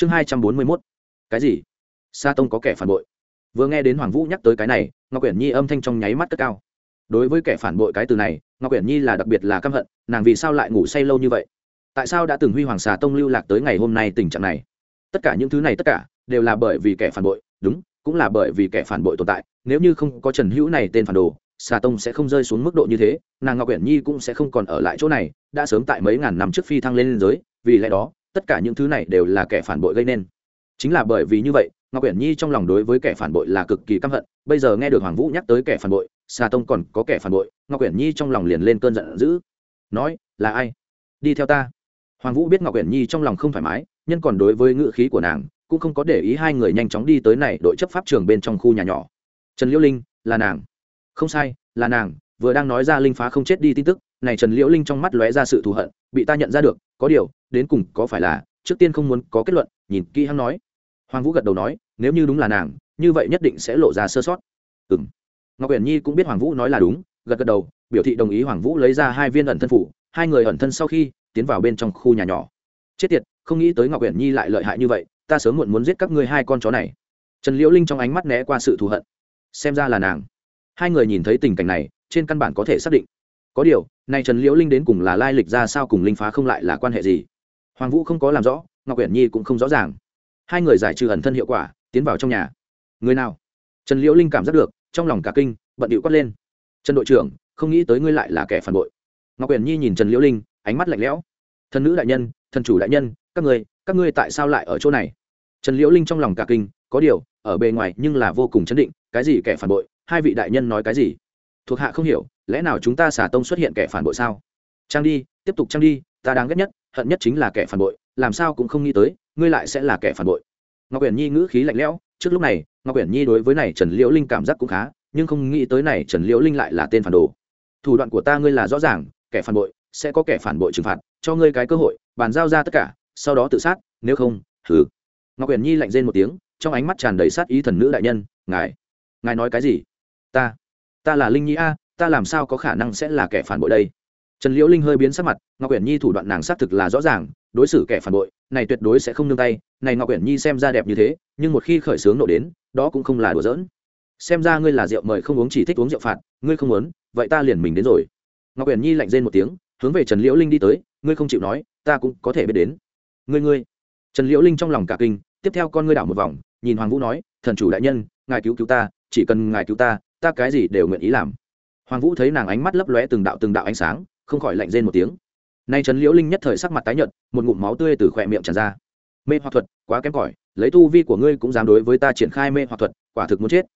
chương hai trăm bốn mươi mốt. Cái gì? Sa tông có kẻ phản bội. Vừa nghe đến hoàng vũ nhắc tới cái này, ngọc quyển nhi âm thanh trong nháy mắt cất cao. Đối với kẻ phản bội cái từ này, ngọc quyển nhi là đặc biệt là căm hận, nàng vì sao lại ngủ say lâu như vậy? Tại sao đã từng huy hoàng xà tông lưu lạc tới ngày hôm nay tình trạng này? Tất cả những thứ này tất cả, đều là bởi vì kẻ phản bội, đúng, cũng là bởi vì kẻ phản bội tồn tại. Nếu như không có trần hữu này tên phản đồ xà tông sẽ không rơi xuống mức độ như thế, nàng ngọc uyển nhi cũng sẽ không còn ở lại chỗ này, đã sớm tại mấy ngàn năm trước phi thăng lên liên giới, vì lẽ đó tất cả những thứ này đều là kẻ phản bội gây nên. Chính là bởi vì như vậy, ngọc uyển nhi trong lòng đối với kẻ phản bội là cực kỳ căm hận, bây giờ nghe được hoàng vũ nhắc tới kẻ phản bội xà tông còn có kẻ phản bội, ngọc uyển nhi trong lòng liền lên cơn giận dữ. Nói, là ai? Đi theo ta. Hoàng vũ biết ngọc uyển nhi trong lòng không thoải mái nhân còn đối với ngữ khí của nàng, cũng không có để ý hai người nhanh chóng đi tới này đội chấp pháp trường bên trong khu nhà nhỏ. Trần liễu linh, là nàng. Không sai, là nàng vừa đang nói ra linh phá không chết đi tin tức, này trần liễu linh trong mắt lóe ra sự thù hận, bị ta nhận ra được, có điều, đến cùng có phải là, trước tiên không muốn có kết luận, nhìn kỹ hắn nói. Hoàng vũ gật đầu nói, nếu như đúng là nàng, như vậy nhất định sẽ lộ ra sơ sót. Ừ m ngọc uyển nhi cũng biết hoàng vũ nói là đúng, gật gật đầu, biểu thị đồng ý hoàng vũ lấy ra hai viên ẩn thân phủ, hai người ẩn thân sau khi, tiến vào bên trong khu nhà nhỏ. Chết tiệt, không nghĩ tới ngọc uyển nhi lại lợi hại như vậy, ta sớm muộn muốn giết các ngươi hai con chó này. Trần liễu linh trong ánh mắt né qua sự thù hận. Xem ra là nàng. Hai người nhìn thấy tình cảnh này trên căn bản có thể xác định. Có điều này trần liễu linh đến cùng là lai lịch ra sao cùng linh phá không lại là quan hệ gì? Hoàng vũ không có làm rõ, ngọc uyển nhi cũng không rõ ràng. Hai người giải trừ ẩn thân hiệu quả, tiến vào trong nhà. Người nào? Trần liễu linh cảm giác được, trong lòng cả kinh, bận điệu quát lên. Trần đội trưởng, không nghĩ tới ngươi lại là kẻ phản bội. Ngọc uyển nhi nhìn trần liễu linh, ánh mắt lạnh lẽo. Thần nữ đại nhân, thần chủ đại nhân, các ngươi các ngươi tại sao lại ở chỗ này? Trần liễu linh trong lòng cả kinh, có điều, ở bề ngoài nhưng là vô cùng chấn định, cái gì kẻ phản bội, hai vị đại nhân nói cái gì? Thuộc hạ không hiểu, lẽ nào chúng ta xả tông xuất hiện kẻ phản bội sao? Trang đi, tiếp tục trang đi, ta đáng ghét nhất, hận nhất chính là kẻ phản bội, làm sao cũng không nghĩ tới, ngươi lại sẽ là kẻ phản bội. Ngọc uyển nhi ngữ khí lạnh lẽo, trước lúc này, ngọc uyển nhi đối với này trần liễu linh cảm giác cũng khá, nhưng không nghĩ tới này trần liễu linh lại là tên phản đồ. Thủ đoạn của ta ngươi là rõ ràng, kẻ phản bội, sẽ có kẻ phản bội trừng phạt, cho ngươi cái cơ hội, bàn giao ra tất cả, sau đó tự sát, nếu không thử ngọc uyển nhi lạnh rên một tiếng, trong ánh mắt tràn đầy sát ý thần nữ đại nhân, ngài ngài nói cái gì? Ta ta là linh nhi a, ta làm sao có khả năng sẽ là kẻ phản bội đây? Trần liễu linh hơi biến sắc mặt, ngọc uyển nhi thủ đoạn nàng xác thực là rõ ràng, đối xử kẻ phản bội, này tuyệt đối sẽ không nương tay, này ngọc uyển nhi xem ra đẹp như thế, nhưng một khi khởi sướng nổ đến, đó cũng không là đùa giỡn. Xem ra ngươi là rượu mời không uống chỉ thích uống rượu phạt, ngươi không muốn, vậy ta liền mình đến rồi. Ngọc uyển nhi lạnh rên một tiếng, hướng về trần liễu linh đi tới, ngươi không chịu nói, ta cũng có thể biết đến. Ngươi ngươi. Trần liễu linh trong lòng cả kinh, tiếp theo con ngươi đảo một vòng, nhìn hoàng vũ nói, thần chủ đại nhân, ngài cứu cứu ta, chỉ cần ngài cứu ta ta cái gì đều nguyện ý làm. Hoàng vũ thấy nàng ánh mắt lấp lóe từng đạo từng đạo ánh sáng, không khỏi lạnh rên một tiếng. Nay trần liễu linh nhất thời sắc mặt tái nhợt, một ngụm máu tươi từ khỏe miệng tràn ra. Mê hoặc thuật, quá kém cỏi, lấy tu vi của ngươi cũng dám đối với ta triển khai mê hoặc thuật, quả thực muốn chết.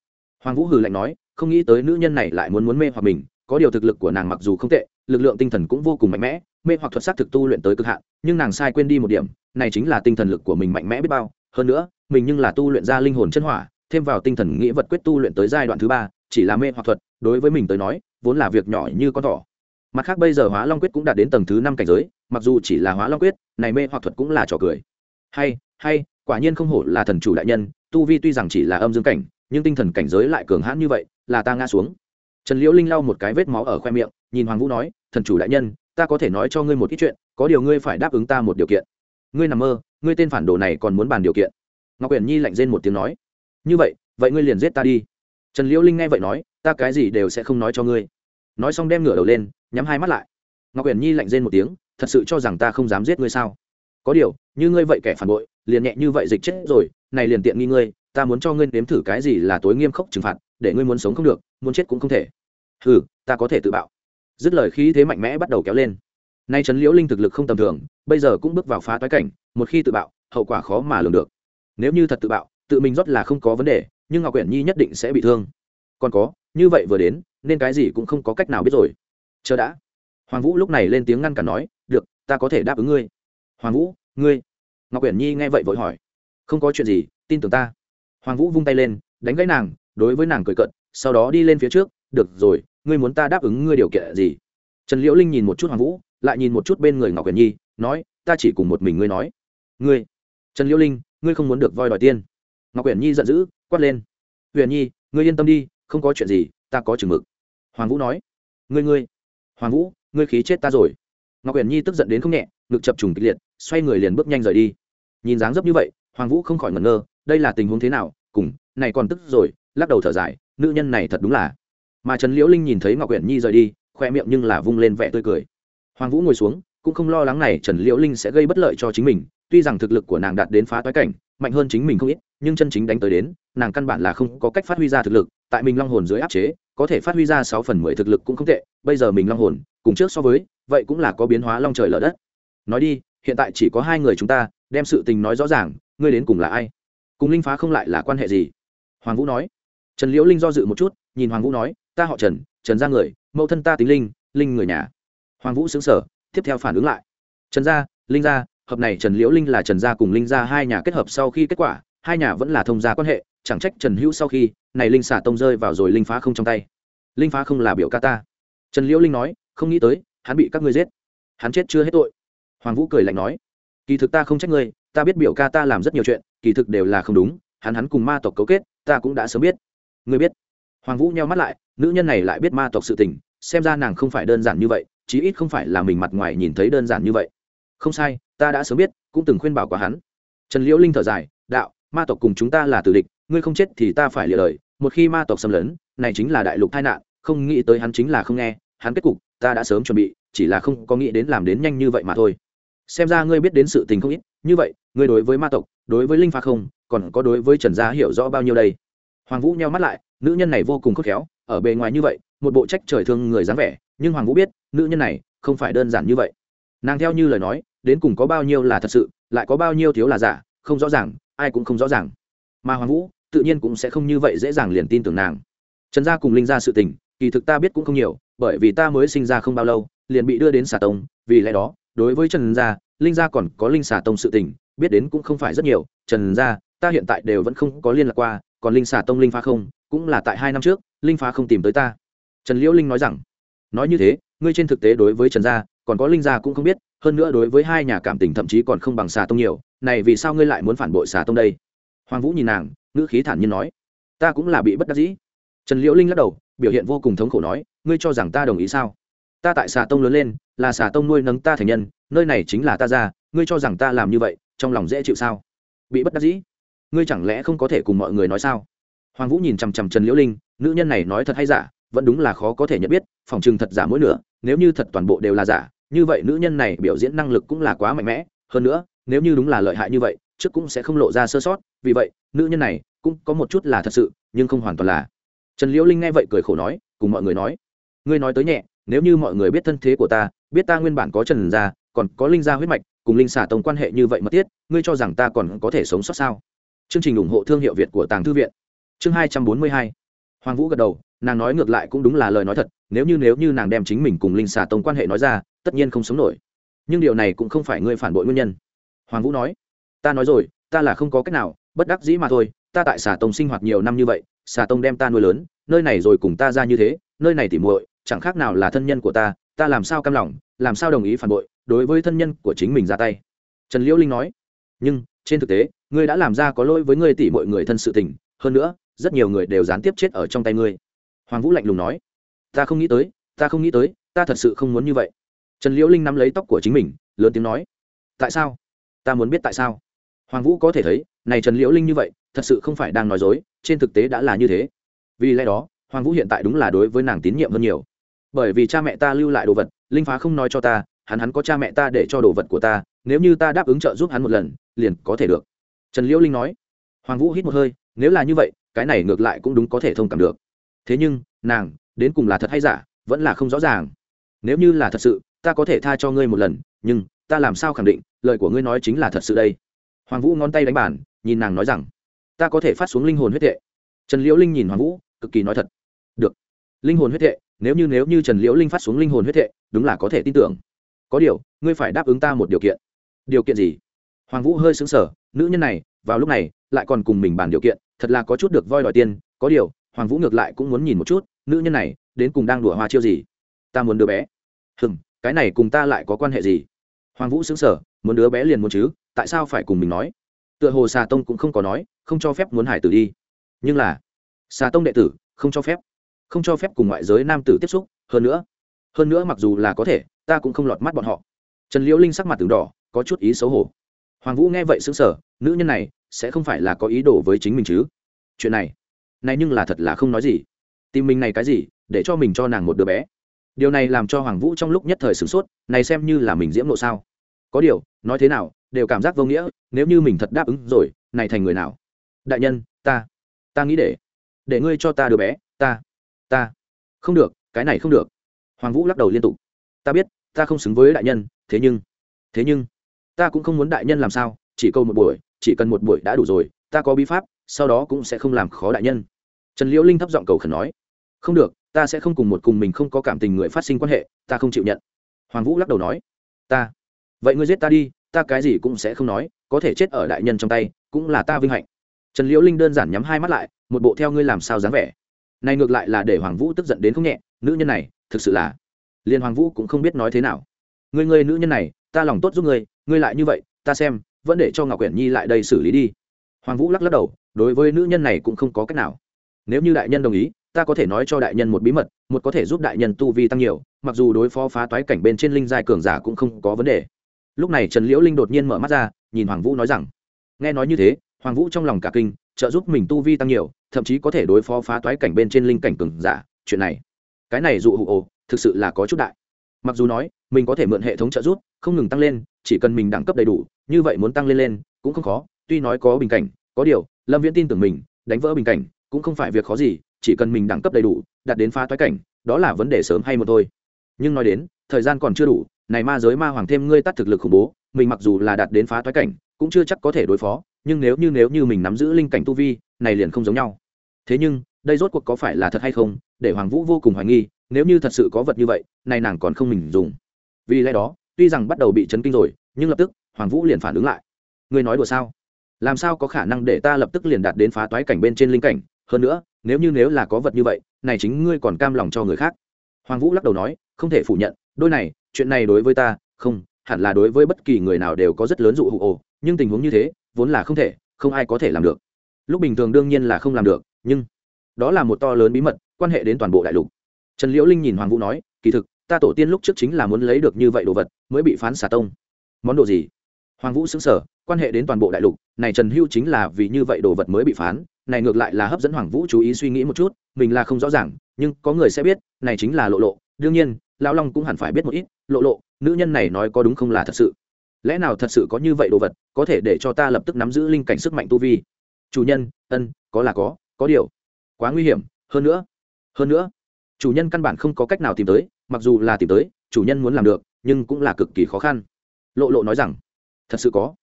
Hoàng vũ hừ lạnh nói, không nghĩ tới nữ nhân này lại muốn muốn mê hoặc mình, có điều thực lực của nàng mặc dù không tệ, lực lượng tinh thần cũng vô cùng mạnh mẽ, mê hoặc thuật xác thực tu luyện tới cực hạn, nhưng nàng sai quên đi một điểm, này chính là tinh thần lực của mình mạnh mẽ biết bao, hơn nữa, mình nhưng là tu luyện ra linh hồn chân hỏa, thêm vào tinh thần nghĩa vật quyết tu luyện tới giai đoạn thứ ba chỉ là mê hoặc thuật, đối với mình tới nói, vốn là việc nhỏ như con thỏ. Mặt khác bây giờ hóa long quyết cũng đạt đến tầng thứ năm cảnh giới, mặc dù chỉ là hóa long quyết, này mê hoặc thuật cũng là trò cười. Hay hay, quả nhiên không hổ là thần chủ đại nhân, tu vi tuy rằng chỉ là âm dương cảnh, nhưng tinh thần cảnh giới lại cường hãn như vậy, là ta ngã xuống. Trần liễu linh lau một cái vết máu ở khoe miệng, nhìn hoàng vũ nói, thần chủ đại nhân, ta có thể nói cho ngươi một ít chuyện, có điều ngươi phải đáp ứng ta một điều kiện. Ngươi nằm mơ, ngươi tên phản đồ này còn muốn bàn điều kiện. Ngọc uyển nhi lạnh rên một tiếng nói, như vậy vậy ngươi liền giết ta đi trần liễu linh nghe vậy nói, ta cái gì đều sẽ không nói cho ngươi. Nói xong đem ngửa đầu lên, nhắm hai mắt lại. Ngọc huyền nhi lạnh rên một tiếng, thật sự cho rằng ta không dám giết ngươi sao? Có điều, như ngươi vậy kẻ phản bội, liền nhẹ như vậy dịch chết rồi, này liền tiện nghi ngươi, ta muốn cho ngươi nếm thử cái gì là tối nghiêm khốc trừng phạt, để ngươi muốn sống không được, muốn chết cũng không thể. Hừ, ta có thể tự bạo. Dứt lời khí thế mạnh mẽ bắt đầu kéo lên. Nay trấn liễu linh thực lực không tầm thường, bây giờ cũng bước vào phá toái cảnh, một khi tự bạo, hậu quả khó mà lường được. Nếu như thật tự bạo, tự mình rót là không có vấn đề nhưng ngọc quyển nhi nhất định sẽ bị thương. còn có, như vậy vừa đến, nên cái gì cũng không có cách nào biết rồi. chờ đã. Hoàng vũ lúc này lên tiếng ngăn cản nói, được, ta có thể đáp ứng ngươi. Hoàng vũ, ngươi? Ngọc quyển nhi nghe vậy vội hỏi. Không có chuyện gì, tin tưởng ta. Hoàng vũ vung tay lên, đánh gãy nàng, đối với nàng cười cận sau đó đi lên phía trước, được rồi, ngươi muốn ta đáp ứng ngươi điều kiện gì? Trần liễu linh nhìn một chút hoàng vũ, lại nhìn một chút bên người ngọc quyển nhi, nói, ta chỉ cùng một mình ngươi nói. Ngươi? Trần liễu linh, ngươi không muốn được voi đòi tiên ngọc quyển nhi giận dữ quát lên. Huyền nhi, ngươi yên tâm đi, không có chuyện gì, ta có chừng mực. Hoàng vũ nói. Ngươi ngươi. Hoàng vũ, ngươi khí chết ta rồi. Ngọc huyền nhi tức giận đến không nhẹ, ngực chập trùng kịch liệt, xoay người liền bước nhanh rời đi. Nhìn dáng dấp như vậy, hoàng vũ không khỏi ngẩn ngơ, đây là tình huống thế nào, cùng, này còn tức rồi, lắc đầu thở dài, nữ nhân này thật đúng là. Mà trần liễu linh nhìn thấy ngọc huyền nhi rời đi, khoe miệng nhưng là vung lên vẻ tươi cười. Hoàng vũ ngồi xuống, cũng không lo lắng này trần liễu linh sẽ gây bất lợi cho chính mình, tuy rằng thực lực của nàng đạt đến phá toái cảnh, mạnh hơn chính mình không ít, nhưng chân chính đánh tới đến nàng căn bản là không có cách phát huy ra thực lực, tại mình long hồn dưới áp chế, có thể phát huy ra sáu phần mười thực lực cũng không tệ, bây giờ mình long hồn, cùng trước so với, vậy cũng là có biến hóa long trời lở đất. Nói đi, hiện tại chỉ có hai người chúng ta, đem sự tình nói rõ ràng, ngươi đến cùng là ai? Cùng linh phá không lại là quan hệ gì? Hoàng vũ nói. Trần liễu linh do dự một chút, nhìn hoàng vũ nói, ta họ trần trần ra người, mẫu thân ta tính linh linh người nhà. Hoàng vũ xứng sở tiếp theo phản ứng lại. Trần gia, linh gia, hợp này trần liễu linh là trần gia cùng linh gia hai nhà kết hợp sau khi kết quả, hai nhà vẫn là thông gia quan hệ chẳng trách trần hữu sau khi, này linh xả tông rơi vào rồi linh phá không trong tay. Linh phá không là biểu ca ta. Trần liễu linh nói, không nghĩ tới, hắn bị các ngươi giết. Hắn chết chưa hết tội. Hoàng vũ cười lạnh nói, kỳ thực ta không trách ngươi, ta biết biểu ca ta làm rất nhiều chuyện, kỳ thực đều là không đúng, hắn hắn cùng ma tộc cấu kết, ta cũng đã sớm biết. Ngươi biết. Hoàng vũ nheo mắt lại, nữ nhân này lại biết ma tộc sự tình, xem ra nàng không phải đơn giản như vậy, chí ít không phải là mình mặt ngoài nhìn thấy đơn giản như vậy. Không sai, ta đã sớm biết, cũng từng khuyên bảo qua hắn. Trần liễu linh thở dài, đạo, ma tộc cùng chúng ta là tử địch ngươi không chết thì ta phải lìa đời. Một khi ma tộc xâm lấn, này chính là đại lục tai nạn, không nghĩ tới hắn chính là không nghe. Hắn kết cục, ta đã sớm chuẩn bị, chỉ là không có nghĩ đến làm đến nhanh như vậy mà thôi. Xem ra ngươi biết đến sự tình không ít. Như vậy, ngươi đối với ma tộc, đối với linh pha không, còn có đối với trần gia hiểu rõ bao nhiêu đây? Hoàng vũ nheo mắt lại, nữ nhân này vô cùng khôn khéo, ở bề ngoài như vậy, một bộ trách trời thương người dáng vẻ, nhưng hoàng vũ biết, nữ nhân này không phải đơn giản như vậy. Nàng theo như lời nói, đến cùng có bao nhiêu là thật sự, lại có bao nhiêu thiếu là giả, không rõ ràng, ai cũng không rõ ràng. Mà hoàng vũ tự nhiên cũng sẽ không như vậy dễ dàng liền tin tưởng nàng. Trần gia cùng linh gia sự tình, kỳ thực ta biết cũng không nhiều, bởi vì ta mới sinh ra không bao lâu, liền bị đưa đến xà tông, vì lẽ đó, đối với trần gia, linh gia còn có linh xà tông sự tình, biết đến cũng không phải rất nhiều, trần gia, ta hiện tại đều vẫn không có liên lạc qua, còn linh xà tông linh phá không, cũng là tại hai năm trước, linh phá không tìm tới ta. Trần liễu linh nói rằng, nói như thế, ngươi trên thực tế đối với trần gia, còn có linh gia cũng không biết, hơn nữa đối với hai nhà cảm tình thậm chí còn không bằng xà tông nhiều, này vì sao ngươi lại muốn phản bội xà tông đây? Hoàng vũ nhìn nàng ngữ khí thản nhiên nói, ta cũng là bị bất đắc dĩ. Trần liễu linh lắc đầu, biểu hiện vô cùng thống khổ nói, ngươi cho rằng ta đồng ý sao? Ta tại xà tông lớn lên, là xà tông nuôi nấng ta thành nhân, nơi này chính là ta ra, ngươi cho rằng ta làm như vậy, trong lòng dễ chịu sao? Bị bất đắc dĩ? Ngươi chẳng lẽ không có thể cùng mọi người nói sao? Hoàng vũ nhìn chằm chằm trần liễu linh, nữ nhân này nói thật hay giả, vẫn đúng là khó có thể nhận biết, phòng chừng thật giả mỗi nửa, nếu như thật toàn bộ đều là giả, như vậy nữ nhân này biểu diễn năng lực cũng là quá mạnh mẽ, hơn nữa, nếu như đúng là lợi hại như vậy trước cũng sẽ không lộ ra sơ sót, vì vậy, nữ nhân này cũng có một chút là thật sự, nhưng không hoàn toàn là. Trần liễu linh nghe vậy cười khổ nói, cùng mọi người nói, ngươi nói tới nhẹ, nếu như mọi người biết thân thế của ta, biết ta nguyên bản có trần gia, còn có linh gia huyết mạch, cùng linh xả tông quan hệ như vậy mất tiết, ngươi cho rằng ta còn có thể sống sót sao? Chương trình ủng hộ thương hiệu việt của tàng thư viện. Chương hai trăm bốn mươi hai. Hoàng vũ gật đầu, nàng nói ngược lại cũng đúng là lời nói thật, nếu như nếu như nàng đem chính mình cùng linh xà tông quan hệ nói ra, tất nhiên không sống nổi. Nhưng điều này cũng không phải ngươi phản bội nguyên nhân. Hoàng vũ nói ta nói rồi, ta là không có cách nào, bất đắc dĩ mà thôi, ta tại xà tông sinh hoạt nhiều năm như vậy, xà tông đem ta nuôi lớn, nơi này rồi cùng ta ra như thế, nơi này tỉ muội, chẳng khác nào là thân nhân của ta ta làm sao cam lòng, làm sao đồng ý phản bội, đối với thân nhân của chính mình ra tay. Trần liễu linh nói. Nhưng, trên thực tế, ngươi đã làm ra có lỗi với ngươi tỷ mọi người thân sự tình, hơn nữa, rất nhiều người đều gián tiếp chết ở trong tay ngươi. Hoàng vũ lạnh lùng nói. Ta không nghĩ tới, ta không nghĩ tới, ta thật sự không muốn như vậy. Trần liễu linh nắm lấy tóc của chính mình, lớn tiếng nói. Tại sao? Ta muốn biết tại sao? Hoàng vũ có thể thấy, này trần liễu linh như vậy, thật sự không phải đang nói dối, trên thực tế đã là như thế. Vì lẽ đó, hoàng vũ hiện tại đúng là đối với nàng tín nhiệm hơn nhiều. Bởi vì cha mẹ ta lưu lại đồ vật, linh phá không nói cho ta, hắn hắn có cha mẹ ta để cho đồ vật của ta, nếu như ta đáp ứng trợ giúp hắn một lần, liền có thể được. Trần liễu linh nói. Hoàng vũ hít một hơi, nếu là như vậy, cái này ngược lại cũng đúng có thể thông cảm được. Thế nhưng, nàng, đến cùng là thật hay giả, vẫn là không rõ ràng. Nếu như là thật sự, ta có thể tha cho ngươi một lần, nhưng, ta làm sao khẳng định, lời của ngươi nói chính là thật sự đây? Hoàng vũ ngón tay đánh bàn, nhìn nàng nói rằng, ta có thể phát xuống linh hồn huyết hệ. Trần liễu linh nhìn hoàng vũ, cực kỳ nói thật, được. Linh hồn huyết hệ, nếu như nếu như trần liễu linh phát xuống linh hồn huyết hệ, đúng là có thể tin tưởng. Có điều, ngươi phải đáp ứng ta một điều kiện. Điều kiện gì? Hoàng vũ hơi xứng sở nữ nhân này, vào lúc này, lại còn cùng mình bàn điều kiện, thật là có chút được voi đòi tiền. Có điều, hoàng vũ ngược lại cũng muốn nhìn một chút, nữ nhân này, đến cùng đang đùa hoa chiêu gì? Ta muốn đứa bé. Hừng cái này cùng ta lại có quan hệ gì? Hoàng vũ xứng sở muốn đứa bé liền muốn chứ tại sao phải cùng mình nói? Tựa hồ xà tông cũng không có nói, không cho phép muốn hải tử đi. Nhưng là, xà tông đệ tử, không cho phép. Không cho phép cùng ngoại giới nam tử tiếp xúc, hơn nữa hơn nữa mặc dù là có thể, ta cũng không lọt mắt bọn họ. Trần liễu linh sắc mặt từng đỏ, có chút ý xấu hổ. Hoàng vũ nghe vậy xứng sở nữ nhân này sẽ không phải là có ý đồ với chính mình chứ? Chuyện này này nhưng là thật là không nói gì. Tìm mình này cái gì, để cho mình cho nàng một đứa bé. Điều này làm cho hoàng vũ trong lúc nhất thời sửng sốt, này xem như là mình diễm nộ sao? Có điều, nói thế nào đều cảm giác vô nghĩa, nếu như mình thật đáp ứng rồi, này thành người nào? Đại nhân, ta ta nghĩ để để ngươi cho ta đứa bé, ta ta. Không được, cái này không được. Hoàng vũ lắc đầu liên tục. Ta biết, ta không xứng với đại nhân, thế nhưng thế nhưng, ta cũng không muốn đại nhân làm sao, chỉ câu một buổi, chỉ cần một buổi đã đủ rồi, ta có bí pháp, sau đó cũng sẽ không làm khó đại nhân. Trần liễu linh thấp giọng cầu khẩn nói. Không được, ta sẽ không cùng một cùng mình không có cảm tình người phát sinh quan hệ, ta không chịu nhận. Hoàng vũ lắc đầu nói. Ta, vậy ngươi giết ta đi ta cái gì cũng sẽ không nói, có thể chết ở đại nhân trong tay, cũng là ta vinh hạnh. Trần liễu linh đơn giản nhắm hai mắt lại, một bộ theo ngươi làm sao dáng vẻ. Này ngược lại là để hoàng vũ tức giận đến không nhẹ, nữ nhân này, thực sự là liên hoàng vũ cũng không biết nói thế nào. Ngươi ngươi nữ nhân này, ta lòng tốt giúp ngươi ngươi lại như vậy, ta xem, vẫn để cho ngọc quyển nhi lại đây xử lý đi. Hoàng vũ lắc lắc đầu, đối với nữ nhân này cũng không có cách nào. Nếu như đại nhân đồng ý, ta có thể nói cho đại nhân một bí mật, một có thể giúp đại nhân tu vi tăng nhiều, mặc dù đối phó phá toái cảnh bên trên linh giai cường giả cũng không có vấn đề lúc này trần liễu linh đột nhiên mở mắt ra, nhìn hoàng vũ nói rằng, nghe nói như thế, hoàng vũ trong lòng cả kinh, trợ giúp mình tu vi tăng nhiều, thậm chí có thể đối phó phá toái cảnh bên trên linh cảnh cường giả, chuyện này, cái này dụ hụ ồ, thực sự là có chút đại. Mặc dù nói, mình có thể mượn hệ thống trợ giúp, không ngừng tăng lên, chỉ cần mình đẳng cấp đầy đủ, như vậy muốn tăng lên lên, cũng không khó, tuy nói có bình cảnh, có điều, lâm viễn tin tưởng mình, đánh vỡ bình cảnh, cũng không phải việc khó gì, chỉ cần mình đẳng cấp đầy đủ, đạt đến phá toái cảnh, đó là vấn đề sớm hay một thôi nhưng nói đến, thời gian còn chưa đủ, này ma giới ma hoàng thêm ngươi tắt thực lực khủng bố, mình mặc dù là đạt đến phá toái cảnh, cũng chưa chắc có thể đối phó, nhưng nếu như nếu như mình nắm giữ linh cảnh tu vi, này liền không giống nhau. Thế nhưng, đây rốt cuộc có phải là thật hay không, để hoàng vũ vô cùng hoài nghi, nếu như thật sự có vật như vậy, này nàng còn không mình dùng. Vì lẽ đó, tuy rằng bắt đầu bị chấn kinh rồi, nhưng lập tức, hoàng vũ liền phản ứng lại. Ngươi nói đùa sao? Làm sao có khả năng để ta lập tức liền đạt đến phá toái cảnh bên trên linh cảnh? Hơn nữa, nếu như, nếu là có vật như vậy, này chính ngươi còn cam lòng cho người khác hoàng vũ lắc đầu nói, không thể phủ nhận, đôi này, chuyện này đối với ta, không, hẳn là đối với bất kỳ người nào đều có rất lớn dụ hụ ồ, nhưng tình huống như thế, vốn là không thể, không ai có thể làm được. Lúc bình thường đương nhiên là không làm được, nhưng đó là một to lớn bí mật, quan hệ đến toàn bộ đại lục. Trần liễu linh nhìn hoàng vũ nói, kỳ thực, ta tổ tiên lúc trước chính là muốn lấy được như vậy đồ vật, mới bị phán xả tông. Món đồ gì? Hoàng vũ xứng sở quan hệ đến toàn bộ đại lục, này trần hưu chính là vì như vậy đồ vật mới bị phán này ngược lại là hấp dẫn hoàng vũ chú ý suy nghĩ một chút, mình là không rõ ràng, nhưng có người sẽ biết, này chính là lộ lộ. Đương nhiên, lão long cũng hẳn phải biết một ít, lộ lộ, nữ nhân này nói có đúng không là thật sự? Lẽ nào thật sự có như vậy đồ vật, có thể để cho ta lập tức nắm giữ linh cảnh sức mạnh tu vi? Chủ nhân, ân, có là có có điều. Quá nguy hiểm, hơn nữa hơn nữa, chủ nhân căn bản không có cách nào tìm tới, mặc dù là tìm tới, chủ nhân muốn làm được, nhưng cũng là cực kỳ khó khăn. Lộ lộ nói rằng, thật sự có.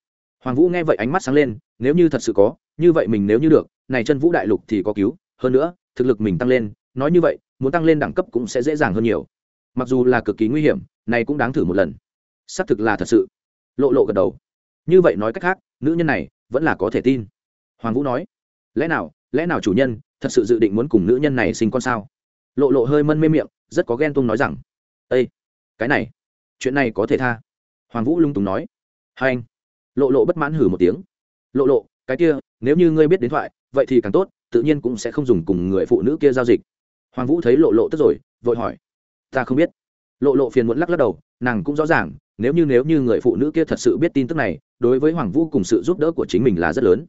Hoàng vũ nghe vậy ánh mắt sáng lên, nếu như thật sự có, như vậy mình nếu như được này chân vũ đại lục thì có cứu, hơn nữa, thực lực mình tăng lên, nói như vậy, muốn tăng lên đẳng cấp cũng sẽ dễ dàng hơn nhiều. Mặc dù là cực kỳ nguy hiểm, này cũng đáng thử một lần. Xác thực là thật sự. Lộ lộ gật đầu. Như vậy nói cách khác, nữ nhân này vẫn là có thể tin. Hoàng vũ nói, lẽ nào lẽ nào chủ nhân thật sự dự định muốn cùng nữ nhân này sinh con sao? Lộ lộ hơi mân mê miệng, rất có ghen tung nói rằng ây cái này, chuyện này có thể tha. Hoàng vũ lung túng nói, hai anh. Lộ lộ bất mãn hử một tiếng. Lộ lộ, cái kia nếu như ngươi biết đến thoại, vậy thì càng tốt, tự nhiên cũng sẽ không dùng cùng người phụ nữ kia giao dịch. Hoàng vũ thấy lộ lộ tức rồi, vội hỏi. Ta không biết. Lộ lộ phiền muốn lắc lắc đầu, nàng cũng rõ ràng, nếu như nếu như người phụ nữ kia thật sự biết tin tức này, đối với hoàng vũ cùng sự giúp đỡ của chính mình là rất lớn.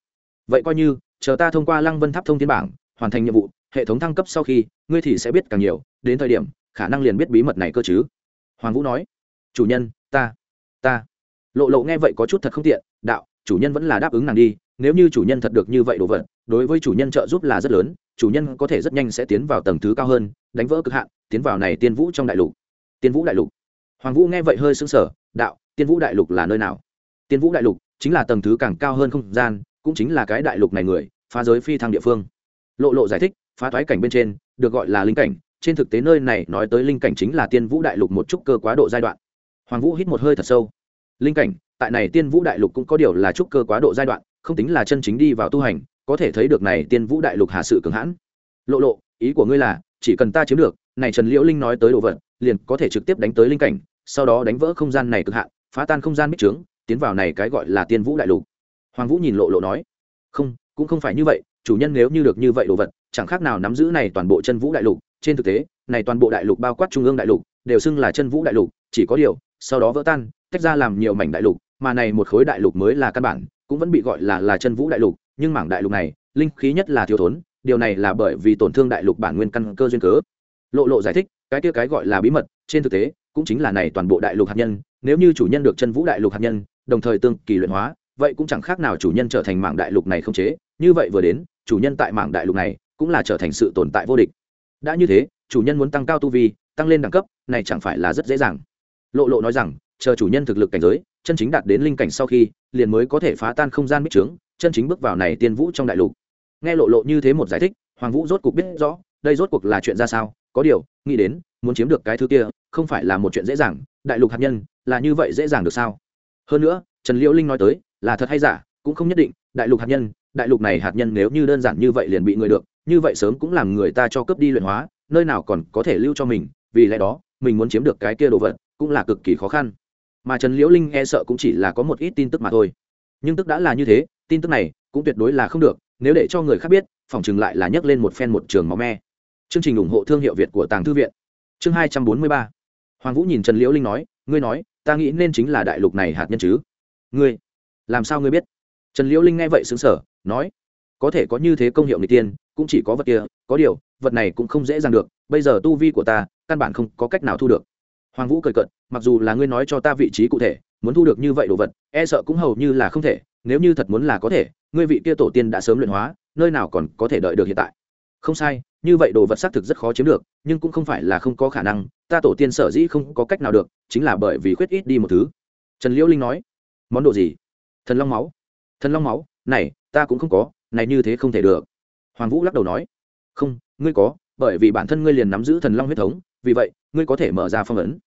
Vậy coi như, chờ ta thông qua lăng vân tháp thông thiên bảng, hoàn thành nhiệm vụ, hệ thống thăng cấp sau khi, ngươi thì sẽ biết càng nhiều, đến thời điểm, khả năng liền biết bí mật này cơ chứ. Hoàng vũ nói. Chủ nhân, ta ta. Lộ lộ nghe vậy có chút thật không tiện, đạo, chủ nhân vẫn là đáp ứng nàng đi nếu như chủ nhân thật được như vậy đồ vật, đối với chủ nhân trợ giúp là rất lớn, chủ nhân có thể rất nhanh sẽ tiến vào tầng thứ cao hơn, đánh vỡ cực hạn, tiến vào này tiên vũ trong đại lục. Tiên vũ đại lục. Hoàng vũ nghe vậy hơi sững sờ, đạo, tiên vũ đại lục là nơi nào? Tiên vũ đại lục chính là tầng thứ càng cao hơn không gian, cũng chính là cái đại lục này người, phá giới phi thăng địa phương. Lộ lộ giải thích, phá toái cảnh bên trên, được gọi là linh cảnh, trên thực tế nơi này nói tới linh cảnh chính là tiên vũ đại lục một chút cơ quá độ giai đoạn. Hoàng vũ hít một hơi thật sâu. Linh cảnh, tại này tiên vũ đại lục cũng có điều là chút cơ quá độ giai đoạn không tính là chân chính đi vào tu hành, có thể thấy được này tiên vũ đại lục hà sự cường hãn. Lộ lộ, ý của ngươi là, chỉ cần ta chiếm được, này trần liễu linh nói tới đồ vật, liền có thể trực tiếp đánh tới linh cảnh, sau đó đánh vỡ không gian này cực hạn, phá tan không gian bích trướng, tiến vào này cái gọi là tiên vũ đại lục. Hoàng vũ nhìn lộ lộ nói, không, cũng không phải như vậy, chủ nhân nếu như được như vậy đồ vật, chẳng khác nào nắm giữ này toàn bộ chân vũ đại lục. Trên thực tế, này toàn bộ đại lục bao quát trung ương đại lục, đều xưng là chân vũ đại lục, chỉ có điều, sau đó vỡ tan, tách ra làm nhiều mảnh đại lục, mà này một khối đại lục mới là căn bản cũng vẫn bị gọi là là chân vũ đại lục, nhưng mảng đại lục này, linh khí nhất là thiếu thốn, điều này là bởi vì tổn thương đại lục bản nguyên căn cơ duyên cớ. Lộ lộ giải thích, cái kia cái gọi là bí mật, trên thực tế, cũng chính là này toàn bộ đại lục hạt nhân, nếu như chủ nhân được chân vũ đại lục hạt nhân, đồng thời tương kỳ luyện hóa, vậy cũng chẳng khác nào chủ nhân trở thành mảng đại lục này không chế. Như vậy vừa đến, chủ nhân tại mảng đại lục này, cũng là trở thành sự tồn tại vô địch. Đã như thế, chủ nhân muốn tăng cao tu vi, tăng lên đẳng cấp, này chẳng phải là rất dễ dàng. Lộ lộ nói rằng, chờ chủ nhân thực lực cảnh giới chân chính đạt đến linh cảnh sau khi, liền mới có thể phá tan không gian bích trướng chân chính bước vào này tiên vũ trong đại lục. Nghe lộ lộ như thế một giải thích, hoàng vũ rốt cuộc biết rõ, đây rốt cuộc là chuyện ra sao, có điều, nghĩ đến, muốn chiếm được cái thứ kia, không phải là một chuyện dễ dàng, đại lục hạt nhân, là như vậy dễ dàng được sao? Hơn nữa, trần liễu linh nói tới, là thật hay giả, cũng không nhất định, đại lục hạt nhân, đại lục này hạt nhân nếu như đơn giản như vậy liền bị người được, như vậy sớm cũng làm người ta cho cướp đi luyện hóa, nơi nào còn có thể lưu cho mình, vì lẽ đó, mình muốn chiếm được cái kia đồ vật, cũng là cực kỳ khó khăn mà trần liễu linh e sợ cũng chỉ là có một ít tin tức mà thôi. Nhưng tức đã là như thế, tin tức này cũng tuyệt đối là không được, nếu để cho người khác biết, phòng chừng lại là nhấc lên một phen một trường máu me. Chương trình ủng hộ thương hiệu việt của tàng thư viện. Chương hai trăm bốn mươi ba. Hoàng vũ nhìn trần liễu linh nói, ngươi nói, ta nghĩ nên chính là đại lục này hạt nhân chứ? Ngươi? Làm sao ngươi biết? Trần liễu linh nghe vậy xứng sở nói, có thể có như thế công hiệu người tiên, cũng chỉ có vật kia, có điều, vật này cũng không dễ dàng được, bây giờ tu vi của ta, căn bản không có cách nào thu được hoàng vũ cười cận mặc dù là ngươi nói cho ta vị trí cụ thể, muốn thu được như vậy đồ vật e sợ cũng hầu như là không thể, nếu như thật muốn là có thể, ngươi vị kia tổ tiên đã sớm luyện hóa, nơi nào còn có thể đợi được hiện tại. Không sai, như vậy đồ vật xác thực rất khó chiếm được, nhưng cũng không phải là không có khả năng, ta tổ tiên sở dĩ không có cách nào được, chính là bởi vì khuyết ít đi một thứ. Trần liễu linh nói. Món đồ gì? Thần long máu. Thần long máu? Này, ta cũng không có, này như thế không thể được. Hoàng vũ lắc đầu nói. Không, ngươi có, bởi vì bản thân ngươi liền nắm giữ thần long huyết thống vì vậy, ngươi có thể mở ra phong ấn.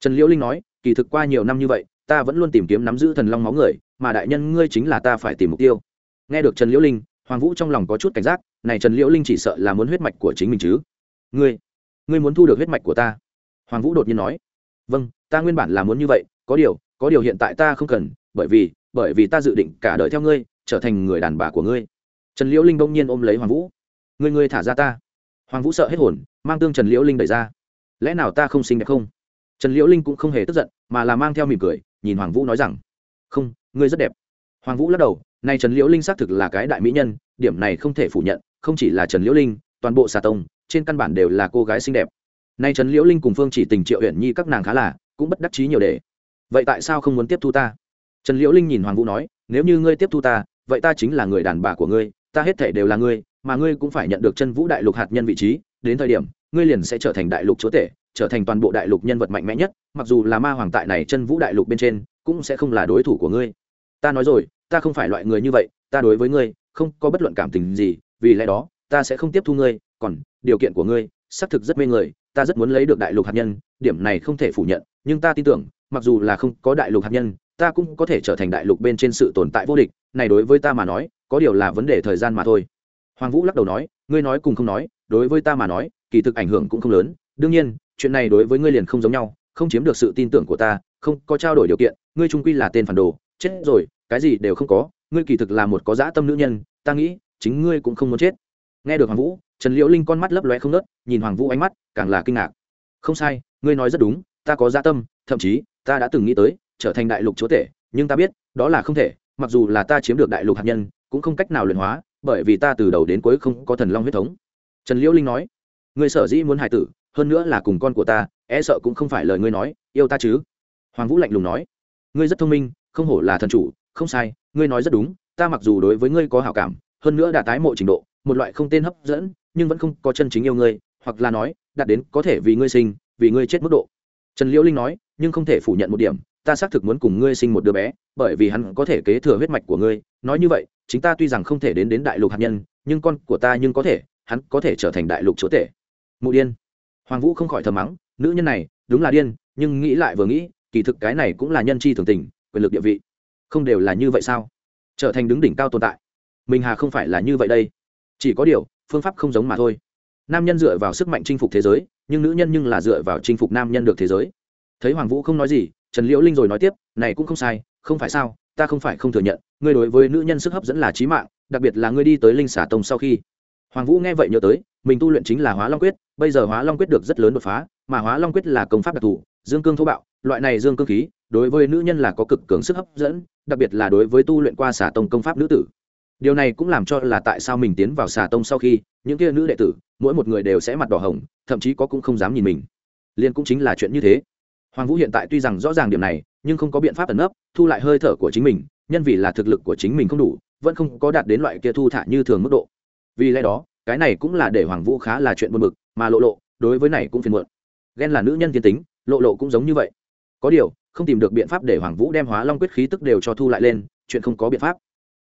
Trần liễu linh nói, kỳ thực qua nhiều năm như vậy, ta vẫn luôn tìm kiếm nắm giữ thần long máu người, mà đại nhân ngươi chính là ta phải tìm mục tiêu. Nghe được trần liễu linh, hoàng vũ trong lòng có chút cảnh giác, này trần liễu linh chỉ sợ là muốn huyết mạch của chính mình chứ. Ngươi ngươi muốn thu được huyết mạch của ta? Hoàng vũ đột nhiên nói. Vâng ta nguyên bản là muốn như vậy, có điều có điều hiện tại ta không cần, bởi vì bởi vì ta dự định cả đời theo ngươi, trở thành người đàn bà của ngươi. Trần liễu linh đông nhiên ôm lấy hoàng vũ. Ngươi ngươi thả ra ta. Hoàng vũ sợ hết hồn, mang tương trần liễu linh đẩy ra lẽ nào ta không xinh đẹp không? Trần liễu linh cũng không hề tức giận, mà là mang theo mỉm cười, nhìn hoàng vũ nói rằng, không, ngươi rất đẹp. Hoàng vũ lắc đầu nay trần liễu linh xác thực là cái đại mỹ nhân, điểm này không thể phủ nhận, không chỉ là trần liễu linh, toàn bộ xà tông, trên căn bản đều là cô gái xinh đẹp. Nay trần liễu linh cùng phương chỉ tình, triệu huyện nhi các nàng khá là, cũng bất đắc chí nhiều đề vậy tại sao không muốn tiếp thu ta? Trần liễu linh nhìn hoàng vũ nói, nếu như ngươi tiếp thu ta, vậy ta chính là người đàn bà của ngươi, ta hết thể đều là ngươi, mà ngươi cũng phải nhận được chân vũ đại lục hạt nhân vị trí, đến thời điểm ngươi liền sẽ trở thành đại lục chúa tể, trở thành toàn bộ đại lục nhân vật mạnh mẽ nhất, mặc dù là ma hoàng tại này chân vũ đại lục bên trên, cũng sẽ không là đối thủ của ngươi. Ta nói rồi, ta không phải loại người như vậy, ta đối với ngươi, không có bất luận cảm tình gì, vì lẽ đó, ta sẽ không tiếp thu ngươi, còn, điều kiện của ngươi, xác thực rất mê người, ta rất muốn lấy được đại lục hạt nhân, điểm này không thể phủ nhận, nhưng ta tin tưởng, mặc dù là không có đại lục hạt nhân, ta cũng có thể trở thành đại lục bên trên sự tồn tại vô địch, này đối với ta mà nói, có điều là vấn đề thời gian mà thôi. Hoàng vũ lắc đầu nói, ngươi nói cùng không nói, đối với ta mà nói kỳ thực ảnh hưởng cũng không lớn. Đương nhiên, chuyện này đối với ngươi liền không giống nhau, không chiếm được sự tin tưởng của ta, không có trao đổi điều kiện, ngươi trung quy là tên phản đồ, chết rồi, cái gì đều không có, ngươi kỳ thực là một có dã tâm nữ nhân, ta nghĩ, chính ngươi cũng không muốn chết. Nghe được hoàng vũ, trần liễu linh con mắt lấp lóe không nớt nhìn hoàng vũ ánh mắt, càng là kinh ngạc. Không sai, ngươi nói rất đúng, ta có dã tâm, thậm chí, ta đã từng nghĩ tới, trở thành đại lục chúa tể, nhưng ta biết, đó là không thể, mặc dù là ta chiếm được đại lục hạt nhân, cũng không cách nào luyện hóa, bởi vì ta từ đầu đến cuối không có thần long huyết thống. Trần liễu linh nói ngươi sở dĩ muốn hài tử, hơn nữa là cùng con của ta e sợ cũng không phải lời ngươi nói, yêu ta chứ? Hoàng vũ lạnh lùng nói. Ngươi rất thông minh, không hổ là thần chủ, không sai, ngươi nói rất đúng, ta mặc dù đối với ngươi có hảo cảm, hơn nữa đã tái mộ trình độ, một loại không tên hấp dẫn, nhưng vẫn không có chân chính yêu ngươi, hoặc là nói, đạt đến có thể vì ngươi sinh, vì ngươi chết mức độ. Trần liễu linh nói, nhưng không thể phủ nhận một điểm, ta xác thực muốn cùng ngươi sinh một đứa bé, bởi vì hắn có thể kế thừa huyết mạch của ngươi. Nói như vậy, chính ta tuy rằng không thể đến đến đại lục hạt nhân, nhưng con của ta nhưng có thể, hắn có thể trở thành đại lục chúa tể mụ điên. Hoàng vũ không khỏi thầm mắng, nữ nhân này, đúng là điên, nhưng nghĩ lại vừa nghĩ, kỳ thực cái này cũng là nhân chi thường tình, quyền lực địa vị. Không đều là như vậy sao? Trở thành đứng đỉnh cao tồn tại. Mình hà không phải là như vậy đây. Chỉ có điều, phương pháp không giống mà thôi. Nam nhân dựa vào sức mạnh chinh phục thế giới, nhưng nữ nhân nhưng là dựa vào chinh phục nam nhân được thế giới. Thấy hoàng vũ không nói gì, trần liễu linh rồi nói tiếp, này cũng không sai, không phải sao, ta không phải không thừa nhận, ngươi đối với nữ nhân sức hấp dẫn là trí mạng, đặc biệt là ngươi đi tới linh xả tông sau khi. Hoàng vũ nghe vậy nhớ tới, mình tu luyện chính là hóa long quyết bây giờ hóa long quyết được rất lớn đột phá, mà hóa long quyết là công pháp đặc thù, dương cương thô bạo, loại này dương cương khí, đối với nữ nhân là có cực cường sức hấp dẫn, đặc biệt là đối với tu luyện qua xà tông công pháp nữ tử. Điều này cũng làm cho là tại sao mình tiến vào xà tông sau khi, những kia nữ đệ tử, mỗi một người đều sẽ mặt đỏ hồng, thậm chí có cũng không dám nhìn mình. Liên cũng chính là chuyện như thế. Hoàng vũ hiện tại tuy rằng rõ ràng điểm này, nhưng không có biện pháp ẩn nấp, thu lại hơi thở của chính mình, nhân vì là thực lực của chính mình không đủ, vẫn không có đạt đến loại kia thu thả như thường mức độ. Vì lẽ đó cái này cũng là để hoàng vũ khá là chuyện buồn bực, mà lộ lộ, đối với này cũng phiền muộn. Ghen là nữ nhân thiên tính, lộ lộ cũng giống như vậy. Có điều, không tìm được biện pháp để hoàng vũ đem hóa long quyết khí tức đều cho thu lại lên, chuyện không có biện pháp.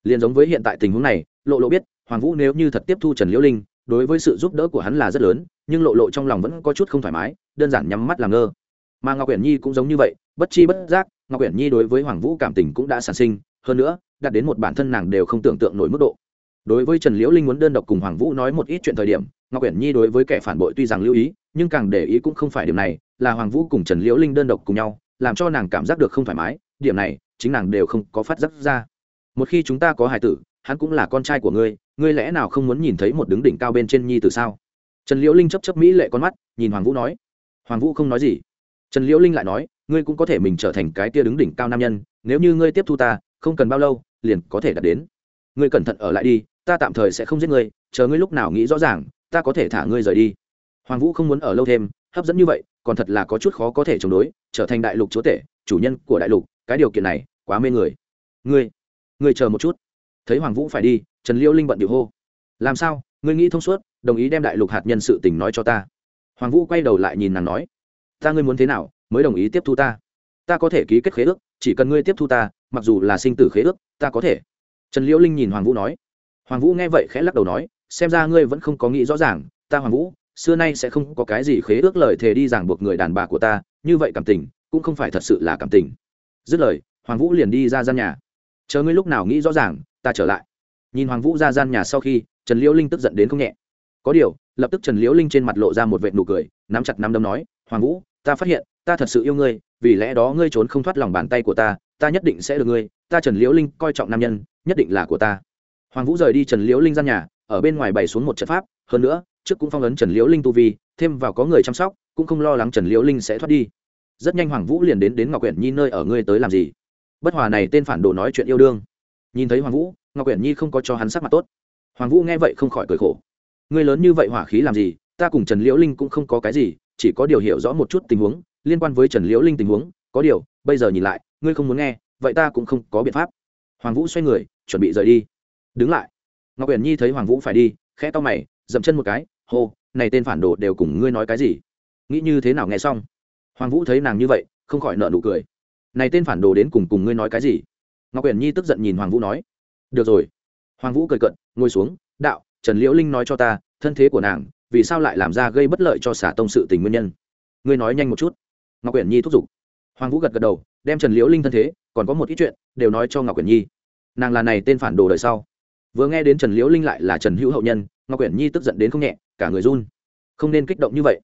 Liền giống với hiện tại tình huống này, lộ lộ biết, hoàng vũ nếu như thật tiếp thu trần liễu linh, đối với sự giúp đỡ của hắn là rất lớn, nhưng lộ lộ trong lòng vẫn có chút không thoải mái, đơn giản nhắm mắt làm ngơ. Mà ngọc uyển nhi cũng giống như vậy, bất chi bất giác, ngọc uyển nhi đối với hoàng vũ cảm tình cũng đã sản sinh, hơn nữa, đạt đến một bản thân nàng đều không tưởng tượng nổi mức độ đối với trần liễu linh muốn đơn độc cùng hoàng vũ nói một ít chuyện thời điểm, ngọc uyển nhi đối với kẻ phản bội tuy rằng lưu ý, nhưng càng để ý cũng không phải điểm này, là hoàng vũ cùng trần liễu linh đơn độc cùng nhau, làm cho nàng cảm giác được không thoải mái, điểm này, chính nàng đều không có phát giác ra. Một khi chúng ta có hài tử, hắn cũng là con trai của ngươi ngươi lẽ nào không muốn nhìn thấy một đứng đỉnh cao bên trên nhi từ sao? Trần liễu linh chấp chấp mỹ lệ con mắt, nhìn hoàng vũ nói. Hoàng vũ không nói gì. Trần liễu linh lại nói, ngươi cũng có thể mình trở thành cái tia đứng đỉnh cao nam nhân, nếu như ngươi tiếp thu ta, không cần bao lâu, liền có thể đạt đến. Ngươi cẩn thận ở lại đi ta tạm thời sẽ không giết ngươi, chờ ngươi lúc nào nghĩ rõ ràng, ta có thể thả ngươi rời đi. Hoàng vũ không muốn ở lâu thêm, hấp dẫn như vậy, còn thật là có chút khó có thể chống đối, trở thành đại lục chúa tể, chủ nhân của đại lục, cái điều kiện này, quá mê người. Ngươi ngươi chờ một chút. Thấy hoàng vũ phải đi, trần liêu linh bận điệu hô. Làm sao, ngươi nghĩ thông suốt, đồng ý đem đại lục hạt nhân sự tình nói cho ta. Hoàng vũ quay đầu lại nhìn nàng nói. Ta ngươi muốn thế nào, mới đồng ý tiếp thu ta? Ta có thể ký kết khế ước, chỉ cần ngươi tiếp thu ta, mặc dù là sinh tử khế ước, ta có thể. Trần liễu linh nhìn hoàng vũ nói hoàng vũ nghe vậy khẽ lắc đầu nói, xem ra ngươi vẫn không có nghĩ rõ ràng, ta hoàng vũ, xưa nay sẽ không có cái gì khế ước lời thề đi ràng buộc người đàn bà của ta, như vậy cảm tình, cũng không phải thật sự là cảm tình. Dứt lời, hoàng vũ liền đi ra gian nhà. Chờ ngươi lúc nào nghĩ rõ ràng, ta trở lại. Nhìn hoàng vũ ra gian nhà sau khi, trần liễu linh tức giận đến không nhẹ. Có điều, lập tức trần liễu linh trên mặt lộ ra một vệt nụ cười, nắm chặt nắm đấm nói, hoàng vũ, ta phát hiện, ta thật sự yêu ngươi, vì lẽ đó ngươi trốn không thoát lòng bàn tay của ta ta nhất định sẽ được ngươi, ta trần liễu linh coi trọng nam nhân, nhất định là của ta hoàng vũ rời đi trần liễu linh gian nhà, ở bên ngoài bày xuống một trận pháp, hơn nữa, trước cũng phong ấn trần liễu linh tu vi, thêm vào có người chăm sóc, cũng không lo lắng trần liễu linh sẽ thoát đi. Rất nhanh hoàng vũ liền đến đến ngọc quyển nhi nơi ở ngươi tới làm gì? Bất hòa này tên phản đồ nói chuyện yêu đương. Nhìn thấy hoàng vũ, ngọc quyển nhi không có cho hắn sắc mặt tốt. Hoàng vũ nghe vậy không khỏi cười khổ. Ngươi lớn như vậy hỏa khí làm gì? Ta cùng trần liễu linh cũng không có cái gì, chỉ có điều hiểu rõ một chút tình huống, liên quan với trần liễu linh tình huống, có điều, bây giờ nhìn lại, ngươi không muốn nghe, vậy ta cũng không có biện pháp. Hoàng vũ xoay người, chuẩn bị rời đi đứng lại. Ngọc uyển nhi thấy hoàng vũ phải đi, khẽ to mày, dậm chân một cái, hô, này tên phản đồ đều cùng ngươi nói cái gì? Nghĩ như thế nào nghe xong. Hoàng vũ thấy nàng như vậy, không khỏi nợ nụ cười. Này tên phản đồ đến cùng cùng ngươi nói cái gì? Ngọc uyển nhi tức giận nhìn hoàng vũ nói. Được rồi. Hoàng vũ cười cận ngồi xuống, đạo, trần liễu linh nói cho ta, thân thế của nàng, vì sao lại làm ra gây bất lợi cho xả tông sự tình nguyên nhân? Ngươi nói nhanh một chút. Ngọc uyển nhi thúc giục. Hoàng vũ gật gật đầu, đem trần liễu linh thân thế, còn có một ít chuyện, đều nói cho ngọc uyển nhi. Nàng là này tên phản đồ đời sau vừa nghe đến trần liễu linh lại là trần hữu hậu nhân ngọc uyển nhi tức giận đến không nhẹ cả người run không nên kích động như vậy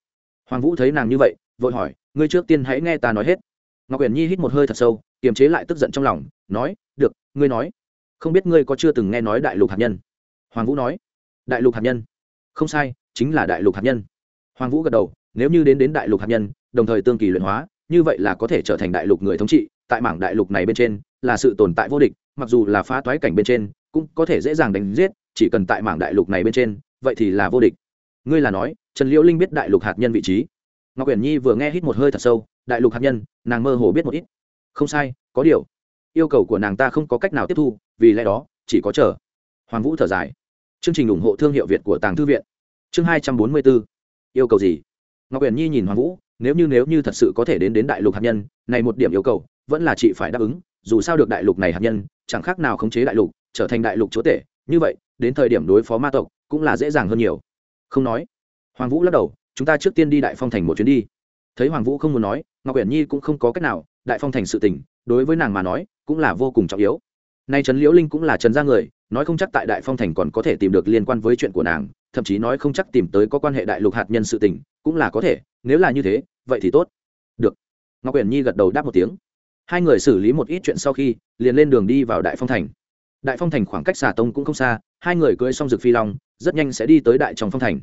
hoàng vũ thấy nàng như vậy vội hỏi ngươi trước tiên hãy nghe ta nói hết ngọc uyển nhi hít một hơi thật sâu kiềm chế lại tức giận trong lòng nói được ngươi nói không biết ngươi có chưa từng nghe nói đại lục hạt nhân hoàng vũ nói đại lục hạt nhân không sai chính là đại lục hạt nhân hoàng vũ gật đầu nếu như đến đến đại lục hạt nhân đồng thời tương kỳ luyện hóa như vậy là có thể trở thành đại lục người thống trị tại mảng đại lục này bên trên là sự tồn tại vô địch mặc dù là phá toái cảnh bên trên cũng có thể dễ dàng đánh giết, chỉ cần tại mảng đại lục này bên trên, vậy thì là vô địch. Ngươi là nói, trần liễu linh biết đại lục hạt nhân vị trí. Ngọc uyển nhi vừa nghe hít một hơi thật sâu, đại lục hạt nhân, nàng mơ hồ biết một ít. Không sai, có điều, yêu cầu của nàng ta không có cách nào tiếp thu, vì lẽ đó, chỉ có chờ. Hoàng vũ thở dài. Chương trình ủng hộ thương hiệu việt của tàng thư viện. Chương hai trăm bốn mươi bốn yêu cầu gì? Ngọc uyển nhi nhìn hoàng vũ, nếu như nếu như thật sự có thể đến đến đại lục hạt nhân, này một điểm yêu cầu, vẫn là chị phải đáp ứng, dù sao được đại lục này hạt nhân, chẳng khác nào khống chế đại lục trở thành đại lục chúa tể, như vậy, đến thời điểm đối phó ma tộc cũng là dễ dàng hơn nhiều. Không nói. Hoàng vũ lắc đầu, chúng ta trước tiên đi đại phong thành một chuyến đi. Thấy hoàng vũ không muốn nói, ngọc uyển nhi cũng không có cách nào, đại phong thành sự tình, đối với nàng mà nói, cũng là vô cùng trọng yếu. Nay trần liễu linh cũng là trần gia người, nói không chắc tại đại phong thành còn có thể tìm được liên quan với chuyện của nàng, thậm chí nói không chắc tìm tới có quan hệ đại lục hạt nhân sự tình, cũng là có thể, nếu là như thế, vậy thì tốt. Được. Ngọc uyển nhi gật đầu đáp một tiếng. Hai người xử lý một ít chuyện sau khi, liền lên đường đi vào đại phong thành đại phong thành khoảng cách xà tông cũng không xa, hai người cưỡi xong rực phi long, rất nhanh sẽ đi tới đại trong phong thành.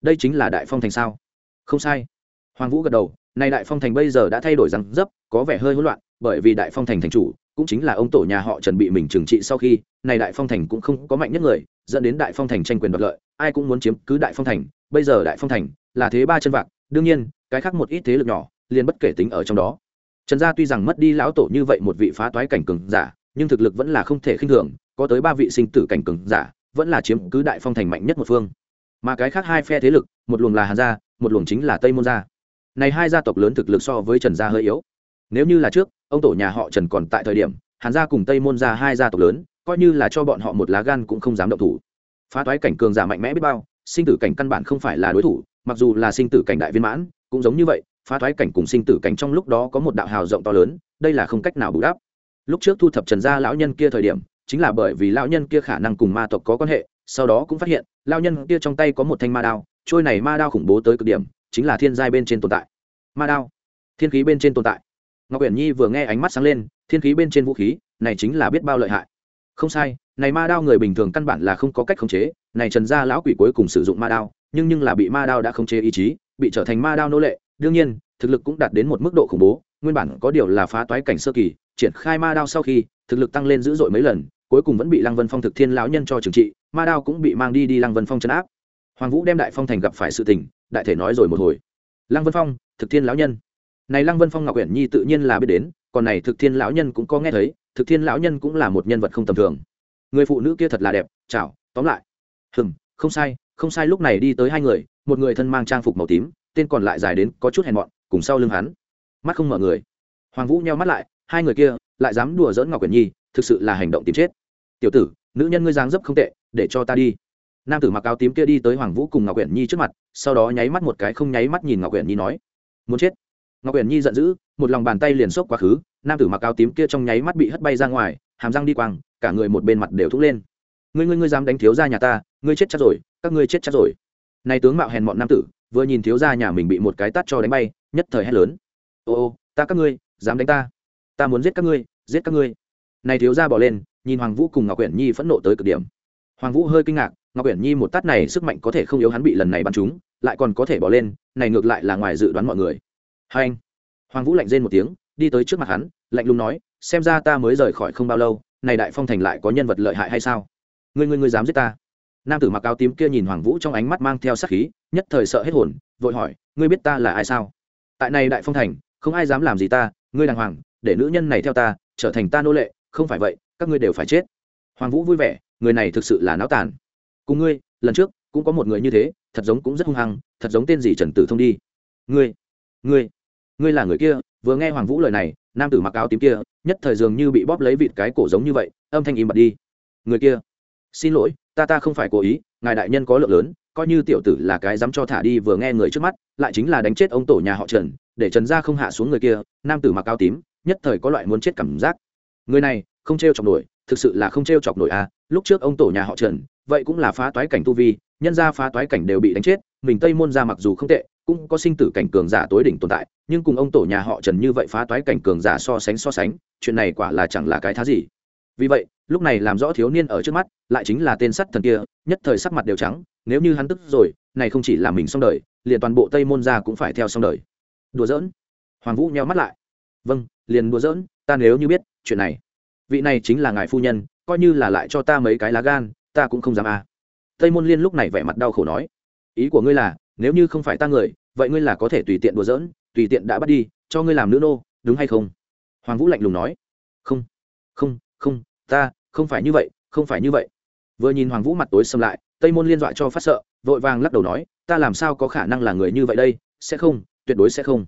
Đây chính là đại phong thành sao? Không sai. Hoàng vũ gật đầu này đại phong thành bây giờ đã thay đổi răng dấp, có vẻ hơi hỗn loạn, bởi vì đại phong thành thành chủ, cũng chính là ông tổ nhà họ trần bị mình trừng trị sau khi này đại phong thành cũng không có mạnh nhất người, dẫn đến đại phong thành tranh quyền đoạt lợi, ai cũng muốn chiếm cứ đại phong thành, bây giờ đại phong thành là thế ba chân vạc, đương nhiên, cái khác một ít thế lực nhỏ, liền bất kể tính ở trong đó. Trần gia tuy rằng mất đi lão tổ như vậy một vị phá toái cảnh cường giả nhưng thực lực vẫn là không thể khinh thường, có tới ba vị sinh tử cảnh cường giả, vẫn là chiếm cứ đại phong thành mạnh nhất một phương. Mà cái khác hai phe thế lực, một luồng là hàn gia, một luồng chính là tây môn gia. Này hai gia tộc lớn thực lực so với trần gia hơi yếu. Nếu như là trước, ông tổ nhà họ trần còn tại thời điểm, hàn gia cùng tây môn gia hai gia tộc lớn, coi như là cho bọn họ một lá gan cũng không dám động thủ. Phá toái cảnh cường giả mạnh mẽ biết bao, sinh tử cảnh căn bản không phải là đối thủ, mặc dù là sinh tử cảnh đại viên mãn, cũng giống như vậy, phá thoái cảnh cùng sinh tử cảnh trong lúc đó có một đạo hào rộng to lớn, đây là không cách nào bù đắp lúc trước thu thập trần gia lão nhân kia thời điểm, chính là bởi vì lão nhân kia khả năng cùng ma tộc có quan hệ, sau đó cũng phát hiện, lão nhân kia trong tay có một thanh ma đao, trôi này ma đao khủng bố tới cực điểm, chính là thiên giai bên trên tồn tại. Ma đao. Thiên khí bên trên tồn tại. Ngọc uyển nhi vừa nghe ánh mắt sáng lên, thiên khí bên trên vũ khí, này chính là biết bao lợi hại. Không sai, này ma đao người bình thường căn bản là không có cách khống chế, này trần gia lão quỷ cuối cùng sử dụng ma đao, nhưng nhưng là bị ma đao đã khống chế ý chí, bị trở thành ma đao nô lệ. Đương nhiên, thực lực cũng đạt đến một mức độ khủng bố, nguyên bản có điều là phá toái cảnh sơ kỳ triển khai ma đao sau khi, thực lực tăng lên dữ dội mấy lần, cuối cùng vẫn bị lăng vân phong thực thiên lão nhân cho trừng trị, ma đao cũng bị mang đi đi lăng vân phong chấn áp. Hoàng vũ đem đại phong thành gặp phải sự tình, đại thể nói rồi một hồi. Lăng vân phong, thực thiên lão nhân. Này lăng vân phong ngọc uyển nhi tự nhiên là biết đến, còn này thực thiên lão nhân cũng có nghe thấy, thực thiên lão nhân cũng là một nhân vật không tầm thường. Người phụ nữ kia thật là đẹp chào tóm lại. Hừm, không sai không sai lúc này đi tới hai người, một người thân mang trang phục màu tím, tên còn lại dài đến có chút hèn mọn, cùng sau lưng hắn. Mắt không mở người. Hoàng vũ nheo mắt lại hai người kia lại dám đùa dỡn ngọc quyển nhi, thực sự là hành động tìm chết. Tiểu tử, nữ nhân ngươi dáng dấp không tệ, để cho ta đi. Nam tử mặc áo tím kia đi tới hoàng vũ cùng ngọc quyển nhi trước mặt, sau đó nháy mắt một cái không nháy mắt nhìn ngọc quyển nhi nói, muốn chết. Ngọc quyển nhi giận dữ, một lòng bàn tay liền xốc quá khứ, nam tử mặc áo tím kia trong nháy mắt bị hất bay ra ngoài, hàm răng đi quàng cả người một bên mặt đều thúc lên. Ngươi ngươi ngươi dám đánh thiếu ra nhà ta, ngươi chết chắc rồi, các ngươi chết chắc rồi. Này tướng mạo hèn mọn nam tử, vừa nhìn thiếu gia nhà mình bị một cái tát cho đánh bay, nhất thời hét lớn, ô ô, ta các ngươi, dám đánh ta ta muốn giết các ngươi, giết các ngươi. Này thiếu gia bỏ lên, nhìn hoàng vũ cùng ngọc quyển nhi phẫn nộ tới cực điểm. Hoàng vũ hơi kinh ngạc, ngọc quyển nhi một tát này sức mạnh có thể không yếu hắn bị lần này bắn trúng, lại còn có thể bỏ lên, này ngược lại là ngoài dự đoán mọi người. Hai anh. Hoàng vũ lạnh rên một tiếng, đi tới trước mặt hắn, lạnh lùng nói, xem ra ta mới rời khỏi không bao lâu, này đại phong thành lại có nhân vật lợi hại hay sao? Ngươi ngươi ngươi dám giết ta? Nam tử mặc áo tím kia nhìn hoàng vũ trong ánh mắt mang theo sát khí, nhất thời sợ hết hồn, vội hỏi, ngươi biết ta là ai sao? Tại này đại phong thành, không ai dám làm gì ta, ngươi đàng hoàng để nữ nhân này theo ta, trở thành ta nô lệ, không phải vậy, các ngươi đều phải chết. Hoàng vũ vui vẻ, người này thực sự là náo tàn. Cùng ngươi, lần trước, cũng có một người như thế, thật giống cũng rất hung hăng, thật giống tên gì trần tử thông đi. Ngươi ngươi ngươi là người kia, vừa nghe hoàng vũ lời này, nam tử mặc áo tím kia, nhất thời dường như bị bóp lấy vịt cái cổ giống như vậy, âm thanh im bật đi. Người kia, xin lỗi, ta ta không phải cố ý, ngài đại nhân có lượng lớn, coi như tiểu tử là cái dám cho thả đi vừa nghe người trước mắt, lại chính là đánh chết ông tổ nhà họ trần, để trần gia không hạ xuống người kia, nam tử mặc áo tím nhất thời có loại muốn chết cảm giác. Người này, không t r e o chọc nổi, thực sự là không t r e o chọc nổi à lúc trước ông tổ nhà họ trần, vậy cũng là phá toái cảnh tu vi, nhân gia phá toái cảnh đều bị đánh chết, mình tây môn ra mặc dù không tệ, cũng có sinh tử cảnh cường giả tối đỉnh tồn tại, nhưng cùng ông tổ nhà họ trần như vậy phá toái cảnh cường giả so sánh so sánh, chuyện này quả là chẳng là cái thá gì. Vì vậy, lúc này làm rõ thiếu niên ở trước mắt, lại chính là tên sắt thần kia, nhất thời sắc mặt đều trắng, nếu như hắn tức rồi, này không chỉ là mình xong đời, liền toàn bộ tây môn ra cũng phải theo xong đời. Đùa giỡn. Hoàng vũ nheo mắt lại. Vâng liền đùa giỡn, ta nếu như biết chuyện này, vị này chính là ngài phu nhân, coi như là lại cho ta mấy cái lá gan, ta cũng không dám à. tây môn liên lúc này vẻ mặt đau khổ nói, ý của ngươi là, nếu như không phải ta người, vậy ngươi là có thể tùy tiện đùa giỡn, tùy tiện đã bắt đi, cho ngươi làm nữ nô, đúng hay không? Hoàng vũ lạnh lùng nói, không không không, ta không phải như vậy, không phải như vậy. Vừa nhìn hoàng vũ mặt tối xâm lại, tây môn liên dọa cho phát sợ, vội vàng lắc đầu nói, ta làm sao có khả năng là người như vậy đây, sẽ không, tuyệt đối sẽ không.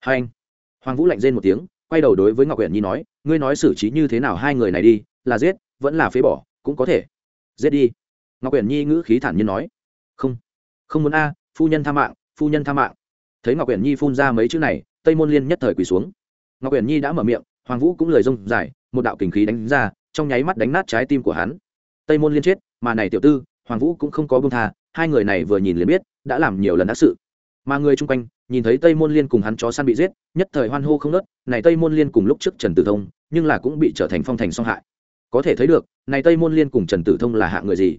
Hai anh. Hoàng vũ lạnh rên một tiếng quay đầu đối với ngọc huyện nhi nói, ngươi nói xử trí như thế nào hai người này đi, là giết, vẫn là phế bỏ, cũng có thể. Giết đi. Ngọc huyện nhi ngữ khí thản nhiên nói, không không muốn a, phu nhân tha mạng, phu nhân tha mạng. Thấy ngọc huyện nhi phun ra mấy chữ này, tây môn liên nhất thời quỳ xuống. Ngọc huyện nhi đã mở miệng, hoàng vũ cũng lời rông dài, một đạo kình khí đánh ra, trong nháy mắt đánh nát trái tim của hắn. Tây môn liên chết, mà này tiểu tư, hoàng vũ cũng không có bông tha, hai người này vừa nhìn liền biết, đã làm nhiều lần ác sự. Mà người chung quanh nhìn thấy tây môn liên cùng hắn chó săn bị giết, nhất thời hoan hô không nớt, này tây môn liên cùng lúc trước trần tử thông, nhưng là cũng bị trở thành phong thành song hại. Có thể thấy được, này tây môn liên cùng trần tử thông là hạ người gì?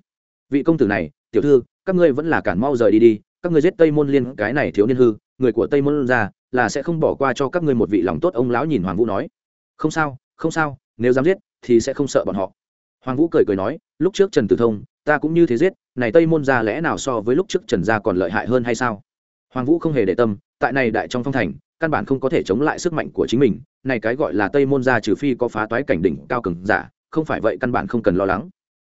Vị công tử này, tiểu thư, các ngươi vẫn là cản mau rời đi đi, các ngươi giết tây môn liên, cái này thiếu niên hư, người của tây môn ra, là sẽ không bỏ qua cho các ngươi một vị lòng tốt ông lão nhìn hoàng vũ nói. Không sao không sao, nếu dám giết, thì sẽ không sợ bọn họ. Hoàng vũ cười cười nói, lúc trước trần tử thông, ta cũng như thế giết, này tây môn ra lẽ nào so với lúc trước trần gia còn lợi hại hơn hay sao? Hoàng vũ không hề để tâm, tại này đại trong phong thành, căn bản không có thể chống lại sức mạnh của chính mình, này cái gọi là tây môn gia trừ phi có phá toái cảnh đỉnh cao cường giả, không phải vậy căn bản không cần lo lắng.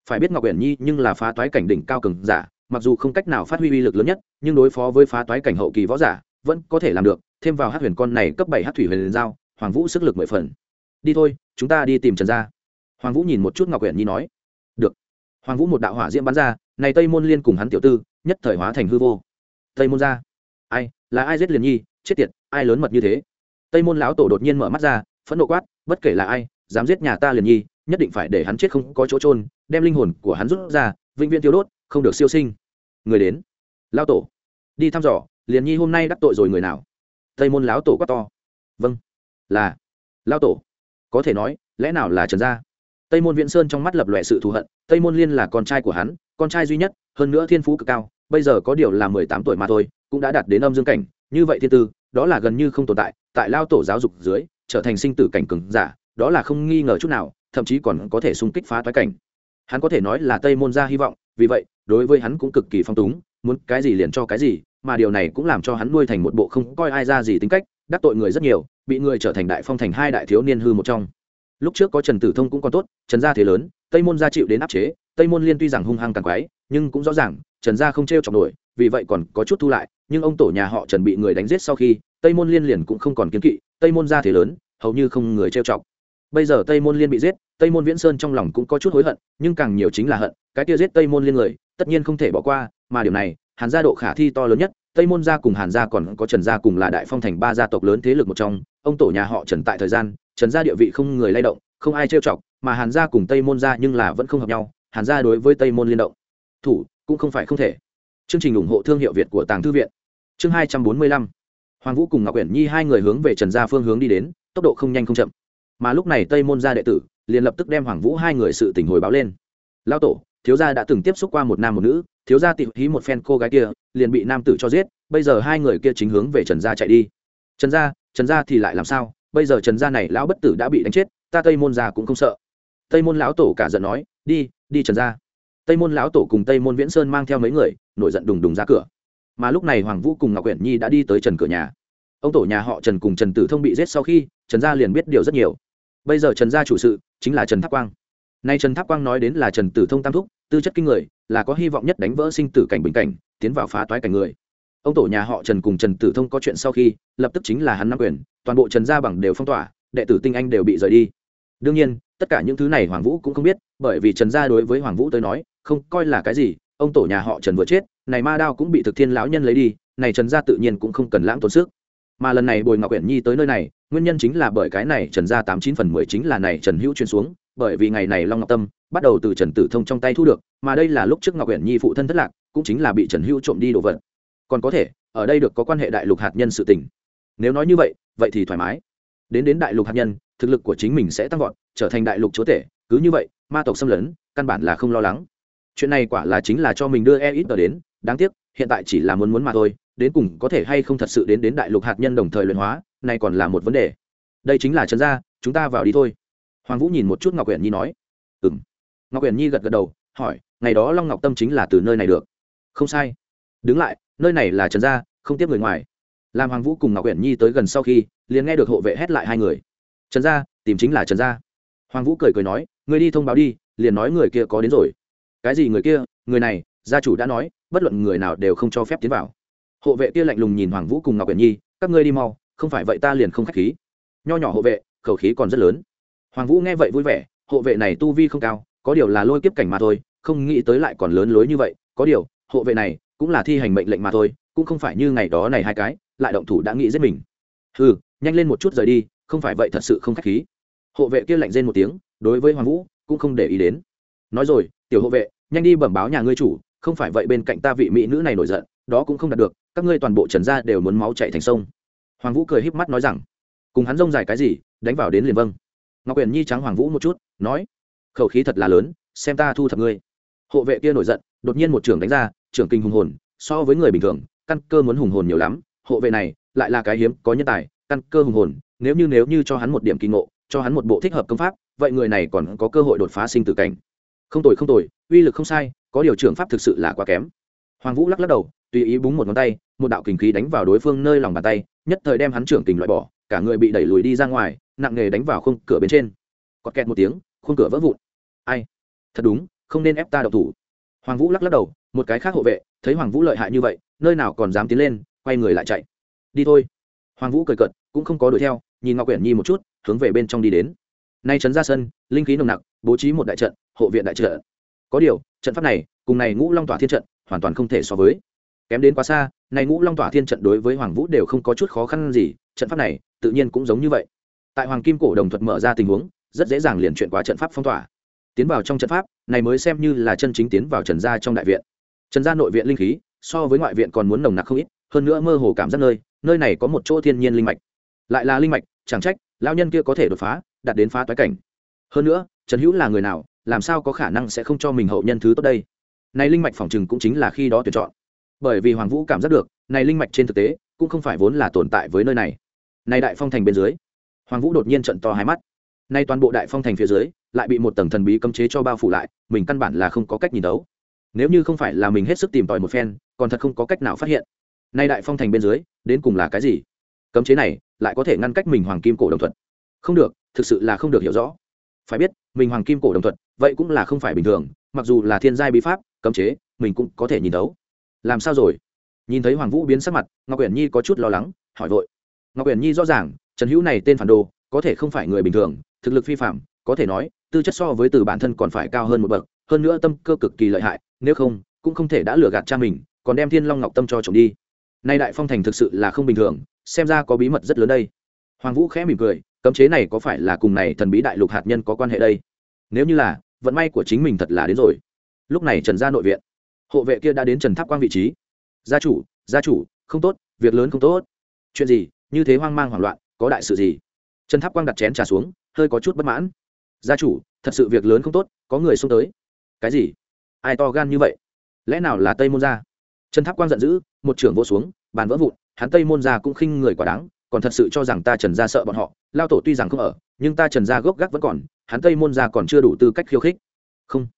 Phải biết ngọc uyển nhi nhưng là phá toái cảnh đỉnh cao cường giả, mặc dù không cách nào phát huy uy lực lớn nhất, nhưng đối phó với phá toái cảnh hậu kỳ võ giả, vẫn có thể làm được, thêm vào hát huyền con này cấp bảy hát thủy huyền giao, hoàng vũ sức lực mười phần. Đi thôi, chúng ta đi tìm trần gia. Hoàng vũ nhìn một chút ngọc uyển nhi nói. Được. Hoàng vũ một đạo hỏa diễm bắn ra, này tây môn liên cùng hắn tiểu tư, nhất thời hóa thành hư vô. Tây môn ra ai, là ai giết liền nhi, chết tiệt, ai lớn mật như thế. Tây môn lão tổ đột nhiên mở mắt ra, phẫn nộ quát, bất kể là ai, dám giết nhà ta liền nhi, nhất định phải để hắn chết không có chỗ trôn đem linh hồn của hắn rút ra, vĩnh viễn tiêu đốt, không được siêu sinh. Người đến. Lão tổ. Đi thăm dò, liền nhi hôm nay đắc tội rồi người nào? Tây môn lão tổ quát to. Vâng. Là. Lão tổ. Có thể nói, lẽ nào là trần gia? Tây môn viễn sơn trong mắt lập lòe sự thù hận, tây môn liên là con trai của hắn, con trai duy nhất, hơn nữa thiên phú cực cao, bây giờ có điều là mười tám tuổi mà thôi cũng đã đạt đến âm dương cảnh, như vậy thiên tư, đó là gần như không tồn tại tại lao tổ giáo dục dưới, trở thành sinh tử cảnh cường giả, đó là không nghi ngờ chút nào, thậm chí còn có thể xung kích phá toái cảnh. Hắn có thể nói là tây môn gia hy vọng, vì vậy, đối với hắn cũng cực kỳ phong túng, muốn cái gì liền cho cái gì, mà điều này cũng làm cho hắn nuôi thành một bộ không coi ai ra gì tính cách, đắc tội người rất nhiều, bị người trở thành đại phong thành hai đại thiếu niên hư một trong. Lúc trước có trần tử thông cũng còn tốt, trần gia thế lớn, tây môn gia chịu đến áp chế, tây môn liên tuy rằng hung hăng càng quái, nhưng cũng rõ ràng, trần gia không t r e o chọc nổi, vì vậy còn có chút thu lại nhưng ông tổ nhà họ trần bị người đánh giết sau khi, tây môn liên liền cũng không còn kiến kỵ, tây môn gia thế lớn, hầu như không người trêu chọc. Bây giờ tây môn liên bị giết, tây môn viễn sơn trong lòng cũng có chút hối hận, nhưng càng nhiều chính là hận, cái kia giết tây môn liên người, tất nhiên không thể bỏ qua, mà điều này, hàn gia độ khả thi to lớn nhất, tây môn gia cùng hàn gia còn có trần gia cùng là đại phong thành ba gia tộc lớn thế lực một trong, ông tổ nhà họ trần tại thời gian, trần gia địa vị không người lay động, không ai trêu chọc, mà hàn gia cùng tây môn gia nhưng là vẫn không hợp nhau, hàn gia đối với tây môn liên động, thủ cũng không phải không thể. Chương trình ủng hộ thương hiệu việt của tàng thư viện chương hai trăm bốn mươi lăm. Hoàng vũ cùng ngọc uyển nhi hai người hướng về trần gia phương hướng đi đến, tốc độ không nhanh không chậm. Mà lúc này tây môn gia đệ tử liền lập tức đem hoàng vũ hai người sự tình hồi báo lên. Lao tổ, thiếu gia đã từng tiếp xúc qua một nam một nữ, thiếu gia tị hí một phen cô gái kia, liền bị nam tử cho giết, bây giờ hai người kia chính hướng về trần gia chạy đi. Trần gia trần gia thì lại làm sao? Bây giờ trần gia này lão bất tử đã bị đánh chết, ta tây môn gia cũng không sợ. Tây môn lão tổ cả giận nói, đi đi trần gia. Tây môn lão tổ cùng tây môn viễn sơn mang theo mấy người, nổi giận đùng đùng ra cửa mà lúc này hoàng vũ cùng ngọc quyển nhi đã đi tới trần cửa nhà. Ông tổ nhà họ trần cùng trần tử thông bị giết sau khi, trần gia liền biết điều rất nhiều. Bây giờ trần gia chủ sự chính là trần tháp quang. Nay trần tháp quang nói đến là trần tử thông tam thúc, tư chất kinh người, là có hy vọng nhất đánh vỡ sinh tử cảnh bình cảnh, tiến vào phá toái cảnh người. Ông tổ nhà họ trần cùng trần tử thông có chuyện sau khi, lập tức chính là hắn nắm quyền, toàn bộ trần gia bằng đều phong tỏa, đệ tử tinh anh đều bị rời đi. Đương nhiên, tất cả những thứ này hoàng vũ cũng không biết, bởi vì trần gia đối với hoàng vũ tới nói, không coi là cái gì, ông tổ nhà họ trần vừa chết này ma đao cũng bị thực thiên lão nhân lấy đi, này trần gia tự nhiên cũng không cần lãng tốn sức. Mà lần này bồi ngọc uyển nhi tới nơi này, nguyên nhân chính là bởi cái này trần gia tám chín phần mười chính là này trần hữu truyền xuống, bởi vì ngày này long ngọc tâm bắt đầu từ trần tử thông trong tay thu được, mà đây là lúc trước ngọc uyển nhi phụ thân thất lạc, cũng chính là bị trần hữu trộm đi đồ vật. Còn có thể, ở đây được có quan hệ đại lục hạt nhân sự tình. Nếu nói như vậy vậy thì thoải mái. Đến đến đại lục hạt nhân, thực lực của chính mình sẽ tăng vọt, trở thành đại lục chúa tể, cứ như vậy, ma tộc xâm lấn, căn bản là không lo lắng. Chuyện này quả là chính là cho mình đưa e ít tờ đến đáng tiếc, hiện tại chỉ là muốn muốn mà thôi, đến cùng có thể hay không thật sự đến đến đại lục hạt nhân đồng thời luyện hóa, này còn là một vấn đề. Đây chính là trần gia, chúng ta vào đi thôi. Hoàng vũ nhìn một chút ngọc quyển nhi nói. Ừ m ngọc quyển nhi gật gật đầu, hỏi, ngày đó long ngọc tâm chính là từ nơi này được? Không sai. Đứng lại, nơi này là trần gia, không tiếp người ngoài. Làm hoàng vũ cùng ngọc quyển nhi tới gần sau khi, liền nghe được hộ vệ hét lại hai người. Trần gia, tìm chính là trần gia. Hoàng vũ cười cười nói người đi thông báo đi, liền nói người kia có đến rồi. Cái gì người kia? Người này, gia chủ đã nói bất luận người nào đều không cho phép tiến vào. Hộ vệ kia lạnh lùng nhìn hoàng vũ cùng ngọc quyển nhi, các ngươi đi mau, không phải vậy ta liền không k h á c h khí. Nho nhỏ hộ vệ, khẩu khí còn rất lớn. Hoàng vũ nghe vậy vui vẻ, hộ vệ này tu vi không cao, có điều là lôi kiếp cảnh mà thôi, không nghĩ tới lại còn lớn lối như vậy. Có điều, hộ vệ này cũng là thi hành mệnh lệnh mà thôi, cũng không phải như ngày đó này hai cái, lại động thủ đã nghĩ giết mình. Ừ nhanh lên một chút rời đi, không phải vậy thật sự không k h á c h khí. Hộ vệ kia lạnh rên một tiếng, đối với hoàng vũ cũng không để ý đến. Nói rồi, tiểu hộ vệ, nhanh đi bẩm báo nhà ngươi chủ không phải vậy bên cạnh ta vị mỹ nữ này nổi giận, đó cũng không đạt được, các ngươi toàn bộ trần gia đều muốn máu chạy thành sông. Hoàng vũ cười híp mắt nói rằng, cùng hắn rông dài cái gì, đánh vào đến liền vâng. Ngọc quyền nhi trắng hoàng vũ một chút, nói, khẩu khí thật là lớn, xem ta thu thập ngươi. Hộ vệ kia nổi giận, đột nhiên một trưởng đánh ra, trưởng kinh hùng hồn, so với người bình thường, căn cơ muốn hùng hồn nhiều lắm, hộ vệ này, lại là cái hiếm, có nhân tài, căn cơ hùng hồn, nếu như nếu như cho hắn một điểm kỳ ngộ, cho hắn một bộ thích hợp công pháp, vậy người này còn có cơ hội đột phá sinh tử cảnh. Không tồi không tồi, uy lực không sai có điều trưởng pháp thực sự là quá kém. Hoàng vũ lắc lắc đầu, tùy ý búng một ngón tay, một đạo kình khí đánh vào đối phương nơi lòng bàn tay, nhất thời đem hắn trưởng kình loại bỏ, cả người bị đẩy lùi đi ra ngoài, nặng nghề đánh vào khung cửa bên trên. Có kẹt một tiếng, khung cửa vỡ vụn. Ai? Thật đúng, không nên ép ta đậu thủ. Hoàng vũ lắc lắc đầu, một cái khác hộ vệ, thấy hoàng vũ lợi hại như vậy, nơi nào còn dám tiến lên, quay người lại chạy. Đi thôi. Hoàng vũ cười cợt, cũng không có đuổi theo, nhìn ngọc quyển nhi một chút, hướng về bên trong đi đến. Nay trấn ra sân, linh khí nồng nặc, bố trí một đại trận, hộ viện đại trận. Có điều trận pháp này, cùng này ngũ long tỏa thiên trận, hoàn toàn không thể so với. Kém đến quá xa, này ngũ long tỏa thiên trận đối với hoàng vũ đều không có chút khó khăn gì, trận pháp này tự nhiên cũng giống như vậy. Tại hoàng kim cổ đồng thuật mở ra tình huống, rất dễ dàng liền chuyện qua trận pháp phong tỏa. Tiến vào trong trận pháp, này mới xem như là chân chính tiến vào trần gia trong đại viện. Trần gia nội viện linh khí, so với ngoại viện còn muốn nồng nặc không ít, hơn nữa mơ hồ cảm giác nơi nơi này có một chỗ thiên nhiên linh mạch. Lại là linh mạch, chẳng trách lao nhân kia có thể đột phá, đạt đến phá toái cảnh. Hơn nữa, trần hữu là người nào làm sao có khả năng sẽ không cho mình hậu nhân thứ tốt đây? Này linh mạch phòng Trừng cũng chính là khi đó tuyển chọn. Bởi vì hoàng vũ cảm giác được, này linh mạch trên thực tế, cũng không phải vốn là tồn tại với nơi này. Này đại phong thành bên dưới, hoàng vũ đột nhiên trận to hai mắt. Nay toàn bộ đại phong thành phía dưới, lại bị một tầng thần bí cấm chế cho bao phủ lại, mình căn bản là không có cách nhìn đấu nếu như không phải là mình hết sức tìm tòi một phen, còn thật không có cách nào phát hiện. Nay đại phong thành bên dưới, đến cùng là cái gì? Cấm chế này, lại có thể ngăn cách mình hoàng kim cổ đồng thuận không được, thực sự là không được hiểu rõ. Phải biết, mình hoàng kim cổ đồng thuận vậy cũng là không phải bình thường, mặc dù là thiên giai bí pháp, cấm chế, mình cũng có thể nhìn thấu. Làm sao rồi? Nhìn thấy hoàng vũ biến sắc mặt, ngọc uyển nhi có chút lo lắng, hỏi vội. Ngọc uyển nhi rõ ràng, trần hữu này tên phản đồ, có thể không phải người bình thường, thực lực phi phạm có thể nói, tư chất so với từ bản thân còn phải cao hơn một bậc, hơn nữa tâm cơ cực kỳ lợi hại, nếu không, cũng không thể đã lừa gạt cha mình, còn đem thiên long ngọc tâm cho chồng đi. Nay đại phong thành thực sự là không bình thường, xem ra có bí mật rất lớn đây. Hoàng vũ khẽ mỉm cười, cấm chế này có phải là cùng này thần bí đại lục hạt nhân có quan hệ đây? Nếu như là vận may của chính mình thật là đến rồi. Lúc này trần gia nội viện, hộ vệ kia đã đến trần tháp quang vị trí. Gia chủ gia chủ, không tốt, việc lớn không tốt. Chuyện gì, như thế hoang mang hoảng loạn, có đại sự gì? Trần tháp quang đặt chén trà xuống, hơi có chút bất mãn. Gia chủ, thật sự việc lớn không tốt, có người xông tới. Cái gì? Ai to gan như vậy? Lẽ nào là tây môn gia? Trần tháp quang giận dữ, một trưởng vô xuống, bàn vỡ vụn, hắn tây môn gia cũng khinh người quả đáng, còn thật sự cho rằng ta trần gia sợ bọn họ, lao tổ tuy rằng không ở, nhưng ta trần gia gốc gác vẫn còn hắn tây môn gia còn chưa đủ tư cách khiêu khích. Không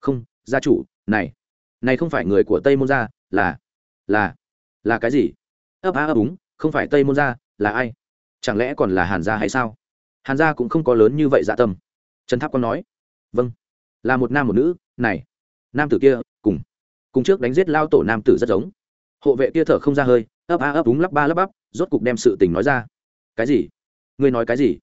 không, gia chủ, này này không phải người của tây môn gia, là là là cái gì? Ấp á ấp úng, không phải tây môn gia, là ai? Chẳng lẽ còn là hàn gia hay sao? Hàn gia cũng không có lớn như vậy dạ tâm. Trần tháp con nói vâng là một nam một nữ, này, nam tử kia, cùng cùng trước đánh giết lao tổ nam tử rất giống. Hộ vệ kia thở không ra hơi, ấp a ấp úng lắp ba lắp bắp, rốt cục đem sự tình nói ra. Cái gì? Ngươi nói cái gì?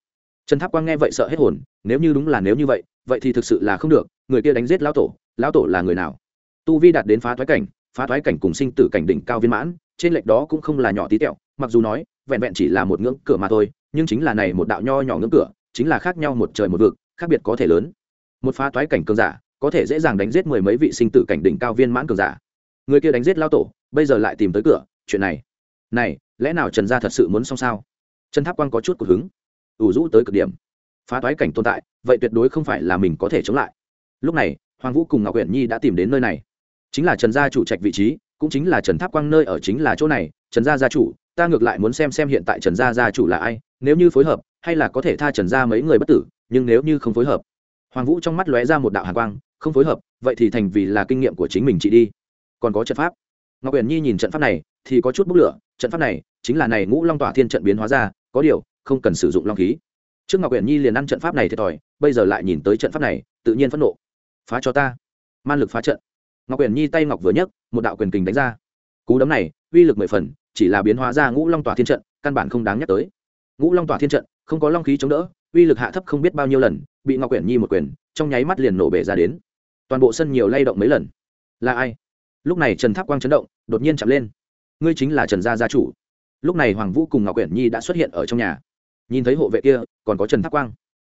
Trần tháp quang nghe vậy sợ hết hồn, nếu như đúng là nếu như vậy vậy thì thực sự là không được, người kia đánh giết lão tổ lão tổ là người nào? Tu vi đạt đến phá thoái cảnh, phá thoái cảnh cùng sinh tử cảnh đỉnh cao viên mãn, trên lệch đó cũng không là nhỏ tí tẹo, mặc dù nói, vẹn vẹn chỉ là một ngưỡng cửa mà thôi, nhưng chính là này một đạo nho nhỏ ngưỡng cửa, chính là khác nhau một trời một vực, khác biệt có thể lớn. Một phá thoái cảnh cường giả, có thể dễ dàng đánh giết mười mấy vị sinh tử cảnh đỉnh cao viên mãn cường giả. Người kia đánh giết lao tổ, bây giờ lại tìm tới cửa, chuyện này. Này, lẽ nào trần gia thật sự muốn xong sao? Trần tháp Quang có chút cuộc hứng ủ rũ tới cực điểm. Phá toái cảnh tồn tại, vậy tuyệt đối không phải là mình có thể chống lại. Lúc này, hoàng vũ cùng ngọc huyện nhi đã tìm đến nơi này. Chính là trần gia chủ trạch vị trí, cũng chính là trần tháp quang nơi ở chính là chỗ này. Trần gia gia chủ, ta ngược lại muốn xem xem hiện tại trần gia gia chủ là ai, nếu như phối hợp, hay là có thể tha trần gia mấy người bất tử, nhưng nếu như không phối hợp. Hoàng vũ trong mắt lóe ra một đạo hàn quang, không phối hợp, vậy thì thành vì là kinh nghiệm của chính mình chị đi. Còn có trận pháp. Ngọc huyền nhi nhìn trận pháp này, thì có chút bốc lửa, trận pháp này, chính là này ngũ long tỏa thiên trận biến hóa ra, có điều không cần sử dụng long khí. Trước ngọc uyển nhi liền ăn trận pháp này thiệt thòi, bây giờ lại nhìn tới trận pháp này, tự nhiên phẫn nộ. Phá cho ta. Man lực phá trận. Ngọc uyển nhi tay ngọc vừa nhấc, một đạo quyền kình đánh ra. Cú đấm này, uy lực mười phần, chỉ là biến hóa ra ngũ long tỏa thiên trận, căn bản không đáng nhắc tới. Ngũ long tỏa thiên trận, không có long khí chống đỡ, uy lực hạ thấp không biết bao nhiêu lần, bị ngọc uyển nhi một quyền, trong nháy mắt liền nổ bể ra đến. Toàn bộ sân nhiều lay động mấy lần. Là ai? Lúc này trần tháp quang chấn động, đột nhiên chạm lên. Ngươi chính là trần gia gia chủ. Lúc này hoàng vũ cùng ngọc quyển nhi đã xuất hiện ở trong nhà nhìn thấy hộ vệ kia, còn có trần tháp quang.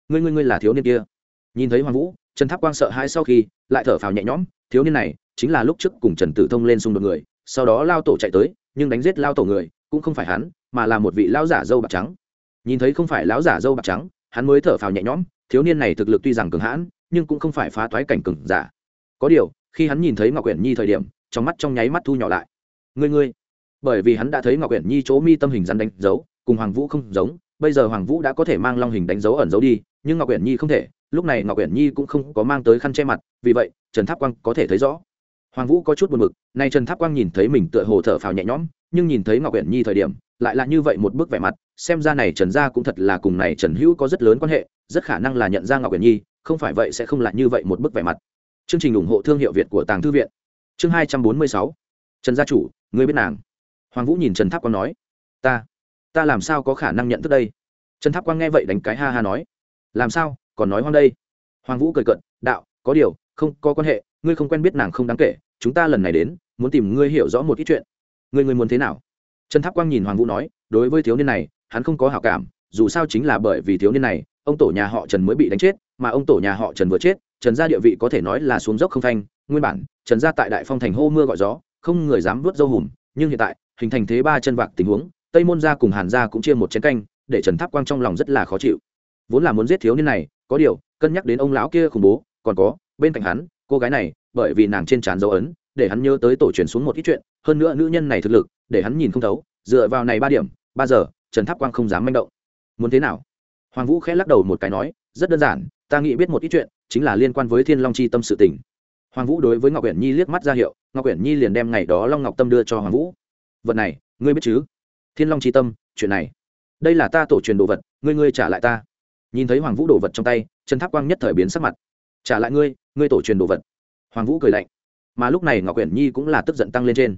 Ngươi ngươi ngươi là thiếu niên kia. Nhìn thấy hoàng vũ, trần tháp quang sợ hãi sau khi, lại thở phào nhẹ nhõm, thiếu niên này chính là lúc trước cùng trần tử thông lên xung đột người, sau đó lao tổ chạy tới, nhưng đánh giết lao tổ người, cũng không phải hắn, mà là một vị lão giả dâu bạc trắng. Nhìn thấy không phải lão giả dâu bạc trắng, hắn mới thở phào nhẹ nhõm, thiếu niên này thực lực tuy rằng cường hãn, nhưng cũng không phải phá toái cảnh cường giả. Có điều, khi hắn nhìn thấy ngọc quyển nhi thời điểm, trong mắt trong nháy mắt thu nhỏ lại. Ngươi ngươi. Bởi vì hắn đã thấy ngọc uyển nhi chỗ mi tâm hình rắn đánh dấu, cùng hoàng vũ không giống bây giờ hoàng vũ đã có thể mang long hình đánh dấu ẩn dấu đi, nhưng ngọc uyển nhi không thể, lúc này ngọc uyển nhi cũng không có mang tới khăn che mặt, vì vậy, trần tháp quang có thể thấy rõ. Hoàng vũ có chút buồn b ự c nay trần tháp quang nhìn thấy mình tựa hồ thở phào nhẹ nhõm, nhưng nhìn thấy ngọc uyển nhi thời điểm, lại là như vậy một bức vẻ mặt, xem ra này trần gia cũng thật là cùng này trần hữu có rất lớn quan hệ, rất khả năng là nhận ra ngọc uyển nhi, không phải vậy sẽ không là như vậy một bức vẻ mặt. Chương trình ủng hộ thương hiệu việt của tàng thư viện. Chương hai trăm bốn mươi sáu. Trần gia chủ, ngươi biết nàng. Hoàng vũ nhìn trần tháp quang nói, ta ta làm sao có khả năng nhận thức đây? Trần tháp quang nghe vậy đánh cái ha ha nói. Làm sao? Còn nói hoang đây. Hoàng vũ cười cận đạo, có điều, không, có quan hệ, ngươi không quen biết nàng không đáng kể, chúng ta lần này đến, muốn tìm ngươi hiểu rõ một ít chuyện. Ngươi ngươi muốn thế nào? Trần tháp quang nhìn hoàng vũ nói, đối với thiếu niên này, hắn không có hảo cảm, dù sao chính là bởi vì thiếu niên này, ông tổ nhà họ trần mới bị đánh chết, mà ông tổ nhà họ trần vừa chết, trần gia địa vị có thể nói là xuống dốc không thanh, nguyên bản, trần gia tại đại phong thành hô mưa gọi gió, không người dám vớt dâu hùm, nhưng hiện tại, hình thành thế ba chân vạc tình huống tây môn gia cùng hàn gia cũng chia một chén canh, để trần tháp quang trong lòng rất là khó chịu. Vốn là muốn giết thiếu niên này, có điều, cân nhắc đến ông lão kia khủng bố, còn có, bên cạnh hắn, cô gái này, bởi vì nàng trên trán dấu ấn, để hắn nhớ tới tổ truyền xuống một ít chuyện, hơn nữa nữ nhân này thực lực, để hắn nhìn không thấu, dựa vào này ba điểm, ba giờ, trần tháp quang không dám manh động. Muốn thế nào? Hoàng vũ khẽ lắc đầu một cái nói, rất đơn giản, ta nghĩ biết một ít chuyện, chính là liên quan với thiên long chi tâm sự tình. Hoàng vũ đối với ngọc uyển nhi liếc mắt ra hiệu, ngọc uyển nhi liền đem ngày đó long ngọc tâm đưa cho hoàng vũ. Vật này, ngươi biết chứ? Thiên long chi tâm, chuyện này. Đây là ta tổ truyền đồ vật, ngươi ngươi trả lại ta. Nhìn thấy hoàng vũ đồ vật trong tay, trần tháp quang nhất thời biến sắc mặt. Trả lại ngươi ngươi tổ truyền đồ vật. Hoàng vũ cười lạnh. Mà lúc này ngọc Quyển nhi cũng là tức giận tăng lên trên.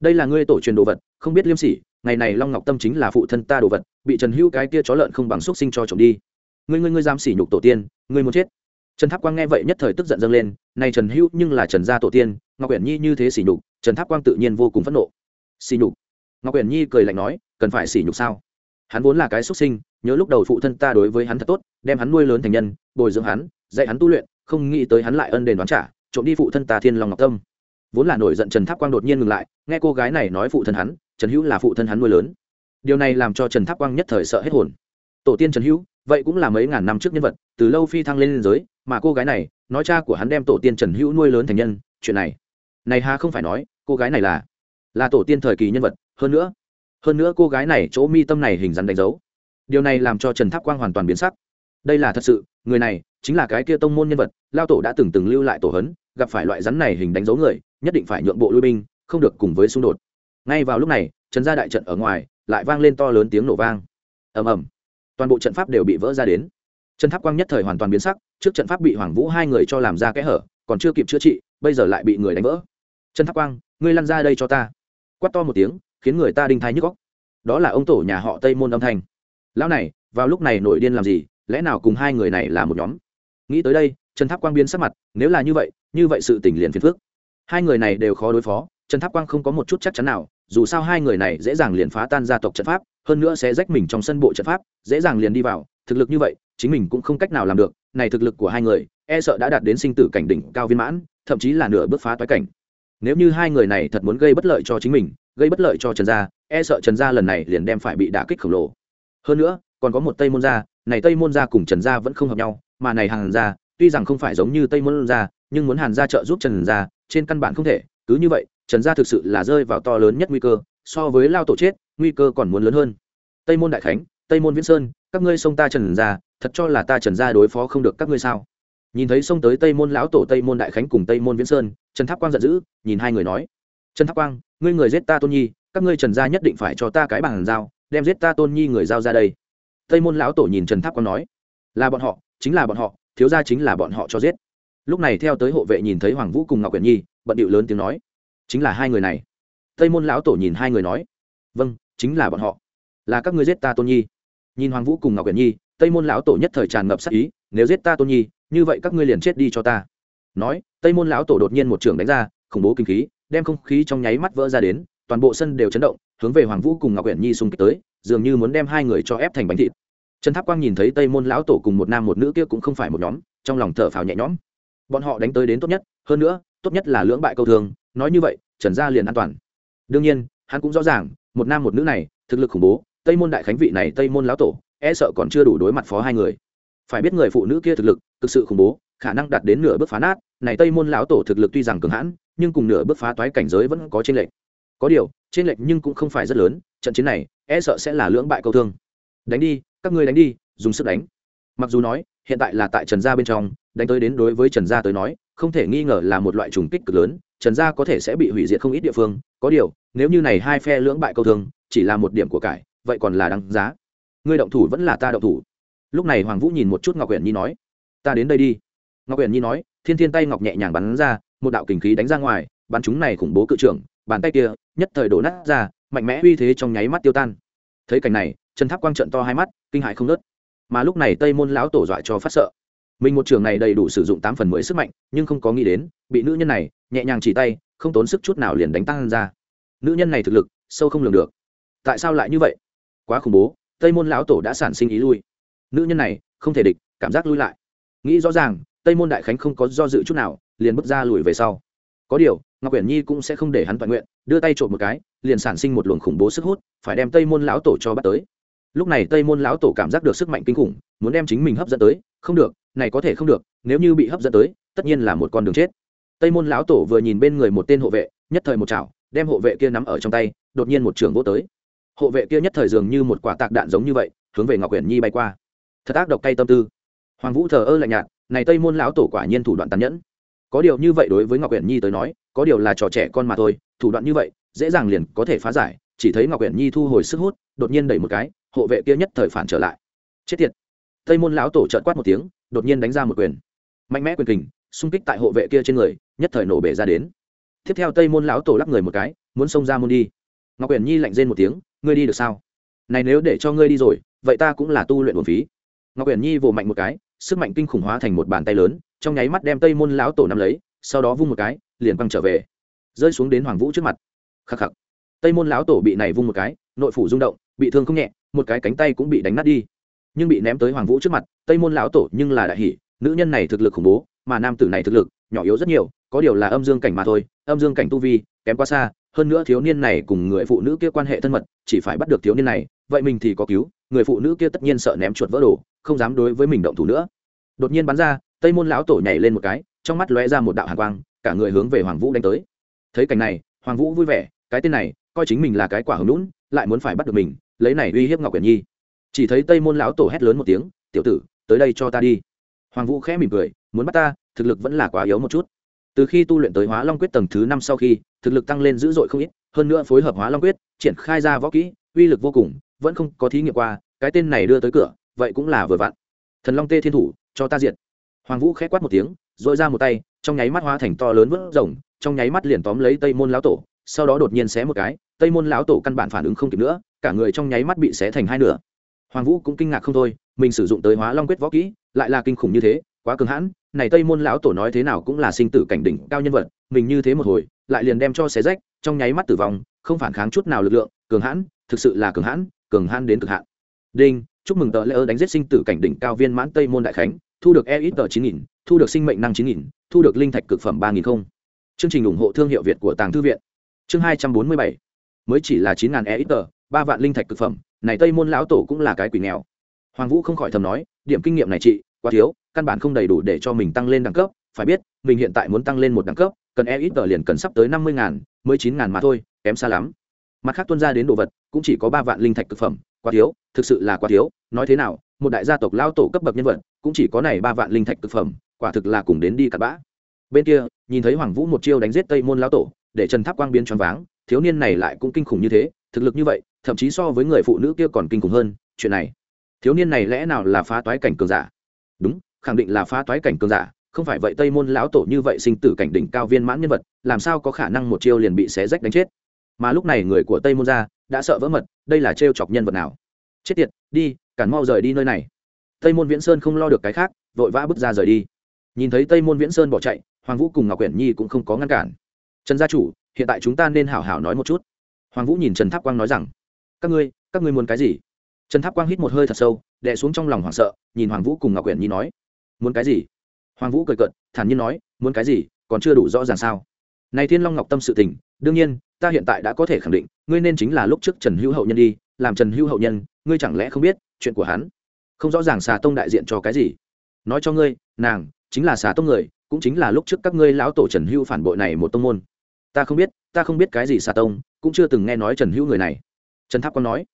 Đây là ngươi tổ truyền đồ vật, không biết liêm sỉ, ngày này long ngọc tâm chính là phụ thân ta đồ vật, bị trần hữu cái kia chó lợn không bằng xúc sinh cho trộm đi. Ngươi ngươi ngươi dám sỉ nhục tổ tiên, ngươi muốn chết. Trần tháp quang nghe vậy nhất thời tức giận dâng lên này trần hữu nhưng là trần gia tổ tiên, ngọc Quyển nhi như thế sỉ nhục, trần tháp quang tự nhiên vô cùng phẫn nộ. Sỉ nhục ngọc quyển nhi cười lạnh nói, cần phải sỉ nhục sao? Hắn vốn là cái xuất sinh, nhớ lúc đầu phụ thân ta đối với hắn thật tốt, đem hắn nuôi lớn thành nhân, bồi dưỡng hắn, dạy hắn tu luyện, không nghĩ tới hắn lại ân đền đoán trả, trộm đi phụ thân ta thiên lòng ngọc tâm. Vốn là nổi giận trần tháp quang đột nhiên ngừng lại, nghe cô gái này nói phụ thân hắn, trần hữu là phụ thân hắn nuôi lớn. Điều này làm cho trần tháp quang nhất thời sợ hết hồn. Tổ tiên trần hữu, vậy cũng là mấy ngàn năm trước nhân vật, từ lâu phi thăng lên liên giới, mà cô gái này, nói cha của hắn đem tổ tiên trần hữu nuôi lớn thành nhân, chuyện này. Này ha không phải nói, cô gái này là là tổ tiên thời kỳ nhân vật hơn nữa hơn nữa cô gái này chỗ mi tâm này hình dáng đánh dấu. Điều này làm cho trần tháp quang hoàn toàn biến sắc. Đây là thật sự, người này chính là cái kia tông môn nhân vật, lao tổ đã từng từng lưu lại tổ hấn, gặp phải loại rắn này hình đánh dấu người, nhất định phải nhượng bộ lui binh, không được cùng với xung đột. Ngay vào lúc này, trần gia đại trận ở ngoài, lại vang lên to lớn tiếng nổ vang. Ầm ầm. Toàn bộ trận pháp đều bị vỡ ra đến. Trần tháp quang nhất thời hoàn toàn biến sắc, trước trận pháp bị hoàng vũ hai người cho làm ra kẽ hở, còn chưa kịp chữa trị, bây giờ lại bị người đánh vỡ. Trần tháp quang, ngươi lăn ra đây cho ta. Quát to một tiếng khiến người ta đinh thái nhức góc đó là ông tổ nhà họ tây môn âm thanh. Lão này, vào lúc này nổi điên làm gì? Lẽ nào cùng hai người này là một nhóm? Nghĩ tới đây, trần tháp quang biến sắc mặt, nếu là như vậy như vậy sự tình liền phiền phước hai người này đều khó đối phó, trần tháp quang không có một chút chắc chắn nào, dù sao hai người này dễ dàng liền phá tan gia tộc trận pháp, hơn nữa sẽ rách mình trong sân bộ trận pháp, dễ dàng liền đi vào, thực lực như vậy, chính mình cũng không cách nào làm được, này thực lực của hai người e sợ đã đạt đến sinh tử cảnh đỉnh cao viên mãn, thậm chí là nửa bước phá toái cảnh nếu như hai người này thật muốn gây bất lợi cho chính mình, gây bất lợi cho trần gia e sợ trần gia lần này liền đem phải bị đả kích khổng lồ. Hơn nữa, còn có một tây môn gia, này tây môn gia cùng trần gia vẫn không hợp nhau, mà này hàn gia, tuy rằng không phải giống như tây môn gia, nhưng muốn hàn gia trợ giúp trần gia, trên căn bản không thể. Cứ như vậy, trần gia thực sự là rơi vào to lớn nhất nguy cơ, so với lao tổ chết, nguy cơ còn muốn lớn hơn. Tây môn đại khánh, tây môn viễn sơn, các ngươi xông ta trần gia, thật cho là ta trần gia đối phó không được các ngươi sao? Nhìn thấy xông tới tây môn lão tổ tây môn đại khánh cùng tây môn viễn sơn, trần tháp quang giận dữ, nhìn hai người nói, trần tháp quang, ngươi người giết ta tôn nhi, các ngươi trần gia nhất định phải cho ta cái bằng giao, đem giết ta tôn nhi người giao ra đây. Tây môn lão tổ nhìn trần tháp quang nói, là bọn họ, chính là bọn họ, thiếu gia chính là bọn họ cho giết. Lúc này theo tới hộ vệ nhìn thấy hoàng vũ cùng ngọc quyển nhi, bận điệu lớn tiếng nói, chính là hai người này. Tây môn lão tổ nhìn hai người nói vâng chính là bọn họ. Là các ngươi giết ta tôn nhi. Nhìn hoàng vũ cùng ngọc quyển nhi, tây môn lão tổ nhất thời tràn ngập sắc ý, nếu giết ta tôn nhi như vậy các ngươi liền chết đi cho ta. Nói, tây môn lão tổ đột nhiên một trường đánh ra, khủng bố kinh khí, đem không khí trong nháy mắt vỡ ra đến, toàn bộ sân đều chấn động, hướng về hoàng vũ cùng ngọc huyện nhi xung kích tới, dường như muốn đem hai người cho ép thành bánh thịt. Trần tháp quang nhìn thấy tây môn lão tổ cùng một nam một nữ kia cũng không phải một nhóm, trong lòng thở phào nhẹ nhõm. Bọn họ đánh tới đến tốt nhất, hơn nữa, tốt nhất là lưỡng bại câu thường, nói như vậy, trần gia liền an toàn. Đương nhiên, hắn cũng rõ ràng, một nam một nữ này, thực lực khủng bố, tây môn đại khánh vị này tây môn lão tổ e sợ còn chưa đủ đối mặt phó hai người phải biết người phụ nữ kia thực lực, thực sự khủng bố, khả năng đạt đến nửa bước phá nát. Này tây môn lão tổ thực lực tuy rằng cường hãn, nhưng cùng nửa bước phá toái cảnh giới vẫn có trên lệch. có điều trên lệch nhưng cũng không phải rất lớn, trận chiến này e sợ sẽ là lưỡng bại câu thương. Đánh đi, các ngươi đánh đi, dùng sức đánh. Mặc dù nói, hiện tại là tại trần gia bên trong, đánh tới đến đối với trần gia tới nói, không thể nghi ngờ là một loại trùng kích cực lớn, trần gia có thể sẽ bị hủy diệt không ít địa phương. Có điều, nếu như này hai phe lưỡng bại câu thương, chỉ là một điểm của cải, vậy còn là đáng giá. Ngươi động thủ vẫn là ta động thủ lúc này hoàng vũ nhìn một chút ngọc huyện nhi nói, ta đến đây đi. Ngọc huyện nhi nói, thiên thiên tay ngọc nhẹ nhàng bắn ra, một đạo kình khí đánh ra ngoài, bắn chúng này khủng bố cự trưởng, bàn tay kia, nhất thời đổ nát ra, mạnh mẽ uy thế trong nháy mắt tiêu tan. Thấy cảnh này, trần tháp quang trận to hai mắt, kinh hại không nớt mà lúc này tây môn lão tổ dọa cho phát sợ. Mình một trường này đầy đủ sử dụng tám phần mười sức mạnh, nhưng không có nghĩ đến, bị nữ nhân này nhẹ nhàng chỉ tay, không tốn sức chút nào liền đánh tăng ra. Nữ nhân này thực lực, sâu không lường được. Tại sao lại như vậy? Quá khủng bố, tây môn lão tổ đã sản sinh ý lui nữ nhân này không thể địch, cảm giác lui lại. Nghĩ rõ ràng, tây môn đại khánh không có do dự chút nào, liền bước ra lùi về sau. Có điều, ngọc quyển nhi cũng sẽ không để hắn toàn nguyện, đưa tay trộm một cái, liền sản sinh một luồng khủng bố sức hút, phải đem tây môn lão tổ cho bắt tới. Lúc này tây môn lão tổ cảm giác được sức mạnh kinh khủng, muốn đem chính mình hấp dẫn tới, không được, này có thể không được, nếu như bị hấp dẫn tới, tất nhiên là một con đường chết. Tây môn lão tổ vừa nhìn bên người một tên hộ vệ, nhất thời một chảo, đem hộ vệ kia nắm ở trong tay, đột nhiên một trường vô tới. Hộ vệ kia nhất thời dường như một quả tạc đạn giống như vậy, hướng về ngọc quyển nhi bay qua thật ác độc cay tâm tư. Hoàng vũ thờ ơ lạnh nhạt, này tây môn lão tổ quả nhiên thủ đoạn tàn nhẫn. Có điều như vậy đối với ngọc quyển nhi tới nói, có điều là trò trẻ con mà thôi, thủ đoạn như vậy, dễ dàng liền có thể phá giải, chỉ thấy ngọc quyển nhi thu hồi sức hút, đột nhiên đẩy một cái, hộ vệ kia nhất thời phản trở lại. Chết tiệt! Tây môn lão tổ trợn quát một tiếng, đột nhiên đánh ra một quyền. Mạnh mẽ quyền kình, xung kích tại hộ vệ kia trên người, nhất thời nổ bể ra đến. Tiếp theo tây môn lão tổ lắc người một cái, muốn xông ra môn đi. Ngọc quyển nhi lạnh rên một tiếng, ngươi đi được sao? Này nếu để cho ngươi đi rồi, vậy ta cũng là tu luyện buồn phí ngọc quyển nhi vồ mạnh một cái, sức mạnh kinh khủng hóa thành một bàn tay lớn, trong nháy mắt đem tây môn lão tổ nắm lấy, sau đó vung một cái, liền băng trở về. Rơi xuống đến hoàng vũ trước mặt. Khắc khắc. Tây môn lão tổ bị này vung một cái, nội phủ rung động, bị thương không nhẹ, một cái cánh tay cũng bị đánh nát đi. Nhưng bị ném tới hoàng vũ trước mặt, tây môn lão tổ nhưng là đại hỷ nữ nhân này thực lực khủng bố, mà nam tử này thực lực, nhỏ yếu rất nhiều, có điều là âm dương cảnh mà thôi, âm dương cảnh tu vi, kém quá xa, hơn nữa thiếu niên này cùng người phụ nữ kia quan hệ thân mật, chỉ phải bắt được thiếu niên này, vậy mình thì có cứu, người phụ nữ kia tất nhiên sợ ném chuột vỡ đồ không dám đối với mình động thủ nữa. Đột nhiên bắn ra, tây môn lão tổ nhảy lên một cái, trong mắt lóe ra một đạo hàn quang, cả người hướng về hoàng vũ đánh tới. Thấy cảnh này, hoàng vũ vui vẻ, cái tên này, coi chính mình là cái quả hứng lũn lại muốn phải bắt được mình, lấy này uy hiếp ngọc quyển nhi. Chỉ thấy tây môn lão tổ hét lớn một tiếng, tiểu tử, tới đây cho ta đi. Hoàng vũ khẽ mỉm cười, muốn bắt ta, thực lực vẫn là quá yếu một chút. Từ khi tu luyện tới hóa long quyết tầng thứ năm sau khi, thực lực tăng lên dữ dội không ít, hơn nữa phối hợp hóa long quyết, triển khai ra võ kỹ, uy lực vô cùng, vẫn không có thí nghiệm qua, cái tên này đưa tới cửa vậy cũng là vừa vặn. Thần long tê thiên thủ, cho ta diệt. Hoàng vũ khẽ quát một tiếng dội ra một tay, trong nháy mắt hóa thành to lớn vớt rồng, trong nháy mắt liền tóm lấy tây môn lão tổ, sau đó đột nhiên xé một cái, tây môn lão tổ căn bản phản ứng không kịp nữa, cả người trong nháy mắt bị xé thành hai nửa. Hoàng vũ cũng kinh ngạc không thôi, mình sử dụng tới hóa long quyết võ kỹ, lại là kinh khủng như thế, quá cường hãn, này tây môn lão tổ nói thế nào cũng là sinh tử cảnh đỉnh cao nhân vật, mình như thế một hồi, lại liền đem cho xé rách, trong nháy mắt tử vong, không phản kháng chút nào lực lượng, cường hãn, thực sự là cường hãn cường hãn đến cực hạn. Đinh! Chúc mừng tờ lễ ơ đánh giết sinh tử cảnh đỉnh cao viên mãn tây môn đại khánh, thu được e ít tờ chín nghìn, thu được sinh mệnh năng chín nghìn, thu được linh thạch cực phẩm ba nghìn không. Chương trình ủng hộ thương hiệu việt của tàng thư viện. Chương hai trăm bốn mươi bảy. Mới chỉ là chín ngàn e ít tờ ba vạn linh thạch cực phẩm, này tây môn lão tổ cũng là cái quỷ nghèo. Hoàng vũ không khỏi thầm nói, điểm kinh nghiệm này chị, quá thiếu, căn bản không đầy đủ để cho mình tăng lên đẳng cấp. Phải biết, mình hiện tại muốn tăng lên một đẳng cấp, cần e ít tờ liền cần sắp tới năm mươi ngàn, mới chín ngàn mà thôi, kém xa lắm mặt khác tuân ra đến đồ vật, cũng chỉ có ba vạn linh thạch thực phẩm, quá thiếu, thực sự là quá thiếu. Nói thế nào, một đại gia tộc lao tổ cấp bậc nhân vật, cũng chỉ có này ba vạn linh thạch thực phẩm, quả thực là cùng đến đi cặp bã. Bên kia, nhìn thấy hoàng vũ một chiêu đánh giết tây môn lao tổ, để trần tháp quang biến choáng váng, thiếu niên này lại cũng kinh khủng như thế, thực lực như vậy, thậm chí so với người phụ nữ kia còn kinh khủng hơn, chuyện này. Thiếu niên này lẽ nào là phá toái cảnh cường giả? Đúng, khẳng định là phá toái cảnh cường giả, không phải vậy tây môn lão tổ như vậy sinh tử cảnh đỉnh cao viên mãn nhân vật, làm sao có khả năng một chiêu liền bị xé rách đánh chết? Mà lúc này người của tây môn gia đã sợ vỡ mật, đây là trêu chọc nhân vật nào? Chết tiệt, đi, cản mau rời đi nơi này. Tây môn viễn sơn không lo được cái khác, vội vã bước ra rời đi. Nhìn thấy tây môn viễn sơn bỏ chạy, hoàng vũ cùng ngọc quyển nhi cũng không có ngăn cản. Trần gia chủ, hiện tại chúng ta nên hảo hảo nói một chút. Hoàng vũ nhìn trần tháp quang nói rằng, các ngươi các ngươi muốn cái gì? Trần tháp quang hít một hơi thật sâu, đè xuống trong lòng hoảng sợ, nhìn hoàng vũ cùng ngọc quyển nhi nói, muốn cái gì? Hoàng vũ cười cợt, thản nhiên nói, muốn cái gì, còn chưa đủ rõ ràng sao? Này thiên long ngọc tâm sự tình, đương nhiên ta hiện tại đã có thể khẳng định, ngươi nên chính là lúc trước trần hữu hậu nhân đi, làm trần hữu hậu nhân, ngươi chẳng lẽ không biết, chuyện của hắn không rõ ràng xà tông đại diện cho cái gì. Nói cho ngươi, nàng chính là xà tông người, cũng chính là lúc trước các ngươi lão tổ trần hữu phản bội này một tông môn. Ta không biết, ta không biết cái gì xà tông, cũng chưa từng nghe nói trần hữu người này. Trần tháp còn nói,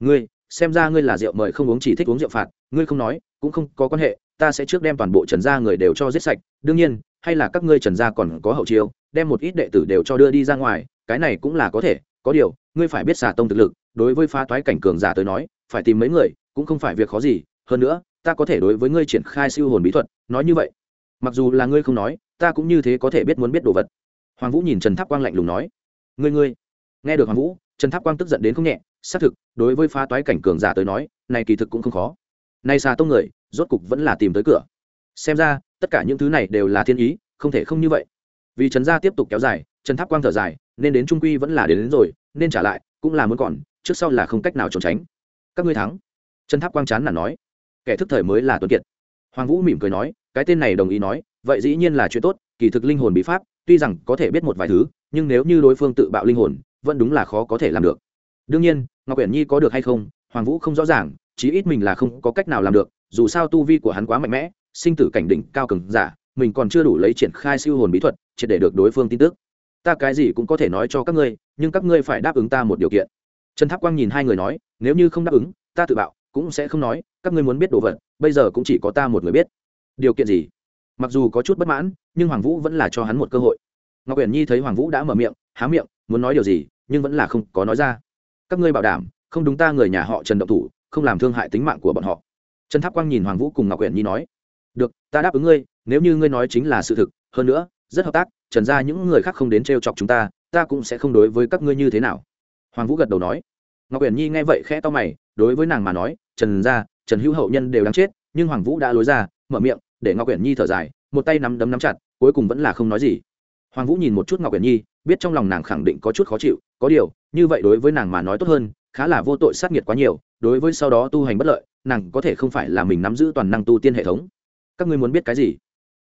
ngươi, xem ra ngươi là rượu mời không uống chỉ thích uống rượu phạt, ngươi không nói, cũng không có quan hệ, ta sẽ trước đem toàn bộ trần gia người đều cho giết sạch, đương nhiên, hay là các ngươi trần gia còn có hậu chiêu, đem một ít đệ tử đều cho đưa đi ra ngoài cái này cũng là có thể, có điều, ngươi phải biết xà tông thực lực, đối với phá toái cảnh cường giả tới nói, phải tìm mấy người, cũng không phải việc khó gì, hơn nữa, ta có thể đối với ngươi triển khai siêu hồn bí thuật, nói như vậy. Mặc dù là ngươi không nói, ta cũng như thế có thể biết muốn biết đồ vật. Hoàng vũ nhìn trần tháp quang lạnh lùng nói, ngươi ngươi. Nghe được hoàng vũ, trần tháp quang tức giận đến không nhẹ, xác thực, đối với phá toái cảnh cường giả tới nói, này kỳ thực cũng không khó. Nay xà tông người, rốt cục vẫn là tìm tới cửa. Xem ra, tất cả những thứ này đều là thiên ý, không thể không như vậy. Vì trần gia tiếp tục kéo dài, trần tháp quang thở dài nên đến trung quy vẫn là đến, đến rồi nên trả lại cũng là muốn còn trước sau là không cách nào trốn tránh. Các ngươi thắng. Trần tháp quang chán là nói. Kẻ thức thời mới là tuấn kiệt. Hoàng vũ mỉm cười nói cái tên này đồng ý nói vậy dĩ nhiên là chuyện tốt kỳ thực linh hồn bí pháp tuy rằng có thể biết một vài thứ nhưng nếu như đối phương tự bạo linh hồn vẫn đúng là khó có thể làm được. Đương nhiên ngọc quyển nhi có được hay không hoàng vũ không rõ ràng chí ít mình là không có cách nào làm được dù sao tu vi của hắn quá mạnh mẽ sinh tử cảnh đỉnh cao cường giả mình còn chưa đủ lấy triển khai siêu hồn bí thuật chỉ để được đối phương tin tức ta cái gì cũng có thể nói cho các ngươi, nhưng các ngươi phải đáp ứng ta một điều kiện. Trần tháp quang nhìn hai người nói, nếu như không đáp ứng, ta tự bạo, cũng sẽ không nói, các ngươi muốn biết đồ vật, bây giờ cũng chỉ có ta một người biết. Điều kiện gì? Mặc dù có chút bất mãn, nhưng hoàng vũ vẫn là cho hắn một cơ hội. Ngọc uyển nhi thấy hoàng vũ đã mở miệng, há miệng, muốn nói điều gì, nhưng vẫn là không có nói ra. Các ngươi bảo đảm, không đúng ta người nhà họ trần động thủ, không làm thương hại tính mạng của bọn họ. Trần tháp quang nhìn hoàng vũ cùng ngọc uyển nhi nói. Được, ta đáp ứng ngươi, nếu như ngươi nói chính là sự thực, hơn nữa rất hợp tác, trần ra những người khác không đến t chọc chúng ta ta cũng sẽ không đối với các ngươi như thế nào. Hoàng vũ gật đầu nói. Ngọc uyển nhi nghe vậy khẽ to mày, đối với nàng mà nói, trần gia, trần hữu hậu nhân đều đáng chết, nhưng hoàng vũ đã lối ra, mở miệng, để ngọc uyển nhi thở dài, một tay nắm đấm nắm chặt, cuối cùng vẫn là không nói gì. Hoàng vũ nhìn một chút ngọc uyển nhi, biết trong lòng nàng khẳng định có chút khó chịu, có điều, như vậy đối với nàng mà nói tốt hơn, khá là vô tội sát nghiệt quá nhiều, đối với sau đó tu hành bất lợi, nàng có thể không phải là mình nắm giữ toàn năng tu tiên hệ thống. Các ngươi muốn biết cái gì?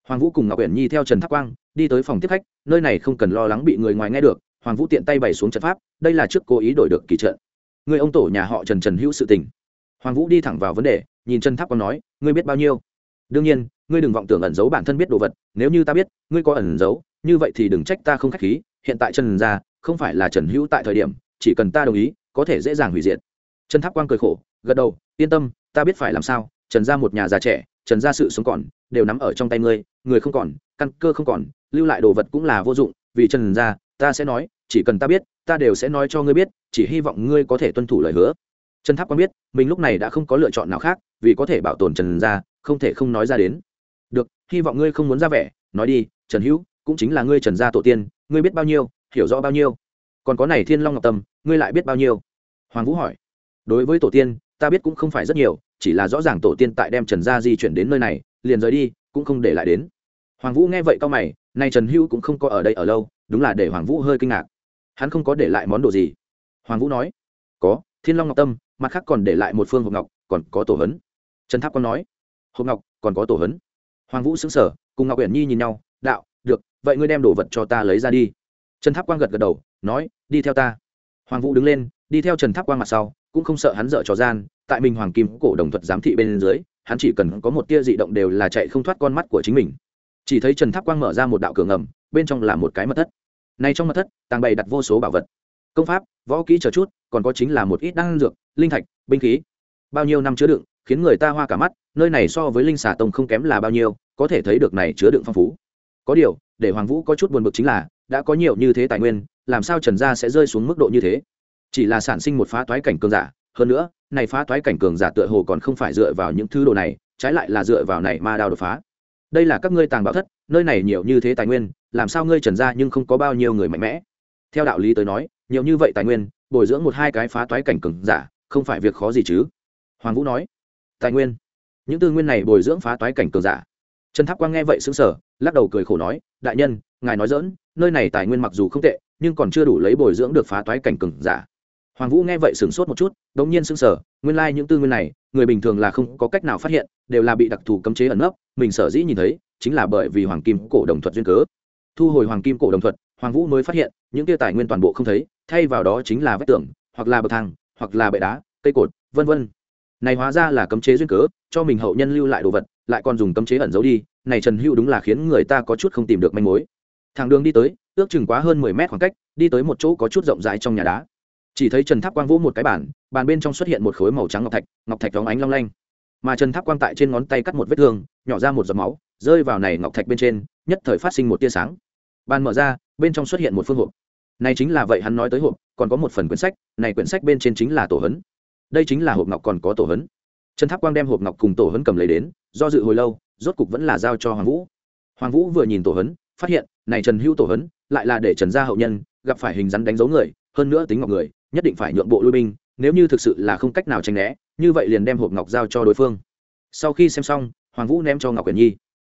Hoàng vũ cùng ngọc uyển nhi theo trần tháp quang, đi tới phòng tiếp khách, nơi này không cần lo lắng bị người ngoài nghe được, hoàng vũ tiện tay bày xuống trận pháp, đây là trước cố ý đổi được kỳ trận. Người ông tổ nhà họ trần trần hữu sự tình. Hoàng vũ đi thẳng vào vấn đề, nhìn trần tháp quang nói, ngươi biết bao nhiêu? Đương nhiên, ngươi đừng vọng tưởng ẩn giấu bản thân biết đồ vật, nếu như ta biết, ngươi có ẩn giấu, như vậy thì đừng trách ta không k h á c h khí, hiện tại trần gia không phải là trần hữu tại thời điểm, chỉ cần ta đồng ý, có thể dễ dàng hủy diệt. Trần tháp quang cười khổ, gật đầu, yên tâm, ta biết phải làm sao, trần gia một nhà già trẻ, trần gia sự sống còn đều nắm ở trong tay ngươi, người không còn, căn cơ không còn, lưu lại đồ vật cũng là vô dụng, vì trần gia ta sẽ nói, chỉ cần ta biết, ta đều sẽ nói cho ngươi biết, chỉ hy vọng ngươi có thể tuân thủ lời hứa. Trần tháp quang biết, mình lúc này đã không có lựa chọn nào khác, vì có thể bảo tồn trần gia không thể không nói ra đến. Được, hy vọng ngươi không muốn ra vẻ, nói đi, trần hữu, cũng chính là ngươi trần gia tổ tiên, ngươi biết bao nhiêu, hiểu rõ bao nhiêu. Còn có này thiên long ngọc tâm, ngươi lại biết bao nhiêu? Hoàng vũ hỏi. Đối với tổ tiên ta biết cũng không phải rất nhiều, chỉ là rõ ràng tổ tiên tại đem trần gia di chuyển đến nơi này, liền rời đi, cũng không để lại đến. Hoàng vũ nghe vậy cao mày, nay trần hữu cũng không có ở đây ở lâu, đúng là để hoàng vũ hơi kinh ngạc. Hắn không có để lại món đồ gì. Hoàng vũ nói, có, thiên long ngọc tâm, mặt khác còn để lại một phương hộp ngọc, còn có tổ hấn. Trần tháp còn nói, hộp ngọc, còn có tổ hấn. Hoàng vũ xứng sở cùng ngọc uyển nhi nhìn nhau, đạo, được, vậy ngươi đem đồ vật cho ta lấy ra đi. Trần tháp quang gật gật đầu, nói, đi theo ta. Hoàng vũ đứng lên, đi theo trần tháp quang mặt sau cũng không sợ hắn dở trò gian, tại mình hoàng kim cổ đồng thuật giám thị bên dưới, hắn chỉ cần có một tia dị động đều là chạy không thoát con mắt của chính mình. Chỉ thấy trần tháp quang mở ra một đạo cửa ngầm, bên trong là một cái mật thất. Này trong mật thất, tàng bày đặt vô số bảo vật. Công pháp, võ kỹ chờ chút, còn có chính là một ít đan dược, linh thạch, binh khí. Bao nhiêu năm chứa đựng, khiến người ta hoa cả mắt, nơi này so với linh xà tông không kém là bao nhiêu, có thể thấy được này chứa đựng phong phú. Có điều, để hoàng vũ có chút buồn bực chính là, đã có nhiều như thế tài nguyên, làm sao trần gia sẽ rơi xuống mức độ như thế? Chỉ là sản sinh một phá toái cảnh cường giả, hơn nữa, này phá toái cảnh cường giả tựa hồ còn không phải dựa vào những thứ đồ này, trái lại là dựa vào này ma đao đột phá. Đây là các ngươi tàng bảo thất, nơi này nhiều như thế tài nguyên, làm sao ngươi trần ra nhưng không có bao nhiêu người mạnh mẽ? Theo đạo lý tới nói, nhiều như vậy tài nguyên, bồi dưỡng một hai cái phá toái cảnh cường giả, không phải việc khó gì chứ? Hoàng vũ nói. Tài nguyên. Những tư nguyên này bồi dưỡng phá toái cảnh cường giả. Trần tháp quang nghe vậy xứng sở lắc đầu cười khổ nói, đại nhân, ngài nói dỡn nơi này tài nguyên mặc dù không tệ, nhưng còn chưa đủ lấy bồi dưỡng được phá toái cảnh cường giả hoàng vũ nghe vậy sửng sốt một chút đ ỗ n g nhiên sững sờ, nguyên lai、like、những tư nguyên này, người bình thường là không có cách nào phát hiện, đều là bị đặc thù cấm chế ẩn nấp, mình sở dĩ nhìn thấy, chính là bởi vì hoàng kim cổ đồng thuật duyên cớ. Thu hồi hoàng kim cổ đồng thuật, hoàng vũ mới phát hiện, những kia tài nguyên toàn bộ không thấy, thay vào đó chính là vách tường, hoặc là bậc thang, hoặc là bệ đá, cây cột v v này hóa ra là cấm chế duyên cớ, cho mình hậu nhân lưu lại đồ vật, lại còn dùng cấm chế ẩn giấu đi, này trần hữu đúng là khiến người ta có chút không tìm được manh mối. Thằng đường đi tới, ước chừng quá hơn mười mét khoảng cách, đi tới một chỗ có chút rộng rãi trong nhà đá chỉ thấy trần tháp quang vỗ một cái bàn bàn bên trong xuất hiện một khối màu trắng ngọc thạch ngọc thạch vóng ánh long lanh. Mà trần tháp quang tại trên ngón tay cắt một vết thương, nhỏ ra một giọt máu, rơi vào này ngọc thạch bên trên, nhất thời phát sinh một tia sáng. Bàn mở ra, bên trong xuất hiện một phương hộp. Này chính là vậy hắn nói tới hộp, còn có một phần quyển sách, này quyển sách bên trên chính là tổ hấn. Đây chính là hộp ngọc còn có tổ hấn. Trần tháp quang đem hộp ngọc cùng tổ hấn cầm lấy đến, do dự hồi lâu, rốt cục vẫn là giao cho hoàng vũ. Hoàng vũ vừa nhìn tổ hấn, phát hiện, này trần hữu tổ hấn, lại là để trần gia hậu nhân, gặp phải hình rắn đánh dấu người, hơn nữa tính ngọc người nhất định phải nhượng bộ lui binh, nếu như thực sự là không cách nào tránh né, như vậy liền đem hộp ngọc giao cho đối phương. Sau khi xem xong, hoàng vũ ném cho ngọc quyển nhi.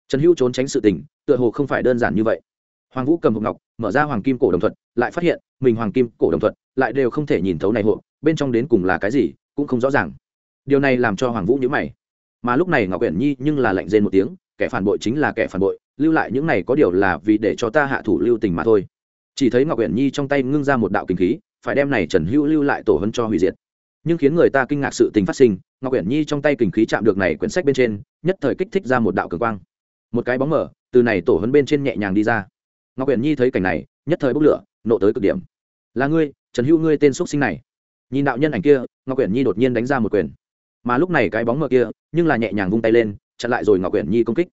Trần hữu trốn tránh sự tình, tựa hồ không phải đơn giản như vậy. Hoàng vũ cầm hộp ngọc, mở ra hoàng kim cổ đồng thuật, lại phát hiện, mình hoàng kim cổ đồng thuật lại đều không thể nhìn thấu này hộp, bên trong đến cùng là cái gì, cũng không rõ ràng. Điều này làm cho hoàng vũ nhớ mày. Mà lúc này ngọc quyển nhi nhưng là lạnh rên một tiếng, kẻ phản bội chính là kẻ phản bội, lưu lại những này có điều là vì để cho ta hạ thủ lưu tình mà thôi. Chỉ thấy ngọc quyển nhi trong tay ngưng ra một đạo kinh khí phải đem này trần hữu lưu lại tổ hấn cho hủy diệt. Nhưng khiến người ta kinh ngạc sự tình phát sinh, ngọc quyển nhi trong tay kình khí chạm được này quyển sách bên trên, nhất thời kích thích ra một đạo cường quang. Một cái bóng mở, từ này tổ hấn bên trên nhẹ nhàng đi ra. Ngọc quyển nhi thấy cảnh này, nhất thời bốc lửa, nộ tới cực điểm. Là ngươi, trần hữu ngươi tên x sinh này. Nhìn đạo nhân ảnh kia, ngọc quyển nhi đột nhiên đánh ra một quyền. Mà lúc này cái bóng mờ kia, nhưng là nhẹ nhàng vung tay lên, chặn lại rồi ngọc quyển nhi công kích.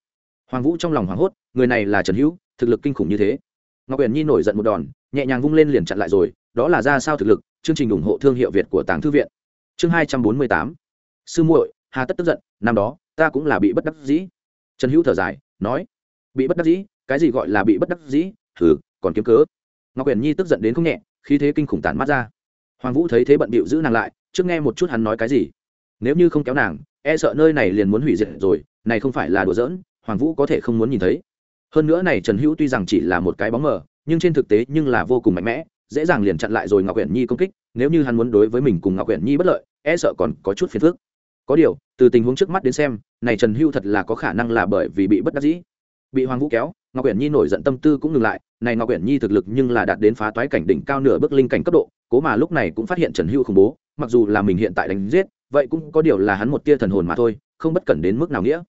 Hoàng vũ trong lòng hoảng hốt, người này là trần hữu, thực lực kinh khủng như thế. Ngọc quyển nhi nổi giận một đòn, nhẹ nhàng vung lên liền chặn lại rồi đó là ra sao thực lực, chương trình ủng hộ thương hiệu việt của tàng thư viện. Chương hai trăm bốn mươi tám. Sư muội, hà tất tức giận, năm đó, ta cũng là bị bất đắc dĩ. Trần hữu thở dài, nói, bị bất đắc dĩ? Cái gì gọi là bị bất đắc dĩ? Thử còn kiếm cớ. Ngọc quyển nhi tức giận đến không nhẹ, khí thế kinh khủng tản mắt ra. Hoàng vũ thấy thế bận bịu giữ nàng lại, trước nghe một chút hắn nói cái gì. Nếu như không kéo nàng e sợ nơi này liền muốn hủy diệt rồi, này không phải là đùa giỡn, hoàng vũ có thể không muốn nhìn thấy. Hơn nữa này trần hữu tuy rằng chỉ là một cái bóng mờ, nhưng trên thực tế nhưng là vô cùng mạnh mẽ dễ dàng liền chặn lại rồi ngọc quyển nhi công kích, nếu như hắn muốn đối với mình cùng ngọc quyển nhi bất lợi e sợ còn có chút phiền phức. Có điều, từ tình huống trước mắt đến xem, này trần hưu thật là có khả năng là bởi vì bị bất đắc dĩ, bị hoàng vũ kéo, ngọc quyển nhi nổi giận tâm tư cũng ngừng lại, này ngọc quyển nhi thực lực nhưng là đạt đến phá toái cảnh đỉnh cao nửa bước linh cảnh cấp độ, cố mà lúc này cũng phát hiện trần hưu khủng bố, mặc dù là mình hiện tại đánh giết, vậy cũng có điều là hắn một tia thần hồn mà thôi, không bất cẩn đến mức nào nghĩa.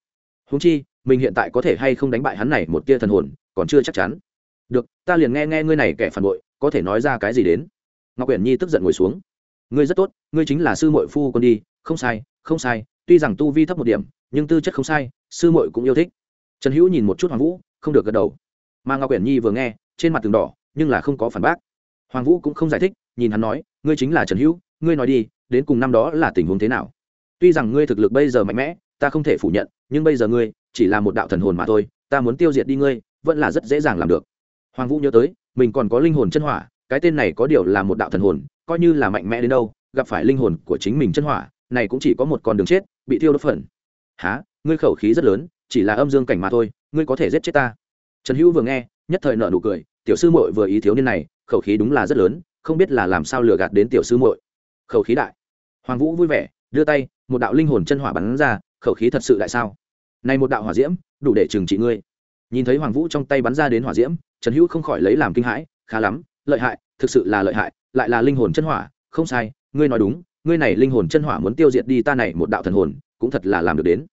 Húng chi, mình hiện tại có thể hay không đánh bại hắn này một tia thần hồn, còn chưa chắc chắn. Được, ta liền nghe nghe ngươi này kẻ phản bội có thể nói ra cái gì đến? Ngọc quyển nhi tức giận ngồi xuống. Ngươi rất tốt, ngươi chính là sư mội phu con đi. Không sai không sai, tuy rằng tu vi thấp một điểm, nhưng tư chất không sai, sư mội cũng yêu thích. Trần hữu nhìn một chút hoàng vũ, không được gật đầu. Mà ngọc quyển nhi vừa nghe, trên mặt tường đỏ, nhưng là không có phản bác. Hoàng vũ cũng không giải thích, nhìn hắn nói, ngươi chính là trần hữu, ngươi nói đi, đến cùng năm đó là tình huống thế nào? Tuy rằng ngươi thực lực bây giờ mạnh mẽ, ta không thể phủ nhận, nhưng bây giờ ngươi chỉ là một đạo thần hồn mà thôi, ta muốn tiêu diệt đi ngươi, vẫn là rất dễ dàng làm được. Hoàng vũ nhớ tới mình còn có linh hồn chân hỏa, cái tên này có điều là một đạo thần hồn, coi như là mạnh mẽ đến đâu, gặp phải linh hồn của chính mình chân hỏa, này cũng chỉ có một con đường chết, bị thiêu đốt phần. Há ngươi khẩu khí rất lớn, chỉ là âm dương cảnh mà thôi, ngươi có thể giết chết ta. Trần hữu vừa nghe, nhất thời nợ nụ cười, tiểu sư muội vừa ý thiếu niên này, khẩu khí đúng là rất lớn, không biết là làm sao lừa gạt đến tiểu sư muội. Khẩu khí đại. Hoàng vũ vui vẻ, đưa tay, một đạo linh hồn chân hỏa bắn ra, khẩu khí thật sự đại sao? Này một đạo hỏa diễm, đủ để trừng trị ngươi nhìn thấy hoàng vũ trong tay bắn ra đến hỏa diễm, trần hữu không khỏi lấy làm kinh hãi, khá lắm, lợi hại, thực sự là lợi hại, lại là linh hồn chân hỏa, không sai, ngươi nói đúng, ngươi này linh hồn chân hỏa muốn tiêu diệt đi ta này một đạo thần hồn, cũng thật là làm được đến.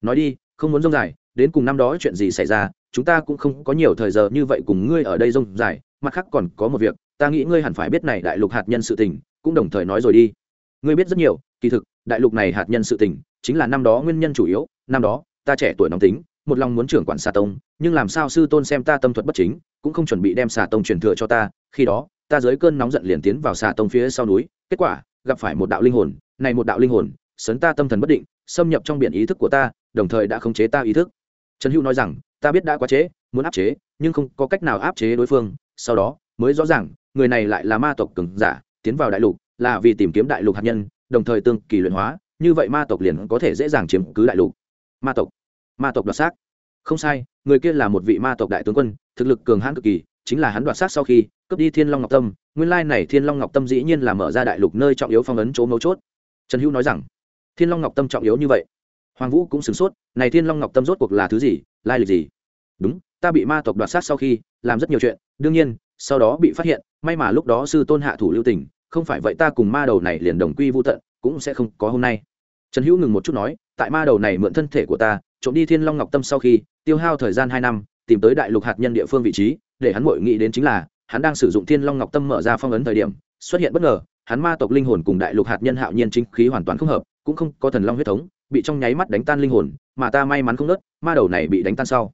Nói đi, không muốn rông dài, đến cùng năm đó chuyện gì xảy ra, chúng ta cũng không có nhiều thời giờ như vậy cùng ngươi ở đây rông dài, mặt khác còn có một việc, ta nghĩ ngươi hẳn phải biết này đại lục hạt nhân sự tình, cũng đồng thời nói rồi đi. Ngươi biết rất nhiều, kỳ thực, đại lục này hạt nhân sự tình, chính là năm đó nguyên nhân chủ yếu, năm đó, ta trẻ tuổi nóng tính một lòng muốn trưởng quản xà tông, nhưng làm sao sư tôn xem ta tâm thuật bất chính, cũng không chuẩn bị đem xà tông truyền thừa cho ta, khi đó, ta dưới cơn nóng giận liền tiến vào xà tông phía sau núi, kết quả, gặp phải một đạo linh hồn, này một đạo linh hồn, sấn ta tâm thần bất định, xâm nhập trong biển ý thức của ta, đồng thời đã khống chế ta ý thức. Trần hữu nói rằng, ta biết đã quá chế muốn áp chế, nhưng không có cách nào áp chế đối phương, sau đó, mới rõ ràng, người này lại là ma tộc cường giả, tiến vào đại lục, là vì tìm kiếm đại lục hạt nhân, đồng thời tương kỳ luyện hóa, như vậy ma tộc liền có thể dễ dàng chiếm cứ đại lục. Ma tộc ma tộc đoạt xác. Không sai, người kia là một vị ma tộc đại tướng quân, thực lực cường hãn cực kỳ, chính là hắn đoạt xác sau khi, cướp đi thiên long ngọc tâm. Nguyên lai này thiên long ngọc tâm dĩ nhiên là mở ra đại lục nơi trọng yếu phong ấn chỗ mấu chốt. Trần hữu nói rằng, thiên long ngọc tâm trọng yếu như vậy. Hoàng vũ cũng sửng sốt, này thiên long ngọc tâm rốt cuộc là thứ gì, lai lịch gì? Đúng, ta bị ma tộc đoạt sát sau khi, làm rất nhiều chuyện, đương nhiên, sau đó bị phát hiện, may mà lúc đó sư tôn hạ thủ lưu tình, không phải vậy ta cùng ma đầu này liền đồng quy vô tận, cũng sẽ không có hôm nay. Trần hữu ngừng một chút nói, tại ma đầu này mượn thân thể của ta trộm đi thiên long ngọc tâm sau khi, tiêu hao thời gian hai năm, tìm tới đại lục hạt nhân địa phương vị trí, để hắn mội nghĩ đến chính là, hắn đang sử dụng thiên long ngọc tâm mở ra phong ấn thời điểm, xuất hiện bất ngờ, hắn ma tộc linh hồn cùng đại lục hạt nhân hạo nhiên chính khí hoàn toàn không hợp, cũng không có thần long huyết thống, bị trong nháy mắt đánh tan linh hồn, mà ta may mắn không nớt, ma đầu này bị đánh tan sau.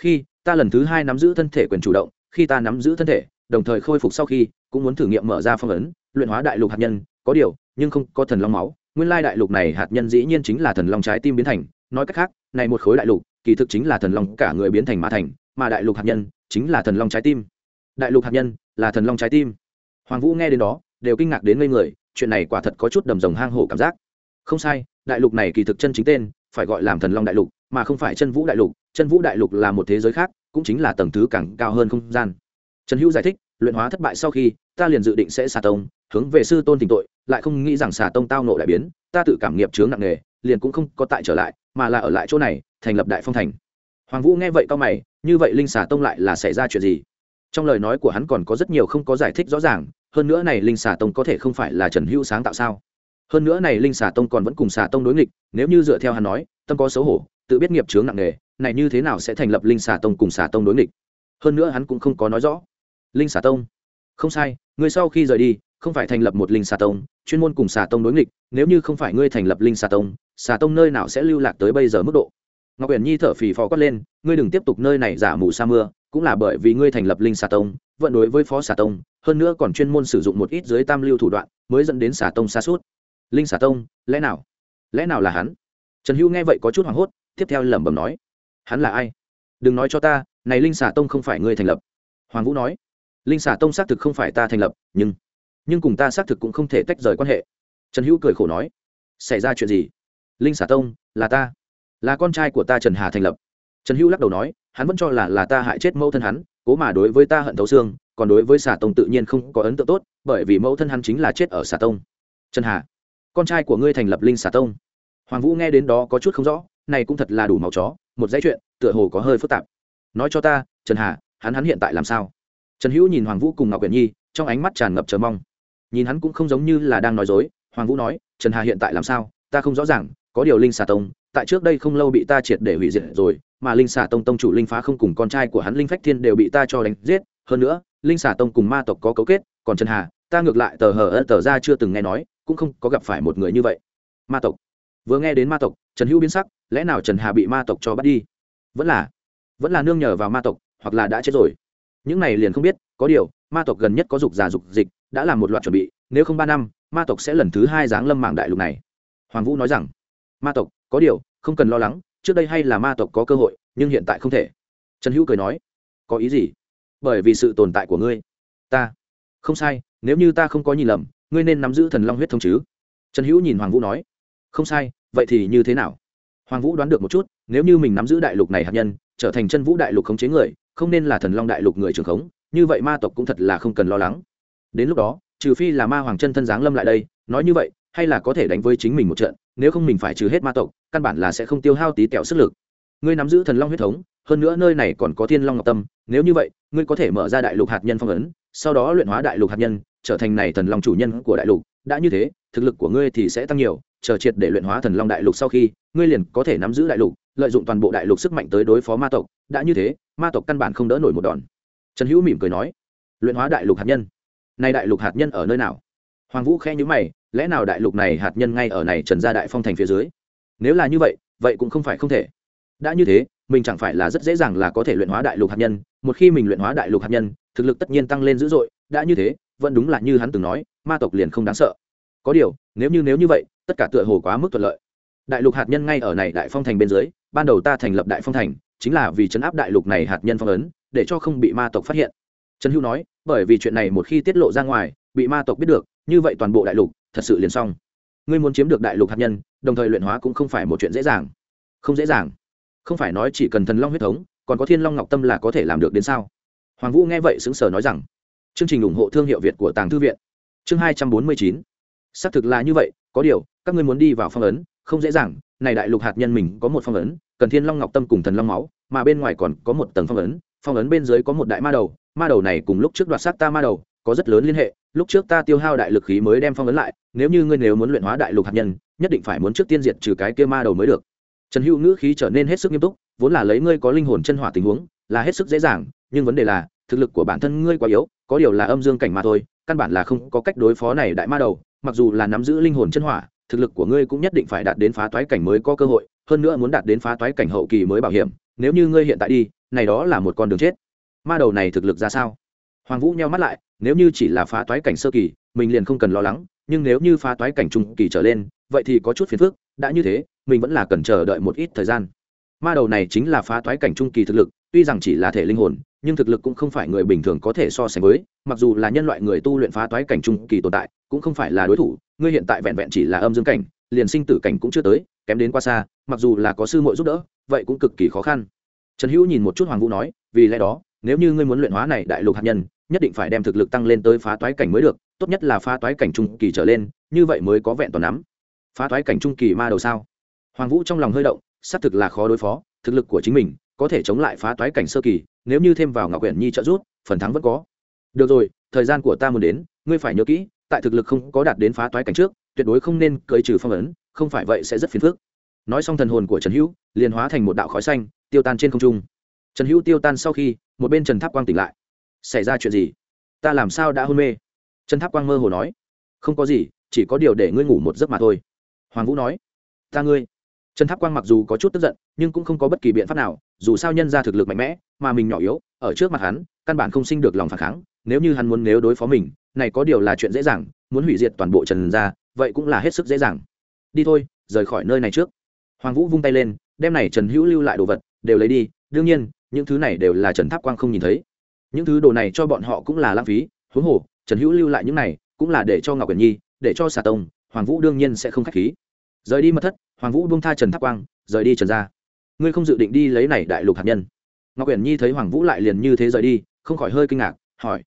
Khi, ta lần thứ hai nắm giữ thân thể quyền chủ động, khi ta nắm giữ thân thể, đồng thời khôi phục sau khi, cũng muốn thử nghiệm mở ra phong ấn, luyện hóa đại lục hạt nhân, có điều, nhưng không có thần long máu. Nguyên lai đại lục này hạt nhân dĩ nhiên chính là thần long trái tim biến thành nói cách khác, này một khối đại lục, kỳ thực chính là thần long cả người biến thành mã thành, mà đại lục hạt nhân chính là thần long trái tim. Đại lục hạt nhân là thần long trái tim. Hoàng vũ nghe đến đó, đều kinh ngạc đến ngây người, chuyện này quả thật có chút đầm rồng hang hổ cảm giác. Không sai, đại lục này kỳ thực chân chính tên, phải gọi làm thần long đại lục, mà không phải chân vũ đại lục. Chân vũ đại lục là một thế giới khác, cũng chính là tầng thứ càng cao hơn không gian. Trần hữu giải thích, luyện hóa thất bại sau khi, ta liền dự định sẽ xà tông, hướng về sư tôn tình tội, lại không nghĩ rằng xà tông tao nộ đại biến, ta tự cảm nghiệp chướng nặng nề liền cũng không có tại trở lại, mà là ở lại chỗ này, thành lập đại phong thành. Hoàng vũ nghe vậy cao mày, như vậy linh xà tông lại là xảy ra chuyện gì? Trong lời nói của hắn còn có rất nhiều không có giải thích rõ ràng, hơn nữa này linh xà tông có thể không phải là trần hữu sáng tạo sao? Hơn nữa này linh xà tông còn vẫn cùng xà tông đối nghịch, nếu như dựa theo hắn nói, tâm có xấu hổ, tự biết nghiệp chướng nặng nề, này như thế nào sẽ thành lập linh xà tông cùng xà tông đối nghịch? Hơn nữa hắn cũng không có nói rõ. Linh xà tông, không sai ngươi sau khi rời đi không phải thành lập một linh xà tông, chuyên môn cùng xà tông đối nghịch, nếu như không phải ngươi thành lập linh xà tông xà tông nơi nào sẽ lưu lạc tới bây giờ mức độ? Ngọc huyền nhi thở phì phò quát lên, ngươi đừng tiếp tục nơi này giả mù sa mưa, cũng là bởi vì ngươi thành lập linh xà tông vận đối với phó xà tông, hơn nữa còn chuyên môn sử dụng một ít dưới tam lưu thủ đoạn, mới dẫn đến xà tông xa suốt linh xà tông, lẽ nào? Lẽ nào là hắn? Trần hữu nghe vậy có chút hoảng hốt, tiếp theo lẩm bẩm nói, hắn là ai? Đừng nói cho ta, này linh xà tông không phải ngươi thành lập. Hoàng vũ nói, linh xà tông xác thực không phải ta thành lập, nhưng nhưng cùng ta xác thực cũng không thể tách rời quan hệ. Trần hữu cười khổ nói, xảy ra chuyện gì? Linh xà tông, là ta, là con trai của ta trần hà thành lập. Trần hữu lắc đầu nói, hắn vẫn cho là là ta hại chết mẫu thân hắn, cố mà đối với ta hận thấu xương, còn đối với xà tông tự nhiên không có ấn tượng tốt, bởi vì mẫu thân hắn chính là chết ở xà tông. Trần hà, con trai của ngươi thành lập linh xà tông? Hoàng vũ nghe đến đó có chút không rõ, này cũng thật là đủ màu chó, một dãy chuyện, tựa hồ có hơi phức tạp. Nói cho ta, trần hà, hắn hắn hiện tại làm sao? Trần hữu nhìn hoàng vũ cùng ngọc quyển nhi, trong ánh mắt tràn ngập chờ mong nhìn hắn cũng không giống như là đang nói dối, hoàng vũ nói, trần hà hiện tại làm sao? Ta không rõ ràng, có điều linh xà tông, tại trước đây không lâu bị ta triệt để hủy diệt rồi, mà linh xà tông tông chủ linh phá không cùng con trai của hắn linh phách thiên đều bị ta cho đánh giết. Hơn nữa, linh xà tông cùng ma tộc có cấu kết, còn trần hà, ta ngược lại tờ hờ ân tờ ra chưa từng nghe nói, cũng không có gặp phải một người như vậy. Ma tộc. Vừa nghe đến ma tộc, trần hữu biến sắc, lẽ nào trần hà bị ma tộc cho bắt đi? Vẫn là vẫn là nương nhờ vào ma tộc, hoặc là đã chết rồi. Những này liền không biết, có điều ma tộc gần nhất có dục giả dục dịch, đã làm một loạt chuẩn bị, nếu không ba năm, ma tộc sẽ lần thứ hai giáng lâm mạng đại lục này. Hoàng vũ nói rằng, ma tộc, có điều, không cần lo lắng, trước đây hay là ma tộc có cơ hội, nhưng hiện tại không thể. Trần hữu cười nói, có ý gì? Bởi vì sự tồn tại của ngươi. Ta? Không sai, nếu như ta không có nhìn lầm, ngươi nên nắm giữ thần long huyết thống chứ? Trần hữu nhìn hoàng vũ nói, không sai, vậy thì như thế nào? Hoàng vũ đoán được một chút, nếu như mình nắm giữ đại lục này hạt nhân, trở thành chân vũ đại lục khống chế người, không nên là thần long đại lục người trưởng khống như vậy ma tộc cũng thật là không cần lo lắng. Đến lúc đó, trừ phi là ma hoàng chân thân giáng lâm lại đây, nói như vậy, hay là có thể đánh với chính mình một trận, nếu không mình phải trừ hết ma tộc, căn bản là sẽ không tiêu hao tí tẹo sức lực. Ngươi nắm giữ thần long huyết thống, hơn nữa nơi này còn có thiên long ngọc tâm, nếu như vậy, ngươi có thể mở ra đại lục hạt nhân phong ấn, sau đó luyện hóa đại lục hạt nhân, trở thành này thần long chủ nhân của đại lục. Đã như thế, thực lực của ngươi thì sẽ tăng nhiều, chờ triệt để luyện hóa thần long đại lục sau khi, ngươi liền có thể nắm giữ đại lục, lợi dụng toàn bộ đại lục sức mạnh tới đối phó ma tộc. Đã như thế, ma tộc căn bản không đỡ nổi một đòn trần hữu mỉm cười nói, luyện hóa đại lục hạt nhân. Nay đại lục hạt nhân ở nơi nào? Hoàng vũ khe nhữ mày, lẽ nào đại lục này hạt nhân ngay ở này trần gia đại phong thành phía dưới? Nếu là như vậy vậy cũng không phải không thể. Đã như thế, mình chẳng phải là rất dễ dàng là có thể luyện hóa đại lục hạt nhân. Một khi mình luyện hóa đại lục hạt nhân, thực lực tất nhiên tăng lên dữ dội. Đã như thế, vẫn đúng là như hắn từng nói, ma tộc liền không đáng sợ. Có điều, nếu như nếu như vậy, tất cả tựa hồ quá mức thuận lợi. Đại lục hạt nhân ngay ở này đại phong thành bên dưới, ban đầu ta thành lập đại phong thành, chính là vì chấn áp đại lục này hạt nhân phong ấn để cho không bị ma tộc phát hiện. Trần hữu nói, bởi vì chuyện này một khi tiết lộ ra ngoài, bị ma tộc biết được, như vậy toàn bộ đại lục thật sự liền xong. Ngươi muốn chiếm được đại lục hạt nhân, đồng thời luyện hóa cũng không phải một chuyện dễ dàng. Không dễ dàng. Không phải nói chỉ cần thần long huyết thống, còn có thiên long ngọc tâm là có thể làm được đến sao? Hoàng vũ nghe vậy xứng sở nói rằng, chương trình ủng hộ thương hiệu việt của tàng thư viện. Chương hai trăm bốn mươi chín. Xác thực là như vậy, có điều, các ngươi muốn đi vào phong ấn, không dễ dàng. Này đại lục hạt nhân mình có một phong ấn, cần thiên long ngọc tâm cùng thần long máu, mà bên ngoài còn có một tầng phong ấn phong ấn bên dưới có một đại ma đầu ma đầu này cùng lúc trước đoạt sát ta ma đầu, có rất lớn liên hệ, lúc trước ta tiêu hao đại lực khí mới đem phong ấn lại, nếu như ngươi nếu muốn luyện hóa đại lục hạt nhân, nhất định phải muốn trước tiên diệt trừ cái kia ma đầu mới được. Trần hữu ngữ khí trở nên hết sức nghiêm túc, vốn là lấy ngươi có linh hồn chân hỏa tình huống, là hết sức dễ dàng, nhưng vấn đề là, thực lực của bản thân ngươi quá yếu, có điều là âm dương cảnh mà thôi, căn bản là không có cách đối phó này đại ma đầu, mặc dù là nắm giữ linh hồn chân hỏa, thực lực của ngươi cũng nhất định phải đạt đến phá toái cảnh mới có cơ hội, hơn nữa muốn đạt đến phá toái cảnh hậu kỳ mới bảo hiểm, nếu như ngươi hiện tại đi này đó là một con đường chết. Ma đầu này thực lực ra sao? Hoàng vũ nheo mắt lại, nếu như chỉ là phá toái cảnh sơ kỳ, mình liền không cần lo lắng, nhưng nếu như phá toái cảnh trung kỳ trở lên, vậy thì có chút phiền phức, đã như thế, mình vẫn là cần chờ đợi một ít thời gian. Ma đầu này chính là phá toái cảnh trung kỳ thực lực, tuy rằng chỉ là thể linh hồn, nhưng thực lực cũng không phải người bình thường có thể so sánh với, mặc dù là nhân loại người tu luyện phá toái cảnh trung kỳ tồn tại, cũng không phải là đối thủ, ngươi hiện tại vẹn vẹn chỉ là âm dương cảnh, liền sinh tử cảnh cũng chưa tới, kém đến quá xa, mặc dù là có sư muội giúp đỡ, vậy cũng cực kỳ khó khăn trần hữu nhìn một chút hoàng vũ nói, vì lẽ đó, nếu như ngươi muốn luyện hóa này đại lục hạt nhân, nhất định phải đem thực lực tăng lên tới phá toái cảnh mới được, tốt nhất là phá toái cảnh trung kỳ trở lên, như vậy mới có vẹn toàn nắm. Phá toái cảnh trung kỳ ma đầu sao? Hoàng vũ trong lòng hơi động, xác thực là khó đối phó, thực lực của chính mình có thể chống lại phá toái cảnh sơ kỳ, nếu như thêm vào ngọc quyển nhi trợ giúp, phần thắng vẫn có. Được rồi, thời gian của ta muốn đến, ngươi phải nhớ kỹ, tại thực lực không có đạt đến phá toái cảnh trước, tuyệt đối không nên cởi trừ phong ấn, không phải vậy sẽ rất phiền phức. Nói xong thần hồn của trần hữu, liền hóa thành một đạo khói xanh tiêu tan trên không trung. Trần hữu tiêu tan sau khi, một bên trần tháp quang tỉnh lại. Xảy ra chuyện gì? Ta làm sao đã hôn mê? Trần tháp quang mơ hồ nói. Không có gì, chỉ có điều để ngươi ngủ một giấc mà thôi. Hoàng vũ nói. Ta ngươi. Trần tháp quang mặc dù có chút tức giận, nhưng cũng không có bất kỳ biện pháp nào, dù sao nhân ra thực lực mạnh mẽ, mà mình nhỏ yếu, ở trước mặt hắn, căn bản không sinh được lòng phản kháng. Nếu như hắn muốn nếu đối phó mình, này có điều là chuyện dễ dàng, muốn hủy diệt toàn bộ trần gia, vậy cũng là hết sức dễ dàng. Đi thôi, rời khỏi nơi này trước. Hoàng vũ vung tay lên, đem này trần hữu lưu lại đồ vật đều lấy đi, đương nhiên, những thứ này đều là trần tháp quang không nhìn thấy. Những thứ đồ này cho bọn họ cũng là lãng phí, huống hồ, trần hữu lưu lại những này, cũng là để cho ngọc quyển nhi, để cho xà tông, hoàng vũ đương nhiên sẽ không k h á c h khí. Rời đi mất thất, hoàng vũ buông tha trần tháp quang, rời đi trần ra ngươi không dự định đi lấy này đại lục hạt nhân? Ngọc quyển nhi thấy hoàng vũ lại liền như thế rời đi, không khỏi hơi kinh ngạc, hỏi.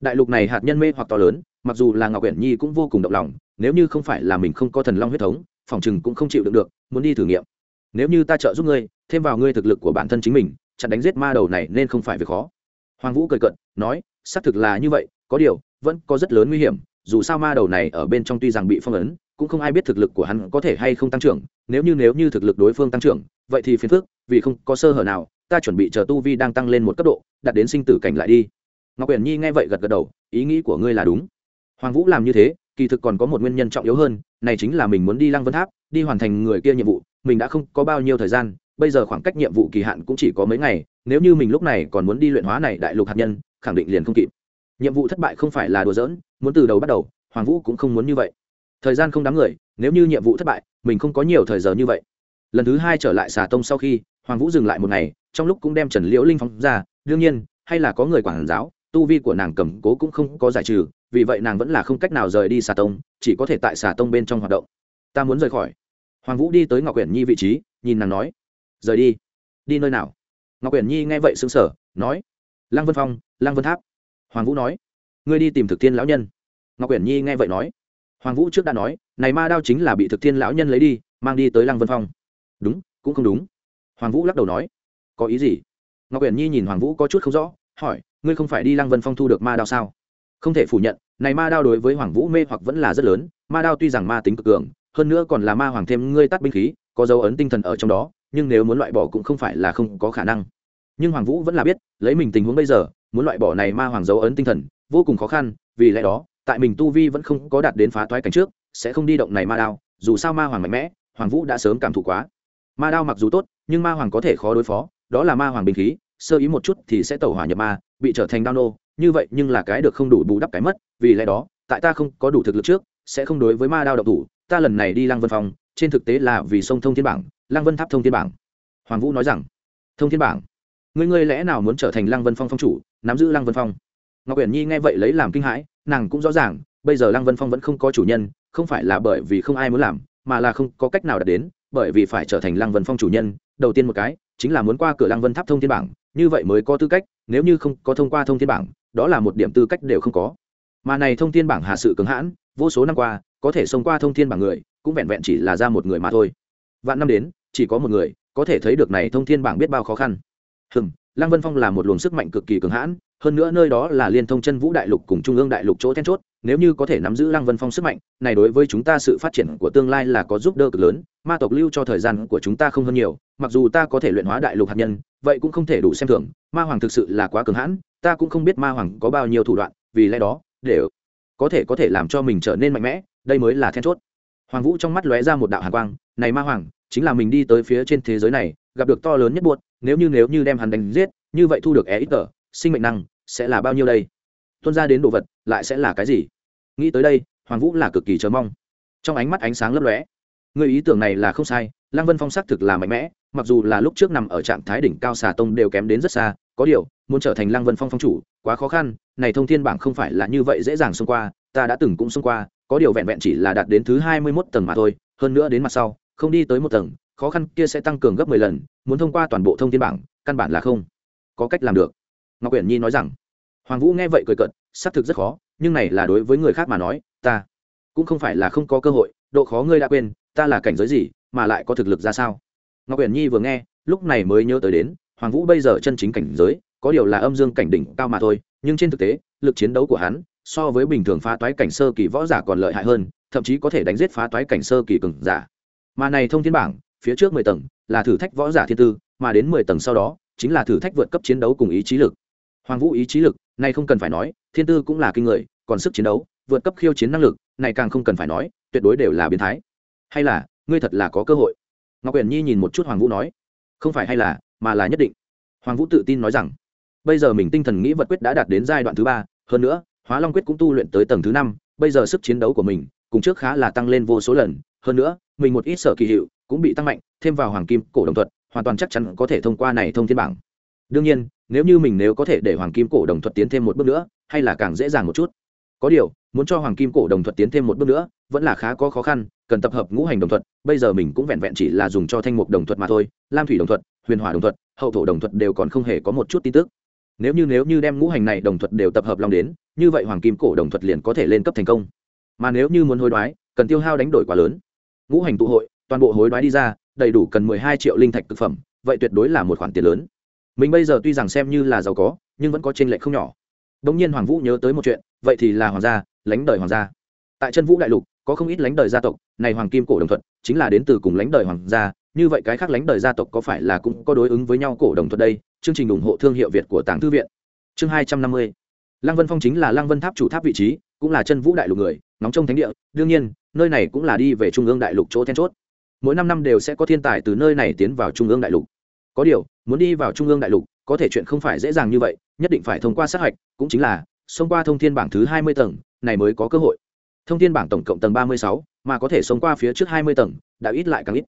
Đại lục này hạt nhân mê hoặc to lớn, mặc dù là ngọc quyển nhi cũng vô cùng động lòng, nếu như không phải là mình không có thần long huyết thống, phòng chừng cũng không chịu được được, muốn đi thử nghiệm. Nếu như ta trợ giúp ngươi thêm vào ngươi thực lực của bản thân chính mình, chặn đánh giết ma đầu này nên không phải việc khó. Hoàng vũ cười cận nói, xác thực là như vậy, có điều, vẫn có rất lớn nguy hiểm, dù sao ma đầu này ở bên trong tuy rằng bị phong ấn, cũng không ai biết thực lực của hắn có thể hay không tăng trưởng, nếu như nếu như thực lực đối phương tăng trưởng, vậy thì phiền phức, vì không có sơ hở nào, ta chuẩn bị chờ tu vi đang tăng lên một cấp độ, đạt đến sinh tử cảnh lại đi. Ngọc uyển nhi nghe vậy gật gật đầu, ý nghĩ của ngươi là đúng. Hoàng vũ làm như thế, kỳ thực còn có một nguyên nhân trọng yếu hơn, này chính là mình muốn đi lăng vân tháp, đi hoàn thành người kia nhiệm vụ, mình đã không có bao nhiêu thời gian bây giờ khoảng cách nhiệm vụ kỳ hạn cũng chỉ có mấy ngày, nếu như mình lúc này còn muốn đi luyện hóa này đại lục hạt nhân, khẳng định liền không kịp. Nhiệm vụ thất bại không phải là đùa giỡn, muốn từ đầu bắt đầu, hoàng vũ cũng không muốn như vậy. Thời gian không đáng người, nếu như nhiệm vụ thất bại, mình không có nhiều thời giờ như vậy. Lần thứ hai trở lại xà tông sau khi, hoàng vũ dừng lại một ngày, trong lúc cũng đem trần liễu linh phóng ra, đương nhiên, hay là có người quản giáo, tu vi của nàng cầm cố cũng không có giải trừ, vì vậy nàng vẫn là không cách nào rời đi xà tông, chỉ có thể tại xà tông bên trong hoạt động. Ta muốn rời khỏi. Hoàng vũ đi tới ngọc quyển nhi vị trí, nhìn nàng nói rời đi. Đi nơi nào? Ngọc quyển nhi nghe vậy xứng sở nói, lăng vân phong, lăng vân tháp. Hoàng vũ nói, ngươi đi tìm thực thiên lão nhân. Ngọc quyển nhi nghe vậy nói, hoàng vũ trước đã nói, này ma đao chính là bị thực thiên lão nhân lấy đi, mang đi tới lăng vân phong. Đúng, cũng không đúng. Hoàng vũ lắc đầu nói, có ý gì? Ngọc quyển nhi nhìn hoàng vũ có chút không rõ, hỏi, ngươi không phải đi lăng vân phong thu được ma đao sao? Không thể phủ nhận, này ma đao đối với hoàng vũ mê hoặc vẫn là rất lớn, ma đao tuy rằng ma tính cực cường, hơn nữa còn là ma hoàng thêm ngươi tắt binh khí có dấu ấn tinh thần ở trong đó, nhưng nếu muốn loại bỏ cũng không phải là không có khả năng. Nhưng hoàng vũ vẫn là biết, lấy mình tình huống bây giờ, muốn loại bỏ này ma hoàng dấu ấn tinh thần, vô cùng khó khăn, vì lẽ đó, tại mình tu vi vẫn không có đạt đến phá toái cảnh trước, sẽ không đi động này ma đao, dù sao ma hoàng mạnh mẽ, hoàng vũ đã sớm cảm thụ quá. Ma đao mặc dù tốt, nhưng ma hoàng có thể khó đối phó, đó là ma hoàng bình khí, sơ ý một chút thì sẽ tẩu hỏa nhập ma, bị trở thành đao nô, như vậy nhưng là cái được không đủ bù đắp cái mất, vì lẽ đó, tại ta không có đủ thực lực trước, sẽ không đối với ma đao độc thủ, ta lần này đi lăng vân phòng trên thực tế là vì sông thông thiên bảng, lăng vân tháp thông thiên bảng. Hoàng vũ nói rằng, thông thiên bảng? Ngươi ngươi lẽ nào muốn trở thành lăng vân phong phong chủ, nắm giữ lăng vân phong? Ngọc uyển nhi nghe vậy lấy làm kinh hãi, nàng cũng rõ ràng, bây giờ lăng vân phong vẫn không có chủ nhân, không phải là bởi vì không ai muốn làm, mà là không có cách nào đạt đến, bởi vì phải trở thành lăng vân phong chủ nhân, đầu tiên một cái, chính là muốn qua cửa lăng vân tháp thông thiên bảng, như vậy mới có tư cách, nếu như không có thông qua thông thiên bảng, đó là một điểm tư cách đều không có. Mà này thông thiên bảng hạ sự cứng hãn, vô số năm qua, có thể xông qua thông thiên bảng người cũng vẹn vẹn chỉ là ra một người mà thôi. Vạn năm đến, chỉ có một người, có thể thấy được này thông thiên bảng biết bao khó khăn. Hừm, lăng vân phong là một luồng sức mạnh cực kỳ cường hãn, hơn nữa nơi đó là liên thông chân vũ đại lục cùng trung ương đại lục chỗ then chốt, nếu như có thể nắm giữ lăng vân phong sức mạnh, này đối với chúng ta sự phát triển của tương lai là có giúp đỡ cực lớn, ma tộc lưu cho thời gian của chúng ta không hơn nhiều, mặc dù ta có thể luyện hóa đại lục hạt nhân, vậy cũng không thể đủ xem thường, ma hoàng thực sự là quá cường hãn, ta cũng không biết ma hoàng có bao nhiêu thủ đoạn, vì lẽ đó, để có thể có thể làm cho mình trở nên mạnh mẽ, đây mới là then chốt hoàng vũ trong mắt lóe ra một đạo hàn quang, này ma hoàng, chính là mình đi tới phía trên thế giới này, gặp được to lớn nhất buốt nếu như nếu như đem hắn đánh giết, như vậy thu được e ít tờ, sinh mệnh năng sẽ là bao nhiêu đây? Tuân ra đến đồ vật lại sẽ là cái gì? Nghĩ tới đây, hoàng vũ là cực kỳ chờ mong. Trong ánh mắt ánh sáng lấp lóe. Người ý tưởng này là không sai, lăng vân phong xác thực là mạnh mẽ, mặc dù là lúc trước nằm ở trạng thái đỉnh cao xà tông đều kém đến rất xa, có điều, muốn trở thành lăng vân phong phong chủ, quá khó khăn, này thông thiên bảng không phải là như vậy dễ dàng xông qua, ta đã từng cũng xông qua có điều vẹn vẹn chỉ là đạt đến thứ hai mươi 21 tầng mà thôi, hơn nữa đến mặt sau, không đi tới một tầng, khó khăn kia sẽ tăng cường gấp mười lần, muốn thông qua toàn bộ thông thiên bảng, căn bản là không có cách làm được. Ngọc uyển nhi nói rằng, hoàng vũ nghe vậy cười cợt, xác thực rất khó, nhưng này là đối với người khác mà nói, ta cũng không phải là không có cơ hội, độ khó ngươi đã quên, ta là cảnh giới gì, mà lại có thực lực ra sao? Ngọc uyển nhi vừa nghe, lúc này mới nhớ tới đến, hoàng vũ bây giờ chân chính cảnh giới, có điều là âm dương cảnh đỉnh cao mà thôi, nhưng trên thực tế, lực chiến đấu của hắn so với bình thường phá toái cảnh sơ kỳ võ giả còn lợi hại hơn, thậm chí có thể đánh giết phá toái cảnh sơ kỳ cường giả. Mà này thông thiên bảng, phía trước mười tầng, là thử thách võ giả thiên tư, mà đến mười tầng sau đó, chính là thử thách vượt cấp chiến đấu cùng ý chí lực. Hoàng vũ ý chí lực, này không cần phải nói, thiên tư cũng là kinh người, còn sức chiến đấu, vượt cấp khiêu chiến năng lực, này càng không cần phải nói, tuyệt đối đều là biến thái. Hay là, ngươi thật là có cơ hội? Ngọc uyển nhi nhìn một chút hoàng vũ nói. Không phải hay là, mà là nhất định. Hoàng vũ tự tin nói rằng, bây giờ mình tinh thần nghĩ vật quyết đã đạt đến giai đoạn thứ ba, hơn nữa hóa long quyết cũng tu luyện tới tầng thứ năm, bây giờ sức chiến đấu của mình cùng trước khá là tăng lên vô số lần. Hơn nữa, mình một ít sở kỳ hiệu cũng bị tăng mạnh, thêm vào hoàng kim cổ đồng thuật, hoàn toàn chắc chắn có thể thông qua này thông thiên bảng. Đương nhiên, nếu như mình nếu có thể để hoàng kim cổ đồng thuật tiến thêm một bước nữa, hay là càng dễ dàng một chút. Có điều, muốn cho hoàng kim cổ đồng thuật tiến thêm một bước nữa, vẫn là khá có khó khăn, cần tập hợp ngũ hành đồng thuật, bây giờ mình cũng vẹn vẹn chỉ là dùng cho thanh mục đồng thuật mà thôi, lam thủy đồng thuật, huyền hỏa đồng thuật, hậu thổ đồng thuật đều còn không hề có một chút tin tức nếu như nếu như đem ngũ hành này đồng thuật đều tập hợp long đến, như vậy hoàng kim cổ đồng thuật liền có thể lên cấp thành công. Mà nếu như muốn hối đoái, cần tiêu hao đánh đổi quá lớn. Ngũ hành tụ hội, toàn bộ hối đoái đi ra, đầy đủ cần mười hai triệu linh thạch thực phẩm, vậy tuyệt đối là một khoản tiền lớn. Mình bây giờ tuy rằng xem như là giàu có, nhưng vẫn có t r ê n lệch không nhỏ. Đ ỗ n g nhiên hoàng vũ nhớ tới một chuyện, vậy thì là hoàng gia, lãnh đời hoàng gia. Tại chân vũ đại lục, có không ít lãnh đời gia tộc, này hoàng kim cổ đồng thuật, chính là đến từ cùng lãnh đời hoàng gia như vậy cái khác lãnh đời gia tộc có phải là cũng có đối ứng với nhau cổ đồng thuật đây? Chương trình ủng hộ thương hiệu việt của tàng thư viện. Chương hai trăm năm mươi. Lăng vân phong chính là lăng vân tháp chủ tháp vị trí, cũng là chân vũ đại lục người nóng trong thánh địa. Đương nhiên, nơi này cũng là đi về trung ương đại lục chỗ then chốt. Mỗi năm năm đều sẽ có thiên tài từ nơi này tiến vào trung ương đại lục. Có điều, muốn đi vào trung ương đại lục, có thể chuyện không phải dễ dàng như vậy, nhất định phải thông qua sát hạch, cũng chính là xông qua thông thiên bảng thứ hai mươi tầng, này mới có cơ hội. Thông thiên bảng tổng cộng tầng ba mươi sáu, mà có thể xông qua phía trước hai mươi tầng, đã ít lại càng ít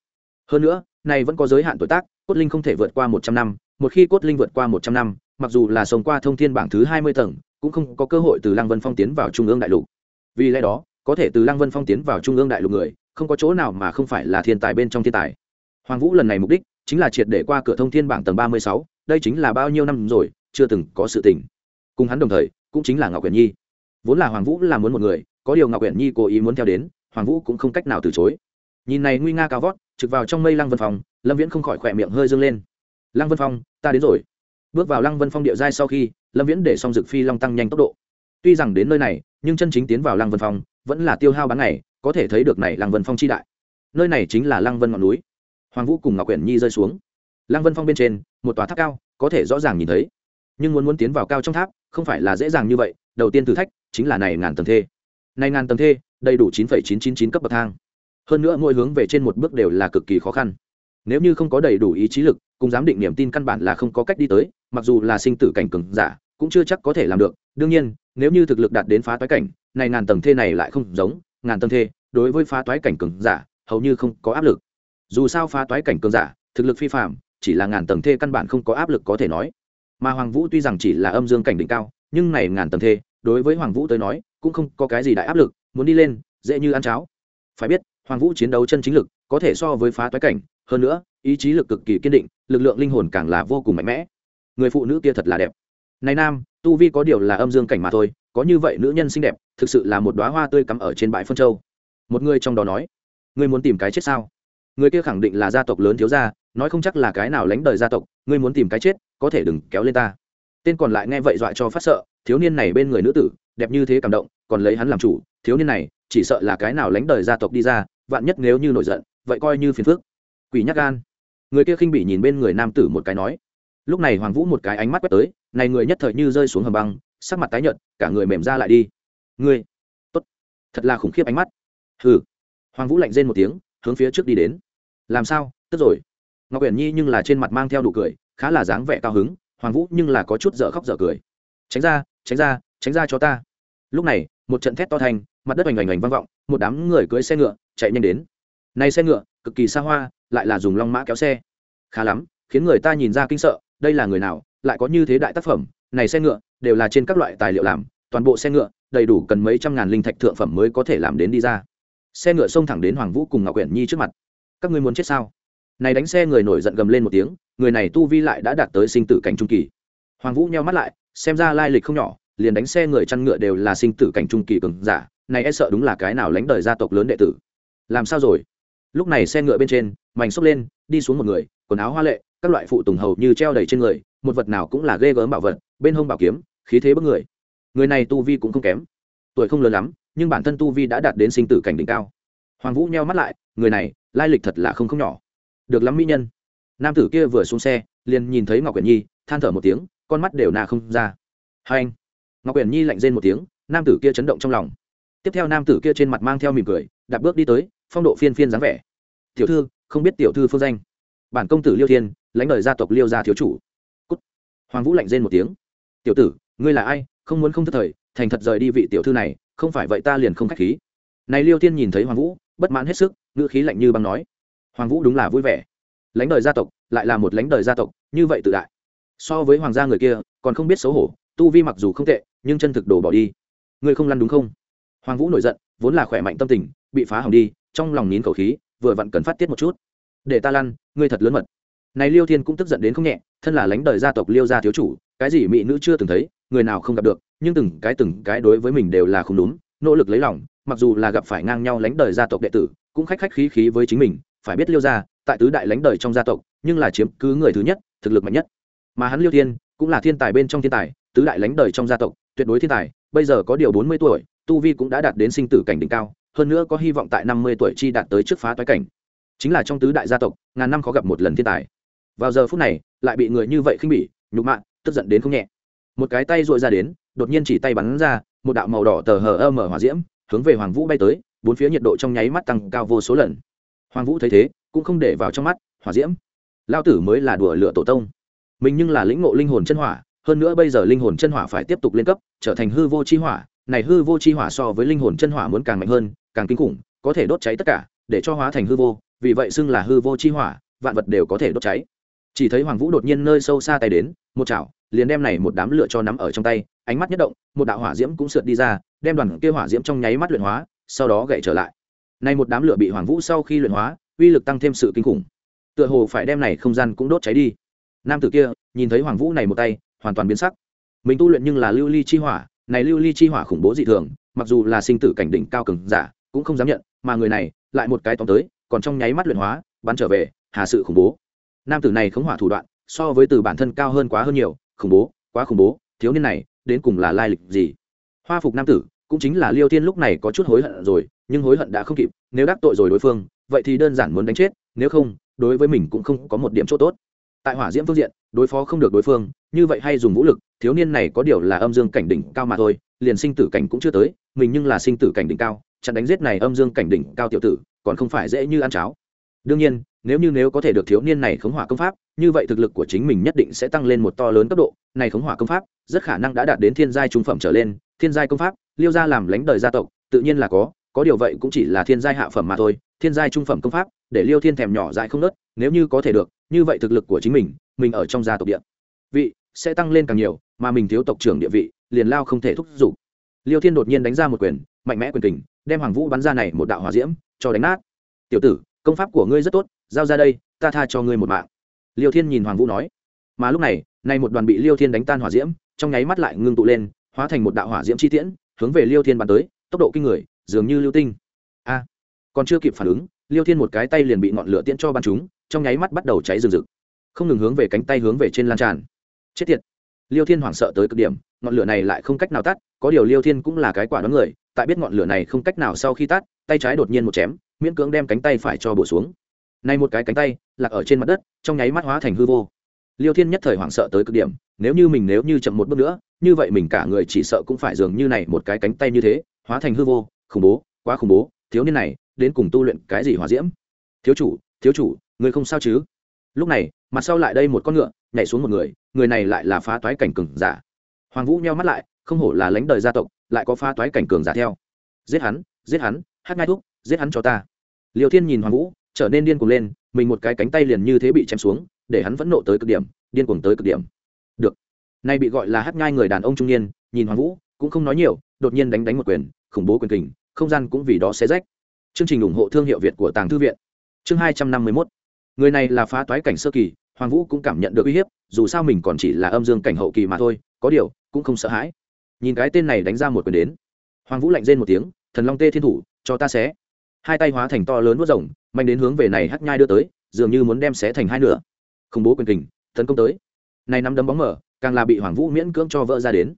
hơn nữa, này vẫn có giới hạn tuổi tác, cốt linh không thể vượt qua một trăm năm, một khi cốt linh vượt qua một trăm năm, mặc dù là xông qua thông thiên bảng thứ hai mươi tầng, cũng không có cơ hội từ lăng vân phong tiến vào trung ương đại lục. Vì lẽ đó, có thể từ lăng vân phong tiến vào trung ương đại lục người, không có chỗ nào mà không phải là thiên tài bên trong thiên tài. Hoàng vũ lần này mục đích chính là triệt để qua cửa thông thiên bảng tầng ba mươi sáu, đây chính là bao nhiêu năm rồi, chưa từng có sự tình. Cùng hắn đồng thời, cũng chính là ngọc quyển nhi. Vốn là hoàng vũ là muốn một người, có điều ngọc quyển nhi cố ý muốn theo đến, hoàng vũ cũng không cách nào từ chối nhìn này nguy nga cao vót, trực vào trong mây lăng vân phong, lâm viễn không khỏi khỏe miệng hơi dâng lên. Lăng vân phong, ta đến rồi. Bước vào lăng vân phong địa giai sau khi, lâm viễn để xong dực phi long tăng nhanh tốc độ. Tuy rằng đến nơi này, nhưng chân chính tiến vào lăng vân phong, vẫn là tiêu hao bán ngày, có thể thấy được này lăng vân phong chi đại. Nơi này chính là lăng vân ngọn núi. Hoàng vũ cùng ngọc quyển nhi rơi xuống. Lăng vân phong bên trên, một tòa tháp cao, có thể rõ ràng nhìn thấy. Nhưng muốn muốn tiến vào cao trong tháp, không phải là dễ dàng như vậy, đầu tiên thử thách chính là này ngàn tầng thê. Này ngàn tầng thê, đầy đủ chín chín chín chín cấp bậc thang hơn nữa mỗi hướng về trên một bước đều là cực kỳ khó khăn. Nếu như không có đầy đủ ý chí lực, cùng giám định niềm tin căn bản là không có cách đi tới, mặc dù là sinh tử cảnh cường giả, cũng chưa chắc có thể làm được. Đương nhiên, nếu như thực lực đạt đến phá toái cảnh, này ngàn tầng thê này lại không giống, ngàn tầng thê, đối với phá toái cảnh cường giả, hầu như không có áp lực. Dù sao phá toái cảnh cường giả, thực lực phi phạm chỉ là ngàn tầng thê căn bản không có áp lực có thể nói. Mà hoàng vũ tuy rằng chỉ là âm dương cảnh đỉnh cao, nhưng này ngàn tầng thê, đối với hoàng vũ tới nói, cũng không có cái gì đại áp lực, muốn đi lên, dễ như ăn cháo. Phải biết hoàng vũ chiến đấu chân chính lực, có thể so với phá toái cảnh, hơn nữa, ý chí lực cực kỳ kiên định, lực lượng linh hồn càng là vô cùng mạnh mẽ. Người phụ nữ kia thật là đẹp. Này nam, tu vi có điều là âm dương cảnh mà thôi, có như vậy nữ nhân xinh đẹp, thực sự là một đoá hoa tươi cắm ở trên bãi phân châu. Một người trong đó nói, ngươi muốn tìm cái chết sao? Người kia khẳng định là gia tộc lớn thiếu gia, nói không chắc là cái nào lánh đời gia tộc, ngươi muốn tìm cái chết, có thể đừng kéo lên ta. Tên còn lại nghe vậy dọa cho phát sợ, thiếu niên này bên người nữ tử, đẹp như thế cảm động, còn lấy hắn làm chủ, thiếu niên này, chỉ sợ là cái nào lánh đời gia tộc đi ra vạn nhất nếu như nổi giận, vậy coi như phiền phước quỷ nhắc gan. Người kia khinh bị nhìn bên người nam tử một cái nói. Lúc này hoàng vũ một cái ánh mắt quét tới, này người nhất thời như rơi xuống hầm băng, sắc mặt tái nhợt, cả người mềm ra lại đi. Ngươi. Tốt. Thật là khủng khiếp ánh mắt. Hừ. Hoàng vũ lạnh rên một tiếng, hướng phía trước đi đến. Làm sao? Tức rồi. Ngọc uyển nhi nhưng là trên mặt mang theo đủ cười, khá là dáng vẻ cao hứng, hoàng vũ nhưng là có chút dở khóc dở cười. Tránh ra tránh ra tránh ra cho ta. Lúc này, một trận thét to thành, mặt đất oành oành oành vang vọng, một đám người cưỡi xe ngựa chạy nhanh đến. Này xe ngựa, cực kỳ xa hoa, lại là dùng long mã kéo xe. Khá lắm, khiến người ta nhìn ra kinh sợ, đây là người nào, lại có như thế đại tác phẩm. Này xe ngựa, đều là trên các loại tài liệu làm, toàn bộ xe ngựa, đầy đủ cần mấy trăm ngàn linh thạch thượng phẩm mới có thể làm đến đi ra. Xe ngựa xông thẳng đến hoàng vũ cùng ngọc quyển nhi trước mặt. Các ngươi muốn chết sao? Này đánh xe người nổi giận gầm lên một tiếng, người này tu vi lại đã đạt tới sinh tử cảnh trung kỳ. Hoàng vũ nheo mắt lại, xem ra lai lịch không nhỏ, liền đánh xe người chăn ngựa đều là sinh tử cảnh trung kỳ cường giả, này e sợ đúng là cái nào lánh đời gia tộc lớn đệ tử làm sao rồi? Lúc này xe ngựa bên trên, mảnh xốc lên, đi xuống một người, quần áo hoa lệ, các loại phụ tùng hầu như treo đầy trên người, một vật nào cũng là ghê gớm bảo vật, bên hông bảo kiếm, khí thế bất người. Người này tu vi cũng không kém, tuổi không lớn lắm, nhưng bản thân tu vi đã đạt đến sinh tử cảnh đỉnh cao. Hoàng vũ nheo mắt lại, người này, lai lịch thật là không không nhỏ. Được lắm mỹ nhân. Nam tử kia vừa xuống xe, liền nhìn thấy ngọc quyển nhi, than thở một tiếng, con mắt đều nà không ra. Hai anh. Ngọc quyển nhi lạnh rên một tiếng, nam tử kia chấn động trong lòng. Tiếp theo nam tử kia trên mặt mang theo mỉm cười đạp bước đi tới, phong độ phiên phiên dáng vẻ. Tiểu thư, không biết tiểu thư phương danh. Bản công tử liêu thiên, lãnh đời gia tộc liêu gia thiếu chủ. Cút. hoàng vũ lạnh rên một tiếng. Tiểu tử, ngươi là ai? Không muốn không thất thời, thành thật rời đi vị tiểu thư này, không phải vậy ta liền không khách khí. Này liêu thiên nhìn thấy hoàng vũ, bất mãn hết sức, ngữ khí lạnh như băng nói. Hoàng vũ đúng là vui vẻ. Lãnh đời gia tộc, lại là một lãnh đời gia tộc, như vậy tự đại. So với hoàng gia người kia, còn không biết xấu hổ, tu vi mặc dù không tệ, nhưng chân thực đồ bỏ đi. Ngươi không lăn đúng không? Hoàng vũ nổi giận vốn là khỏe mạnh tâm tình, bị phá hỏng đi, trong lòng nín khẩu khí, vừa vặn cần phát tiết một chút. Để ta lăn, ngươi thật lớn mật. Này liêu thiên cũng tức giận đến không nhẹ, thân là lãnh đời gia tộc liêu gia thiếu chủ, cái gì mỹ nữ chưa từng thấy, người nào không gặp được, nhưng từng cái từng cái đối với mình đều là không đúng, nỗ lực lấy lòng, mặc dù là gặp phải ngang nhau lãnh đời gia tộc đệ tử, cũng khách khách khí khí với chính mình, phải biết liêu gia, tại tứ đại lãnh đời trong gia tộc, nhưng là chiếm cứ người thứ nhất, thực lực mạnh nhất. Mà hắn liêu thiên, cũng là thiên tài bên trong thiên tài, tứ đại lãnh đời trong gia tộc, tuyệt đối thiên tài, bây giờ có điều bốn mươi tuổi tu vi cũng đã đạt đến sinh tử cảnh đỉnh cao, hơn nữa có hy vọng tại năm mươi tuổi chi đạt tới trước phá toái cảnh. Chính là trong tứ đại gia tộc, ngàn năm khó gặp một lần thiên tài. Vào giờ phút này, lại bị người như vậy khinh bỉ, nhục mạ, tức giận đến không nhẹ. Một cái tay dội ra đến, đột nhiên chỉ tay bắn ra, một đạo màu đỏ tờ hờ ơ mở hỏa diễm, hướng về hoàng vũ bay tới, bốn phía nhiệt độ trong nháy mắt tăng cao vô số lần. Hoàng vũ thấy thế, cũng không để vào trong mắt, hỏa diễm. Lao tử mới là đùa lửa tổ tông. Mình nhưng là lĩnh ngộ linh hồn chân hỏa, hơn nữa bây giờ linh hồn chân hỏa phải tiếp tục lên cấp, trở thành hư vô chi hỏa này hư vô chi hỏa so với linh hồn chân hỏa muốn càng mạnh hơn, càng kinh khủng, có thể đốt cháy tất cả, để cho hóa thành hư vô, vì vậy xưng là hư vô chi hỏa, vạn vật đều có thể đốt cháy. Chỉ thấy hoàng vũ đột nhiên nơi sâu xa tay đến, một chảo, liền đem này một đám lửa cho nắm ở trong tay, ánh mắt nhất động, một đạo hỏa diễm cũng sượt đi ra, đem đoàn kia hỏa diễm trong nháy mắt luyện hóa, sau đó gậy trở lại. Này một đám lửa bị hoàng vũ sau khi luyện hóa, uy lực tăng thêm sự kinh khủng. Tựa hồ phải đem này không gian cũng đốt cháy đi. Nam tử kia, nhìn thấy hoàng vũ này một tay, hoàn toàn biến sắc. Mình tu luyện nhưng là lưu ly chi hỏa này lưu ly chi hỏa khủng bố dị thường, mặc dù là sinh tử cảnh đỉnh cao cường giả, cũng không dám nhận, mà người này lại một cái tóm tới, còn trong nháy mắt luyện hóa, bắn trở về, hà sự khủng bố. Nam tử này khống hỏa thủ đoạn, so với từ bản thân cao hơn quá hơn nhiều, khủng bố, quá khủng bố, thiếu niên này, đến cùng là lai lịch gì? Hoa phục nam tử, cũng chính là liêu thiên lúc này có chút hối hận rồi, nhưng hối hận đã không kịp, nếu đắc tội rồi đối phương, vậy thì đơn giản muốn đánh chết, nếu không, đối với mình cũng không có một điểm chỗ tốt tại hỏa diễm phương diện, đối phó không được đối phương, như vậy hay dùng vũ lực, thiếu niên này có điều là âm dương cảnh đỉnh cao mà thôi, liền sinh tử cảnh cũng chưa tới, mình nhưng là sinh tử cảnh đỉnh cao, chặn đánh giết này âm dương cảnh đỉnh cao tiểu tử, còn không phải dễ như ăn cháo. Đương nhiên, nếu như nếu có thể được thiếu niên này khống hỏa công pháp, như vậy thực lực của chính mình nhất định sẽ tăng lên một to lớn cấp độ, này khống hỏa công pháp, rất khả năng đã đạt đến thiên giai trung phẩm trở lên, thiên giai công pháp, liêu ra làm lãnh đời gia tộc, tự nhiên là có có điều vậy cũng chỉ là thiên giai hạ phẩm mà thôi, thiên giai trung phẩm công pháp, để liêu thiên thèm nhỏ dại không nớt, nếu như có thể được như vậy thực lực của chính mình mình ở trong gia tộc địa vị sẽ tăng lên càng nhiều, mà mình thiếu tộc trưởng địa vị liền lao không thể thúc giục. Liêu thiên đột nhiên đánh ra một quyền, mạnh mẽ quyền kình, đem hoàng vũ bắn ra này một đạo hỏa diễm, cho đánh nát. Tiểu tử, công pháp của ngươi rất tốt, giao ra đây, ta tha cho ngươi một mạng. Liêu thiên nhìn hoàng vũ nói. Mà lúc này nay một đoàn bị liêu thiên đánh tan hỏa diễm, trong nháy mắt lại ngưng tụ lên, hóa thành một đạo hỏa diễm chi tiễn, hướng về liêu thiên bắn tới, tốc độ kinh người, dường như lưu tinh. A! Còn chưa kịp phản ứng, liêu thiên một cái tay liền bị ngọn lửa tiễn cho bắn chúng trong nháy mắt bắt đầu cháy rừng rực. Không ngừng hướng về cánh tay hướng về trên lan tràn. Chết tiệt. Liêu thiên hoảng sợ tới cực điểm, ngọn lửa này lại không cách nào tắt, có điều liêu thiên cũng là cái quả đón người, tại biết ngọn lửa này không cách nào sau khi tắt, tay trái đột nhiên một chém, miễn cưỡng đem cánh tay phải cho bổ xuống. Nay một cái cánh tay, lạc ở trên mặt đất, trong nháy mắt hóa thành hư vô. Liêu thiên nhất thời hoảng sợ tới cực điểm, nếu như mình nếu như chậm một bước nữa, như vậy mình cả người chỉ sợ cũng phải dường như này một cái cánh tay như thế, hóa thành hư vô, khủng bố, quá khủng bố, thiếu niên này, đến cùng tu luyện cái gì hỏa diễm? Thiếu chủ thiếu chủ người không sao chứ? Lúc này, mặt sau lại đây một con ngựa, nhảy xuống một người người này lại là phá toái cảnh cường giả. Hoàng vũ nheo mắt lại, không hổ là lãnh đời gia tộc, lại có phá toái cảnh cường giả theo. Giết hắn giết hắn, hát ngai thuốc giết hắn cho ta. Liều thiên nhìn hoàng vũ, trở nên điên cuồng lên, mình một cái cánh tay liền như thế bị chém xuống, để hắn vẫn nộ tới cực điểm, điên cuồng tới cực điểm. Được. Nay bị gọi là hát ngai người đàn ông trung niên, nhìn hoàng vũ, cũng không nói nhiều, đột nhiên đánh đánh một quyền, khủng bố quyền kình, không gian cũng vì đó xé rách. Chương trình ủng hộ thương hiệu việt của tàng thư viện. Chương hai trăm năm mươi mốt người này là phá toái cảnh sơ kỳ, hoàng vũ cũng cảm nhận được uy hiếp, dù sao mình còn chỉ là âm dương cảnh hậu kỳ mà thôi, có điều, cũng không sợ hãi. Nhìn cái tên này đánh ra một quyền đến. Hoàng vũ lạnh rên một tiếng, thần long tê thiên thủ, cho ta xé. Hai tay hóa thành to lớn vớt rồng, mạnh đến hướng về này hắt nhai đưa tới, dường như muốn đem xé thành hai nửa. Khủng bố quyền kình, tấn công tới. Này nắm đấm bóng mở, càng là bị hoàng vũ miễn cưỡng cho vỡ ra đến.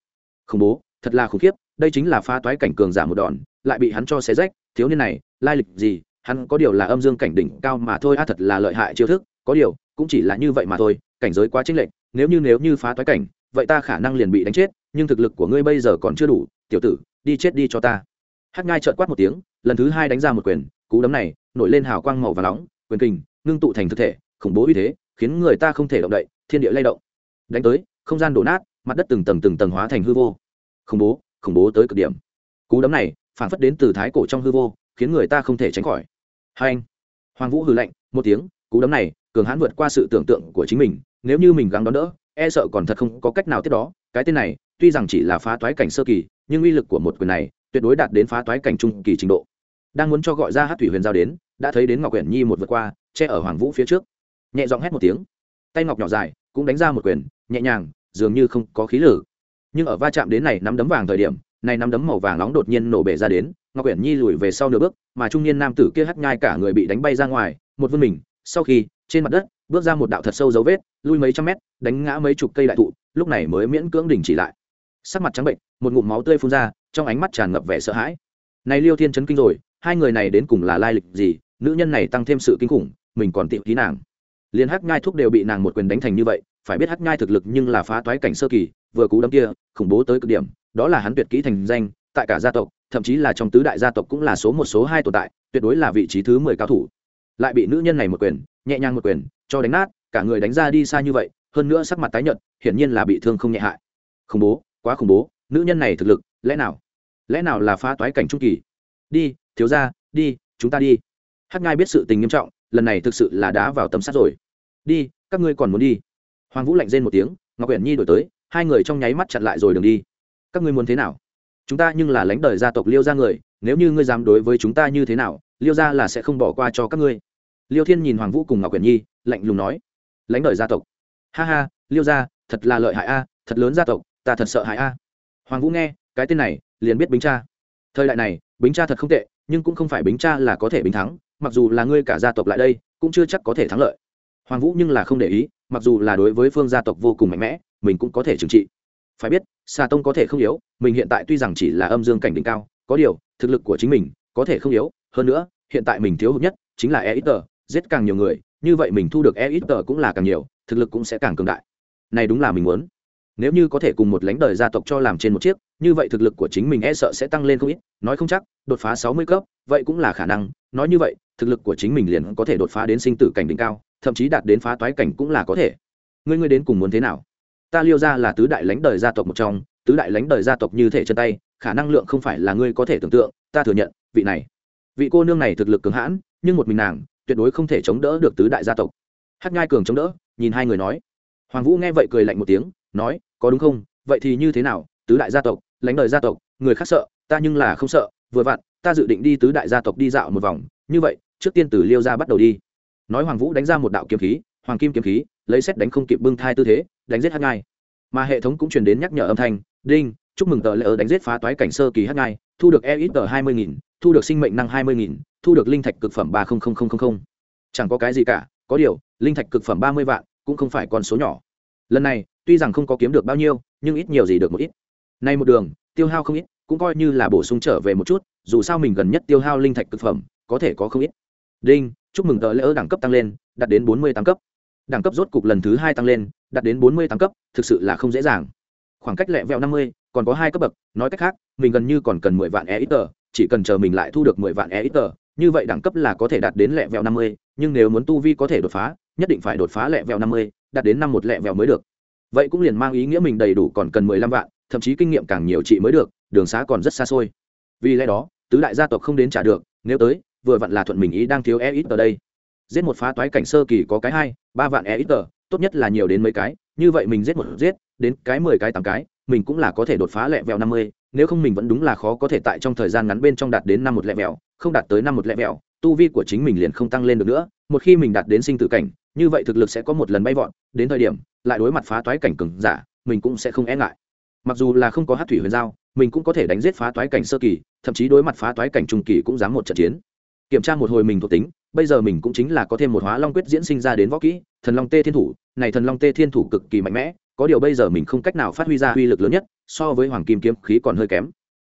Khủng bố, thật là khủng khiếp, đây chính là pha toái cảnh cường giả một đòn, lại bị hắn cho xé rách, thiếu niên này, lai lịch gì hắn có điều là âm dương cảnh đỉnh cao mà thôi, a thật là lợi hại chiêu thức, có điều, cũng chỉ là như vậy mà thôi, cảnh giới quá chênh lệch, nếu như nếu như phá toái cảnh, vậy ta khả năng liền bị đánh chết, nhưng thực lực của ngươi bây giờ còn chưa đủ, tiểu tử, đi chết đi cho ta. Hát ngai trợn quát một tiếng, lần thứ hai đánh ra một quyền, cú đấm này, nổi lên hào quang màu và nóng, quyền kình, ngưng tụ thành thực thể, khủng bố uy thế, khiến người ta không thể động đậy, thiên địa lay động. Đánh tới, không gian đổ nát, mặt đất từng tầng từng tầng hóa thành hư vô. Khủng bố khủng bố tới cực điểm. Cú đấm này, phản phất đến từ thái cổ trong hư vô, khiến người ta không thể tránh khỏi hai anh. Hoàng vũ hừ lạnh, một tiếng, cú đấm này, cường hãn vượt qua sự tưởng tượng của chính mình, nếu như mình gắng đón đỡ e sợ còn thật không có cách nào tiếp đó. Cái tên này, tuy rằng chỉ là phá toái cảnh sơ kỳ, nhưng uy lực của một quyền này, tuyệt đối đạt đến phá toái cảnh trung kỳ trình độ. Đang muốn cho gọi ra hát thủy huyền giao đến, đã thấy đến ngọc quyển nhi một vượt qua, che ở hoàng vũ phía trước. Nhẹ giọng hét một tiếng. Tay ngọc nhỏ dài, cũng đánh ra một quyền, nhẹ nhàng, dường như không có khí lử nhưng ở va chạm đến này nắm đấm vàng thời điểm, này nắm đấm màu vàng nóng đột nhiên nổ bể ra đến ngọc uyển nhi lùi về sau nửa bước, mà trung niên nam tử kia hắt nhai cả người bị đánh bay ra ngoài, một vươn mình, sau khi, trên mặt đất, bước ra một đạo thật sâu dấu vết, lui mấy trăm mét, đánh ngã mấy chục cây đại thụ, lúc này mới miễn cưỡng đình chỉ lại. Sắc mặt trắng bệnh, một ngụm máu tươi phun ra, trong ánh mắt tràn ngập vẻ sợ hãi. Này liêu thiên chấn kinh rồi, hai người này đến cùng là lai lịch gì, nữ nhân này tăng thêm sự kinh khủng, mình còn tiệm ký nàng. Liền hắc nhai thuốc đều bị nàng một quyền đánh thành như vậy, phải biết hắc nhai thực lực nhưng là phá toái cảnh sơ kỳ, vừa cú đấm kia, khủng bố tới cực điểm, đó là hắn tuyệt kỹ thành danh, tại cả gia tộc thậm chí là trong tứ đại gia tộc cũng là số một số hai tồn tại, tuyệt đối là vị trí thứ mười cao thủ. Lại bị nữ nhân này một quyền, nhẹ nhàng một quyền, cho đánh nát, cả người đánh ra đi xa như vậy, hơn nữa sắc mặt tái nhợt, hiển nhiên là bị thương không nhẹ hại. Khủng bố, quá khủng bố, nữ nhân này thực lực, lẽ nào? Lẽ nào là phá toái cảnh trung kỳ? Đi, thiếu ra đi, chúng ta đi. Hát ngai biết sự tình nghiêm trọng, lần này thực sự là đã vào tấm sát rồi. Đi, các ngươi còn muốn đi? Hoàng vũ lạnh rên một tiếng, ngọc quyển nhi đổi tới, hai người trong nháy mắt chặn lại rồi đường đi. Các ngươi muốn thế nào? Chúng ta nhưng là lãnh đời gia tộc liêu gia người, nếu như ngươi dám đối với chúng ta như thế nào, liêu gia là sẽ không bỏ qua cho các ngươi. Liêu thiên nhìn hoàng vũ cùng ngọc quyển nhi, lạnh lùng nói, lãnh đời gia tộc. Ha ha, liêu gia, thật là lợi hại a, thật lớn gia tộc, ta thật sợ hại a. Hoàng vũ nghe, cái tên này, liền biết bính cha. Thời đại này, bính cha thật không tệ, nhưng cũng không phải bính cha là có thể bính thắng, mặc dù là ngươi cả gia tộc lại đây, cũng chưa chắc có thể thắng lợi. Hoàng vũ nhưng là không để ý, mặc dù là đối với phương gia tộc vô cùng mạnh mẽ, mình cũng có thể trừng trị phải biết xà tông có thể không yếu, mình hiện tại tuy rằng chỉ là âm dương cảnh đỉnh cao, có điều, thực lực của chính mình có thể không yếu. Hơn nữa, hiện tại mình thiếu hụt nhất chính là e ít tờ giết càng nhiều người, như vậy mình thu được e ít tờ cũng là càng nhiều, thực lực cũng sẽ càng cường đại. Này đúng là mình muốn. Nếu như có thể cùng một lãnh đời gia tộc cho làm trên một chiếc, như vậy thực lực của chính mình e sợ sẽ tăng lên không ít, nói không chắc, đột phá sáu mươi cấp, vậy cũng là khả năng. Nói như vậy, thực lực của chính mình liền có thể đột phá đến sinh tử cảnh đỉnh cao, thậm chí đạt đến phá toái cảnh cũng là có thể. Ngươi ngươi đến cùng muốn thế nào? Ta liêu ra là tứ đại lãnh đời gia tộc một trong, tứ đại lãnh đời gia tộc như thể chân tay, khả năng lượng không phải là ngươi có thể tưởng tượng, ta thừa nhận, vị này, vị cô nương này thực lực cứng hãn, nhưng một mình nàng, tuyệt đối không thể chống đỡ được tứ đại gia tộc. Hát Nhai cường chống đỡ, nhìn hai người nói. Hoàng vũ nghe vậy cười lạnh một tiếng, nói, có đúng không, vậy thì như thế nào, tứ đại gia tộc, lãnh đời gia tộc, người khác sợ, ta nhưng là không sợ, vừa vặn, ta dự định đi tứ đại gia tộc đi dạo một vòng, như vậy, trước tiên từ liêu ra bắt đầu đi. Nói hoàng vũ đánh ra một đạo kiếm khí, hoàng kim kiếm khí lấy xét đánh không kịp bưng thai tư thế, đánh giết hát ngai mà hệ thống cũng truyền đến nhắc nhở âm thanh, đinh, chúc mừng tờ lễ đánh giết phá toái cảnh sơ kỳ hát ngai thu được e ít tờ hai mươi nghìn, thu được sinh mệnh năng hai mươi nghìn, thu được linh thạch cực phẩm ba chẳng có cái gì cả, có điều, linh thạch cực phẩm ba mươi vạn cũng không phải con số nhỏ. Lần này, tuy rằng không có kiếm được bao nhiêu, nhưng ít nhiều gì được một ít. Nay một đường, tiêu hao không ít, cũng coi như là bổ sung trở về một chút, dù sao mình gần nhất tiêu hao linh thạch cực phẩm, có thể có không ít. Đinh, chúc mừng tờ lễ đẳng cấp tăng lên, đạt đến bốn mươi tám cấp đẳng cấp rốt cục lần thứ hai tăng lên, đạt đến bốn mươi tám cấp, thực sự là không dễ dàng. Khoảng cách lẹ vẹo năm mươi, còn có hai cấp bậc, nói cách khác, mình gần như còn cần mười vạn e ít tờ chỉ cần chờ mình lại thu được mười vạn e ít tờ như vậy đẳng cấp là có thể đạt đến lẹ vẹo năm mươi, nhưng nếu muốn tu vi có thể đột phá, nhất định phải đột phá lẹ vẹo năm mươi, đạt đến năm một lẹ vẹo mới được. Vậy cũng liền mang ý nghĩa mình đầy đủ còn cần mười lăm vạn, thậm chí kinh nghiệm càng nhiều chị mới được, đường xá còn rất xa xôi. Vì lẽ đó, tứ đại gia tộc không đến trả được, nếu tới, vừa vặn là thuận mình ý đang thiếu e ít ở đây giết một phá toái cảnh sơ kỳ có cái hai, ba vạn e ít tờ, tốt nhất là nhiều đến mấy cái, như vậy mình giết một giết, đến cái mười cái tám cái, mình cũng là có thể đột phá lẹ vẹo năm mươi, nếu không mình vẫn đúng là khó có thể tại trong thời gian ngắn bên trong đạt đến năm một lẹ vẹo, không đạt tới năm một lẹ vẹo, tu vi của chính mình liền không tăng lên được nữa, một khi mình đạt đến sinh tử cảnh, như vậy thực lực sẽ có một lần bay vọt, đến thời điểm, lại đối mặt phá toái cảnh cừng giả, mình cũng sẽ không e ngại. Mặc dù là không có hát thủy huyền giao, mình cũng có thể đánh giết phá toái cảnh sơ kỳ, thậm chí đối mặt phá toái cảnh trung kỳ cũng dám một trận chiến. Kiểm tra một hồi mình thuộc tính bây giờ mình cũng chính là có thêm một hóa long quyết diễn sinh ra đến võ kỹ thần long tê thiên thủ này thần long tê thiên thủ cực kỳ mạnh mẽ có điều bây giờ mình không cách nào phát huy ra uy lực lớn nhất so với hoàng kim kiếm khí còn hơi kém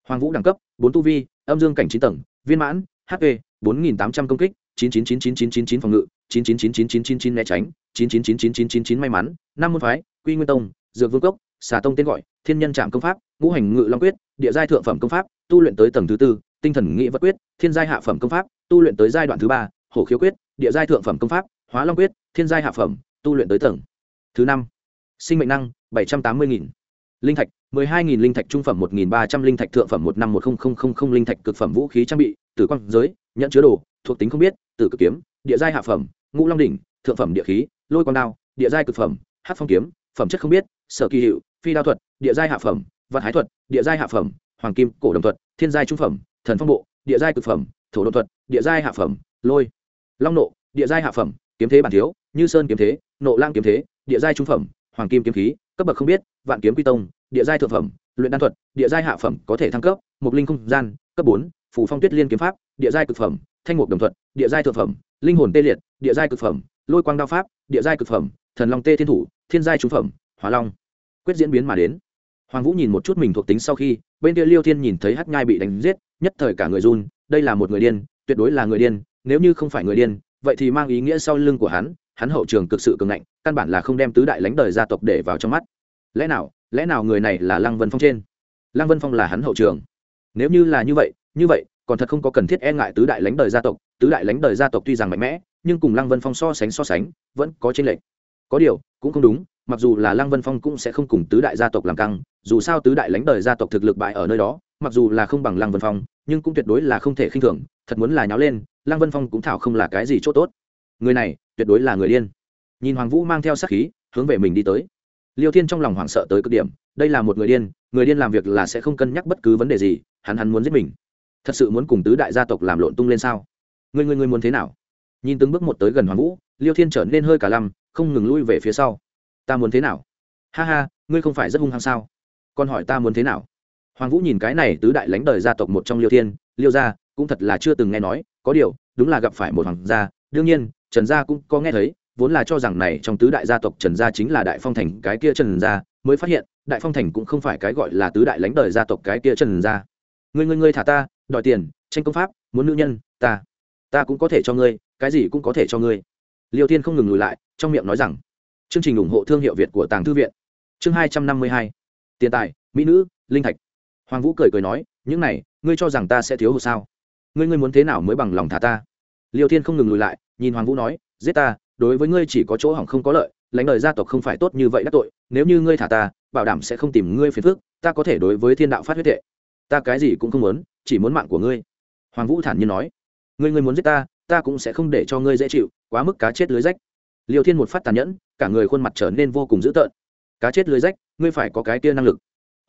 hoàng vũ đẳng cấp bốn tu vi âm dương cảnh chín tầng viên mãn hp bốn nghìn tám trăm công kích chín chín chín chín chín chín chín phòng ngự chín chín chín chín chín chín chín né tránh chín chín chín chín chín chín chín may mắn năm môn phái quy nguyên tông dược vương cốc xà tông tên gọi thiên nhân trạm công pháp ngũ hành ngự long quyết địa giai thượng phẩm công pháp tu luyện tới tầng thứ tư tinh thần nghị vật quyết thiên giai hạ phẩm công pháp tu luyện tới giai đoạn thứ ba hổ khiếu quyết, địa giai thượng phẩm công pháp, hóa long quyết, thiên giai hạ phẩm, tu luyện tới tầng. Thứ năm. Sinh mệnh năng, bảy trăm tám mươi nghìn. Linh thạch, mười hai nghìn linh thạch trung phẩm, một nghìn ba trăm linh thạch thượng phẩm, một năm một không không không linh thạch cực phẩm vũ khí trang bị, tử quang giới nhận chứa đồ, thuộc tính không biết, tử cực kiếm, địa giai hạ phẩm, ngũ long đỉnh, thượng phẩm địa khí, lôi quang đao, địa giai cực phẩm hát phong kiếm, phẩm chất không biết, sở kỳ hiệu phi đao thuật, địa giai hạ phẩm vật hái thuật, địa giai hạ phẩm, hoàng kim cổ đồng thuật, thiên giai trung phẩm, thần phong bộ, địa giai cực phẩm, thổ đột thuật, địa giai hạ phẩm, lôi long nộ, địa giai hạ phẩm, kiếm thế bản thiếu, như sơn kiếm thế, nộ lang kiếm thế, địa giai trung phẩm, hoàng kim kiếm khí, cấp bậc không biết, vạn kiếm quy tông, địa giai thượng phẩm, luyện đan thuật, địa giai hạ phẩm có thể thăng cấp mục linh không gian, cấp bốn phủ phong tuyết liên kiếm pháp, địa giai cực phẩm, thanh mục đồng thuật, địa giai thượng phẩm, linh hồn tê liệt, địa giai cực phẩm, lôi quang đao pháp, địa giai cực phẩm, thần long tê thiên thủ, thiên giai trung phẩm hóa long. Quyết diễn biến mà đến. Hoàng vũ nhìn một chút mình thuộc tính sau khi, bên kia liêu thiên nhìn thấy hắc nhai bị đánh giết, nhất thời cả người run, đây là một người điên, tuyệt đối là người điên nếu như không phải người điên, vậy thì mang ý nghĩa sau lưng của hắn hắn hậu trường cực sự cường ngạnh, căn bản là không đem tứ đại lãnh đời gia tộc để vào trong mắt. Lẽ nào lẽ nào người này là lăng vân phong trên? Lăng vân phong là hắn hậu trường. Nếu như là như vậy như vậy, còn thật không có cần thiết e ngại tứ đại lãnh đời gia tộc, tứ đại lãnh đời gia tộc tuy rằng mạnh mẽ, nhưng cùng lăng vân phong so sánh so sánh, vẫn có tranh lệch. Có điều, cũng không đúng, mặc dù là lăng vân phong cũng sẽ không cùng tứ đại gia tộc làm căng, dù sao tứ đại lãnh đời gia tộc thực lực bại ở nơi đó, mặc dù là không bằng lăng vân phong, nhưng cũng tuyệt đối là không thể khinh thường, thật muốn là nháo lên lăng vân phong cũng thảo không là cái gì c h ỗ t ố t người này, tuyệt đối là người điên. Nhìn hoàng vũ mang theo sát khí, hướng về mình đi tới. Liêu thiên trong lòng hoảng sợ tới cực điểm, đây là một người điên người điên làm việc là sẽ không cân nhắc bất cứ vấn đề gì, hắn hắn muốn giết mình. Thật sự muốn cùng tứ đại gia tộc làm lộn tung lên sao? Người người người muốn thế nào? Nhìn từng bước một tới gần hoàng vũ, liêu thiên trở nên hơi cả lăm, không ngừng lui về phía sau. Ta muốn thế nào? Ha ha, ngươi không phải rất hung hăng sao? Còn hỏi ta muốn thế nào? Hoàng vũ nhìn cái này tứ đại lãnh đời gia tộc một trong liêu thiên, liêu gia cũng thật là chưa từng nghe nói có điều, đúng là gặp phải một hoàng gia, đương nhiên, trần gia cũng có nghe thấy, vốn là cho rằng này trong tứ đại gia tộc trần gia chính là đại phong thành cái kia trần gia, mới phát hiện, đại phong thành cũng không phải cái gọi là tứ đại lãnh đời gia tộc cái kia trần gia. Ngươi ngươi ngươi thả ta, đòi tiền, tranh công pháp, muốn nữ nhân, ta ta cũng có thể cho ngươi, cái gì cũng có thể cho ngươi. Liêu thiên không ngừng lùi lại, trong miệng nói rằng, chương trình ủng hộ thương hiệu việt của tàng thư viện. Chương hai trăm năm mươi hai, tiền tài, mỹ nữ, linh thạch. Hoàng vũ cười cười nói, những này, ngươi cho rằng ta sẽ thiếu hụt sao? Ngươi ngươi muốn thế nào mới bằng lòng thả ta? Liêu thiên không ngừng lùi lại, nhìn hoàng vũ nói, giết ta, đối với ngươi chỉ có chỗ hỏng không có lợi, lãnh đời gia tộc không phải tốt như vậy đắc tội, nếu như ngươi thả ta, bảo đảm sẽ không tìm ngươi phiền phức, ta có thể đối với thiên đạo phát huyết tệ ta cái gì cũng không muốn, chỉ muốn mạng của ngươi. Hoàng vũ thản nhiên nói, ngươi ngươi muốn giết ta ta cũng sẽ không để cho ngươi dễ chịu, quá mức cá chết lưới rách. Liêu thiên một phát tàn nhẫn, cả người khuôn mặt trở nên vô cùng dữ tợn. Cá chết lưới rách, ngươi phải có cái kia năng lực.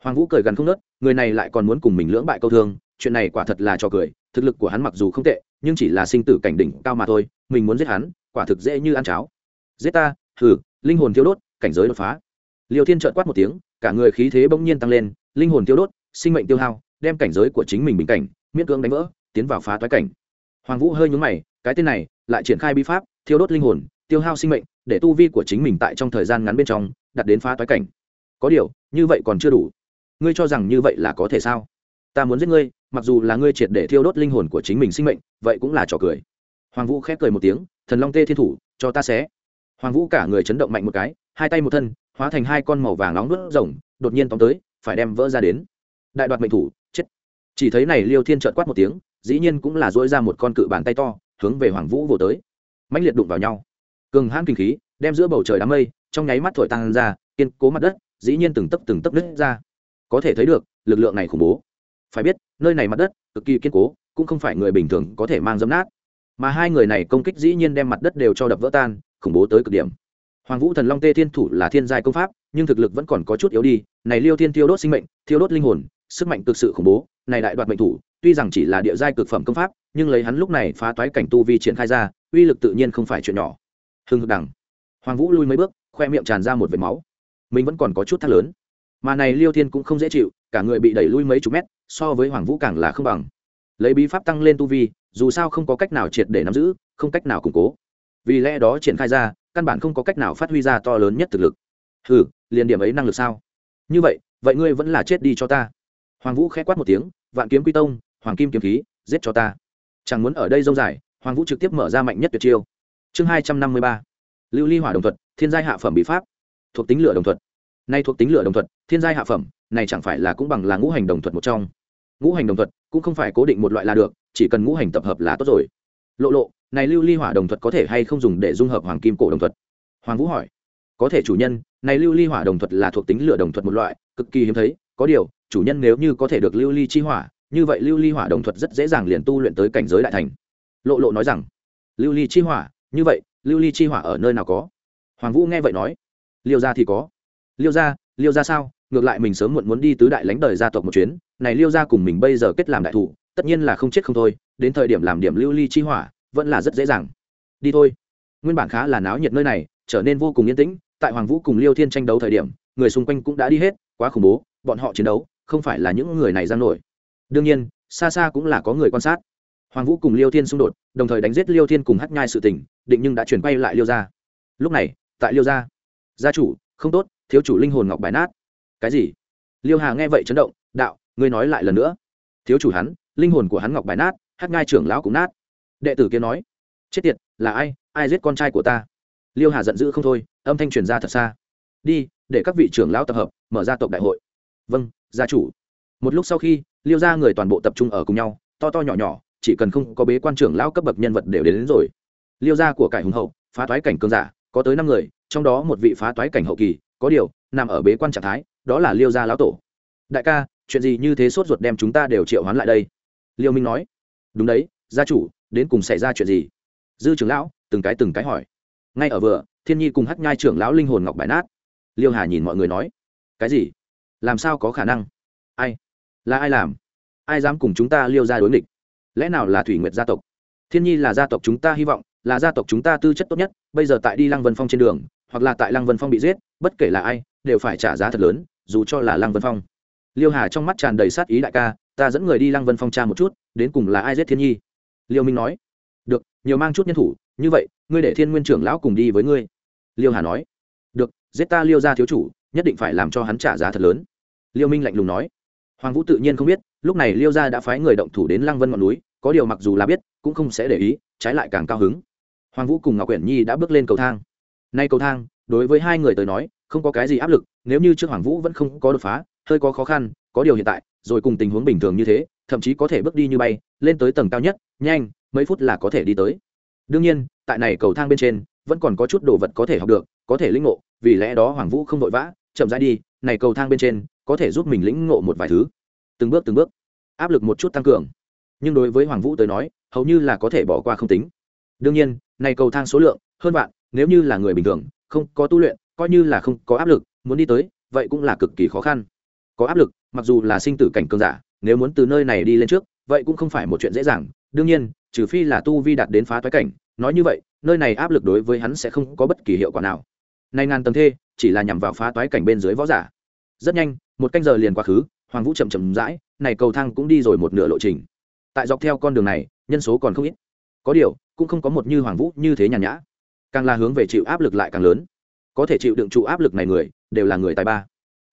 Hoàng vũ cười gần không nớt, người này lại còn muốn cùng mình lưỡng bại câu thương, chuyện này quả thật là trò cười thực lực của hắn mặc dù không tệ, nhưng chỉ là sinh tử cảnh đỉnh cao mà thôi, mình muốn giết hắn, quả thực dễ như ăn cháo. Giết ta, hừ, linh hồn thiêu đốt, cảnh giới đột phá. Liêu thiên trợn quát một tiếng, cả người khí thế bỗng nhiên tăng lên, linh hồn tiêu đốt, sinh mệnh tiêu hao, đem cảnh giới của chính mình bình cảnh, miễn cưỡng đánh vỡ, tiến vào phá toái cảnh. Hoàng vũ hơi nhúng mày, cái tên này lại triển khai bi pháp, thiêu đốt linh hồn, tiêu hao sinh mệnh, để tu vi của chính mình tại trong thời gian ngắn bên trong đặt đến phá toái cảnh. Có điều, như vậy còn chưa đủ. Ngươi cho rằng như vậy là có thể sao? Ta muốn giết ngươi mặc dù là ngươi triệt để thiêu đốt linh hồn của chính mình sinh mệnh, vậy cũng là trò cười. Hoàng vũ khép cười một tiếng, thần long tê thiên thủ, cho ta xé. Hoàng vũ cả người chấn động mạnh một cái, hai tay một thân, hóa thành hai con màu vàng nóng nước rồng, đột nhiên tóm tới, phải đem vỡ ra đến. Đại đoạt mệnh thủ, chết. Chỉ thấy này liêu thiên trợt quát một tiếng, dĩ nhiên cũng là dỗi ra một con cự bàn tay to, hướng về hoàng vũ vỗ tới. Mãnh liệt đụng vào nhau. Cường hãn kinh khí, đem giữa bầu trời đám mây, trong nháy mắt thổi tăng ra, kiên cố mặt đất, dĩ nhiên từng tấc từng tấc nứt ra. Có thể thấy được, lực lượng này khủng bố phải biết, nơi này mặt đất cực kỳ kiên cố, cũng không phải người bình thường có thể mang dấm nát. Mà hai người này công kích dĩ nhiên đem mặt đất đều cho đập vỡ tan, khủng bố tới cực điểm. Hoàng vũ thần long tê thiên thủ là thiên giai công pháp, nhưng thực lực vẫn còn có chút yếu đi. Này liêu thiên tiêu đốt sinh mệnh, thiêu đốt linh hồn, sức mạnh cực sự khủng bố. Này đại đoạt mệnh thủ, tuy rằng chỉ là địa giai cực phẩm công pháp, nhưng lấy hắn lúc này phá toái cảnh tu vi triển khai ra, uy lực tự nhiên không phải chuyện nhỏ. Hưng hực đẳng hoàng vũ lui mấy bước, khoe miệng tràn ra một vệt máu. Mình vẫn còn có chút thắt lớn. Mà này liêu thiên cũng không dễ chịu, cả người bị đẩy lui mấy chục mét so với hoàng vũ càng là không bằng. Lấy bí pháp tăng lên tu vi, dù sao không có cách nào triệt để nắm giữ, không cách nào củng cố. Vì lẽ đó triển khai ra, căn bản không có cách nào phát huy ra to lớn nhất thực lực. Hừ, liền điểm ấy năng lực sao? Như vậy vậy ngươi vẫn là chết đi cho ta. Hoàng vũ khẽ quát một tiếng, vạn kiếm quy tông, hoàng kim kiếm khí, giết cho ta. Chẳng muốn ở đây dâu dài, hoàng vũ trực tiếp mở ra mạnh nhất tuyệt chiêu. Chương hai trăm năm mươi ba. Lưu ly hỏa đồng thuật, thiên giai hạ phẩm bí pháp. Thuộc tính lửa đồng thuật nay thuộc tính lửa đồng thuật, thiên giai hạ phẩm, này chẳng phải là cũng bằng là ngũ hành đồng thuật một trong. Ngũ hành đồng thuật cũng không phải cố định một loại là được, chỉ cần ngũ hành tập hợp là tốt rồi. Lộ lộ, này lưu ly hỏa đồng thuật có thể hay không dùng để dung hợp hoàng kim cổ đồng thuật? Hoàng vũ hỏi. Có thể chủ nhân, này lưu ly hỏa đồng thuật là thuộc tính lửa đồng thuật một loại, cực kỳ hiếm thấy, có điều, chủ nhân nếu như có thể được lưu ly chi hỏa, như vậy lưu ly hỏa đồng thuật rất dễ dàng liền tu luyện tới cảnh giới đại thành. Lộ lộ nói rằng, lưu ly chi hỏa, như vậy, lưu ly chi hỏa ở nơi nào có? Hoàng vũ nghe vậy nói, liêu gia thì có liêu gia liêu gia sao? Ngược lại mình sớm muộn muốn đi tứ đại lãnh đời gia tộc một chuyến. Này liêu gia cùng mình bây giờ kết làm đại thủ, tất nhiên là không chết không thôi. Đến thời điểm làm điểm lưu ly chi hỏa, vẫn là rất dễ dàng. Đi thôi. Nguyên bản khá là náo nhiệt nơi này, trở nên vô cùng yên tĩnh. Tại hoàng vũ cùng liêu thiên tranh đấu thời điểm, người xung quanh cũng đã đi hết. Quá khủng bố, bọn họ chiến đấu, không phải là những người này giang nổi. Đương nhiên, xa xa cũng là có người quan sát. Hoàng vũ cùng liêu thiên xung đột, đồng thời đánh giết liêu thiên cùng hắt nhai sự tình, định nhưng đã chuyển quay lại liêu gia. Lúc này, tại liêu gia gia chủ, không tốt thiếu chủ linh hồn ngọc bài nát. Cái gì? Liêu hà nghe vậy chấn động đạo ngươi nói lại lần nữa. Thiếu chủ hắn linh hồn của hắn ngọc bài nát hát ngai trưởng lão cũng nát. Đệ tử kia nói chết tiệt là ai? Ai giết con trai của ta? Liêu hà giận dữ không thôi âm thanh truyền ra thật xa. Đi để các vị trưởng lão tập hợp mở ra tộc đại hội. Vâng gia chủ. Một lúc sau khi liêu ra người toàn bộ tập trung ở cùng nhau to to nhỏ nhỏ chỉ cần không có bế quan trưởng lão cấp bậc nhân vật đều đến, đến rồi. Liêu gia của cải hùng hậu phá toái cảnh cường giả có tới năm người trong đó một vị phá toái cảnh hậu kỳ có điều, nằm ở bế quan trạng thái, đó là liêu gia lão tổ. Đại ca, chuyện gì như thế sốt ruột đem chúng ta đều triệu hoán lại đây? Liêu minh nói. Đúng đấy, gia chủ, đến cùng xảy ra chuyện gì? Dư trưởng lão, từng cái từng cái hỏi. Ngay ở vừa, thiên nhi cùng hắc nhai trưởng lão linh hồn ngọc bài nát. Liêu hà nhìn mọi người nói. Cái gì? Làm sao có khả năng? Ai? Là ai làm? Ai dám cùng chúng ta liêu ra đối nghịch? Lẽ nào là thủy nguyệt gia tộc? Thiên nhi là gia tộc chúng ta hy vọng, là gia tộc chúng ta tư chất tốt nhất, bây giờ tại đi lăng vân phong trên đường hoặc là tại lăng vân phong bị giết, bất kể là ai, đều phải trả giá thật lớn, dù cho là lăng vân phong. Liêu hà trong mắt tràn đầy sát ý đại ca, ta dẫn người đi lăng vân phong tra một chút, đến cùng là ai giết thiên nhi? Liêu minh nói. Được, nhiều mang chút nhân thủ, như vậy, ngươi để thiên nguyên trưởng lão cùng đi với ngươi. Liêu hà nói. Được, giết ta liêu ra thiếu chủ, nhất định phải làm cho hắn trả giá thật lớn. Liêu minh lạnh lùng nói. Hoàng vũ tự nhiên không biết, lúc này liêu gia đã phái người động thủ đến lăng vân ngọn núi, có điều mặc dù là biết, cũng không sẽ để ý, trái lại càng cao hứng. Hoàng vũ cùng ngọc quyển nhi đã bước lên cầu thang nay cầu thang, đối với hai người tới nói, không có cái gì áp lực, nếu như trước hoàng vũ vẫn không có đột phá, hơi có khó khăn, có điều hiện tại, rồi cùng tình huống bình thường như thế, thậm chí có thể bước đi như bay, lên tới tầng cao nhất, nhanh, mấy phút là có thể đi tới. Đương nhiên, tại này cầu thang bên trên, vẫn còn có chút đồ vật có thể học được, có thể lĩnh ngộ, vì lẽ đó hoàng vũ không vội vã, chậm rãi đi, này cầu thang bên trên, có thể giúp mình lĩnh ngộ một vài thứ. Từng bước từng bước, áp lực một chút tăng cường. Nhưng đối với hoàng vũ tới nói, hầu như là có thể bỏ qua không tính. Đương nhiên, này cầu thang số lượng, hơn bạn nếu như là người bình thường, không có tu luyện, coi như là không có áp lực, muốn đi tới, vậy cũng là cực kỳ khó khăn. Có áp lực, mặc dù là sinh tử cảnh cường giả, nếu muốn từ nơi này đi lên trước, vậy cũng không phải một chuyện dễ dàng. Đương nhiên, trừ phi là tu vi đạt đến phá toái cảnh, nói như vậy, nơi này áp lực đối với hắn sẽ không có bất kỳ hiệu quả nào. Nay ngàn tầng thê, chỉ là nhằm vào phá toái cảnh bên dưới võ giả. Rất nhanh, một canh giờ liền quá khứ, hoàng vũ chậm chậm rãi, này cầu thang cũng đi rồi một nửa lộ trình. Tại dọc theo con đường này, nhân số còn không ít. Có điều, cũng không có một như hoàng vũ như thế nhàn nhã càng là hướng về chịu áp lực lại càng lớn. Có thể chịu đựng trụ áp lực này người, đều là người tài ba.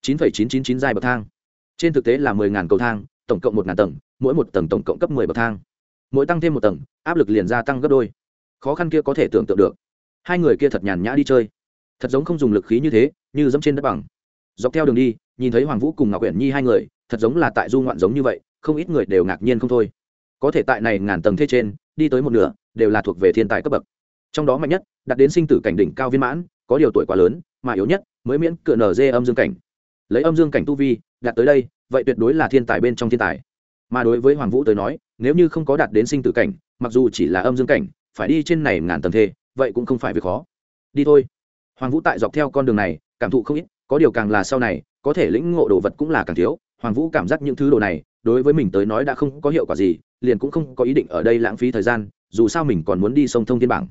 chín chín chín chín giai bậc thang. Trên thực tế là mười ngàn cầu thang, tổng cộng một ngàn tầng, mỗi một tầng tổng cộng cấp mười bậc thang. Mỗi tăng thêm một tầng, áp lực liền gia tăng gấp đôi. Khó khăn kia có thể tưởng tượng được. Hai người kia thật nhàn nhã đi chơi. Thật giống không dùng lực khí như thế, như dẫm trên đất bằng. Dọc theo đường đi, nhìn thấy hoàng vũ cùng ngọc Uyển nhi hai người, thật giống là tại du ngoạn giống như vậy, không ít người đều ngạc nhiên không thôi. Có thể tại này ngàn tầng thế trên, đi tới một nửa, đều là thuộc về thiên tài cấp bậc trong đó mạnh nhất, đạt đến sinh tử cảnh đỉnh cao viên mãn, có điều tuổi quá lớn, mà yếu nhất, mới miễn cựa nở dê âm dương cảnh. Lấy âm dương cảnh tu vi, đạt tới đây, vậy tuyệt đối là thiên tài bên trong thiên tài. Mà đối với hoàng vũ tới nói, nếu như không có đạt đến sinh tử cảnh, mặc dù chỉ là âm dương cảnh, phải đi trên này ngàn tầng thê, vậy cũng không phải việc khó. Đi thôi. Hoàng vũ tại dọc theo con đường này, cảm thụ không ít, có điều càng là sau này, có thể lĩnh ngộ đồ vật cũng là càng thiếu. Hoàng vũ cảm giác những thứ đồ này, đối với mình tới nói đã không có hiệu quả gì, liền cũng không có ý định ở đây lãng phí thời gian, dù sao mình còn muốn đi sông thông thiên bảng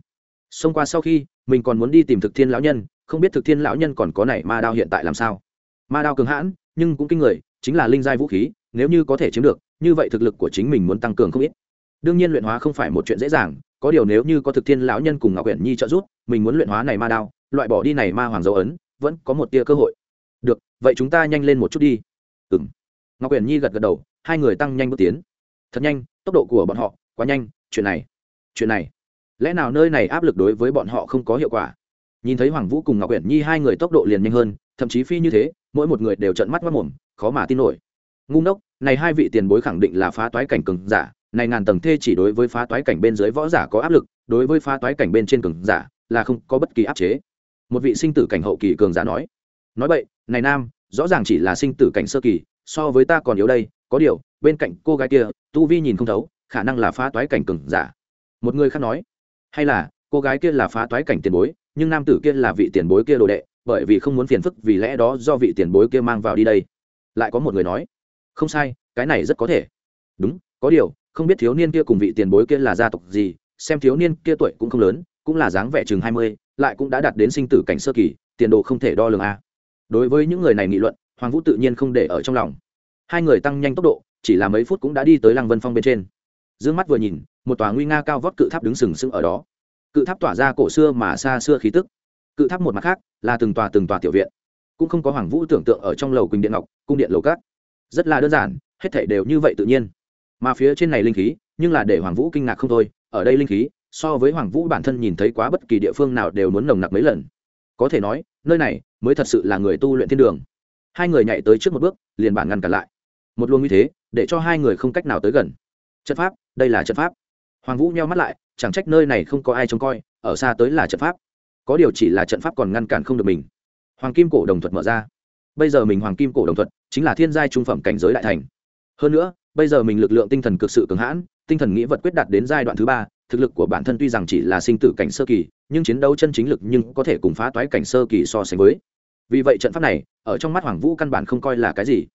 xông qua sau khi, mình còn muốn đi tìm thực thiên lão nhân, không biết thực thiên lão nhân còn có này ma đao hiện tại làm sao. Ma đao cường hãn, nhưng cũng kinh người, chính là linh giai vũ khí, nếu như có thể chiếm được, như vậy thực lực của chính mình muốn tăng cường không ít. Đương nhiên luyện hóa không phải một chuyện dễ dàng, có điều nếu như có thực thiên lão nhân cùng ngọc huyện nhi trợ giúp, mình muốn luyện hóa này ma đao, loại bỏ đi này ma hoàng dấu ấn, vẫn có một tia cơ hội. Được, vậy chúng ta nhanh lên một chút đi. Ừ m ngọc huyện nhi gật gật đầu, hai người tăng nhanh bước tiến. Thật nhanh, tốc độ của bọn họ quá nhanh, chuyện này chuyện này lẽ nào nơi này áp lực đối với bọn họ không có hiệu quả? Nhìn thấy hoàng vũ cùng ngọc Uyển nhi hai người tốc độ liền nhanh hơn, thậm chí phi như thế, mỗi một người đều trận mắt mất mồm, khó mà tin nổi. Ngu ngốc, này hai vị tiền bối khẳng định là phá toái cảnh cường giả, này ngàn tầng thê chỉ đối với phá toái cảnh bên dưới võ giả có áp lực, đối với phá toái cảnh bên trên cường giả là không có bất kỳ áp chế. Một vị sinh tử cảnh hậu kỳ cường giả nói nói vậy này nam, rõ ràng chỉ là sinh tử cảnh sơ kỳ, so với ta còn yếu đây, có điều, bên cạnh cô gái kia, tu vi nhìn không thấu, khả năng là phá toái cảnh cường giả. Một người khác nói hay là, cô gái kia là phá toái cảnh tiền bối, nhưng nam tử kia là vị tiền bối kia đồ đệ, bởi vì không muốn phiền phức vì lẽ đó do vị tiền bối kia mang vào đi đây. Lại có một người nói, không sai, cái này rất có thể. Đúng, có điều, không biết thiếu niên kia cùng vị tiền bối kia là gia tộc gì, xem thiếu niên kia tuổi cũng không lớn, cũng là dáng vẻ chừng hai mươi, lại cũng đã đạt đến sinh tử cảnh sơ kỳ, tiền đồ không thể đo lường a. Đối với những người này nghị luận, hoàng vũ tự nhiên không để ở trong lòng. Hai người tăng nhanh tốc độ, chỉ là mấy phút cũng đã đi tới lăng vân phong bên trên d ư ơ n g mắt vừa nhìn, một tòa nguy nga cao vót cự tháp đứng sừng sững ở đó. Cự tháp tỏa ra cổ xưa mà xa xưa khí tức. Cự tháp một mặt khác, là từng tòa từng tòa tiểu viện. Cũng không có hoàng vũ tưởng tượng ở trong lầu quỳnh điện ngọc, cung điện lầu cát rất là đơn giản, hết thể đều như vậy tự nhiên. Mà phía trên này linh khí, nhưng là để hoàng vũ kinh ngạc không thôi. Ở đây linh khí, so với hoàng vũ bản thân nhìn thấy quá bất kỳ địa phương nào đều muốn nồng nặc mấy lần. Có thể nói, nơi này mới thật sự là người tu luyện thiên đường. Hai người nhảy tới trước một bước, liền bản ngăn cản lại. Một luồng như thế, để cho hai người không cách nào tới gần. Trận pháp đây là trận pháp. Hoàng vũ nheo mắt lại, chẳng trách nơi này không có ai trông coi, ở xa tới là trận pháp. Có điều chỉ là trận pháp còn ngăn cản không được mình. Hoàng kim cổ đồng thuật mở ra. Bây giờ mình hoàng kim cổ đồng thuật chính là thiên giai trung phẩm cảnh giới đại thành. Hơn nữa, bây giờ mình lực lượng tinh thần cực sự cường hãn, tinh thần nghĩ vật quyết đạt đến giai đoạn thứ ba, thực lực của bản thân tuy rằng chỉ là sinh tử cảnh sơ kỳ, nhưng chiến đấu chân chính lực nhưng có thể cùng phá toái cảnh sơ kỳ so sánh với. Vì vậy trận pháp này, ở trong mắt hoàng vũ căn bản không coi là cái gì.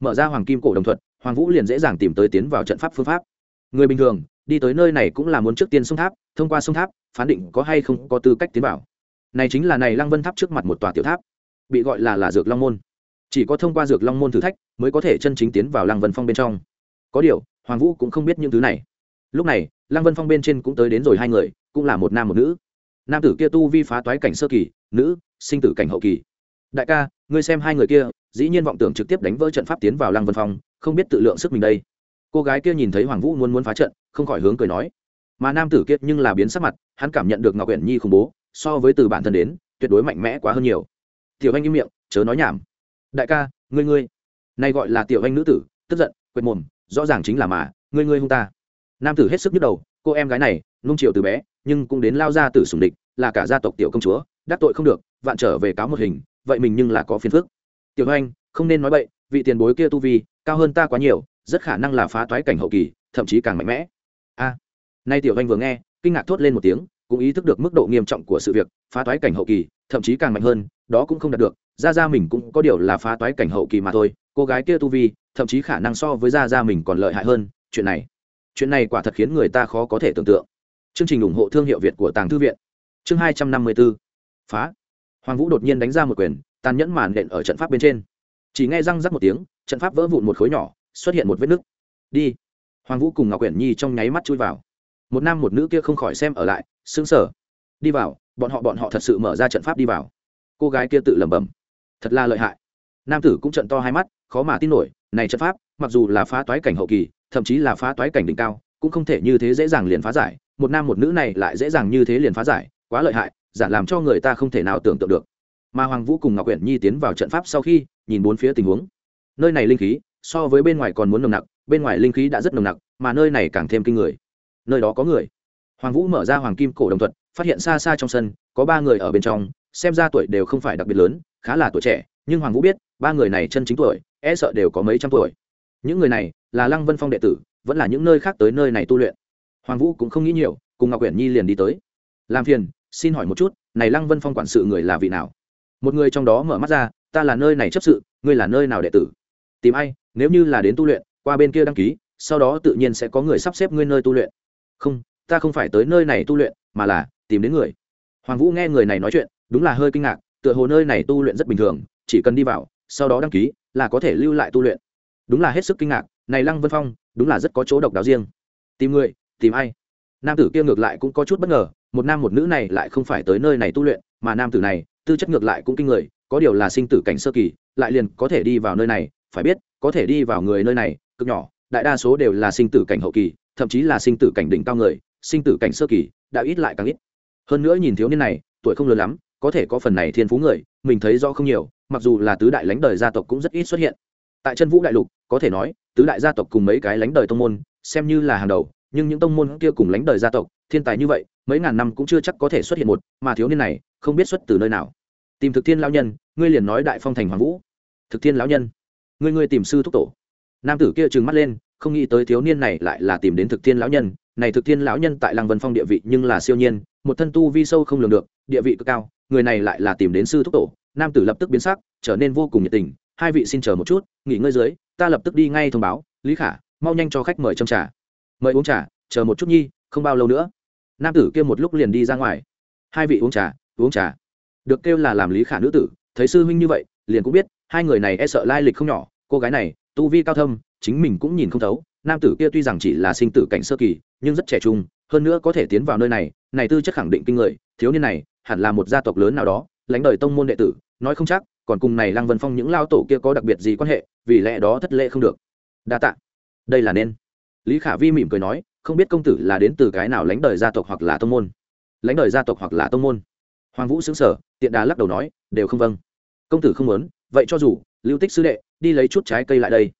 Mở ra hoàng kim cổ đồng thuật, hoàng vũ liền dễ dàng tìm tới tiến vào trận pháp phương pháp người bình thường, đi tới nơi này cũng là muốn trước tiên sông tháp, thông qua sông tháp, phán định có hay không có tư cách tiến vào. Này chính là này lăng vân tháp trước mặt một tòa tiểu tháp, bị gọi là là dược long môn. Chỉ có thông qua dược long môn thử thách, mới có thể chân chính tiến vào lăng vân phong bên trong. Có điều, hoàng vũ cũng không biết những thứ này. Lúc này, lăng vân phong bên trên cũng tới đến rồi hai người, cũng là một nam một nữ. Nam tử kia tu vi phá toái cảnh sơ kỳ, nữ, sinh tử cảnh hậu kỳ. Đại ca, ngươi xem hai người kia, dĩ nhiên vọng tưởng trực tiếp đánh vỡ trận pháp tiến vào lăng vân phong, không biết tự lượng sức mình đây cô gái kia nhìn thấy hoàng vũ muốn muốn phá trận, không khỏi hướng cười nói. Mà nam tử kia nhưng là biến sắc mặt, hắn cảm nhận được ngọc uyển nhi khủng bố, so với từ bản thân đến, tuyệt đối mạnh mẽ quá hơn nhiều. Tiểu anh im miệng, chớ nói nhảm. Đại ca, ngươi ngươi. Nay gọi là tiểu anh nữ tử, tức giận, quệt mồm, rõ ràng chính là mà, ngươi ngươi hung ta. Nam tử hết sức nhức đầu, cô em gái này, nung chiều từ bé, nhưng cũng đến lao ra tử sùng địch, là cả gia tộc tiểu công chúa, đắc tội không được, vạn trở về cáo một hình, vậy mình nhưng là có phiền phức. Tiểu anh, không nên nói bậy, vị tiền bối kia tu vi, cao hơn ta quá nhiều rất khả năng là phá toái cảnh hậu kỳ, thậm chí càng mạnh mẽ. A, nay tiểu anh vừa nghe, kinh ngạc thốt lên một tiếng, cũng ý thức được mức độ nghiêm trọng của sự việc, phá toái cảnh hậu kỳ, thậm chí càng mạnh hơn, đó cũng không đạt được ra ra mình cũng có điều là phá toái cảnh hậu kỳ mà thôi, cô gái kia tu vi, thậm chí khả năng so với ra ra mình còn lợi hại hơn, chuyện này chuyện này quả thật khiến người ta khó có thể tưởng tượng. Chương trình ủng hộ thương hiệu việt của tàng thư viện. Chương hai trăm năm mươi b ố phá. Hoàng vũ đột nhiên đánh ra một quyền, tàn nhẫn màn đện ở trận pháp bên trên. Chỉ nghe răng rắc một tiếng, trận pháp vỡ vụn một khối nhỏ xuất hiện một vết nứt. Đi. Hoàng vũ cùng ngọc quyển nhi trong nháy mắt chui vào. Một nam một nữ kia không khỏi xem ở lại xứng sở đi vào, bọn họ bọn họ thật sự mở ra trận pháp đi vào. Cô gái kia tự lẩm bẩm. Thật là lợi hại. Nam tử cũng trận to hai mắt, khó mà tin nổi, này trận pháp, mặc dù là phá toái cảnh hậu kỳ, thậm chí là phá toái cảnh đỉnh cao, cũng không thể như thế dễ dàng liền phá giải. Một nam một nữ này lại dễ dàng như thế liền phá giải, quá lợi hại giản làm cho người ta không thể nào tưởng tượng được. Mà hoàng vũ cùng ngọc quyển nhi tiến vào trận pháp sau khi, nhìn bốn phía tình huống. Nơi này linh khí so với bên ngoài còn muốn nồng nặc, bên ngoài linh khí đã rất nồng nặc, mà nơi này càng thêm kinh người. Nơi đó có người. Hoàng vũ mở ra hoàng kim cổ đồng thuật, phát hiện xa xa trong sân, có ba người ở bên trong, xem ra tuổi đều không phải đặc biệt lớn, khá là tuổi trẻ, nhưng hoàng vũ biết, ba người này chân chính tuổi e sợ đều có mấy trăm tuổi. Những người này là lăng vân phong đệ tử, vẫn là những nơi khác tới nơi này tu luyện. Hoàng vũ cũng không nghĩ nhiều, cùng ngọc quyển nhi liền đi tới. Làm phiền, xin hỏi một chút, này lăng vân phong quản sự người là vị nào? Một người trong đó mở mắt ra, ta là nơi này chấp sự, ngươi là nơi nào đệ tử? Tìm ai nếu như là đến tu luyện, qua bên kia đăng ký, sau đó tự nhiên sẽ có người sắp xếp ngươi nơi tu luyện. Không, ta không phải tới nơi này tu luyện, mà là tìm đến người. Hoàng vũ nghe người này nói chuyện, đúng là hơi kinh ngạc, tựa hồ nơi này tu luyện rất bình thường, chỉ cần đi vào, sau đó đăng ký, là có thể lưu lại tu luyện. Đúng là hết sức kinh ngạc, này lăng vân phong, đúng là rất có chỗ độc đáo riêng. Tìm người, tìm ai? Nam tử kia ngược lại cũng có chút bất ngờ, một nam một nữ này lại không phải tới nơi này tu luyện, mà nam tử này, tư chất ngược lại cũng kinh người, có điều là sinh tử cảnh sơ kỳ, lại liền có thể đi vào nơi này, phải biết có thể đi vào người nơi này, cực nhỏ, đại đa số đều là sinh tử cảnh hậu kỳ, thậm chí là sinh tử cảnh đỉnh cao người, sinh tử cảnh sơ kỳ, đã ít lại càng ít. Hơn nữa nhìn thiếu niên này, tuổi không lớn lắm, có thể có phần này thiên phú người, mình thấy rõ không nhiều, mặc dù là tứ đại lãnh đời gia tộc cũng rất ít xuất hiện. Tại chân vũ đại lục, có thể nói, tứ đại gia tộc cùng mấy cái lãnh đời tông môn, xem như là hàng đầu, nhưng những tông môn kia cùng lãnh đời gia tộc, thiên tài như vậy, mấy ngàn năm cũng chưa chắc có thể xuất hiện một, mà thiếu niên này, không biết xuất từ nơi nào. Tìm thực thiên lão nhân, ngươi liền nói đại phong thành hoàng vũ. Thực thiên lão nhân ngươi ngươi tìm sư thúc tổ. Nam tử kia trừng mắt lên, không nghĩ tới thiếu niên này lại là tìm đến thực thiên lão nhân. Này thực thiên lão nhân tại lăng vân phong địa vị nhưng là siêu nhiên, một thân tu vi sâu không lường được, địa vị cực cao, người này lại là tìm đến sư thúc tổ. Nam tử lập tức biến sắc, trở nên vô cùng nhiệt tình. Hai vị xin chờ một chút, nghỉ ngơi dưới, ta lập tức đi ngay thông báo. Lý khả, mau nhanh cho khách mời trong trà. Mời uống trà, chờ một chút nhi, không bao lâu nữa. Nam tử kia một lúc liền đi ra ngoài. Hai vị uống trà uống trà. Được kêu là làm lý khả nữ tử, thấy sư huynh như vậy, liền cũng biết hai người này e sợ lai lịch không nhỏ, cô gái này, tu vi cao thâm, chính mình cũng nhìn không thấu, nam tử kia tuy rằng chỉ là sinh tử cảnh sơ kỳ, nhưng rất trẻ trung, hơn nữa có thể tiến vào nơi này này tư chất khẳng định kinh người, thiếu niên này, hẳn là một gia tộc lớn nào đó, lãnh đời tông môn đệ tử, nói không chắc, còn cùng này lăng vân phong những lao tổ kia có đặc biệt gì quan hệ, vì lẽ đó thất lễ không được. Đa tạ. Đây là nên. Lý khả vi mỉm cười nói, không biết công tử là đến từ cái nào lãnh đời gia tộc hoặc là tông môn? Lãnh đời gia tộc hoặc là tông môn? Hoàng vũ xứng sở tiện đà lắc đầu nói, đều không vâng. Công tử không muốn vậy cho dù, lưu tích sư đệ, đi lấy chút trái cây lại đây.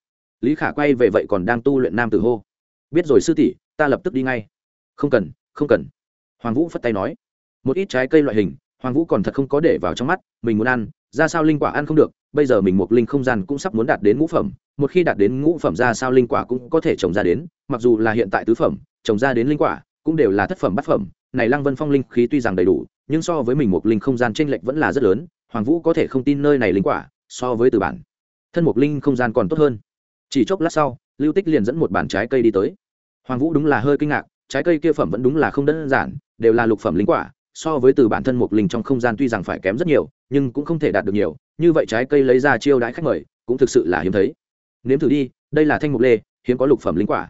Lý khả quay về vậy còn đang tu luyện nam tử hô. Biết rồi sư tỷ, ta lập tức đi ngay. Không cần không cần. Hoàng vũ phất tay nói. Một ít trái cây loại hình, hoàng vũ còn thật không có để vào trong mắt, mình muốn ăn, ra sao linh quả ăn không được, bây giờ mình một linh không gian cũng sắp muốn đạt đến ngũ phẩm, một khi đạt đến ngũ phẩm ra sao linh quả cũng có thể trồng ra đến, mặc dù là hiện tại tứ phẩm, trồng ra đến linh quả cũng đều là thất phẩm bát phẩm, này lăng vân phong linh khí tuy rằng đầy đủ, nhưng so với mình một linh không gian tranh lệch vẫn là rất lớn, hoàng vũ có thể không tin nơi này linh quả so với từ bản. Thân một linh không gian còn tốt hơn. Chỉ chốc lát sau, lưu tích liền dẫn một bản trái cây đi tới. Hoàng vũ đúng là hơi kinh ngạc, trái cây kia phẩm vẫn đúng là không đơn giản, đều là lục phẩm linh quả, so với từ bản thân một linh trong không gian tuy rằng phải kém rất nhiều, nhưng cũng không thể đạt được nhiều, như vậy trái cây lấy ra chiêu đãi khách mời, cũng thực sự là hiếm thấy. Nếm thử đi, đây là thanh mục lê, hiếm có lục phẩm linh quả.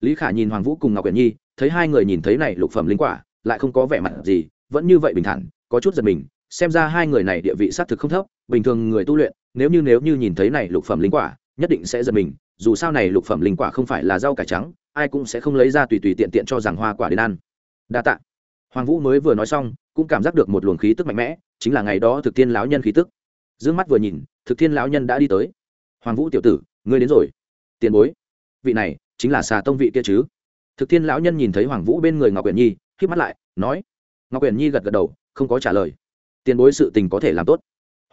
Lý khả nhìn hoàng vũ cùng ngọc quyển nhi, thấy hai người nhìn thấy này lục phẩm linh quả, lại không có vẻ mặt gì, vẫn như vậy bình thản, có chút giật mình xem ra hai người này địa vị xác thực không thấp, bình thường người tu luyện, nếu như nếu như nhìn thấy này lục phẩm linh quả, nhất định sẽ giật mình, dù sao này lục phẩm linh quả không phải là rau cải trắng, ai cũng sẽ không lấy ra tùy tùy tiện tiện cho rằng hoa quả đến ăn. Đa tạ. Hoàng vũ mới vừa nói xong, cũng cảm giác được một luồng khí tức mạnh mẽ, chính là ngày đó thực thiên lão nhân khí tức. D mắt vừa nhìn, thực thiên lão nhân đã đi tới. Hoàng vũ tiểu tử, ngươi đến rồi. Tiền bối. Vị này, chính là xà tông vị kia chứ? Thực thiên lão nhân nhìn thấy hoàng vũ bên người ngọc quyển nhi k mắt lại, nói. Ngọc quyển nhi gật gật đầu, không có trả lời tiền bối sự tình có thể làm tốt.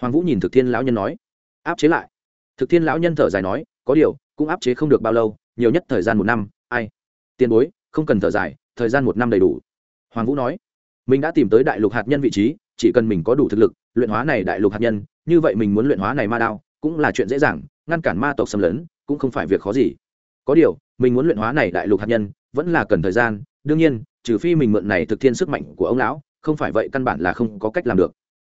Hoàng vũ nhìn thực thiên lão nhân nói, áp chế lại. Thực thiên lão nhân thở dài nói, có điều, cũng áp chế không được bao lâu, nhiều nhất thời gian một năm, ai? Tiền bối, không cần thở dài, thời gian một năm đầy đủ. Hoàng vũ nói, mình đã tìm tới đại lục hạt nhân vị trí, chỉ cần mình có đủ thực lực, luyện hóa này đại lục hạt nhân, như vậy mình muốn luyện hóa này ma đao, cũng là chuyện dễ dàng, ngăn cản ma tộc xâm lấn, cũng không phải việc khó gì. Có điều, mình muốn luyện hóa này đại lục hạt nhân, vẫn là cần thời gian, đương nhiên, trừ phi mình mượn này thực thiên sức mạnh của ông lão không phải vậy căn bản là không có cách làm được.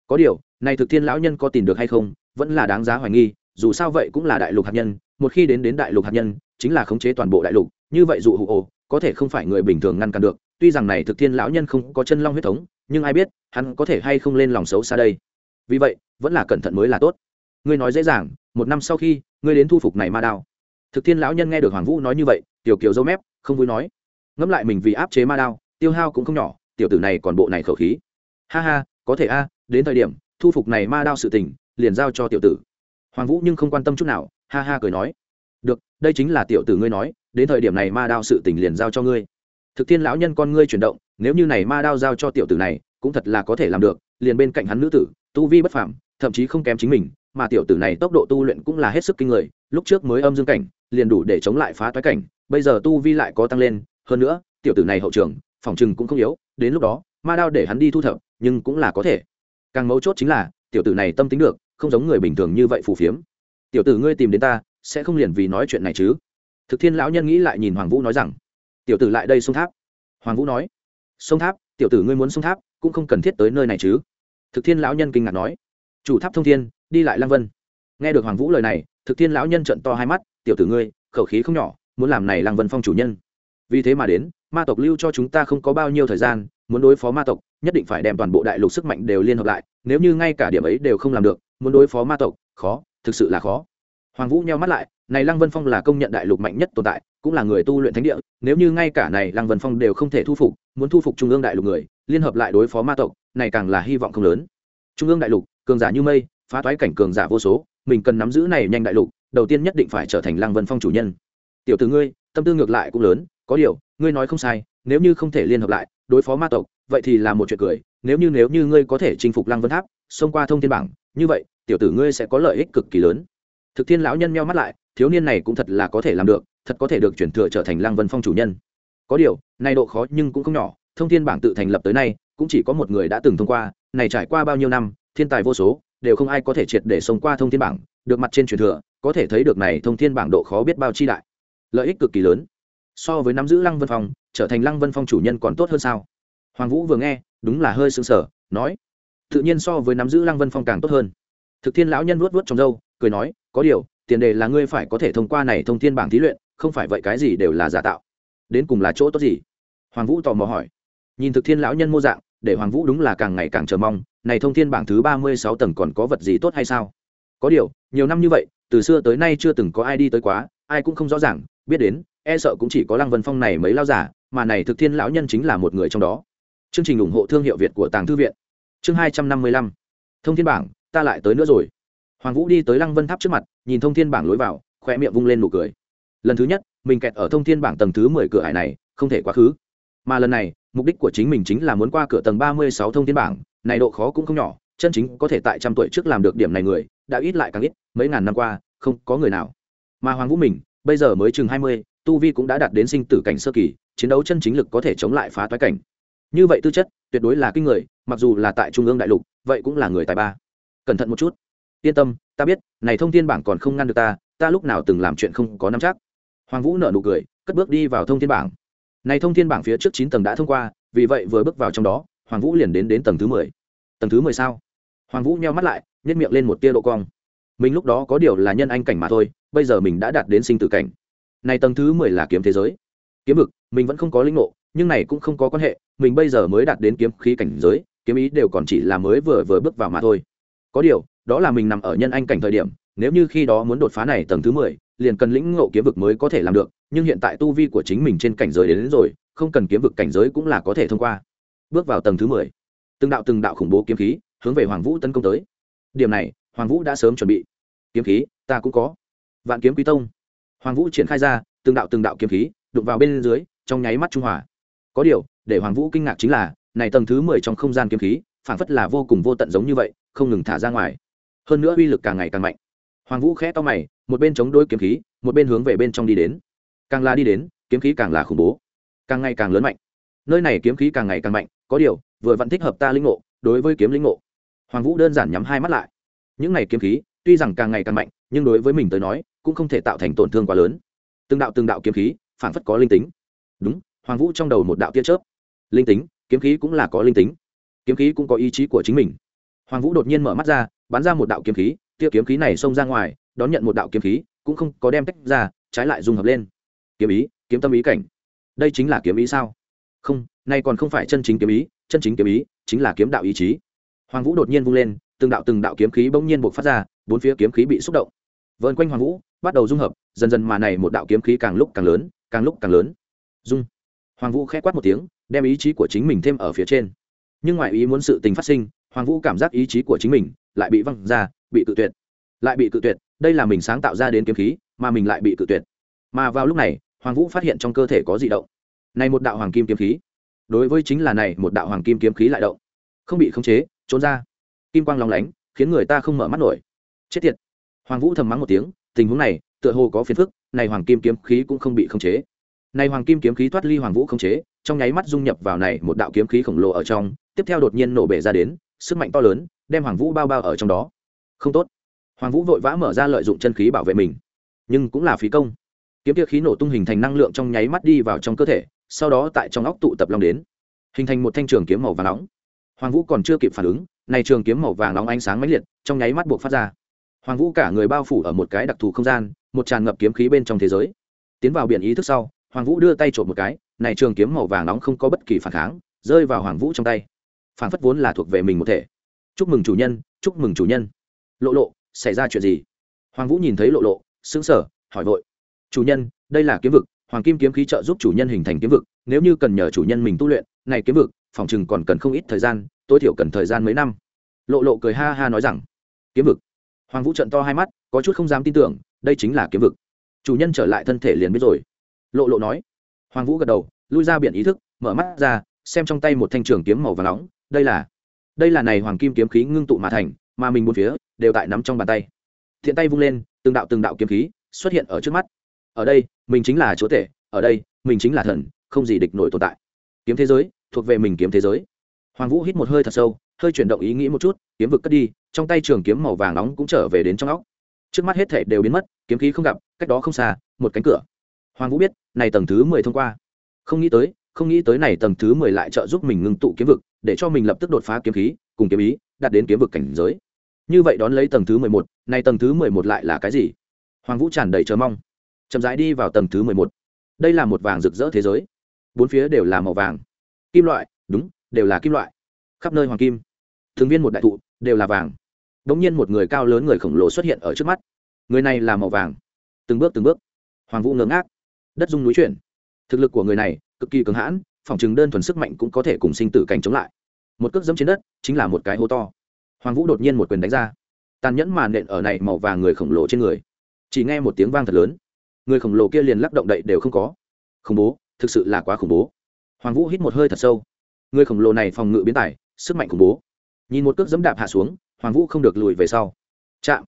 Có điều này thực thiên lão nhân có tìm được hay không, vẫn là đáng giá hoài nghi, dù sao vậy cũng là đại lục hạt nhân, một khi đến đến đại lục hạt nhân, chính là khống chế toàn bộ đại lục, như vậy dụ hụ ồ, có thể không phải người bình thường ngăn cản được, tuy rằng này thực thiên lão nhân không có chân long huyết thống, nhưng ai biết, hắn có thể hay không lên lòng xấu xa đây. Vì vậy, vẫn là cẩn thận mới là tốt. Ngươi nói dễ dàng, một năm sau khi, ngươi đến thu phục này ma đao. Thực thiên lão nhân nghe được hoàng vũ nói như vậy, tiểu kiều dâu mép, không vui nói. Ngẫm lại mình vì áp chế ma đao, tiêu hao cũng không nhỏ tiểu tử này còn bộ này khẩu khí. Ha ha, có thể a, đến thời điểm, thu phục này ma đao sự tình, liền giao cho tiểu tử. Hoàng vũ nhưng không quan tâm chút nào, ha ha cười nói. Được, đây chính là tiểu tử ngươi nói, đến thời điểm này ma đao sự tình liền giao cho ngươi. Thực thiên lão nhân con ngươi chuyển động, nếu như này ma đao giao cho tiểu tử này, cũng thật là có thể làm được, liền bên cạnh hắn nữ tử, tu vi bất phàm, thậm chí không kém chính mình, mà tiểu tử này tốc độ tu luyện cũng là hết sức kinh người, lúc trước mới âm dương cảnh, liền đủ để chống lại phá toái cảnh, bây giờ tu vi lại có tăng lên, hơn nữa, tiểu tử này hậu trường, phòng trừng cũng không yếu đến lúc đó, ma đao để hắn đi thu thập, nhưng cũng là có thể. Càng mấu chốt chính là, tiểu tử này tâm tính được, không giống người bình thường như vậy phù phiếm. Tiểu tử ngươi tìm đến ta, sẽ không liền vì nói chuyện này chứ? Thực thiên lão nhân nghĩ lại nhìn hoàng vũ nói rằng, tiểu tử lại đây sông tháp. Hoàng vũ nói sông tháp, tiểu tử ngươi muốn sông tháp, cũng không cần thiết tới nơi này chứ? Thực thiên lão nhân kinh ngạc nói, chủ tháp thông thiên, đi lại lang vân. Nghe được hoàng vũ lời này, thực thiên lão nhân trận to hai mắt, tiểu tử ngươi, khẩu khí không nhỏ, muốn làm này lang vân phong chủ nhân. Vì thế mà đến ma tộc lưu cho chúng ta không có bao nhiêu thời gian, muốn đối phó ma tộc, nhất định phải đem toàn bộ đại lục sức mạnh đều liên hợp lại, nếu như ngay cả điểm ấy đều không làm được, muốn đối phó ma tộc, khó, thực sự là khó. Hoàng vũ nheo mắt lại, này lăng vân phong là công nhận đại lục mạnh nhất tồn tại, cũng là người tu luyện thánh địa, nếu như ngay cả này lăng vân phong đều không thể thu phục, muốn thu phục trung ương đại lục người, liên hợp lại đối phó ma tộc, này càng là hy vọng không lớn. Trung ương đại lục, cường giả như mây, phá toái cảnh cường giả vô số, mình cần nắm giữ này nhanh đại lục, đầu tiên nhất định phải trở thành lăng vân phong chủ nhân. Tiểu tử ngươi, tâm tư ngược lại cũng lớn, có điều ngươi nói không sai, nếu như không thể liên hợp lại, đối phó ma tộc, vậy thì là một chuyện cười. Nếu như nếu như ngươi có thể chinh phục lăng vân tháp, xông qua thông thiên bảng, như vậy, tiểu tử ngươi sẽ có lợi ích cực kỳ lớn. Thực thiên lão nhân meo mắt lại, thiếu niên này cũng thật là có thể làm được, thật có thể được chuyển thừa trở thành lăng vân phong chủ nhân. Có điều nay độ khó nhưng cũng không nhỏ, thông thiên bảng tự thành lập tới nay, cũng chỉ có một người đã từng thông qua, này trải qua bao nhiêu năm, thiên tài vô số, đều không ai có thể triệt để sống qua thông thiên bảng, được mặt trên truyền thừa, có thể thấy được này thông thiên bảng độ khó biết bao chi đại. Lợi ích cực kỳ lớn so với nắm giữ lăng vân phong, trở thành lăng vân phong chủ nhân còn tốt hơn sao? Hoàng vũ vừa nghe, đúng là hơi sững sờ, nói, tự nhiên so với nắm giữ lăng vân phong càng tốt hơn. Thực thiên lão nhân vuốt vuốt trong râu, cười nói, có điều, tiền đề là ngươi phải có thể thông qua này thông thiên bảng thí luyện, không phải vậy cái gì đều là giả tạo. Đến cùng là chỗ tốt gì? Hoàng vũ tò mò hỏi. Nhìn thực thiên lão nhân mô dạng, để hoàng vũ đúng là càng ngày càng chờ mong, này thông thiên bảng thứ ba mươi sáu tầng còn có vật gì tốt hay sao? Có điều, nhiều năm như vậy, từ xưa tới nay chưa từng có ai đi tới quá, ai cũng không rõ ràng, biết đến e sợ cũng chỉ có lăng vân phong này mới lao giả, mà này thực thiên lão nhân chính là một người trong đó. Chương trình ủng hộ thương hiệu việt của tàng thư viện. Chương hai trăm năm mươi lăm. Thông thiên bảng, ta lại tới nữa rồi. Hoàng vũ đi tới lăng vân tháp trước mặt, nhìn thông thiên bảng lối vào khoe miệng vung lên nụ cười. Lần thứ nhất, mình kẹt ở thông thiên bảng tầng thứ mười cửa hải này, không thể quá khứ. Mà lần này, mục đích của chính mình chính là muốn qua cửa tầng ba mươi sáu thông thiên bảng, này độ khó cũng không nhỏ, chân chính có thể tại trăm tuổi trước làm được điểm này người, đã ít lại càng ít, mấy ngàn năm qua, không có người nào. Mà hoàng vũ mình, bây giờ mới chừng hai mươi tu vi cũng đã đạt đến sinh tử cảnh sơ kỳ, chiến đấu chân chính lực có thể chống lại phá toái cảnh. Như vậy tư chất, tuyệt đối là kinh người, mặc dù là tại trung ương đại lục, vậy cũng là người tài ba. Cẩn thận một chút. Yên tâm, ta biết, này thông thiên bảng còn không ngăn được ta ta lúc nào từng làm chuyện không có nắm chắc. Hoàng vũ nở nụ cười, cất bước đi vào thông thiên bảng. Này thông thiên bảng phía trước chín tầng đã thông qua, vì vậy vừa bước vào trong đó, hoàng vũ liền đến đến tầng thứ mười. Tầng thứ mười sao? Hoàng vũ nheo mắt lại nhét miệng lên một tia độ cong. Mình lúc đó có điều là nhân anh cảnh mà thôi, bây giờ mình đã đạt đến sinh tử cảnh này tầng thứ mười là kiếm thế giới. Kiếm vực mình vẫn không có linh ngộ nhưng này cũng không có quan hệ mình bây giờ mới đạt đến kiếm khí cảnh giới kiếm ý đều còn chỉ là mới vừa vừa bước vào mà thôi. Có điều đó là mình nằm ở nhân anh cảnh thời điểm nếu như khi đó muốn đột phá này tầng thứ mười liền cần lĩnh ngộ kiếm vực mới có thể làm được nhưng hiện tại tu vi của chính mình trên cảnh giới đến, đến rồi không cần kiếm vực cảnh giới cũng là có thể thông qua. Bước vào tầng thứ mười. Từng đạo từng đạo khủng bố kiếm khí hướng về hoàng vũ tấn công tới. Điểm này hoàng vũ đã sớm chuẩn bị. Kiếm khí ta cũng có. Vạn kiếm quý tông hoàng vũ triển khai ra, từng đạo từng đạo kiếm khí, đụng vào bên dưới, trong nháy mắt trung hòa. Có điều, để hoàng vũ kinh ngạc chính là, này tầng thứ mười trong không gian kiếm khí phản phất là vô cùng vô tận giống như vậy, không ngừng thả ra ngoài. Hơn nữa uy lực càng ngày càng mạnh. Hoàng vũ khẽ to mày, một bên chống đôi kiếm khí, một bên hướng về bên trong đi đến. Càng là đi đến, kiếm khí càng là khủng bố. Càng ngày càng lớn mạnh. Nơi này kiếm khí càng ngày càng mạnh, có điều, vừa vẫn thích hợp ta linh ngộ, đối với kiếm linh ngộ. Hoàng vũ đơn giản nhắm hai mắt lại. Những này kiếm khí tuy rằng càng ngày càng mạnh, nhưng đối với mình tới nói, cũng không thể tạo thành tổn thương quá lớn. Từng đạo từng đạo kiếm khí, phản phất có linh tính. Đúng, hoàng vũ trong đầu một đạo tia chớp. Linh tính, kiếm khí cũng là có linh tính. Kiếm khí cũng có ý chí của chính mình. Hoàng vũ đột nhiên mở mắt ra, bắn ra một đạo kiếm khí, tia kiếm khí này xông ra ngoài, đón nhận một đạo kiếm khí, cũng không có đem tách ra, trái lại dung hợp lên. Kiếm ý, kiếm tâm ý cảnh. Đây chính là kiếm ý sao? Không, nay còn không phải chân chính kiếm ý, chân chính kiếm ý chính là kiếm đạo ý chí. Hoàng vũ đột nhiên vung lên, từng đạo từng đạo kiếm khí bỗng nhiên buộc phát ra bốn phía kiếm khí bị xúc động. Vơn quanh hoàng vũ, bắt đầu dung hợp, dần dần mà này một đạo kiếm khí càng lúc càng lớn, càng lúc càng lớn. Dung. Hoàng vũ k h ẽ quát một tiếng, đem ý chí của chính mình thêm ở phía trên. Nhưng ngoại ý muốn sự tình phát sinh, hoàng vũ cảm giác ý chí của chính mình lại bị văng ra, bị cự tuyệt. Lại bị cự tuyệt, đây là mình sáng tạo ra đến kiếm khí, mà mình lại bị cự tuyệt. Mà vào lúc này, hoàng vũ phát hiện trong cơ thể có dị động. Này một đạo hoàng kim kiếm khí. Đối với chính là này một đạo hoàng kim kiếm khí lại động. Không bị khống chế, trốn ra. Kim quang lóng lánh, khiến người ta không mở mắt nổi chết tiệt. Hoàng vũ thầm mắng một tiếng, tình huống này, tựa hồ có phiền phức, này hoàng kim kiếm khí cũng không bị khống chế. Này hoàng kim kiếm khí thoát ly hoàng vũ khống chế, trong nháy mắt dung nhập vào này một đạo kiếm khí khổng lồ ở trong, tiếp theo đột nhiên nổ bể ra đến, sức mạnh to lớn, đem hoàng vũ bao bao ở trong đó. Không tốt. Hoàng vũ vội vã mở ra lợi dụng chân khí bảo vệ mình. Nhưng cũng là phí công. Kiếm kia khí nổ tung hình thành năng lượng trong nháy mắt đi vào trong cơ thể, sau đó tại trong óc tụ tập long đến. Hình thành một thanh trường kiếm màu vàng nóng. Hoàng vũ còn chưa kịp phản ứng, này trường kiếm màu vàng nóng ánh sáng mãnh liệt, trong nháy mắt buộc phát ra hoàng vũ cả người bao phủ ở một cái đặc thù không gian, một tràn ngập kiếm khí bên trong thế giới. Tiến vào biển ý thức sau, hoàng vũ đưa tay trộm một cái, này trường kiếm màu vàng nóng không có bất kỳ phản kháng, rơi vào hoàng vũ trong tay. Phản phất vốn là thuộc về mình một thể. Chúc mừng chủ nhân, chúc mừng chủ nhân. Lộ lộ, xảy ra chuyện gì? Hoàng vũ nhìn thấy lộ lộ, sững sờ, hỏi vội. Chủ nhân, đây là kiếm vực, hoàng kim kiếm khí trợ giúp chủ nhân hình thành kiếm vực, nếu như cần nhờ chủ nhân mình tu luyện, này kiếm vực, phòng chừng còn cần không ít thời gian, tối thiểu cần thời gian mấy năm. Lộ lộ cười ha ha nói rằng, kiếm vực hoàng vũ trận to hai mắt, có chút không dám tin tưởng, đây chính là kiếm vực. Chủ nhân trở lại thân thể liền biết rồi. Lộ lộ nói. Hoàng vũ gật đầu, lui ra biển ý thức, mở mắt ra, xem trong tay một thanh trường kiếm màu và nóng, đây là đây là này hoàng kim kiếm khí ngưng tụ mà thành, mà mình bốn phía đều tại nắm trong bàn tay. Thiện tay vung lên, từng đạo từng đạo kiếm khí xuất hiện ở trước mắt. Ở đây, mình chính là chúa tể, ở đây, mình chính là thần, không gì địch nổi tồn tại. Kiếm thế giới thuộc về mình kiếm thế giới. Hoàng vũ hít một hơi thật sâu, hơi chuyển động ý nghĩ một chút, kiếm vực cất đi trong tay trường kiếm màu vàng nóng cũng trở về đến trong óc. Trước mắt hết thể đều biến mất, kiếm khí không gặp, cách đó không xa, một cánh cửa. Hoàng vũ biết, này tầng thứ mười thông qua. Không nghĩ tới, không nghĩ tới này tầng thứ mười lại trợ giúp mình ngưng tụ kiếm vực, để cho mình lập tức đột phá kiếm khí, cùng kiếm ý, đạt đến kiếm vực cảnh giới. Như vậy đón lấy tầng thứ mười một, này tầng thứ mười một lại là cái gì? Hoàng vũ tràn đầy chờ mong. Chậm rãi đi vào tầng thứ mười một. Đây là một vàng rực rỡ thế giới. Bốn phía đều là màu vàng. Kim loại, đúng, đều là kim loại. Khắp nơi hoàng kim. Thường viên một đại thụ, đều là vàng đ ỗ n g nhiên một người cao lớn người khổng lồ xuất hiện ở trước mắt. Người này là màu vàng. Từng bước từng bước. Hoàng vũ ngớ ngác. Đất dung núi chuyển. Thực lực của người này cực kỳ cường hãn, phòng chừng đơn thuần sức mạnh cũng có thể cùng sinh tử cảnh chống lại. Một cước dẫm trên đất, chính là một cái hố to. Hoàng vũ đột nhiên một quyền đánh ra. Tàn nhẫn màn nện ở này màu vàng người khổng lồ trên người. Chỉ nghe một tiếng vang thật lớn. Người khổng lồ kia liền lắc động đậy đều không có. Khủng bố, thực sự là quá khủng bố. Hoàng vũ hít một hơi thật sâu. Người khổng lồ này phòng ngự biến tải sức mạnh khủng bố. Nhìn một cước dẫm đạp hạ xuống hoàng vũ không được lùi về sau. Chạm.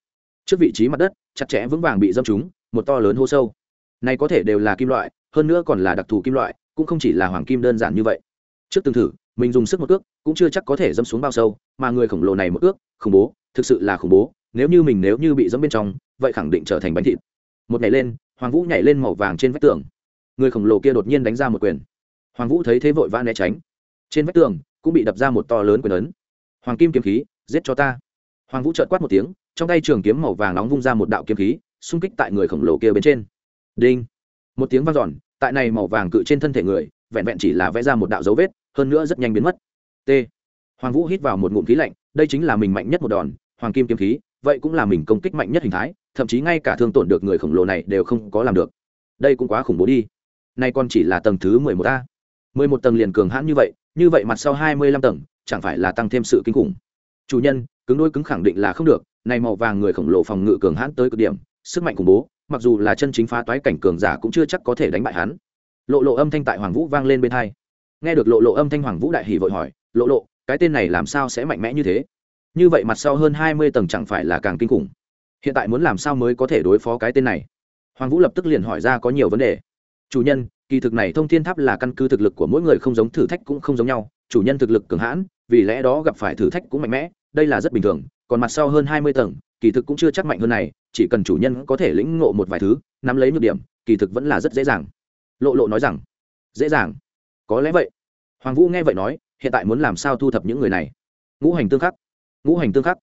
Trước vị trí mặt đất, chặt chẽ vững vàng bị dâm trúng, một to lớn hô sâu. Này có thể đều là kim loại, hơn nữa còn là đặc thù kim loại, cũng không chỉ là hoàng kim đơn giản như vậy. Trước từng thử, mình dùng sức một cước cũng chưa chắc có thể dâm xuống bao sâu, mà người khổng lồ này một cước khủng bố, thực sự là khủng bố, nếu như mình nếu như bị dẫm bên trong, vậy khẳng định trở thành bánh thịt. Một nhảy lên, hoàng vũ nhảy lên màu vàng trên vách tường. Người khổng lồ kia đột nhiên đánh ra một quyền. Hoàng vũ thấy thế vội vã né tránh. Trên vách tường, cũng bị đập ra một to lớn quyền ấn. Hoàng kim kiếm khí giết cho ta. Hoàng vũ trợt quát một tiếng, trong tay trường kiếm màu vàng nóng vung ra một đạo kiếm khí, xung kích tại người khổng lồ kia bên trên. Đinh. Một tiếng vang dọn, tại này màu vàng cự trên thân thể người, vẹn vẹn chỉ là vẽ ra một đạo dấu vết, hơn nữa rất nhanh biến mất. T. Hoàng vũ hít vào một ngụm khí lạnh, đây chính là mình mạnh nhất một đòn, hoàng kim kiếm khí, vậy cũng là mình công kích mạnh nhất hình thái, thậm chí ngay cả thương tổn được người khổng lồ này đều không có làm được. Đây cũng quá khủng bố đi. Nay còn chỉ là tầng thứ mười một a. mười một tầng liền cường hãn như vậy như vậy mặt sau hai mươi lăm tầng, chẳng phải là tăng thêm sự kinh khủng chủ nhân, cứng đôi cứng khẳng định là không được, này màu vàng người khổng lồ phòng ngự cường hãn tới cực điểm, sức mạnh khủng bố, mặc dù là chân chính phá toái cảnh cường giả cũng chưa chắc có thể đánh bại hắn. Lộ lộ âm thanh tại hoàng vũ vang lên bên hai. Nghe được lộ lộ âm thanh hoàng vũ đại hỉ vội hỏi, lộ lộ, cái tên này làm sao sẽ mạnh mẽ như thế? Như vậy mặt sau hơn hai mươi tầng chẳng phải là càng kinh khủng. Hiện tại muốn làm sao mới có thể đối phó cái tên này? Hoàng vũ lập tức liền hỏi ra có nhiều vấn đề. Chủ nhân, kỳ thực này thông thiên tháp là căn cứ thực lực của mỗi người không giống thử thách cũng không giống nhau, chủ nhân thực lực cường hãn vì lẽ đó gặp phải thử thách cũng mạnh mẽ, đây là rất bình thường, còn mặt sau hơn hai mươi tầng, kỳ thực cũng chưa chắc mạnh hơn này, chỉ cần chủ nhân có thể lĩnh ngộ một vài thứ, nắm lấy nhược điểm, kỳ thực vẫn là rất dễ dàng. Lộ lộ nói rằng, dễ dàng? Có lẽ vậy. Hoàng vũ nghe vậy nói, hiện tại muốn làm sao thu thập những người này? Ngũ hành tương khắc. Ngũ hành tương khắc?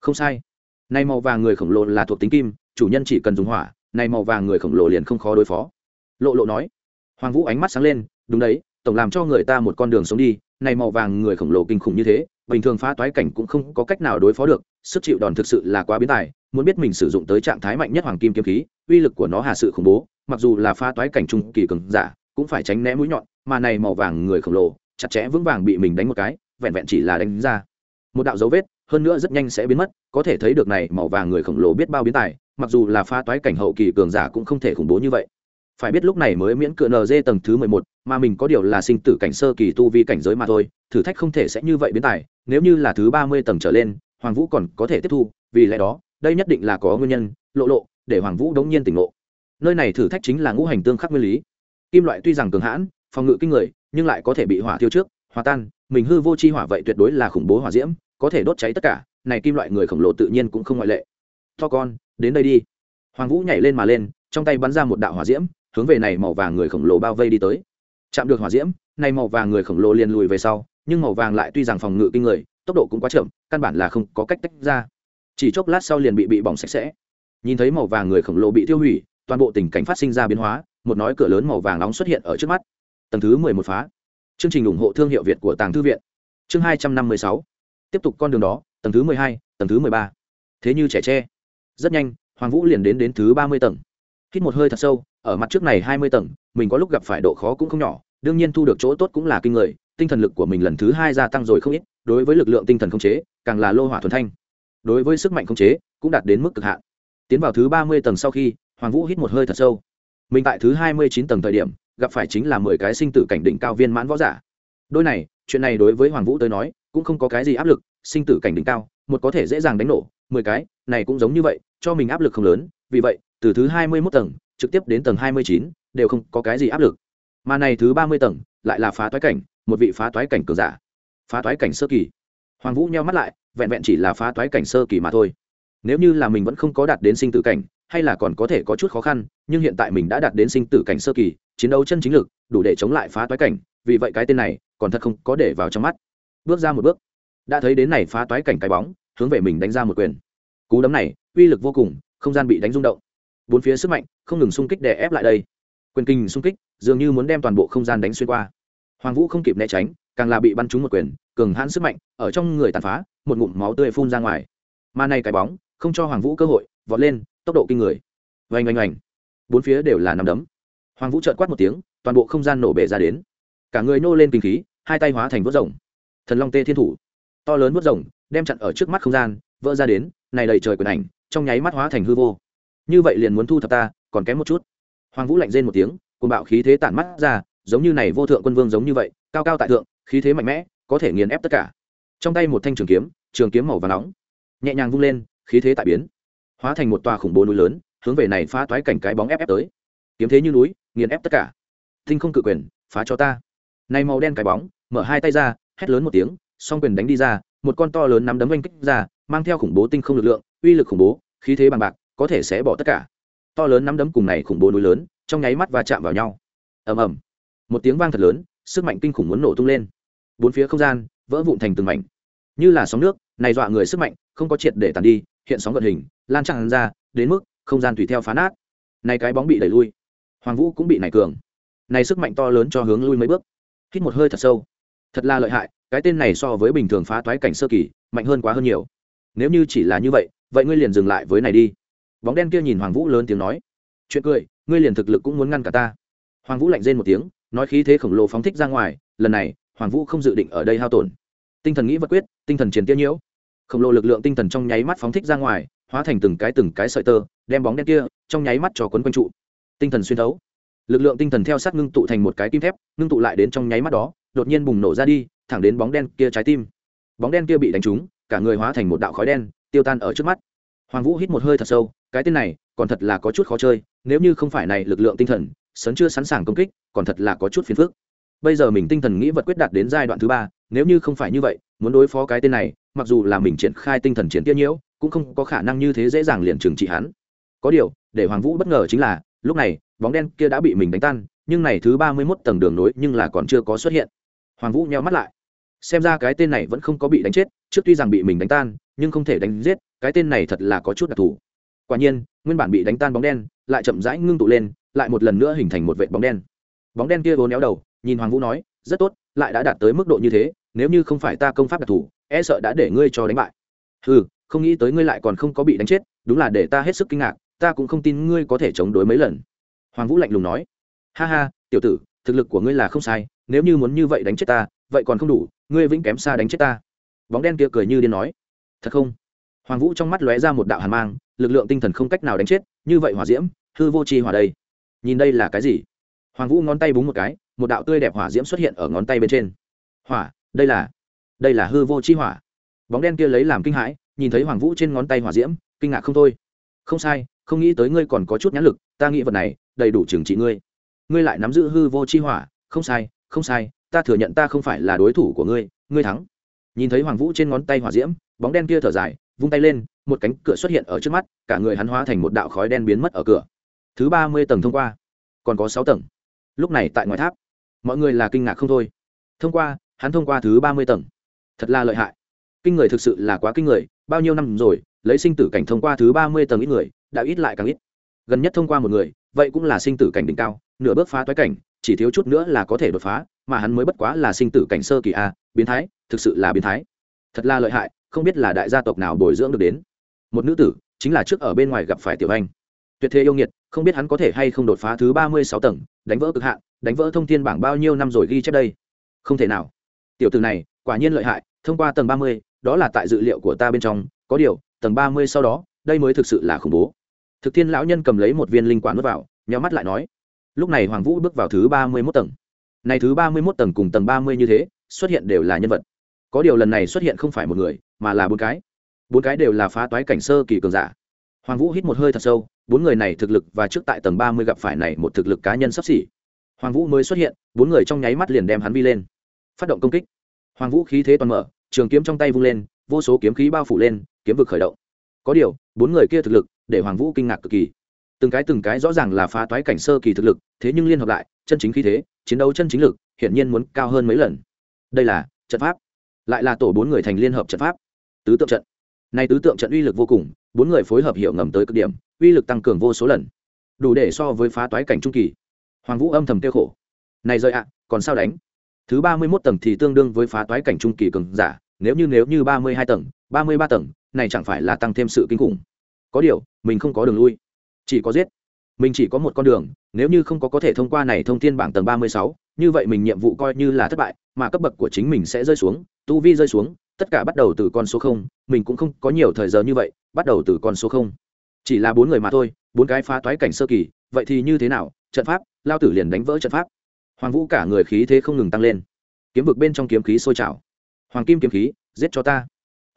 Không sai. Nay màu vàng người khổng lồ là thuộc tính kim, chủ nhân chỉ cần dùng hỏa nay màu vàng người khổng lồ liền không khó đối phó. Lộ lộ nói. Hoàng vũ ánh mắt sáng lên, đúng đấy, tổng làm cho người ta một con đường sống đi này màu vàng người khổng lồ kinh khủng như thế, bình thường phá toái cảnh cũng không có cách nào đối phó được, sức chịu đòn thực sự là quá biến tài, muốn biết mình sử dụng tới trạng thái mạnh nhất hoàng kim kiếm khí, uy lực của nó hà sự khủng bố, mặc dù là phá toái cảnh trung kỳ cường giả, cũng phải tránh né mũi nhọn, mà này màu vàng người khổng lồ, chặt chẽ vững vàng bị mình đánh một cái, vẹn vẹn chỉ là đánh ra. Một đạo dấu vết, hơn nữa rất nhanh sẽ biến mất, có thể thấy được này màu vàng người khổng lồ biết bao biến tài, mặc dù là pha toái cảnh hậu kỳ cường giả cũng không thể khủng bố như vậy phải biết lúc này mới miễn cựa nd tầng thứ mười một, mà mình có điều là sinh tử cảnh sơ kỳ tu vi cảnh giới mà thôi, thử thách không thể sẽ như vậy biến tài. Nếu như là thứ ba mươi tầng trở lên, hoàng vũ còn có thể tiếp thu, vì lẽ đó, đây nhất định là có nguyên nhân, lộ lộ, để hoàng vũ đống nhiên tỉnh ngộ. Nơi này thử thách chính là ngũ hành tương khắc nguyên lý. Kim loại tuy rằng cường hãn, phòng ngự kinh người, nhưng lại có thể bị hỏa thiêu trước, hòa tan. Mình hư vô chi hỏa vậy tuyệt đối là khủng bố hỏa diễm, có thể đốt cháy tất cả. Này kim loại người khổng lồ tự nhiên cũng không ngoại lệ. To con, đến đây đi. Hoàng vũ nhảy lên mà lên, trong tay bắn ra một đạo hỏa diễm hướng về này màu vàng người khổng lồ bao vây đi tới. Chạm được hỏa diễm, này màu vàng người khổng lồ liền lùi về sau, nhưng màu vàng lại tuy rằng phòng ngự kinh người, tốc độ cũng quá chậm, căn bản là không có cách tách ra. Chỉ chốc lát sau liền bị bị bỏng sạch sẽ. Nhìn thấy màu vàng người khổng lồ bị tiêu hủy, toàn bộ tình cảnh phát sinh ra biến hóa, một nói cửa lớn màu vàng nóng xuất hiện ở trước mắt. Tầng thứ mười một phá. Chương trình ủng hộ thương hiệu việt của tàng thư viện. Chương hai trăm năm mươi sáu. Tiếp tục con đường đó, tầng thứ mười hai, tầng thứ mười ba. Thế như trẻ tre. Rất nhanh, hoàng vũ liền đến đến thứ ba mươi tầng. Hít một hơi thật sâu ở mặt trước này hai mươi tầng, mình có lúc gặp phải độ khó cũng không nhỏ, đương nhiên thu được chỗ tốt cũng là kinh người, tinh thần lực của mình lần thứ hai gia tăng rồi không ít, đối với lực lượng tinh thần khống chế, càng là lô hỏa thuần thanh. Đối với sức mạnh khống chế, cũng đạt đến mức cực hạn. Tiến vào thứ ba mươi tầng sau khi, hoàng vũ hít một hơi thật sâu. Mình tại thứ hai mươi chín tầng thời điểm, gặp phải chính là mười cái sinh tử cảnh đỉnh cao viên mãn võ giả. Đôi này, chuyện này đối với hoàng vũ tới nói, cũng không có cái gì áp lực, sinh tử cảnh đỉnh cao, một có thể dễ dàng đánh nổ, mười cái, này cũng giống như vậy, cho mình áp lực không lớn, vì vậy, từ thứ hai mươi mốt tầng trực tiếp đến tầng hai mươi chín, đều không có cái gì áp lực. Mà này thứ ba mươi tầng, lại là phá toái cảnh, một vị phá toái cảnh cường giả. Phá toái cảnh sơ kỳ. Hoàng vũ nheo mắt lại, vẹn vẹn chỉ là phá toái cảnh sơ kỳ mà thôi. Nếu như là mình vẫn không có đạt đến sinh tử cảnh, hay là còn có thể có chút khó khăn, nhưng hiện tại mình đã đạt đến sinh tử cảnh sơ kỳ, chiến đấu chân chính lực, đủ để chống lại phá toái cảnh, vì vậy cái tên này, còn thật không có để vào trong mắt. Bước ra một bước. Đã thấy đến này phá toái cảnh cái bóng, hướng về mình đánh ra một quyền. Cú đấm này, uy lực vô cùng, không gian bị đánh rung động bốn phía sức mạnh không ngừng xung kích để ép lại đây. Quyền kinh xung kích dường như muốn đem toàn bộ không gian đánh xuyên qua. Hoàng vũ không kịp né tránh, càng là bị bắn trúng một quyền, cường hãn sức mạnh ở trong người tàn phá, một ngụm máu tươi phun ra ngoài. Mà này cái bóng không cho hoàng vũ cơ hội, vọt lên, tốc độ kinh người. Vành oanh oanh. Bốn phía đều là nằm đấm. Hoàng vũ trợn quát một tiếng, toàn bộ không gian nổ bể ra đến. Cả người nô lên kinh khí, hai tay hóa thành vớt rồng. Thần long tê thiên thủ. To lớn vớt rồng, đem chặn ở trước mắt không gian, vỡ ra đến, này đầy trời quyền ảnh, trong nháy mắt hóa thành hư vô như vậy liền muốn thu thập ta, còn kém một chút. Hoàng vũ lạnh rên một tiếng cùng bạo khí thế tản mắt ra, giống như này vô thượng quân vương giống như vậy, cao cao tại thượng, khí thế mạnh mẽ, có thể nghiền ép tất cả. Trong tay một thanh trường kiếm trường kiếm màu và nóng, nhẹ nhàng vung lên, khí thế tại biến, hóa thành một tòa khủng bố núi lớn, hướng về này phá toái cảnh cái bóng ép ép tới. Kiếm thế như núi, nghiền ép tất cả. Tinh không cự quyền, phá cho ta. Này màu đen cái bóng, mở hai tay ra, hét lớn một tiếng, song quyền đánh đi ra, một con to lớn nắm đấm oanh kích ra, mang theo khủng bố tinh không lực lượng, uy lực khủng bố, khí thế bằng bạc có thể sẽ bỏ tất cả. To lớn nắm đấm cùng này khủng bố núi lớn, trong nháy mắt va chạm vào nhau. Ầm ầm. Một tiếng vang thật lớn, sức mạnh kinh khủng muốn nổ tung lên. Bốn phía không gian, vỡ vụn thành từng mảnh. Như là sóng nước, này dọa người sức mạnh, không có triệt để tàn đi, hiện sóng gợn hình, lan tràn ra, đến mức không gian tùy theo phá nát. Này cái bóng bị đẩy lui. Hoàng vũ cũng bị nảy cường. Này sức mạnh to lớn cho hướng lui mấy bước. Hít một hơi thật sâu. Thật là lợi hại, cái tên này so với bình thường phá toái cảnh sơ kỳ, mạnh hơn quá hơn nhiều. Nếu như chỉ là như vậy vậy ngươi liền dừng lại với này đi bóng đen kia nhìn hoàng vũ lớn tiếng nói, chuyện cười, ngươi liền thực lực cũng muốn ngăn cả ta. Hoàng vũ lạnh rên một tiếng, nói khí thế khổng lồ phóng thích ra ngoài, lần này, hoàng vũ không dự định ở đây hao tổn. Tinh thần nghĩ vật quyết, tinh thần chiến tiêu nhiễu. Khổng lồ lực lượng tinh thần trong nháy mắt phóng thích ra ngoài, hóa thành từng cái từng cái sợi tơ, đem bóng đen kia trong nháy mắt cho quấn quanh trụ. Tinh thần xuyên thấu. Lực lượng tinh thần theo sát ngưng tụ thành một cái kim thép, ngưng tụ lại đến trong nháy mắt đó, đột nhiên bùng nổ ra đi, thẳng đến bóng đen kia trái tim. Bóng đen kia bị đánh trúng, cả người hóa thành một đạo khói đen, tiêu tan ở trước mắt hoàng vũ hít một hơi thật sâu, cái tên này còn thật là có chút khó chơi, nếu như không phải này lực lượng tinh thần sớm chưa sẵn sàng công kích, còn thật là có chút phiền phức. Bây giờ mình tinh thần nghĩ vật quyết đạt đến giai đoạn thứ ba, nếu như không phải như vậy, muốn đối phó cái tên này, mặc dù là mình triển khai tinh thần chiến tiêu nhiễu, cũng không có khả năng như thế dễ dàng liền trừng trị hắn. Có điều, để hoàng vũ bất ngờ chính là, lúc này, bóng đen kia đã bị mình đánh tan, nhưng này thứ ba mươi mốt tầng đường nối nhưng là còn chưa có xuất hiện. Hoàng vũ nheo mắt lại xem ra cái tên này vẫn không có bị đánh chết, trước tuy rằng bị mình đánh tan, nhưng không thể đánh giết, cái tên này thật là có chút đặc thù. Quả nhiên, nguyên bản bị đánh tan bóng đen, lại chậm rãi ngưng tụ lên, lại một lần nữa hình thành một vệt bóng đen. Bóng đen kia vốn éo đầu, nhìn hoàng vũ nói, rất tốt, lại đã đạt tới mức độ như thế, nếu như không phải ta công pháp đặc thù e sợ đã để ngươi cho đánh bại. Ừ không nghĩ tới ngươi lại còn không có bị đánh chết, đúng là để ta hết sức kinh ngạc, ta cũng không tin ngươi có thể chống đối mấy lần. Hoàng vũ lạnh lùng nói, ha ha, tiểu tử, thực lực của ngươi là không sai, nếu như muốn như vậy đánh chết ta, vậy còn không đủ ngươi vĩnh kém xa đánh chết ta. Bóng đen kia cười như điên nói. Thật không? Hoàng vũ trong mắt lóe ra một đạo hàn mang, lực lượng tinh thần không cách nào đánh chết, như vậy hòa diễm, hư vô chi hỏa đây. Nhìn đây là cái gì? Hoàng vũ ngón tay búng một cái, một đạo tươi đẹp hỏa diễm xuất hiện ở ngón tay bên trên. Hỏa, đây là đây là hư vô chi hỏa. Bóng đen kia lấy làm kinh hãi, nhìn thấy hoàng vũ trên ngón tay hỏa diễm, kinh ngạc không thôi. Không sai, không nghĩ tới ngươi còn có chút nhãn lực, ta nghĩ vật này, đầy đủ trừng trị ngươi. Ngươi lại nắm giữ hư vô chi hỏa, không sai không sai ta thừa nhận ta không phải là đối thủ của ngươi ngươi thắng. Nhìn thấy hoàng vũ trên ngón tay hỏa diễm, bóng đen kia thở dài, vung tay lên, một cánh cửa xuất hiện ở trước mắt, cả người hắn hóa thành một đạo khói đen biến mất ở cửa. Thứ ba mươi tầng thông qua, còn có sáu tầng. Lúc này tại ngoài tháp, mọi người là kinh ngạc không thôi. Thông qua, hắn thông qua thứ ba mươi tầng. Thật là lợi hại. Kinh người thực sự là quá kinh người, bao nhiêu năm rồi, lấy sinh tử cảnh thông qua thứ ba mươi tầng ít người, đã ít lại càng ít. Gần nhất thông qua một người, vậy cũng là sinh tử cảnh đỉnh cao, nửa bước phá toái cảnh chỉ thiếu chút nữa là có thể đột phá, mà hắn mới bất quá là sinh tử cảnh sơ kỳ a, biến thái, thực sự là biến thái. Thật là lợi hại, không biết là đại gia tộc nào bồi dưỡng được đến. Một nữ tử, chính là trước ở bên ngoài gặp phải tiểu anh. Tuyệt thế yêu nghiệt, không biết hắn có thể hay không đột phá thứ ba mươi sáu tầng, đánh vỡ cực hạn, đánh vỡ thông thiên bảng bao nhiêu năm rồi ghi chép đây? Không thể nào. Tiểu tử này, quả nhiên lợi hại, thông qua tầng ba mươi, đó là tại dự liệu của ta bên trong, có điều, tầng ba mươi sau đó, đây mới thực sự là khủng bố. Thực thiên lão nhân cầm lấy một viên linh quản nuốt vào nhau mắt lại nói lúc này hoàng vũ bước vào thứ ba mươi mốt tầng. Này thứ ba mươi mốt tầng cùng tầng ba mươi như thế, xuất hiện đều là nhân vật. Có điều lần này xuất hiện không phải một người, mà là bốn cái. Bốn cái đều là phá toái cảnh sơ kỳ cường giả. Hoàng vũ hít một hơi thật sâu, bốn người này thực lực và trước tại tầng ba mươi gặp phải này một thực lực cá nhân sắp xỉ. Hoàng vũ mới xuất hiện, bốn người trong nháy mắt liền đem hắn vi lên. Phát động công kích. Hoàng vũ khí thế toàn mở, trường kiếm trong tay vung lên, vô số kiếm khí bao phủ lên, kiếm vực khởi động. Có điều, bốn người kia thực lực để hoàng vũ kinh ngạc cực kỳ từng cái từng cái rõ ràng là phá toái cảnh sơ kỳ thực lực, thế nhưng liên hợp lại, chân chính khí thế, chiến đấu chân chính lực, hiển nhiên muốn cao hơn mấy lần. Đây là trận pháp. Lại là tổ bốn người thành liên hợp trận pháp. Tứ tượng trận. Nay tứ tượng trận uy lực vô cùng, bốn người phối hợp hiệu ngầm tới cực điểm, uy lực tăng cường vô số lần. Đủ để so với phá toái cảnh trung kỳ. Hoàng vũ âm thầm tiêu khổ. Này rơi ạ, còn sao đánh? Thứ ba mươi mốt tầng thì tương đương với phá toái cảnh trung kỳ cường giả, nếu như nếu như ba mươi hai tầng, ba mươi ba tầng, này chẳng phải là tăng thêm sự kinh khủng. Có điều, mình không có đường lui chỉ có giết. Mình chỉ có một con đường, nếu như không có có thể thông qua này thông tin bảng tầng ba mươi sáu, như vậy mình nhiệm vụ coi như là thất bại, mà cấp bậc của chính mình sẽ rơi xuống, tu vi rơi xuống, tất cả bắt đầu từ con số không, mình cũng không có nhiều thời giờ như vậy, bắt đầu từ con số không. Chỉ là bốn người mà thôi, bốn cái phá toái cảnh sơ kỳ, vậy thì như thế nào? Trận pháp, lao tử liền đánh vỡ trận pháp. Hoàng vũ cả người khí thế không ngừng tăng lên. Kiếm vực bên trong kiếm khí sôi trào. Hoàng kim kiếm khí, giết cho ta.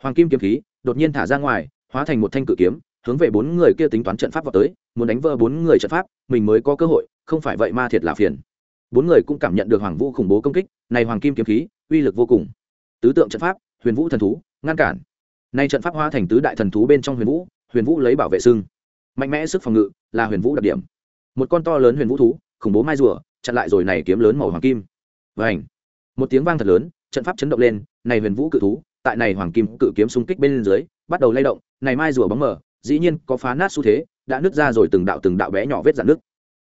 Hoàng kim kiếm khí, đột nhiên thả ra ngoài, hóa thành một thanh cự kiếm hướng về bốn người kia tính toán trận pháp vào tới, muốn đánh vỡ bốn người trận pháp, mình mới có cơ hội, không phải vậy ma thiệt là phiền. Bốn người cũng cảm nhận được hoàng vũ khủng bố công kích, này hoàng kim kiếm khí, uy lực vô cùng. Tứ tượng trận pháp, huyền vũ thần thú, ngăn cản. Nay trận pháp hóa thành tứ đại thần thú bên trong huyền vũ huyền vũ lấy bảo vệ xưng mạnh mẽ sức phòng ngự là huyền vũ đặc điểm. Một con to lớn huyền vũ thú, khủng bố mai rùa, chặn lại rồi này kiếm lớn màu hoàng kim. Và ảnh một tiếng vang thật lớn, trận pháp chấn động lên, này huyền vũ cự thú, tại này hoàng kim cự kiếm xung kích bên dưới, bắt đầu lay động, này mai rùa bóng mở dĩ nhiên có phá nát xu thế, đã nứt ra rồi từng đạo từng đạo bé nhỏ vết dạn nước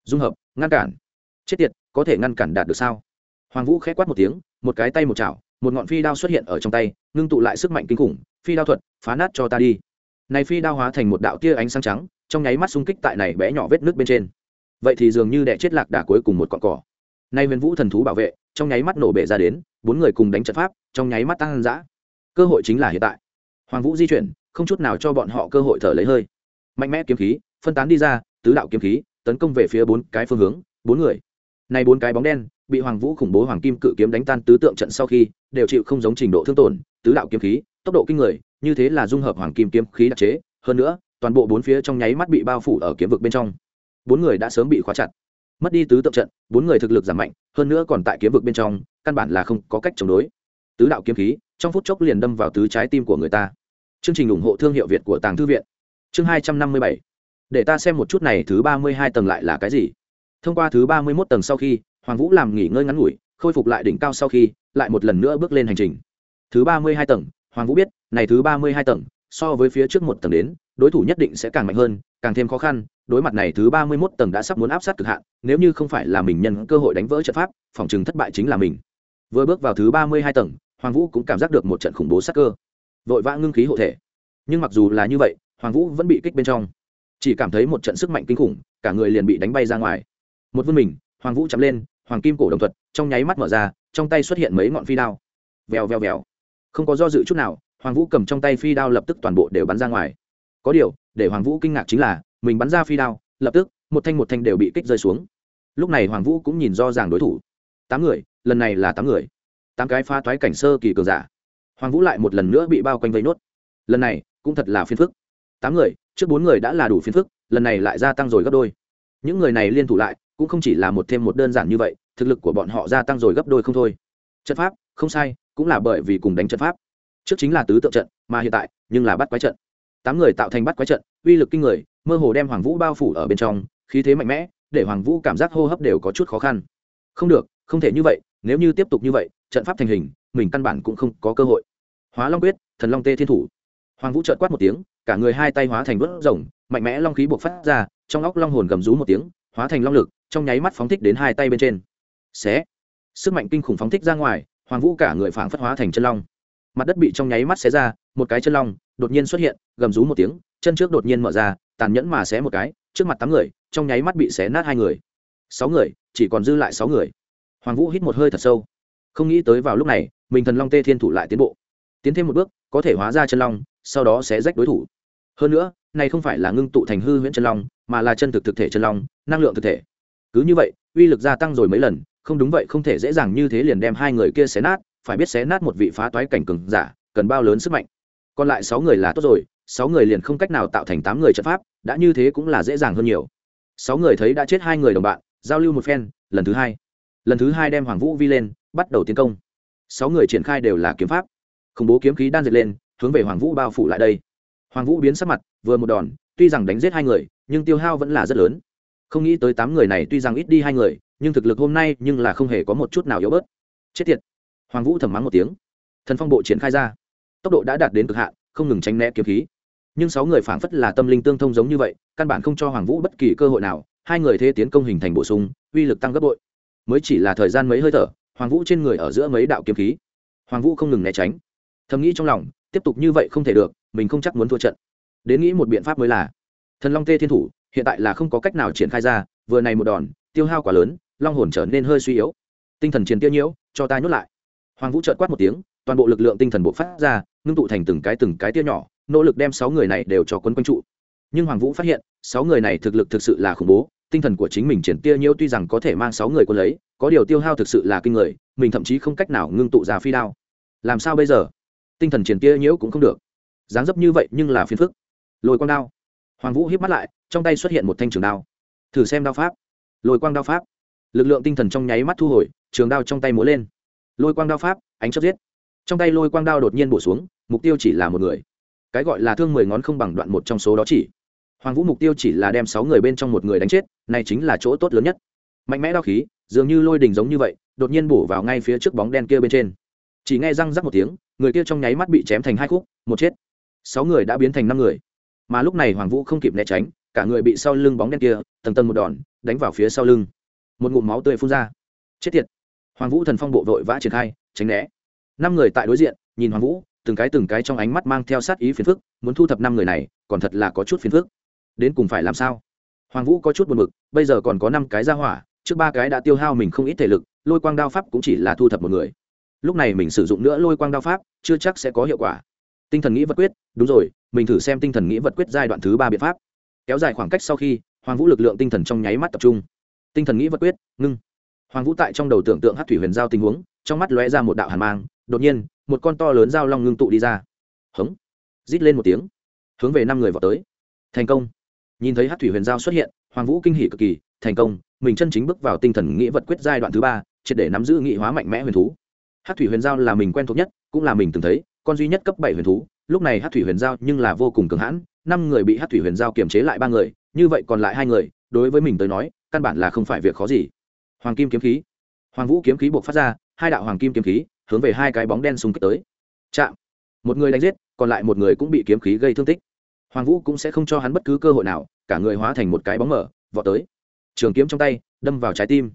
dung hợp, ngăn cản. Chết tiệt, có thể ngăn cản đạt được sao? Hoàng vũ khẽ quát một tiếng, một cái tay một chảo, một ngọn phi đao xuất hiện ở trong tay, ngưng tụ lại sức mạnh kinh khủng, phi đao thuật, phá nát cho ta đi. Này phi đao hóa thành một đạo tia ánh sáng trắng, trong nháy mắt xung kích tại này bé nhỏ vết nước bên trên. Vậy thì dường như đẻ chết lạc đà cuối cùng một cọn cỏ. Nay huyền vũ thần thú bảo vệ, trong nháy mắt nổ bể ra đến, bốn người cùng đánh trận pháp, trong nháy mắt tăng dã. Cơ hội chính là hiện tại. Hoàng vũ di chuyển không chút nào cho bọn họ cơ hội thở lấy hơi. Mạnh mẽ kiếm khí, phân tán đi ra, tứ đạo kiếm khí, tấn công về phía bốn cái phương hướng, bốn người. Này bốn cái bóng đen, bị hoàng vũ khủng bố hoàng kim cự kiếm đánh tan tứ tượng trận sau khi, đều chịu không giống trình độ thương tổn, tứ đạo kiếm khí, tốc độ kinh người, như thế là dung hợp hoàng kim kiếm khí đặc chế. Hơn nữa, toàn bộ bốn phía trong nháy mắt bị bao phủ ở kiếm vực bên trong. Bốn người đã sớm bị khóa chặt. Mất đi tứ tượng trận, bốn người thực lực giảm mạnh, hơn nữa còn tại kiếm vực bên trong, căn bản là không có cách chống đối. Tứ đạo kiếm khí, trong phút chốc liền đâm vào tứ trái tim của người ta chương trình ủng hộ thương hiệu việt của tàng thư viện. Chương hai trăm năm mươi bảy. Để ta xem một chút này thứ ba mươi hai tầng lại là cái gì. Thông qua thứ ba mươi mốt tầng sau khi, hoàng vũ làm nghỉ ngơi ngắn ngủi, khôi phục lại đỉnh cao sau khi, lại một lần nữa bước lên hành trình. Thứ ba mươi hai tầng, hoàng vũ biết, này thứ ba mươi hai tầng, so với phía trước một tầng đến, đối thủ nhất định sẽ càng mạnh hơn, càng thêm khó khăn. Đối mặt này thứ ba mươi mốt tầng đã sắp muốn áp sát cực hạn, nếu như không phải là mình nhân cơ hội đánh vỡ trận pháp, phòng chừng thất bại chính là mình. Vừa bước vào thứ ba mươi hai tầng, hoàng vũ cũng cảm giác được một trận khủng bố sắc cơ vội vã ngưng khí hộ thể. Nhưng mặc dù là như vậy, hoàng vũ vẫn bị kích bên trong. Chỉ cảm thấy một trận sức mạnh kinh khủng, cả người liền bị đánh bay ra ngoài. Một vươn mình, hoàng vũ chắm lên, hoàng kim cổ đồng thuật, trong nháy mắt mở ra, trong tay xuất hiện mấy ngọn phi đao. Vèo vèo vèo. Không có do dự chút nào, hoàng vũ cầm trong tay phi đao lập tức toàn bộ đều bắn ra ngoài. Có điều, để hoàng vũ kinh ngạc chính là, mình bắn ra phi đao, lập tức, một thanh một thanh đều bị kích rơi xuống. Lúc này hoàng vũ cũng nhìn do ràng đối thủ. Tám người, lần này là tám người. Tám cái pha thoái cảnh sơ kỳ cường giả hoàng vũ lại một lần nữa bị bao quanh vây nốt. Lần này, cũng thật là phiền phức. Tám người, trước bốn người đã là đủ phiền phức, lần này lại gia tăng rồi gấp đôi. Những người này liên thủ lại, cũng không chỉ là một thêm một đơn giản như vậy, thực lực của bọn họ gia tăng rồi gấp đôi không thôi. Trận pháp, không sai, cũng là bởi vì cùng đánh trận pháp. Trước chính là tứ tượng trận, mà hiện tại, nhưng là bắt quái trận. Tám người tạo thành bắt quái trận, uy lực kinh người, mơ hồ đem hoàng vũ bao phủ ở bên trong, khí thế mạnh mẽ, để hoàng vũ cảm giác hô hấp đều có chút khó khăn. Không được, không thể như vậy, nếu như tiếp tục như vậy, trận pháp thành hình mình căn bản cũng không có cơ hội. Hóa long quyết, thần long tê thiên thủ. Hoàng vũ trợt quát một tiếng, cả người hai tay hóa thành vớt rồng, mạnh mẽ long khí buộc phát ra, trong óc long hồn gầm rú một tiếng, hóa thành long lực, trong nháy mắt phóng thích đến hai tay bên trên. Xé. Sức mạnh kinh khủng phóng thích ra ngoài, hoàng vũ cả người phảng phất hóa thành chân long. Mặt đất bị trong nháy mắt xé ra, một cái chân long đột nhiên xuất hiện, gầm rú một tiếng, chân trước đột nhiên mở ra, tàn nhẫn mà xé một cái, trước mặt tám người, trong nháy mắt bị xé nát hai người. Sáu người, chỉ còn dư lại sáu người. Hoàng vũ hít một hơi thật sâu không nghĩ tới vào lúc này, mình thần long tê thiên thủ lại tiến bộ. Tiến thêm một bước, có thể hóa ra chân long, sau đó sẽ rách đối thủ. Hơn nữa, này không phải là ngưng tụ thành hư huyễn chân long, mà là chân thực thực thể chân long, năng lượng thực thể. Cứ như vậy, uy lực gia tăng rồi mấy lần, không đúng vậy, không thể dễ dàng như thế liền đem hai người kia xé nát, phải biết xé nát một vị phá toái cảnh cường giả, cần bao lớn sức mạnh. Còn lại sáu người là tốt rồi, sáu người liền không cách nào tạo thành tám người trận pháp, đã như thế cũng là dễ dàng hơn nhiều. Sáu người thấy đã chết hai người đồng bạn, giao lưu một phen, lần thứ hai. Lần thứ hai đem hoàng vũ vi lên bắt đầu tiến công. Sáu người triển khai đều là kiếm pháp. Khủng bố kiếm khí đan dệt lên, hướng về hoàng vũ bao phủ lại đây. Hoàng vũ biến sắc mặt, vừa một đòn, tuy rằng đánh giết hai người, nhưng tiêu hao vẫn là rất lớn. Không nghĩ tới tám người này tuy rằng ít đi hai người, nhưng thực lực hôm nay nhưng là không hề có một chút nào yếu bớt. Chết tiệt. Hoàng vũ thầm mắng một tiếng. Thần phong bộ triển khai ra. Tốc độ đã đạt đến cực hạn, không ngừng tránh né kiếm khí. Nhưng sáu người phảng phất là tâm linh tương thông giống như vậy, căn bản không cho hoàng vũ bất kỳ cơ hội nào, hai người thế tiến công hình thành bổ sung, uy lực tăng gấp bội. Mới chỉ là thời gian mấy hơi thở hoàng vũ trên người ở giữa mấy đạo kiếm khí. Hoàng vũ không ngừng né tránh. Thầm nghĩ trong lòng, tiếp tục như vậy không thể được, mình không chắc muốn thua trận. Đến nghĩ một biện pháp mới là, thần long tê thiên thủ, hiện tại là không có cách nào triển khai ra, vừa này một đòn, tiêu hao quá lớn, long hồn trở nên hơi suy yếu. Tinh thần chiến tiêu nhiễu, cho ta nhốt lại. Hoàng vũ trợt quát một tiếng, toàn bộ lực lượng tinh thần bộ phát ra, ngưng tụ thành từng cái từng cái tia nhỏ, nỗ lực đem sáu người này đều cho quấn quanh trụ. Nhưng hoàng vũ phát hiện, sáu người này thực lực thực sự là khủng bố tinh thần của chính mình triển tia nhiễu tuy rằng có thể mang sáu người quân lấy, có điều tiêu hao thực sự là kinh người, mình thậm chí không cách nào ngưng tụ ra phi đao. Làm sao bây giờ? Tinh thần triển tia nhiễu cũng không được. Dáng dấp như vậy nhưng là phiền phức. Lôi quang đao. Hoàng vũ hiếp mắt lại, trong tay xuất hiện một thanh trường đao. Thử xem đao pháp. Lôi quang đao pháp. Lực lượng tinh thần trong nháy mắt thu hồi, trường đao trong tay múa lên. Lôi quang đao pháp, ánh chớp giết. Trong tay lôi quang đao đột nhiên bổ xuống, mục tiêu chỉ là một người. Cái gọi là thương mười ngón không bằng đoạn một trong số đó chỉ hoàng vũ mục tiêu chỉ là đem sáu người bên trong một người đánh chết, này chính là chỗ tốt lớn nhất. Mạnh mẽ đao khí, dường như lôi đình giống như vậy, đột nhiên bổ vào ngay phía trước bóng đen kia bên trên. Chỉ nghe răng rắc một tiếng, người kia trong nháy mắt bị chém thành hai khúc, một chết. Sáu người đã biến thành năm người. Mà lúc này hoàng vũ không kịp né tránh, cả người bị sau lưng bóng đen kia, tầng tầng một đòn, đánh vào phía sau lưng. Một ngụm máu tươi phun ra. Chết tiệt. Hoàng vũ thần phong bộ vội vã triển khai, tránh né. Năm người tại đối diện, nhìn hoàng vũ, từng cái từng cái trong ánh mắt mang theo sát ý phiền phức, muốn thu thập năm người này, còn thật là có chút phiền phức đến cùng phải làm sao? Hoàng vũ có chút buồn b ự c bây giờ còn có năm cái ra hỏa, trước ba cái đã tiêu hao mình không ít thể lực, lôi quang đao pháp cũng chỉ là thu thập một người. Lúc này mình sử dụng nữa lôi quang đao pháp, chưa chắc sẽ có hiệu quả. Tinh thần nghĩ vật quyết, đúng rồi, mình thử xem tinh thần nghĩ vật quyết giai đoạn thứ ba biện pháp. Kéo dài khoảng cách sau khi, hoàng vũ lực lượng tinh thần trong nháy mắt tập trung. Tinh thần nghĩ vật quyết, ngưng. Hoàng vũ tại trong đầu tưởng tượng hát thủy huyền giao tình huống, trong mắt lóe ra một đạo hàn mang, đột nhiên, một con to lớn dao long ngưng tụ đi ra. Hống. Rít lên một tiếng. Hướng về năm người vào tới. Thành công nhìn thấy hát thủy huyền giao xuất hiện, hoàng vũ kinh hỉ cực kỳ, thành công, mình chân chính bước vào tinh thần nghĩa vật quyết giai đoạn thứ ba, triệt để nắm giữ nghị hóa mạnh mẽ huyền thú. Hát thủy huyền giao là mình quen thuộc nhất, cũng là mình từng thấy, con duy nhất cấp bảy huyền thú, lúc này hát thủy huyền giao nhưng là vô cùng cường hãn, năm người bị hát thủy huyền giao kiềm chế lại ba người, như vậy còn lại hai người, đối với mình tới nói, căn bản là không phải việc khó gì. Hoàng kim kiếm khí. Hoàng vũ kiếm khí buộc phát ra, hai đạo hoàng kim kiếm khí, hướng về hai cái bóng đen xung kích tới. Chạm. Một người đánh giết, còn lại một người cũng bị kiếm khí gây thương tích hoàng vũ cũng sẽ không cho hắn bất cứ cơ hội nào, cả người hóa thành một cái bóng mở vọt tới. Trường kiếm trong tay, đâm vào trái tim.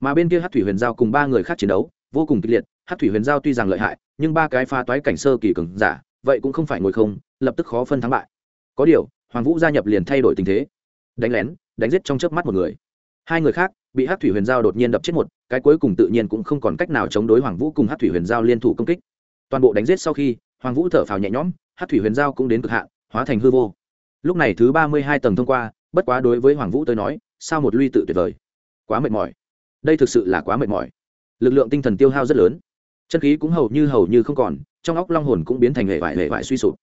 Mà bên kia hát thủy huyền giao cùng ba người khác chiến đấu, vô cùng kịch liệt. Hát thủy huyền giao tuy rằng lợi hại, nhưng ba cái pha toái cảnh sơ kỳ cường giả, vậy cũng không phải ngồi không, lập tức khó phân thắng bại. Có điều, hoàng vũ gia nhập liền thay đổi tình thế. Đánh lén, đánh giết trong chớp mắt một người. Hai người khác, bị hát thủy huyền giao đột nhiên đập chết một, cái cuối cùng tự nhiên cũng không còn cách nào chống đối hoàng vũ cùng hát thủy huyền giao liên thủ công kích. Toàn bộ đánh giết sau khi, hoàng vũ thở phào nhẹ nhõm hát thủy huyền giao cũng đến cực hạn hóa thành hư vô. Lúc này thứ ba mươi hai tầng thông qua, bất quá đối với hoàng vũ tới nói, sao một ly tự tuyệt vời? Quá mệt mỏi. Đây thực sự là quá mệt mỏi. Lực lượng tinh thần tiêu hao rất lớn. Chân khí cũng hầu như hầu như không còn, trong óc long hồn cũng biến thành hệ vải hệ vải suy sụp.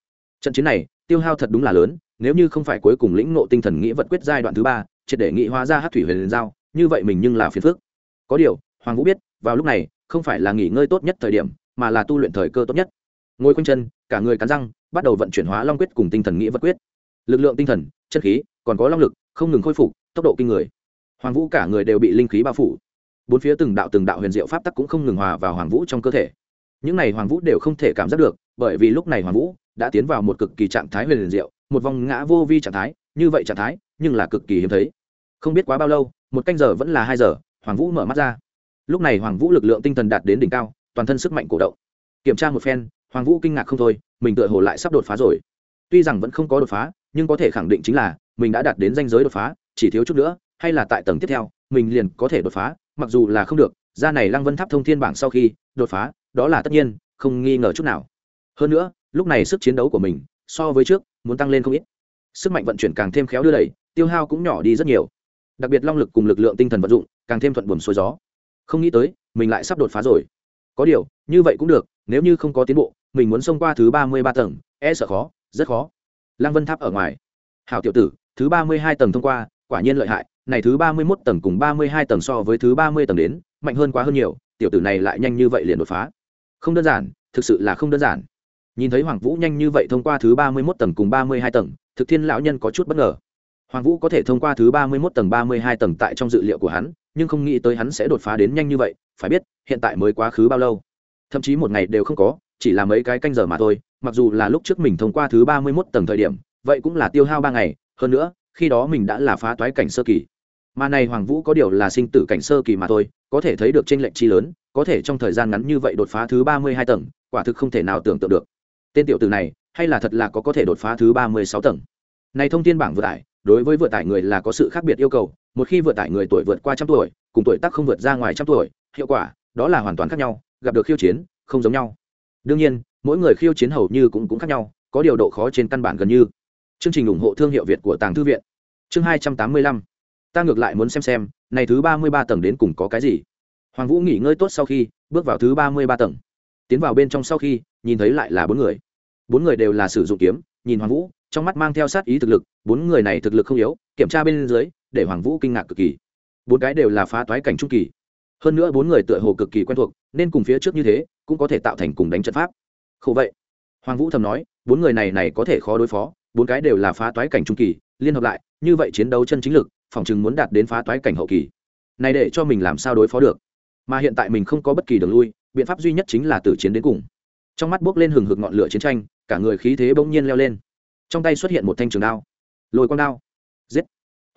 Trận chiến này, tiêu hao thật đúng là lớn, nếu như không phải cuối cùng lĩnh ngộ tinh thần nghĩ vật quyết giai đoạn thứ ba, triệt để nghị hóa ra hát thủy huyền giao, như vậy mình nhưng là phiền phức. Có điều, hoàng vũ biết, vào lúc này, không phải là nghỉ ngơi tốt nhất thời điểm, mà là tu luyện thời cơ tốt nhất. Ngồi quanh chân, cả người cắn răng bắt đầu vận chuyển hóa long quyết cùng tinh thần nghĩa vật quyết. Lực lượng tinh thần, chất khí, còn có long lực, không ngừng khôi phục, tốc độ kinh người. Hoàng vũ cả người đều bị linh khí bao phủ. Bốn phía từng đạo từng đạo huyền diệu pháp tắc cũng không ngừng hòa vào hoàng vũ trong cơ thể. Những này hoàng vũ đều không thể cảm giác được, bởi vì lúc này hoàng vũ đã tiến vào một cực kỳ trạng thái huyền diệu, một vòng ngã vô vi trạng thái, như vậy trạng thái, nhưng là cực kỳ hiếm thấy. Không biết quá bao lâu, một canh giờ vẫn là hai giờ, hoàng vũ mở mắt ra. Lúc này hoàng vũ lực lượng tinh thần đạt đến đỉnh cao, toàn thân sức mạnh cổ động. Kiểm tra một phen, hoàng vũ kinh ngạc không thôi mình tựa hồ lại sắp đột phá rồi. Tuy rằng vẫn không có đột phá, nhưng có thể khẳng định chính là, mình đã đạt đến danh giới đột phá, chỉ thiếu chút nữa, hay là tại tầng tiếp theo, mình liền có thể đột phá, mặc dù là không được, ra này lăng vân tháp thông thiên bảng sau khi đột phá, đó là tất nhiên, không nghi ngờ chút nào. Hơn nữa, lúc này sức chiến đấu của mình, so với trước, muốn tăng lên không ít. Sức mạnh vận chuyển càng thêm khéo đưa đẩy, tiêu hao cũng nhỏ đi rất nhiều. Đặc biệt long lực cùng lực lượng tinh thần vận dụng, càng thêm thuận buồm xuôi gió. Không nghĩ tới, mình lại sắp đột phá rồi. Có điều, như vậy cũng được, nếu như không có tiến bộ mình muốn xông qua thứ ba mươi ba tầng e sợ khó, rất khó. Lăng vân tháp ở ngoài. Hảo tiểu tử, thứ ba mươi hai tầng thông qua, quả nhiên lợi hại, này thứ ba mươi mốt tầng cùng ba mươi hai tầng so với thứ ba mươi tầng đến, mạnh hơn quá hơn nhiều, tiểu tử này lại nhanh như vậy liền đột phá. Không đơn giản, thực sự là không đơn giản. Nhìn thấy hoàng vũ nhanh như vậy thông qua thứ ba mươi mốt tầng cùng ba mươi hai tầng, thực thiên lão nhân có chút bất ngờ. Hoàng vũ có thể thông qua thứ ba mươi mốt tầng, ba mươi hai tầng tại trong dự liệu của hắn, nhưng không nghĩ tới hắn sẽ đột phá đến nhanh như vậy, phải biết, hiện tại mới quá khứ bao lâu. Thậm chí một ngày đều không có chỉ là mấy cái canh giờ mà thôi, mặc dù là lúc trước mình thông qua thứ ba mươi mốt tầng thời điểm, vậy cũng là tiêu hao ba ngày, hơn nữa, khi đó mình đã là phá toái cảnh sơ kỳ. Mà này hoàng vũ có điều là sinh tử cảnh sơ kỳ mà thôi, có thể thấy được tranh lệch chi lớn, có thể trong thời gian ngắn như vậy đột phá thứ ba mươi hai tầng, quả thực không thể nào tưởng tượng được. Tên tiểu tử này, hay là thật là có có thể đột phá thứ ba mươi sáu tầng. Này thông tin bảng vừa tải, đối với vừa tải người là có sự khác biệt yêu cầu, một khi vừa tải người tuổi vượt qua trăm tuổi, cùng tuổi tác không vượt ra ngoài trăm tuổi, hiệu quả, đó là hoàn toàn khác nhau, gặp được khiêu chiến, không giống nhau đương nhiên, mỗi người khiêu chiến hầu như cũng cũng khác nhau, có điều độ khó trên căn bản gần như. Chương trình ủng hộ thương hiệu việt của tàng thư viện. Chương hai trăm tám mươi lăm. Ta ngược lại muốn xem xem, này thứ ba mươi ba tầng đến cùng có cái gì. Hoàng vũ nghỉ ngơi tốt sau khi, bước vào thứ ba mươi ba tầng. Tiến vào bên trong sau khi, nhìn thấy lại là bốn người. Bốn người đều là sử dụng kiếm, nhìn hoàng vũ, trong mắt mang theo sát ý thực lực, bốn người này thực lực không yếu, kiểm tra bên dưới, để hoàng vũ kinh ngạc cực kỳ. Bốn cái đều là phá toái cảnh trung kỳ hơn nữa bốn người tựa hồ cực kỳ quen thuộc, nên cùng phía trước như thế, cũng có thể tạo thành cùng đánh trận pháp. Khổ vậy. Hoàng vũ thầm nói, bốn người này này có thể khó đối phó, bốn cái đều là phá toái cảnh trung kỳ, liên hợp lại, như vậy chiến đấu chân chính lực, phòng chừng muốn đạt đến phá toái cảnh hậu kỳ. Này để cho mình làm sao đối phó được? Mà hiện tại mình không có bất kỳ đường lui, biện pháp duy nhất chính là tử chiến đến cùng. Trong mắt bước lên hừng hực ngọn lửa chiến tranh, cả người khí thế bỗng nhiên leo lên. Trong tay xuất hiện một thanh trường đao. Lôi quang đao. Giết.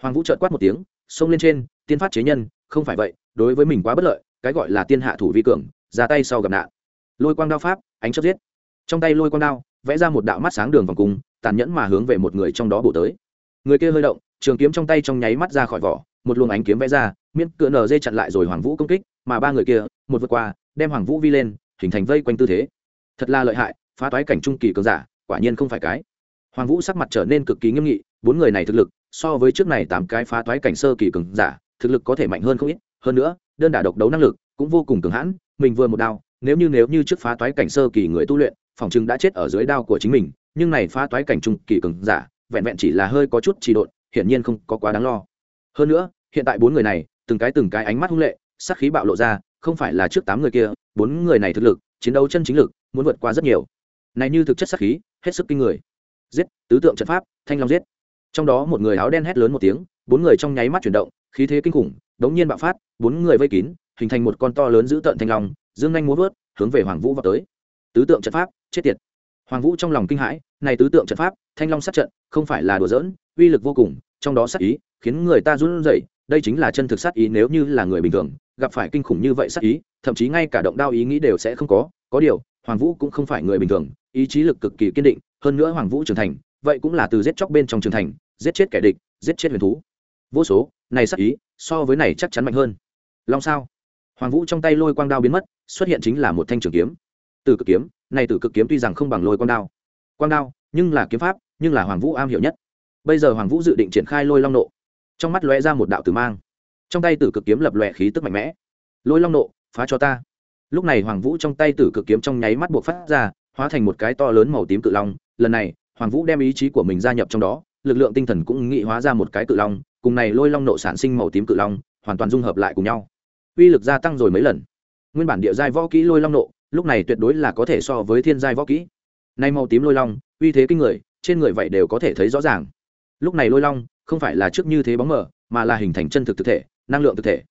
Hoàng vũ trợt quát một tiếng, xông lên trên, tiên phát chế nhân, không phải vậy đối với mình quá bất lợi, cái gọi là tiên hạ thủ vi cường, ra tay sau gặp nạn. Lôi quang đao pháp, ánh chấp giết. Trong tay lôi quang đao, vẽ ra một đạo mắt sáng đường vòng cung, tàn nhẫn mà hướng về một người trong đó bổ tới. Người kia hơi động, trường kiếm trong tay trong nháy mắt ra khỏi vỏ, một luồng ánh kiếm vẽ ra, miễn cựa nở dây chặn lại rồi hoàng vũ công kích, mà ba người kia, một vượt qua, đem hoàng vũ vi lên, hình thành vây quanh tư thế. Thật là lợi hại, phá toái cảnh trung kỳ cường giả, quả nhiên không phải cái. Hoàng vũ sắc mặt trở nên cực kỳ nghiêm nghị, bốn người này thực lực, so với trước này tám cái phá toái cảnh sơ kỳ cường giả, thực lực có thể mạnh hơn không ít hơn nữa, đơn đả độc đấu năng lực cũng vô cùng cường hãn, mình vừa một đao, nếu như nếu như trước phá toái cảnh sơ kỳ người tu luyện, phòng chừng đã chết ở dưới đao của chính mình, nhưng này phá toái cảnh trung kỳ cường giả, vẹn vẹn chỉ là hơi có chút trì độn, hiển nhiên không có quá đáng lo. Hơn nữa, hiện tại bốn người này, từng cái từng cái ánh mắt hung lệ, sát khí bạo lộ ra, không phải là trước tám người kia, bốn người này thực lực, chiến đấu chân chính lực, muốn vượt qua rất nhiều. Này như thực chất sát khí, hết sức kinh người. Giết, tứ tượng trận pháp, thanh long giết. Trong đó một người áo đen hét lớn một tiếng, bốn người trong nháy mắt chuyển động khí thế kinh khủng đống nhiên bạo phát, bốn người vây kín, hình thành một con to lớn giữ tợn thanh long, dương nhanh muốn vớt, hướng về hoàng vũ vào tới. Tứ tượng trận pháp, chết tiệt. Hoàng vũ trong lòng kinh hãi, này tứ tượng trận pháp, thanh long sát trận, không phải là đùa giỡn, uy lực vô cùng, trong đó sát ý, khiến người ta run rẩy, đây chính là chân thực sát ý nếu như là người bình thường, gặp phải kinh khủng như vậy sát ý, thậm chí ngay cả động đao ý nghĩ đều sẽ không có. Có điều, hoàng vũ cũng không phải người bình thường, ý chí lực cực kỳ kiên định, hơn nữa hoàng vũ trưởng thành, vậy cũng là từ giết chóc bên trong trưởng thành, giết chết kẻ địch, giết chết huyền thú. Vô số này sát ý, so với này chắc chắn mạnh hơn. Long sao? Hoàng vũ trong tay lôi quang đao biến mất, xuất hiện chính là một thanh trường kiếm. Từ cực kiếm, này tử cực kiếm tuy rằng không bằng lôi quang đao. Quang đao, nhưng là kiếm pháp, nhưng là hoàng vũ am hiểu nhất. Bây giờ hoàng vũ dự định triển khai lôi long nộ. Trong mắt lóe ra một đạo tử mang. Trong tay tử cực kiếm lập lòe khí tức mạnh mẽ. Lôi long nộ, phá cho ta. Lúc này hoàng vũ trong tay tử cực kiếm trong nháy mắt buộc phát ra, hóa thành một cái to lớn màu tím cự long. Lần này, hoàng vũ đem ý chí của mình gia nhập trong đó, lực lượng tinh thần cũng nghị hóa ra một cái cự long cùng này lôi long nộ sản sinh màu tím cự long, hoàn toàn dung hợp lại cùng nhau. Uy lực gia tăng rồi mấy lần. Nguyên bản địa giai võ kỹ lôi long nộ, lúc này tuyệt đối là có thể so với thiên giai võ kỹ. Nay màu tím lôi long, uy thế kinh người, trên người vậy đều có thể thấy rõ ràng. Lúc này lôi long, không phải là trước như thế bóng mờ, mà là hình thành chân thực thực thể, năng lượng thực thể.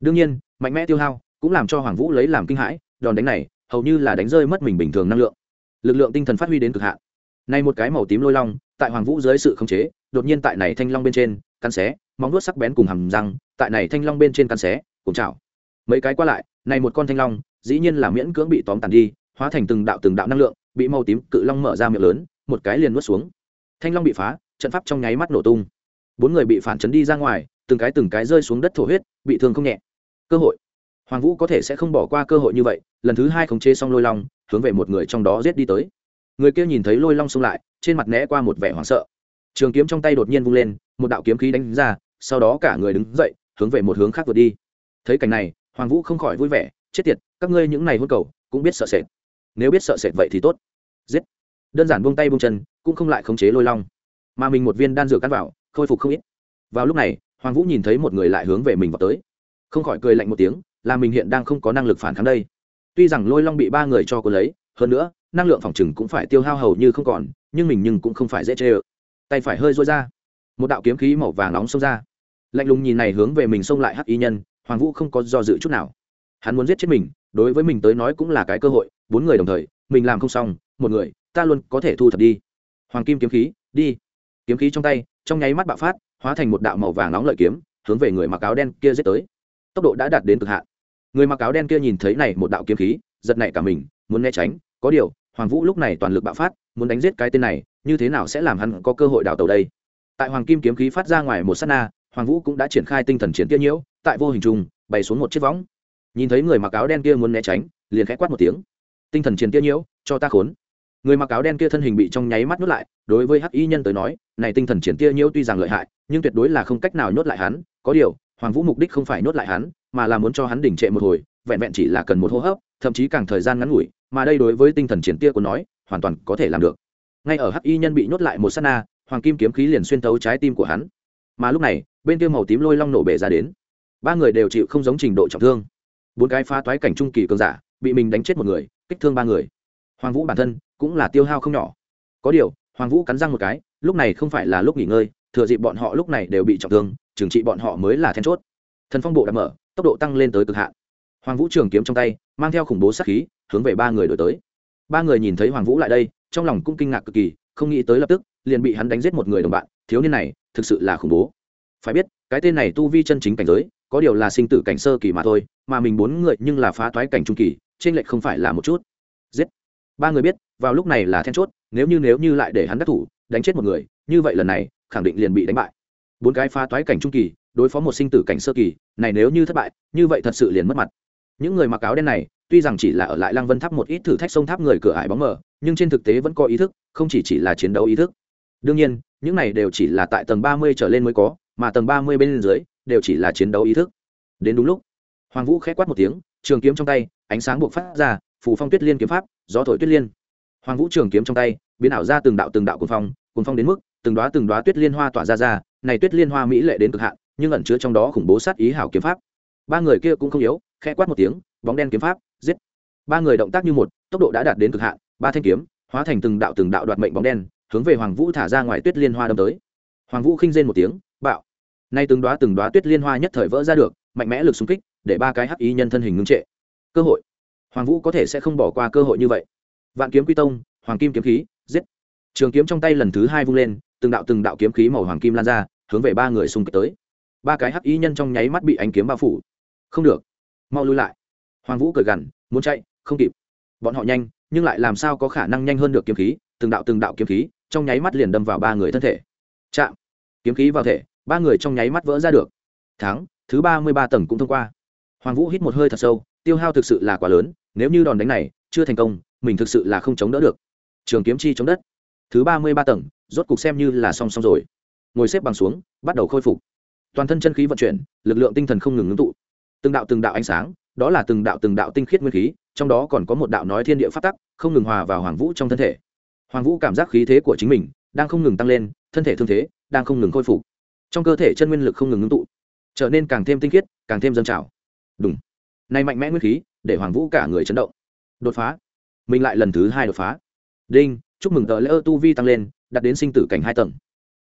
Đương nhiên, mạnh mẽ tiêu hao cũng làm cho hoàng vũ lấy làm kinh hãi, đòn đánh này, hầu như là đánh rơi mất mình bình thường năng lượng. Lực lượng tinh thần phát huy đến cực hạn. Nay một cái màu tím lôi long, tại hoàng vũ dưới sự khống chế, đột nhiên tại này thanh long bên trên cắn xé, móng vuốt sắc bén cùng hầm răng, tại này thanh long bên trên cắn xé, cùng chảo. Mấy cái qua lại, này một con thanh long, dĩ nhiên là miễn cưỡng bị tóm tàn đi, hóa thành từng đạo từng đạo năng lượng, bị màu tím cự long mở ra miệng lớn, một cái liền nuốt xuống. Thanh long bị phá, trận pháp trong nháy mắt nổ tung. Bốn người bị phản chấn đi ra ngoài, từng cái từng cái rơi xuống đất thổ huyết, bị thương không nhẹ. Cơ hội. Hoàng vũ có thể sẽ không bỏ qua cơ hội như vậy, lần thứ hai khống chế xong lôi long, hướng về một người trong đó giết đi tới. Người kia nhìn thấy lôi long xông lại, trên mặt né qua một vẻ hoảng sợ trường kiếm trong tay đột nhiên vung lên, một đạo kiếm khí đánh ra, sau đó cả người đứng dậy, hướng về một hướng khác vượt đi. Thấy cảnh này, hoàng vũ không khỏi vui vẻ, chết tiệt, các ngươi những này hôn cầu, cũng biết sợ sệt. Nếu biết sợ sệt vậy thì tốt. Giết. Đơn giản buông tay buông chân, cũng không lại khống chế lôi long. Mà mình một viên đan dược cắt vào, khôi phục không ít. Vào lúc này, hoàng vũ nhìn thấy một người lại hướng về mình vào tới. Không khỏi cười lạnh một tiếng, là mình hiện đang không có năng lực phản kháng đây. Tuy rằng lôi long bị ba người cho cô lấy, hơn nữa, năng lượng phòng chừng cũng phải tiêu hao hầu như không còn, nhưng mình nhưng cũng không phải dễ chê ợ tay phải hơi rối ra. Một đạo kiếm khí màu vàng nóng xông ra. Lạnh lùng nhìn này hướng về mình xông lại hắc y nhân, hoàng vũ không có do dự chút nào. Hắn muốn giết chết mình, đối với mình tới nói cũng là cái cơ hội, bốn người đồng thời, mình làm không xong, một người, ta luôn có thể thu thập đi. Hoàng kim kiếm khí, đi. Kiếm khí trong tay, trong nháy mắt bạo phát, hóa thành một đạo màu vàng nóng lợi kiếm, hướng về người mặc áo đen kia giết tới. Tốc độ đã đạt đến cực hạn. Người mặc áo đen kia nhìn thấy này một đạo kiếm khí, giật nảy cả mình, muốn né tránh, có điều, hoàng vũ lúc này toàn lực bạo phát, muốn đánh giết cái tên này như thế nào sẽ làm hắn có cơ hội đào tàu đây? Tại hoàng kim kiếm khí phát ra ngoài một s á t na, hoàng vũ cũng đã triển khai tinh thần chiến kia nhiễu, tại vô hình trung bày xuống một chiếc võng. Nhìn thấy người mặc áo đen kia muốn né tránh, liền khẽ quát một tiếng. Tinh thần chiến kia nhiễu, cho ta khốn. Người mặc áo đen kia thân hình bị trong nháy mắt nhốt lại, đối với hắc y nhân tới nói, này tinh thần chiến kia nhiễu tuy rằng lợi hại, nhưng tuyệt đối là không cách nào nhốt lại hắn. Có điều, hoàng vũ mục đích không phải nhốt lại hắn, mà là muốn cho hắn đỉnh trệ một hồi, vẹn vẹn chỉ là cần một hô hấp, thậm chí càng thời gian ngắn ngủi, mà đây đối với tinh thần chiến tia của nói, hoàn toàn có thể làm được ngay ở hắc y nhân bị nhốt lại một sát na, hoàng kim kiếm khí liền xuyên tấu trái tim của hắn. Mà lúc này, bên kia màu tím lôi long nổ bể ra đến. Ba người đều chịu không giống trình độ trọng thương. Bốn cái phá toái cảnh trung kỳ cường giả, bị mình đánh chết một người, kích thương ba người. Hoàng vũ bản thân cũng là tiêu hao không nhỏ. Có điều, hoàng vũ cắn răng một cái, lúc này không phải là lúc nghỉ ngơi, thừa dịp bọn họ lúc này đều bị trọng thương, trừng trị bọn họ mới là then chốt. Thần phong bộ đã mở, tốc độ tăng lên tới cực hạn. Hoàng vũ trường kiếm trong tay, mang theo khủng bố sát khí, hướng về ba người đổi tới ba người nhìn thấy hoàng vũ lại đây, trong lòng cũng kinh ngạc cực kỳ, không nghĩ tới lập tức, liền bị hắn đánh giết một người đồng bạn, thiếu niên này, thực sự là khủng bố. Phải biết, cái tên này tu vi chân chính cảnh giới, có điều là sinh tử cảnh sơ kỳ mà thôi, mà mình bốn người nhưng là phá toái cảnh trung kỳ, trên lệch không phải là một chút. Giết. Ba người biết, vào lúc này là then chốt, nếu như nếu như lại để hắn đắc thủ, đánh chết một người, như vậy lần này, khẳng định liền bị đánh bại. Bốn cái phá toái cảnh trung kỳ, đối phó một sinh tử cảnh sơ kỳ, này nếu như thất bại, như vậy thật sự liền mất mặt những người mặc áo đen này, tuy rằng chỉ là ở lại lăng vân tháp một ít thử thách sông tháp người cửa ải bóng mờ, nhưng trên thực tế vẫn có ý thức, không chỉ chỉ là chiến đấu ý thức. Đương nhiên, những này đều chỉ là tại tầng ba mươi trở lên mới có, mà tầng ba mươi bên dưới đều chỉ là chiến đấu ý thức. Đến đúng lúc, hoàng vũ k h ẽ quát một tiếng, trường kiếm trong tay, ánh sáng buộc phát ra phủ phong tuyết liên kiếm pháp, gió thổi tuyết liên. Hoàng vũ trường kiếm trong tay, biến ảo ra từng đạo từng đạo cuồng phong cuồng phong đến mức từng đoá từng đoá tuyết liên hoa tỏa ra ra, này tuyết liên hoa mỹ lệ đến cực hạn, nhưng ẩn chứa trong đó khủng bố sát ý hảo kiếm pháp. Ba người kia cũng không yếu khẽ quát một tiếng, bóng đen kiếm pháp, giết. Ba người động tác như một, tốc độ đã đạt đến cực hạn, ba thanh kiếm, hóa thành từng đạo từng đạo đoạt mệnh bóng đen, hướng về hoàng vũ thả ra ngoài tuyết liên hoa đâm tới. Hoàng vũ khinh rên một tiếng, bạo. Nay từng đoá từng đoá tuyết liên hoa nhất thời vỡ ra được, mạnh mẽ lực xung kích, để ba cái hắc ý nhân thân hình ngưng trệ. Cơ hội. Hoàng vũ có thể sẽ không bỏ qua cơ hội như vậy. Vạn kiếm quy tông, hoàng kim kiếm khí, giết. Trường kiếm trong tay lần thứ hai vung lên, từng đạo từng đạo kiếm khí màu hoàng kim lan ra, hướng về ba người xung kích tới. Ba cái hắc y nhân trong nháy mắt bị ánh kiếm bao phủ. Không được mau lui lại. Hoàng vũ cười gằn, muốn chạy, không kịp. Bọn họ nhanh, nhưng lại làm sao có khả năng nhanh hơn được kiếm khí, từng đạo từng đạo kiếm khí, trong nháy mắt liền đâm vào ba người thân thể. Chạm. Kiếm khí vào thể, ba người trong nháy mắt vỡ ra được. Tháng thứ ba mươi ba tầng cũng thông qua. Hoàng vũ hít một hơi thật sâu, tiêu hao thực sự là quá lớn, nếu như đòn đánh này chưa thành công, mình thực sự là không chống đỡ được. Trường kiếm chi chống đất. Thứ ba mươi ba tầng, rốt cục xem như là song song rồi. Ngồi xếp bằng xuống, bắt đầu khôi phục. Toàn thân chân khí vận chuyển, lực lượng tinh thần không ngừng ngưng tụ từng đạo từng đạo ánh sáng, đó là từng đạo từng đạo tinh khiết nguyên khí, trong đó còn có một đạo nói thiên địa phát tắc, không ngừng hòa vào hoàng vũ trong thân thể. Hoàng vũ cảm giác khí thế của chính mình đang không ngừng tăng lên, thân thể thương thế đang không ngừng khôi phục. Trong cơ thể chân nguyên lực không ngừng ngưng tụ, trở nên càng thêm tinh khiết, càng thêm dâng trào. Đúng nay mạnh mẽ nguyên khí, để hoàng vũ cả người chấn động. Đột phá. Mình lại lần thứ hai đột phá. Đinh, chúc mừng tờ lễ ơ tu vi tăng lên, đạt đến sinh tử cảnh hai tầng.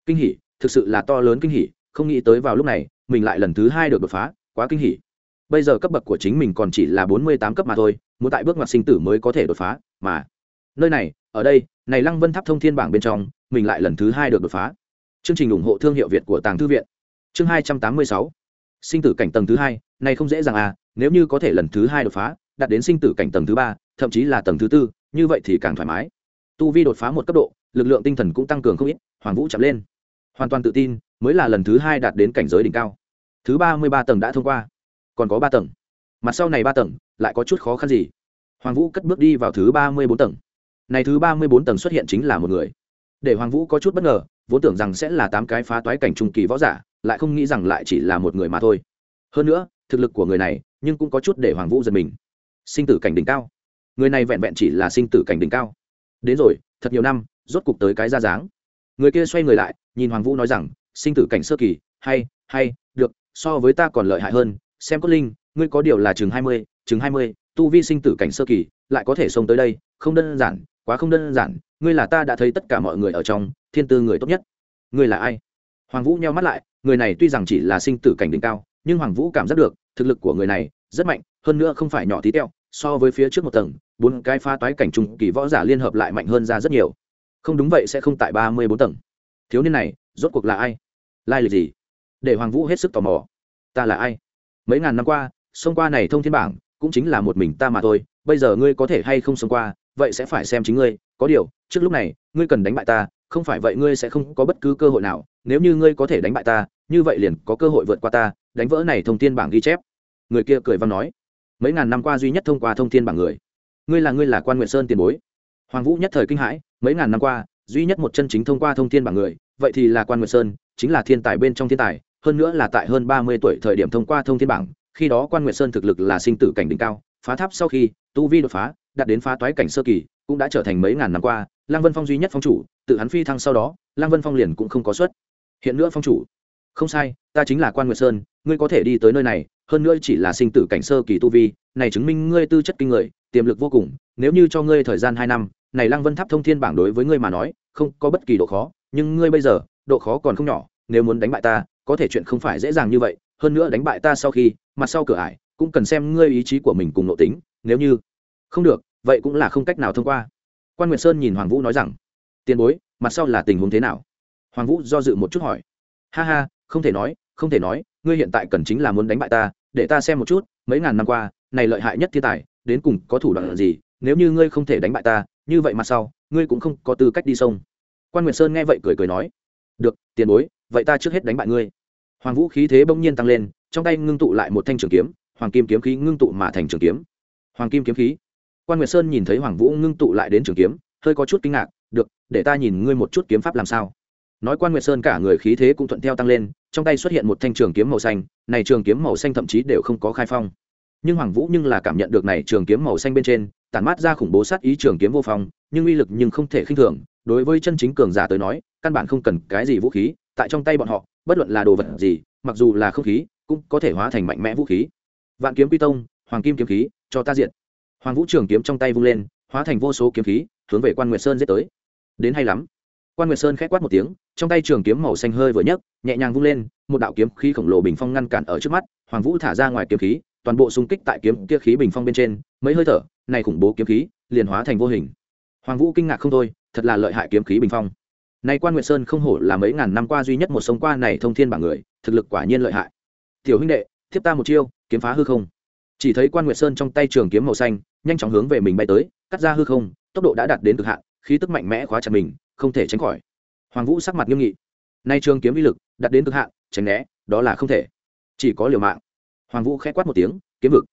Kinh hỷ thực sự là to lớn kinh hỷ không nghĩ tới vào lúc này, mình lại lần thứ hai được đột phá, quá kinh hỷ bây giờ cấp bậc của chính mình còn chỉ là bốn mươi tám cấp mà thôi, muốn tại bước ngoặt sinh tử mới có thể đột phá, mà nơi này, ở đây, này lăng vân tháp thông thiên bảng bên trong, mình lại lần thứ hai được đột phá. Chương trình ủng hộ thương hiệu việt của tàng thư viện. Chương hai trăm tám mươi sáu. Sinh tử cảnh tầng thứ hai, này không dễ dàng à nếu như có thể lần thứ hai đột phá, đạt đến sinh tử cảnh tầng thứ ba, thậm chí là tầng thứ tư, như vậy thì càng thoải mái. Tu vi đột phá một cấp độ, lực lượng tinh thần cũng tăng cường không ít, hoàng vũ chậm lên. Hoàn toàn tự tin, mới là lần thứ hai đạt đến cảnh giới đỉnh cao. Thứ ba mươi ba tầng đã thông qua còn có ba tầng. Mặt sau này ba tầng, lại có chút khó khăn gì. Hoàng vũ cất bước đi vào thứ ba mươi bốn tầng. Này thứ ba mươi bốn tầng xuất hiện chính là một người. Để hoàng vũ có chút bất ngờ, vốn tưởng rằng sẽ là tám cái phá toái cảnh trung kỳ võ giả, lại không nghĩ rằng lại chỉ là một người mà thôi. Hơn nữa, thực lực của người này, nhưng cũng có chút để hoàng vũ giật mình. Sinh tử cảnh đỉnh cao. Người này vẹn vẹn chỉ là sinh tử cảnh đỉnh cao. Đến rồi, thật nhiều năm, rốt cục tới cái ra dáng. Người kia xoay người lại, nhìn hoàng vũ nói rằng, sinh tử cảnh sơ kỳ, hay hay, được, so với ta còn lợi hại hơn xem cốt linh, ngươi có điều là chừng hai mươi, chừng hai mươi, tu vi sinh tử cảnh sơ kỳ, lại có thể xông tới đây, không đơn giản, quá không đơn giản, ngươi là ta đã thấy tất cả mọi người ở trong, thiên tư người tốt nhất. Ngươi là ai? Hoàng vũ nheo mắt lại, người này tuy rằng chỉ là sinh tử cảnh đỉnh cao, nhưng hoàng vũ cảm giác được, thực lực của người này rất mạnh, hơn nữa không phải nhỏ tí teo, so với phía trước một tầng, bốn cái pha toái cảnh trùng kỳ võ giả liên hợp lại mạnh hơn ra rất nhiều. Không đúng vậy sẽ không tại ba mươi bốn tầng. Thiếu niên này, rốt cuộc là ai? Lai lịch gì? Để hoàng vũ hết sức tò mò. Ta là ai? Mấy ngàn năm qua, xông qua này thông thiên bảng, cũng chính là một mình ta mà thôi, bây giờ ngươi có thể hay không xông qua, vậy sẽ phải xem chính ngươi. Có điều, trước lúc này, ngươi cần đánh bại ta, không phải vậy ngươi sẽ không có bất cứ cơ hội nào. Nếu như ngươi có thể đánh bại ta, như vậy liền có cơ hội vượt qua ta, đánh vỡ này thông tin bảng ghi chép. Người kia cười văn nói, mấy ngàn năm qua duy nhất thông qua thông tin bảng người. Ngươi là ngươi là quan nguyện sơn tiền bối. Hoàng vũ nhất thời kinh hãi, mấy ngàn năm qua, duy nhất một chân chính thông qua thông tin bảng người, vậy thì là quan nguyện sơn, chính là thiên tài bên trong thiên tài hơn nữa là tại hơn ba mươi tuổi thời điểm thông qua thông thiên bảng, khi đó quan nguyệt sơn thực lực là sinh tử cảnh đỉnh cao, phá tháp sau khi, tu vi đột phá, đạt đến phá toái cảnh sơ kỳ, cũng đã trở thành mấy ngàn năm qua, lăng vân phong duy nhất phong chủ, tự hắn phi thăng sau đó, lăng vân phong liền cũng không có xuất. Hiện nữa phong chủ. Không sai, ta chính là quan nguyệt sơn, ngươi có thể đi tới nơi này, hơn nữa chỉ là sinh tử cảnh sơ kỳ tu vi, này chứng minh ngươi tư chất kinh người, tiềm lực vô cùng, nếu như cho ngươi thời gian hai năm, này lăng vân tháp thông thiên bảng đối với ngươi mà nói, không có bất kỳ độ khó, nhưng ngươi bây giờ, độ khó còn không nhỏ, nếu muốn đánh bại ta có thể chuyện không phải dễ dàng như vậy, hơn nữa đánh bại ta sau khi, mặt sau cửa ải, cũng cần xem ngươi ý chí của mình cùng nội tính, nếu như không được, vậy cũng là không cách nào thông qua. Quan nguyệt sơn nhìn hoàng vũ nói rằng, tiền bối, mặt sau là tình huống thế nào? Hoàng vũ do dự một chút hỏi, ha ha, không thể nói, không thể nói, ngươi hiện tại cần chính là muốn đánh bại ta, để ta xem một chút, mấy ngàn năm qua, này lợi hại nhất thiên tài, đến cùng có thủ đoạn gì, nếu như ngươi không thể đánh bại ta, như vậy mặt sau, ngươi cũng không có tư cách đi sông. Quan nguyệt sơn nghe vậy cười cười nói, được, tiền bối, vậy ta trước hết đánh bại ngươi hoàng vũ khí thế bỗng nhiên tăng lên, trong tay ngưng tụ lại một thanh trường kiếm, hoàng kim kiếm khí ngưng tụ mà thành trường kiếm. Hoàng kim kiếm khí. Quan nguyệt sơn nhìn thấy hoàng vũ ngưng tụ lại đến trường kiếm, hơi có chút kinh ngạc, được, để ta nhìn ngươi một chút kiếm pháp làm sao. Nói quan nguyệt sơn cả người khí thế cũng thuận theo tăng lên, trong tay xuất hiện một thanh trường kiếm màu xanh, này trường kiếm màu xanh thậm chí đều không có khai phong. Nhưng hoàng vũ nhưng là cảm nhận được này trường kiếm màu xanh bên trên, tản mát ra khủng bố sát ý trường kiếm vô phong, nhưng uy lực nhưng không thể khinh thường, đối với chân chính cường giả tới nói, căn bản không cần cái gì vũ khí tại trong tay bọn họ, bất luận là đồ vật gì, mặc dù là không khí, cũng có thể hóa thành mạnh mẽ vũ khí. Vạn kiếm quy tông, hoàng kim kiếm khí, cho ta diện hoàng vũ trường kiếm trong tay vung lên, hóa thành vô số kiếm khí, hướng về quan nguyệt sơn giết tới. Đến hay lắm. Quan nguyệt sơn k h é quát một tiếng, trong tay trường kiếm màu xanh hơi vừa nhấc, nhẹ nhàng vung lên, một đạo kiếm khí khổng lồ bình phong ngăn cản ở trước mắt, hoàng vũ thả ra ngoài kiếm khí, toàn bộ xung kích tại kiếm kia khí bình phong bên trên, mấy hơi thở, này khủng bố kiếm khí, liền hóa thành vô hình. Hoàng vũ kinh ngạc không thôi, thật là lợi hại kiếm khí bình phong nay quan nguyệt sơn không hổ là mấy ngàn năm qua duy nhất một sông qua này thông thiên bảng người, thực lực quả nhiên lợi hại. Tiểu huynh đệ, thiếp ta một chiêu, kiếm phá hư không. Chỉ thấy quan nguyệt sơn trong tay trường kiếm màu xanh, nhanh chóng hướng về mình bay tới, cắt ra hư không, tốc độ đã đạt đến cực hạn, khí tức mạnh mẽ khóa chặt mình, không thể tránh khỏi. Hoàng vũ sắc mặt nghiêm nghị. Nay trường kiếm uy lực đạt đến cực hạn, tránh né, đó là không thể. Chỉ có liều mạng. Hoàng vũ khẽ quát một tiếng, kiếm vực.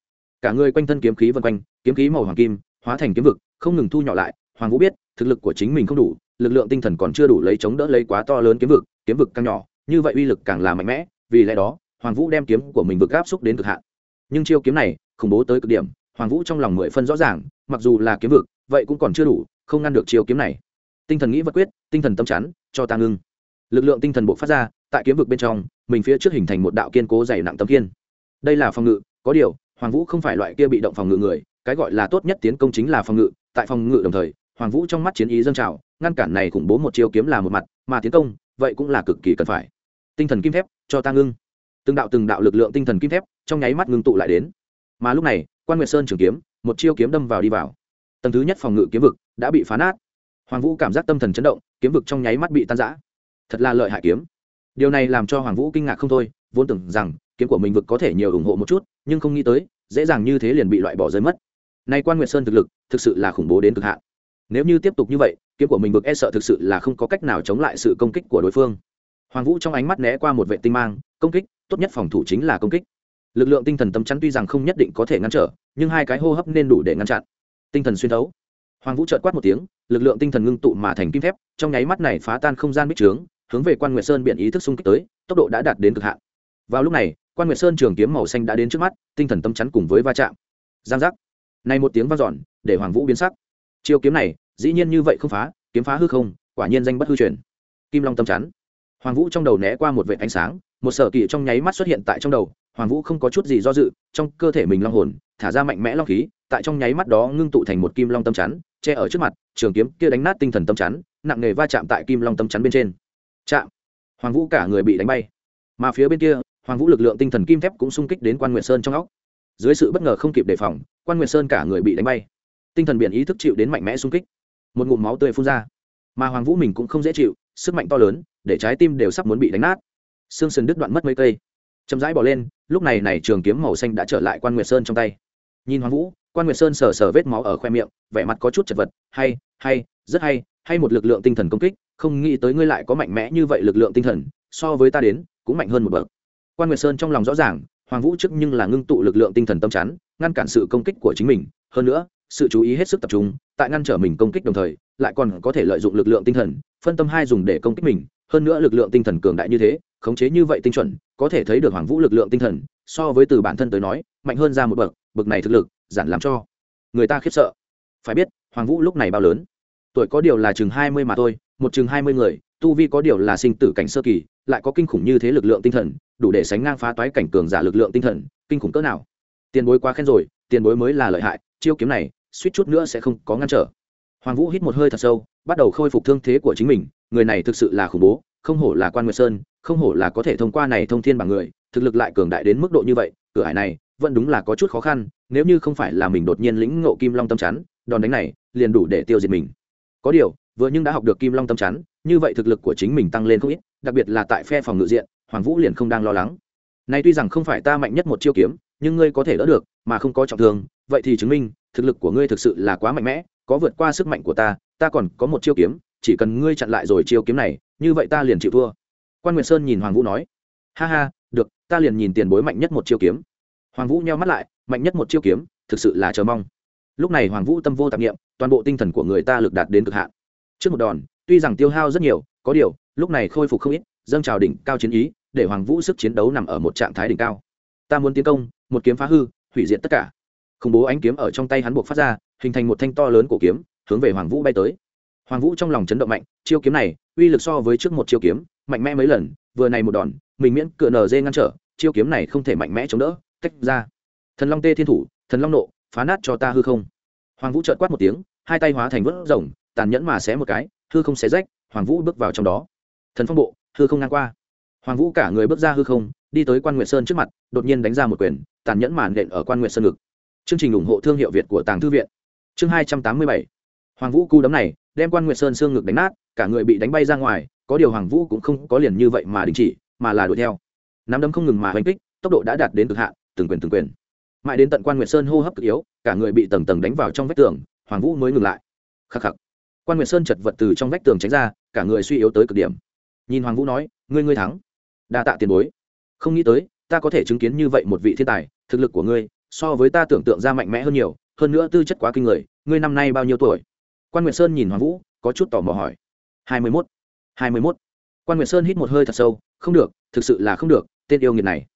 Cả người quanh thân kiếm khí vân quanh, kiếm khí màu hoàng kim, hóa thành kiếm vực, không ngừng thu nhỏ lại hoàng vũ biết, thực lực của chính mình không đủ, lực lượng tinh thần còn chưa đủ lấy chống đỡ lấy quá to lớn kiếm vực kiếm vực càng nhỏ, như vậy uy lực càng là mạnh mẽ, vì lẽ đó, hoàng vũ đem kiếm của mình vực áp xúc đến cực hạn. Nhưng chiêu kiếm này, khủng bố tới cực điểm, hoàng vũ trong lòng mười phân rõ ràng, mặc dù là kiếm vực, vậy cũng còn chưa đủ, không ngăn được chiêu kiếm này. Tinh thần nghĩ vật quyết, tinh thần tâm chắn, cho ta ngưng. Lực lượng tinh thần bộ phát ra, tại kiếm vực bên trong, mình phía trước hình thành một đạo kiên cố dày nặng tấm kiên. Đây là phòng ngự, có điều, hoàng vũ không phải loại kia bị động phòng ngự người, cái gọi là tốt nhất tiến công chính là phòng ngự, tại phòng ngự đồng thời hoàng vũ trong mắt chiến ý dâng trào, ngăn cản này khủng bố một chiêu kiếm là một mặt, mà tiến công, vậy cũng là cực kỳ cần phải. Tinh thần kim thép, cho ta ngưng. Từng đạo từng đạo lực lượng tinh thần kim thép, trong nháy mắt ngưng tụ lại đến. Mà lúc này, quan nguyệt sơn trường kiếm, một chiêu kiếm đâm vào đi vào. Tầng thứ nhất phòng ngự kiếm vực đã bị phá nát. Hoàng vũ cảm giác tâm thần chấn động, kiếm vực trong nháy mắt bị tan rã. Thật là lợi hại kiếm. Điều này làm cho hoàng vũ kinh ngạc không thôi, vốn tưởng rằng, kiếm của mình vực có thể nhiều ủng hộ một chút, nhưng không nghĩ tới, dễ dàng như thế liền bị loại bỏ rơi mất. Nay quan nguyệt sơn thực lực, thực sự là khủng bố đến cực hạn nếu như tiếp tục như vậy, kiếm của mình vực e sợ thực sự là không có cách nào chống lại sự công kích của đối phương. Hoàng vũ trong ánh mắt né qua một vệ tinh mang, công kích, tốt nhất phòng thủ chính là công kích. Lực lượng tinh thần tâm chắn tuy rằng không nhất định có thể ngăn trở, nhưng hai cái hô hấp nên đủ để ngăn chặn. Tinh thần xuyên thấu. Hoàng vũ trợt quát một tiếng, lực lượng tinh thần ngưng tụ mà thành kim thép, trong nháy mắt này phá tan không gian bích trướng, hướng về quan nguyệt sơn biện ý thức xung kích tới, tốc độ đã đạt đến cực hạn. Vào lúc này, quan nguyệt sơn trường kiếm màu xanh đã đến trước mắt, tinh thần tâm chắn cùng với va chạm. Giang giác. Này một tiếng vang dọn, để hoàng vũ biến sắc chiêu kiếm này, dĩ nhiên như vậy không phá, kiếm phá hư không, quả nhiên danh bất hư truyền. Kim long tâm chắn. Hoàng vũ trong đầu né qua một vệ ánh sáng, một sở kỳ trong nháy mắt xuất hiện tại trong đầu, hoàng vũ không có chút gì do dự, trong cơ thể mình long hồn, thả ra mạnh mẽ long khí, tại trong nháy mắt đó ngưng tụ thành một kim long tâm chắn, che ở trước mặt, trường kiếm kia đánh nát tinh thần tâm chắn, nặng nề va chạm tại kim long tâm chắn bên trên. Chạm. Hoàng vũ cả người bị đánh bay. Mà phía bên kia, hoàng vũ lực lượng tinh thần kim thép cũng xung kích đến quan nguyệt sơn trong óc. Dưới sự bất ngờ không kịp đề phòng, quan nguyệt sơn cả người bị đánh bay tinh thần biển ý thức chịu đến mạnh mẽ xung kích. Một ngụm máu tươi phun ra. Mà hoàng vũ mình cũng không dễ chịu, sức mạnh to lớn, để trái tim đều sắp muốn bị đánh nát. Xương sườn đứt đoạn mất mấy cây. Chậm rãi bỏ lên, lúc này này trường kiếm màu xanh đã trở lại quan nguyệt sơn trong tay. Nhìn hoàng vũ, quan nguyệt sơn sờ sờ vết máu ở khoe miệng, vẻ mặt có chút chật vật. Hay hay, rất hay hay một lực lượng tinh thần công kích, không nghĩ tới ngươi lại có mạnh mẽ như vậy lực lượng tinh thần, so với ta đến, cũng mạnh hơn một bậc. Quan nguyệt sơn trong lòng rõ ràng, hoàng vũ trước nhưng là ngưng tụ lực lượng tinh thần tâm chắn, ngăn cản sự công kích của chính mình. Hơn nữa sự chú ý hết sức tập trung, tại ngăn trở mình công kích đồng thời, lại còn có thể lợi dụng lực lượng tinh thần, phân tâm hai dùng để công kích mình. Hơn nữa lực lượng tinh thần cường đại như thế, khống chế như vậy tinh chuẩn, có thể thấy được hoàng vũ lực lượng tinh thần, so với từ bản thân tới nói, mạnh hơn ra một bậc bậc này thực lực, giản làm cho người ta khiếp sợ. Phải biết, hoàng vũ lúc này bao lớn? Tuổi có điều là chừng hai mươi mà thôi, một chừng hai mươi người, tu vi có điều là sinh tử cảnh sơ kỳ, lại có kinh khủng như thế lực lượng tinh thần, đủ để sánh ngang phá toái cảnh cường giả lực lượng tinh thần, kinh khủng cỡ nào? Tiền bối quá khen rồi, tiền bối mới là lợi hại, chiêu kiếm này suýt chút nữa sẽ không có ngăn trở. Hoàng vũ hít một hơi thật sâu, bắt đầu khôi phục thương thế của chính mình, người này thực sự là khủng bố, không hổ là quan nguyệt sơn, không hổ là có thể thông qua này thông thiên bằng người, thực lực lại cường đại đến mức độ như vậy, cửa ải này vẫn đúng là có chút khó khăn, nếu như không phải là mình đột nhiên lĩnh ngộ kim long tâm chắn, đòn đánh này liền đủ để tiêu diệt mình. Có điều, vừa nhưng đã học được kim long tâm chắn, như vậy thực lực của chính mình tăng lên không ít, đặc biệt là tại phe phòng ngự diện, hoàng vũ liền không đang lo lắng. Nay tuy rằng không phải ta mạnh nhất một chiêu kiếm, nhưng ngươi có thể đỡ được, mà không có trọng thương, vậy thì chứng minh thực lực của ngươi thực sự là quá mạnh mẽ, có vượt qua sức mạnh của ta ta còn có một chiêu kiếm, chỉ cần ngươi chặn lại rồi chiêu kiếm này, như vậy ta liền chịu thua. Quan nguyệt sơn nhìn hoàng vũ nói. Ha ha, được, ta liền nhìn tiền bối mạnh nhất một chiêu kiếm. Hoàng vũ nheo mắt lại, mạnh nhất một chiêu kiếm, thực sự là chờ mong. Lúc này hoàng vũ tâm vô tạp nghiệm toàn bộ tinh thần của người ta lực đạt đến cực hạn. Trước một đòn, tuy rằng tiêu hao rất nhiều, có điều, lúc này khôi phục không ít, dâng trào đỉnh cao chiến ý, để hoàng vũ sức chiến đấu nằm ở một trạng thái đỉnh cao. Ta muốn tiến công, một kiếm phá hư, hủy diệt tất cả khủng bố ánh kiếm ở trong tay hắn buộc phát ra, hình thành một thanh to lớn cổ kiếm, hướng về hoàng vũ bay tới. Hoàng vũ trong lòng chấn động mạnh, chiêu kiếm này, uy lực so với trước một chiêu kiếm, mạnh mẽ mấy lần, vừa này một đòn, mình miễn cựa nở dê ngăn trở, chiêu kiếm này không thể mạnh mẽ chống đỡ, tách ra. Thần long tê thiên thủ, thần long nộ, phá nát cho ta hư không. Hoàng vũ trợt quát một tiếng, hai tay hóa thành vớt rồng, tàn nhẫn mà xé một cái, hư không xé rách, hoàng vũ bước vào trong đó. Thần phong bộ, hư không ngang qua. Hoàng vũ cả người bước ra hư không, đi tới quan nguyệt sơn trước mặt, đột nhiên đánh ra một quyền, tàn nhẫn màn đện ở quan nguyệt sơn ngực chương trình ủng hộ thương hiệu việt của tàng thư viện. Chương hai trăm tám mươi bảy. Hoàng vũ cú đấm này, đem quan nguyệt sơn xương ngực đánh nát, cả người bị đánh bay ra ngoài, có điều hoàng vũ cũng không có liền như vậy mà đình chỉ, mà là đuổi theo. Nắm đấm không ngừng mà oanh kích, tốc độ đã đạt đến cực hạn, từng quyền từng quyền. Mãi đến tận quan nguyệt sơn hô hấp cực yếu, cả người bị tầng tầng đánh vào trong vách tường, hoàng vũ mới ngừng lại. Khắc khắc. Quan nguyệt sơn chật vật từ trong vách tường tránh ra, cả người suy yếu tới cực điểm. Nhìn hoàng vũ nói, ngươi ngươi thắng. Đa tạ tiền bối. Không nghĩ tới, ta có thể chứng kiến như vậy một vị thiên tài, thực lực của ngươi so với ta tưởng tượng ra mạnh mẽ hơn nhiều, hơn nữa tư chất quá kinh người, ngươi năm nay bao nhiêu tuổi? Quan nguyệt sơn nhìn hoàng vũ, có chút tò mò hỏi. Hai mươi mốt. Hai mươi mốt. Quan nguyệt sơn hít một hơi thật sâu, không được, thực sự là không được, tên yêu nghiệt này.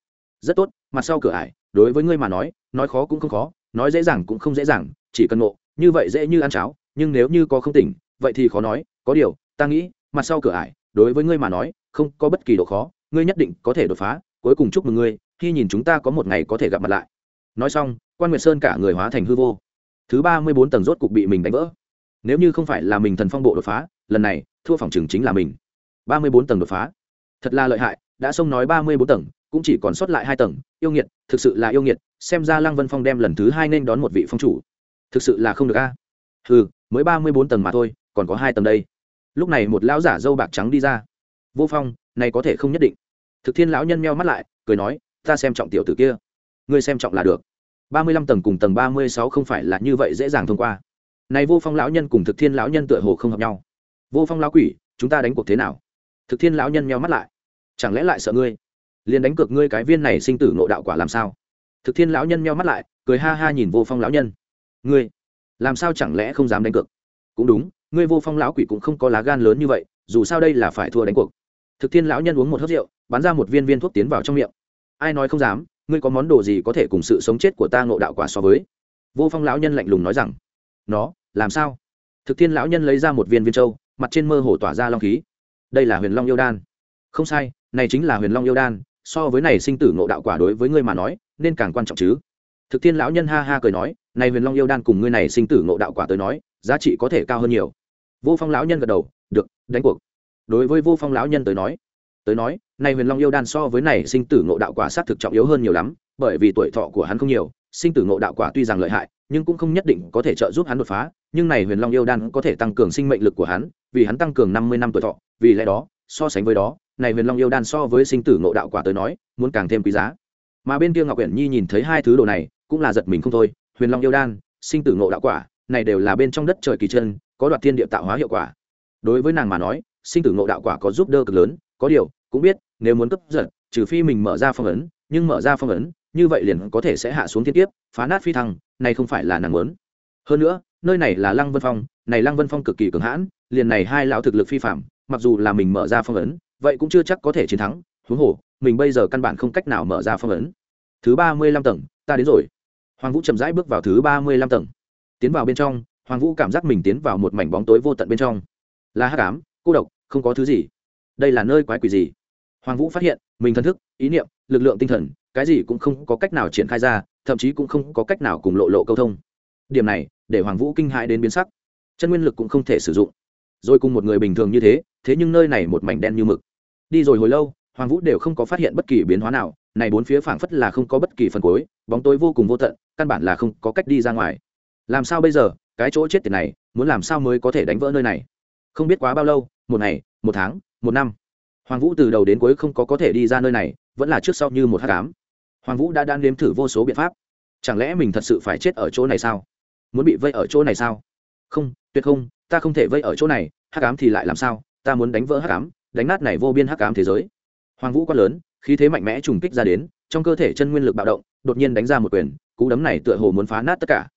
Rất tốt, mặt sau cửa ải, đối với ngươi mà nói nói khó cũng không khó, nói dễ dàng cũng không dễ dàng, chỉ cần ngộ, như vậy dễ như ăn cháo, nhưng nếu như có không tỉnh, vậy thì khó nói, có điều, ta nghĩ, mặt sau cửa ải, đối với ngươi mà nói, không có bất kỳ độ khó, ngươi nhất định có thể đột phá, cuối cùng chúc mừng ngươi, khi nhìn chúng ta có một ngày có thể gặp mặt lại nói xong, quan nguyệt sơn cả người hóa thành hư vô. Thứ ba mươi bốn tầng rốt cục bị mình đánh vỡ. Nếu như không phải là mình thần phong bộ đột phá, lần này, thua phòng trường chính là mình. Ba mươi bốn tầng đột phá. Thật là lợi hại, đã xông nói ba mươi bốn tầng, cũng chỉ còn sót lại hai tầng, yêu nghiệt, thực sự là yêu nghiệt, xem ra lăng vân phong đem lần thứ hai nên đón một vị phong chủ. Thực sự là không được a. À? ừ mới ba mươi bốn tầng mà thôi, còn có hai tầng đây. Lúc này một lão giả dâu bạc trắng đi ra. Vô phong, này có thể không nhất định. Thực thiên lão nhân meo mắt lại, cười nói, ta xem trọng tiểu tử kia ngươi xem trọng là được. Ba mươi lăm tầng cùng tầng ba mươi sáu không phải là như vậy dễ dàng thông qua. Này vô phong lão nhân cùng thực thiên lão nhân tựa hồ không hợp nhau. Vô phong lão quỷ, chúng ta đánh cuộc thế nào? Thực thiên lão nhân meo mắt lại. Chẳng lẽ lại sợ ngươi? Liền đánh cược ngươi cái viên này sinh tử nộ đạo quả làm sao? Thực thiên lão nhân meo mắt lại, cười ha ha nhìn vô phong lão nhân. Ngươi, làm sao chẳng lẽ không dám đánh cược? Cũng đúng, ngươi vô phong lão quỷ cũng không có lá gan lớn như vậy, dù sao đây là phải thua đánh cuộc. Thực thiên lão nhân uống một hớp rượu, bắn ra một viên viên thuốc tiến vào trong miệng. Ai nói không dám? Ngươi có món đồ gì có thể cùng sự sống chết của ta ngộ đạo quả so với? Vô phong lão nhân lạnh lùng nói rằng, nó, làm sao? Thực thiên lão nhân lấy ra một viên viên trâu mặt trên mơ hồ tỏa ra long khí. Đây là huyền long yêu đan. Không sai, này chính là huyền long yêu đan, so với này sinh tử ngộ đạo quả đối với ngươi mà nói, nên càng quan trọng chứ. Thực thiên lão nhân ha ha cười nói, này huyền long yêu đan cùng ngươi này sinh tử ngộ đạo quả tới nói, giá trị có thể cao hơn nhiều. Vô phong lão nhân gật đầu, được, đánh cuộc. Đối với vô phong lão nhân tới nói tới nói này huyền long yêu đan so với này sinh tử ngộ đạo quả sát thực trọng yếu hơn nhiều lắm, bởi vì tuổi thọ của hắn không nhiều, sinh tử ngộ đạo quả tuy rằng lợi hại, nhưng cũng không nhất định có thể trợ giúp hắn đột phá, nhưng này huyền long yêu đan có thể tăng cường sinh mệnh lực của hắn, vì hắn tăng cường năm mươi năm tuổi thọ, vì lẽ đó, so sánh với đó, này huyền long yêu đan so với sinh tử ngộ đạo quả tới nói, muốn càng thêm quý giá. Mà bên kia ngọc uyển nhi nhìn thấy hai thứ đồ này, cũng là giật mình không thôi, huyền long yêu đan, sinh tử ngộ đạo quả, này đều là bên trong đất trời kỳ chân, có đoạt thiên địa tạo hóa hiệu quả. Đối với nàng mà nói, sinh tử ngộ đạo quả có giúp đỡ cực lớn, có điều cũng biết, nếu muốn cấp giật, trừ phi mình mở ra phong ấn, nhưng mở ra phong ấn, như vậy liền có thể sẽ hạ xuống thiên tiếp phá nát phi thăng, này không phải là nàng lớn. hơn nữa, nơi này là lăng vân phong, này lăng vân phong cực kỳ cường hãn, liền này hai lão thực lực phi phạm mặc dù là mình mở ra phong ấn, vậy cũng chưa chắc có thể chiến thắng. Huống hồ, mình bây giờ căn bản không cách nào mở ra phong ấn. Thứ ba mươi lăm tầng, ta đến rồi. Hoàng vũ chậm rãi bước vào thứ ba mươi lăm tầng. Tiến vào bên trong, hoàng vũ cảm giác mình tiến vào một mảnh bóng tối vô tận bên trong. Là hát cám cô độc, không có thứ gì. Đây là nơi quái quỷ gì? Hoàng vũ phát hiện, mình thân thức, ý niệm, lực lượng tinh thần, cái gì cũng không có cách nào triển khai ra, thậm chí cũng không có cách nào cùng lộ lộ câu thông. Điểm này, để hoàng vũ kinh hãi đến biến sắc. Chân nguyên lực cũng không thể sử dụng. Rồi cùng một người bình thường như thế thế nhưng nơi này một mảnh đen như mực. Đi rồi hồi lâu, hoàng vũ đều không có phát hiện bất kỳ biến hóa nào, này bốn phía phảng phất là không có bất kỳ phần cuối, bóng tối vô cùng vô tận, căn bản là không có cách đi ra ngoài. Làm sao bây giờ, cái chỗ chết tiệt này, muốn làm sao mới có thể đánh vỡ nơi này? Không biết quá bao lâu, một ngày, một tháng, một năm hoàng vũ từ đầu đến cuối không có có thể đi ra nơi này, vẫn là trước sau như một hát cám hoàng vũ đã đang nếm thử vô số biện pháp. Chẳng lẽ mình thật sự phải chết ở chỗ này sao? Muốn bị vây ở chỗ này sao? Không, tuyệt không, ta không thể vây ở chỗ này, hắc ám thì lại làm sao? Ta muốn đánh vỡ hắc ám, đánh nát này vô biên hắc ám thế giới. Hoàng vũ quát lớn, khí thế mạnh mẽ trùng kích ra đến, trong cơ thể chân nguyên lực bạo động, đột nhiên đánh ra một quyền, cú đấm này tựa hồ muốn phá nát tất cả.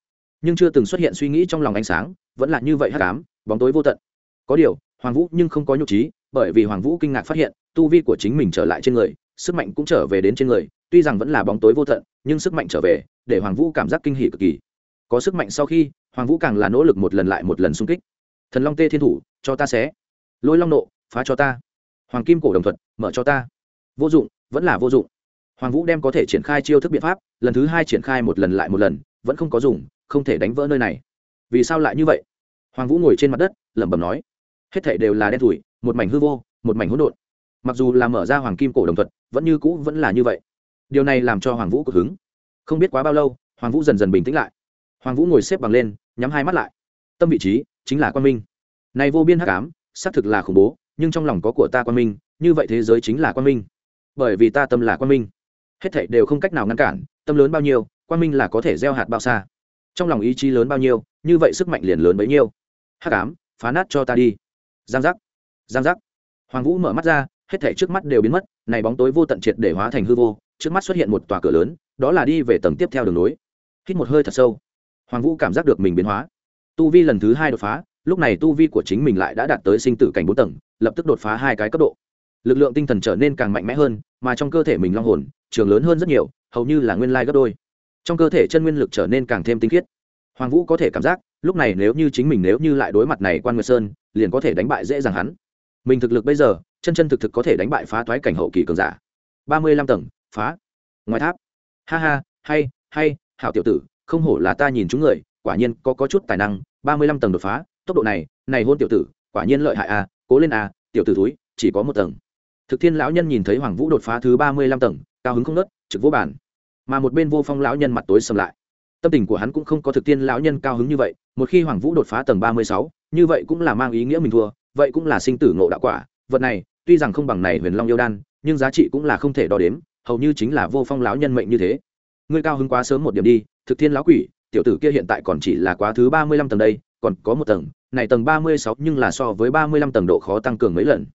Nhưng chưa từng xuất hiện suy nghĩ trong lòng ánh sáng, vẫn là như vậy hắc ám, bóng tối vô tận. Có điều, hoàng vũ nhưng không có nhục trí bởi vì hoàng vũ kinh ngạc phát hiện, tu vi của chính mình trở lại trên người, sức mạnh cũng trở về đến trên người, tuy rằng vẫn là bóng tối vô tận, nhưng sức mạnh trở về, để hoàng vũ cảm giác kinh hỉ cực kỳ. Có sức mạnh sau khi, hoàng vũ càng là nỗ lực một lần lại một lần xung kích. Thần long tê thiên thủ, cho ta xé. Lôi long nộ, phá cho ta. Hoàng kim cổ đồng thuật, mở cho ta. Vô dụng, vẫn là vô dụng. Hoàng vũ đem có thể triển khai chiêu thức biện pháp, lần thứ hai triển khai một lần lại một lần, vẫn không có dùng, không thể đánh vỡ nơi này. Vì sao lại như vậy? Hoàng vũ ngồi trên mặt đất, lẩm bẩm nói. Hết thể đều là đen thủi một mảnh hư vô, một mảnh hỗn độn. Mặc dù là mở ra hoàng kim cổ đồng thuật, vẫn như cũ vẫn là như vậy. Điều này làm cho hoàng vũ cực hứng. Không biết quá bao lâu, hoàng vũ dần dần bình tĩnh lại. Hoàng vũ ngồi xếp bằng lên, nhắm hai mắt lại. Tâm vị trí chính là quan minh. Này vô biên hắc ám, xác thực là khủng bố, nhưng trong lòng có của ta quan minh, như vậy thế giới chính là quan minh. Bởi vì ta tâm là quan minh. Hết thảy đều không cách nào ngăn cản, tâm lớn bao nhiêu, quan minh là có thể gieo hạt bao xa. Trong lòng ý chí lớn bao nhiêu, như vậy sức mạnh liền lớn bấy nhiêu. Hắc ám, phá nát cho ta đi. Giang giác giang giác. Hoàng vũ mở mắt ra, hết thảy trước mắt đều biến mất, này bóng tối vô tận triệt để hóa thành hư vô, trước mắt xuất hiện một tòa cửa lớn, đó là đi về tầng tiếp theo đường nối. Hít một hơi thật sâu, hoàng vũ cảm giác được mình biến hóa. Tu vi lần thứ hai đột phá, lúc này tu vi của chính mình lại đã đạt tới sinh tử cảnh bốn tầng, lập tức đột phá hai cái cấp độ. Lực lượng tinh thần trở nên càng mạnh mẽ hơn, mà trong cơ thể mình long hồn, trường lớn hơn rất nhiều, hầu như là nguyên lai gấp đôi. Trong cơ thể chân nguyên lực trở nên càng thêm tinh khiết. Hoàng vũ có thể cảm giác, lúc này nếu như chính mình nếu như lại đối mặt này quan nguyệt sơn, liền có thể đánh bại dễ dàng hắn mình thực lực bây giờ, chân chân thực thực có thể đánh bại phá thoái cảnh hậu kỳ cường giả. Ba mươi lăm tầng, phá. Ngoài tháp. Ha ha, hay hay, hảo tiểu tử, không hổ là ta nhìn chúng người, quả nhiên có có chút tài năng. Ba mươi lăm tầng đột phá, tốc độ này này hôn tiểu tử, quả nhiên lợi hại a cố lên a tiểu tử túi chỉ có một tầng. Thực thiên lão nhân nhìn thấy hoàng vũ đột phá thứ ba mươi lăm tầng, cao hứng không nớt trực vô bản mà một bên vô phong lão nhân mặt tối sầm lại. Tâm tình của hắn cũng không có thực tiên lão nhân cao hứng như vậy, một khi hoàng vũ đột phá tầng ba mươi sáu, như vậy cũng là mang ý nghĩa mình thua vậy cũng là sinh tử ngộ đạo quả. Vật này, tuy rằng không bằng này huyền long yêu đan, nhưng giá trị cũng là không thể đo đếm, hầu như chính là vô phong lão nhân mệnh như thế. Ngươi cao hứng quá sớm một điểm đi, thực thiên lão quỷ, tiểu tử kia hiện tại còn chỉ là quá thứ ba mươi lăm tầng đây, còn có một tầng, này tầng ba mươi sáu nhưng là so với ba mươi lăm tầng độ khó tăng cường mấy lần.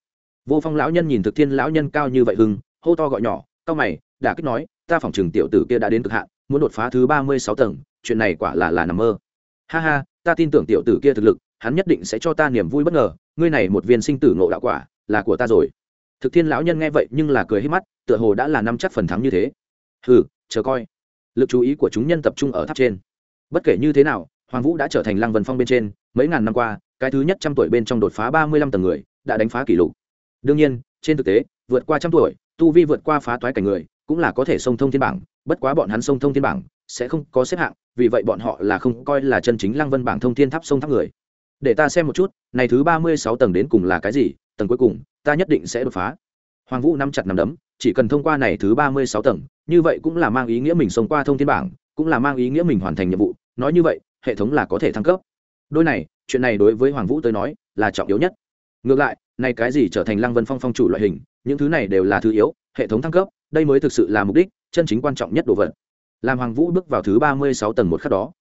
Vô phong lão nhân nhìn thực thiên lão nhân cao như vậy hưng, hô to gọi nhỏ, cao mày đã kích nói, ta phỏng chừng tiểu tử kia đã đến cực hạn, muốn đột phá thứ ba mươi sáu tầng, chuyện này quả là là nằm mơ. Ha ha, ta tin tưởng tiểu tử kia thực lực hắn nhất định sẽ cho ta niềm vui bất ngờ, ngươi này một viên sinh tử ngộ đạo quả, là của ta rồi. Thực thiên lão nhân nghe vậy nhưng là cười hết mắt, tựa hồ đã là năm chắc phần thắng như thế. Hừ, chờ coi. Lực chú ý của chúng nhân tập trung ở tháp trên. Bất kể như thế nào, hoàng vũ đã trở thành lăng vân phong bên trên, mấy ngàn năm qua, cái thứ nhất trăm tuổi bên trong đột phá ba mươi lăm tầng người, đã đánh phá kỷ lục. Đương nhiên, trên thực tế, vượt qua trăm tuổi, tu vi vượt qua phá toái cảnh người, cũng là có thể sông thông thiên bảng, bất quá bọn hắn sông thông thiên bảng sẽ không có xếp hạng, vì vậy bọn họ là không coi là chân chính lăng vân bảng thông thiên tháp sông tháp người để ta xem một chút, này thứ ba mươi sáu tầng đến cùng là cái gì, tầng cuối cùng, ta nhất định sẽ đột phá. Hoàng vũ nắm chặt nắm đấm, chỉ cần thông qua này thứ ba mươi sáu tầng, như vậy cũng là mang ý nghĩa mình sống qua thông thiên bảng, cũng là mang ý nghĩa mình hoàn thành nhiệm vụ. Nói như vậy, hệ thống là có thể thăng cấp. Đôi này, chuyện này đối với hoàng vũ tới nói, là trọng yếu nhất. Ngược lại, này cái gì trở thành lăng vân phong phong chủ loại hình, những thứ này đều là thứ yếu, hệ thống thăng cấp, đây mới thực sự là mục đích, chân chính quan trọng nhất đồ vật. Làm hoàng vũ bước vào thứ ba mươi sáu tầng một khắc đó,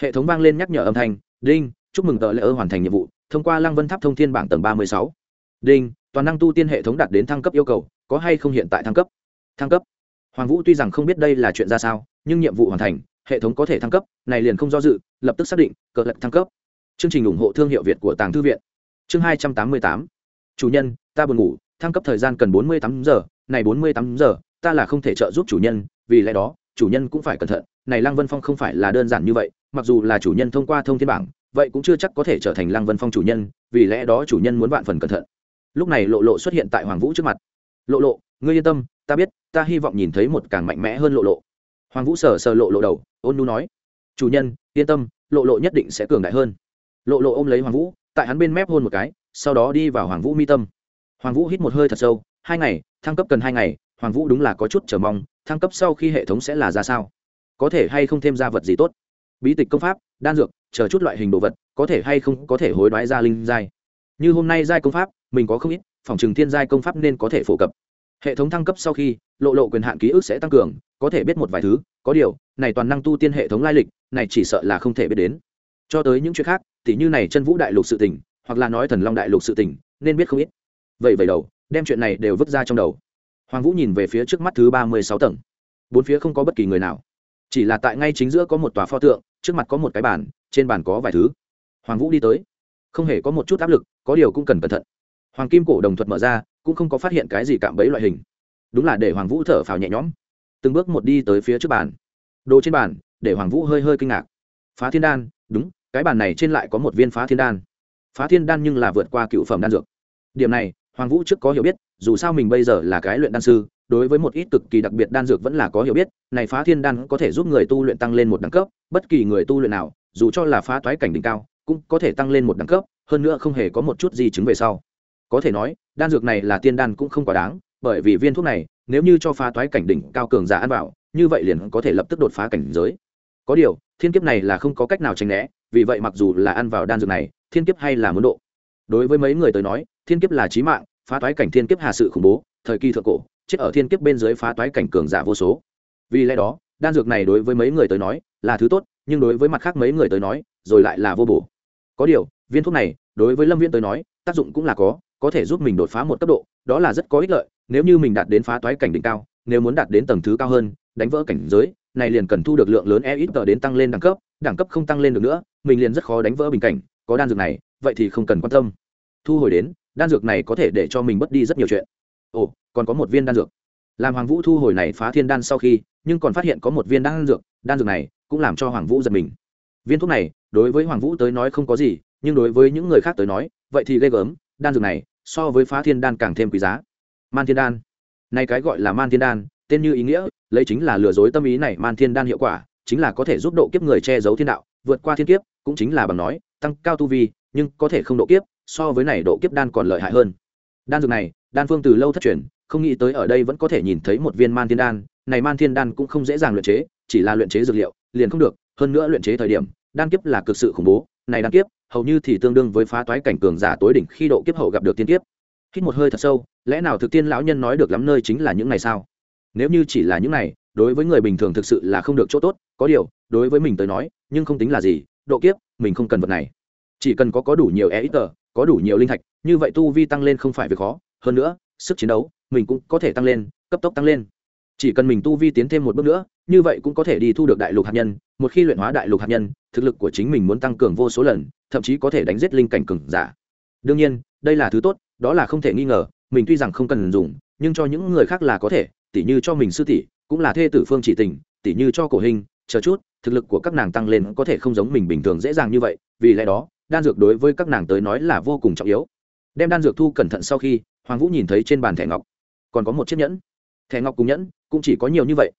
hệ thống vang lên nhắc nhở âm thanh, đinh chúc mừng tờ lễ ơ hoàn thành nhiệm vụ, thông qua lăng vân tháp thông thiên bảng tầng ba mươi sáu. Đinh, toàn năng tu tiên hệ thống đạt đến thăng cấp yêu cầu, có hay không hiện tại thăng cấp? Thăng cấp? Hoàng vũ tuy rằng không biết đây là chuyện ra sao, nhưng nhiệm vụ hoàn thành, hệ thống có thể thăng cấp, này liền không do dự, lập tức xác định, cờ lệnh thăng cấp. Chương trình ủng hộ thương hiệu việt của tàng thư viện. Chương hai trăm tám mươi tám. Chủ nhân, ta buồn ngủ, thăng cấp thời gian cần bốn mươi tám giờ, này bốn mươi tám giờ, ta là không thể trợ giúp chủ nhân, vì lẽ đó, chủ nhân cũng phải cẩn thận, này lăng vân phong không phải là đơn giản như vậy, mặc dù là chủ nhân thông qua thông thiên bảng vậy cũng chưa chắc có thể trở thành lăng vân phong chủ nhân, vì lẽ đó chủ nhân muốn vạn phần cẩn thận. Lúc này lộ lộ xuất hiện tại hoàng vũ trước mặt. Lộ lộ, ngươi yên tâm, ta biết, ta hy vọng nhìn thấy một càng mạnh mẽ hơn lộ lộ. Hoàng vũ sờ sờ lộ lộ đầu, ôn nu nói, chủ nhân, yên tâm, lộ lộ nhất định sẽ cường đại hơn. Lộ lộ ôm lấy hoàng vũ, tại hắn bên mép hôn một cái, sau đó đi vào hoàng vũ mi tâm. Hoàng vũ hít một hơi thật sâu, hai ngày, thăng cấp cần hai ngày, hoàng vũ đúng là có chút chờ mong, thăng cấp sau khi hệ thống sẽ là ra sao? Có thể hay không thêm ra vật gì tốt? Bí tịch công pháp, đan dược, chờ chút loại hình đồ vật, có thể hay không có thể hối đoái ra linh giai. Như hôm nay giai công pháp, mình có không ít, phòng trừng thiên giai công pháp nên có thể phổ cập. Hệ thống thăng cấp sau khi, lộ lộ quyền hạn ký ức sẽ tăng cường, có thể biết một vài thứ, có điều, này toàn năng tu tiên hệ thống lai lịch, này chỉ sợ là không thể biết đến. Cho tới những chuyện khác thì như này chân vũ đại lục sự tỉnh hoặc là nói thần long đại lục sự tỉnh nên biết không ít. Vậy vậy đầu, đem chuyện này đều vứt ra trong đầu. Hoàng vũ nhìn về phía trước mắt thứ ba mươi sáu tầng. Bốn phía không có bất kỳ người nào chỉ là tại ngay chính giữa có một tòa pho tượng, trước mặt có một cái bàn, trên bàn có vài thứ. Hoàng vũ đi tới. Không hề có một chút áp lực, có điều cũng cần cẩn thận. Hoàng kim cổ đồng thuật mở ra, cũng không có phát hiện cái gì cạm bẫy loại hình. Đúng là để hoàng vũ thở phào nhẹ nhõm. Từng bước một đi tới phía trước bàn. Đồ trên bàn, để hoàng vũ hơi hơi kinh ngạc. Phá thiên đan, đúng, cái bàn này trên lại có một viên phá thiên đan. Phá thiên đan nhưng là vượt qua cựu phẩm đan dược. Điểm này, hoàng vũ trước có hiểu biết, dù sao mình bây giờ là cái luyện đan sư đối với một ít cực kỳ đặc biệt đan dược vẫn là có hiểu biết, này phá thiên đan có thể giúp người tu luyện tăng lên một đẳng cấp, bất kỳ người tu luyện nào, dù cho là phá toái cảnh đỉnh cao, cũng có thể tăng lên một đẳng cấp, hơn nữa không hề có một chút gì chứng về sau. Có thể nói, đan dược này là tiên đan cũng không quá đáng, bởi vì viên thuốc này, nếu như cho phá toái cảnh đỉnh cao cường giả ăn vào, như vậy liền có thể lập tức đột phá cảnh giới. Có điều, thiên kiếp này là không có cách nào tránh né, vì vậy mặc dù là ăn vào đan dược này, thiên kiếp hay là muốn độ. Đối với mấy người tới nói, thiên kiếp là chí mạng, phá toái cảnh thiên kiếp hà sự khủng bố, thời kỳ thượng cổ chết ở thiên kiếp bên dưới phá toái cảnh cường giả vô số. Vì lẽ đó, đan dược này đối với mấy người tới nói là thứ tốt, nhưng đối với mặt khác mấy người tới nói, rồi lại là vô bổ. Có điều, viên thuốc này, đối với lâm viễn tới nói, tác dụng cũng là có có thể giúp mình đột phá một cấp độ, đó là rất có ích lợi, nếu như mình đạt đến phá toái cảnh đỉnh cao, nếu muốn đạt đến tầng thứ cao hơn, đánh vỡ cảnh giới, này liền cần thu được lượng lớn e ít tờ đến tăng lên đẳng cấp đẳng cấp không tăng lên được nữa, mình liền rất khó đánh vỡ bình cảnh, có đan dược này, vậy thì không cần quan tâm. Thu hồi đến, đan dược này có thể để cho mình mất đi rất nhiều chuyện ồ, còn có một viên đan dược. Làm hoàng vũ thu hồi này phá thiên đan sau khi, nhưng còn phát hiện có một viên đan dược đan dược này cũng làm cho hoàng vũ giật mình. Viên thuốc này, đối với hoàng vũ tới nói không có gì, nhưng đối với những người khác tới nói, vậy thì ghê gớm, đan dược này so với phá thiên đan càng thêm quý giá. Man thiên đan. Nay cái gọi là man thiên đan, tên như ý nghĩa, lấy chính là lừa dối tâm ý này man thiên đan hiệu quả, chính là có thể giúp độ kiếp người che giấu thiên đạo, vượt qua thiên kiếp, cũng chính là bằng nói, tăng cao tu vi, nhưng có thể không độ kiếp, so với này độ kiếp đan còn lợi hại hơn. Đan dược này đan phương từ lâu thất truyền, không nghĩ tới ở đây vẫn có thể nhìn thấy một viên man thiên đan, này man thiên đan cũng không dễ dàng luyện chế, chỉ là luyện chế dược liệu, liền không được, hơn nữa luyện chế thời điểm, đan kiếp là cực sự khủng bố, này đan kiếp, hầu như thì tương đương với phá toái cảnh cường giả tối đỉnh khi độ kiếp hậu gặp được tiên kiếp. Hít một hơi thật sâu, lẽ nào thực tiên lão nhân nói được lắm nơi chính là những này sao? Nếu như chỉ là những này, đối với người bình thường thực sự là không được chỗ tốt, có điều, đối với mình tới nói, nhưng không tính là gì, độ kiếp, mình không cần vật này. Chỉ cần có có đủ nhiều e ít tờ, có đủ nhiều linh thạch, như vậy tu vi tăng lên không phải việc khó hơn nữa, sức chiến đấu mình cũng có thể tăng lên, cấp tốc tăng lên. Chỉ cần mình tu vi tiến thêm một bước nữa, như vậy cũng có thể đi thu được đại lục hạt nhân. Một khi luyện hóa đại lục hạt nhân, thực lực của chính mình muốn tăng cường vô số lần, thậm chí có thể đánh giết linh cảnh cường giả. Đương nhiên, đây là thứ tốt, đó là không thể nghi ngờ, mình tuy rằng không cần dùng, nhưng cho những người khác là có thể. Tỉ như cho mình sư tỷ, cũng là thê tử phương chỉ tình, tỉ như cho cổ hình, chờ chút, thực lực của các nàng tăng lên có thể không giống mình bình thường dễ dàng như vậy. Vì lẽ đó, đan dược đối với các nàng tới nói là vô cùng trọng yếu. Đem đan dược thu cẩn thận sau khi hoàng vũ nhìn thấy trên bàn thẻ ngọc, còn có một chiếc nhẫn. Thẻ ngọc cùng nhẫn cũng chỉ có nhiều như vậy.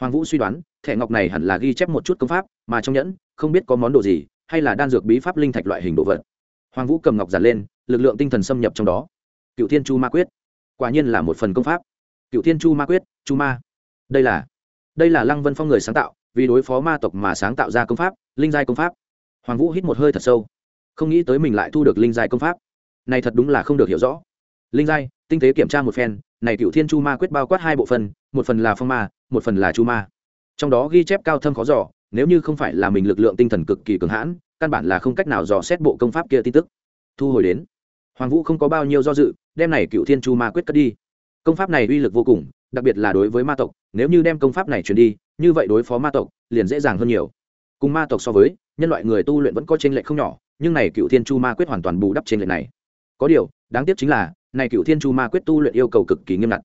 Hoàng vũ suy đoán, thẻ ngọc này hẳn là ghi chép một chút công pháp, mà trong nhẫn không biết có món đồ gì, hay là đan dược bí pháp linh thạch loại hình đồ vật. Hoàng vũ cầm ngọc giản lên, lực lượng tinh thần xâm nhập trong đó. Cựu thiên chu ma quyết. Quả nhiên là một phần công pháp. Cựu thiên chu ma quyết, chu ma. Đây là đây là lăng vân phong người sáng tạo, vì đối phó ma tộc mà sáng tạo ra công pháp, linh giai công pháp. Hoàng vũ hít một hơi thật sâu. Không nghĩ tới mình lại thu được linh giai công pháp. Này thật đúng là không được hiểu rõ linh giai, tinh tế kiểm tra một phen, này cựu thiên chu ma quyết bao quát hai bộ phần, một phần là phong ma, một phần là chu ma. Trong đó ghi chép cao thâm khó dò, nếu như không phải là mình lực lượng tinh thần cực kỳ cường hãn, căn bản là không cách nào dò xét bộ công pháp kia tin tức. Thu hồi đến. Hoàng vũ không có bao nhiêu do dự, đem này cựu thiên chu ma quyết cất đi. Công pháp này uy lực vô cùng, đặc biệt là đối với ma tộc, nếu như đem công pháp này truyền đi, như vậy đối phó ma tộc, liền dễ dàng hơn nhiều. Cùng ma tộc so với, nhân loại người tu luyện vẫn có t r ê n lệch không nhỏ, nhưng này cựu thiên chu ma quyết hoàn toàn bù đắp trên lệch này. Có điều, đáng tiếc chính là này cựu thiên chu ma quyết tu luyện yêu cầu cực kỳ nghiêm ngặt.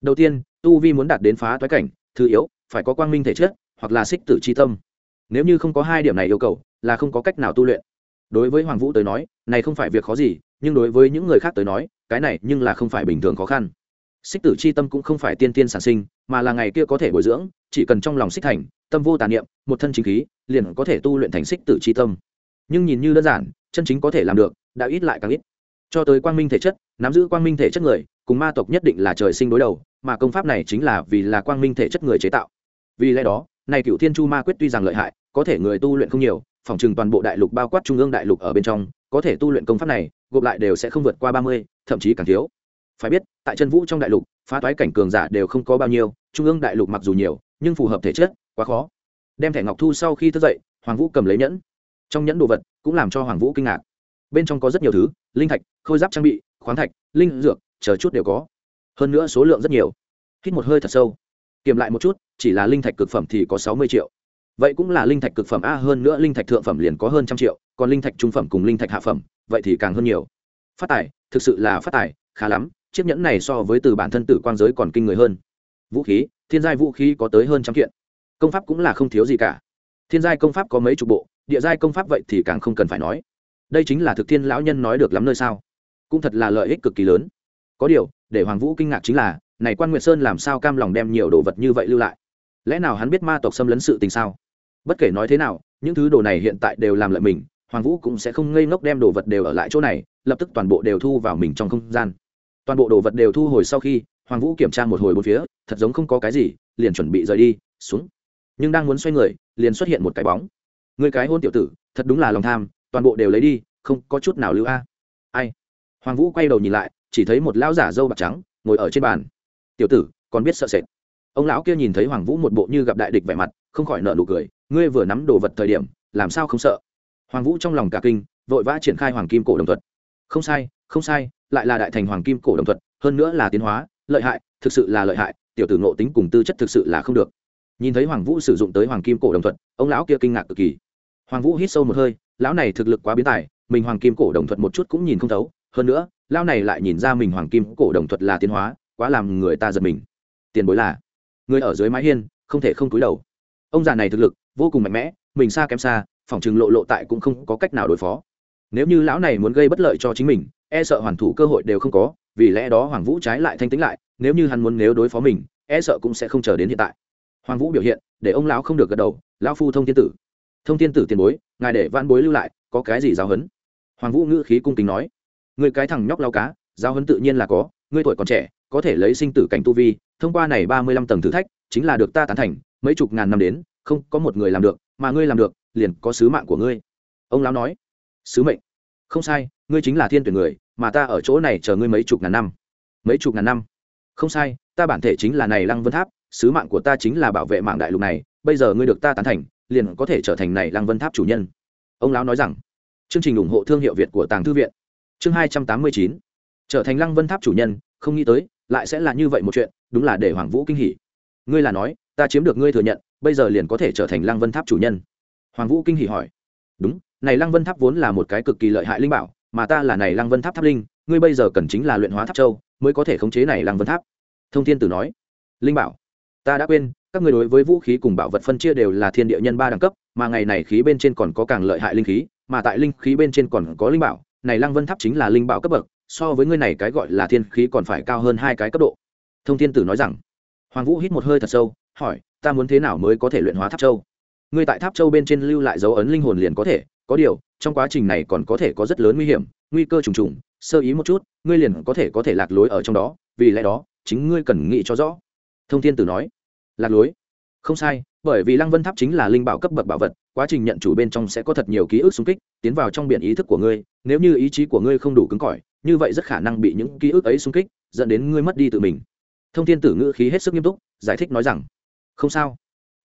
Đầu tiên, tu vi muốn đạt đến phá toái cảnh, thứ yếu, phải có quang minh thể chất, hoặc là xích tử c h i tâm. Nếu như không có hai điểm này yêu cầu, là không có cách nào tu luyện. Đối với hoàng vũ tới nói, này không phải việc khó gì, nhưng đối với những người khác tới nói, cái này nhưng là không phải bình thường khó khăn. Xích tử c h i tâm cũng không phải tiên tiên sản sinh, mà là ngày kia có thể bồi dưỡng, chỉ cần trong lòng xích thành, tâm vô tàn niệm, một thân chính khí, liền có thể tu luyện thành xích tử c h i tâm. Nhưng nhìn như đơn giản, chân chính có thể làm được, đã ít lại càng ít cho tới quang minh thể chất, nắm giữ quang minh thể chất người, cùng ma tộc nhất định là trời sinh đối đầu, mà công pháp này chính là vì là quang minh thể chất người chế tạo. Vì lẽ đó, này cựu thiên chu ma quyết tuy rằng lợi hại, có thể người tu luyện không nhiều, phòng trừng toàn bộ đại lục bao quát trung ương đại lục ở bên trong, có thể tu luyện công pháp này, gộp lại đều sẽ không vượt qua ba mươi, thậm chí càng thiếu. Phải biết, tại chân vũ trong đại lục, phá toái cảnh cường giả đều không có bao nhiêu, trung ương đại lục mặc dù nhiều, nhưng phù hợp thể chất, quá khó. Đem thẻ ngọc thu sau khi thức dậy, hoàng vũ cầm lấy nhẫn. Trong nhẫn đồ vật cũng làm cho hoàng vũ kinh ngạc. Bên trong có rất nhiều thứ, linh thạch khôi giáp trang bị, khoáng thạch, linh dược, chờ chút đều có. Hơn nữa số lượng rất nhiều. Hít một hơi thật sâu. Kiềm lại một chút, chỉ là linh thạch cực phẩm thì có sáu mươi triệu. Vậy cũng là linh thạch cực phẩm a, hơn nữa linh thạch thượng phẩm liền có hơn trăm triệu, còn linh thạch trung phẩm cùng linh thạch hạ phẩm, vậy thì càng hơn nhiều. Phát tài, thực sự là phát tài, khá lắm, chiếc nhẫn này so với từ bản thân tử quang giới còn kinh người hơn. Vũ khí, thiên giai vũ khí có tới hơn trăm kiện. Công pháp cũng là không thiếu gì cả. Thiên giai công pháp có mấy chục bộ, địa giai công pháp vậy thì càng không cần phải nói. Đây chính là thực thiên lão nhân nói được lắm nơi sao cũng thật là lợi ích cực kỳ lớn. Có điều, để hoàng vũ kinh ngạc chính là, này quan nguyệt sơn làm sao cam lòng đem nhiều đồ vật như vậy lưu lại? Lẽ nào hắn biết ma tộc xâm lấn sự tình sao? Bất kể nói thế nào, những thứ đồ này hiện tại đều làm lợi mình, hoàng vũ cũng sẽ không ngây ngốc đem đồ vật đều ở lại chỗ này, lập tức toàn bộ đều thu vào mình trong không gian. Toàn bộ đồ vật đều thu hồi sau khi, hoàng vũ kiểm tra một hồi bốn phía, thật giống không có cái gì, liền chuẩn bị rời đi, xuống. Nhưng đang muốn xoay người, liền xuất hiện một cái bóng. Người cái hôn tiểu tử, thật đúng là lòng tham, toàn bộ đều lấy đi, không có chút nào lưu a. Ai? Hoàng vũ quay đầu nhìn lại, chỉ thấy một lão giả dâu bạc trắng ngồi ở trên bàn. Tiểu tử, còn biết sợ sệt? Ông lão kia nhìn thấy hoàng vũ một bộ như gặp đại địch vẻ mặt, không khỏi nợ nụ cười, ngươi vừa nắm đồ vật thời điểm, làm sao không sợ? Hoàng vũ trong lòng cả kinh, vội vã triển khai hoàng kim cổ đồng thuật. Không sai không sai, lại là đại thành hoàng kim cổ đồng thuật, hơn nữa là tiến hóa, lợi hại, thực sự là lợi hại, tiểu tử ngộ tính cùng tư chất thực sự là không được. Nhìn thấy hoàng vũ sử dụng tới hoàng kim cổ đồng thuật, ông lão kia kinh ngạc cực kỳ. Hoàng vũ hít sâu một hơi, lão này thực lực quá biến tài, mình hoàng kim cổ đồng thuật một chút cũng nhìn không thấu hơn nữa, lão này lại nhìn ra mình hoàng kim cổ đồng thuật là tiến hóa, quá làm người ta giật mình. Tiền bối là, người ở dưới mái hiên, không thể không cúi đầu. Ông già này thực lực, vô cùng mạnh mẽ, mình xa kém xa phòng chừng lộ lộ tại cũng không có cách nào đối phó. Nếu như lão này muốn gây bất lợi cho chính mình e sợ hoàn thủ cơ hội đều không có, vì lẽ đó hoàng vũ trái lại thanh tĩnh lại, nếu như hắn muốn nếu đối phó mình e sợ cũng sẽ không chờ đến hiện tại. Hoàng vũ biểu hiện, để ông lão không được gật đầu, lão phu thông thiên tử. Thông thiên tử tiền bối, ngài để văn bối lưu lại, có cái gì giáo huấn? Hoàng vũ ngữ khí cung kính nói người cái thằng nhóc lao cá, giáo huấn tự nhiên là có, ngươi tuổi còn trẻ, có thể lấy sinh tử cảnh tu vi, thông qua này ba mươi lăm tầng thử thách, chính là được ta tán thành, mấy chục ngàn năm đến, không có một người làm được, mà ngươi làm được, liền có sứ mạng của ngươi. Ông lão nói. Sứ mệnh. Không sai, ngươi chính là thiên tuyển người, mà ta ở chỗ này chờ ngươi mấy chục ngàn năm. Mấy chục ngàn năm? Không sai, ta bản thể chính là này lăng vân tháp, sứ mạng của ta chính là bảo vệ mạng đại lục này, bây giờ ngươi được ta tán thành, liền có thể trở thành này lăng vân tháp chủ nhân. Ông lão nói rằng. Chương trình ủng hộ thương hiệu việt của tàng thư viện chương hai trăm tám mươi chín. Trở thành lăng vân tháp chủ nhân, không nghĩ tới, lại sẽ là như vậy một chuyện, đúng là để hoàng vũ kinh hỉ. Ngươi là nói, ta chiếm được ngươi thừa nhận, bây giờ liền có thể trở thành lăng vân tháp chủ nhân. Hoàng vũ kinh hỉ hỏi. Đúng, này lăng vân tháp vốn là một cái cực kỳ lợi hại linh bảo, mà ta là này lăng vân tháp tháp linh, ngươi bây giờ cần chính là luyện hóa tháp châu, mới có thể khống chế này lăng vân tháp. Thông thiên tử nói. Linh bảo. Ta đã quên, các người đối với vũ khí cùng bảo vật phân chia đều là thiên địa nhân ba đẳng cấp, mà ngày này khí bên trên còn có càng lợi hại linh khí, mà tại linh khí bên trên còn có linh bảo này lăng vân tháp chính là linh bảo cấp bậc, so với ngươi này cái gọi là thiên khí còn phải cao hơn hai cái cấp độ. Thông thiên tử nói rằng. Hoàng vũ hít một hơi thật sâu, hỏi, ta muốn thế nào mới có thể luyện hóa tháp châu? Ngươi tại tháp châu bên trên lưu lại dấu ấn linh hồn liền có thể, có điều, trong quá trình này còn có thể có rất lớn nguy hiểm, nguy cơ trùng trùng, sơ ý một chút, ngươi liền có thể có thể lạc lối ở trong đó, vì lẽ đó, chính ngươi cần nghĩ cho rõ. Thông thiên tử nói. Lạc lối? Không sai, bởi vì lăng vân tháp chính là linh bảo cấp bậc bảo vật, quá trình nhận chủ bên trong sẽ có thật nhiều ký ức xung kích, tiến vào trong biển ý thức của ngươi, nếu như ý chí của ngươi không đủ cứng cỏi, như vậy rất khả năng bị những ký ức ấy xung kích, dẫn đến ngươi mất đi tự mình. Thông thiên tử ngữ khí hết sức nghiêm túc, giải thích nói rằng, không sao.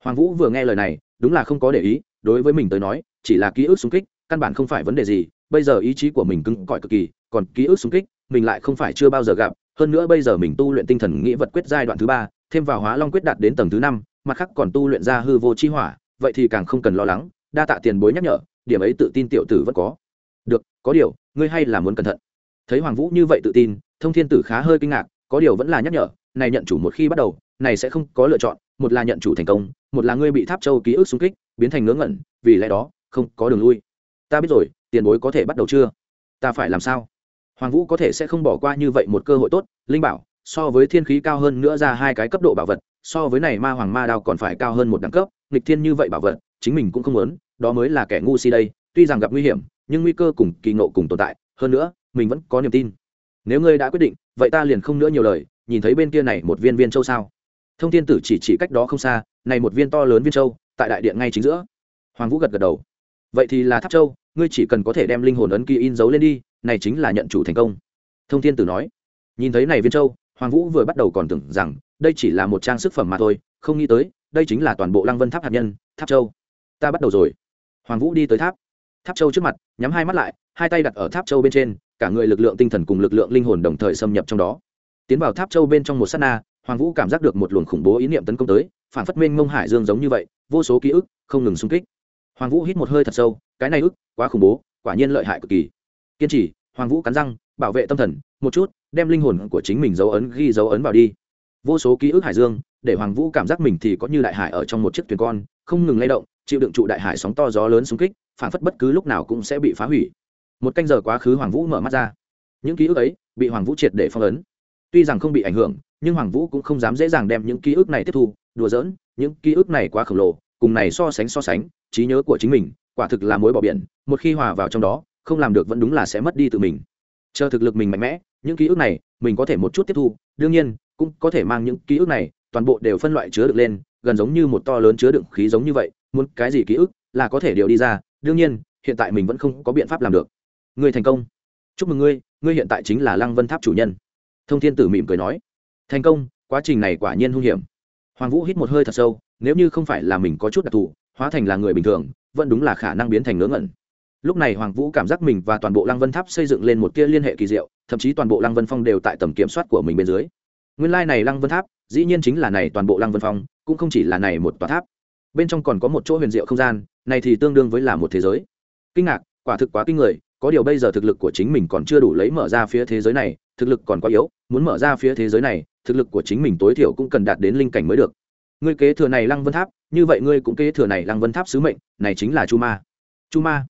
Hoàng vũ vừa nghe lời này, đúng là không có để ý, đối với mình tới nói, chỉ là ký ức xung kích, căn bản không phải vấn đề gì, bây giờ ý chí của mình cứng cỏi cực kỳ, còn ký ức xung kích, mình lại không phải chưa bao giờ gặp, hơn nữa bây giờ mình tu luyện tinh thần nghĩa vật quyết giai đoạn thứ ba, thêm vào hóa long quyết đạt đến tầng thứ năm mặt khác còn tu luyện ra hư vô chi hỏa, vậy thì càng không cần lo lắng, đa tạ tiền bối nhắc nhở, điểm ấy tự tin tiểu tử vẫn có. Được, có điều, ngươi hay là muốn cẩn thận. Thấy hoàng vũ như vậy tự tin, thông thiên tử khá hơi kinh ngạc, có điều vẫn là nhắc nhở, này nhận chủ một khi bắt đầu, này sẽ không có lựa chọn, một là nhận chủ thành công, một là ngươi bị tháp châu ký ức xung kích, biến thành ngớ ngẩn, vì lẽ đó, không có đường lui. Ta biết rồi, tiền bối có thể bắt đầu chưa? Ta phải làm sao? Hoàng vũ có thể sẽ không bỏ qua như vậy một cơ hội tốt, linh bảo, so với thiên khí cao hơn nữa ra hai cái cấp độ bảo vật so với này ma hoàng ma đao còn phải cao hơn một đẳng cấp, nghịch thiên như vậy bảo vật, chính mình cũng không muốn, đó mới là kẻ ngu si đây, tuy rằng gặp nguy hiểm, nhưng nguy cơ cùng kỳ ngộ cùng tồn tại, hơn nữa, mình vẫn có niềm tin. Nếu ngươi đã quyết định, vậy ta liền không nữa nhiều lời, nhìn thấy bên kia này một viên viên châu sao? Thông thiên tử chỉ chỉ cách đó không xa, này một viên to lớn viên châu, tại đại điện ngay chính giữa. Hoàng vũ gật gật đầu. Vậy thì là tháp châu, ngươi chỉ cần có thể đem linh hồn ấn ký in dấu lên đi, này chính là nhận chủ thành công. Thông thiên tử nói. Nhìn thấy này viên châu, hoàng vũ vừa bắt đầu còn tưởng rằng đây chỉ là một trang sức phẩm mà thôi, không nghĩ tới, đây chính là toàn bộ lăng vân tháp hạt nhân, tháp châu. Ta bắt đầu rồi. Hoàng vũ đi tới tháp. Tháp châu trước mặt, nhắm hai mắt lại, hai tay đặt ở tháp châu bên trên, cả người lực lượng tinh thần cùng lực lượng linh hồn đồng thời xâm nhập trong đó. Tiến vào tháp châu bên trong một s á t na, hoàng vũ cảm giác được một luồng khủng bố ý niệm tấn công tới, phản phất minh mông hải dương giống như vậy, vô số ký ức không ngừng xung kích. Hoàng vũ hít một hơi thật sâu, cái này ức quá khủng bố, quả nhiên lợi hại cực kỳ. Kiên trì, hoàng vũ cắn răng, bảo vệ tâm thần, một chút, đem linh hồn của chính mình dấu ấn ghi dấu ấn vào đi vô số ký ức hải dương, để hoàng vũ cảm giác mình thì có như đại hải ở trong một chiếc thuyền con, không ngừng lay động, chịu đựng trụ đại hải sóng to gió lớn xung kích phản phất bất cứ lúc nào cũng sẽ bị phá hủy. Một canh giờ quá khứ hoàng vũ mở mắt ra. Những ký ức ấy bị hoàng vũ triệt để phong ấn. Tuy rằng không bị ảnh hưởng, nhưng hoàng vũ cũng không dám dễ dàng đem những ký ức này tiếp thu, đùa giỡn, những ký ức này quá khổng lồ, cùng này so sánh so sánh, trí nhớ của chính mình, quả thực là mối bỏ biển, một khi hòa vào trong đó, không làm được vẫn đúng là sẽ mất đi tự mình. Chờ thực lực mình mạnh mẽ, những ký ức này mình có thể một chút tiếp thu, đương nhiên cũng có thể mang những ký ức này, toàn bộ đều phân loại chứa được lên, gần giống như một to lớn chứa đựng khí giống như vậy, muốn cái gì ký ức là có thể điều đi ra, đương nhiên, hiện tại mình vẫn không có biện pháp làm được. Người thành công. Chúc mừng ngươi ngươi hiện tại chính là lăng vân tháp chủ nhân. Thông thiên tử mỉm cười nói. Thành công, quá trình này quả nhiên hung hiểm. Hoàng vũ hít một hơi thật sâu, nếu như không phải là mình có chút đặc thù, hóa thành là người bình thường, vẫn đúng là khả năng biến thành ngớ ngẩn. Lúc này hoàng vũ cảm giác mình và toàn bộ lăng vân tháp xây dựng lên một tia liên hệ kỳ diệu, thậm chí toàn bộ lăng vân phong đều tại tầm kiểm soát của mình bên dưới nguyên lai này lăng vân tháp, dĩ nhiên chính là này toàn bộ lăng vân phong, cũng không chỉ là này một tòa tháp. Bên trong còn có một chỗ huyền diệu không gian, này thì tương đương với là một thế giới. Kinh ngạc, quả thực quá kinh người, có điều bây giờ thực lực của chính mình còn chưa đủ lấy mở ra phía thế giới này, thực lực còn quá yếu, muốn mở ra phía thế giới này, thực lực của chính mình tối thiểu cũng cần đạt đến linh cảnh mới được. Ngươi kế thừa này lăng vân tháp, như vậy ngươi cũng kế thừa này lăng vân tháp sứ mệnh, này chính là chu ma. Chu ma.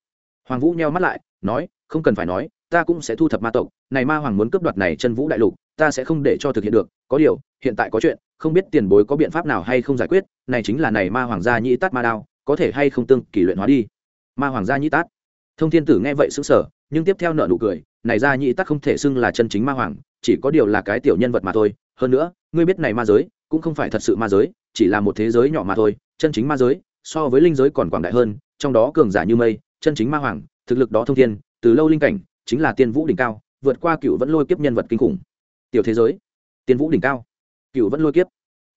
Hoàng vũ nheo mắt lại, nói, không cần phải nói ta cũng sẽ thu thập ma tộc, này ma hoàng muốn cướp đoạt này chân vũ đại lục, ta sẽ không để cho thực hiện được, có điều, hiện tại có chuyện, không biết tiền bối có biện pháp nào hay không giải quyết, này chính là này ma hoàng gia nhĩ tát ma đao, có thể hay không tương kỷ luyện hóa đi. Ma hoàng gia nhĩ tát. Thông thiên tử nghe vậy xứng sở nhưng tiếp theo nợ nụ cười, này gia nhĩ tát không thể xưng là chân chính ma hoàng, chỉ có điều là cái tiểu nhân vật mà thôi. Hơn nữa, ngươi biết này ma giới, cũng không phải thật sự ma giới, chỉ là một thế giới nhỏ mà thôi, chân chính ma giới, so với linh giới còn quảng đại hơn, trong đó cường giả như mây, chân chính ma hoàng, thực lực đó thông thiên, từ lâu linh cảnh chính là tiên vũ đỉnh cao, vượt qua cựu vẫn lôi kiếp nhân vật kinh khủng. Tiểu thế giới, tiên vũ đỉnh cao, cựu vẫn lôi kiếp.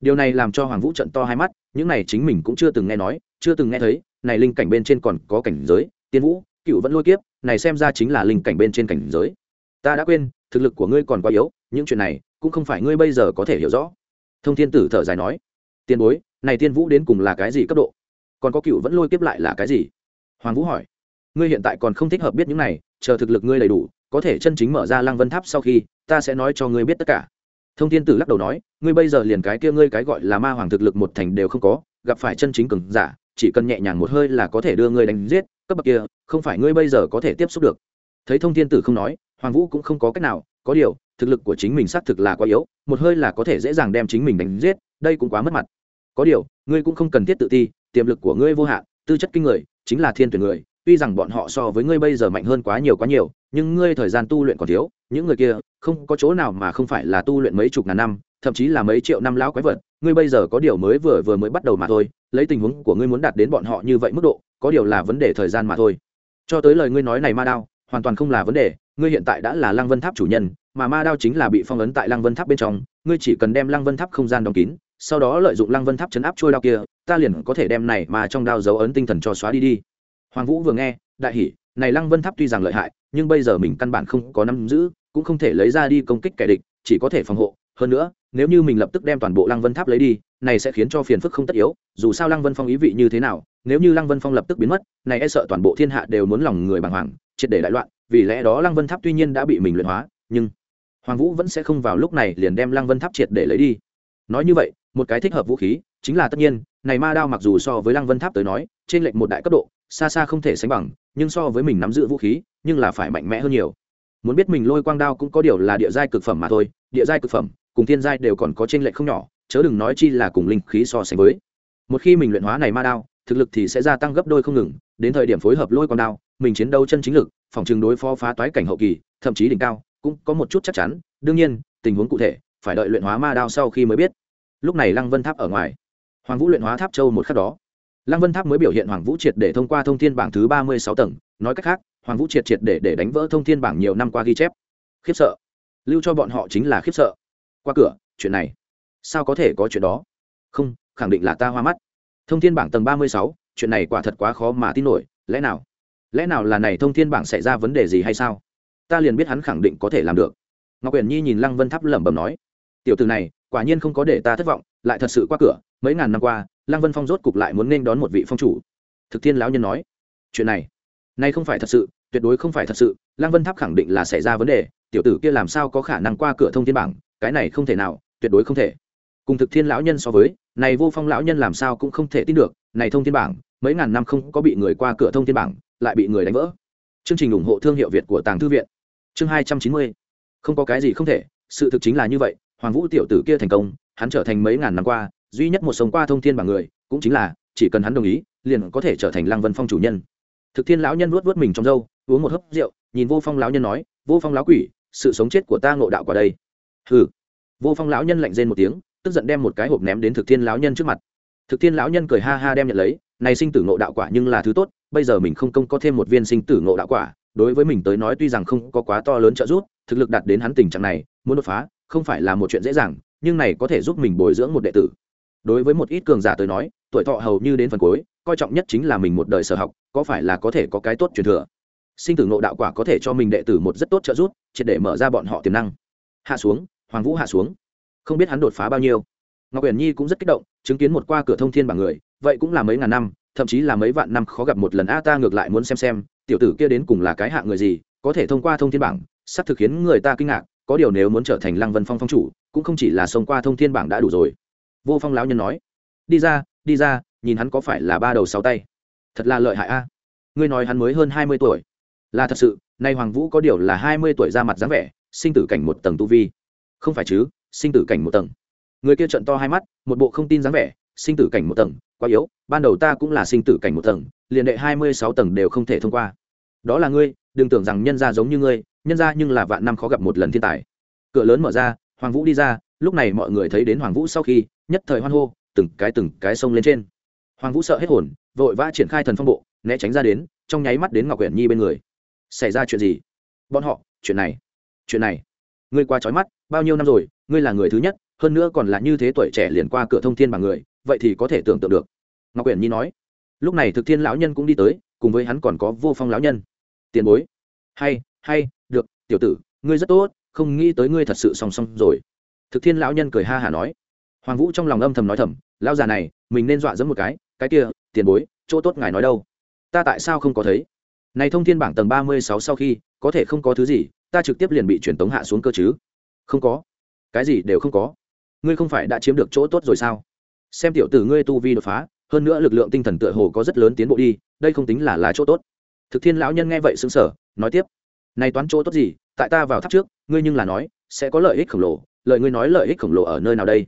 Điều này làm cho hoàng vũ trận to hai mắt, những này chính mình cũng chưa từng nghe nói, chưa từng nghe thấy, này linh cảnh bên trên còn có cảnh giới, tiên vũ, cựu vẫn lôi kiếp, này xem ra chính là linh cảnh bên trên cảnh giới. Ta đã quên, thực lực của ngươi còn quá yếu, những chuyện này cũng không phải ngươi bây giờ có thể hiểu rõ. Thông thiên tử thở dài nói tiền bối, này tiên vũ đến cùng là cái gì cấp độ? Còn có cựu vẫn lôi kiếp lại là cái gì? Hoàng vũ hỏi ngươi hiện tại còn không thích hợp biết những này, chờ thực lực ngươi đầy đủ, có thể chân chính mở ra lăng vân tháp sau khi, ta sẽ nói cho ngươi biết tất cả. Thông thiên tử lắc đầu nói, ngươi bây giờ liền cái kia ngươi cái gọi là ma hoàng thực lực một thành đều không có, gặp phải chân chính cường giả, chỉ cần nhẹ nhàng một hơi là có thể đưa ngươi đánh giết, cấp bậc kia, không phải ngươi bây giờ có thể tiếp xúc được. Thấy thông thiên tử không nói, hoàng vũ cũng không có cách nào, có điều, thực lực của chính mình xác thực là quá yếu, một hơi là có thể dễ dàng đem chính mình đánh giết, đây cũng quá mất mặt. Có điều, ngươi cũng không cần thiết tự ti, tiềm lực của ngươi vô hạn, tư chất kinh người, chính là thiên tuyển người tuy rằng bọn họ so với ngươi bây giờ mạnh hơn quá nhiều quá nhiều, nhưng ngươi thời gian tu luyện còn thiếu, những người kia không có chỗ nào mà không phải là tu luyện mấy chục ngàn năm, thậm chí là mấy triệu năm lão quái vật. Ngươi bây giờ có điều mới vừa vừa mới bắt đầu mà thôi, lấy tình huống của ngươi muốn đạt đến bọn họ như vậy mức độ, có điều là vấn đề thời gian mà thôi. Cho tới lời ngươi nói này ma đao, hoàn toàn không là vấn đề, ngươi hiện tại đã là lăng vân tháp chủ nhân, mà ma đao chính là bị phong ấn tại lăng vân tháp bên trong, ngươi chỉ cần đem lăng vân tháp không gian đóng kín, sau đó lợi dụng lăng vân tháp chấn áp trôi đao kia, ta liền có thể đem này mà trong đao dấu ấn tinh thần cho xóa đi đi hoàng vũ vừa nghe, đại hỉ, này lăng vân tháp tuy rằng lợi hại, nhưng bây giờ mình căn bản không có nắm giữ, cũng không thể lấy ra đi công kích kẻ địch, chỉ có thể phòng hộ. Hơn nữa, nếu như mình lập tức đem toàn bộ lăng vân tháp lấy đi, này sẽ khiến cho phiền phức không tất yếu. Dù sao lăng vân phong ý vị như thế nào, nếu như lăng vân phong lập tức biến mất, này e sợ toàn bộ thiên hạ đều muốn lòng người bàng hoàng, triệt để đại loạn. Vì lẽ đó lăng vân tháp tuy nhiên đã bị mình luyện hóa, nhưng hoàng vũ vẫn sẽ không vào lúc này liền đem lăng vân tháp triệt để lấy đi. Nói như vậy, một cái thích hợp vũ khí, chính là tất nhiên, này ma đao mặc dù so với lăng vân tháp tới nói, trên lệnh một đại cấp độ xa xa không thể sánh bằng, nhưng so với mình nắm giữ vũ khí, nhưng là phải mạnh mẽ hơn nhiều. Muốn biết mình lôi quang đao cũng có điều là địa giai cực phẩm mà thôi, địa giai cực phẩm, cùng thiên giai đều còn có trên lệch không nhỏ, chớ đừng nói chi là cùng linh khí so sánh với. Một khi mình luyện hóa này ma đao, thực lực thì sẽ gia tăng gấp đôi không ngừng, đến thời điểm phối hợp lôi quang đao, mình chiến đấu chân chính lực, phòng trường đối phó phá toái cảnh hậu kỳ, thậm chí đỉnh cao, cũng có một chút chắc chắn. Đương nhiên, tình huống cụ thể, phải đợi luyện hóa ma đao sau khi mới biết. Lúc này lăng vân tháp ở ngoài. Hoàng vũ luyện hóa tháp châu một khắc đó lăng vân tháp mới biểu hiện hoàng vũ triệt để thông qua thông thiên bảng thứ ba mươi sáu tầng. Nói cách khác, hoàng vũ triệt triệt để để đánh vỡ thông thiên bảng nhiều năm qua ghi chép. Khiếp sợ. Lưu cho bọn họ chính là khiếp sợ. Qua cửa, chuyện này. Sao có thể có chuyện đó? Không, khẳng định là ta hoa mắt. Thông thiên bảng tầng ba mươi sáu, chuyện này quả thật quá khó mà tin nổi. Lẽ nào? Lẽ nào là này thông thiên bảng xảy ra vấn đề gì hay sao? Ta liền biết hắn khẳng định có thể làm được. Ngọc quyền nhi nhìn lăng vân tháp lẩm bẩm nói. Tiểu từ này, quả nhiên không có để ta thất vọng, lại thật sự qua cửa, mấy ngàn năm qua lăng vân phong rốt cục lại muốn nên đón một vị phong chủ. Thực thiên lão nhân nói, chuyện này này không phải thật sự, tuyệt đối không phải thật sự. Lăng vân tháp khẳng định là xảy ra vấn đề, tiểu tử kia làm sao có khả năng qua cửa thông thiên bảng, cái này không thể nào, tuyệt đối không thể. Cùng thực thiên lão nhân so với, này vô phong lão nhân làm sao cũng không thể tin được, này thông thiên bảng, mấy ngàn năm không có bị người qua cửa thông thiên bảng, lại bị người đánh vỡ. Chương trình ủng hộ thương hiệu việt của tàng thư viện. Chương hai trăm chín mươi, không có cái gì không thể, sự thực chính là như vậy, hoàng vũ tiểu tử kia thành công, hắn trở thành mấy ngàn năm qua duy nhất một sống qua thông thiên bằng người, cũng chính là, chỉ cần hắn đồng ý, liền có thể trở thành lăng vân phong chủ nhân. Thực thiên lão nhân nuốt vớt mình trong dâu uống một hớp rượu, nhìn vô phong lão nhân nói, vô phong lão quỷ, sự sống chết của ta ngộ đạo qua đây. Hừ. Vô phong lão nhân lạnh rên một tiếng, tức giận đem một cái hộp ném đến thực thiên lão nhân trước mặt. Thực thiên lão nhân cười ha ha đem nhận lấy, này sinh tử ngộ đạo quả nhưng là thứ tốt, bây giờ mình không công có thêm một viên sinh tử ngộ đạo quả, đối với mình tới nói tuy rằng không có quá to lớn trợ giúp, thực lực đạt đến hắn tình trạng này, muốn đột phá, không phải là một chuyện dễ dàng, nhưng này có thể giúp mình bồi dưỡng một đệ tử đối với một ít cường giả tới nói, tuổi thọ hầu như đến phần cuối, coi trọng nhất chính là mình một đời sở học, có phải là có thể có cái tốt truyền thừa? Sinh tử ngộ đạo quả có thể cho mình đệ tử một rất tốt trợ giúp, triệt để mở ra bọn họ tiềm năng. Hạ xuống, hoàng vũ hạ xuống. Không biết hắn đột phá bao nhiêu. Ngọc uyển nhi cũng rất kích động, chứng kiến một qua cửa thông thiên bảng người, vậy cũng là mấy ngàn năm, thậm chí là mấy vạn năm khó gặp một lần a ta ngược lại muốn xem xem, tiểu tử kia đến cùng là cái hạng người gì, có thể thông qua thông thiên bảng sắp thực khiến người ta kinh ngạc, có điều nếu muốn trở thành lăng vân phong phong chủ, cũng không chỉ là xông qua thông thiên bảng đã đủ rồi vô phong lão nhân nói, đi ra đi ra, nhìn hắn có phải là ba đầu sáu tay. Thật là lợi hại a. Ngươi nói hắn mới hơn hai mươi tuổi. Là thật sự, nay hoàng vũ có điều là hai mươi tuổi ra mặt dáng vẻ, sinh tử cảnh một tầng tu vi. Không phải chứ, sinh tử cảnh một tầng. Người kia trận to hai mắt, một bộ không tin dáng vẻ, sinh tử cảnh một tầng, quá yếu, ban đầu ta cũng là sinh tử cảnh một tầng, liền đệ hai mươi sáu tầng đều không thể thông qua. Đó là ngươi, đừng tưởng rằng nhân gia giống như ngươi, nhân gia nhưng là vạn năm khó gặp một lần thiên tài. Cửa lớn mở ra, hoàng vũ đi ra, lúc này mọi người thấy đến hoàng vũ sau khi nhất thời hoan hô, từng cái từng cái sông lên trên. Hoàng vũ sợ hết hồn, vội vã triển khai thần phong bộ, né tránh ra đến, trong nháy mắt đến ngọc quyển nhi bên người. Xảy ra chuyện gì? Bọn họ, chuyện này chuyện này. Ngươi qua trói mắt, bao nhiêu năm rồi, ngươi là người thứ nhất, hơn nữa còn là như thế tuổi trẻ liền qua cửa thông thiên bằng người, vậy thì có thể tưởng tượng được. Ngọc quyển nhi nói. Lúc này thực thiên lão nhân cũng đi tới, cùng với hắn còn có vô phong lão nhân. Tiền bối. Hay hay, được, tiểu tử, ngươi rất tốt, không nghĩ tới ngươi thật sự song song rồi. Thực thiên lão nhân cười ha hả nói hoàng vũ trong lòng âm thầm nói thầm, lão già này, mình nên dọa dẫm một cái cái kia, tiền bối, chỗ tốt ngài nói đâu? Ta tại sao không có thấy? Này thông thiên bảng tầng ba mươi sáu sau khi, có thể không có thứ gì, ta trực tiếp liền bị truyền tống hạ xuống cơ chứ? Không có. Cái gì đều không có? Ngươi không phải đã chiếm được chỗ tốt rồi sao? Xem tiểu tử ngươi tu vi đột phá, hơn nữa lực lượng tinh thần tựa hồ có rất lớn tiến bộ đi, đây không tính là lá chỗ tốt. Thực thiên lão nhân nghe vậy xứng sở nói tiếp, này toán chỗ tốt gì, tại ta vào tháp trước, ngươi nhưng là nói, sẽ có lợi ích khổng lồ lợi ngươi nói lợi ích khổng lồ ở nơi nào đây?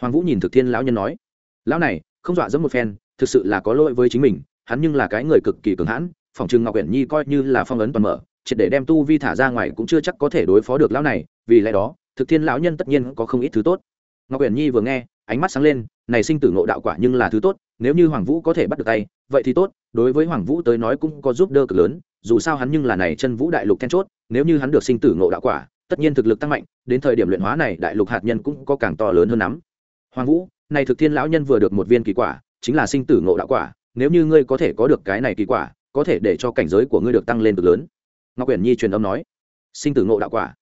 Hoàng vũ nhìn thực thiên lão nhân nói, lão này, không dọa dẫm một phen, thực sự là có lỗi với chính mình, hắn nhưng là cái người cực kỳ cường hãn, phòng trừng ngọc uyển nhi coi như là phong ấn toàn mở, triệt để đem tu vi thả ra ngoài cũng chưa chắc có thể đối phó được lão này, vì lẽ đó, thực thiên lão nhân tất nhiên có không ít thứ tốt. Ngọc uyển nhi vừa nghe, ánh mắt sáng lên, này sinh tử ngộ đạo quả nhưng là thứ tốt, nếu như hoàng vũ có thể bắt được tay, vậy thì tốt, đối với hoàng vũ tới nói cũng có giúp đỡ cực lớn, dù sao hắn nhưng là này chân vũ đại lục then chốt, nếu như hắn được sinh tử ngộ đạo quả, tất nhiên thực lực tăng mạnh, đến thời điểm luyện hóa này đại lục hạt nhân cũng có càng to lớn hơn lắm hoàng vũ, này thực thiên lão nhân vừa được một viên kỳ quả, chính là sinh tử ngộ đạo quả, nếu như ngươi có thể có được cái này kỳ quả, có thể để cho cảnh giới của ngươi được tăng lên cực lớn. Ngọc uyển nhi truyền âm nói, sinh tử ngộ đạo quả.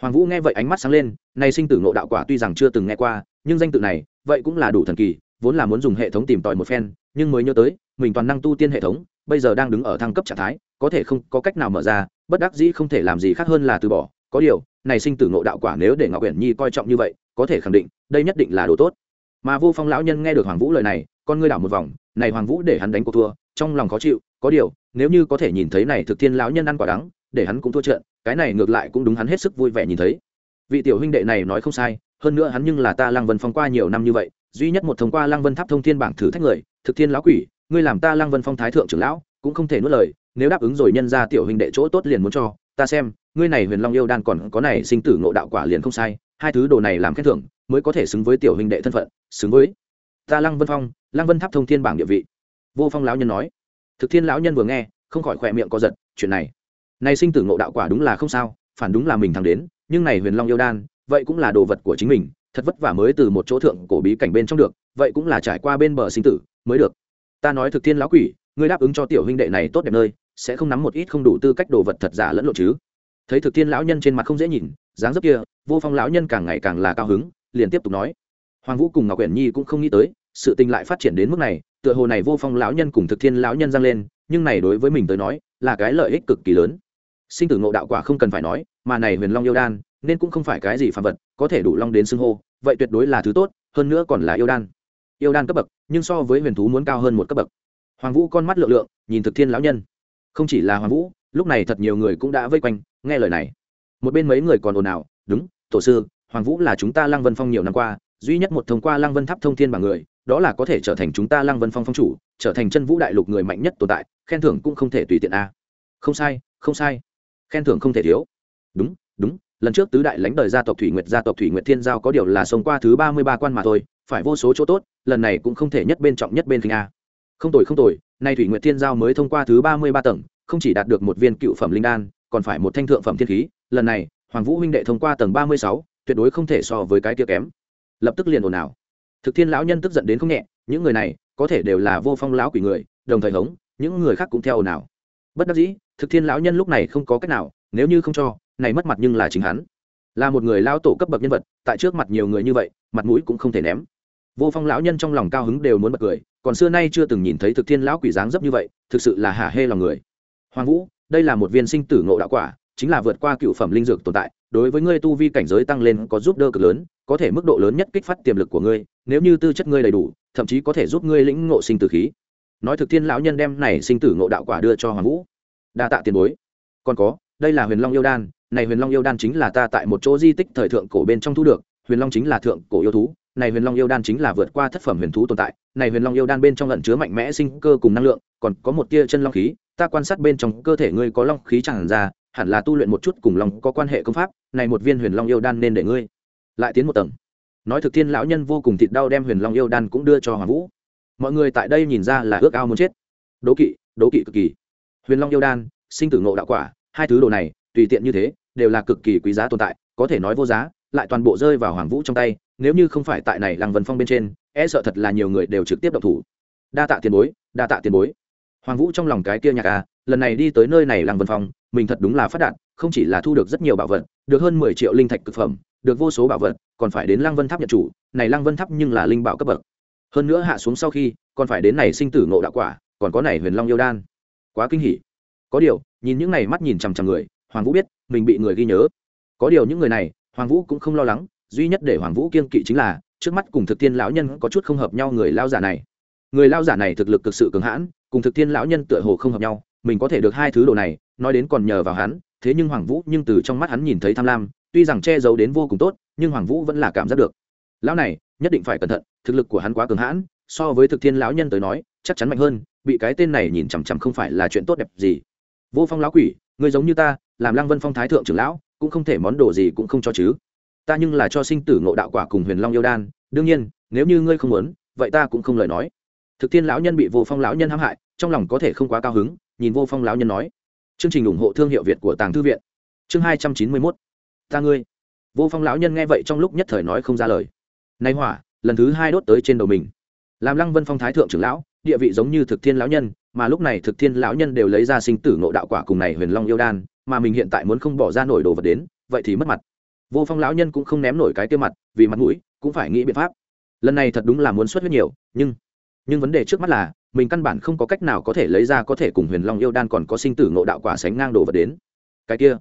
Hoàng vũ nghe vậy ánh mắt sáng lên, này sinh tử ngộ đạo quả tuy rằng chưa từng nghe qua, nhưng danh tự này, vậy cũng là đủ thần kỳ, vốn là muốn dùng hệ thống tìm tòi một phen, nhưng mới nhớ tới, mình toàn năng tu tiên hệ thống, bây giờ đang đứng ở thăng cấp trạng thái, có thể không có cách nào mở ra, bất đắc dĩ không thể làm gì khác hơn là từ bỏ. Có điều, này sinh tử ngộ đạo quả nếu để ngọc uyển nhi coi trọng như vậy có thể khẳng định, đây nhất định là đồ tốt. Mà vô phong lão nhân nghe được hoàng vũ lời này, con ngươi đảo một vòng, này hoàng vũ để hắn đánh cuộc thua, trong lòng khó chịu, có điều, nếu như có thể nhìn thấy này thực thiên lão nhân ăn quả đắng, để hắn cũng thua trận, cái này ngược lại cũng đúng hắn hết sức vui vẻ nhìn thấy. Vị tiểu huynh đệ này nói không sai, hơn nữa hắn nhưng là ta lăng vân phong qua nhiều năm như vậy, duy nhất một thông qua lăng vân tháp thông thiên bảng thử thách người, thực thiên lão quỷ, ngươi làm ta lăng vân phong thái thượng trưởng lão, cũng không thể nuốt lời, nếu đáp ứng rồi nhân ra tiểu huynh đệ chỗ tốt liền muốn cho, ta xem, ngươi này huyền long yêu đan còn có này sinh tử ngộ đạo quả liền không sai hai thứ đồ này làm khen thưởng mới có thể xứng với tiểu huynh đệ thân phận, xứng với ta lăng vân phong, lăng vân tháp thông thiên bảng địa vị. Vô phong lão nhân nói. Thực thiên lão nhân vừa nghe, không khỏi khỏe miệng co giật, chuyện này này sinh tử ngộ đạo quả đúng là không sao, phản đúng là mình thắng đến, nhưng này huyền long yêu đan, vậy cũng là đồ vật của chính mình, thật vất vả mới từ một chỗ thượng cổ bí cảnh bên trong được, vậy cũng là trải qua bên bờ sinh tử mới được. Ta nói thực thiên lão quỷ, ngươi đáp ứng cho tiểu huynh đệ này tốt đẹp nơi, sẽ không nắm một ít không đủ tư cách đồ vật thật giả lẫn lộ chứ? Thấy thực thiên lão nhân trên mặt không dễ nhìn dáng dấp kia, vô phong lão nhân càng ngày càng là cao hứng, liền tiếp tục nói. Hoàng vũ cùng ngọc quyển nhi cũng không nghĩ tới, sự tình lại phát triển đến mức này, tựa hồ này vô phong lão nhân cùng thực thiên lão nhân dâng lên, nhưng này đối với mình tới nói, là cái lợi ích cực kỳ lớn. Sinh tử ngộ đạo quả không cần phải nói, mà này huyền long yêu đan, nên cũng không phải cái gì phàm vật, có thể đủ long đến xưng hô, vậy tuyệt đối là thứ tốt, hơn nữa còn là yêu đan. Yêu đan cấp bậc, nhưng so với huyền thú muốn cao hơn một cấp bậc. Hoàng vũ con mắt lượng lượng, nhìn thực thiên lão nhân. Không chỉ là hoàng vũ, lúc này thật nhiều người cũng đã vây quanh, nghe lời này một bên mấy người còn ồn ào, đúng, tổ sư, hoàng vũ là chúng ta lăng vân phong nhiều năm qua, duy nhất một thông qua lăng vân tháp thông thiên bằng người, đó là có thể trở thành chúng ta lăng vân phong phong chủ, trở thành chân vũ đại lục người mạnh nhất tồn tại, khen thưởng cũng không thể tùy tiện a. Không sai không sai. Khen thưởng không thể thiếu. Đúng đúng, lần trước tứ đại lãnh đời gia tộc thủy nguyệt, gia tộc thủy nguyệt thiên giao có điều là sống qua thứ ba mươi ba quan mà thôi, phải vô số chỗ tốt, lần này cũng không thể nhất bên trọng nhất bên kinh a. Không tồi không tồi, nay thủy nguyệt thiên giao mới thông qua thứ ba mươi ba tầng, không chỉ đạt được một viên cựu phẩm linh đan, còn phải một thanh thượng phẩm thiên khí lần này, hoàng vũ huynh đệ thông qua tầng ba mươi sáu, tuyệt đối không thể so với cái kia kém. Lập tức liền ồn ào. Thực thiên lão nhân tức giận đến không nhẹ, những người này, có thể đều là vô phong lão quỷ người, đồng thời hống, những người khác cũng theo ồn ào. Bất đắc dĩ, thực thiên lão nhân lúc này không có cách nào, nếu như không cho, này mất mặt nhưng là chính hắn. Là một người lao tổ cấp bậc nhân vật, tại trước mặt nhiều người như vậy, mặt mũi cũng không thể ném. Vô phong lão nhân trong lòng cao hứng đều muốn bật cười, còn xưa nay chưa từng nhìn thấy thực thiên lão quỷ dáng dấp như vậy, thực sự là hả hê lòng người. Hoàng vũ, đây là một viên sinh tử ngộ đạo quả chính là vượt qua cựu phẩm linh dược tồn tại, đối với ngươi tu vi cảnh giới tăng lên có giúp đỡ cực lớn, có thể mức độ lớn nhất kích phát tiềm lực của ngươi, nếu như tư chất ngươi đầy đủ, thậm chí có thể giúp ngươi lĩnh ngộ sinh tử khí. Nói thực thiên lão nhân đem này sinh tử ngộ đạo quả đưa cho hoàng vũ. Đa tạ tiền bối. Còn có, đây là huyền long yêu đan, này huyền long yêu đan chính là ta tại một chỗ di tích thời thượng cổ bên trong thu được, huyền long chính là thượng cổ yêu thú, này huyền long yêu đan chính là vượt qua thất phẩm huyền thú tồn tại, này huyền long yêu đan bên trong lẩn chứa mạnh mẽ sinh cơ cùng năng lượng, còn có một tia chân long khí, ta quan sát bên trong cơ thể ngươi có long khí tràn ra hẳn là tu luyện một chút cùng lòng, có quan hệ công pháp này một viên huyền long yêu đan nên để ngươi. Lại tiến một tầng. Nói thực thiên lão nhân vô cùng thịt đau đem huyền long yêu đan cũng đưa cho hoàng vũ. Mọi người tại đây nhìn ra là ước ao muốn chết. Đố kỵ đố kỵ cực kỳ. Huyền long yêu đan sinh tử ngộ đạo quả hai thứ đồ này tùy tiện như thế đều là cực kỳ quý giá tồn tại có thể nói vô giá lại toàn bộ rơi vào hoàng vũ trong tay nếu như không phải tại này làng vân phong bên trên e sợ thật là nhiều người đều trực tiếp độc thủ. Đa tạ tiền bối đa tạ tiền bối. Hoàng vũ trong lòng cái kia nhạc à lần này đi tới nơi này làng vân phong mình thật đúng là phát đạt, không chỉ là thu được rất nhiều bảo vật, được hơn mười triệu linh thạch cực phẩm, được vô số bảo vật, còn phải đến lăng vân tháp nhận chủ, này lăng vân tháp nhưng là linh bảo cấp bậc. Hơn nữa hạ xuống sau khi, còn phải đến này sinh tử ngộ đạo quả, còn có này huyền long yêu đan. Quá kinh hỉ. Có điều, nhìn những này mắt nhìn chằm chằm người, hoàng vũ biết, mình bị người ghi nhớ. Có điều những người này, hoàng vũ cũng không lo lắng, duy nhất để hoàng vũ kiên kỵ chính là, trước mắt cùng thực thiên lão nhân có chút không hợp nhau người lao giả này. Người lao giả này thực lực cực sự cường hãn, cùng thực thiên lão nhân tựa hồ không hợp nhau mình có thể được hai thứ đồ này, nói đến còn nhờ vào hắn, thế nhưng hoàng vũ nhưng từ trong mắt hắn nhìn thấy tham lam, tuy rằng che giấu đến vô cùng tốt, nhưng hoàng vũ vẫn là cảm giác được. Lão này, nhất định phải cẩn thận, thực lực của hắn quá cường hãn, so với thực thiên lão nhân tới nói, chắc chắn mạnh hơn, bị cái tên này nhìn chằm chằm không phải là chuyện tốt đẹp gì. Vô phong lão quỷ người giống như ta, làm lăng vân phong thái thượng trưởng lão, cũng không thể món đồ gì cũng không cho chứ. Ta nhưng là cho sinh tử ngộ đạo quả cùng huyền long yêu đan, đương nhiên, nếu như ngươi không muốn, vậy ta cũng không lời nói. Thực thiên lão nhân bị vô phong lão nhân hãm hại, trong lòng có thể không quá cao hứng nhìn vô phong lão nhân nói. Chương trình ủng hộ thương hiệu việt của tàng thư viện. Chương hai trăm chín mươi mốt. Ta ngươi. Vô phong lão nhân nghe vậy trong lúc nhất thời nói không ra lời. Nay hỏa, lần thứ hai đốt tới trên đầu mình. Làm lăng vân phong thái thượng trưởng lão, địa vị giống như thực thiên lão nhân, mà lúc này thực thiên lão nhân đều lấy ra sinh tử ngộ đạo quả cùng này huyền long yêu đan, mà mình hiện tại muốn không bỏ ra nổi đồ vật đến, vậy thì mất mặt. Vô phong lão nhân cũng không ném nổi cái tiêu mặt, vì mặt mũi, cũng phải nghĩ biện pháp. Lần này thật đúng là muốn xuất huyết nhiều, nhưng nhưng vấn đề trước mắt là mình căn bản không có cách nào có thể lấy ra có thể cùng huyền long yêu đan còn có sinh tử ngộ đạo quả sánh ngang đồ vật đến. Cái kia,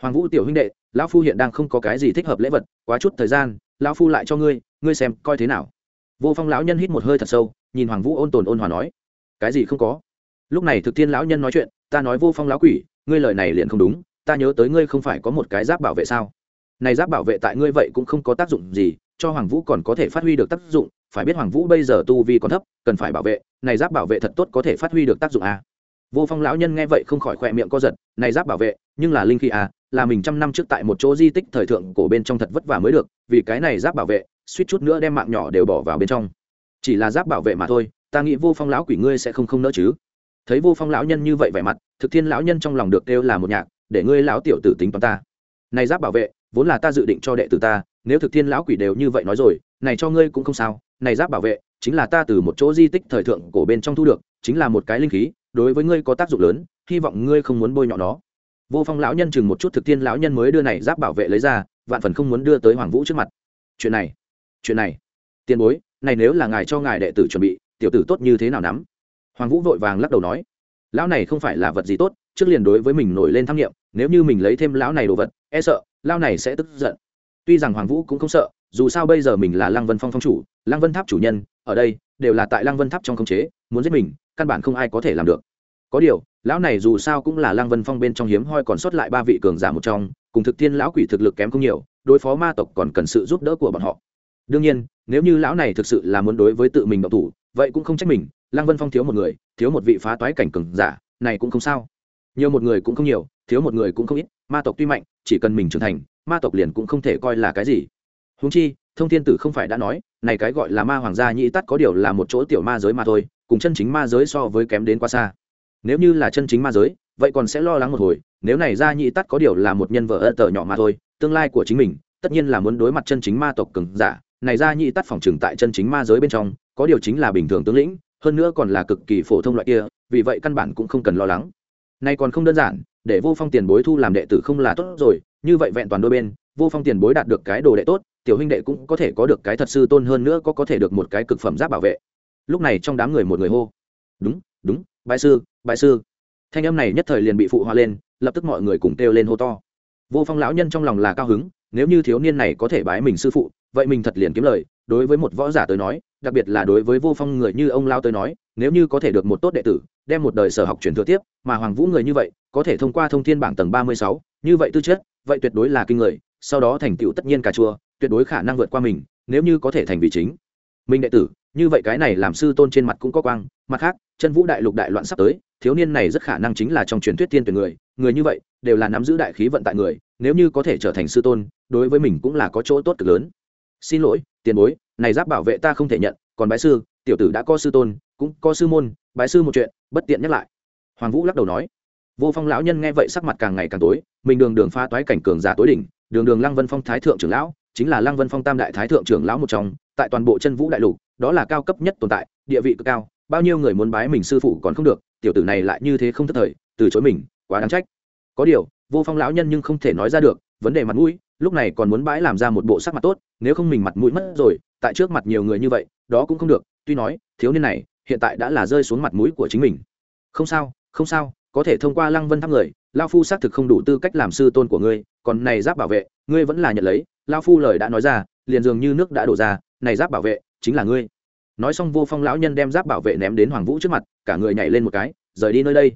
hoàng vũ tiểu huynh đệ, lão phu hiện đang không có cái gì thích hợp lễ vật, quá chút thời gian, lão phu lại cho ngươi ngươi xem coi thế nào. Vô phong lão nhân hít một hơi thật sâu, nhìn hoàng vũ ôn tồn ôn hòa nói, cái gì không có? Lúc này thực thiên lão nhân nói chuyện, ta nói vô phong lão quỷ, ngươi lời này liền không đúng, ta nhớ tới ngươi không phải có một cái giáp bảo vệ sao? Này giáp bảo vệ tại ngươi vậy cũng không có tác dụng gì, cho hoàng vũ còn có thể phát huy được tác dụng phải biết hoàng vũ bây giờ tu vi còn thấp cần phải bảo vệ này giáp bảo vệ thật tốt có thể phát huy được tác dụng à. vô phong lão nhân nghe vậy không khỏi khỏe miệng co giật này giáp bảo vệ nhưng là linh khí à, là mình trăm năm trước tại một chỗ di tích thời thượng cổ bên trong thật vất vả mới được vì cái này giáp bảo vệ suýt chút nữa đem mạng nhỏ đều bỏ vào bên trong. Chỉ là giáp bảo vệ mà thôi ta nghĩ vô phong lão quỷ ngươi sẽ không không nỡ chứ. Thấy vô phong lão nhân như vậy vẻ mặt thực thiên lão nhân trong lòng được kêu là một nhạc để ngươi lão tiểu tử tính toán ta. Này giáp bảo vệ vốn là ta dự định cho đệ tử ta nếu thực thiên lão quỷ đều như vậy nói rồi này cho ngươi cũng không sao này giáp bảo vệ, chính là ta từ một chỗ di tích thời thượng cổ bên trong thu được, chính là một cái linh khí, đối với ngươi có tác dụng lớn, hy vọng ngươi không muốn bôi nhọ nó. Vô phong lão nhân chừng một chút thực thiên lão nhân mới đưa này giáp bảo vệ lấy ra, vạn phần không muốn đưa tới hoàng vũ trước mặt. Chuyện này chuyện này, tiền bối, này nếu là ngài cho ngài đệ tử chuẩn bị, tiểu tử tốt như thế nào nắm? Hoàng vũ vội vàng lắc đầu nói, lão này không phải là vật gì tốt, trước liền đối với mình nổi lên tham nghiệm nếu như mình lấy thêm lão này đồ vật e sợ, lão này sẽ tức giận. Tuy rằng hoàng vũ cũng không sợ dù sao bây giờ mình là lăng vân phong phong chủ, lăng vân tháp chủ nhân, ở đây, đều là tại lăng vân tháp trong khống chế, muốn giết mình, căn bản không ai có thể làm được. Có điều, lão này dù sao cũng là lăng vân phong bên trong hiếm hoi còn sót lại ba vị cường giả một trong, cùng thực thiên lão quỷ thực lực kém không nhiều, đối phó ma tộc còn cần sự giúp đỡ của bọn họ. Đương nhiên, nếu như lão này thực sự là muốn đối với tự mình độc thủ, vậy cũng không trách mình, lăng vân phong thiếu một người, thiếu một vị phá toái cảnh cường giả, này cũng không sao. Nhiều một người cũng không nhiều, thiếu một người cũng không ít, ma tộc tuy mạnh, chỉ cần mình trưởng thành, ma tộc liền cũng không thể coi là cái gì húng chi, thông thiên tử không phải đã nói, này cái gọi là ma hoàng gia nhĩ tắt có điều là một chỗ tiểu ma giới mà thôi, cùng chân chính ma giới so với kém đến quá xa. Nếu như là chân chính ma giới, vậy còn sẽ lo lắng một hồi, nếu này gia nhĩ tắt có điều là một nhân vợ ân tờ nhỏ mà thôi, tương lai của chính mình, tất nhiên là muốn đối mặt chân chính ma tộc cường giả. Này gia nhĩ tắt phòng trừng tại chân chính ma giới bên trong, có điều chính là bình thường tướng lĩnh, hơn nữa còn là cực kỳ phổ thông loại kia, vì vậy căn bản cũng không cần lo lắng. Nay còn không đơn giản, để vô phong tiền bối thu làm đệ tử không là tốt rồi, như vậy vẹn toàn đôi bên, vô phong tiền bối đạt được cái đồ đệ tốt tiểu huynh đệ cũng có thể có được cái thật sư tôn hơn nữa có có thể được một cái cực phẩm giáp bảo vệ. Lúc này trong đám người một người hô, đúng đúng bại sư bại sư. Thanh âm này nhất thời liền bị phụ hoa lên, lập tức mọi người cùng kêu lên hô to. Vô phong lão nhân trong lòng là cao hứng, nếu như thiếu niên này có thể bái mình sư phụ, vậy mình thật liền kiếm lời. Đối với một võ giả tới nói, đặc biệt là đối với vô phong người như ông lao tới nói, nếu như có thể được một tốt đệ tử, đem một đời sở học truyền thừa tiếp, mà hoàng vũ người như vậy, có thể thông qua thông thiên bảng tầng ba mươi sáu, như vậy tư chất, vậy tuyệt đối là kinh người, sau đó thành tựu tất nhiên cả chua tuyệt đối khả năng vượt qua mình, nếu như có thể thành vị chính. Mình đệ tử, như vậy cái này làm sư tôn trên mặt cũng có quang, mặt khác, chân vũ đại lục đại loạn sắp tới, thiếu niên này rất khả năng chính là trong truyền thuyết tiên tuyển người người như vậy, đều là nắm giữ đại khí vận tại người, nếu như có thể trở thành sư tôn, đối với mình cũng là có chỗ tốt cực lớn. Xin lỗi, tiền bối, này giáp bảo vệ ta không thể nhận, còn bái sư, tiểu tử đã có sư tôn, cũng có sư môn, bái sư một chuyện, bất tiện nhắc lại. Hoàng vũ lắc đầu nói. Vô phong lão nhân nghe vậy sắc mặt càng ngày càng tối, mình đường đường pha toái cảnh cường giả tối đỉnh, đường đường lăng vân phong thái thượng trưởng lão chính là lăng vân phong tam đại thái thượng trưởng lão một trong, tại toàn bộ chân vũ đại lục, đó là cao cấp nhất tồn tại, địa vị cực cao, bao nhiêu người muốn bái mình sư phụ còn không được, tiểu tử này lại như thế không thất thời, từ chối mình, quá đáng trách. Có điều, vô phong lão nhân nhưng không thể nói ra được, vấn đề mặt mũi, lúc này còn muốn bãi làm ra một bộ sắc mặt tốt, nếu không mình mặt mũi mất rồi, tại trước mặt nhiều người như vậy, đó cũng không được, tuy nói, thiếu niên này, hiện tại đã là rơi xuống mặt mũi của chính mình. Không sao không sao, có thể thông qua lăng vân tháp người lao phu xác thực không đủ tư cách làm sư tôn của ngươi, còn này giáp bảo vệ, ngươi vẫn là nhận lấy lao phu lời đã nói ra, liền dường như nước đã đổ ra, này giáp bảo vệ, chính là ngươi. Nói xong vô phong lão nhân đem giáp bảo vệ ném đến hoàng vũ trước mặt, cả người nhảy lên một cái, rời đi nơi đây.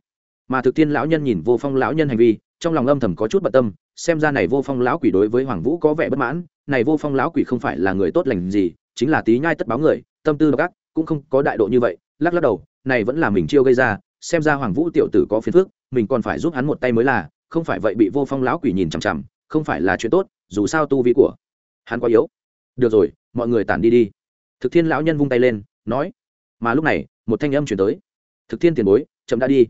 Mà thực tiên lão nhân nhìn vô phong lão nhân hành vi, trong lòng âm thầm có chút bận tâm, xem ra này vô phong lão quỷ đối với hoàng vũ có vẻ bất mãn, này vô phong lão quỷ không phải là người tốt lành gì, chính là tí nhai tất báo người, tâm tư độc ác, cũng không có đại độ như vậy, lắc lắc đầu, này vẫn là mình chiêu gây ra, xem ra hoàng vũ tiểu tử có phiền phức, mình còn phải giúp hắn một tay mới là, không phải vậy bị vô phong lão quỷ nhìn chằm chằm, không phải là chuyện tốt dù sao tu vi của hắn quá yếu. Được rồi, mọi người tản đi đi. Thực thiên lão nhân vung tay lên, nói, mà lúc này, một thanh âm chuyển tới. Thực thiên tiền bối, chậm đã đi.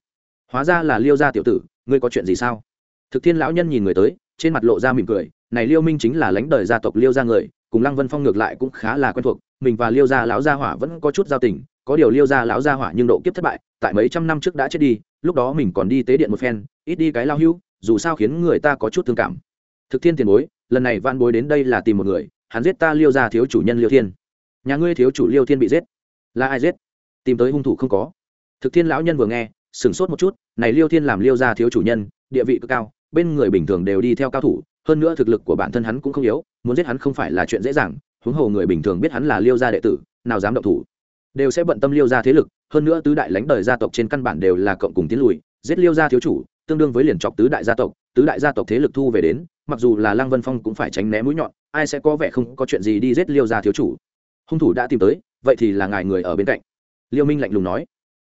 Hóa ra là liêu gia tiểu tử, ngươi có chuyện gì sao? Thực thiên lão nhân nhìn người tới, trên mặt lộ ra mỉm cười, này liêu minh chính là lãnh đời gia tộc liêu gia người, cùng lăng vân phong ngược lại cũng khá là quen thuộc, mình và liêu gia lão gia hỏa vẫn có chút giao tình, có điều liêu gia lão gia hỏa nhưng độ kiếp thất bại, tại mấy trăm năm trước đã chết đi, lúc đó mình còn đi tế điện một phen, ít đi cái lao hưu, dù sao khiến người ta có chút thương cảm. Thực thiên tiền bối lần này van bối đến đây là tìm một người, hắn giết ta liêu gia thiếu chủ nhân liêu thiên. Nhà ngươi thiếu chủ liêu thiên bị giết. Là ai giết? Tìm tới hung thủ không có. Thực thiên lão nhân vừa nghe, sửng sốt một chút, này liêu thiên làm liêu gia thiếu chủ nhân, địa vị cực cao, bên người bình thường đều đi theo cao thủ, hơn nữa thực lực của bản thân hắn cũng không yếu, muốn giết hắn không phải là chuyện dễ dàng, huống hồ người bình thường biết hắn là liêu gia đệ tử, nào dám động thủ. Đều sẽ bận tâm liêu gia thế lực, hơn nữa tứ đại lãnh đời gia tộc trên căn bản đều là cộng cùng tiến lùi, giết liêu gia thiếu chủ, tương đương với liền chọc tứ đại gia tộc, tứ đại gia tộc thế lực thu về đến mặc dù là lăng vân phong cũng phải tránh né mũi nhọn, ai sẽ có vẻ không có chuyện gì đi giết liêu gia thiếu chủ. Hung thủ đã tìm tới, vậy thì là ngài người ở bên cạnh. Liêu minh lạnh lùng nói.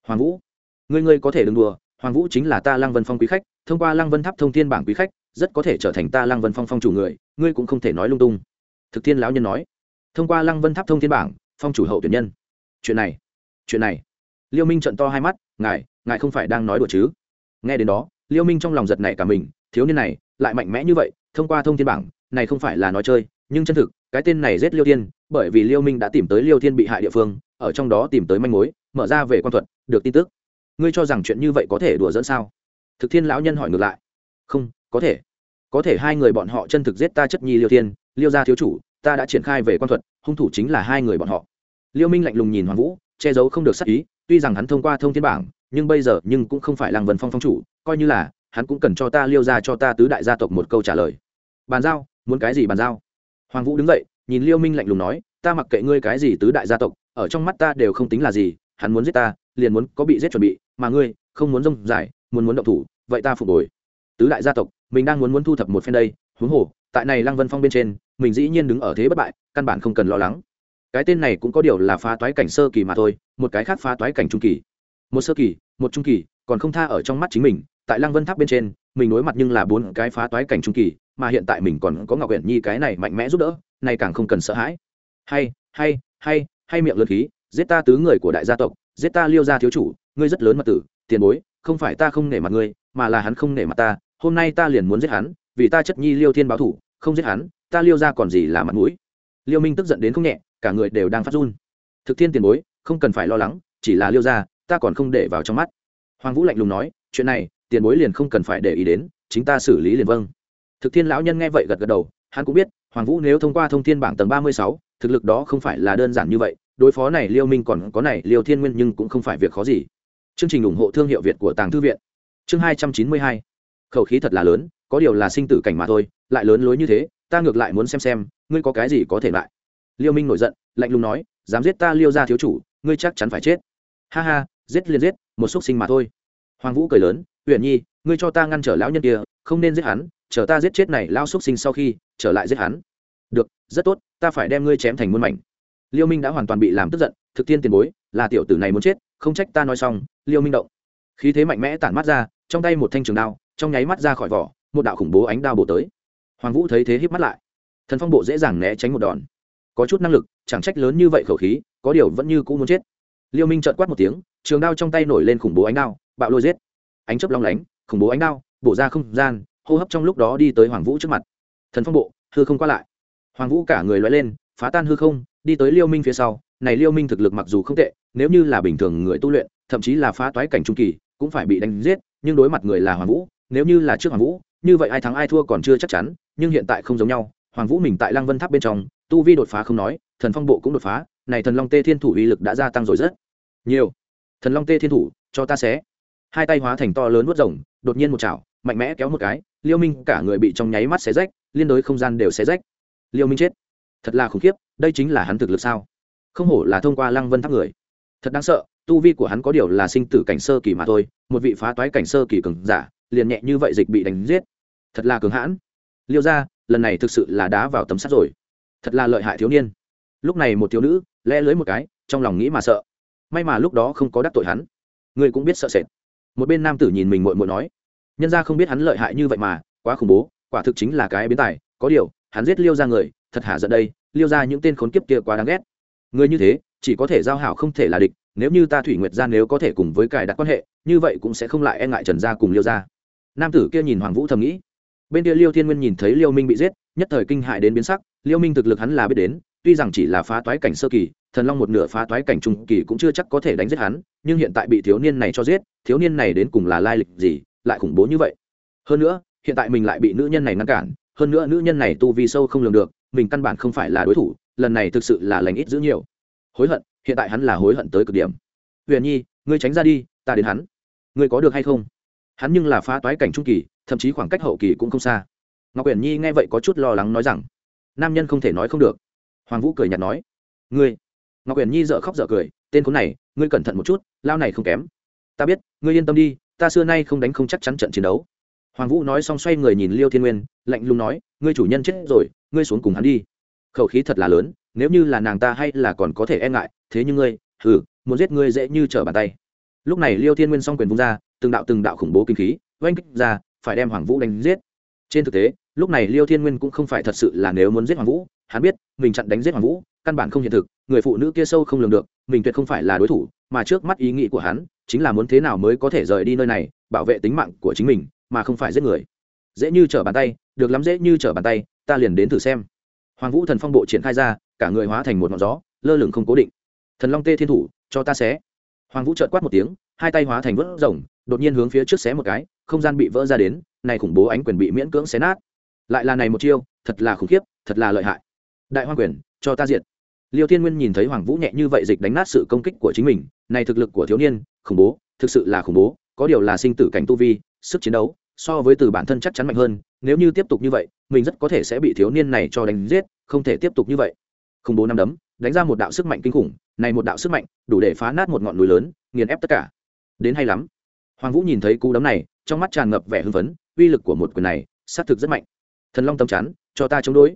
Hoàng vũ, ngươi ngươi có thể đừng đùa, hoàng vũ chính là ta lăng vân phong quý khách, thông qua lăng vân tháp thông thiên bảng quý khách, rất có thể trở thành ta lăng vân phong phong chủ người, ngươi cũng không thể nói lung tung. Thực thiên lão nhân nói. Thông qua lăng vân tháp thông thiên bảng, phong chủ hậu tuyển nhân. Chuyện này chuyện này. Liêu minh trận to hai mắt. Ngài ngài không phải đang nói đùa chứ? Nghe đến đó, liêu minh trong lòng giật này cả mình thiếu niên này lại mạnh mẽ như vậy, thông qua thông thiên bảng, này không phải là nói chơi, nhưng chân thực, cái tên này giết liêu thiên, bởi vì liêu minh đã tìm tới liêu thiên bị hại địa phương, ở trong đó tìm tới manh mối, mở ra về quan thuật, được tin tức. Ngươi cho rằng chuyện như vậy có thể đùa dẫn sao? Thực thiên lão nhân hỏi ngược lại. Không, có thể. Có thể hai người bọn họ chân thực giết ta chất nhi liêu thiên, liêu gia thiếu chủ, ta đã triển khai về quan thuật, hung thủ chính là hai người bọn họ. Liêu minh lạnh lùng nhìn hoàng vũ, che giấu không được sắc ý, tuy rằng hắn thông qua thông thiên bảng, nhưng bây giờ nhưng cũng không phải làng vần phong phong chủ, coi như là hắn cũng cần cho ta liêu ra cho ta tứ đại gia tộc một câu trả lời. Bàn giao, muốn cái gì bàn giao? Hoàng vũ đứng dậy, nhìn liêu minh lạnh lùng nói, ta mặc kệ ngươi cái gì tứ đại gia tộc, ở trong mắt ta đều không tính là gì, hắn muốn giết ta, liền muốn có bị giết chuẩn bị, mà ngươi, không muốn rông dài, muốn muốn động thủ, vậy ta phục hồi. Tứ đại gia tộc, mình đang muốn muốn thu thập một phen đây, huống hồ, tại này lăng vân phong bên trên, mình dĩ nhiên đứng ở thế bất bại, căn bản không cần lo lắng. Cái tên này cũng có điều là phá toái cảnh sơ kỳ mà thôi, một cái khác phá toái cảnh trung kỳ. Một sơ kỳ, một trung kỳ, còn không tha ở trong mắt chính mình tại lăng vân tháp bên trên, mình đối mặt nhưng là bốn cái phá toái cảnh trung kỳ, mà hiện tại mình còn có ngọc huyện nhi cái này mạnh mẽ giúp đỡ, này càng không cần sợ hãi. Hay hay hay hay miệng lớn khí, giết ta tứ người của đại gia tộc, giết ta liêu gia thiếu chủ, ngươi rất lớn mật tử, tiền bối, không phải ta không nể mặt ngươi, mà là hắn không nể mặt ta, hôm nay ta liền muốn giết hắn, vì ta chất nhi liêu thiên báo thủ, không giết hắn, ta liêu ra còn gì là mặt mũi. Liêu minh tức giận đến không nhẹ, cả người đều đang phát run. Thực thiên tiền bối, không cần phải lo lắng, chỉ là liêu ra ta còn không để vào trong mắt. Hoàng vũ lạnh lùng nói, chuyện này tiền bối liền không cần phải để ý đến, chính ta xử lý liền vâng. Thực thiên lão nhân nghe vậy gật gật đầu, hắn cũng biết, hoàng vũ nếu thông qua thông thiên bảng tầng ba mươi sáu, thực lực đó không phải là đơn giản như vậy, đối phó này liêu minh còn có này liêu thiên nguyên nhưng cũng không phải việc khó gì. Chương trình ủng hộ thương hiệu việt của tàng thư viện. Chương hai trăm chín mươi hai. Khẩu khí thật là lớn, có điều là sinh tử cảnh mà thôi, lại lớn lối như thế, ta ngược lại muốn xem xem, ngươi có cái gì có thể lại. Liêu minh nổi giận, lạnh lùng nói, dám giết ta liêu ra thiếu chủ, ngươi chắc chắn phải chết. Ha ha, giết liền giết, một xúc sinh mà thôi. Hoàng vũ cười lớn huyện nhi, ngươi cho ta ngăn trở lão nhân kia, không nên giết hắn, chờ ta giết chết này lao xúc sinh sau khi, trở lại giết hắn. Được, rất tốt, ta phải đem ngươi chém thành muôn mảnh. Liêu minh đã hoàn toàn bị làm tức giận, thực tiên tiền bối, là tiểu tử này muốn chết, không trách ta nói xong. Liêu minh động. Khí thế mạnh mẽ tản mắt ra, trong tay một thanh trường đao, trong nháy mắt ra khỏi vỏ, một đạo khủng bố ánh đao bổ tới. Hoàng vũ thấy thế híp mắt lại. Thần phong bộ dễ dàng né tránh một đòn. Có chút năng lực, chẳng trách lớn như vậy khẩu khí, có điều vẫn như cũ muốn chết. Liêu minh trợn quát một tiếng, trường đao trong tay nổi lên khủng bố ánh đao, bạo lôi giết ánh chớp long lánh, khủng bố ánh đao, bổ ra không gian, hô hấp trong lúc đó đi tới hoàng vũ trước mặt. Thần phong bộ, hư không qua lại. Hoàng vũ cả người loay lên, phá tan hư không, đi tới liêu minh phía sau. Này liêu minh thực lực mặc dù không tệ, nếu như là bình thường người tu luyện, thậm chí là phá toái cảnh trung kỳ, cũng phải bị đánh giết, nhưng đối mặt người là hoàng vũ, nếu như là trước hoàng vũ, như vậy ai thắng ai thua còn chưa chắc chắn, nhưng hiện tại không giống nhau. Hoàng vũ mình tại lăng vân tháp bên trong, tu vi đột phá không nói, thần phong bộ cũng đột phá. Này thần long tê thiên thủ uy lực đã gia tăng rồi rất nhiều. Thần long tê thiên thủ, cho ta xé hai tay hóa thành to lớn vuốt rồng, đột nhiên một chảo, mạnh mẽ kéo một cái, liêu minh cả người bị trong nháy mắt xé rách, liên đối không gian đều xé rách. Liêu minh chết. Thật là khủng khiếp, đây chính là hắn thực lực sao? Không hổ là thông qua lăng vân tháp người. Thật đáng sợ, tu vi của hắn có điều là sinh tử cảnh sơ kỳ mà thôi, một vị phá toái cảnh sơ kỳ cường giả, liền nhẹ như vậy dịch bị đánh giết. Thật là cường hãn. Liêu ra lần này thực sự là đá vào tấm sắt rồi. Thật là lợi hại thiếu niên. Lúc này một thiếu nữ le lưới một cái, trong lòng nghĩ mà sợ. May mà lúc đó không có đắc tội hắn. Ngươi cũng biết sợ sệt một bên nam tử nhìn mình muội muội nói, nhân ra không biết hắn lợi hại như vậy mà, quá khủng bố, quả thực chính là cái biến tài, có điều, hắn giết liêu ra người, thật hả giận đây, liêu ra những tên khốn kiếp kia quá đáng ghét. Người như thế, chỉ có thể giao hảo không thể là địch, nếu như ta thủy nguyệt gia nếu có thể cùng với cài đặt quan hệ, như vậy cũng sẽ không lại e ngại trần gia cùng liêu gia. Nam tử kia nhìn hoàng vũ thầm nghĩ. Bên kia liêu thiên nguyên nhìn thấy liêu minh bị giết, nhất thời kinh hại đến biến sắc, liêu minh thực lực hắn là biết đến tuy rằng chỉ là phá toái cảnh sơ kỳ, thần long một nửa phá toái cảnh trung kỳ cũng chưa chắc có thể đánh giết hắn, nhưng hiện tại bị thiếu niên này cho giết, thiếu niên này đến cùng là lai lịch gì, lại khủng bố như vậy. Hơn nữa, hiện tại mình lại bị nữ nhân này ngăn cản, hơn nữa nữ nhân này tu vi sâu không lường được, mình căn bản không phải là đối thủ, lần này thực sự là lành ít giữ nhiều. Hối hận, hiện tại hắn là hối hận tới cực điểm. Huyền nhi, ngươi tránh ra đi, ta đến hắn. Ngươi có được hay không? Hắn nhưng là phá toái cảnh trung kỳ, thậm chí khoảng cách hậu kỳ cũng không xa. Ngọc huyền nhi nghe vậy có chút lo lắng nói rằng, nam nhân không thể nói không được hoàng vũ cười nhạt nói, ngươi. Ngọc huyền nhi dợ khóc dợ cười, tên khốn này, ngươi cẩn thận một chút, lao này không kém. Ta biết, ngươi yên tâm đi, ta xưa nay không đánh không chắc chắn trận chiến đấu. Hoàng vũ nói xong xoay người nhìn liêu thiên nguyên, lạnh lùng nói, ngươi chủ nhân chết rồi, ngươi xuống cùng hắn đi. Khẩu khí thật là lớn, nếu như là nàng ta hay là còn có thể e ngại, thế nhưng ngươi, hừ, muốn giết ngươi dễ như trở bàn tay. Lúc này liêu thiên nguyên s o n g quyền vung ra, từng đạo từng đạo khủng bố kinh khí, oanh kích ra, phải đem hoàng vũ đánh giết. Trên thực tế, lúc này liêu thiên nguyên cũng không phải thật sự là nếu muốn giết hoàng vũ hắn biết, mình chặn đánh giết hoàng vũ, căn bản không hiện thực, người phụ nữ kia sâu không lường được, mình tuyệt không phải là đối thủ, mà trước mắt ý nghĩ của hắn chính là muốn thế nào mới có thể rời đi nơi này, bảo vệ tính mạng của chính mình, mà không phải giết người. Dễ như trở bàn tay, được lắm dễ như trở bàn tay, ta liền đến thử xem. Hoàng vũ thần phong bộ triển khai ra, cả người hóa thành một ngọn gió, lơ lửng không cố định. Thần long tê thiên thủ, cho ta xé. Hoàng vũ trợt quát một tiếng, hai tay hóa thành vớt rồng, đột nhiên hướng phía trước xé một cái, không gian bị vỡ ra đến, này khủng bố ánh quyền bị miễn cưỡng xé nát. Lại là này một chiêu, thật là khủng khiếp, thật là lợi hại đại hoa quyền, cho ta diện. liêu thiên nguyên nhìn thấy hoàng vũ nhẹ như vậy dịch đánh nát sự công kích của chính mình, này thực lực của thiếu niên, khủng bố, thực sự là khủng bố, có điều là sinh tử cảnh tu vi, sức chiến đấu, so với từ bản thân chắc chắn mạnh hơn, nếu như tiếp tục như vậy, mình rất có thể sẽ bị thiếu niên này cho đánh giết, không thể tiếp tục như vậy. Khủng bố năm đấm, đánh ra một đạo sức mạnh kinh khủng, này một đạo sức mạnh, đủ để phá nát một ngọn núi lớn, nghiền ép tất cả. Đến hay lắm. Hoàng vũ nhìn thấy cú đấm này, trong mắt tràn ngập vẻ hưng phấn, uy lực của một quyền này xác thực rất mạnh. Thần long tâm chắn, cho ta chống đối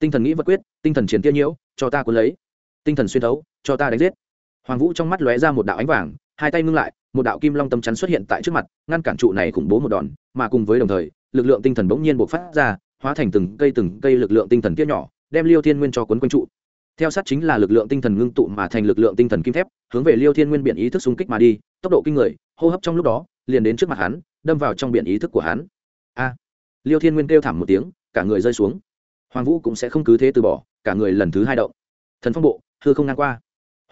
tinh thần nghĩ vật quyết, tinh thần chiến tiêu nhiễu, cho ta cuốn lấy. Tinh thần xuyên thấu, cho ta đánh giết. Hoàng vũ trong mắt lóe ra một đạo ánh vàng, hai tay ngưng lại, một đạo kim long tâm chắn xuất hiện tại trước mặt, ngăn cản trụ này khủng bố một đòn, mà cùng với đồng thời, lực lượng tinh thần bỗng nhiên bộc phát ra, hóa thành từng cây từng cây lực lượng tinh thần kia nhỏ, đem liêu thiên nguyên cho quấn quanh trụ. Theo sát chính là lực lượng tinh thần ngưng tụ mà thành lực lượng tinh thần kim thép, hướng về liêu thiên nguyên biển ý thức xung kích mà đi, tốc độ kinh người, hô hấp trong lúc đó, liền đến trước mặt hắn, đâm vào trong biển ý thức của hắn. A! Liêu thiên nguyên kêu thảm một tiếng, cả người rơi xuống hoàng vũ cũng sẽ không cứ thế từ bỏ, cả người lần thứ hai động. Thần phong bộ, hư không ngang qua.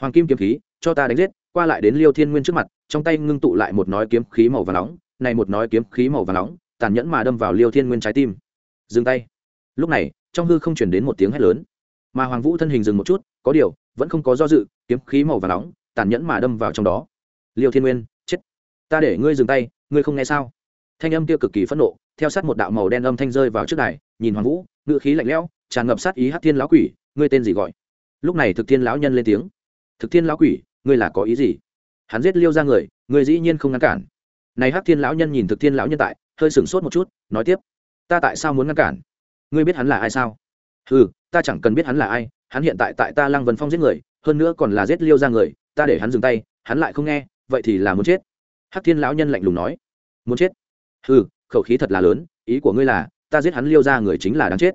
Hoàng kim kiếm khí, cho ta đánh giết, qua lại đến liêu thiên nguyên trước mặt, trong tay ngưng tụ lại một nói kiếm khí màu và nóng, này một nói kiếm khí màu và nóng, tàn nhẫn mà đâm vào liêu thiên nguyên trái tim. Dừng tay. Lúc này, trong hư không chuyển đến một tiếng hét lớn. Mà hoàng vũ thân hình dừng một chút, có điều, vẫn không có do dự, kiếm khí màu và nóng, tàn nhẫn mà đâm vào trong đó. Liêu thiên nguyên, chết. Ta để ngươi dừng tay, ngươi không nghe sao? Thanh âm kia cực kỳ phẫn nộ, theo sát một đạo màu đen âm thanh rơi vào trước đài, nhìn hoàng vũ ngự khí lạnh lẽo, tràn ngập sát ý hát thiên lão quỷ, ngươi tên gì gọi? Lúc này thực thiên lão nhân lên tiếng. Thực thiên lão quỷ, ngươi là có ý gì? Hắn giết liêu ra người, ngươi dĩ nhiên không ngăn cản. Này hát thiên lão nhân nhìn thực thiên lão nhân tại, hơi sửng sốt một chút, nói tiếp. Ta tại sao muốn ngăn cản? Ngươi biết hắn là ai sao? Ừ ta chẳng cần biết hắn là ai, hắn hiện tại tại ta lăng vân phong giết người, hơn nữa còn là giết liêu ra người, ta để hắn dừng tay, hắn lại không nghe, vậy thì là muốn chết. Hắc thiên lão nhân lạnh lùng nói. Muốn chết? Ừ khẩu khí thật là lớn, ý của ngươi là, ta giết hắn liêu ra người chính là đáng chết.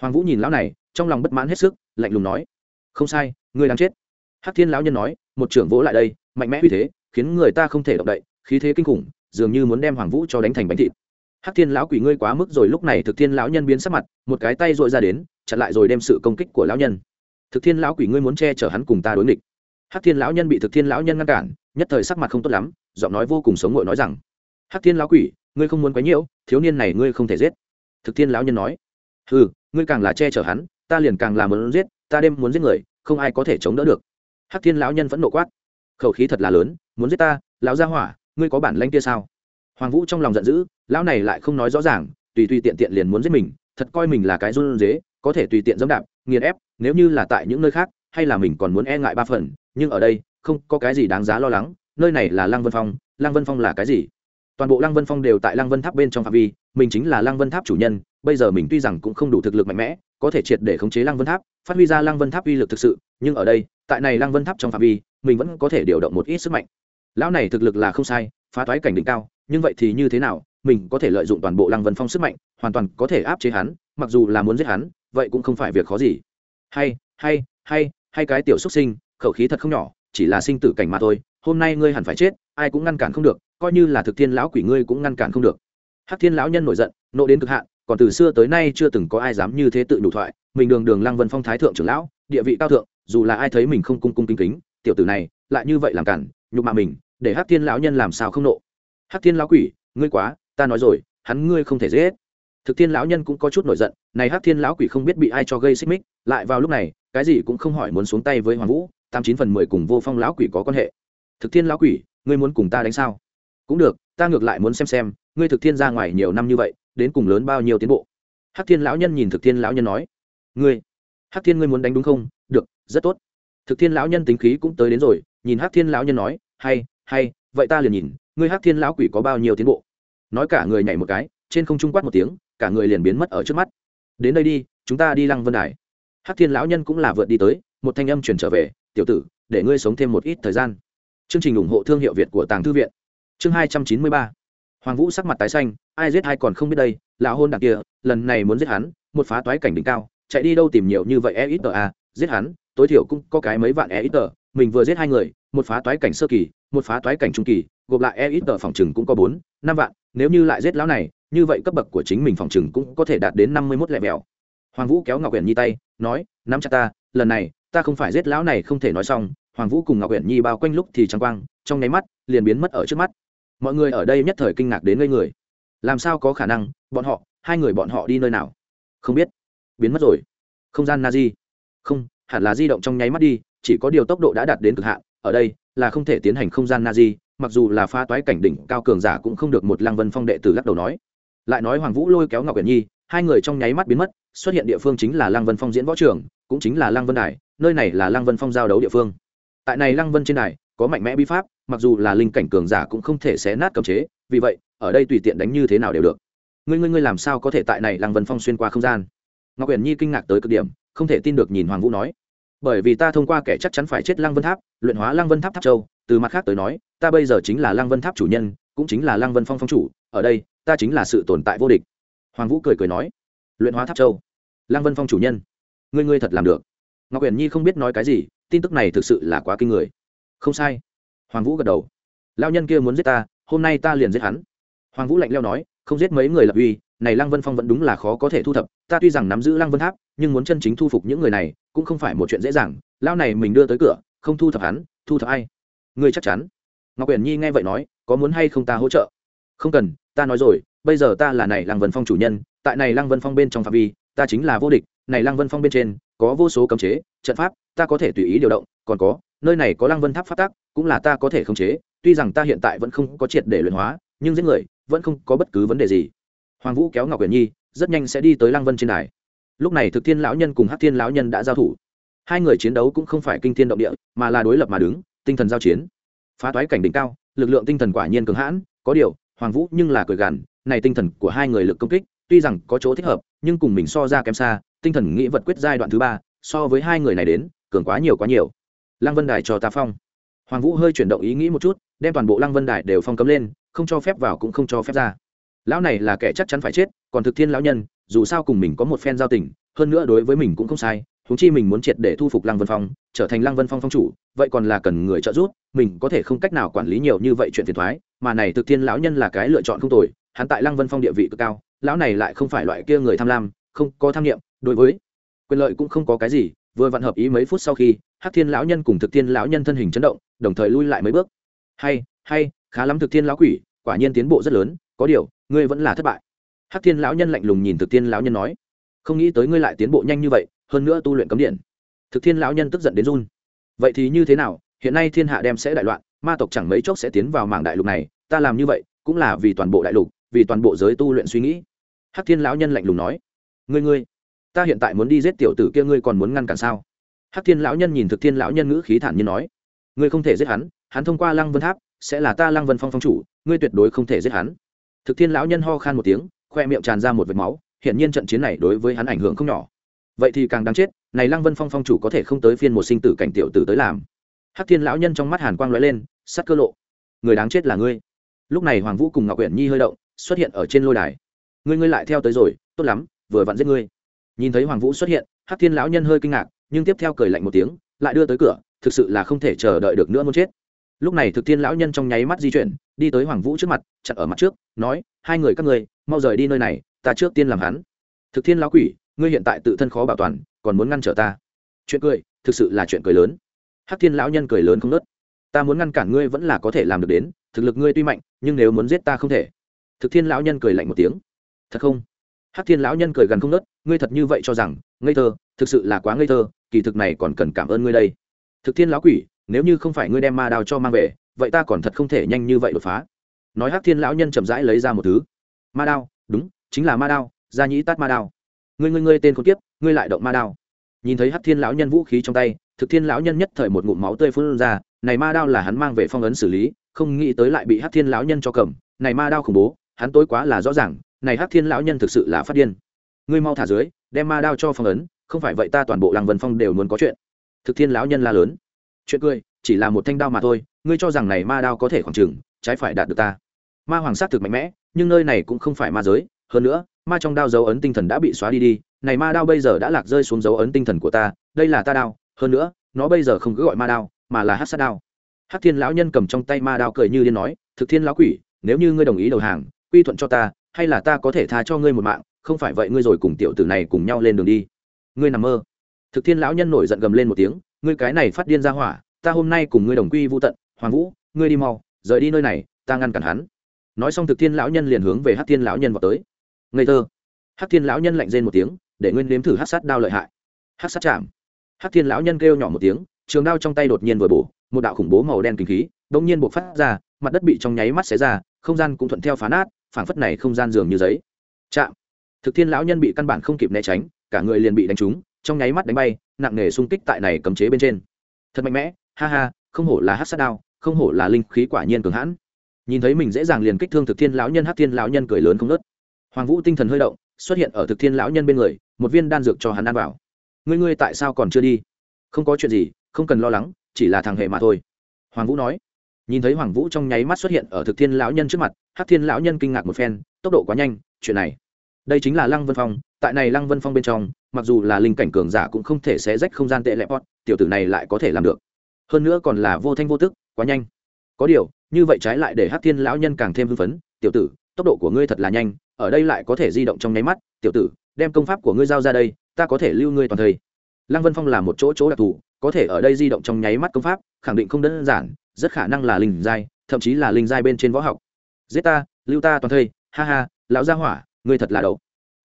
Hoàng vũ nhìn lão này, trong lòng bất mãn hết sức, lạnh lùng nói, không sai, ngươi đáng chết. Hắc thiên lão nhân nói, một trưởng vỗ lại đây, mạnh mẽ uy thế, khiến người ta không thể động đậy, khí thế kinh khủng, dường như muốn đem hoàng vũ cho đánh thành bánh thịt. Hắc thiên lão quỷ ngươi quá mức rồi, lúc này thực thiên lão nhân biến sắc mặt, một cái tay dội ra đến, chặn lại rồi đem sự công kích của lão nhân. Thực thiên lão quỷ ngươi muốn che chở hắn cùng ta đối nghịch. Hắc thiên lão nhân bị thực thiên lão nhân ngăn cản, nhất thời sắc mặt không tốt lắm, giọng nói vô cùng sống ngội nói rằng, hắc thiên lão quỷ ngươi không muốn quấy nhiễu, thiếu niên này ngươi không thể giết. Thực thiên lão nhân nói. Ừ ngươi càng là che chở hắn, ta liền càng là muốn giết, ta đêm muốn giết người, không ai có thể chống đỡ được. Hắc thiên lão nhân vẫn nộ quát. Khẩu khí thật là lớn, muốn giết ta, lão gia hỏa, ngươi có bản lanh kia sao? Hoàng vũ trong lòng giận dữ, lão này lại không nói rõ ràng, tùy tùy tiện tiện liền muốn giết mình, thật coi mình là cái run dế có thể tùy tiện dẫm đạp, nghiền ép, nếu như là tại những nơi khác, hay là mình còn muốn e ngại ba phần, nhưng ở đây, không có cái gì đáng giá lo lắng, nơi này là lăng vân phong, lăng vân phong là cái gì? Toàn bộ lăng vân phong đều tại lăng vân tháp bên trong phạm vi, mình chính là lăng vân tháp chủ nhân, bây giờ mình tuy rằng cũng không đủ thực lực mạnh mẽ, có thể triệt để khống chế lăng vân tháp, phát huy ra lăng vân tháp uy lực thực sự, nhưng ở đây, tại này lăng vân tháp trong phạm vi, mình vẫn có thể điều động một ít sức mạnh. Lão này thực lực là không sai, phá thoái cảnh đỉnh cao, nhưng vậy thì như thế nào, mình có thể lợi dụng toàn bộ lăng vân phong sức mạnh, hoàn toàn có thể áp chế hắn, mặc dù là muốn giết hắn, vậy cũng không phải việc khó gì. Hay hay hay hay cái tiểu xuất sinh, khẩu khí thật không nhỏ, chỉ là sinh tử cảnh mà thôi, hôm nay ngươi hẳn phải chết, ai cũng ngăn cản không được coi như là thực thiên lão quỷ ngươi cũng ngăn cản không được. Hắc thiên lão nhân nổi giận, nộ đến cực hạn, còn từ xưa tới nay chưa từng có ai dám như thế tự đủ thoại. Mình đường đường lăng vân phong thái thượng trưởng lão, địa vị cao thượng, dù là ai thấy mình không cung cung kính kính, tiểu tử này lại như vậy làm cản, nhục mạ mình, để hắc thiên lão nhân làm sao không nộ. Hắc thiên lão quỷ, ngươi quá, ta nói rồi, hắn ngươi không thể dễ thực thiên lão nhân cũng có chút nổi giận, này hắc thiên lão quỷ không biết bị ai cho gây xích mích, lại vào lúc này, cái gì cũng không hỏi muốn xuống tay với hoàng vũ, tám chín phần mười cùng vô phong lão quỷ có quan hệ. Thực thiên lão quỷ, ngươi muốn cùng ta đánh sao? Cũng được, ta ngược lại muốn xem xem, ngươi thực thiên ra ngoài nhiều năm như vậy, đến cùng lớn bao nhiêu tiến bộ? Hắc thiên lão nhân nhìn thực thiên lão nhân nói. Ngươi, hắc thiên ngươi muốn đánh đúng không? Được, rất tốt. Thực thiên lão nhân tính khí cũng tới đến rồi, nhìn hắc thiên lão nhân nói, hay hay, vậy ta liền nhìn, ngươi hắc thiên lão quỷ có bao nhiêu tiến bộ? Nói cả người nhảy một cái, trên không trung quát một tiếng, cả người liền biến mất ở trước mắt. Đến đây đi, chúng ta đi lăng vân đài. Hắc thiên lão nhân cũng là vượt đi tới, một thanh âm truyền trở về, tiểu tử, để ngươi sống thêm một ít thời gian. Chương trình ủng hộ thương hiệu việt của tàng thư viện chương hai trăm chín mươi ba. Hoàng vũ sắc mặt tái xanh, ai giết ai còn không biết đây, lão hôn đặc kia, lần này muốn giết hắn, một phá toái cảnh đỉnh cao, chạy đi đâu tìm nhiều như vậy e ít tờ a giết hắn, tối thiểu cũng có cái mấy vạn e ít tờ, mình vừa giết hai người, một phá toái cảnh sơ kỳ, một phá toái cảnh trung kỳ, gộp lại e ít tờ phòng chừng cũng có bốn, năm vạn, nếu như lại giết lão này, như vậy cấp bậc của chính mình phòng chừng cũng có thể đạt đến năm mươi mốt lẻ mèo hoàng vũ kéo ngọc quyển nhi tay, nói, nắm chặt ta, lần này, ta không phải giết lão này không thể nói xong. Hoàng vũ cùng ngọc quyển nhi bao quanh lúc thì trăng quang, trong nháy mắt, liền biến mất ở trước mắt mọi người ở đây nhất thời kinh ngạc đến ngây người. Làm sao có khả năng, bọn họ, hai người bọn họ đi nơi nào? Không biết. Biến mất rồi. Không gian na di không, hẳn là di động trong nháy mắt đi, chỉ có điều tốc độ đã đạt đến cực hạn, ở đây là không thể tiến hành không gian na di mặc dù là pha toái cảnh đỉnh cao cường giả cũng không được một lăng vân phong đệ tử lắc đầu nói. Lại nói hoàng vũ lôi kéo ngọc uyển nhi, hai người trong nháy mắt biến mất, xuất hiện địa phương chính là lăng vân phong diễn võ trường, cũng chính là lăng vân đài, nơi này là lăng vân phong giao đấu địa phương. Tại này lăng vân trên đài, có mạnh mẽ bi pháp mặc dù là linh cảnh cường giả cũng không thể xé nát cấm chế, vì vậy, ở đây tùy tiện đánh như thế nào đều được. Ngươi ngươi ngươi làm sao có thể tại này lăng vân phong xuyên qua không gian? Ngọc uyển nhi kinh ngạc tới cực điểm, không thể tin được nhìn hoàng vũ nói. Bởi vì ta thông qua kẻ chắc chắn phải chết lăng vân tháp, luyện hóa lăng vân tháp tháp châu, từ mặt khác tới nói, ta bây giờ chính là lăng vân tháp chủ nhân, cũng chính là lăng vân phong phong chủ, ở đây, ta chính là sự tồn tại vô địch. Hoàng vũ cười cười nói. Luyện hóa tháp châu. Lăng vân phong chủ nhân. Ngươi ngươi thật làm được. Ngọc uyển nhi không biết nói cái gì, tin tức này thực sự là quá kinh người. Không sai hoàng vũ gật đầu. Lao nhân kia muốn giết ta, hôm nay ta liền giết hắn. Hoàng vũ lạnh leo nói, không giết mấy người lập uy, này lăng vân phong vẫn đúng là khó có thể thu thập, ta tuy rằng nắm giữ lăng vân tháp, nhưng muốn chân chính thu phục những người này, cũng không phải một chuyện dễ dàng lao này mình đưa tới cửa, không thu thập hắn, thu thập ai? Ngươi chắc chắn. Ngọc uyển nhi nghe vậy nói, có muốn hay không ta hỗ trợ? Không cần, ta nói rồi, bây giờ ta là này lăng vân phong chủ nhân, tại này lăng vân phong bên trong phạm vi, ta chính là vô địch, này lăng vân phong bên trên, có vô số cấm chế, trận pháp, ta có thể tùy ý điều động, còn có nơi này có lăng vân tháp phát tác cũng là ta có thể khống chế, tuy rằng ta hiện tại vẫn không có triệt để luyện hóa, nhưng giết người, vẫn không có bất cứ vấn đề gì. Hoàng vũ kéo ngọc huyền nhi, rất nhanh sẽ đi tới lăng vân trên đài. Lúc này thực thiên lão nhân cùng hát thiên lão nhân đã giao thủ. Hai người chiến đấu cũng không phải kinh thiên động địa, mà là đối lập mà đứng, tinh thần giao chiến. Phá toái cảnh đỉnh cao, lực lượng tinh thần quả nhiên cường hãn, có điều, hoàng vũ nhưng là cười gằn, này tinh thần của hai người lực công kích, tuy rằng có chỗ thích hợp, nhưng cùng mình so ra kém xa, tinh thần nghĩ vật quyết giai đoạn thứ ba, so với hai người này đến, cường quá nhiều quá nhiều lăng vân đài cho ta phong. Hoàng vũ hơi chuyển động ý nghĩ một chút, đem toàn bộ lăng vân đài đều phong cấm lên, không cho phép vào cũng không cho phép ra. Lão này là kẻ chắc chắn phải chết, còn thực thiên lão nhân, dù sao cùng mình có một phen giao tình, hơn nữa đối với mình cũng không sai húng chi mình muốn triệt để thu phục lăng vân phong, trở thành lăng vân phong phong chủ, vậy còn là cần người trợ giúp, mình có thể không cách nào quản lý nhiều như vậy chuyện phiền thoái mà này thực thiên lão nhân là cái lựa chọn không tồi, hắn tại lăng vân phong địa vị cực cao, lão này lại không phải loại kia người tham lam, không có tham nghiệm đối với quyền lợi cũng không có cái gì, vừa vặn hợp ý mấy phút sau khi hắc thiên lão nhân cùng thực thiên lão nhân thân hình chấn động, đồng thời lui lại mấy bước. Hay hay, khá lắm thực thiên lão quỷ, quả nhiên tiến bộ rất lớn, có điều, ngươi vẫn là thất bại. Hắc thiên lão nhân lạnh lùng nhìn thực thiên lão nhân nói. Không nghĩ tới ngươi lại tiến bộ nhanh như vậy, hơn nữa tu luyện cấm điện. Thực thiên lão nhân tức giận đến run. Vậy thì như thế nào, hiện nay thiên hạ đem sẽ đại loạn, ma tộc chẳng mấy chốc sẽ tiến vào mảng đại lục này, ta làm như vậy, cũng là vì toàn bộ đại lục, vì toàn bộ giới tu luyện suy nghĩ. Hắc thiên lão nhân lạnh lùng nói. Ngươi ngươi, ta hiện tại muốn đi giết tiểu tử kia, ngươi còn muốn ngăn cản sao? Hắc thiên lão nhân nhìn thực thiên lão nhân ngữ khí thản nhiên nói, ngươi không thể giết hắn hắn thông qua lăng vân tháp, sẽ là ta lăng vân phong phong chủ, ngươi tuyệt đối không thể giết hắn. Thực thiên lão nhân ho khan một tiếng, khoe miệng tràn ra một vệt máu hiện nhiên trận chiến này đối với hắn ảnh hưởng không nhỏ. Vậy thì càng đáng chết, này lăng vân phong phong chủ có thể không tới phiên một sinh tử cảnh tiểu tử tới làm. Hắc thiên lão nhân trong mắt hàn quang lóe lên, sắt cơ lộ. Người đáng chết là ngươi. Lúc này hoàng vũ cùng ngọc uyển nhi hơi động, xuất hiện ở trên lôi đài. Ngươi ngươi lại theo tới rồi, tốt lắm, vừa vặn giết ngươi. Nhìn thấy hoàng vũ xuất hiện, hắc thiên lão nhân hơi kinh ngạc nhưng tiếp theo cười lạnh một tiếng, lại đưa tới cửa, thực sự là không thể chờ đợi được nữa muốn chết. Lúc này thực thiên lão nhân trong nháy mắt di chuyển, đi tới hoàng vũ trước mặt, chặn ở mặt trước, nói, hai người các ngươi, mau rời đi nơi này, ta trước tiên làm hắn. Thực thiên lão quỷ, ngươi hiện tại tự thân khó bảo toàn, còn muốn ngăn trở ta. Chuyện cười, thực sự là chuyện cười lớn. Hắc thiên lão nhân cười lớn không nớt. Ta muốn ngăn cản ngươi vẫn là có thể làm được đến, thực lực ngươi tuy mạnh, nhưng nếu muốn giết ta không thể. Thực thiên lão nhân cười lạnh một tiếng. Thật không? Hắc thiên lão nhân cười gần không nớt, ngươi thật như vậy cho rằng, ngây thơ thực sự là quá ngây thơ, kỳ thực này còn cần cảm ơn ngươi đây. Thực thiên lão quỷ, nếu như không phải ngươi đem ma đao cho mang về, vậy ta còn thật không thể nhanh như vậy đột phá. Nói hắc thiên lão nhân chậm rãi lấy ra một thứ. Ma đao, đúng, chính là ma đao, gia nhĩ tát ma đao. Ngươi ngươi ngươi tên khốn kiếp, ngươi lại động ma đao. Nhìn thấy hắc thiên lão nhân vũ khí trong tay, thực thiên lão nhân nhất thời một ngụm máu tươi phun ra, này ma đao là hắn mang về phong ấn xử lý, không nghĩ tới lại bị hắc thiên lão nhân cho cầm. Này ma đao khủng bố, hắn tối quá là rõ ràng, này hắc thiên lão nhân thực sự là phát điên. Ngươi mau thả dưới, đem ma đao cho phong ấn không phải vậy ta toàn bộ làng vân phong đều muốn có chuyện thực thiên lão nhân la lớn chuyện cười chỉ là một thanh đao mà thôi ngươi cho rằng này ma đao có thể khoảng trừng trái phải đạt được ta ma hoàng sát thực mạnh mẽ nhưng nơi này cũng không phải ma giới hơn nữa ma trong đao dấu ấn tinh thần đã bị xóa đi đi này ma đao bây giờ đã lạc rơi xuống dấu ấn tinh thần của ta đây là ta đao hơn nữa nó bây giờ không cứ gọi ma đao mà là hát sát đao hát thiên lão nhân cầm trong tay ma đao cười như điên nói thực thiên lão quỷ nếu như ngươi đồng ý đầu hàng quy thuận cho ta hay là ta có thể tha cho ngươi một mạng không phải vậy ngươi rồi cùng tiểu tử này cùng nhau lên đường đi ngươi nằm mơ. Thực thiên lão nhân nổi giận gầm lên một tiếng, ngươi cái này phát điên ra hỏa, ta hôm nay cùng ngươi đồng quy vô tận, hoàng vũ, ngươi đi mau, rời đi nơi này, ta ngăn cản hắn. Nói xong thực thiên lão nhân liền hướng về hát thiên lão nhân vào tới. Ngây thơ. Hát thiên lão nhân lạnh rên một tiếng, để nguyên nếm thử hát sát đao lợi hại. Hát sát chạm. Hát thiên lão nhân kêu nhỏ một tiếng, trường đao trong tay đột nhiên vừa bổ, một đạo khủng bố màu đen kinh khí đ ỗ n g nhiên buộc phát ra, mặt đất bị trong nháy mắt xé ra, không gian cũng thuận theo phá nát, phảng phất này không gian dường như giấy. Chạm. Thực thiên lão nhân bị căn bản không kịp né tránh cả người liền bị đánh trúng, trong nháy mắt đánh bay, nặng nề xung kích tại này cấm chế bên trên. Thật mạnh mẽ, ha ha, không hổ là hát sát đao, không hổ là linh khí quả nhiên cường hãn. Nhìn thấy mình dễ dàng liền kích thương thực thiên lão nhân hát thiên lão nhân cười lớn không nớt hoàng vũ tinh thần hơi động, xuất hiện ở thực thiên lão nhân bên người, một viên đan dược cho hắn ăn vào. Ngươi ngươi tại sao còn chưa đi? Không có chuyện gì, không cần lo lắng, chỉ là thằng hề mà thôi. Hoàng vũ nói. Nhìn thấy hoàng vũ trong nháy mắt xuất hiện ở thực thiên lão nhân trước mặt hát thiên lão nhân kinh ngạc một phen, tốc độ quá nhanh, chuyện này. Đây chính là lăng vân phong tại này lăng vân phong bên trong, mặc dù là linh cảnh cường giả cũng không thể xé rách không gian tệ lẹp pot tiểu tử này lại có thể làm được. Hơn nữa còn là vô thanh vô tức, quá nhanh. Có điều, như vậy trái lại để hát thiên lão nhân càng thêm hưng phấn, tiểu tử, tốc độ của ngươi thật là nhanh, ở đây lại có thể di động trong nháy mắt, tiểu tử, đem công pháp của ngươi giao ra đây, ta có thể lưu ngươi toàn thây lăng vân phong là một chỗ chỗ đặc thù, có thể ở đây di động trong nháy mắt công pháp, khẳng định không đơn giản, rất khả năng là linh giai, thậm chí là linh giai bên trên võ học. Giết ta, lưu ta toàn thây ha ha, lão gia hỏa, ngươi thật là đầu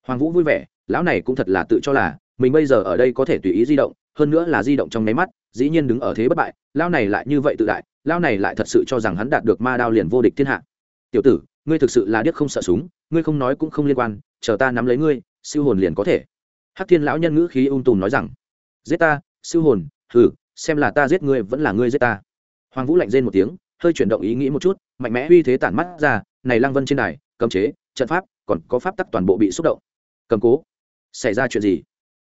hoàng vũ vui vẻ, lão này cũng thật là tự cho là, mình bây giờ ở đây có thể tùy ý di động, hơn nữa là di động trong nháy mắt, dĩ nhiên đứng ở thế bất bại, lão này lại như vậy tự đại, lão này lại thật sự cho rằng hắn đạt được ma đao liền vô địch thiên hạ. Tiểu tử, ngươi thực sự là điếc không sợ súng, ngươi không nói cũng không liên quan, chờ ta nắm lấy ngươi, siêu hồn liền có thể. Hắc thiên lão nhân ngữ khí ung tùm nói rằng, giết ta, siêu hồn, hừ, xem là ta giết ngươi vẫn là ngươi giết ta. Hoàng vũ lạnh rên một tiếng, hơi chuyển động ý nghĩ một chút, mạnh mẽ uy thế tản mắt ra, này lăng vân trên đài, cấm chế, trận pháp, còn có pháp tắc toàn bộ bị xúc động cầm cố. Xảy ra chuyện gì?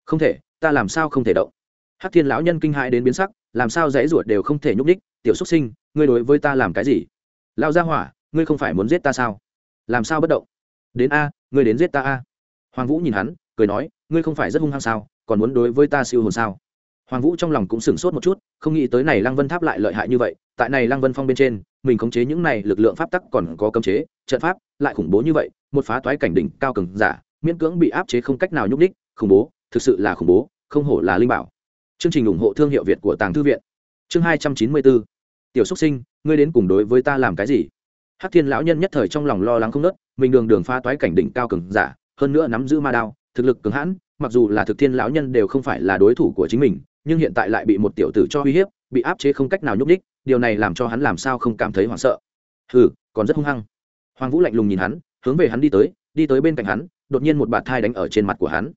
Không thể, ta làm sao không thể động? Hắc thiên lão nhân kinh hãi đến biến sắc, làm sao dãy ruột đều không thể nhúc ních tiểu xuất sinh, ngươi đối với ta làm cái gì? Lao ra hỏa, ngươi không phải muốn giết ta sao? Làm sao bất động? Đến a, ngươi đến giết ta a. Hoàng vũ nhìn hắn, cười nói, ngươi không phải rất hung hăng sao? Còn muốn đối với ta siêu hồn sao? Hoàng vũ trong lòng cũng sửng sốt một chút, không nghĩ tới này lăng vân tháp lại lợi hại như vậy, tại này lăng vân phong bên trên, mình khống chế những này lực lượng pháp tắc còn có cấm chế, trận pháp lại khủng bố như vậy, một phá toái cảnh đỉnh cao cường giả miễn cưỡng bị áp chế không cách nào nhúc ních khủng bố, thực sự là khủng bố, không hổ là linh bảo. Chương trình ủng hộ thương hiệu việt của tàng thư viện. Chương hai trăm chín mươi bốn. Tiểu xúc sinh, ngươi đến cùng đối với ta làm cái gì? Hắc thiên lão nhân nhất thời trong lòng lo lắng không nớt, mình đường đường pha toái cảnh đỉnh cao cường giả, hơn nữa nắm giữ ma đao, thực lực cường hãn, mặc dù là thực thiên lão nhân đều không phải là đối thủ của chính mình, nhưng hiện tại lại bị một tiểu tử cho uy hiếp, bị áp chế không cách nào nhúc ních điều này làm cho hắn làm sao không cảm thấy hoảng sợ. Hừ, còn rất hung hăng. Hoàng vũ lạnh lùng nhìn hắn, hướng về hắn đi tới đi tới bên cạnh hắn đột nhiên một bạt thai đánh ở trên mặt của hắn.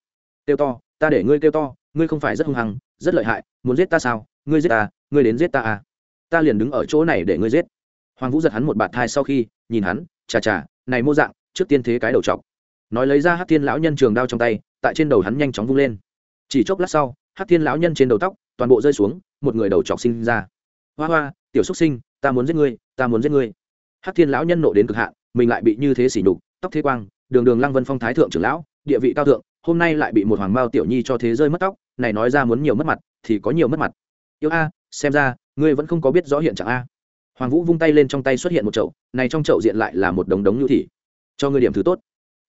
Kêu to, ta để ngươi kêu to, ngươi không phải rất hung hăng, rất lợi hại, muốn giết ta sao? Ngươi giết ta, ngươi đến giết ta à? Ta liền đứng ở chỗ này để ngươi giết. Hoàng vũ giật hắn một bạt thai sau khi, nhìn hắn, chà chà, này mô dạng, trước tiên thế cái đầu chọc. Nói lấy ra hát thiên lão nhân trường đao trong tay, tại trên đầu hắn nhanh chóng vung lên. Chỉ chốc lát sau hát thiên lão nhân trên đầu tóc, toàn bộ rơi xuống, một người đầu chọc sinh ra. Hoa hoa, tiểu xúc sinh, ta muốn giết ngươi, ta muốn giết ngươi. Hát thiên lão nhân nộ đến cực hạn, mình lại bị như thế xỉ nhục, tóc thế quang đường đường lăng vân phong thái thượng trưởng lão, địa vị cao thượng, hôm nay lại bị một hoàng mao tiểu nhi cho thế rơi mất tóc, này nói ra muốn nhiều mất mặt, thì có nhiều mất mặt. Yêu a, xem ra, ngươi vẫn không có biết rõ hiện trạng a. Hoàng vũ vung tay lên trong tay xuất hiện một chậu, này trong chậu diện lại là một đống đống nhu thị. Cho ngươi điểm thứ tốt.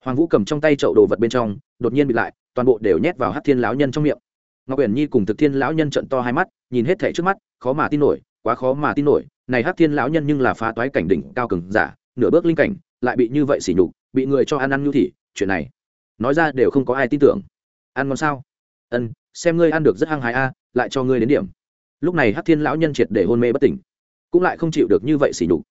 Hoàng vũ cầm trong tay chậu đồ vật bên trong, đột nhiên bị lại, toàn bộ đều nhét vào hát thiên lão nhân trong miệng. Ngọc uyển nhi cùng thực thiên lão nhân trận to hai mắt, nhìn hết thẻ trước mắt, khó mà tin nổi, quá khó mà tin nổi, này hát thiên lão nhân nhưng là phá toái cảnh đỉnh cao cường giả, nửa bước linh cảnh, lại bị như vậy xỉ nhục bị người cho ăn ăn nhu thị, chuyện này, nói ra đều không có ai tin tưởng. Ăn ngon sao? Ân, xem ngươi ăn được rất hăng hái a, lại cho ngươi đến điểm. Lúc này hắc thiên lão nhân triệt để hôn mê bất tỉnh, cũng lại không chịu được như vậy xỉ nhục.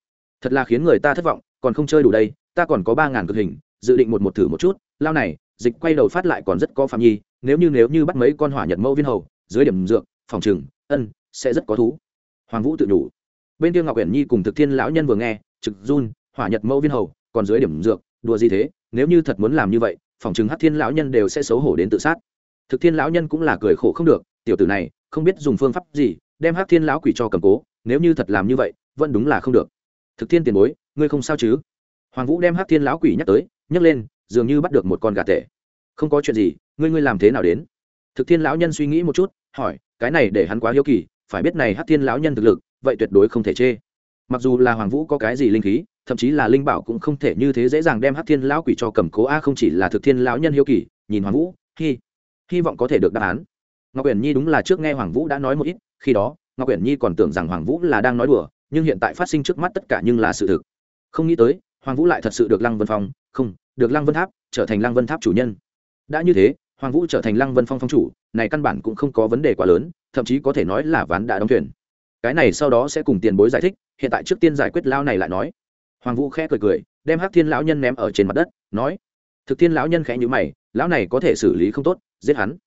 Thật là khiến người ta thất vọng, còn không chơi đủ đây, ta còn có ba ngàn cực hình, dự định một một thử một chút, lao này, dịch quay đầu phát lại còn rất có phạm nhi, nếu như nếu như bắt mấy con hỏa nhật mẫu viên hầu, dưới điểm dược, phòng trừng, ân, sẽ rất có thú. Hoàng vũ tự nhủ. Bên kia ngọc uyển nhi cùng thực thiên lão nhân vừa nghe, trực run, hỏa nhật mẫu viên hầu, còn dưới điểm dược đùa gì thế, nếu như thật muốn làm như vậy, phòng chứng hát thiên lão nhân đều sẽ xấu hổ đến tự sát. Thực thiên lão nhân cũng là cười khổ không được, tiểu tử này, không biết dùng phương pháp gì, đem hát thiên lão quỷ cho cầm cố, nếu như thật làm như vậy, vẫn đúng là không được. Thực thiên tiền bối, ngươi không sao chứ? Hoàng vũ đem hát thiên lão quỷ nhắc tới nhấc lên, dường như bắt được một con gà tệ không có chuyện gì, ngươi ngươi làm thế nào đến? Thực thiên lão nhân suy nghĩ một chút, hỏi, cái này để hắn quá hiếu kỳ, phải biết này hát thiên lão nhân thực lực, vậy tuyệt đối không thể chê. Mặc dù là hoàng vũ có cái gì linh khí thậm chí là linh bảo cũng không thể như thế dễ dàng đem hắc thiên lão quỷ cho cầm cố. A, không chỉ là thực thiên lão nhân hiếu kỳ, nhìn hoàng vũ hy hy vọng có thể được đáp án. Ngọc uyển nhi đúng là trước nghe hoàng vũ đã nói một ít, khi đó, ngọc uyển nhi còn tưởng rằng hoàng vũ là đang nói đùa, nhưng hiện tại phát sinh trước mắt tất cả nhưng là sự thực. Không nghĩ tới, hoàng vũ lại thật sự được lăng vân phong, không, được lăng vân tháp, trở thành lăng vân tháp chủ nhân. Đã như thế, hoàng vũ trở thành lăng vân phong phong chủ, này căn bản cũng không có vấn đề quá lớn, thậm chí có thể nói là ván đã đóng thuyền. Cái này sau đó sẽ cùng tiền bối giải thích, hiện tại trước tiên giải quyết lao này lại nói hoàng vũ khẽ cười cười, đem hắc thiên lão nhân ném ở trên mặt đất, nói, thực thiên lão nhân khẽ nhữ mày, lão này có thể xử lý không tốt, giết hắn.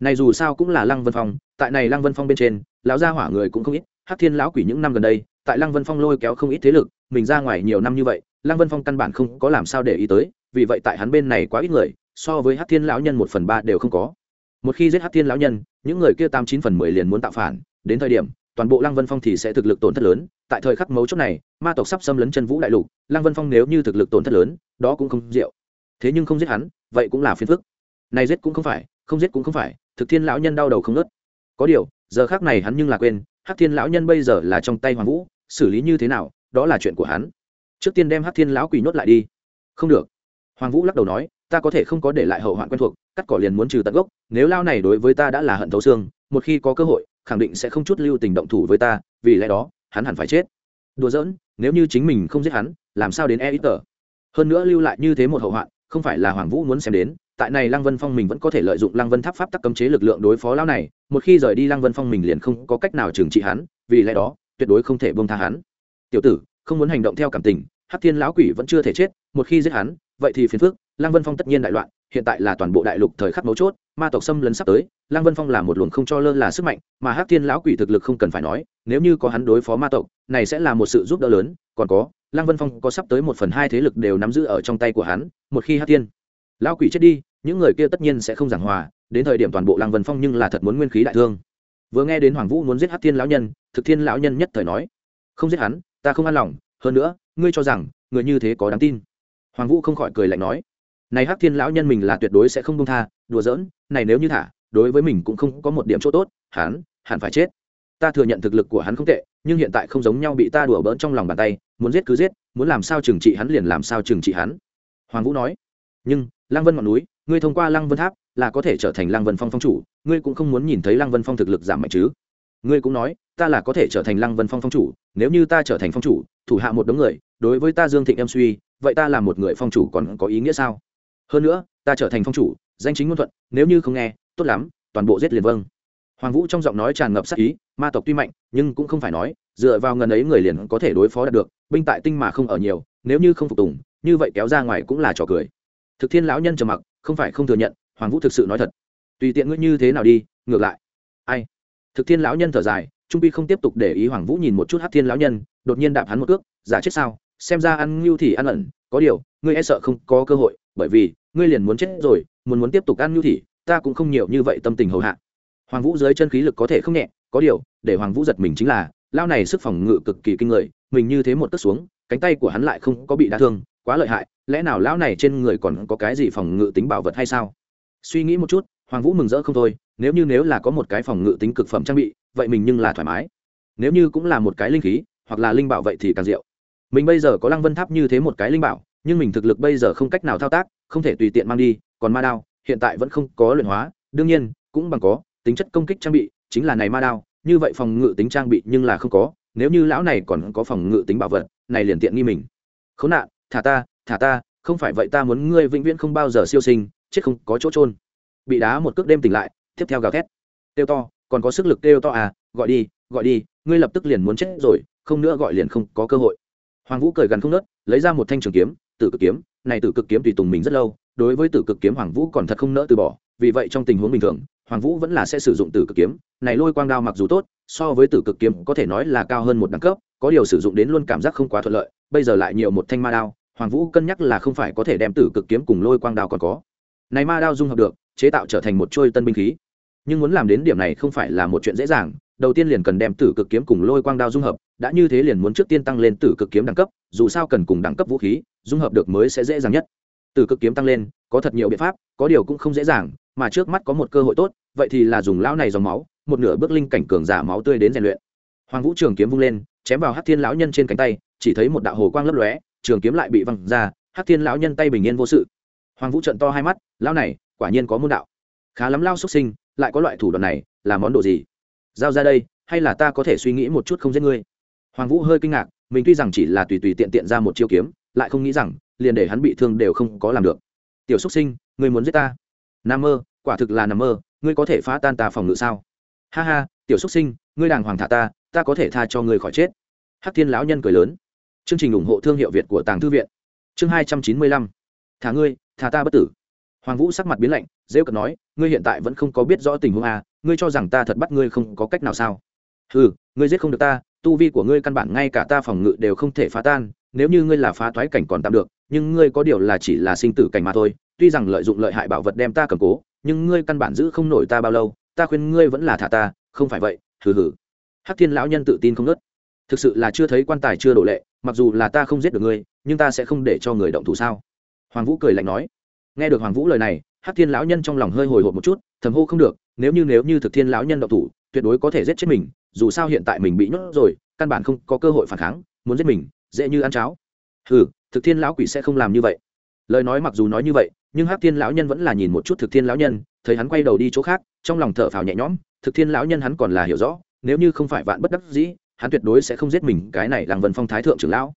Này dù sao cũng là lăng vân phong, tại này lăng vân phong bên trên, lão gia hỏa người cũng không ít, hắc thiên lão quỷ những năm gần đây, tại lăng vân phong lôi kéo không ít thế lực, mình ra ngoài nhiều năm như vậy, lăng vân phong căn bản không có làm sao để ý tới, vì vậy tại hắn bên này quá ít người, so với hắc thiên lão nhân một phần ba đều không có. Một khi giết hắc thiên lão nhân, những người kia tám chín phần mười liền muốn tạo phản, đến thời điểm toàn bộ lăng vân phong thì sẽ thực lực tổn thất lớn. Tại thời khắc mấu chốt này, ma tộc sắp xâm lấn chân vũ đại lục, lăng vân phong nếu như thực lực tổn thất lớn, đó cũng không diệu thế nhưng không giết hắn, vậy cũng là phiền phức. Này giết cũng không phải, không giết cũng không phải, thực thiên lão nhân đau đầu không nớt có điều, giờ khác này hắn nhưng là quên, hắc thiên lão nhân bây giờ là trong tay hoàng vũ, xử lý như thế nào, đó là chuyện của hắn. Trước tiên đem hắc thiên lão quỷ nhốt lại đi. Không được. Hoàng vũ lắc đầu nói, ta có thể không có để lại hậu hoạn quen thuộc, cắt cỏ liền muốn trừ tận gốc, nếu lao này đối với ta đã là hận thấu xương, một khi có cơ hội khẳng định sẽ không chút lưu tình động thủ với ta, vì lẽ đó, hắn hẳn phải chết. Đùa giỡn, nếu như chính mình không giết hắn, làm sao đến e ít tờ hơn nữa lưu lại như thế một hậu hoạn, không phải là hoàng vũ muốn xem đến, tại này lăng vân phong mình vẫn có thể lợi dụng lăng vân tháp pháp tắc cấm chế lực lượng đối phó lão này, một khi rời đi lăng vân phong mình liền không có cách nào trừng trị hắn, vì lẽ đó, tuyệt đối không thể bông tha hắn. Tiểu tử, không muốn hành động theo cảm tình, hắc thiên lão quỷ vẫn chưa thể chết, một khi giết hắn, vậy thì phiền phước lăng vân phong tất nhiên đại loạn hiện tại là toàn bộ đại lục thời khắc mấu chốt, ma tộc xâm lấn sắp tới lăng vân phong là một luồng không cho lơ là sức mạnh, mà hắc thiên lão quỷ thực lực không cần phải nói, nếu như có hắn đối phó ma tộc, này sẽ là một sự giúp đỡ lớn, còn có lăng vân phong có sắp tới một phần hai thế lực đều nắm giữ ở trong tay của hắn, một khi hắc thiên lão quỷ chết đi, những người kia tất nhiên sẽ không giảng hòa, đến thời điểm toàn bộ lăng vân phong nhưng là thật muốn nguyên khí đại thương. Vừa nghe đến hoàng vũ muốn giết hắc thiên lão nhân, thực thiên lão nhân nhất thời nói, không giết hắn, ta không an lòng, hơn nữa, ngươi cho rằng, người như thế có đáng tin. Hoàng vũ không khỏi cười lạnh nói này hắc thiên lão nhân mình là tuyệt đối sẽ không công tha, đùa giỡn, này nếu như thả, đối với mình cũng không có một điểm chỗ tốt, hắn, hẳn phải chết. Ta thừa nhận thực lực của hắn không tệ, nhưng hiện tại không giống nhau bị ta đùa bỡn trong lòng bàn tay, muốn giết cứ giết, muốn làm sao trừng trị hắn liền làm sao trừng trị hắn. Hoàng vũ nói, nhưng, lăng vân ngọn núi, ngươi thông qua lăng vân tháp là có thể trở thành lăng vân phong phong chủ, ngươi cũng không muốn nhìn thấy lăng vân phong thực lực giảm mạnh chứ? Ngươi cũng nói, ta là có thể trở thành lăng vân phong phong chủ, nếu như ta trở thành phong chủ, thủ hạ một đống người, đối với ta dương thịnh em suy, vậy ta là một người phong chủ còn có ý nghĩa sao? Hơn nữa, ta trở thành phong chủ, danh chính ngôn thuận, nếu như không nghe, tốt lắm, toàn bộ giết liền vâng. Hoàng vũ trong giọng nói tràn ngập sắc ý, ma tộc tuy mạnh, nhưng cũng không phải nói, dựa vào ngần ấy người liền có thể đối phó đạt được, binh tại tinh mà không ở nhiều, nếu như không phục tùng, như vậy kéo ra ngoài cũng là trò cười. Thực thiên lão nhân trầm mặc, không phải không thừa nhận, hoàng vũ thực sự nói thật. Tùy tiện ngươi như thế nào đi, ngược lại. Ai? Thực thiên lão nhân thở dài, trung pi không tiếp tục để ý hoàng vũ nhìn một chút hát thiên lão nhân, đột nhiên đạp hắn một cước, giả chết sao? Xem ra ăn ngưu thì ăn ẩn, có điều, ngươi e sợ không có cơ hội bởi vì, ngươi liền muốn chết rồi, muốn muốn tiếp tục ăn nhu thì ta cũng không nhiều như vậy tâm tình hầu hạ. Hoàng vũ dưới chân khí lực có thể không nhẹ, có điều, để hoàng vũ giật mình chính là lao này sức phòng ngự cực kỳ kinh người, mình như thế một cất xuống, cánh tay của hắn lại không có bị đa thương, quá lợi hại, lẽ nào lão này trên người còn có cái gì phòng ngự tính bảo vật hay sao? Suy nghĩ một chút, hoàng vũ mừng rỡ không thôi, nếu như nếu là có một cái phòng ngự tính cực phẩm trang bị, vậy mình nhưng là thoải mái. Nếu như cũng là một cái linh khí, hoặc là linh bảo vậy thì càng diệu. Mình bây giờ có lăng vân tháp như thế một cái linh bảo nhưng mình thực lực bây giờ không cách nào thao tác, không thể tùy tiện mang đi, còn ma đao, hiện tại vẫn không có luyện hóa, đương nhiên, cũng bằng có, tính chất công kích trang bị chính là này ma đao, như vậy phòng ngự tính trang bị nhưng là không có, nếu như lão này còn có phòng ngự tính bảo vật, này liền tiện nghi mình. Khốn nạn, thả ta thả ta, không phải vậy ta muốn ngươi vĩnh viễn không bao giờ siêu sinh, chết không có chỗ trôn bị đá một cước đêm tỉnh lại, tiếp theo gào thét. Tiêu to, còn có sức lực tiêu to à gọi đi gọi đi, ngươi lập tức liền muốn chết rồi, không nữa gọi liền không có cơ hội. Hoàng vũ cười gần không nớt, lấy ra một thanh trường kiếm tử cực kiếm, này tử cực kiếm tùy tùng mình rất lâu, đối với tử cực kiếm hoàng vũ còn thật không nỡ từ bỏ, vì vậy trong tình huống bình thường, hoàng vũ vẫn là sẽ sử dụng tử cực kiếm, này lôi quang đao mặc dù tốt, so với tử cực kiếm có thể nói là cao hơn một đẳng cấp, có điều sử dụng đến luôn cảm giác không quá thuận lợi, bây giờ lại nhiều một thanh ma đao, hoàng vũ cân nhắc là không phải có thể đem tử cực kiếm cùng lôi quang đao còn có. Này ma đao dung hợp được, chế tạo trở thành một trôi tân binh khí. Nhưng muốn làm đến điểm này không phải là một chuyện dễ dàng đầu tiên liền cần đem tử cực kiếm cùng lôi quang đao dung hợp, đã như thế liền muốn trước tiên tăng lên tử cực kiếm đẳng cấp, dù sao cần cùng đẳng cấp vũ khí, dung hợp được mới sẽ dễ dàng nhất. Tử cực kiếm tăng lên, có thật nhiều biện pháp, có điều cũng không dễ dàng, mà trước mắt có một cơ hội tốt, vậy thì là dùng lão này dòng máu, một nửa bước linh cảnh cường giả máu tươi đến rèn luyện. Hoàng vũ trường kiếm vung lên, chém vào hát thiên lão nhân trên cánh tay, chỉ thấy một đạo hồ quang lấp lóe, trường kiếm lại bị văng ra hát thiên lão nhân tay bình yên vô sự. Hoàng vũ trận to hai mắt, lão này, quả nhiên có môn đạo. Khá lắm lao xuất sinh, lại có loại thủ đoạn này, là món đồ gì? Giao ra đây hay là ta có thể suy nghĩ một chút không giết ngươi? Hoàng vũ hơi kinh ngạc mình tuy rằng chỉ là tùy tùy tiện tiện ra một chiêu kiếm lại không nghĩ rằng liền để hắn bị thương đều không có làm được. Tiểu xúc sinh ngươi muốn giết ta? Nam mơ quả thực là nằm mơ ngươi có thể phá tan ta phòng ngự sao? Ha ha tiểu xúc sinh ngươi đàng hoàng thả ta ta có thể tha cho ngươi khỏi chết. Hắc thiên lão nhân cười lớn. Chương trình ủng hộ thương hiệu việt của tàng thư viện. Chương hai trăm chín mươi lăm. Thả ngươi thả ta bất tử. Hoàng vũ sắc mặt biến lạnh rêu cận nói ngươi hiện tại vẫn không có biết rõ tình huống à, ngươi cho rằng ta thật bắt ngươi không có cách nào sao? Ừ ngươi giết không được ta, tu vi của ngươi căn bản ngay cả ta phòng ngự đều không thể phá tan, nếu như ngươi là phá thoái cảnh còn tạm được, nhưng ngươi có điều là chỉ là sinh tử cảnh mà thôi, tuy rằng lợi dụng lợi hại bảo vật đem ta cầm cố, nhưng ngươi căn bản giữ không nổi ta bao lâu, ta khuyên ngươi vẫn là thả ta, không phải vậy, hừ hừ. Hắc thiên lão nhân tự tin không nớt thực sự là chưa thấy quan tài chưa đổ lệ, mặc dù là ta không giết được ngươi, nhưng ta sẽ không để cho người động thủ sao? Hoàng vũ cười lạnh nói. Nghe được hoàng vũ lời này, hắc thiên lão nhân trong lòng hơi hồi hộp một chút, thầm hô không được nếu như nếu như thực thiên lão nhân động thủ, tuyệt đối có thể giết chết mình, dù sao hiện tại mình bị nhốt rồi, căn bản không có cơ hội phản kháng, muốn giết mình, dễ như ăn cháo. Ừ thực thiên lão quỷ sẽ không làm như vậy. Lời nói mặc dù nói như vậy, nhưng hắc thiên lão nhân vẫn là nhìn một chút thực thiên lão nhân, thấy hắn quay đầu đi chỗ khác, trong lòng thở phào nhẹ nhõm, thực thiên lão nhân hắn còn là hiểu rõ, nếu như không phải vạn bất đắc dĩ, hắn tuyệt đối sẽ không giết mình, cái này làng vân phong thái thượng trưởng lão.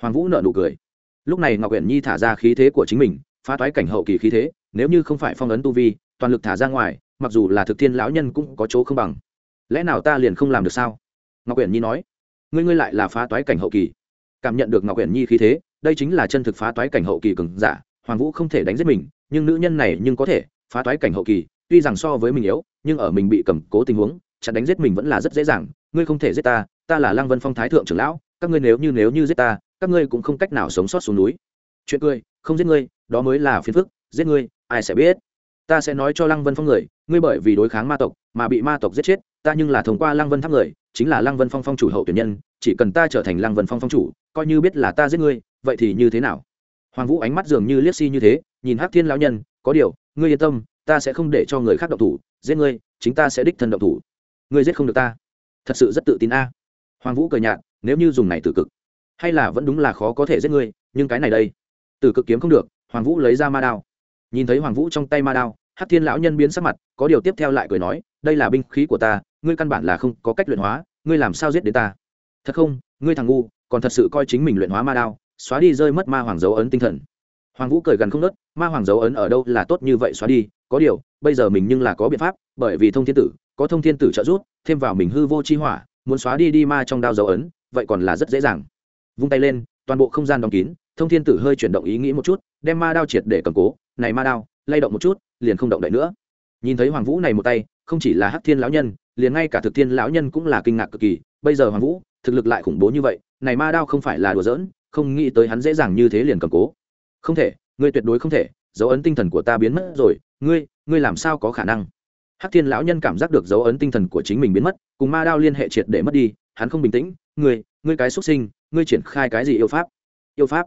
Hoàng vũ nợ nụ cười. Lúc này ngọc uyển nhi thả ra khí thế của chính mình, phá toái cảnh hậu kỳ khí thế, nếu như không phải phong ấn tu vi, toàn lực thả ra ngoài mặc dù là thực thiên lão nhân cũng có chỗ không bằng. Lẽ nào ta liền không làm được sao? Ngọc quyển nhi nói. Ngươi ngươi lại là phá toái cảnh hậu kỳ. Cảm nhận được ngọc quyển nhi khí thế, đây chính là chân thực phá toái cảnh hậu kỳ cường giả, hoàng vũ không thể đánh giết mình, nhưng nữ nhân này nhưng có thể phá toái cảnh hậu kỳ, tuy rằng so với mình yếu, nhưng ở mình bị cầm cố tình huống, chặn đánh giết mình vẫn là rất dễ dàng. Ngươi không thể giết ta ta là lăng vân phong thái thượng trưởng lão, các ngươi nếu như nếu như giết ta, các ngươi cũng không cách nào sống sót xuống núi. Chuyện cười, không giết ngươi, đó mới là phiền phức, giết ngươi, ai sẽ biết? Ta sẽ nói cho lăng vân phong người, ngươi bởi vì đối kháng ma tộc mà bị ma tộc giết chết, ta nhưng là thông qua lăng vân tháp người, chính là lăng vân phong phong chủ hậu tuyển nhân, chỉ cần ta trở thành lăng vân phong phong chủ, coi như biết là ta giết ngươi, vậy thì như thế nào? Hoàng vũ ánh mắt dường như liếc si như thế, nhìn hắc thiên lão nhân, có điều, ngươi yên tâm, ta sẽ không để cho người khác động thủ, giết ngươi, chính ta sẽ đích thân động thủ. Ngươi giết không được ta. Thật sự rất tự tin a. Hoàng vũ cười nhạt, nếu như dùng này tử cực, hay là vẫn đúng là khó có thể giết ngươi, nhưng cái này đây. Tử cực kiếm không được, hoàng vũ lấy ra ma đao. Nhìn thấy hoàng vũ trong tay ma đao hát thiên lão nhân biến sắc mặt, có điều tiếp theo lại cười nói, đây là binh khí của ta, ngươi căn bản là không có cách luyện hóa, ngươi làm sao giết đến ta? Thật không, ngươi thằng ngu, còn thật sự coi chính mình luyện hóa ma đao, xóa đi rơi mất ma hoàng dấu ấn tinh thần. Hoàng vũ cười gần không nớt, ma hoàng dấu ấn ở đâu là tốt như vậy xóa đi, có điều, bây giờ mình nhưng là có biện pháp, bởi vì thông thiên tử, có thông thiên tử trợ giúp, thêm vào mình hư vô chi hỏa, muốn xóa đi đi ma trong đao dấu ấn, vậy còn là rất dễ dàng. Vung tay lên, toàn bộ không gian đóng kín, thông thiên tử hơi chuyển động ý nghĩ một chút, đem ma đao triệt để cầm cố, này ma đao lay động một chút, liền không động đậy nữa. Nhìn thấy hoàng vũ này một tay, không chỉ là hắc thiên lão nhân, liền ngay cả thực thiên lão nhân cũng là kinh ngạc cực kỳ. Bây giờ hoàng vũ, thực lực lại khủng bố như vậy, này ma đao không phải là đùa giỡn, không nghĩ tới hắn dễ dàng như thế liền cầm cố. Không thể, ngươi tuyệt đối không thể, dấu ấn tinh thần của ta biến mất rồi, ngươi ngươi làm sao có khả năng? Hắc thiên lão nhân cảm giác được dấu ấn tinh thần của chính mình biến mất, cùng ma đao liên hệ triệt để mất đi, hắn không bình tĩnh, ngươi ngươi cái xuất sinh, ngươi triển khai cái gì yêu pháp? Yêu pháp?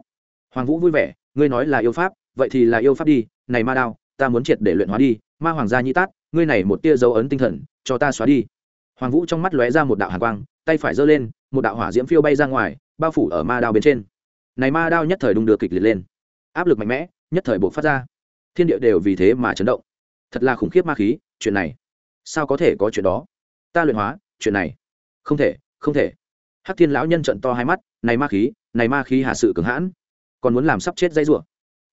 Hoàng vũ vui vẻ, ngươi nói là yêu pháp, vậy thì là yêu pháp đi này ma đao, ta muốn triệt để luyện hóa đi, ma hoàng gia nhĩ tát, ngươi này một tia dấu ấn tinh thần, cho ta xóa đi. Hoàng vũ trong mắt lóe ra một đạo hàn quang, tay phải giơ lên, một đạo hỏa diễm phiêu bay ra ngoài, bao phủ ở ma đao bên trên. Này ma đao nhất thời đung đưa kịch liệt lên. Áp lực mạnh mẽ, nhất thời buộc phát ra. Thiên địa đều vì thế mà chấn động. Thật là khủng khiếp ma khí, chuyện này. Sao có thể có chuyện đó? Ta luyện hóa, chuyện này. Không thể không thể. Hắc thiên lão nhân trận to hai mắt, này ma khí, này ma khí hạ sự cường hãn. Còn muốn làm sắp chết dây rủa.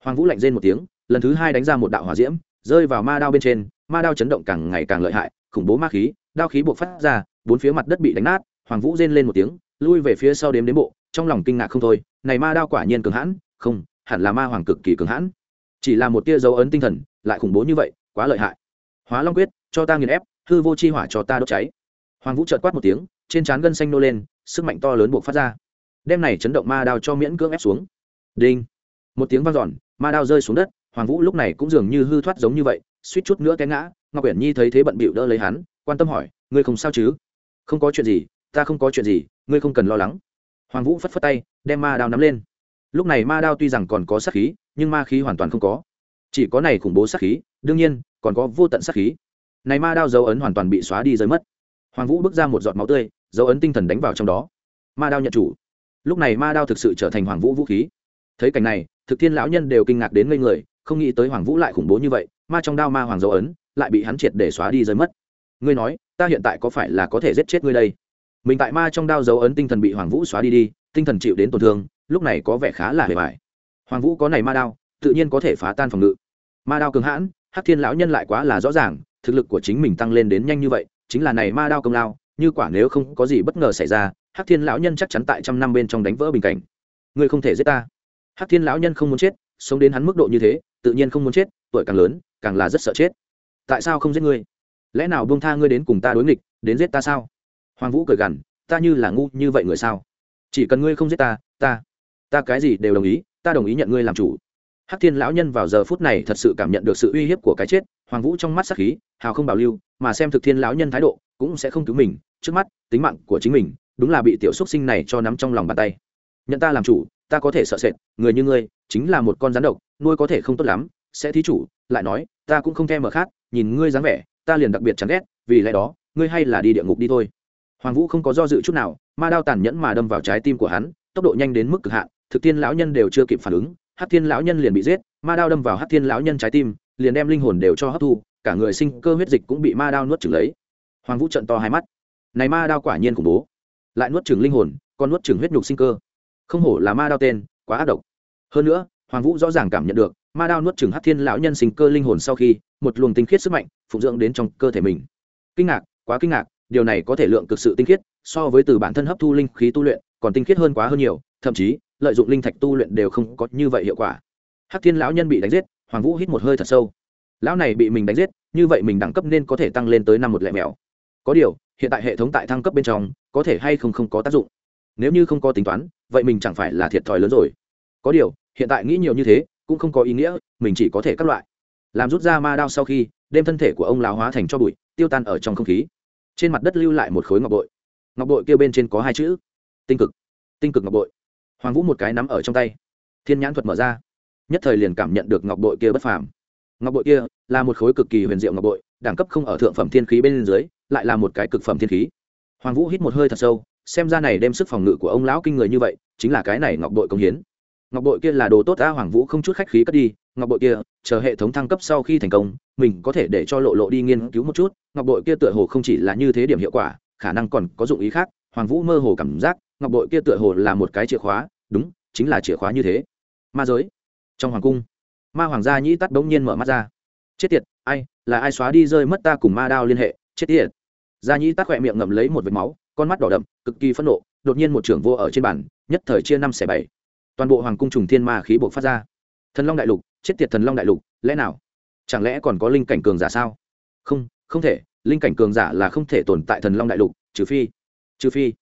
Hoàng vũ lạnh rên một tiếng lần thứ hai đánh ra một đạo hỏa diễm, rơi vào ma đao bên trên, ma đao chấn động càng ngày càng lợi hại, khủng bố ma khí, đao khí buộc phát ra, bốn phía mặt đất bị đánh nát, hoàng vũ rên lên một tiếng, lui về phía sau đếm đến bộ, trong lòng kinh ngạc không thôi, này ma đao quả nhiên cường hãn, không, hẳn là ma hoàng cực kỳ cường hãn. Chỉ là một tia dấu ấn tinh thần, lại khủng bố như vậy, quá lợi hại. Hóa long quyết, cho ta nghiền ép, hư vô chi hỏa cho ta đốt cháy. Hoàng vũ chợt quát một tiếng, trên trán gân xanh nô lên, sức mạnh to lớn buộc phát ra. Đem này chấn động ma đao cho miễn cưỡng ép xuống. Đinh. Một tiếng vang dọn, ma đao rơi xuống đất hoàng vũ lúc này cũng dường như hư thoát giống như vậy, suýt chút nữa té ngã, ngọc uyển nhi thấy thế bận bịu đỡ lấy hắn, quan tâm hỏi, ngươi không sao chứ? Không có chuyện gì, ta không có chuyện gì, ngươi không cần lo lắng. Hoàng vũ phất phất tay, đem ma đao nắm lên. Lúc này ma đao tuy rằng còn có sát khí, nhưng ma khí hoàn toàn không có. Chỉ có này khủng bố sát khí, đương nhiên, còn có vô tận sát khí. Này ma đao dấu ấn hoàn toàn bị xóa đi rơi mất. Hoàng vũ bước ra một giọt máu tươi, dấu ấn tinh thần đánh vào trong đó. Ma đao nhận chủ. Lúc này ma đao thực sự trở thành hoàng vũ vũ khí. Thấy cảnh này, thực thiên lão nhân đều kinh ngạc đến ngây người không nghĩ tới hoàng vũ lại khủng bố như vậy, ma trong đao ma hoàng dấu ấn, lại bị hắn triệt để xóa đi rơi mất. Ngươi nói, ta hiện tại có phải là có thể giết chết ngươi đây? Mình tại ma trong đao dấu ấn tinh thần bị hoàng vũ xóa đi đi, tinh thần chịu đến tổn thương, lúc này có vẻ khá là hề vải hoàng vũ có này ma đao, tự nhiên có thể phá tan phòng ngự. Ma đao cường hãn, hắc thiên lão nhân lại quá là rõ ràng, thực lực của chính mình tăng lên đến nhanh như vậy, chính là này ma đao công lao, như quả nếu không có gì bất ngờ xảy ra, hắc thiên lão nhân chắc chắn tại trăm năm bên trong đánh vỡ bình cảnh. Ngươi không thể giết ta. Hắc thiên lão nhân không muốn chết sống đến hắn mức độ như thế, tự nhiên không muốn chết, tuổi càng lớn, càng là rất sợ chết. Tại sao không giết ngươi? Lẽ nào buông tha ngươi đến cùng ta đối nghịch, đến giết ta sao? Hoàng vũ cười gằn, ta như là ngu như vậy người sao? Chỉ cần ngươi không giết ta ta ta cái gì đều đồng ý, ta đồng ý nhận ngươi làm chủ. Hắc thiên lão nhân vào giờ phút này thật sự cảm nhận được sự uy hiếp của cái chết, hoàng vũ trong mắt sắc khí, hào không bảo lưu, mà xem thực thiên lão nhân thái độ, cũng sẽ không cứu mình, trước mắt, tính mạng của chính mình, đúng là bị tiểu xúc sinh này cho nắm trong lòng bàn tay. Nhận ta làm chủ ta có thể sợ sệt, người như ngươi chính là một con rắn độc, nuôi có thể không tốt lắm, sẽ thí chủ, lại nói, ta cũng không thèm mở khác nhìn ngươi dáng vẻ, ta liền đặc biệt chán ghét, vì lẽ đó, ngươi hay là đi địa ngục đi thôi. Hoàng vũ không có do dự chút nào, ma đao tàn nhẫn mà đâm vào trái tim của hắn, tốc độ nhanh đến mức cực hạn, thực tiên lão nhân đều chưa kịp phản ứng hát thiên lão nhân liền bị giết, ma đao đâm vào hát thiên lão nhân trái tim, liền đem linh hồn đều cho hấp thu, cả người sinh cơ huyết dịch cũng bị ma đao nuốt chửng lấy. Hoàng vũ trận to hai mắt. Này ma đao quả nhiên khủng bố. Lại nuốt chửng linh hồn, còn nuốt chửng huyết nhục sinh cơ không hổ là ma đao tên, quá ác độc. Hơn nữa, hoàng vũ rõ ràng cảm nhận được, ma đao nuốt chừng hát thiên lão nhân sinh cơ linh hồn sau khi, một luồng tinh khiết sức mạnh phụng dưỡng đến trong cơ thể mình. Kinh ngạc, quá kinh ngạc, điều này có thể lượng cực sự tinh khiết, so với từ bản thân hấp thu linh khí tu luyện, còn tinh khiết hơn quá hơn nhiều, thậm chí, lợi dụng linh thạch tu luyện đều không có như vậy hiệu quả. Hát thiên lão nhân bị đánh giết, hoàng vũ hít một hơi thật sâu. Lão này bị mình đánh giết, như vậy mình đẳng cấp nên có thể tăng lên tới năm một lẻ mèo có điều, hiện tại hệ thống tại thăng cấp bên trong, có thể hay không không có tác dụng nếu như không có tính toán, vậy mình chẳng phải là thiệt thòi lớn rồi. Có điều, hiện tại nghĩ nhiều như thế, cũng không có ý nghĩa, mình chỉ có thể các loại. Làm rút ra ma đao sau khi, đem thân thể của ông lão hóa thành cho bụi, tiêu tan ở trong không khí. Trên mặt đất lưu lại một khối ngọc bội. Ngọc bội kia bên trên có hai chữ, tinh cực. Tinh cực ngọc bội. Hoàng vũ một cái nắm ở trong tay. Thiên nhãn thuật mở ra. Nhất thời liền cảm nhận được ngọc bội kia bất phàm. Ngọc bội kia là một khối cực kỳ huyền diệu ngọc bội, đẳng cấp không ở thượng phẩm thiên khí bên dưới, lại là một cái cực phẩm thiên khí. Hoàng vũ hít một hơi thật sâu xem ra này đem sức phòng ngự của ông lão kinh người như vậy, chính là cái này ngọc bội công hiến. Ngọc bội kia là đồ tốt, a hoàng vũ không chút khách khí cất đi, ngọc bội kia, chờ hệ thống thăng cấp sau khi thành công, mình có thể để cho lộ lộ đi nghiên cứu một chút, ngọc bội kia tựa hồ không chỉ là như thế điểm hiệu quả, khả năng còn có dụng ý khác, hoàng vũ mơ hồ cảm giác, ngọc bội kia tựa hồ là một cái chìa khóa, đúng, chính là chìa khóa như thế. Ma giới. Trong hoàng cung, ma hoàng gia nhĩ tắt bỗng nhiên mở mắt ra. Chết tiệt, ai, là ai xóa đi rơi mất ta cùng ma đao liên hệ, chết tiệt. Gia nhĩ tắt khỏe miệng ngậm lấy một vệt máu con mắt đỏ đậm, cực kỳ phẫn nộ, đột nhiên một trưởng vô ở trên bàn, nhất thời chia năm xẻ bảy. Toàn bộ hoàng cung trùng thiên ma khí buộc phát ra. Thần long đại lục, chết tiệt thần long đại lục, lẽ nào? Chẳng lẽ còn có linh cảnh cường giả sao? Không không thể, linh cảnh cường giả là không thể tồn tại thần long đại lục, trừ phi trừ phi.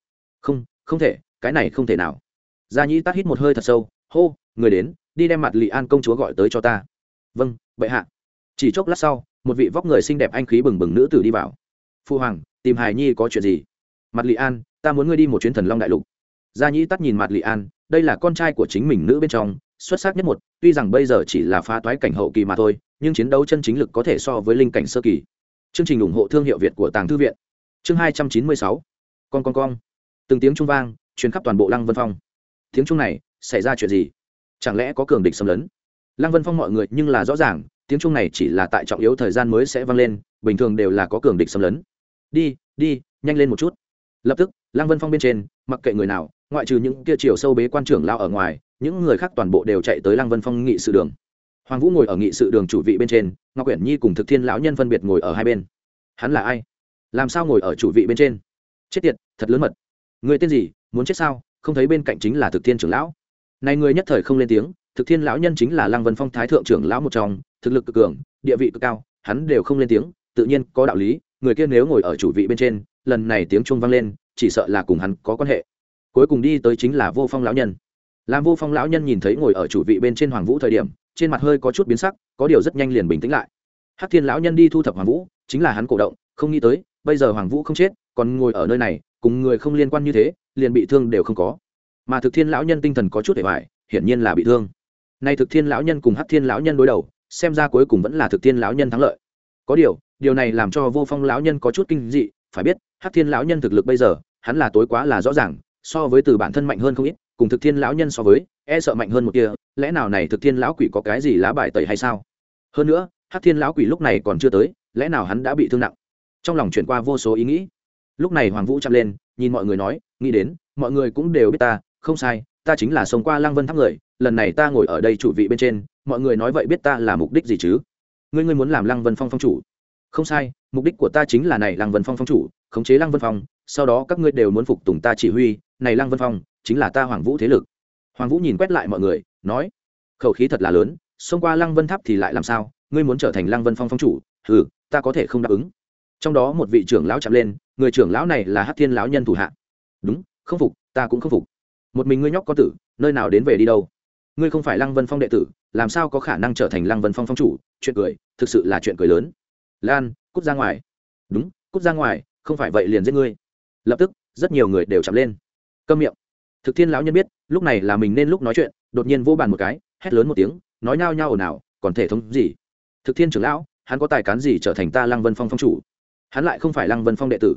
Không không thể, cái này không thể nào. Gia nhĩ tát hít một hơi thật sâu, hô, người đến, đi đem mặt lị an công chúa gọi tới cho ta. Vâng bệ hạ. Chỉ chốc lát sau, một vị vóc người xinh đẹp anh khí bừng bừng nữ tử đi vào. Phu hoàng, tìm hài nhi có chuyện gì? Mặt lị an, ta muốn ngươi đi một chuyến thần long đại lục. Gia nhĩ tắt nhìn mặt lị an, đây là con trai của chính mình nữ bên trong, xuất sắc nhất một, tuy rằng bây giờ chỉ là phá toái cảnh hậu kỳ mà thôi, nhưng chiến đấu chân chính lực có thể so với linh cảnh sơ kỳ. Chương trình ủng hộ thương hiệu việt của tàng thư viện. Chương hai trăm chín mươi sáu. Con con con. Từng tiếng trung vang chuyến khắp toàn bộ lăng vân phong. Tiếng trung này, xảy ra chuyện gì? Chẳng lẽ có cường địch xâm lấn? Lăng vân phong mọi người nhưng là rõ ràng, tiếng trung này chỉ là tại trọng yếu thời gian mới sẽ vang lên, bình thường đều là có cường địch xâm lấn. Đi đi, nhanh lên một chút lập tức, lăng vân phong bên trên, mặc kệ người nào, ngoại trừ những kia chiều sâu bế quan trưởng lao ở ngoài, những người khác toàn bộ đều chạy tới lăng vân phong nghị sự đường. Hoàng vũ ngồi ở nghị sự đường chủ vị bên trên, ngọc quyển nhi cùng thực thiên lão nhân phân biệt ngồi ở hai bên. Hắn là ai? Làm sao ngồi ở chủ vị bên trên? Chết tiệt, thật lớn mật. Người tên gì? Muốn chết sao? Không thấy bên cạnh chính là thực thiên trưởng lão. Này người nhất thời không lên tiếng, thực thiên lão nhân chính là lăng vân phong thái thượng trưởng lão một trong, thực lực cực cường, địa vị cực cao, hắn đều không lên tiếng, tự nhiên có đạo lý, người kia nếu ngồi ở chủ vị bên trên lần này tiếng chuông vang lên, chỉ sợ là cùng hắn có quan hệ. Cuối cùng đi tới chính là vô phong lão nhân. Làm vô phong lão nhân nhìn thấy ngồi ở chủ vị bên trên hoàng vũ thời điểm, trên mặt hơi có chút biến sắc, có điều rất nhanh liền bình tĩnh lại. Hắc thiên lão nhân đi thu thập hoàng vũ, chính là hắn cổ động, không nghĩ tới, bây giờ hoàng vũ không chết, còn ngồi ở nơi này, cùng người không liên quan như thế, liền bị thương đều không có. Mà thực thiên lão nhân tinh thần có chút để hoài hiển nhiên là bị thương. Nay thực thiên lão nhân cùng hắc thiên lão nhân đối đầu, xem ra cuối cùng vẫn là thực thiên lão nhân thắng lợi. Có điều điều này làm cho vô phong lão nhân có chút kinh dị phải biết, hắc thiên lão nhân thực lực bây giờ, hắn là tối quá là rõ ràng, so với từ bản thân mạnh hơn không ít, cùng thực thiên lão nhân so với e sợ mạnh hơn một kia lẽ nào này thực thiên lão quỷ có cái gì lá bài tẩy hay sao? Hơn nữa, hắc thiên lão quỷ lúc này còn chưa tới, lẽ nào hắn đã bị thương nặng? Trong lòng chuyển qua vô số ý nghĩ. Lúc này hoàng vũ chạm lên, nhìn mọi người nói, nghĩ đến, mọi người cũng đều biết ta, không sai, ta chính là sống qua lăng vân tháp người, lần này ta ngồi ở đây chủ vị bên trên, mọi người nói vậy biết ta là mục đích gì chứ? Ngươi ngươi muốn làm lăng vân phong phong chủ? Không sai mục đích của ta chính là này lăng vân phong phong chủ, khống chế lăng vân phong, sau đó các ngươi đều muốn phục tùng ta chỉ huy, này lăng vân phong chính là ta hoàng vũ thế lực. Hoàng vũ nhìn quét lại mọi người, nói, khẩu khí thật là lớn, xông qua lăng vân tháp thì lại làm sao? Ngươi muốn trở thành lăng vân phong phong chủ? Ừ ta có thể không đáp ứng. Trong đó một vị trưởng lão chạm lên, người trưởng lão này là hát thiên lão nhân thủ hạ. Đúng, không phục, ta cũng không phục. Một mình ngươi nhóc có tử, nơi nào đến về đi đâu? Ngươi không phải lăng vân phong đệ tử, làm sao có khả năng trở thành lăng vân phong phong chủ? Chuyện cười, thực sự là chuyện cười lớn lan, cút ra ngoài. Đúng, cút ra ngoài, không phải vậy liền giết ngươi. Lập tức, rất nhiều người đều chạm lên. Câm miệng. Thực thiên lão nhân biết, lúc này là mình nên lúc nói chuyện, đột nhiên vô bàn một cái, hét lớn một tiếng, nói nhao nhao ồn ào, còn thể thống gì? Thực thiên trưởng lão, hắn có tài cán gì trở thành ta lăng vân phong phong chủ? Hắn lại không phải lăng vân phong đệ tử.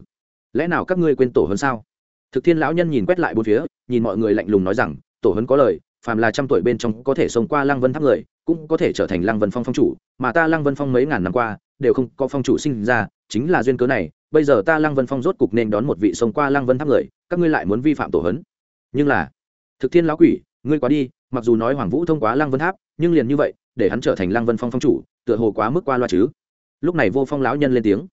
Lẽ nào các ngươi quên tổ hơn sao? Thực thiên lão nhân nhìn quét lại bốn phía, nhìn mọi người lạnh lùng nói rằng, tổ hấn có lời, phàm là trăm tuổi bên trong có thể sống qua lăng vân tháp người, cũng có thể trở thành lăng vân phong phong chủ, mà ta lăng vân phong mấy ngàn năm qua đều không có phong chủ sinh ra, chính là duyên cớ này, bây giờ ta lăng vân phong rốt cục nên đón một vị sống qua lăng vân tháp người, các ngươi lại muốn vi phạm tổ hấn. Nhưng là, thực thiên lão quỷ, ngươi quá đi, mặc dù nói hoàng vũ thông qua lăng vân tháp, nhưng liền như vậy, để hắn trở thành lăng vân phong phong chủ, tựa hồ quá mức qua loa chứ. Lúc này vô phong lão nhân lên tiếng.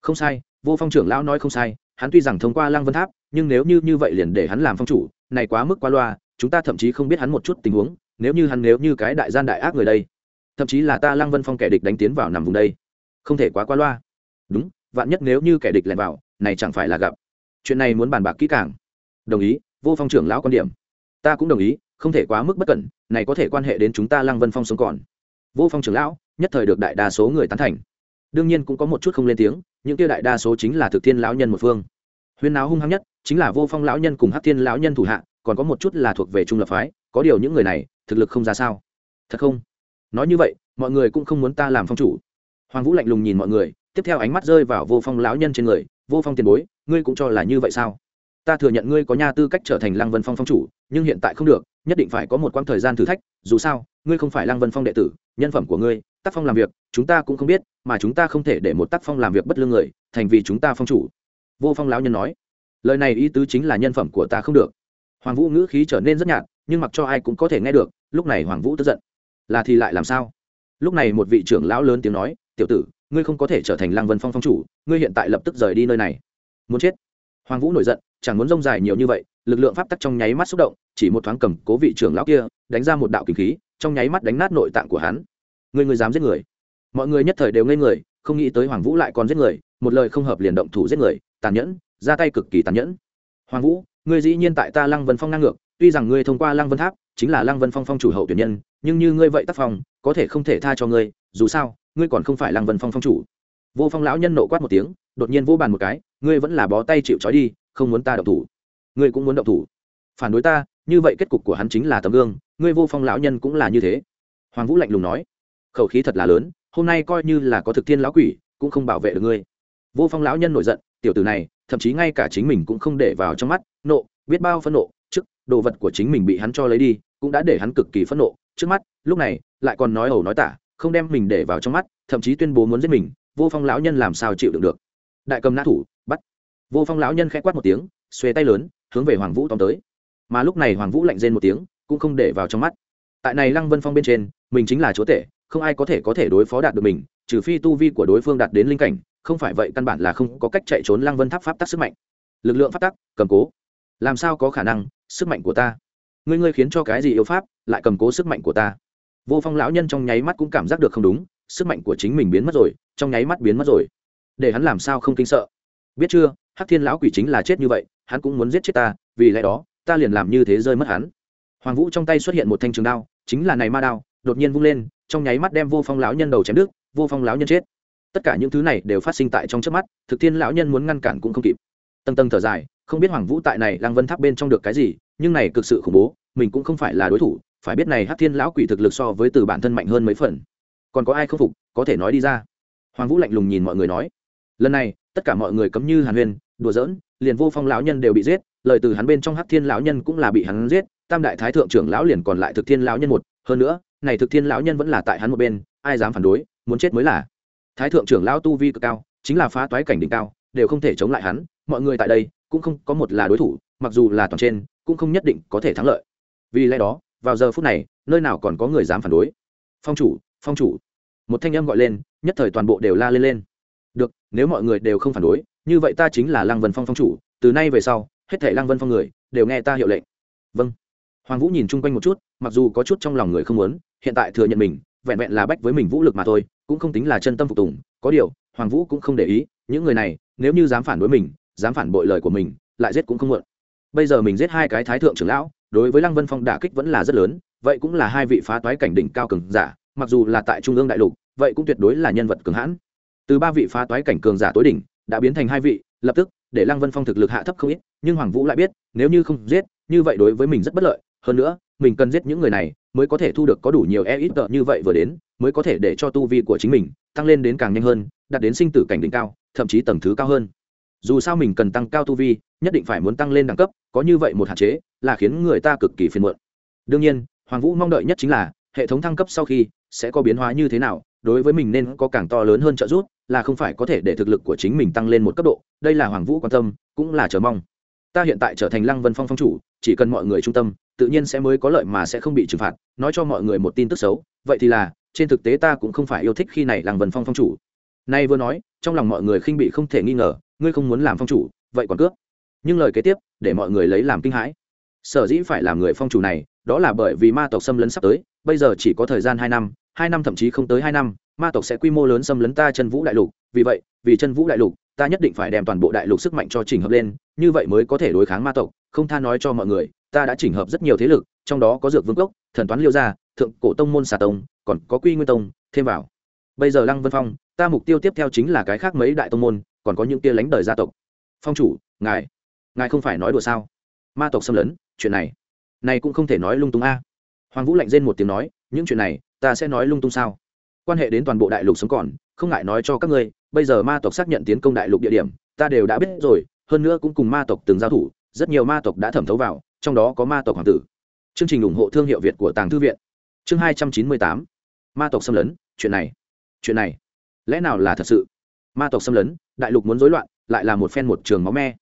Không sai, vô phong trưởng lão nói không sai, hắn tuy rằng thông qua lăng vân tháp, nhưng nếu như như vậy liền để hắn làm phong chủ, này quá mức qua loa, chúng ta thậm chí không biết hắn một chút tình huống, nếu như hắn nếu như cái đại gian đại ác người đây, thậm chí là ta lăng vân phong kẻ địch đánh tiến vào nằm vùng đây không thể quá qua loa. Đúng, vạn nhất nếu như kẻ địch lẻn vào, này chẳng phải là gặp. Chuyện này muốn bàn bạc kỹ càng. Đồng ý, vô phong trưởng lão quan điểm. Ta cũng đồng ý, không thể quá mức bất cẩn, này có thể quan hệ đến chúng ta lăng vân phong sống còn. Vô phong trưởng lão, nhất thời được đại đa số người tán thành. Đương nhiên cũng có một chút không lên tiếng, những kia đại đa số chính là thực thiên lão nhân một phương. Huyên náo hung hăng nhất, chính là vô phong lão nhân cùng hát thiên lão nhân thủ hạ, còn có một chút là thuộc về trung lập phái, có điều những người này, thực lực không ra sao. Thật không? Nói như vậy, mọi người cũng không muốn ta làm phong chủ hoàng vũ lạnh lùng nhìn mọi người, tiếp theo ánh mắt rơi vào vô phong lão nhân trên người, vô phong tiền bối, ngươi cũng cho là như vậy sao? Ta thừa nhận ngươi có nha tư cách trở thành lăng vân phong phong chủ, nhưng hiện tại không được, nhất định phải có một quãng thời gian thử thách, dù sao, ngươi không phải lăng vân phong đệ tử, nhân phẩm của ngươi, tác phong làm việc, chúng ta cũng không biết, mà chúng ta không thể để một tác phong làm việc bất lương người, thành vì chúng ta phong chủ. Vô phong lão nhân nói. Lời này ý tứ chính là nhân phẩm của ta không được. Hoàng vũ ngữ khí trở nên rất nhạt, nhưng mặc cho ai cũng có thể nghe được, lúc này hoàng vũ tức giận. Là thì lại làm sao? Lúc này một vị trưởng lão lớn tiếng nói tiểu tử, ngươi không có thể trở thành lăng vân phong phong chủ, ngươi hiện tại lập tức rời đi nơi này. Muốn chết? Hoàng vũ nổi giận, chẳng muốn rông dài nhiều như vậy, lực lượng pháp tắc trong nháy mắt xúc động, chỉ một thoáng cầm cố vị trưởng lão kia, đánh ra một đạo kinh khí, trong nháy mắt đánh nát nội tạng của hắn. Người người dám giết người? Mọi người nhất thời đều ngây người, không nghĩ tới hoàng vũ lại còn giết người, một lời không hợp liền động thủ giết người, tàn nhẫn, ra tay cực kỳ tàn nhẫn. Hoàng vũ, ngươi dĩ nhiên tại ta lăng vân phong ngang ngược, tuy rằng ngươi thông qua lăng vân tháp, chính là lăng vân phong phong chủ hậu tuyển nhân, nhưng như ngươi vậy tác phong, có thể không thể tha cho ngươi, dù sao ngươi còn không phải lăng vân phong phong chủ. Vô phong lão nhân nộ quát một tiếng, đột nhiên vô bàn một cái, ngươi vẫn là bó tay chịu trói đi, không muốn ta động thủ. Ngươi cũng muốn động thủ. Phản đối ta, như vậy kết cục của hắn chính là tấm gương, ngươi vô phong lão nhân cũng là như thế. Hoàng vũ lạnh lùng nói, khẩu khí thật là lớn, hôm nay coi như là có thực thiên lão quỷ, cũng không bảo vệ được ngươi. Vô phong lão nhân nổi giận, tiểu tử này, thậm chí ngay cả chính mình cũng không để vào trong mắt, nộ, biết bao phẫn nộ, trước, đồ vật của chính mình bị hắn cho lấy đi, cũng đã để hắn cực kỳ phẫn nộ, trước mắt, lúc này, lại còn nói ẩu nói tả không đem mình để vào trong mắt, thậm chí tuyên bố muốn giết mình, vô phong lão nhân làm sao chịu đựng được? Đại cầm nã thủ, bắt. Vô phong lão nhân khẽ quát một tiếng, xuê tay lớn, hướng về hoàng vũ tóm tới. Mà lúc này hoàng vũ lạnh rên một tiếng, cũng không để vào trong mắt. Tại này lăng vân phong bên trên, mình chính là chúa tể, không ai có thể có thể đối phó đạt được mình, trừ phi tu vi của đối phương đạt đến linh cảnh, không phải vậy căn bản là không có cách chạy trốn lăng vân tháp pháp tắc sức mạnh. Lực lượng pháp tắc, cầm cố. Làm sao có khả năng, sức mạnh của ta? Ngươi ngươi khiến cho cái gì yêu pháp, lại cầm cố sức mạnh của ta? Vô phong lão nhân trong nháy mắt cũng cảm giác được không đúng, sức mạnh của chính mình biến mất rồi, trong nháy mắt biến mất rồi. Để hắn làm sao không kinh sợ? Biết chưa, hắc thiên lão quỷ chính là chết như vậy, hắn cũng muốn giết chết ta, vì lẽ đó, ta liền làm như thế rơi mất hắn. Hoàng vũ trong tay xuất hiện một thanh trường đao, chính là này ma đao, đột nhiên vung lên, trong nháy mắt đem vô phong lão nhân đầu chém đứt, vô phong lão nhân chết. Tất cả những thứ này đều phát sinh tại trong trước mắt, thực thiên lão nhân muốn ngăn cản cũng không kịp. Tầng tầng thở dài, không biết hoàng vũ tại này lang vân tháp bên trong được cái gì, nhưng này cực sự khủng bố, mình cũng không phải là đối thủ phải biết này hát thiên lão quỷ thực lực so với từ bản thân mạnh hơn mấy phần. Còn có ai không phục, có thể nói đi ra. Hoàng vũ lạnh lùng nhìn mọi người nói. Lần này, tất cả mọi người cấm như hàn huyên đùa giỡn, liền vô phong lão nhân đều bị giết, lời từ hắn bên trong hắc thiên lão nhân cũng là bị hắn giết, tam đại thái thượng trưởng lão liền còn lại thực thiên lão nhân một. Hơn nữa, này thực thiên lão nhân vẫn là tại hắn một bên, ai dám phản đối, muốn chết mới là. Thái thượng trưởng lão tu vi cực cao, chính là phá toái cảnh đỉnh cao, đều không thể chống lại hắn, mọi người tại đây cũng không có một là đối thủ, mặc dù là toàn trên, cũng không nhất định có thể thắng lợi. Vì lẽ đó vào giờ phút này, nơi nào còn có người dám phản đối. Phong chủ phong chủ. Một thanh âm gọi lên, nhất thời toàn bộ đều la lên lên. Được, nếu mọi người đều không phản đối, như vậy ta chính là lăng vân phong phong chủ, từ nay về sau, hết thể lăng vân phong người, đều nghe ta hiệu lệnh. Vâng. Hoàng vũ nhìn chung quanh một chút, mặc dù có chút trong lòng người không muốn, hiện tại thừa nhận mình, vẹn vẹn là bách với mình vũ lực mà thôi, cũng không tính là chân tâm phục tùng, có điều, hoàng vũ cũng không để ý, những người này, nếu như dám phản đối mình, dám phản bội lời của mình, lại giết cũng không muộn. Bây giờ mình giết hai cái thái thượng trưởng lão đối với lăng vân phong đả kích vẫn là rất lớn, vậy cũng là hai vị phá toái cảnh đỉnh cao cường giả, mặc dù là tại trung ương đại lục, vậy cũng tuyệt đối là nhân vật cường hãn. Từ ba vị phá toái cảnh cường giả tối đỉnh, đã biến thành hai vị, lập tức, để lăng vân phong thực lực hạ thấp không ít, nhưng hoàng vũ lại biết, nếu như không giết, như vậy đối với mình rất bất lợi. Hơn nữa, mình cần giết những người này, mới có thể thu được có đủ nhiều e ít tợ như vậy vừa đến, mới có thể để cho tu vi của chính mình tăng lên đến càng nhanh hơn, đạt đến sinh tử cảnh đỉnh cao, thậm chí tầng thứ cao hơn dù sao mình cần tăng cao tu vi, nhất định phải muốn tăng lên đẳng cấp, có như vậy một hạn chế là khiến người ta cực kỳ phiền muộn. Đương nhiên, hoàng vũ mong đợi nhất chính là, hệ thống thăng cấp sau khi sẽ có biến hóa như thế nào, đối với mình nên có càng to lớn hơn trợ giúp, là không phải có thể để thực lực của chính mình tăng lên một cấp độ, đây là hoàng vũ quan tâm, cũng là chờ mong. Ta hiện tại trở thành lăng vân phong phong chủ, chỉ cần mọi người trung tâm, tự nhiên sẽ mới có lợi mà sẽ không bị trừng phạt, nói cho mọi người một tin tức xấu, vậy thì là, trên thực tế ta cũng không phải yêu thích khi này lăng vân phong phong chủ. Nay vừa nói, trong lòng mọi người khinh bị không thể nghi ngờ ngươi không muốn làm phong chủ, vậy còn cướp. Nhưng lời kế tiếp, để mọi người lấy làm kinh hãi. Sở dĩ phải làm người phong chủ này, đó là bởi vì ma tộc xâm lấn sắp tới, bây giờ chỉ có thời gian hai năm hai năm thậm chí không tới hai năm, ma tộc sẽ quy mô lớn xâm lấn ta chân vũ đại lục. Vì vậy, vì chân vũ đại lục, ta nhất định phải đem toàn bộ đại lục sức mạnh cho chỉnh hợp lên, như vậy mới có thể đối kháng ma tộc. Không tha nói cho mọi người, ta đã chỉnh hợp rất nhiều thế lực, trong đó có dược vương cốc, thần toán liêu gia, thượng cổ tông môn xà tông, còn có quy nguyên tông, thêm vào. Bây giờ lăng vân phong, ta mục tiêu tiếp theo chính là cái khác mấy đại tông môn còn có những tia lánh đời gia tộc. Phong chủ, ngài ngài không phải nói đùa sao? Ma tộc xâm lấn, chuyện này này cũng không thể nói lung tung a. Hoàng vũ lạnh rên một tiếng nói, những chuyện này, ta sẽ nói lung tung sao? Quan hệ đến toàn bộ đại lục sống còn, không ngại nói cho các ngươi, bây giờ ma tộc xác nhận tiến công đại lục địa điểm, ta đều đã biết rồi, hơn nữa cũng cùng ma tộc từng giao thủ, rất nhiều ma tộc đã thẩm thấu vào, trong đó có ma tộc hoàng tử. Chương trình ủng hộ thương hiệu việt của tàng thư viện. Chương hai trăm chín mươi tám. Ma tộc xâm lấn, chuyện này chuyện này, lẽ nào là thật sự? Ma tộc xâm lấn đại lục muốn rối loạn, lại là một phen một trường máu me.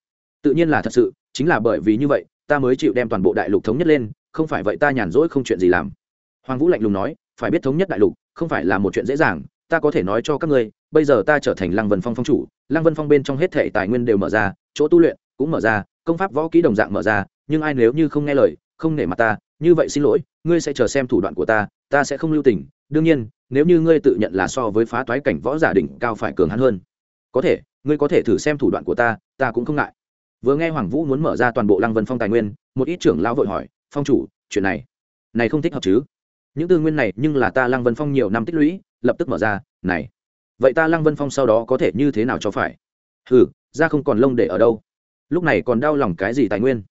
Tự nhiên là thật sự, chính là bởi vì như vậy, ta mới chịu đem toàn bộ đại lục thống nhất lên, không phải vậy ta nhàn rỗi không chuyện gì làm. Hoàng vũ lạnh lùng nói, phải biết thống nhất đại lục, không phải là một chuyện dễ dàng, ta có thể nói cho các ngươi, bây giờ ta trở thành lăng vân phong phong chủ, lăng vân phong bên trong hết thể tài nguyên đều mở ra, chỗ tu luyện cũng mở ra, công pháp võ kỹ đồng dạng mở ra, nhưng ai nếu như không nghe lời, không nể mặt ta, như vậy xin lỗi, ngươi sẽ chờ xem thủ đoạn của ta ta sẽ không lưu tình. Đương nhiên, nếu như ngươi tự nhận là so với phá toái cảnh võ giả đỉnh cao phải cường hắn hơn có thể, ngươi có thể thử xem thủ đoạn của ta ta cũng không ngại. Vừa nghe hoàng vũ muốn mở ra toàn bộ lăng vân phong tài nguyên, một ít trưởng lão vội hỏi, phong chủ, chuyện này này không thích hợp chứ? Những tư nguyên này nhưng là ta lăng vân phong nhiều năm tích lũy, lập tức mở ra, này, vậy ta lăng vân phong sau đó có thể như thế nào cho phải? Ừ ra không còn lông để ở đâu. Lúc này còn đau lòng cái gì tài nguyên?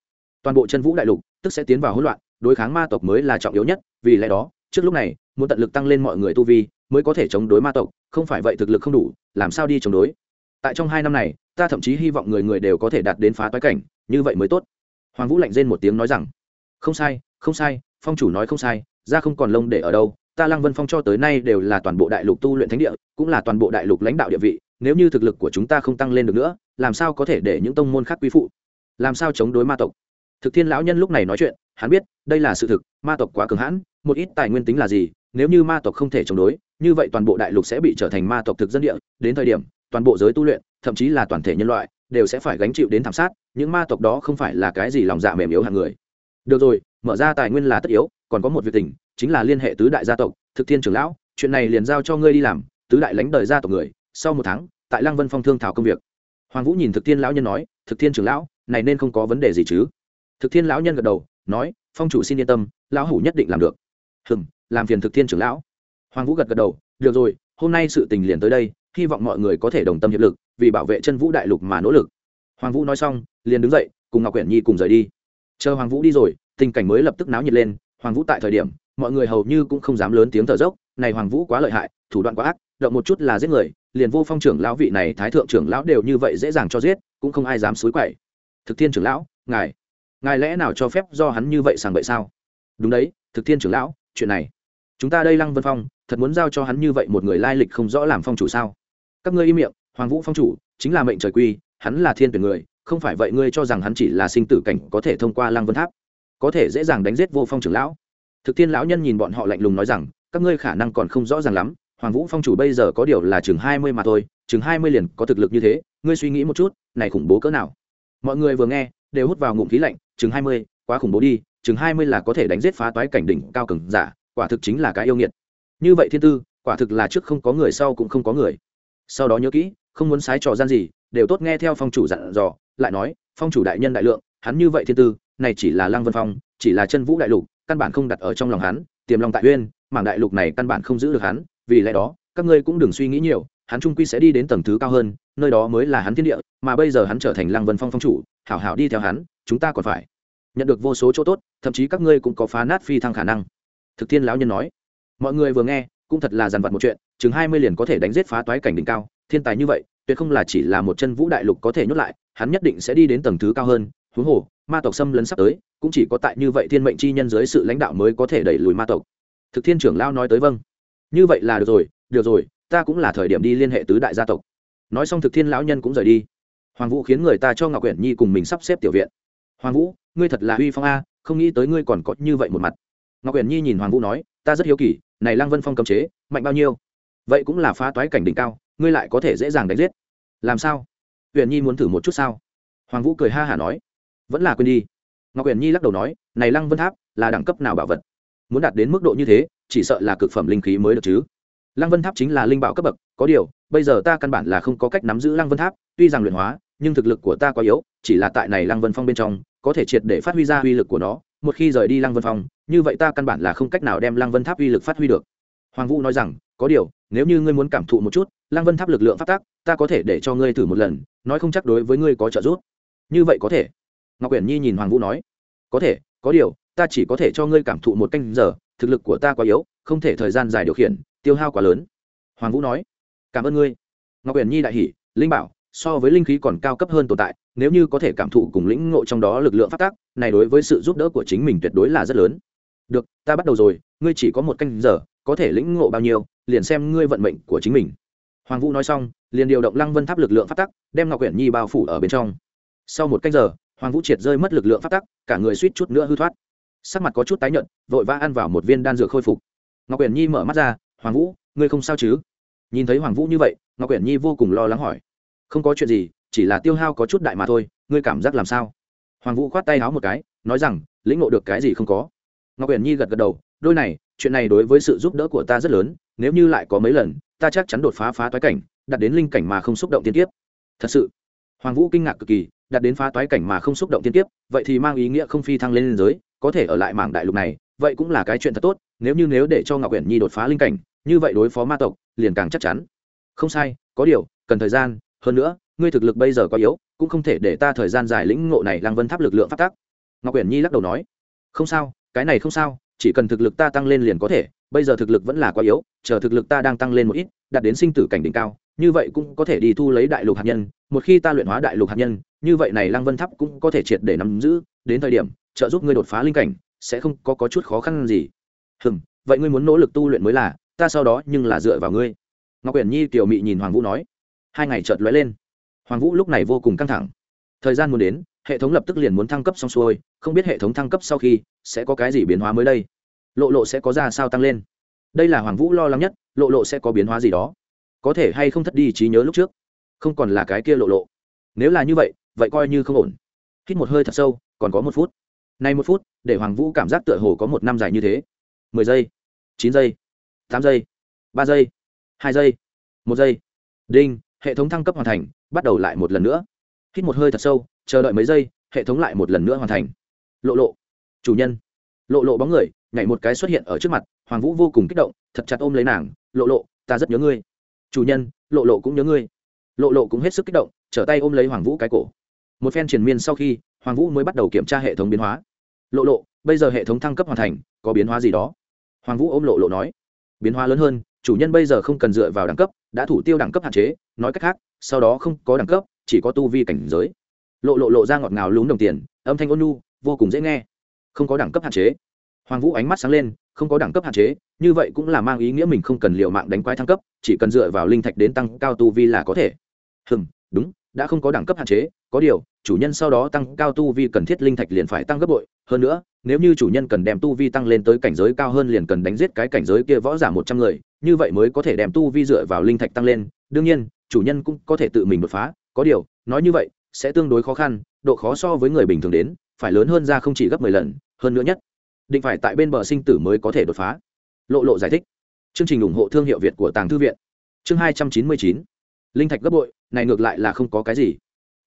Toàn bộ chân vũ đại lục, tức sẽ tiến vào hỗn loạn, đối kháng ma tộc mới là trọng yếu nhất, vì lẽ đó, trước lúc này, muốn tận lực tăng lên mọi người tu vi, mới có thể chống đối ma tộc, không phải vậy thực lực không đủ, làm sao đi chống đối? Tại trong hai năm này, ta thậm chí hy vọng người người đều có thể đạt đến phá toái cảnh, như vậy mới tốt. Hoàng vũ lạnh rên một tiếng nói rằng, không sai không sai, phong chủ nói không sai, ra không còn lông để ở đâu, ta lăng vân phong cho tới nay đều là toàn bộ đại lục tu luyện thánh địa, cũng là toàn bộ đại lục lãnh đạo địa vị, nếu như thực lực của chúng ta không tăng lên được nữa, làm sao có thể để những tông môn khác quy phụ? Làm sao chống đối ma tộc? Thực thiên lão nhân lúc này nói chuyện, hắn biết, đây là sự thực, ma tộc quá cường hãn, một ít tài nguyên tính là gì, nếu như ma tộc không thể chống đối, như vậy toàn bộ đại lục sẽ bị trở thành ma tộc thực dân địa, đến thời điểm toàn bộ giới tu luyện, thậm chí là toàn thể nhân loại, đều sẽ phải gánh chịu đến thảm sát, những ma tộc đó không phải là cái gì lòng dạ mềm yếu hàng người. Được rồi, mở ra tài nguyên là tất yếu, còn có một việc tình, chính là liên hệ tứ đại gia tộc, thực thiên trưởng lão, chuyện này liền giao cho ngươi đi làm, tứ đại lãnh đời gia tộc người, sau một tháng, tại lăng vân phong thương thảo công việc. Hoàng vũ nhìn thực thiên lão nhân nói, thực thiên trưởng lão, này nên không có vấn đề gì chứ? Thực thiên lão nhân gật đầu, nói, phong chủ xin yên tâm, lão hủ nhất định làm được. Hừng làm phiền thực thiên trưởng lão. Hoàng vũ gật gật đầu, được rồi, hôm nay sự tình liền tới đây hy vọng mọi người có thể đồng tâm hiệp lực, vì bảo vệ chân vũ đại lục mà nỗ lực. Hoàng vũ nói xong, liền đứng dậy, cùng ngọc quyển nhi cùng rời đi. Chờ hoàng vũ đi rồi, tình cảnh mới lập tức náo nhiệt lên. Hoàng vũ tại thời điểm, mọi người hầu như cũng không dám lớn tiếng thở dốc, này hoàng vũ quá lợi hại, thủ đoạn quá ác, động một chút là giết người, liền vô phong trưởng lão vị này, thái thượng trưởng lão đều như vậy dễ dàng cho giết, cũng không ai dám xúi quậy. Thực thiên trưởng lão, ngài ngài lẽ nào cho phép do hắn như vậy sàng bậy sao? Đúng đấy, thực thiên trưởng lão, chuyện này, chúng ta đây lăng vân phong, thật muốn giao cho hắn như vậy một người lai lịch không rõ làm phong chủ sao? Các ngươi im miệng, hoàng vũ phong chủ, chính là mệnh trời quy, hắn là thiên tuyển người, không phải vậy ngươi cho rằng hắn chỉ là sinh tử cảnh có thể thông qua lăng vân tháp, có thể dễ dàng đánh giết vô phong trưởng lão. Thực thiên lão nhân nhìn bọn họ lạnh lùng nói rằng, các ngươi khả năng còn không rõ ràng lắm, hoàng vũ phong chủ bây giờ có điều là chừng hai mươi mà thôi, chừng hai mươi liền có thực lực như thế, ngươi suy nghĩ một chút, này khủng bố cỡ nào? Mọi người vừa nghe, đều hút vào ngụm khí lạnh, chừng hai mươi, quá khủng bố đi, chừng hai mươi là có thể đánh giết phá toái cảnh đỉnh cao cường giả, quả thực chính là cái yêu nghiệt. Như vậy thiên tư, quả thực là trước không có người, sau cũng không có người sau đó nhớ kỹ, không muốn sái trò gian gì, đều tốt nghe theo phong chủ dặn dò, lại nói, phong chủ đại nhân đại lượng, hắn như vậy thiên tư, này chỉ là lăng vân phong, chỉ là chân vũ đại lục, căn bản không đặt ở trong lòng hắn, tiềm lòng tại uyên, mảng đại lục này căn bản không giữ được hắn, vì lẽ đó, các ngươi cũng đừng suy nghĩ nhiều, hắn trung quy sẽ đi đến tầng thứ cao hơn, nơi đó mới là hắn thiên địa, mà bây giờ hắn trở thành lăng vân phong phong chủ, hảo hảo đi theo hắn, chúng ta còn phải nhận được vô số chỗ tốt, thậm chí các ngươi cũng có phá nát phi thăng khả năng. Thực thiên lão nhân nói. Mọi người vừa nghe cũng thật là dàn vặt một chuyện, chừng hai mươi liền có thể đánh giết phá toái cảnh đỉnh cao, thiên tài như vậy, tuyệt không là chỉ là một chân vũ đại lục có thể nhốt lại, hắn nhất định sẽ đi đến tầng thứ cao hơn, huống hồ, ma tộc xâm lấn sắp tới, cũng chỉ có tại như vậy thiên mệnh chi nhân dưới sự lãnh đạo mới có thể đẩy lùi ma tộc. Thực thiên trưởng lao nói tới vâng. Như vậy là được rồi được rồi, ta cũng là thời điểm đi liên hệ tứ đại gia tộc. Nói xong thực thiên lão nhân cũng rời đi. Hoàng vũ khiến người ta cho ngọc quyển nhi cùng mình sắp xếp tiểu viện. Hoàng vũ, ngươi thật là uy phong a, không nghĩ tới ngươi còn có như vậy một mặt. Ngọc quyển nhi nhìn hoàng vũ nói ta rất hiếu kỳ, này lăng vân phong cấm chế, mạnh bao nhiêu? Vậy cũng là phá toái cảnh đỉnh cao, ngươi lại có thể dễ dàng đánh giết. Làm sao? Huyền nhi muốn thử một chút sao? Hoàng vũ cười ha hả nói. Vẫn là quên đi. Ngọc huyền nhi lắc đầu nói, này lăng vân tháp là đẳng cấp nào bảo vật? Muốn đạt đến mức độ như thế, chỉ sợ là cực phẩm linh khí mới được chứ. Lăng vân tháp chính là linh bảo cấp bậc, có điều, bây giờ ta căn bản là không có cách nắm giữ lăng vân tháp, tuy rằng luyện hóa, nhưng thực lực của ta quá yếu, chỉ là tại này lăng vân phong bên trong, có thể triệt để phát huy ra uy lực của nó một khi rời đi lăng vân phong, như vậy ta căn bản là không cách nào đem lăng vân tháp uy lực phát huy được. Hoàng vũ nói rằng, có điều, nếu như ngươi muốn cảm thụ một chút, lăng vân tháp lực lượng phát tác, ta có thể để cho ngươi thử một lần, nói không chắc đối với ngươi có trợ giúp. Như vậy có thể. Ngọc quyển nhi nhìn hoàng vũ nói, có thể, có điều, ta chỉ có thể cho ngươi cảm thụ một canh giờ, thực lực của ta quá yếu, không thể thời gian dài điều khiển, tiêu hao quá lớn. Hoàng vũ nói, cảm ơn ngươi. Ngọc quyển nhi đại hỷ linh bảo, so với linh khí còn cao cấp hơn tồn tại, nếu như có thể cảm thụ cùng lĩnh ngộ trong đó lực lượng phát tác này đối với sự giúp đỡ của chính mình tuyệt đối là rất lớn. Được, ta bắt đầu rồi, ngươi chỉ có một canh giờ, có thể lĩnh ngộ bao nhiêu, liền xem ngươi vận mệnh của chính mình. Hoàng vũ nói xong, liền điều động lăng vân tháp lực lượng phát tắc, đem ngọc quyển nhi bao phủ ở bên trong. Sau một canh giờ, hoàng vũ triệt rơi mất lực lượng phát tắc, cả người suýt chút nữa hư thoát. Sắc mặt có chút tái nhợt, vội vã ăn vào một viên đan dược khôi phục. Ngọc quyển nhi mở mắt ra, hoàng vũ, ngươi không sao chứ? Nhìn thấy hoàng vũ như vậy, ngọc quyển nhi vô cùng lo lắng hỏi. Không có chuyện gì, chỉ là tiêu hao có chút đại mà thôi, ngươi cảm giác làm sao? Hoàng vũ khoát tay háo một cái, nói rằng, lĩnh ngộ được cái gì không có? Ngọc huyền nhi gật gật đầu, đôi này, chuyện này đối với sự giúp đỡ của ta rất lớn, nếu như lại có mấy lần, ta chắc chắn đột phá phá toái cảnh, đạt đến linh cảnh mà không xúc động tiên tiếp thật sự? Hoàng vũ kinh ngạc cực kỳ, đạt đến phá toái cảnh mà không xúc động tiên tiếp vậy thì mang ý nghĩa không phi thăng lên liên giới, có thể ở lại mảng đại lục này, vậy cũng là cái chuyện thật tốt, nếu như nếu để cho ngọc huyền nhi đột phá linh cảnh, như vậy đối phó ma tộc, liền càng chắc chắn. Không sai, có điều, cần thời gian, hơn nữa ngươi thực lực bây giờ quá yếu cũng không thể để ta thời gian dài lĩnh ngộ này lăng vân tháp lực lượng phát tác. Ngọc quyển nhi lắc đầu nói. Không sao cái này không sao chỉ cần thực lực ta tăng lên liền có thể bây giờ thực lực vẫn là quá yếu chờ thực lực ta đang tăng lên một ít đạt đến sinh tử cảnh đỉnh cao như vậy cũng có thể đi thu lấy đại lục hạt nhân một khi ta luyện hóa đại lục hạt nhân như vậy này lăng vân tháp cũng có thể triệt để nắm giữ đến thời điểm trợ giúp ngươi đột phá linh cảnh sẽ không có, có chút khó khăn gì. Hừm vậy ngươi muốn nỗ lực tu luyện mới là ta sau đó nhưng là dựa vào ngươi. Ngọc quyển nhi tiểu mị nhìn hoàng vũ nói. Hai ngày chợt lóe lên hoàng vũ lúc này vô cùng căng thẳng. Thời gian muốn đến, hệ thống lập tức liền muốn thăng cấp xong xuôi, không biết hệ thống thăng cấp sau khi sẽ có cái gì biến hóa mới đây. Lộ lộ sẽ có ra sao tăng lên. Đây là hoàng vũ lo lắng nhất, lộ lộ sẽ có biến hóa gì đó. Có thể hay không thất đi trí nhớ lúc trước. Không còn là cái kia lộ lộ. Nếu là như vậy vậy coi như không ổn. Hít một hơi thật sâu, còn có một phút. Nay một phút, để hoàng vũ cảm giác tựa hồ có một năm dài như thế. Mười giây, chín giây, tám giây, ba giây, hai giây, một giây. Đinh, hệ thống thăng cấp hoàn thành bắt đầu lại một lần nữa. Hít một hơi thật sâu, chờ đợi mấy giây, hệ thống lại một lần nữa hoàn thành. Lộ lộ, chủ nhân. Lộ lộ bóng người, nhảy một cái xuất hiện ở trước mặt, hoàng vũ vô cùng kích động, thật chặt ôm lấy nàng, lộ lộ, ta rất nhớ ngươi. Chủ nhân, lộ lộ cũng nhớ ngươi. Lộ lộ cũng hết sức kích động, trở tay ôm lấy hoàng vũ cái cổ. Một phen triền miên sau khi, hoàng vũ mới bắt đầu kiểm tra hệ thống biến hóa. Lộ lộ, bây giờ hệ thống thăng cấp hoàn thành, có biến hóa gì đó? Hoàng vũ ôm lộ lộ nói. Biến hóa lớn hơn chủ nhân bây giờ không cần dựa vào đẳng cấp, đã thủ tiêu đẳng cấp hạn chế, nói cách khác, sau đó không có đẳng cấp, chỉ có tu vi cảnh giới. Lộ lộ lộ ra ngọt ngào lún đồng tiền, âm thanh ôn nhu, vô cùng dễ nghe. Không có đẳng cấp hạn chế. Hoàng vũ ánh mắt sáng lên, không có đẳng cấp hạn chế, như vậy cũng là mang ý nghĩa mình không cần liệu mạng đánh quái thăng cấp, chỉ cần dựa vào linh thạch đến tăng cao tu vi là có thể. Hừm, đúng, đã không có đẳng cấp hạn chế, có điều, chủ nhân sau đó tăng cao tu vi cần thiết linh thạch liền phải tăng gấp bội, hơn nữa nếu như chủ nhân cần đem tu vi tăng lên tới cảnh giới cao hơn liền cần đánh giết cái cảnh giới kia võ giả một trăm người, như vậy mới có thể đem tu vi dựa vào linh thạch tăng lên. Đương nhiên, chủ nhân cũng có thể tự mình đột phá, có điều, nói như vậy, sẽ tương đối khó khăn, độ khó so với người bình thường đến, phải lớn hơn ra không chỉ gấp mười lần, hơn nữa nhất, định phải tại bên bờ sinh tử mới có thể đột phá. Lộ lộ giải thích. Chương trình ủng hộ thương hiệu việt của tàng thư viện. Chương hai trăm chín mươi chín. Linh thạch gấp bội, này ngược lại là không có cái gì.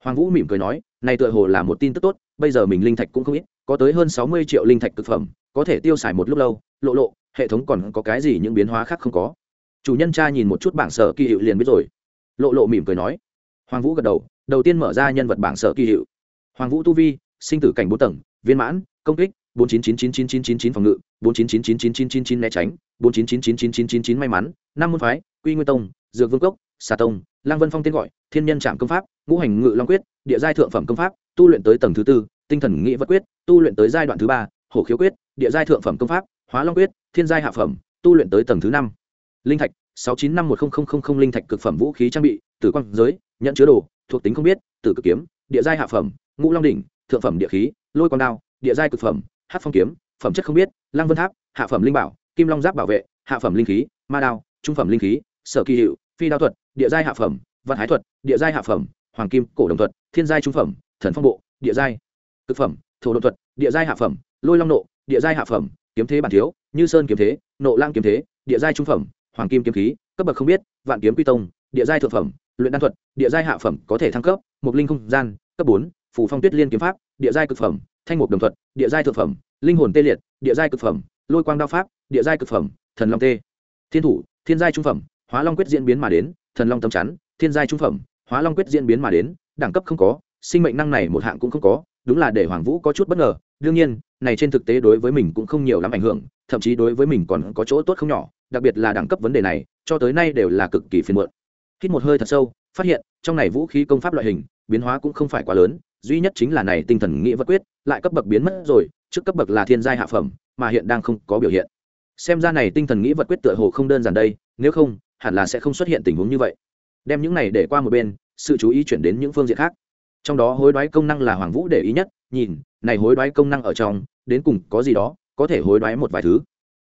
Hoàng vũ mỉm cười nói, này tựa hồ là một tin tức tốt, bây giờ mình linh thạch cũng không ít có tới hơn sáu mươi triệu linh thạch thực phẩm có thể tiêu xài một lúc lâu lộ lộ hệ thống còn có cái gì những biến hóa khác không có chủ nhân cha nhìn một chút bảng sở kỳ hiệu liền biết rồi lộ lộ mỉm cười nói hoàng vũ gật đầu đầu tiên mở ra nhân vật bảng sở kỳ hiệu hoàng vũ tu vi sinh tử cảnh bốn tầng viên mãn công kích bốn chín chín chín chín chín chín chín phòng ngự bốn chín chín chín chín chín chín chín né tránh bốn chín chín chín chín chín chín chín may mắn năm môn phái quy nguyên tông dược vương cốc xà tông lang vân phong tên gọi thiên nhân trạm công pháp ngũ hành ngự long quyết địa giai thượng phẩm công pháp tu luyện tới tầng thứ tư tinh thần nghị vật quyết, tu luyện tới giai đoạn thứ ba, hổ khiếu quyết, địa giai thượng phẩm công pháp, hóa long quyết, thiên giai hạ phẩm, tu luyện tới tầng thứ năm. Linh thạch, sáu chín năm một nghìn linh thạch cực phẩm vũ khí trang bị, tử quang giới, nhận chứa đồ, thuộc tính không biết, tử cực kiếm, địa giai hạ phẩm, ngũ long đỉnh, thượng phẩm địa khí, lôi quang đao, địa giai cực phẩm hát phong kiếm, phẩm chất không biết, lăng vân tháp, hạ phẩm linh bảo, kim long giáp bảo vệ, hạ phẩm linh khí, ma đao, trung phẩm linh khí, sở kỳ hiệu, phi đao thuật, địa giai hạ phẩm văn hái thuật, địa giai hạ phẩm, hoàng kim cổ đồng thuật, thiên giai trung phẩm, thần phong bộ, địa giai thực phẩm, thổ độ thuật, địa giai hạ phẩm, lôi long nộ, địa giai hạ phẩm, kiếm thế bản thiếu, như sơn kiếm thế, nộ lang kiếm thế, địa giai trung phẩm, hoàng kim kiếm khí, cấp bậc không biết, vạn kiếm quy tông, địa giai thượng phẩm, luyện đan thuật, địa giai hạ phẩm có thể thăng cấp một linh không gian, cấp bốn phủ phong tuyết liên kiếm pháp, địa giai cực phẩm, thanh mục đồng thuật, địa giai thượng phẩm, linh hồn tê liệt, địa giai cực phẩm, lôi quang đao pháp, địa giai cực phẩm, thần long tê. Thiên thủ, thiên giai trung phẩm, hóa long quyết diễn biến mà đến, thần long tâm chắn, thiên giai trung phẩm, hóa long quyết diễn biến mà đến, đẳng cấp không có, sinh mệnh năng này một hạng cũng không có đúng là để hoàng vũ có chút bất ngờ. Đương nhiên, này trên thực tế đối với mình cũng không nhiều lắm ảnh hưởng, thậm chí đối với mình còn có chỗ tốt không nhỏ, đặc biệt là đẳng cấp vấn đề này, cho tới nay đều là cực kỳ phiền muộn. Hít một hơi thật sâu, phát hiện, trong này vũ khí công pháp loại hình, biến hóa cũng không phải quá lớn, duy nhất chính là này tinh thần nghĩa vật quyết, lại cấp bậc biến mất rồi, trước cấp bậc là thiên giai hạ phẩm, mà hiện đang không có biểu hiện. Xem ra này tinh thần nghĩa vật quyết tựa hồ không đơn giản đây, nếu không, hẳn là sẽ không xuất hiện tình huống như vậy. Đem những này để qua một bên, sự chú ý chuyển đến những phương diện khác trong đó hối đoái công năng là hoàng vũ để ý nhất, nhìn, này hối đoái công năng ở trong, đến cùng có gì đó, có thể hối đoái một vài thứ.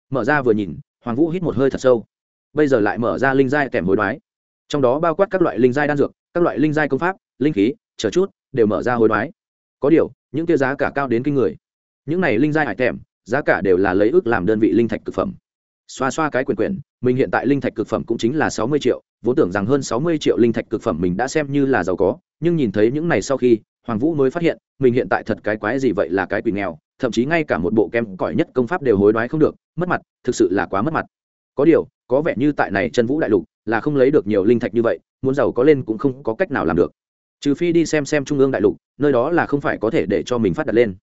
Mở ra vừa nhìn, hoàng vũ hít một hơi thật sâu. Bây giờ lại mở ra linh giai kèm hối đoái. Trong đó bao quát các loại linh giai đan dược, các loại linh giai công pháp, linh khí, chờ chút, đều mở ra hối đoái. Có điều, những kia giá cả cao đến kinh người. Những này linh giai hải kèm, giá cả đều là lấy ước làm đơn vị linh thạch cực phẩm. Xoa xoa cái quyền quyền, mình hiện tại linh thạch cực phẩm cũng chính là sáu mươi triệu vốn tưởng rằng hơn sáu mươi triệu linh thạch cực phẩm mình đã xem như là giàu có, nhưng nhìn thấy những này sau khi, hoàng vũ mới phát hiện, mình hiện tại thật cái quái gì vậy là cái quỷ nghèo, thậm chí ngay cả một bộ kem cỏi nhất công pháp đều hối đoái không được, mất mặt, thực sự là quá mất mặt. Có điều, có vẻ như tại này chân vũ đại lục, là không lấy được nhiều linh thạch như vậy, muốn giàu có lên cũng không có cách nào làm được. Trừ phi đi xem xem trung ương đại lục, nơi đó là không phải có thể để cho mình phát đạt lên.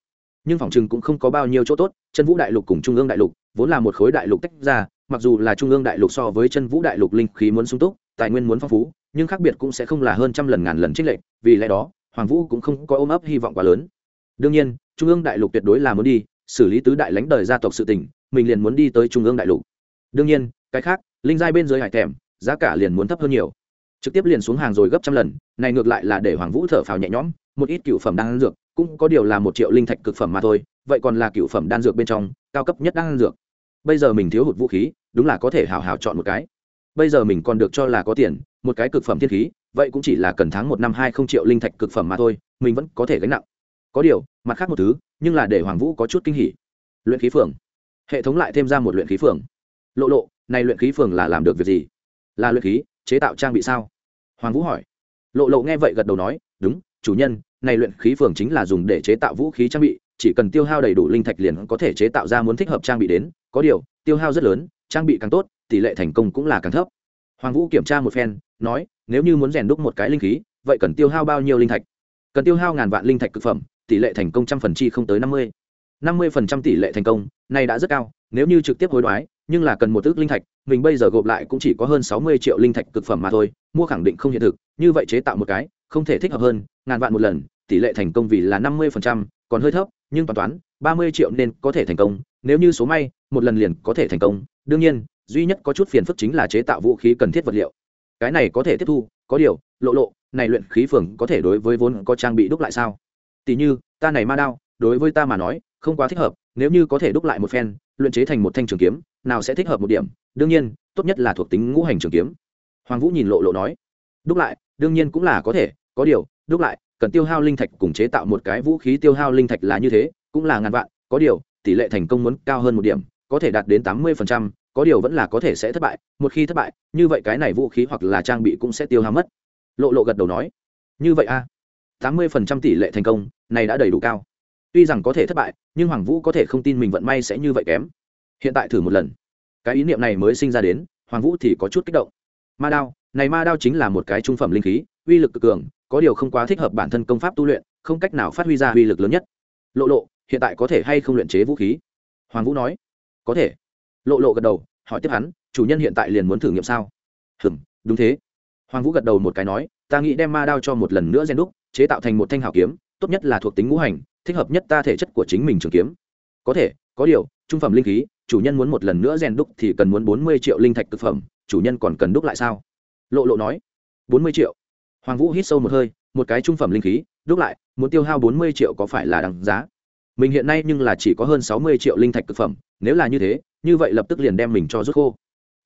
Nhưng phòng chừng cũng không có bao nhiêu chỗ tốt, chân vũ đại lục cùng trung ương đại lục, vốn là một khối đại lục tách ra mặc dù là trung ương đại lục so với chân vũ đại lục linh khí muốn sung túc, tài nguyên muốn phong phú, nhưng khác biệt cũng sẽ không là hơn trăm lần ngàn lần trích lệ vì lẽ đó, hoàng vũ cũng không có ôm ấp hy vọng quá lớn. Đương nhiên, trung ương đại lục tuyệt đối là muốn đi, xử lý tứ đại lãnh đời gia tộc sự tỉnh mình liền muốn đi tới trung ương đại lục. Đương nhiên, cái khác, linh giai bên dưới hải thèm, giá cả liền muốn thấp hơn nhiều. Trực tiếp liền xuống hàng rồi gấp trăm lần, này ngược lại là để hoàng vũ thở phào nhẹ nhõm, một ít cựu phẩm đan dược, cũng có điều là một triệu linh thạch cực phẩm mà thôi, vậy còn là cựu phẩm đan dược bên trong, cao cấp nhất đan dược bây giờ mình thiếu hụt vũ khí, đúng là có thể hào hào chọn một cái. Bây giờ mình còn được cho là có tiền, một cái cực phẩm thiên khí, vậy cũng chỉ là cần tháng một năm hai không triệu linh thạch cực phẩm mà thôi, mình vẫn có thể gánh nặng. Có điều, mặt khác một thứ, nhưng là để hoàng vũ có chút kinh hỉ. Luyện khí phường. Hệ thống lại thêm ra một luyện khí phường. Lộ lộ, này luyện khí phường là làm được việc gì? Là luyện khí, chế tạo trang bị sao? Hoàng vũ hỏi. Lộ lộ nghe vậy gật đầu nói, đúng, chủ nhân, này luyện khí phường chính là dùng để chế tạo vũ khí trang bị chỉ cần tiêu hao đầy đủ linh thạch liền có thể chế tạo ra muốn thích hợp trang bị đến, có điều, tiêu hao rất lớn, trang bị càng tốt, tỷ lệ thành công cũng là càng thấp. Hoàng vũ kiểm tra một phen, nói, nếu như muốn rèn đúc một cái linh khí, vậy cần tiêu hao bao nhiêu linh thạch? Cần tiêu hao ngàn vạn linh thạch cực phẩm, tỷ lệ thành công trăm phần chi không tới năm mươi. năm mươi phần trăm tỷ lệ thành công, này đã rất cao, nếu như trực tiếp hối đoái, nhưng là cần một ước linh thạch, mình bây giờ gộp lại cũng chỉ có hơn sáu mươi triệu linh thạch cực phẩm mà thôi, mua khẳng định không hiện thực, như vậy chế tạo một cái, không thể thích hợp hơn, ngàn vạn một lần, tỷ lệ thành công vì là năm mươi còn hơi thấp nhưng toàn toán, ba mươi triệu nên có thể thành công, nếu như số may, một lần liền có thể thành công. Đương nhiên, duy nhất có chút phiền phức chính là chế tạo vũ khí cần thiết vật liệu. Cái này có thể tiếp thu, có điều, lộ lộ, này luyện khí phường có thể đối với vốn có trang bị đúc lại sao? Tỷ như, ta này ma đao, đối với ta mà nói, không quá thích hợp, nếu như có thể đúc lại một phen, luyện chế thành một thanh trường kiếm, nào sẽ thích hợp một điểm. Đương nhiên, tốt nhất là thuộc tính ngũ hành trường kiếm. Hoàng vũ nhìn lộ lộ nói, đúc lại, đương nhiên cũng là có thể, có điều, đúc lại cần tiêu hao linh thạch cùng chế tạo một cái vũ khí tiêu hao linh thạch là như thế, cũng là ngàn vạn, có điều, tỷ lệ thành công muốn cao hơn một điểm, có thể đạt đến tám mươi có điều vẫn là có thể sẽ thất bại, một khi thất bại, như vậy cái này vũ khí hoặc là trang bị cũng sẽ tiêu hao mất. Lộ lộ gật đầu nói, như vậy a tám mươi tỷ lệ thành công, này đã đầy đủ cao. Tuy rằng có thể thất bại, nhưng hoàng vũ có thể không tin mình vận may sẽ như vậy kém. Hiện tại thử một lần. Cái ý niệm này mới sinh ra đến, hoàng vũ thì có chút kích động. Ma đao, này ma đao chính là một cái trung phẩm linh khí, uy lực cực cường có điều không quá thích hợp bản thân công pháp tu luyện, không cách nào phát huy ra uy lực lớn nhất. Lộ lộ, hiện tại có thể hay không luyện chế vũ khí? Hoàng vũ nói, có thể. Lộ lộ gật đầu, hỏi tiếp hắn, chủ nhân hiện tại liền muốn thử nghiệm sao? Hừm, đúng thế. Hoàng vũ gật đầu một cái nói, ta nghĩ đem ma đao cho một lần nữa gen đúc, chế tạo thành một thanh hảo kiếm, tốt nhất là thuộc tính ngũ hành, thích hợp nhất ta thể chất của chính mình trường kiếm. Có thể, có điều, trung phẩm linh khí, chủ nhân muốn một lần nữa rèn đúc thì cần muốn bốn mươi triệu linh thạch thực phẩm, chủ nhân còn cần đúc lại sao? Lộ lộ nói, bốn mươi triệu hoàng vũ hít sâu một hơi, một cái trung phẩm linh khí, đúc lại, muốn tiêu hao bốn mươi triệu có phải là đằng giá? Mình hiện nay nhưng là chỉ có hơn sáu mươi triệu linh thạch cực phẩm, nếu là như thế, như vậy lập tức liền đem mình cho rút khô.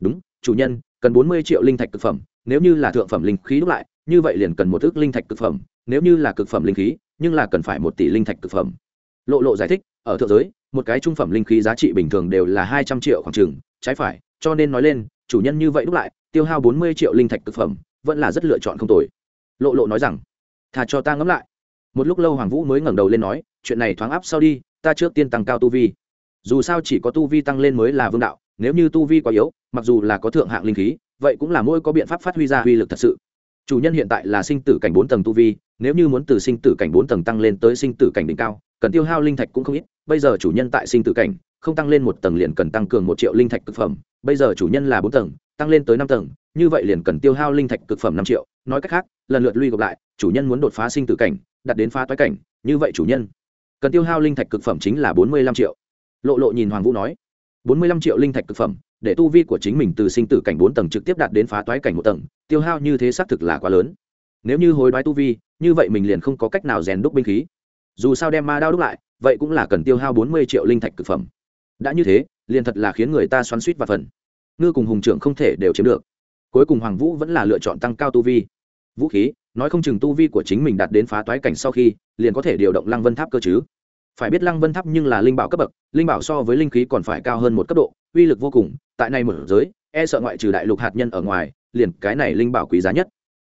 Đúng, chủ nhân, cần bốn mươi triệu linh thạch cực phẩm, nếu như là thượng phẩm linh khí đúc lại, như vậy liền cần một ước linh thạch cực phẩm, nếu như là cực phẩm linh khí, nhưng là cần phải một tỷ linh thạch cực phẩm. Lộ lộ giải thích, ở thượng giới, một cái trung phẩm linh khí giá trị bình thường đều là hai trăm triệu khoảng trừng trái phải, cho nên nói lên, chủ nhân như vậy đúc lại, tiêu hao bốn mươi triệu linh thạch cực phẩm, vẫn là rất lựa chọn không tồi lộ lộ nói rằng thà cho ta ngẫm lại. Một lúc lâu hoàng vũ mới ngẩng đầu lên nói, chuyện này thoáng áp sau đi, ta trước tiên tăng cao tu vi. Dù sao chỉ có tu vi tăng lên mới là vương đạo, nếu như tu vi quá yếu, mặc dù là có thượng hạng linh khí, vậy cũng là mỗi có biện pháp phát huy ra uy lực thật sự. Chủ nhân hiện tại là sinh tử cảnh bốn tầng tu vi, nếu như muốn từ sinh tử cảnh bốn tầng tăng lên tới sinh tử cảnh đỉnh cao, cần tiêu hao linh thạch cũng không ít, bây giờ chủ nhân tại sinh tử cảnh, không tăng lên một tầng liền cần tăng cường một triệu linh thạch cực phẩm, bây giờ chủ nhân là bốn tầng, tăng lên tới năm tầng, như vậy liền cần tiêu hao linh thạch cực phẩm năm triệu, nói cách khác lần lượt lui gộp lại, chủ nhân muốn đột phá sinh tử cảnh đặt đến phá toái cảnh, như vậy chủ nhân, cần tiêu hao linh thạch cực phẩm chính là bốn mươi lăm triệu. Lộ lộ nhìn hoàng vũ nói, bốn mươi lăm triệu linh thạch cực phẩm, để tu vi của chính mình từ sinh tử cảnh bốn tầng trực tiếp đạt đến phá toái cảnh một tầng, tiêu hao như thế xác thực là quá lớn. Nếu như hối đoái tu vi, như vậy mình liền không có cách nào rèn đúc binh khí. Dù sao đem ma đao đúc lại, vậy cũng là cần tiêu hao bốn mươi triệu linh thạch cực phẩm. Đã như thế, liền thật là khiến người ta xoắn suýt và phần. Ngư cùng hùng trưởng không thể đều chiếm được. Cuối cùng hoàng vũ vẫn là lựa chọn tăng cao tu vi vũ khí, nói không chừng tu vi của chính mình đạt đến phá toái cảnh sau khi, liền có thể điều động lăng vân tháp cơ chứ. Phải biết lăng vân tháp nhưng là linh bảo cấp bậc, linh bảo so với linh khí còn phải cao hơn một cấp độ, uy lực vô cùng, tại này một giới e sợ ngoại trừ đại lục hạt nhân ở ngoài, liền cái này linh bảo quý giá nhất.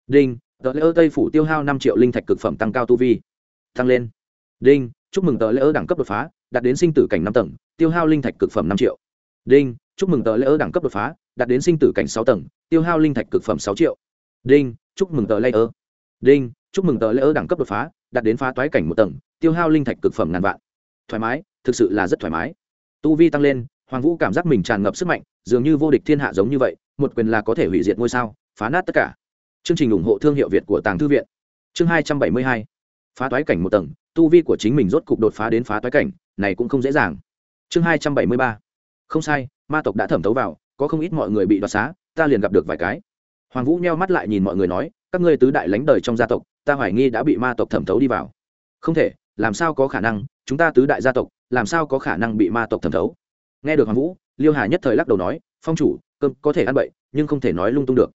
Đinh, tờ lễ ơ tây phủ tiêu hao năm triệu linh thạch cực phẩm tăng cao tu vi. Tăng lên. Đinh, chúc mừng tờ lễ ơ đẳng cấp đột phá, đạt đến sinh tử cảnh năm tầng, tiêu hao linh thạch cực phẩm năm triệu. Đinh, chúc mừng tờ lễ ơ đẳng cấp đột phá, đạt đến sinh tử cảnh sáu tầng, tiêu hao linh thạch cực phẩm sáu triệu. Đinh chúc mừng tờ layer. Ơ đinh, chúc mừng tờ layer ơ đẳng cấp đột phá, đạt đến phá toái cảnh một tầng, tiêu hao linh thạch cực phẩm ngàn vạn. Thoải mái, thực sự là rất thoải mái. Tu vi tăng lên, hoàng vũ cảm giác mình tràn ngập sức mạnh, dường như vô địch thiên hạ giống như vậy, một quyền là có thể hủy diệt ngôi sao, phá nát tất cả. Chương trình ủng hộ thương hiệu việt của tàng thư viện. Chương hai trăm bảy mươi hai. Phá toái cảnh một tầng, tu vi của chính mình rốt cục đột phá đến phá toái cảnh, này cũng không dễ dàng. Chương hai trăm bảy mươi ba. Không sai, ma tộc đã thẩm thấu vào, có không ít mọi người bị đoạt xá, ta liền gặp được vài cái hoàng vũ nheo mắt lại nhìn mọi người nói, các ngươi tứ đại lánh đời trong gia tộc, ta hoài nghi đã bị ma tộc thẩm thấu đi vào. Không thể, làm sao có khả năng, chúng ta tứ đại gia tộc, làm sao có khả năng bị ma tộc thẩm thấu? Nghe được hoàng vũ, liêu hà nhất thời lắc đầu nói, phong chủ, cơm có thể ăn bậy, nhưng không thể nói lung tung được.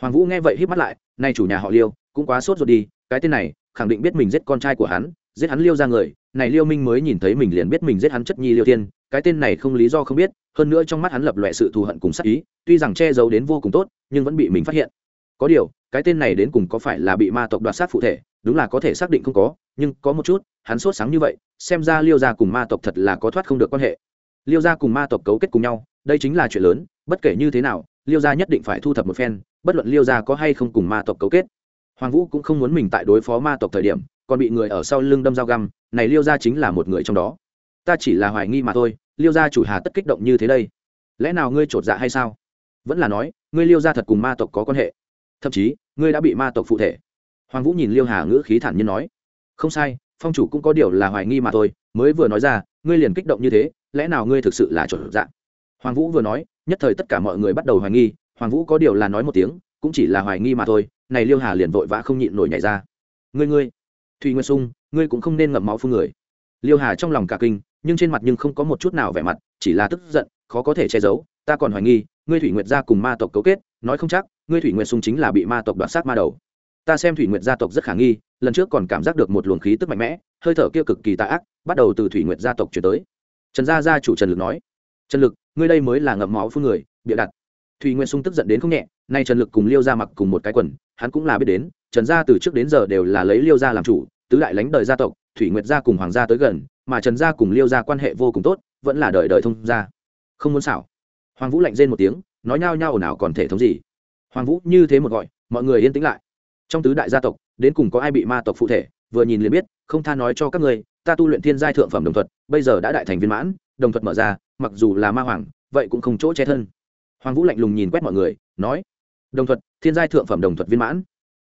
Hoàng vũ nghe vậy hít mắt lại, nay chủ nhà họ liêu, cũng quá sốt ruột đi, cái tên này, khẳng định biết mình giết con trai của hắn, giết hắn liêu ra người, này liêu minh mới nhìn thấy mình liền biết mình giết hắn chất nhi liêu thiên cái tên này không lý do không biết, hơn nữa trong mắt hắn lập loại sự thù hận cùng sắc ý, tuy rằng che giấu đến vô cùng tốt, nhưng vẫn bị mình phát hiện. Có điều, cái tên này đến cùng có phải là bị ma tộc đoạt sát phụ thể? Đúng là có thể xác định không có, nhưng có một chút, hắn sốt sáng như vậy, xem ra liêu gia cùng ma tộc thật là có thoát không được quan hệ. Liêu gia cùng ma tộc cấu kết cùng nhau, đây chính là chuyện lớn, bất kể như thế nào, liêu gia nhất định phải thu thập một phen, bất luận liêu gia có hay không cùng ma tộc cấu kết. Hoàng vũ cũng không muốn mình tại đối phó ma tộc thời điểm, còn bị người ở sau lưng đâm dao găm, này liêu gia chính là một người trong đó ta chỉ là hoài nghi mà thôi, liêu gia chủ hà tất kích động như thế đây. Lẽ nào ngươi chột dạ hay sao? Vẫn là nói, ngươi liêu gia thật cùng ma tộc có quan hệ. Thậm chí, ngươi đã bị ma tộc phụ thể. Hoàng vũ nhìn liêu hà ngữ khí thản nhiên nói. Không sai, phong chủ cũng có điều là hoài nghi mà thôi, mới vừa nói ra, ngươi liền kích động như thế, lẽ nào ngươi thực sự là chột dạ? Hoàng vũ vừa nói, nhất thời tất cả mọi người bắt đầu hoài nghi, hoàng vũ có điều là nói một tiếng, cũng chỉ là hoài nghi mà thôi, này liêu hà liền vội vã không nhịn nổi nhảy ra. Ngươi ngươi. Thùy nguyên sung, ngươi cũng không nên ngậm máu phương người. Liêu hà trong lòng cả kinh nhưng trên mặt nhưng không có một chút nào vẻ mặt, chỉ là tức giận, khó có thể che giấu. Ta còn hoài nghi, ngươi thủy nguyệt gia cùng ma tộc cấu kết, nói không chắc, ngươi thủy nguyệt sung chính là bị ma tộc đoạt sát ma đầu. Ta xem thủy nguyệt gia tộc rất khả nghi, lần trước còn cảm giác được một luồng khí tức mạnh mẽ, hơi thở kia cực kỳ tà ác, bắt đầu từ thủy nguyệt gia tộc chuyển tới. Trần gia gia chủ trần lực nói, trần lực, ngươi đây mới là ngậm máu phương người, bịa đặt. Thủy nguyệt sung tức giận đến không nhẹ, nay trần lực cùng liêu gia mặc cùng một cái quần, hắn cũng là biết đến, trần gia từ trước đến giờ đều là lấy liêu gia làm chủ, tứ đại lãnh đời gia tộc, thủy nguyệt gia cùng hoàng gia tới gần mà trần gia cùng liêu gia quan hệ vô cùng tốt, vẫn là đời đời thông gia. Không muốn xảo. Hoàng vũ lạnh rên một tiếng, nói nhao nhao ồn ào còn thể thống gì. Hoàng vũ như thế một gọi, mọi người yên tĩnh lại. Trong tứ đại gia tộc, đến cùng có ai bị ma tộc phụ thể, vừa nhìn liền biết, không tha nói cho các người ta tu luyện thiên giai thượng phẩm đồng thuật, bây giờ đã đại thành viên mãn, đồng thuật mở ra, mặc dù là ma hoàng, vậy cũng không chỗ che thân. Hoàng vũ lạnh lùng nhìn quét mọi người, nói, đồng thuật, thiên giai thượng phẩm đồng thuật viên mãn.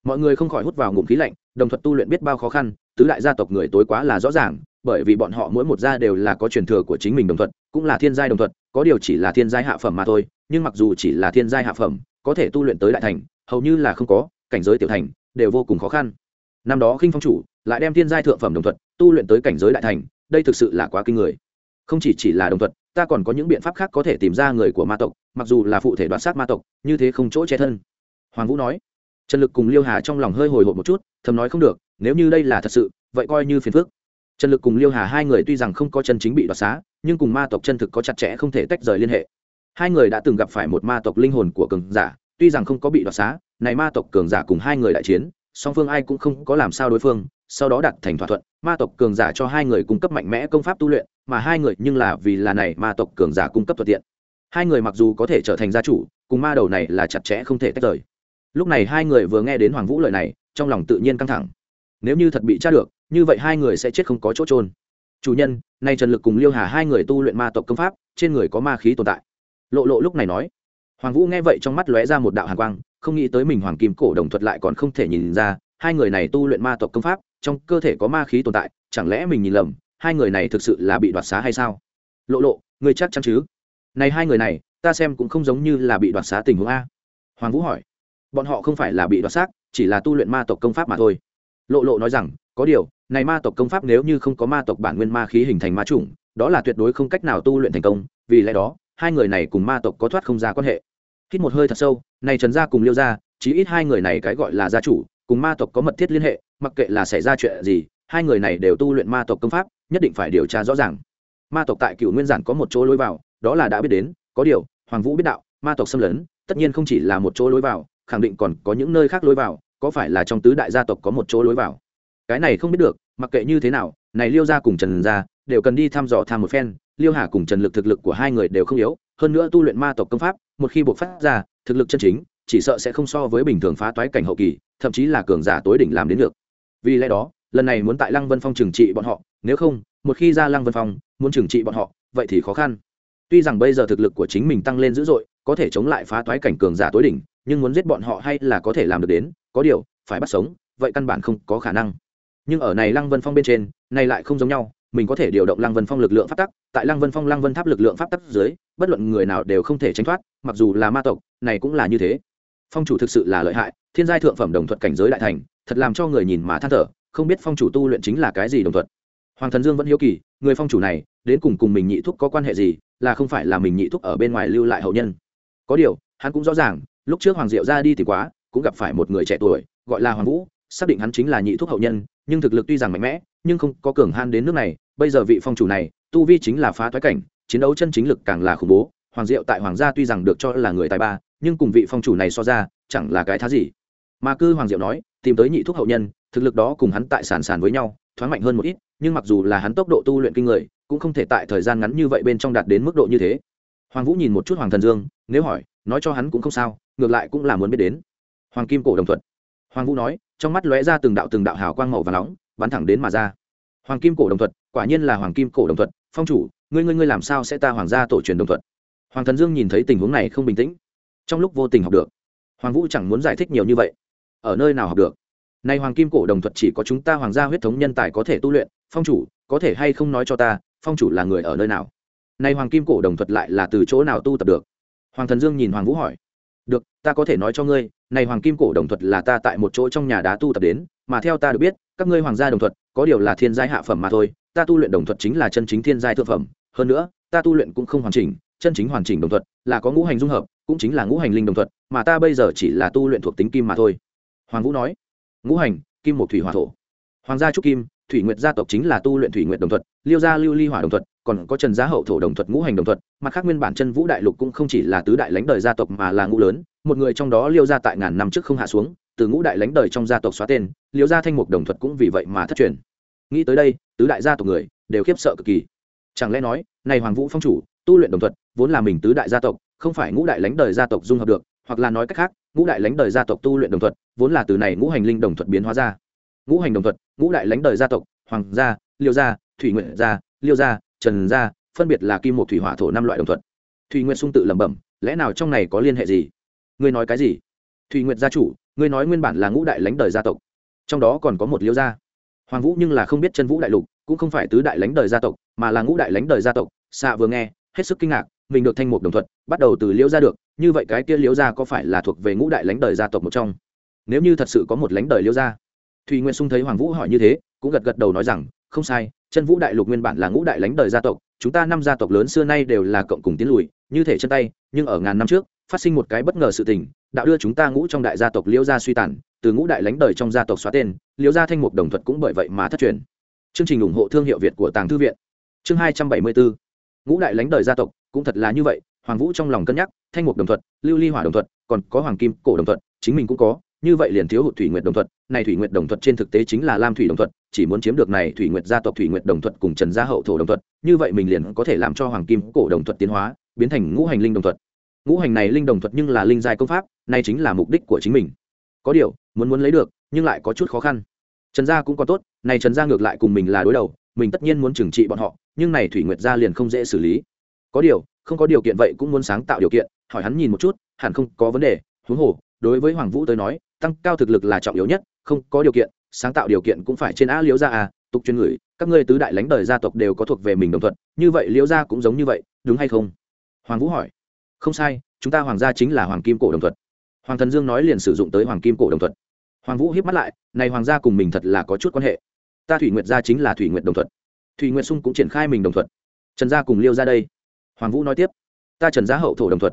Mọi người không khỏi hút vào ngụm khí lạnh, đồng thuật tu luyện biết bao khó khăn, tứ đại gia tộc người tối quá là rõ ràng bởi vì bọn họ mỗi một gia đều là có truyền thừa của chính mình đồng thuận, cũng là thiên giai đồng thuận, có điều chỉ là thiên giai hạ phẩm mà thôi nhưng mặc dù chỉ là thiên giai hạ phẩm có thể tu luyện tới đại thành hầu như là không có cảnh giới tiểu thành đều vô cùng khó khăn. Năm đó khinh phong chủ lại đem thiên giai thượng phẩm đồng thuận tu luyện tới cảnh giới đại thành đây thực sự là quá kinh người. Không chỉ chỉ là đồng thuận, ta còn có những biện pháp khác có thể tìm ra người của ma tộc mặc dù là phụ thể đoạt xác ma tộc như thế không chỗ che thân. Hoàng vũ nói trần lực cùng liêu hà trong lòng hơi hồi hộp một chút thầm nói không được nếu như đây là thật sự vậy coi như phiền phức trần lực cùng liêu hà hai người tuy rằng không có chân chính bị đoạt xá, nhưng cùng ma tộc chân thực có chặt chẽ không thể tách rời liên hệ. Hai người đã từng gặp phải một ma tộc linh hồn của cường giả, tuy rằng không có bị đoạt xá, này ma tộc cường giả cùng hai người đại chiến, song phương ai cũng không có làm sao đối phương, sau đó đặt thành thỏa thuận, ma tộc cường giả cho hai người cung cấp mạnh mẽ công pháp tu luyện, mà hai người nhưng là vì là này ma tộc cường giả cung cấp thuận tiện. Hai người mặc dù có thể trở thành gia chủ, cùng ma đầu này là chặt chẽ không thể tách rời. Lúc này hai người vừa nghe đến hoàng vũ lời này, trong lòng tự nhiên căng thẳng. Nếu như thật bị tra được như vậy hai người sẽ chết không có chỗ trôn chủ nhân, nay trần lực cùng liêu hà hai người tu luyện ma tộc công pháp, trên người có ma khí tồn tại. Lộ lộ lúc này nói. Hoàng vũ nghe vậy trong mắt lóe ra một đạo hàn quang, không nghĩ tới mình hoàng kim cổ đồng thuật lại còn không thể nhìn ra, hai người này tu luyện ma tộc công pháp, trong cơ thể có ma khí tồn tại, chẳng lẽ mình nhìn lầm, hai người này thực sự là bị đoạt xá hay sao? Lộ lộ người chắc chắn chứ? Này hai người này, ta xem cũng không giống như là bị đoạt xá tình huống a. Hoàng vũ hỏi. Bọn họ không phải là bị đoạt xác, chỉ là tu luyện ma tộc công pháp mà thôi. Lộ lộ nói rằng có điều, này ma tộc công pháp nếu như không có ma tộc bản nguyên ma khí hình thành ma chủng, đó là tuyệt đối không cách nào tu luyện thành công, vì lẽ đó, hai người này cùng ma tộc có thoát không ra quan hệ. Hít một hơi thật sâu, này trần gia cùng liêu gia, chí ít hai người này cái gọi là gia chủ, cùng ma tộc có mật thiết liên hệ, mặc kệ là xảy ra chuyện gì, hai người này đều tu luyện ma tộc công pháp, nhất định phải điều tra rõ ràng. Ma tộc tại cựu nguyên giản có một chỗ lối vào, đó là đã biết đến, có điều, hoàng vũ biết đạo, ma tộc xâm lấn, tất nhiên không chỉ là một chỗ lối vào, khẳng định còn có những nơi khác lối vào, có phải là trong tứ đại gia tộc có một chỗ lối vào? Cái này không biết được, mặc kệ như thế nào, này liêu gia cùng trần gia đều cần đi thăm dò tham một phen, liêu hà cùng trần lực thực lực của hai người đều không yếu, hơn nữa tu luyện ma tộc công pháp, một khi buộc phát ra, thực lực chân chính, chỉ sợ sẽ không so với bình thường phá toái cảnh hậu kỳ, thậm chí là cường giả tối đỉnh làm đến được. Vì lẽ đó, lần này muốn tại lăng vân phong trừng trị bọn họ, nếu không, một khi ra lăng vân phong, muốn trừng trị bọn họ, vậy thì khó khăn. Tuy rằng bây giờ thực lực của chính mình tăng lên dữ dội, có thể chống lại phá toái cảnh cường giả tối đỉnh, nhưng muốn giết bọn họ hay là có thể làm được đến, có điều, phải bắt sống, vậy căn bản không có khả năng nhưng ở này lăng vân phong bên trên, này lại không giống nhau, mình có thể điều động lăng vân phong lực lượng pháp tắc, tại lăng vân phong, lăng vân tháp lực lượng pháp tắc dưới, bất luận người nào đều không thể tránh thoát, mặc dù là ma tộc, này cũng là như thế. Phong chủ thực sự là lợi hại, thiên giai thượng phẩm đồng thuật cảnh giới đại thành, thật làm cho người nhìn mà than thở, không biết phong chủ tu luyện chính là cái gì đồng thuật. Hoàng thần dương vẫn hiếu kỳ, người phong chủ này, đến cùng cùng mình nhị thúc có quan hệ gì, là không phải là mình nhị thúc ở bên ngoài lưu lại hậu nhân. Có điều, hắn cũng rõ ràng, lúc trước hoàng diệu ra đi thì quá, cũng gặp phải một người trẻ tuổi, gọi là hoàng vũ xác định hắn chính là nhị thúc hậu nhân, nhưng thực lực tuy rằng mạnh mẽ, nhưng không có cường han đến nước này, bây giờ vị phong chủ này, tu vi chính là phá thoái cảnh, chiến đấu chân chính lực càng là khủng bố, hoàng diệu tại hoàng gia tuy rằng được cho là người tài ba, nhưng cùng vị phong chủ này so ra, chẳng là cái thá gì. Mà cư hoàng diệu nói, tìm tới nhị thúc hậu nhân, thực lực đó cùng hắn tại sàn sàn với nhau, thoáng mạnh hơn một ít, nhưng mặc dù là hắn tốc độ tu luyện kinh người, cũng không thể tại thời gian ngắn như vậy bên trong đạt đến mức độ như thế. Hoàng vũ nhìn một chút hoàng thần dương, nếu hỏi, nói cho hắn cũng không sao, ngược lại cũng là muốn biết đến. Hoàng kim cổ đồng thuận hoàng vũ nói trong mắt lóe ra từng đạo từng đạo hào quang màu và nóng, bắn thẳng đến mà ra. Hoàng kim cổ đồng thuật, quả nhiên là hoàng kim cổ đồng thuật. Phong chủ, ngươi ngươi ngươi làm sao sẽ ta hoàng gia tổ truyền đồng thuật? Hoàng thần dương nhìn thấy tình huống này không bình tĩnh. Trong lúc vô tình học được, hoàng vũ chẳng muốn giải thích nhiều như vậy. Ở nơi nào học được? Nay hoàng kim cổ đồng thuật chỉ có chúng ta hoàng gia huyết thống nhân tài có thể tu luyện. Phong chủ, có thể hay không nói cho ta, phong chủ là người ở nơi nào? Nay hoàng kim cổ đồng thuật lại là từ chỗ nào tu tập được? Hoàng thần dương nhìn hoàng vũ hỏi được, ta có thể nói cho ngươi, này hoàng kim cổ đồng thuật là ta tại một chỗ trong nhà đá tu tập đến, mà theo ta được biết, các ngươi hoàng gia đồng thuật, có điều là thiên giai hạ phẩm mà thôi, ta tu luyện đồng thuật chính là chân chính thiên giai thượng phẩm. Hơn nữa, ta tu luyện cũng không hoàn chỉnh, chân chính hoàn chỉnh đồng thuật là có ngũ hành dung hợp, cũng chính là ngũ hành linh đồng thuật, mà ta bây giờ chỉ là tu luyện thuộc tính kim mà thôi. Hoàng vũ nói. Ngũ hành, kim một thủy hỏa thổ. Hoàng gia trúc kim, thủy nguyệt gia tộc chính là tu luyện thủy nguyệt đồng thuật, liêu gia lưu ly hỏa đồng thuật còn có trần gia hậu thổ đồng thuật, ngũ hành đồng thuật, mặt khác nguyên bản chân vũ đại lục cũng không chỉ là tứ đại lãnh đời gia tộc mà là ngũ lớn, một người trong đó liêu gia tại ngàn năm trước không hạ xuống, từ ngũ đại lãnh đời trong gia tộc xóa tên, liêu gia thanh mục đồng thuật cũng vì vậy mà thất truyền. Nghĩ tới đây, tứ đại gia tộc người đều khiếp sợ cực kỳ. Chẳng lẽ nói, này hoàng vũ phong chủ, tu luyện đồng thuật, vốn là mình tứ đại gia tộc, không phải ngũ đại lãnh đời gia tộc dung hợp được, hoặc là nói cách khác, ngũ đại lãnh đời gia tộc tu luyện đồng thuật, vốn là từ này ngũ hành linh đồng thuật biến hóa ra. Ngũ hành đồng thuật, ngũ đại lãnh đời gia tộc, hoàng gia, liêu gia, thủy nguyện gia, liêu gia trần gia, phân biệt là kim một thủy hỏa thổ năm loại đồng thuật. Thủy nguyện sung tự lẩm bẩm, lẽ nào trong này có liên hệ gì? Ngươi nói cái gì? Thủy nguyện gia chủ, ngươi nói nguyên bản là ngũ đại lãnh đời gia tộc, trong đó còn có một liêu gia. Hoàng vũ nhưng là không biết chân vũ đại lục, cũng không phải tứ đại lãnh đời gia tộc, mà là ngũ đại lãnh đời gia tộc. Xạ vừa nghe, hết sức kinh ngạc, mình được thanh mục đồng thuận bắt đầu từ liễu gia được, như vậy cái kia liễu gia có phải là thuộc về ngũ đại lãnh đời gia tộc một trong? Nếu như thật sự có một lãnh đời liễu gia thùy nguyện sung thấy hoàng vũ hỏi như thế, cũng gật gật đầu nói rằng, không sai chân vũ đại lục nguyên bản là ngũ đại lãnh đời gia tộc, chúng ta năm gia tộc lớn xưa nay đều là cộng cùng tiến lùi, như thể chân tay, nhưng ở ngàn năm trước, phát sinh một cái bất ngờ sự tình, đạo đưa chúng ta ngũ trong đại gia tộc liễu gia suy tàn, từ ngũ đại lãnh đời trong gia tộc xóa tên, liễu gia thanh mục đồng thuật cũng bởi vậy mà thất truyền. Chương trình ủng hộ thương hiệu việt của tàng thư viện. Chương hai trăm bảy mươi bốn ngũ đại lãnh đời gia tộc, cũng thật là như vậy, hoàng vũ trong lòng cân nhắc, thanh mục đồng thuật, lưu ly hỏa đồng thuật, còn có hoàng kim cổ đồng thuật, chính mình cũng có như vậy liền thiếu hụt thủy nguyệt đồng thuật, này thủy nguyệt đồng thuật trên thực tế chính là lam thủy đồng thuật, chỉ muốn chiếm được này thủy nguyệt gia tộc thủy nguyệt đồng thuật cùng trần gia hậu thổ đồng thuật, như vậy mình liền có thể làm cho hoàng kim cổ đồng thuật tiến hóa, biến thành ngũ hành linh đồng thuật. Ngũ hành này linh đồng thuật nhưng là linh giai công pháp, này chính là mục đích của chính mình. Có điều, muốn muốn lấy được, nhưng lại có chút khó khăn. Trần gia cũng có tốt, này trần gia ngược lại cùng mình là đối đầu, mình tất nhiên muốn trừng trị bọn họ, nhưng này thủy nguyệt gia liền không dễ xử lý. Có điều, không có điều kiện vậy cũng muốn sáng tạo điều kiện, hỏi hắn nhìn một chút, hẳn không có vấn đề, huống hồ, đối với hoàng vũ tới nói tăng cao thực lực là trọng yếu nhất, không có điều kiện, sáng tạo điều kiện cũng phải trên á liễu gia à tục chuyên người các ngươi tứ đại lãnh đời gia tộc đều có thuộc về mình đồng thuận, như vậy liễu gia cũng giống như vậy, đúng hay không? Hoàng vũ hỏi. Không sai, chúng ta hoàng gia chính là hoàng kim cổ đồng thuận. Hoàng thần dương nói liền sử dụng tới hoàng kim cổ đồng thuận. Hoàng vũ hiếp mắt lại, này hoàng gia cùng mình thật là có chút quan hệ. Ta thủy nguyệt gia chính là thủy nguyệt đồng thuận. Thủy nguyệt sung cũng triển khai mình đồng thuận. Trần gia cùng liêu ra đây. Hoàng vũ nói tiếp. Ta trần gia hậu thổ đồng thuận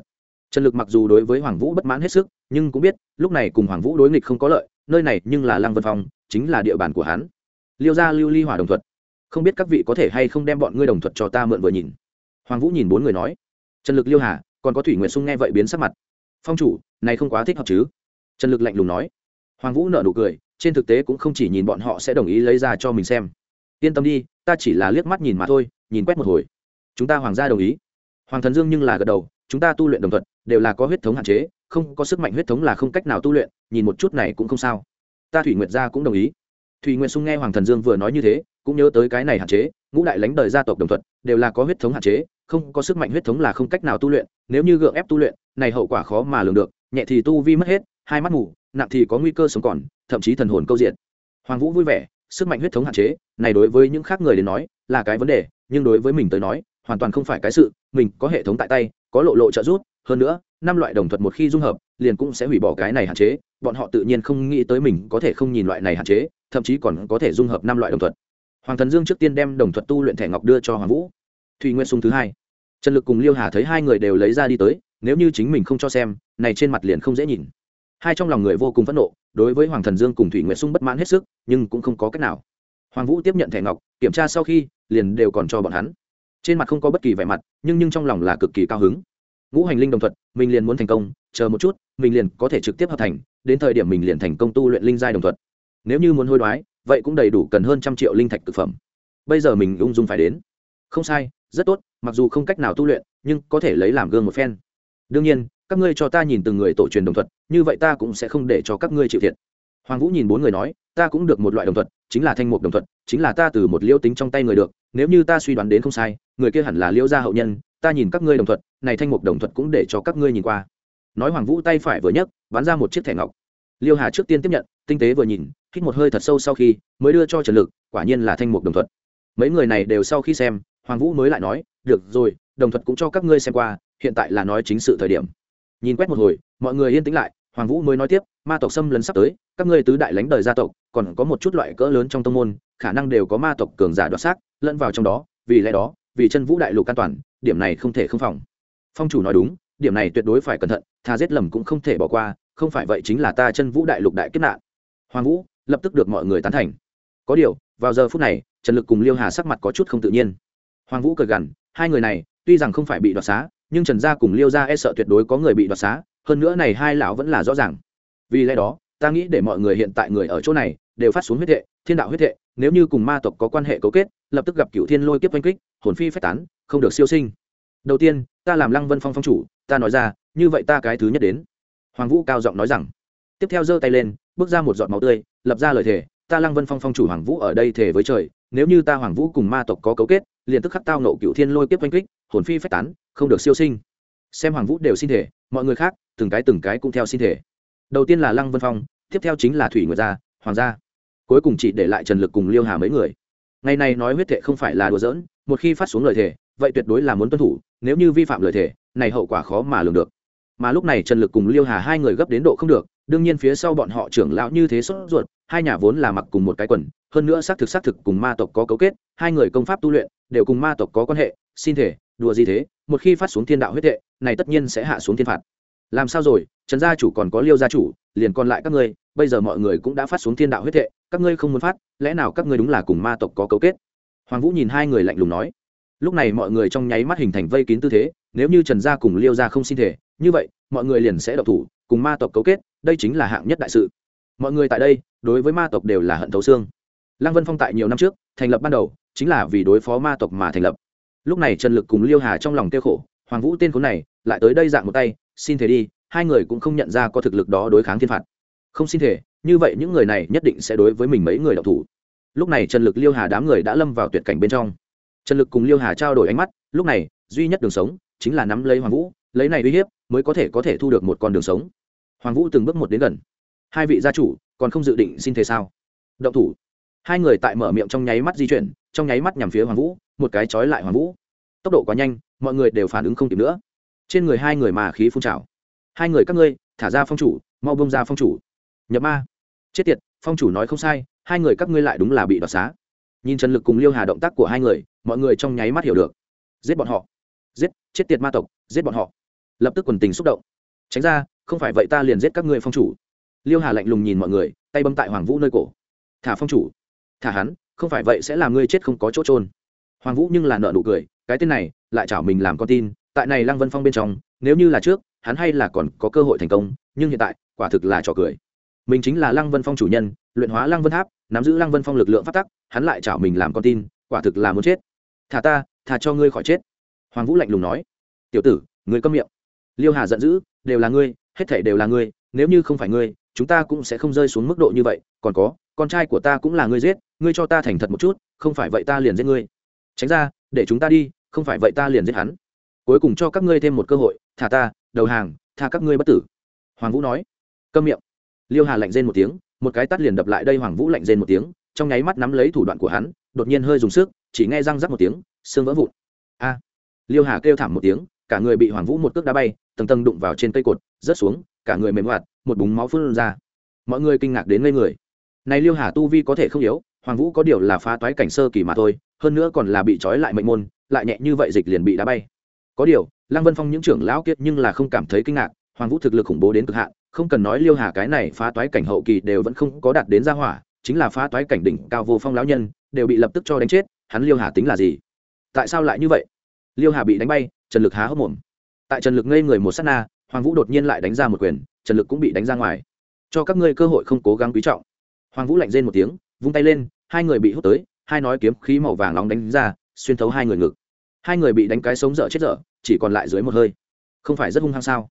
trần lực mặc dù đối với hoàng vũ bất mãn hết sức, nhưng cũng biết, lúc này cùng hoàng vũ đối nghịch không có lợi, nơi này nhưng là lăng vân phong, chính là địa bàn của hắn. Liêu gia lưu ly hỏa đồng thuận không biết các vị có thể hay không đem bọn ngươi đồng thuận cho ta mượn vừa nhìn. Hoàng vũ nhìn bốn người nói. Trần lực liêu hà, còn có thủy nguyệt sung nghe vậy biến sắc mặt. Phong chủ, này không quá thích hợp chứ? Trần lực lạnh lùng nói. Hoàng vũ nợ nụ cười, trên thực tế cũng không chỉ nhìn bọn họ sẽ đồng ý lấy ra cho mình xem. Yên tâm đi, ta chỉ là liếc mắt nhìn mà thôi, nhìn quét một hồi. Chúng ta hoàng gia đồng ý. Hoàng thần dương nhưng là gật đầu chúng ta tu luyện đồng thuận đều là có huyết thống hạn chế, không có sức mạnh huyết thống là không cách nào tu luyện, nhìn một chút này cũng không sao. Ta thủy nguyệt gia cũng đồng ý. Thủy nguyệt sung nghe hoàng thần dương vừa nói như thế, cũng nhớ tới cái này hạn chế, ngũ đại lãnh đời gia tộc đồng thuận đều là có huyết thống hạn chế, không có sức mạnh huyết thống là không cách nào tu luyện, nếu như gượng ép tu luyện, này hậu quả khó mà lường được, nhẹ thì tu vi mất hết, hai mắt ngủ, nặng thì có nguy cơ sống còn, thậm chí thần hồn câu diện hoàng vũ vui vẻ, sức mạnh huyết thống hạn chế, này đối với những khác người đến nói là cái vấn đề, nhưng đối với mình tới nói, hoàn toàn không phải cái sự, mình có hệ thống tại tay có lộ lộ trợ giúp, hơn nữa, năm loại đồng thuật một khi dung hợp, liền cũng sẽ hủy bỏ cái này hạn chế, bọn họ tự nhiên không nghĩ tới mình có thể không nhìn loại này hạn chế, thậm chí còn có thể dung hợp năm loại đồng thuật. Hoàng thần dương trước tiên đem đồng thuật tu luyện thẻ ngọc đưa cho hoàng vũ. Thùy nguyên sung thứ hai. Trần lực cùng liêu hà thấy hai người đều lấy ra đi tới, nếu như chính mình không cho xem, này trên mặt liền không dễ nhìn. Hai trong lòng người vô cùng phẫn nộ, đối với hoàng thần dương cùng thủy nguyệt sung bất mãn hết sức, nhưng cũng không có cách nào. Hoàng vũ tiếp nhận thẻ ngọc, kiểm tra sau khi, liền đều còn cho bọn hắn trên mặt không có bất kỳ vẻ mặt, nhưng nhưng trong lòng là cực kỳ cao hứng. Ngũ hành linh đồng thuật, mình liền muốn thành công, chờ một chút, mình liền có thể trực tiếp hợp thành, đến thời điểm mình liền thành công tu luyện linh giai đồng thuật. Nếu như muốn hối đoái, vậy cũng đầy đủ cần hơn trăm triệu linh thạch thực phẩm. Bây giờ mình ung dung phải đến. Không sai, rất tốt, mặc dù không cách nào tu luyện, nhưng có thể lấy làm gương một phen. Đương nhiên, các ngươi cho ta nhìn từng người tổ truyền đồng thuật, như vậy ta cũng sẽ không để cho các ngươi chịu thiệt. Hoàng vũ nhìn bốn người nói ta cũng được một loại đồng thuật chính là thanh mục đồng thuật chính là ta từ một liêu tính trong tay người được, nếu như ta suy đoán đến không sai, người kia hẳn là liêu gia hậu nhân, ta nhìn các ngươi đồng thuật này thanh mục đồng thuật cũng để cho các ngươi nhìn qua. Nói hoàng vũ tay phải vừa nhấc, bắn ra một chiếc thẻ ngọc. Liêu hà trước tiên tiếp nhận, tinh tế vừa nhìn, hít một hơi thật sâu sau khi, mới đưa cho trần lực, quả nhiên là thanh mục đồng thuật mấy người này đều sau khi xem, hoàng vũ mới lại nói, được rồi, đồng thuật cũng cho các ngươi xem qua, hiện tại là nói chính sự thời điểm. Nhìn quét một hồi, mọi người yên tĩnh lại, hoàng vũ mới nói tiếp, ma tộc xâm lấn sắp tới, các ngươi tứ đại lãnh đời gia tộc còn có một chút loại cỡ lớn trong tông môn, khả năng đều có ma tộc cường giả đoạt xác, lẫn vào trong đó, vì lẽ đó, vì chân vũ đại lục an toàn, điểm này không thể không phòng. Phong chủ nói đúng, điểm này tuyệt đối phải cẩn thận thà giết lầm cũng không thể bỏ qua, không phải vậy chính là ta chân vũ đại lục đại kết nạn. Hoàng vũ, lập tức được mọi người tán thành. Có điều, vào giờ phút này, trần lực cùng liêu hà sắc mặt có chút không tự nhiên. Hoàng vũ cười gằn, hai người này, tuy rằng không phải bị đoạt xá, nhưng trần gia cùng liêu gia e sợ tuyệt đối có người bị đoạt xá, hơn nữa này hai lão vẫn là rõ ràng. Vì lẽ đó ta nghĩ để mọi người hiện tại người ở chỗ này đều phát xuống huyết hệ, thiên đạo huyết hệ, nếu như cùng ma tộc có quan hệ cấu kết, lập tức gặp cựu thiên lôi kiếp oanh kích, hồn phi phách tán, không được siêu sinh. Đầu tiên, ta làm lăng vân phong phong chủ, ta nói ra, như vậy ta cái thứ nhất đến. Hoàng vũ cao giọng nói rằng. Tiếp theo giơ tay lên, bước ra một giọt máu tươi, lập ra lời thề, ta lăng vân phong phong chủ hoàng vũ ở đây thề với trời, nếu như ta hoàng vũ cùng ma tộc có cấu kết, liền tức khắc tao nộ cựu thiên lôi kiếp oanh kích, hồn phi phách tán, không được siêu sinh. Xem hoàng vũ đều xin thể mọi người khác, từng cái từng cái cũng theo xin thể đầu tiên là lăng vân phong tiếp theo chính là thủy nguyệt gia hoàng gia. Cuối cùng chỉ để lại trần lực cùng liêu hà mấy người. Ngày này nói huyết thệ không phải là đùa giỡn một khi phát xuống lời thề vậy tuyệt đối là muốn tuân thủ nếu như vi phạm lời thề này hậu quả khó mà lường được. Mà lúc này trần lực cùng liêu hà hai người gấp đến độ không được đương nhiên phía sau bọn họ trưởng lão như thế sốt ruột hai nhà vốn là mặc cùng một cái quần hơn nữa xác thực xác thực cùng ma tộc có cấu kết hai người công pháp tu luyện đều cùng ma tộc có quan hệ xin thể đùa gì thế một khi phát xuống thiên đạo huyết thệ, này tất nhiên sẽ hạ xuống thiên phạt làm sao rồi trần gia chủ còn có liêu gia chủ liền còn lại các ngươi bây giờ mọi người cũng đã phát xuống thiên đạo huyết thệ, các ngươi không muốn phát lẽ nào các ngươi đúng là cùng ma tộc có cấu kết? Hoàng vũ nhìn hai người lạnh lùng nói. Lúc này mọi người trong nháy mắt hình thành vây kín tư thế nếu như trần gia cùng liêu gia không xin thể như vậy mọi người liền sẽ độc thủ cùng ma tộc cấu kết đây chính là hạng nhất đại sự. Mọi người tại đây đối với ma tộc đều là hận thấu xương. Lăng vân phong tại nhiều năm trước thành lập ban đầu chính là vì đối phó ma tộc mà thành lập. Lúc này trần lực cùng liêu hà trong lòng tiêu khổ hoàng vũ tên khốn này lại tới đây dạng một tay xin thể đi, hai người cũng không nhận ra có thực lực đó đối kháng thiên phạt. Không xin thể như vậy những người này nhất định sẽ đối với mình mấy người đọc thủ. Lúc này trần lực liêu hà đám người đã lâm vào tuyệt cảnh bên trong. Trần lực cùng liêu hà trao đổi ánh mắt, lúc này, duy nhất đường sống chính là nắm lấy hoàng vũ, lấy này uy hiếp mới có thể có thể thu được một con đường sống. Hoàng vũ từng bước một đến gần. Hai vị gia chủ còn không dự định xin thế sao? Động thủ. Hai người tại mở miệng trong nháy mắt di chuyển, trong nháy mắt nhằm phía hoàng vũ, một cái trói lại hoàng vũ. Tốc độ quá nhanh, mọi người đều phản ứng không kịp nữa trên người hai người mà khí phun trào. Hai người các ngươi, thả ra phong chủ, mau bông ra phong chủ. Nhập ma. Chết tiệt, phong chủ nói không sai, hai người các ngươi lại đúng là bị đoạt xá. Nhìn trần lực cùng liêu hà động tác của hai người, mọi người trong nháy mắt hiểu được. Giết bọn họ. Giết, chết tiệt ma tộc, giết bọn họ. Lập tức quần tình xúc động. Tránh ra, không phải vậy ta liền giết các ngươi phong chủ. Liêu hà lạnh lùng nhìn mọi người, tay bấm tại hoàng vũ nơi cổ. Thả phong chủ. Thả hắn, không phải vậy sẽ làm ngươi chết không có chỗ trôn hoàng vũ nhưng là nợ nụ cười, cái tên này, lại chảo mình làm con tin tại này lăng vân phong bên trong, nếu như là trước, hắn hay là còn có cơ hội thành công, nhưng hiện tại, quả thực là trò cười. Mình chính là lăng vân phong chủ nhân, luyện hóa lăng vân tháp, nắm giữ lăng vân phong lực lượng phát tắc, hắn lại chảo mình làm con tin, quả thực là muốn chết. Thả ta, thả cho ngươi khỏi chết. Hoàng vũ lạnh lùng nói. Tiểu tử, ngươi câm miệng. Liêu hà giận dữ, đều là ngươi, hết thể đều là ngươi, nếu như không phải ngươi, chúng ta cũng sẽ không rơi xuống mức độ như vậy, còn có, con trai của ta cũng là ngươi giết, ngươi cho ta thành thật một chút, không phải vậy ta liền giết ngươi. Tránh ra, để chúng ta đi, không phải vậy ta liền giết hắn cuối cùng cho các ngươi thêm một cơ hội, thả ta, đầu hàng, tha các ngươi bất tử. Hoàng vũ nói. Câm miệng. Liêu hà lạnh rên một tiếng, một cái tắt liền đập lại đây hoàng vũ lạnh rên một tiếng, trong nháy mắt nắm lấy thủ đoạn của hắn, đột nhiên hơi dùng sức, chỉ nghe răng rắc một tiếng, xương vỡ vụn. A! Liêu hà kêu thảm một tiếng, cả người bị hoàng vũ một cước đá bay, tầng tầng đụng vào trên cây cột, rớt xuống, cả người mềm hoạt, một búng máu phun ra. Mọi người kinh ngạc đến ngây người. Này liêu hà tu vi có thể không yếu, hoàng vũ có điều là phá toái cảnh sơ kỳ mà thôi, hơn nữa còn là bị trói lại mệnh môn, lại nhẹ như vậy dịch liền bị đá bay có điều, lăng vân phong những trưởng lão kiệt nhưng là không cảm thấy kinh ngạc, hoàng vũ thực lực khủng bố đến cực hạn, không cần nói liêu hà cái này phá toái cảnh hậu kỳ đều vẫn không có đạt đến gia hỏa, chính là phá toái cảnh đỉnh cao vô phong lão nhân, đều bị lập tức cho đánh chết, hắn liêu hà tính là gì? Tại sao lại như vậy? Liêu hà bị đánh bay, trần lực há hốc mồm. Tại trần lực ngây người một s á t na, hoàng vũ đột nhiên lại đánh ra một quyền, trần lực cũng bị đánh ra ngoài. Cho các ngươi cơ hội không cố gắng quý trọng. Hoàng vũ lạnh rên một tiếng, vung tay lên, hai người bị hút tới, hai nói kiếm khí màu vàng nóng đánh ra, xuyên thấu hai người ngực hai người bị đánh cái sống dở chết dở, chỉ còn lại dưới một hơi. Không phải rất hung hăng sao?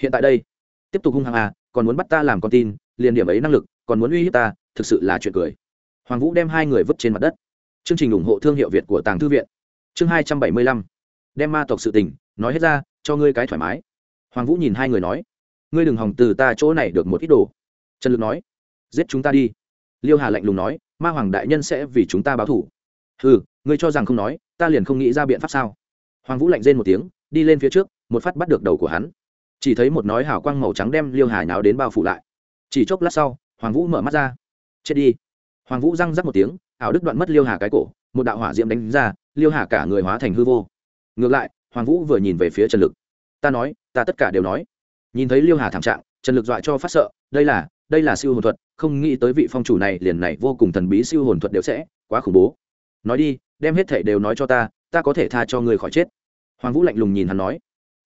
Hiện tại đây, tiếp tục hung hăng à còn muốn bắt ta làm con tin, liền điểm ấy năng lực, còn muốn uy hiếp ta, thực sự là chuyện cười. Hoàng vũ đem hai người vứt trên mặt đất. Chương trình ủng hộ thương hiệu việt của tàng thư viện. Chương hai trăm bảy mươi lăm. Đem ma tộc sự tình, nói hết ra, cho ngươi cái thoải mái. Hoàng vũ nhìn hai người nói, ngươi đừng hòng từ ta chỗ này được một ít đồ. Trần lực nói, giết chúng ta đi. Liêu hà lạnh lùng nói, ma hoàng đại nhân sẽ vì chúng ta báo thủ ừ ngươi cho rằng không nói ta liền không nghĩ ra biện pháp sao? Hoàng vũ lạnh rên một tiếng, đi lên phía trước, một phát bắt được đầu của hắn. Chỉ thấy một nói hào quang màu trắng đem liêu hà nào đến bao phủ lại. Chỉ chốc lát sau, hoàng vũ mở mắt ra. Chết đi. Hoàng vũ răng rắc một tiếng, ảo đức đoạn mất liêu hà cái cổ, một đạo hỏa diễm đánh ra, liêu hà cả người hóa thành hư vô. Ngược lại, hoàng vũ vừa nhìn về phía trần lực. Ta nói, ta tất cả đều nói. Nhìn thấy liêu hà thảm trạng, trần lực dọa cho phát sợ, đây là đây là siêu hồn thuật, không nghĩ tới vị phong chủ này liền này vô cùng thần bí siêu hồn thuật đều sẽ, quá khủng bố nói đi, đem hết thảy đều nói cho ta ta có thể tha cho ngươi khỏi chết. Hoàng vũ lạnh lùng nhìn hắn nói.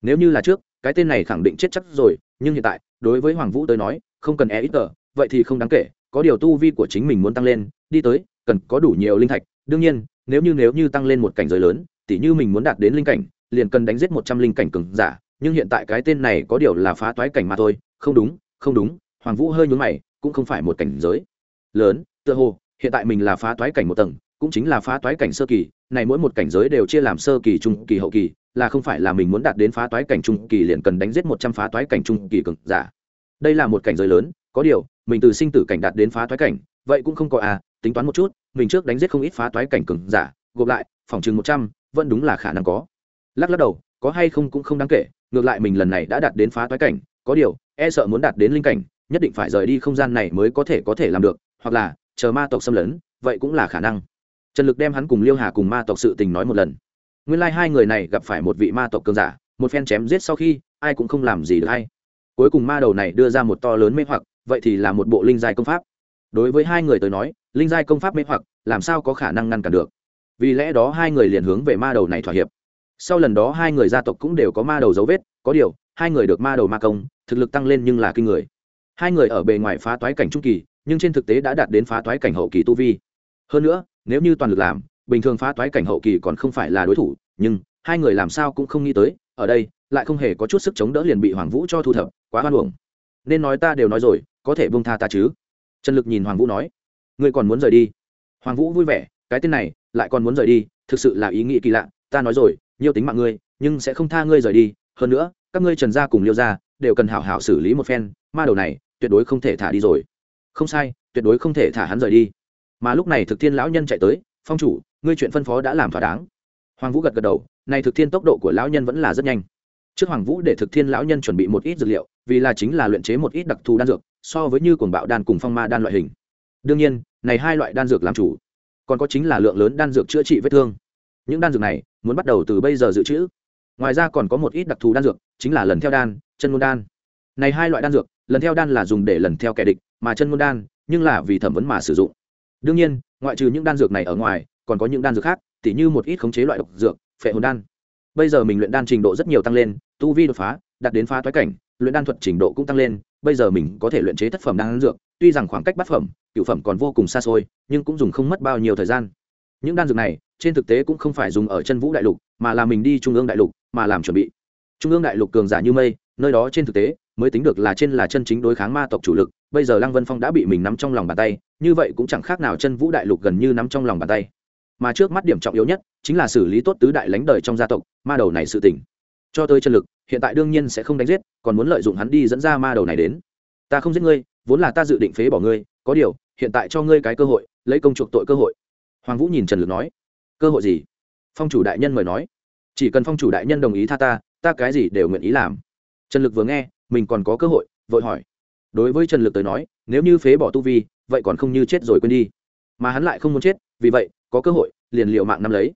Nếu như là trước, cái tên này khẳng định chết chắc rồi, nhưng hiện tại, đối với hoàng vũ tới nói, không cần e ít tờ, vậy thì không đáng kể, có điều tu vi của chính mình muốn tăng lên, đi tới, cần có đủ nhiều linh thạch. Đương nhiên, nếu như nếu như tăng lên một cảnh giới lớn, tỉ như mình muốn đạt đến linh cảnh, liền cần đánh giết một trăm linh cảnh cường giả, nhưng hiện tại cái tên này có điều là phá toái cảnh mà thôi. Không đúng không đúng, hoàng vũ hơi nhún mày, cũng không phải một cảnh giới lớn, tựa hồ, hiện tại mình là phá toái cảnh một tầng cũng chính là phá toái cảnh sơ kỳ, này mỗi một cảnh giới đều chia làm sơ kỳ, trung kỳ, hậu kỳ, là không phải là mình muốn đạt đến phá toái cảnh trung kỳ liền cần đánh giết một trăm phá toái cảnh trung kỳ cường giả. Đây là một cảnh giới lớn, có điều, mình từ sinh tử cảnh đạt đến phá toái cảnh, vậy cũng không có à tính toán một chút, mình trước đánh giết không ít phá toái cảnh cường giả, gộp lại, phòng chừng một trăm, vẫn đúng là khả năng có. Lắc lắc đầu, có hay không cũng không đáng kể, ngược lại mình lần này đã đạt đến phá toái cảnh, có điều e sợ muốn đạt đến linh cảnh, nhất định phải rời đi không gian này mới có thể có thể làm được, hoặc là, chờ ma tộc xâm lấn, vậy cũng là khả năng trần lực đem hắn cùng liêu hà cùng ma tộc sự tình nói một lần. Nguyên lai、like、hai người này gặp phải một vị ma tộc cường giả, một phen chém giết sau khi, ai cũng không làm gì được hay cuối cùng ma đầu này đưa ra một to lớn mê hoặc, vậy thì là một bộ linh giai công pháp. Đối với hai người tới nói, linh giai công pháp mê hoặc, làm sao có khả năng ngăn cản được? Vì lẽ đó hai người liền hướng về ma đầu này thỏa hiệp. Sau lần đó hai người gia tộc cũng đều có ma đầu dấu vết, có điều, hai người được ma đầu ma công, thực lực tăng lên nhưng là kinh người. Hai người ở bề ngoài phá toái cảnh trung kỳ, nhưng trên thực tế đã đạt đến phá toái cảnh hậu kỳ tu vi. Hơn nữa nếu như toàn lực làm, bình thường phá toái cảnh hậu kỳ còn không phải là đối thủ, nhưng hai người làm sao cũng không nghĩ tới, ở đây lại không hề có chút sức chống đỡ liền bị hoàng vũ cho thu thập, quá hoan hồng nên nói ta đều nói rồi, có thể bông tha ta chứ? Trần lực nhìn hoàng vũ nói, ngươi còn muốn rời đi? Hoàng vũ vui vẻ, cái tên này lại còn muốn rời đi, thực sự là ý nghĩ kỳ lạ, ta nói rồi, nhiều tính mạng ngươi, nhưng sẽ không tha ngươi rời đi. Hơn nữa, các ngươi trần gia cùng liêu gia đều cần hảo hảo xử lý một phen, ma đầu này tuyệt đối không thể thả đi rồi. Không sai, tuyệt đối không thể thả hắn rời đi mà lúc này thực thiên lão nhân chạy tới, phong chủ, ngươi chuyện phân phó đã làm thỏa đáng. Hoàng vũ gật gật đầu, này thực thiên tốc độ của lão nhân vẫn là rất nhanh. Trước hoàng vũ để thực thiên lão nhân chuẩn bị một ít dược liệu, vì là chính là luyện chế một ít đặc thù đan dược, so với như cuồng bạo đan cùng phong ma đan loại hình. Đương nhiên, này hai loại đan dược làm chủ, còn có chính là lượng lớn đan dược chữa trị vết thương. Những đan dược này, muốn bắt đầu từ bây giờ dự trữ. Ngoài ra còn có một ít đặc thù đan dược, chính là lần theo đan, chân môn đan. Này hai loại đan dược, lần theo đan là dùng để lần theo kẻ địch, mà chân môn đan, nhưng là vì thẩm vấn mà sử dụng đương nhiên, ngoại trừ những đan dược này ở ngoài, còn có những đan dược khác, tỉ như một ít khống chế loại độc dược, phệ hồn đan. Bây giờ mình luyện đan trình độ rất nhiều tăng lên, tu vi đột phá, đạt đến phá toái cảnh, luyện đan thuật trình độ cũng tăng lên, bây giờ mình có thể luyện chế thất phẩm đan dược, tuy rằng khoảng cách bát phẩm cựu phẩm còn vô cùng xa xôi, nhưng cũng dùng không mất bao nhiêu thời gian. Những đan dược này, trên thực tế cũng không phải dùng ở chân vũ đại lục, mà là mình đi trung ương đại lục, mà làm chuẩn bị. Trung ương đại lục cường giả như mây, nơi đó trên thực tế mới tính được là trên là chân chính đối kháng ma tộc chủ lực, bây giờ lăng vân phong đã bị mình nắm trong lòng bàn tay, như vậy cũng chẳng khác nào chân vũ đại lục gần như nắm trong lòng bàn tay. Mà trước mắt điểm trọng yếu nhất, chính là xử lý tốt tứ đại lãnh đời trong gia tộc, ma đầu này sự tỉnh cho tới chân lực, hiện tại đương nhiên sẽ không đánh giết, còn muốn lợi dụng hắn đi dẫn ra ma đầu này đến. Ta không giết ngươi, vốn là ta dự định phế bỏ ngươi, có điều, hiện tại cho ngươi cái cơ hội, lấy công chuộc tội cơ hội. Hoàng vũ nhìn trần lực nói, cơ hội gì? Phong chủ đại nhân mời nói, chỉ cần phong chủ đại nhân đồng ý tha ta ta cái gì đều nguyện ý làm. Trần lực vừa nghe mình còn có cơ hội, vội hỏi. Đối với trần lực tới nói, nếu như phế bỏ tu vi, vậy còn không như chết rồi quên đi. Mà hắn lại không muốn chết, vì vậy, có cơ hội, liền liệu mạng năm lấy.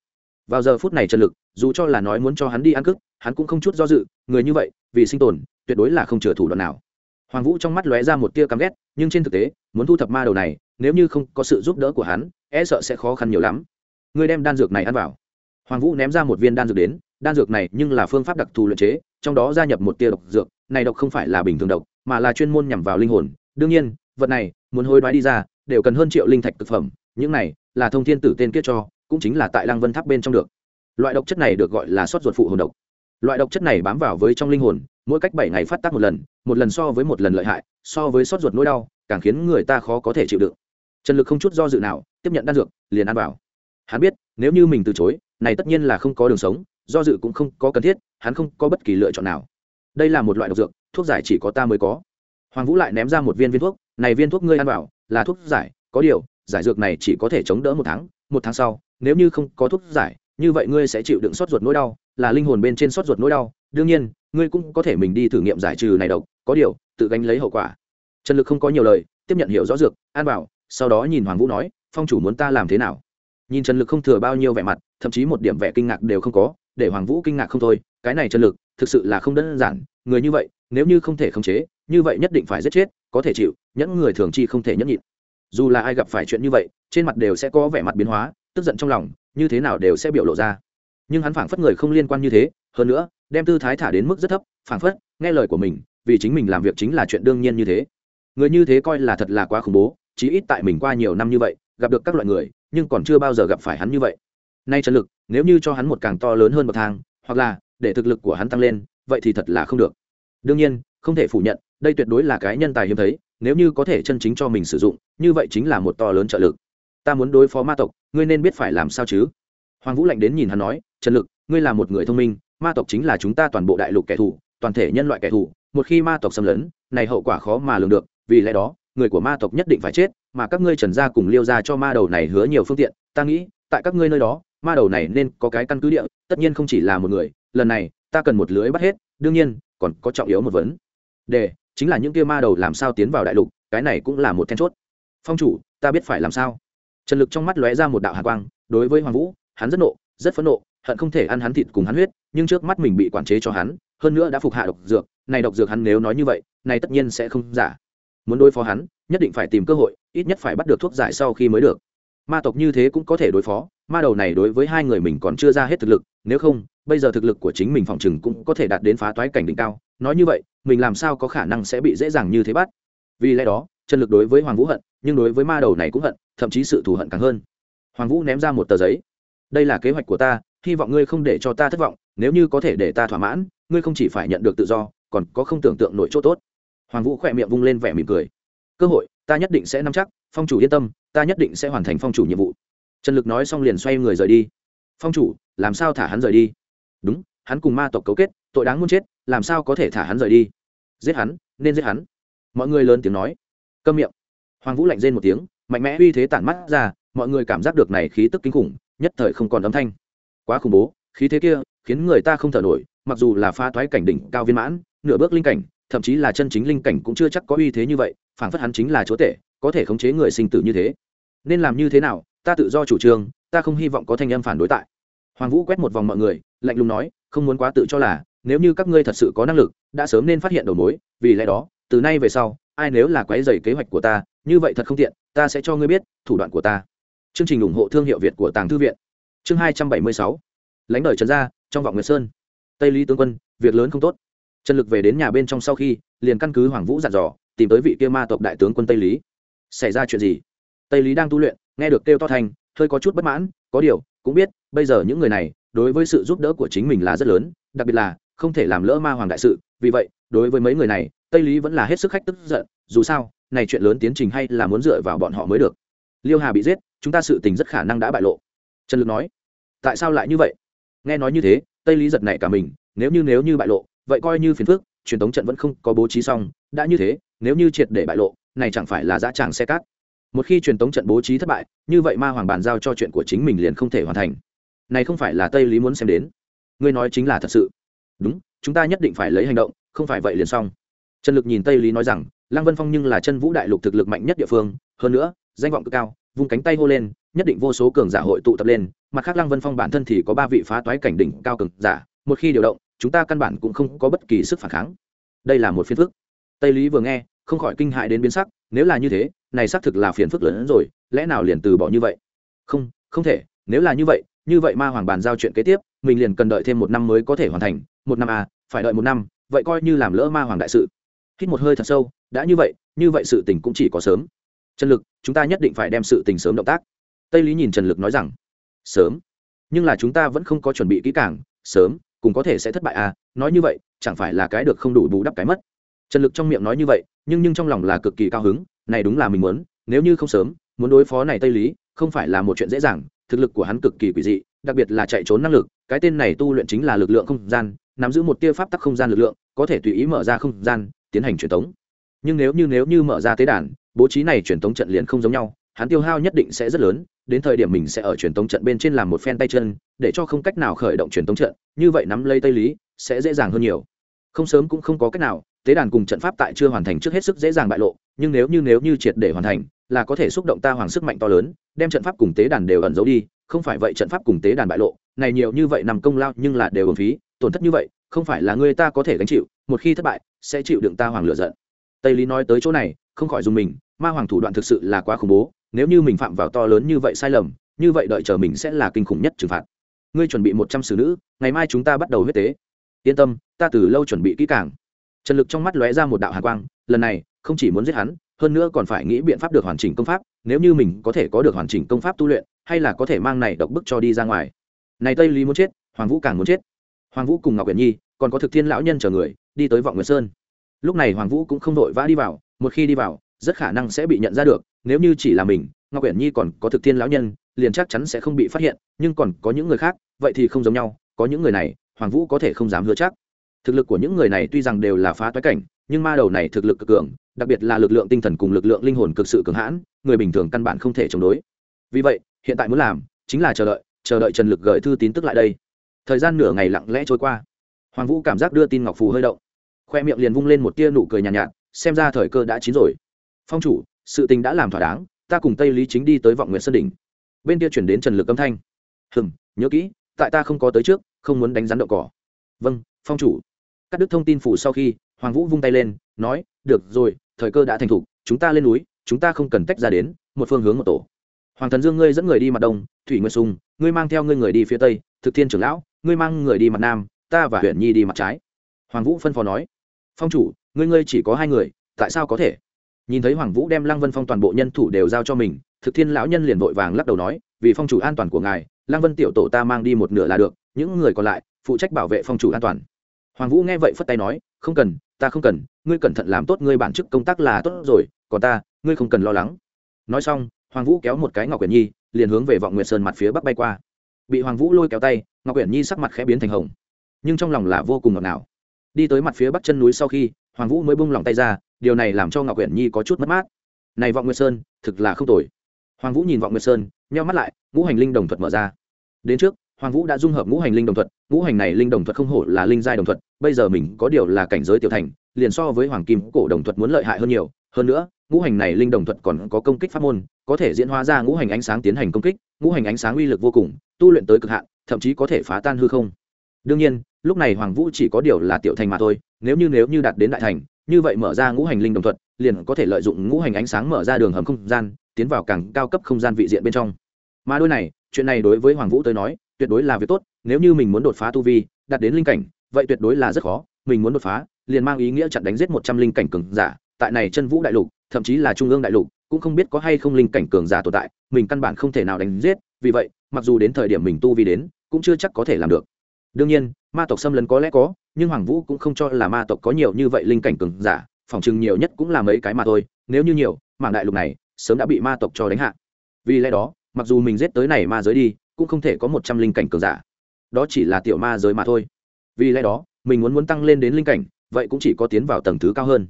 Vào giờ phút này trần lực, dù cho là nói muốn cho hắn đi ăn cức hắn cũng không chút do dự, người như vậy, vì sinh tồn, tuyệt đối là không chừa thủ đoạn nào. Hoàng vũ trong mắt lóe ra một tia căm ghét, nhưng trên thực tế, muốn thu thập ma đầu này, nếu như không có sự giúp đỡ của hắn e sợ sẽ khó khăn nhiều lắm. Ngươi đem đan dược này ăn vào. Hoàng vũ ném ra một viên đan dược đến đan dược này nhưng là phương pháp đặc thù luyện chế, trong đó gia nhập một tia độc dược, này độc không phải là bình thường độc, mà là chuyên môn nhằm vào linh hồn. Đương nhiên, vật này, muốn hối đoái đi ra, đều cần hơn triệu linh thạch thực phẩm, những này là thông thiên tử tên kết cho, cũng chính là tại lăng vân tháp bên trong được. Loại độc chất này được gọi là sót ruột phụ hồn độc. Loại độc chất này bám vào với trong linh hồn, mỗi cách bảy ngày phát tác một lần một lần so với một lần lợi hại, so với sót ruột nỗi đau, càng khiến người ta khó có thể chịu đựng. Trần lực không chút do dự nào, tiếp nhận đan dược, liền ăn vào. Hắn biết, nếu như mình từ chối, này tất nhiên là không có đường sống do dự cũng không có cần thiết, hắn không có bất kỳ lựa chọn nào. Đây là một loại độc dược, thuốc giải chỉ có ta mới có. Hoàng vũ lại ném ra một viên viên thuốc, này viên thuốc ngươi ăn vào, là thuốc giải, có điều, giải dược này chỉ có thể chống đỡ một tháng một tháng sau, nếu như không có thuốc giải, như vậy ngươi sẽ chịu đựng sót ruột nỗi đau, là linh hồn bên trên sót ruột nỗi đau. Đương nhiên, ngươi cũng có thể mình đi thử nghiệm giải trừ này độc, có điều, tự gánh lấy hậu quả. Trần lực không có nhiều lời, tiếp nhận hiểu rõ dược an bảo sau đó nhìn hoàng vũ nói, phong chủ muốn ta làm thế nào? Nhìn trần lực không thừa bao nhiêu vẻ mặt, thậm chí một điểm vẻ kinh ngạc đều không có để hoàng vũ kinh ngạc không thôi, cái này chân lực, thực sự là không đơn giản, người như vậy, nếu như không thể khống chế, như vậy nhất định phải giết chết, có thể chịu, nhẫn người thường chi không thể nhẫn nhịn. Dù là ai gặp phải chuyện như vậy, trên mặt đều sẽ có vẻ mặt biến hóa, tức giận trong lòng, như thế nào đều sẽ biểu lộ ra. Nhưng hắn phảng phất người không liên quan như thế, hơn nữa, đem tư thái thả đến mức rất thấp, phảng phất, nghe lời của mình, vì chính mình làm việc chính là chuyện đương nhiên như thế. Người như thế coi là thật là quá khủng bố, chí ít tại mình qua nhiều năm như vậy, gặp được các loại người, nhưng còn chưa bao giờ gặp phải hắn như vậy. Nay trần lực nếu như cho hắn một càng to lớn hơn bậc thang, hoặc là để thực lực của hắn tăng lên, vậy thì thật là không được. Đương nhiên, không thể phủ nhận, đây tuyệt đối là cái nhân tài hiếm thấy, nếu như có thể chân chính cho mình sử dụng, như vậy chính là một to lớn trợ lực. Ta muốn đối phó ma tộc, ngươi nên biết phải làm sao chứ? Hoàng vũ lạnh đến nhìn hắn nói, trần lực, ngươi là một người thông minh, ma tộc chính là chúng ta toàn bộ đại lục kẻ thù, toàn thể nhân loại kẻ thù, một khi ma tộc xâm lấn, này hậu quả khó mà lường được, vì lẽ đó, người của ma tộc nhất định phải chết, mà các ngươi trần gia cùng liêu ra cho ma đầu này hứa nhiều phương tiện, ta nghĩ, tại các ngươi nơi đó ma đầu này nên có cái căn cứ địa, tất nhiên không chỉ là một người, lần này, ta cần một lưới bắt hết, đương nhiên, còn có trọng yếu một vấn. Đề, chính là những kia ma đầu làm sao tiến vào đại lục, cái này cũng là một then chốt. Phong chủ, ta biết phải làm sao. Trần lực trong mắt lóe ra một đạo hạ quang, đối với hoàng vũ, hắn rất nộ, rất phẫn nộ, hận không thể ăn hắn thịt cùng hắn huyết, nhưng trước mắt mình bị quản chế cho hắn, hơn nữa đã phục hạ độc dược, này độc dược hắn nếu nói như vậy, này tất nhiên sẽ không giả. Muốn đối phó hắn, nhất định phải tìm cơ hội, ít nhất phải bắt được thuốc giải sau khi mới được ma tộc như thế cũng có thể đối phó, ma đầu này đối với hai người mình còn chưa ra hết thực lực, nếu không, bây giờ thực lực của chính mình phòng chừng cũng có thể đạt đến phá toái cảnh đỉnh cao. Nói như vậy, mình làm sao có khả năng sẽ bị dễ dàng như thế bắt? Vì lẽ đó, chân lực đối với hoàng vũ hận, nhưng đối với ma đầu này cũng hận, thậm chí sự thù hận càng hơn. Hoàng vũ ném ra một tờ giấy. Đây là kế hoạch của ta, hy vọng ngươi không để cho ta thất vọng, nếu như có thể để ta thỏa mãn, ngươi không chỉ phải nhận được tự do, còn có không tưởng tượng nội chỗ tốt. Hoàng vũ khỏe miệng vung lên vẻ mỉm cười. Cơ hội, ta nhất định sẽ nắm chắc, phong chủ yên tâm ta nhất định sẽ hoàn thành phong chủ nhiệm vụ. Trần lực nói xong liền xoay người rời đi. Phong chủ, làm sao thả hắn rời đi? Đúng, hắn cùng ma tộc cấu kết, tội đáng muốn chết, làm sao có thể thả hắn rời đi? Giết hắn, nên giết hắn. Mọi người lớn tiếng nói. Câm miệng. Hoàng vũ lạnh rên một tiếng, mạnh mẽ uy thế tản mắt ra, mọi người cảm giác được này khí tức kinh khủng, nhất thời không còn âm thanh. Quá khủng bố, khí thế kia khiến người ta không thở nổi, mặc dù là pha thoái cảnh đỉnh cao viên mãn, nửa bước linh cảnh, thậm chí là chân chính linh cảnh cũng chưa chắc có uy thế như vậy, phảng phất hắn chính là chúa tể có thể khống chế người sinh tử như thế. Nên làm như thế nào, ta tự do chủ trương, ta không hy vọng có thanh âm phản đối tại. Hoàng vũ quét một vòng mọi người, lạnh lùng nói, không muốn quá tự cho là, nếu như các ngươi thật sự có năng lực, đã sớm nên phát hiện đầu mối, vì lẽ đó, từ nay về sau, ai nếu là quấy dày kế hoạch của ta, như vậy thật không tiện, ta sẽ cho ngươi biết, thủ đoạn của ta. Chương trình ủng hộ thương hiệu việt của tàng thư viện. Chương hai trăm bảy mươi sáu. Lãnh đời trần gia, trong vọng nguyệt sơn. Tây lý tướng quân, việc lớn không tốt. Trần lực về đến nhà bên trong sau khi, liền căn cứ hoàng vũ dặn dò, tìm tới vị kia ma tộc đại tướng quân tây lý xảy ra chuyện gì? Tây lý đang tu luyện, nghe được kêu to thành hơi có chút bất mãn, có điều, cũng biết, bây giờ những người này, đối với sự giúp đỡ của chính mình là rất lớn, đặc biệt là, không thể làm lỡ ma hoàng đại sự. Vì vậy, đối với mấy người này, tây lý vẫn là hết sức khách tức giận, dù sao, này chuyện lớn tiến trình hay là muốn dựa vào bọn họ mới được. Liêu hà bị giết, chúng ta sự tình rất khả năng đã bại lộ. Trần lực nói, tại sao lại như vậy? Nghe nói như thế, tây lý giật nảy cả mình, nếu như nếu như bại lộ, vậy coi như phiền phức, truyền thống trận vẫn không có bố trí xong, đã như thế, nếu như triệt để bại lộ này chẳng phải là dã tràng xe cát. Một khi truyền thống trận bố trí thất bại, như vậy ma hoàng bàn giao cho chuyện của chính mình liền không thể hoàn thành. Này không phải là tây lý muốn xem đến. Ngươi nói chính là thật sự. Đúng, chúng ta nhất định phải lấy hành động, không phải vậy liền xong. Trần lực nhìn tây lý nói rằng, lăng vân phong nhưng là chân vũ đại lục thực lực mạnh nhất địa phương, hơn nữa, danh vọng cực cao, vung cánh tay hô lên, nhất định vô số cường giả hội tụ tập lên, mặt khác lăng vân phong bản thân thì có ba vị phá toái cảnh đỉnh cao cường giả, một khi điều động, chúng ta căn bản cũng không có bất kỳ sức phản kháng. Đây là một phiên phức. Tây lý vừa nghe không khỏi kinh hại đến biến sắc, nếu là như thế, này xác thực là phiền phức lớn hơn rồi, lẽ nào liền từ bỏ như vậy? Không không thể, nếu là như vậy như vậy ma hoàng bàn giao chuyện kế tiếp, mình liền cần đợi thêm một năm mới có thể hoàn thành, một năm à phải đợi một năm, vậy coi như làm lỡ ma hoàng đại sự. Hít một hơi thật sâu, đã như vậy như vậy sự tình cũng chỉ có sớm. Trần lực, chúng ta nhất định phải đem sự tình sớm động tác. Tây lý nhìn trần lực nói rằng, sớm, nhưng là chúng ta vẫn không có chuẩn bị kỹ càng, sớm cũng có thể sẽ thất bại à nói như vậy, chẳng phải là cái được không đủ bù đắp cái mất trần lực trong miệng nói như vậy, nhưng nhưng trong lòng là cực kỳ cao hứng, này đúng là mình muốn, nếu như không sớm, muốn đối phó này tây lý, không phải là một chuyện dễ dàng, thực lực của hắn cực kỳ quỷ dị, đặc biệt là chạy trốn năng lực, cái tên này tu luyện chính là lực lượng không gian, nắm giữ một tia pháp tắc không gian lực lượng, có thể tùy ý mở ra không gian, tiến hành truyền tống. Nhưng nếu như nếu như mở ra tế đàn, bố trí này truyền tống trận liền không giống nhau, hắn tiêu hao nhất định sẽ rất lớn, đến thời điểm mình sẽ ở truyền tống trận bên trên làm một phen tay chân, để cho không cách nào khởi động truyền tống trận, như vậy nắm lấy tây lý, sẽ dễ dàng hơn nhiều không sớm cũng không có cách nào, tế đàn cùng trận pháp tại chưa hoàn thành trước hết sức dễ dàng bại lộ, nhưng nếu như nếu như triệt để hoàn thành, là có thể xúc động ta hoàng sức mạnh to lớn, đem trận pháp cùng tế đàn đều ẩn giấu đi, không phải vậy trận pháp cùng tế đàn bại lộ, này nhiều như vậy nằm công lao nhưng là đều ổn phí, tổn thất như vậy, không phải là người ta có thể gánh chịu, một khi thất bại, sẽ chịu đựng ta hoàng lựa giận. Tây lý nói tới chỗ này, không khỏi dùng mình, ma hoàng thủ đoạn thực sự là quá khủng bố, nếu như mình phạm vào to lớn như vậy sai lầm, như vậy đợi chờ mình sẽ là kinh khủng nhất trừng phạt. Ngươi chuẩn bị một trăm xử nữ, ngày mai chúng ta bắt đầu huyết tế yên tâm, ta từ lâu chuẩn bị kỹ càng. Trần lực trong mắt lóe ra một đạo hạ quang, lần này, không chỉ muốn giết hắn, hơn nữa còn phải nghĩ biện pháp được hoàn chỉnh công pháp, nếu như mình có thể có được hoàn chỉnh công pháp tu luyện, hay là có thể mang này độc bức cho đi ra ngoài. Này tây lý muốn chết, hoàng vũ càng muốn chết. Hoàng vũ cùng ngọc quyển nhi, còn có thực thiên lão nhân chờ người, đi tới vọng nguyệt sơn. Lúc này hoàng vũ cũng không đội vã đi vào, một khi đi vào, rất khả năng sẽ bị nhận ra được, nếu như chỉ là mình, ngọc quyển nhi còn có thực thiên lão nhân, liền chắc chắn sẽ không bị phát hiện, nhưng còn có những người khác, vậy thì không giống nhau, có những người này hoàng vũ có thể không dám hứa chắc. Thực lực của những người này tuy rằng đều là phá toái cảnh nhưng ma đầu này thực lực cực cường đặc biệt là lực lượng tinh thần cùng lực lượng linh hồn cực sự cường hãn người bình thường căn bản không thể chống đối. Vì vậy hiện tại muốn làm chính là chờ đợi chờ đợi trần lực gửi thư tín tức lại đây. Thời gian nửa ngày lặng lẽ trôi qua. Hoàng vũ cảm giác đưa tin ngọc phù hơi động. Khoe miệng liền vung lên một tia nụ cười nhàn nhạt, nhạt xem ra thời cơ đã chín rồi. Phong chủ sự tình đã làm thỏa đáng ta cùng tây lý chính đi tới vọng nguyện sơn đỉnh. Bên kia chuyển đến trần lực âm thanh. Hừng nhớ kỹ tại ta không có tới trước không muốn đánh rắn đậu cỏ. Vâng phong chủ. Cắt đứt thông tin phủ sau khi, hoàng vũ vung tay lên, nói, được rồi, thời cơ đã thành thục chúng ta lên núi, chúng ta không cần tách ra đến, một phương hướng một tổ. Hoàng thần dương ngươi dẫn người đi mặt đông, thủy nguyệt sùng, ngươi mang theo ngươi người đi phía tây, thực thiên trưởng lão, ngươi mang người đi mặt nam, ta và huyện nhi đi mặt trái. Hoàng vũ phân phó nói, phong chủ, ngươi ngươi chỉ có hai người, tại sao có thể? Nhìn thấy hoàng vũ đem lăng vân phong toàn bộ nhân thủ đều giao cho mình, thực thiên lão nhân liền vội vàng lắc đầu nói, vì phong chủ an toàn của ngài, lăng vân tiểu tổ ta mang đi một nửa là được những người còn lại, phụ trách bảo vệ phong chủ an toàn. Hoàng vũ nghe vậy phất tay nói, không cần, ta không cần, ngươi cẩn thận làm tốt ngươi bản chức công tác là tốt rồi, còn ta, ngươi không cần lo lắng. Nói xong, hoàng vũ kéo một cái ngọc quyển nhi, liền hướng về vọng nguyệt sơn mặt phía bắc bay qua. Bị hoàng vũ lôi kéo tay, ngọc quyển nhi sắc mặt khẽ biến thành hồng, nhưng trong lòng là vô cùng ngọt ngào. Đi tới mặt phía bắc chân núi sau khi, hoàng vũ mới bung lòng tay ra, điều này làm cho ngọc quyển nhi có chút mất mát. Này vọng nguyệt sơn, thực là không tồi. Hoàng vũ nhìn vọng nguyệt sơn, nheo mắt lại, ngũ hành linh đồng thuật mở ra. Đến trước hoàng vũ đã dung hợp ngũ hành linh đồng thuật, ngũ hành này linh đồng thuật không hổ là linh giai đồng thuật, bây giờ mình có điều là cảnh giới tiểu thành, liền so với hoàng kim cổ đồng thuật muốn lợi hại hơn nhiều. Hơn nữa, ngũ hành này linh đồng thuật còn có công kích pháp môn, có thể diễn hóa ra ngũ hành ánh sáng tiến hành công kích, ngũ hành ánh sáng uy lực vô cùng, tu luyện tới cực hạn, thậm chí có thể phá tan hư không. Đương nhiên, lúc này hoàng vũ chỉ có điều là tiểu thành mà thôi, nếu như nếu như đạt đến đại thành, như vậy mở ra ngũ hành linh đồng thuật, liền có thể lợi dụng ngũ hành ánh sáng mở ra đường hầm không gian, tiến vào càng cao cấp không gian vị diện bên trong. Mà đôi này, chuyện này đối với hoàng vũ tới nói tuyệt đối là việc tốt, nếu như mình muốn đột phá tu vi, đạt đến linh cảnh, vậy tuyệt đối là rất khó, mình muốn đột phá, liền mang ý nghĩa chặn đánh giết một trăm linh cảnh cường giả, tại này chân vũ đại lục, thậm chí là trung ương đại lục, cũng không biết có hay không linh cảnh cường giả tồn tại, mình căn bản không thể nào đánh giết, vì vậy, mặc dù đến thời điểm mình tu vi đến, cũng chưa chắc có thể làm được. Đương nhiên, ma tộc xâm lấn có lẽ có, nhưng hoàng vũ cũng không cho là ma tộc có nhiều như vậy linh cảnh cường giả, phòng chừng nhiều nhất cũng là mấy cái mà thôi, nếu như nhiều, mảng đại lục này sớm đã bị ma tộc cho đánh hạ. Vì lẽ đó, mặc dù mình giết tới này ma giới đi cũng không thể có một trăm linh cảnh cường giả. Đó chỉ là tiểu ma giới mà thôi. Vì lẽ đó, mình muốn muốn tăng lên đến linh cảnh, vậy cũng chỉ có tiến vào tầng thứ cao hơn.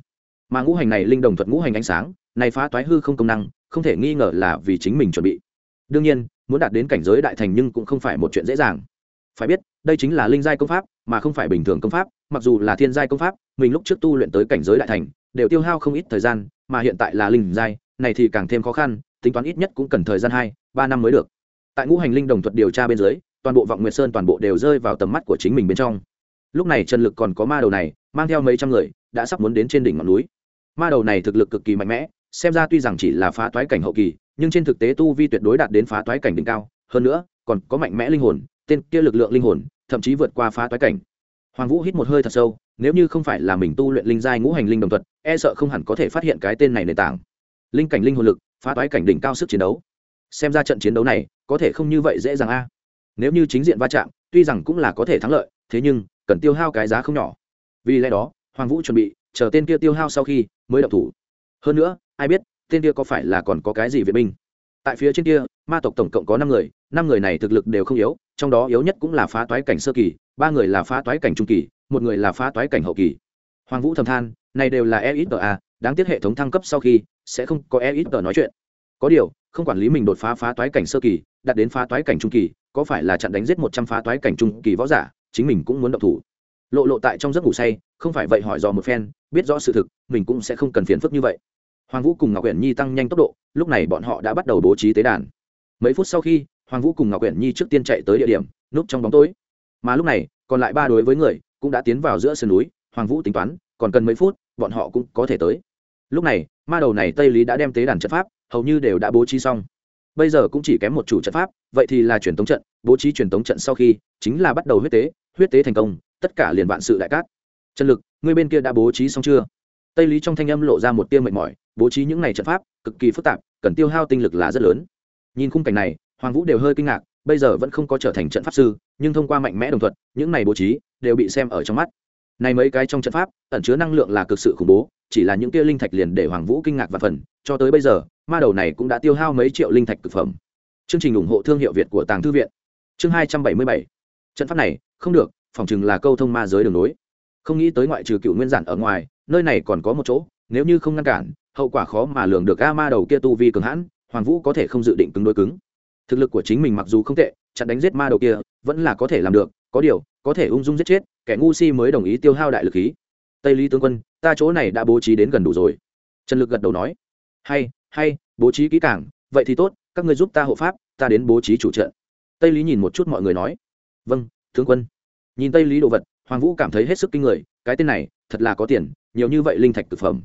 Mà ngũ hành này linh đồng thuật ngũ hành ánh sáng, này phá toái hư không công năng, không thể nghi ngờ là vì chính mình chuẩn bị. Đương nhiên, muốn đạt đến cảnh giới đại thành nhưng cũng không phải một chuyện dễ dàng. Phải biết, đây chính là linh giai công pháp, mà không phải bình thường công pháp, mặc dù là thiên giai công pháp, mình lúc trước tu luyện tới cảnh giới đại thành, đều tiêu hao không ít thời gian, mà hiện tại là linh giai, này thì càng thêm khó khăn, tính toán ít nhất cũng cần thời gian hai, ba năm mới được tại ngũ hành linh đồng thuật điều tra bên dưới, toàn bộ vọng nguyệt sơn toàn bộ đều rơi vào tầm mắt của chính mình bên trong. Lúc này trần lực còn có ma đầu này, mang theo mấy trăm người, đã sắp muốn đến trên đỉnh ngọn núi. Ma đầu này thực lực cực kỳ mạnh mẽ, xem ra tuy rằng chỉ là phá toái cảnh hậu kỳ, nhưng trên thực tế tu vi tuyệt đối đạt đến phá toái cảnh đỉnh cao. Hơn nữa, còn có mạnh mẽ linh hồn, tên kia lực lượng linh hồn, thậm chí vượt qua phá toái cảnh. Hoàng vũ hít một hơi thật sâu, nếu như không phải là mình tu luyện linh giai ngũ hành linh đồng thuật e sợ không hẳn có thể phát hiện cái tên này nền tảng. Linh cảnh linh hồn lực, phá toái cảnh đỉnh cao sức chiến đấu xem ra trận chiến đấu này có thể không như vậy dễ dàng a. Nếu như chính diện va chạm, tuy rằng cũng là có thể thắng lợi, thế nhưng cần tiêu hao cái giá không nhỏ. Vì lẽ đó, hoàng vũ chuẩn bị chờ tên kia tiêu hao sau khi mới động thủ. Hơn nữa, ai biết tên kia có phải là còn có cái gì viện binh. Tại phía trên kia, ma tộc tổng cộng có năm người năm người này thực lực đều không yếu, trong đó yếu nhất cũng là phá toái cảnh sơ kỳ, ba người là phá toái cảnh trung kỳ, một người là phá toái cảnh hậu kỳ. Hoàng vũ thầm than, này đều là e ít tờ a, đáng tiếc hệ thống thăng cấp sau khi sẽ không có e ít tờ nói chuyện có điều, không quản lý mình đột phá phá toái cảnh sơ kỳ, đạt đến phá toái cảnh trung kỳ, có phải là chặn đánh giết một trăm phá toái cảnh trung kỳ võ giả, chính mình cũng muốn động thủ. Lộ lộ tại trong giấc ngủ say, không phải vậy hỏi dò một phen, biết rõ sự thực, mình cũng sẽ không cần phiền phức như vậy. Hoàng vũ cùng ngọc quyển nhi tăng nhanh tốc độ, lúc này bọn họ đã bắt đầu bố trí tế đàn. Mấy phút sau khi, hoàng vũ cùng ngọc quyển nhi trước tiên chạy tới địa điểm, núp trong bóng tối. Mà lúc này, còn lại ba đối với người, cũng đã tiến vào giữa sườn núi, hoàng vũ tính toán, còn cần mấy phút, bọn họ cũng có thể tới. Lúc này, ma đầu này tây lý đã đem tế đàn trận pháp hầu như đều đã bố trí xong. Bây giờ cũng chỉ kém một chủ trận pháp, vậy thì là truyền tống trận, bố trí truyền tống trận sau khi chính là bắt đầu huyết tế huyết tế thành công, tất cả liền vạn sự đại cát. Trần lực người bên kia đã bố trí xong chưa? Tây lý trong thanh âm lộ ra một tia mệt mỏi, bố trí những này trận pháp, cực kỳ phức tạp, cần tiêu hao tinh lực là rất lớn. Nhìn khung cảnh này, hoàng vũ đều hơi kinh ngạc, bây giờ vẫn không có trở thành trận pháp sư, nhưng thông qua mạnh mẽ đồng thuận, những này bố trí đều bị xem ở trong mắt này mấy cái trong trận pháp, ẩn chứa năng lượng là cực sự khủng bố, chỉ là những tia linh thạch liền để hoàng vũ kinh ngạc và phần, cho tới bây giờ, ma đầu này cũng đã tiêu hao mấy triệu linh thạch thực phẩm. Chương trình ủng hộ thương hiệu việt của tàng thư viện. Chương hai trăm bảy mươi bảy. Trận pháp này, không được, phòng chừng là câu thông ma giới đường nối không nghĩ tới ngoại trừ cựu nguyên giản ở ngoài, nơi này còn có một chỗ, nếu như không ngăn cản, hậu quả khó mà lường được a ma đầu kia tu vi cường hãn, hoàng vũ có thể không dự định cứng đối cứng. Thực lực của chính mình mặc dù không tệ, chặn đánh giết ma đầu kia, vẫn là có thể làm được, có điều có thể ung dung giết chết, kẻ ngu si mới đồng ý tiêu hao đại lực khí. Tây lý tướng quân, ta chỗ này đã bố trí đến gần đủ rồi. Trần lực gật đầu nói. Hay hay, bố trí kỹ càng, vậy thì tốt, các ngươi giúp ta hộ pháp, ta đến bố trí chủ trận. Tây lý nhìn một chút mọi người nói. Vâng tướng quân. Nhìn tây lý đồ vật, hoàng vũ cảm thấy hết sức kinh người, cái tên này, thật là có tiền, nhiều như vậy linh thạch thực phẩm.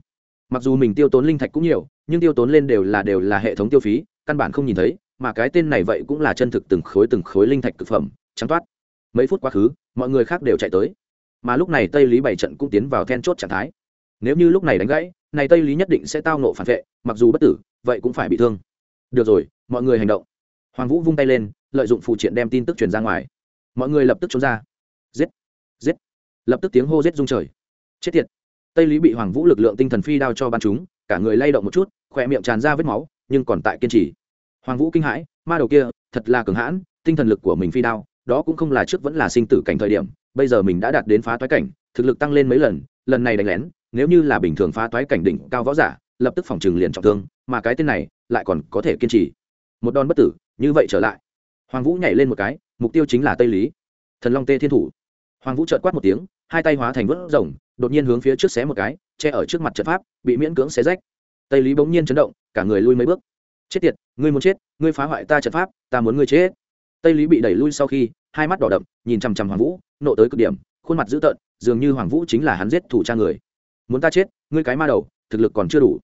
Mặc dù mình tiêu tốn linh thạch cũng nhiều, nhưng tiêu tốn lên đều là đều là hệ thống tiêu phí, căn bản không nhìn thấy, mà cái tên này vậy cũng là chân thực từng khối từng khối linh thạch thực phẩm, trắng toát. Mấy phút quá khứ mọi người khác đều chạy tới. Mà lúc này tây lý bảy trận cũng tiến vào then chốt trạng thái. Nếu như lúc này đánh gãy, này tây lý nhất định sẽ tao nộ phản vệ, mặc dù bất tử, vậy cũng phải bị thương. Được rồi, mọi người hành động. Hoàng vũ vung tay lên, lợi dụng phụ triện đem tin tức truyền ra ngoài. Mọi người lập tức trốn ra. Giết! Giết! Lập tức tiếng hô giết rung trời. Chết tiệt! Tây lý bị hoàng vũ lực lượng tinh thần phi đao cho bắn chúng cả người lay động một chút, khỏe miệng tràn ra vết máu, nhưng còn tại kiên trì. Hoàng vũ kinh hãi, ma đầu kia, thật là cường hãn, tinh thần lực của mình phi đao đó cũng không là trước vẫn là sinh tử cảnh thời điểm, bây giờ mình đã đạt đến phá toái cảnh, thực lực tăng lên mấy lần lần này đánh lén, nếu như là bình thường phá toái cảnh đỉnh cao võ giả, lập tức phòng trừng liền trọng thương, mà cái tên này lại còn có thể kiên trì. Một đòn bất tử, như vậy trở lại. Hoàng vũ nhảy lên một cái, mục tiêu chính là tây lý. Thần long tê thiên thủ. Hoàng vũ trợt quát một tiếng, hai tay hóa thành vớt rồng, đột nhiên hướng phía trước xé một cái, che ở trước mặt trận pháp, bị miễn cưỡng xé rách. Tây lý bỗng nhiên chấn động, cả người lui mấy bước. Chết tiệt, ngươi muốn chết, ngươi phá hoại ta trận pháp, ta muốn ngươi chết tây lý bị đẩy lui sau khi, hai mắt đỏ đậm, nhìn chằm chằm hoàng vũ, nộ tới cực điểm, khuôn mặt dữ tợn, dường như hoàng vũ chính là hắn giết thủ cha người. Muốn ta chết, ngươi cái ma đầu, thực lực còn chưa đủ.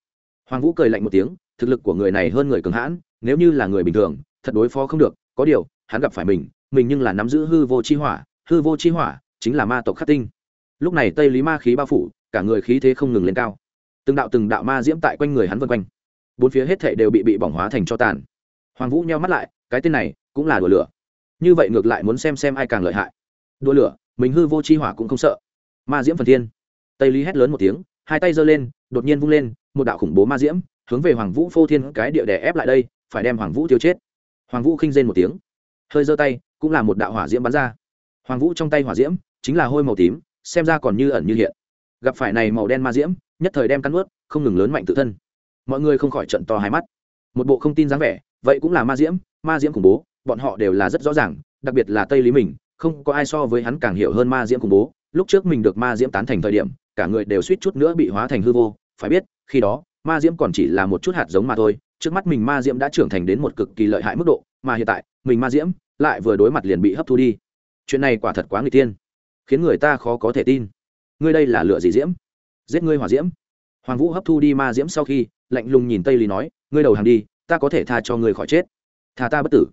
Hoàng vũ cười lạnh một tiếng, thực lực của người này hơn người cường hãn, nếu như là người bình thường, thật đối phó không được, có điều, hắn gặp phải mình mình nhưng là nắm giữ hư vô chi hỏa, hư vô chi hỏa chính là ma tộc khắc tinh. Lúc này tây lý ma khí bao phủ, cả người khí thế không ngừng lên cao. Từng đạo từng đạo ma diễm tại quanh người hắn vân quanh. Bốn phía hết thệ đều bị bị bỏng hóa thành cho tàn. Hoàng vũ nheo mắt lại, cái tên này cũng là đùa lửa. Như vậy ngược lại muốn xem xem ai càng lợi hại. Đùa lửa, mình hư vô chi hỏa cũng không sợ. Ma diễm phần thiên. Tây lý hét lớn một tiếng, hai tay giơ lên, đột nhiên vung lên, một đạo khủng bố ma diễm, hướng về hoàng vũ phô thiên cái địa đè ép lại đây, phải đem hoàng vũ tiêu chết. Hoàng vũ khinh rên một tiếng, hơi giơ tay, cũng là một đạo hỏa diễm bắn ra. Hoàng vũ trong tay hỏa diễm, chính là hôi màu tím, xem ra còn như ẩn như hiện. Gặp phải này màu đen ma diễm, nhất thời đem cắn ướt không ngừng lớn mạnh tự thân. Mọi người không khỏi trận to hai mắt. Một bộ không tin dáng vẻ, vậy cũng là ma diễm ma diễm khủng bố bọn họ đều là rất rõ ràng, đặc biệt là tây lý mình, không có ai so với hắn càng hiểu hơn ma diễm khủng bố. Lúc trước mình được ma diễm tán thành thời điểm, cả người đều suýt chút nữa bị hóa thành hư vô. Phải biết, khi đó, ma diễm còn chỉ là một chút hạt giống mà thôi. Trước mắt mình ma diễm đã trưởng thành đến một cực kỳ lợi hại mức độ, mà hiện tại, mình ma diễm lại vừa đối mặt liền bị hấp thu đi. Chuyện này quả thật quá người tiên khiến người ta khó có thể tin. Ngươi đây là lựa gì diễm? Giết ngươi hỏa diễm. Hoàng vũ hấp thu đi ma diễm sau khi, lạnh lùng nhìn tây lý nói, ngươi đầu hàng đi, ta có thể tha cho ngươi khỏi chết. Tha ta bất tử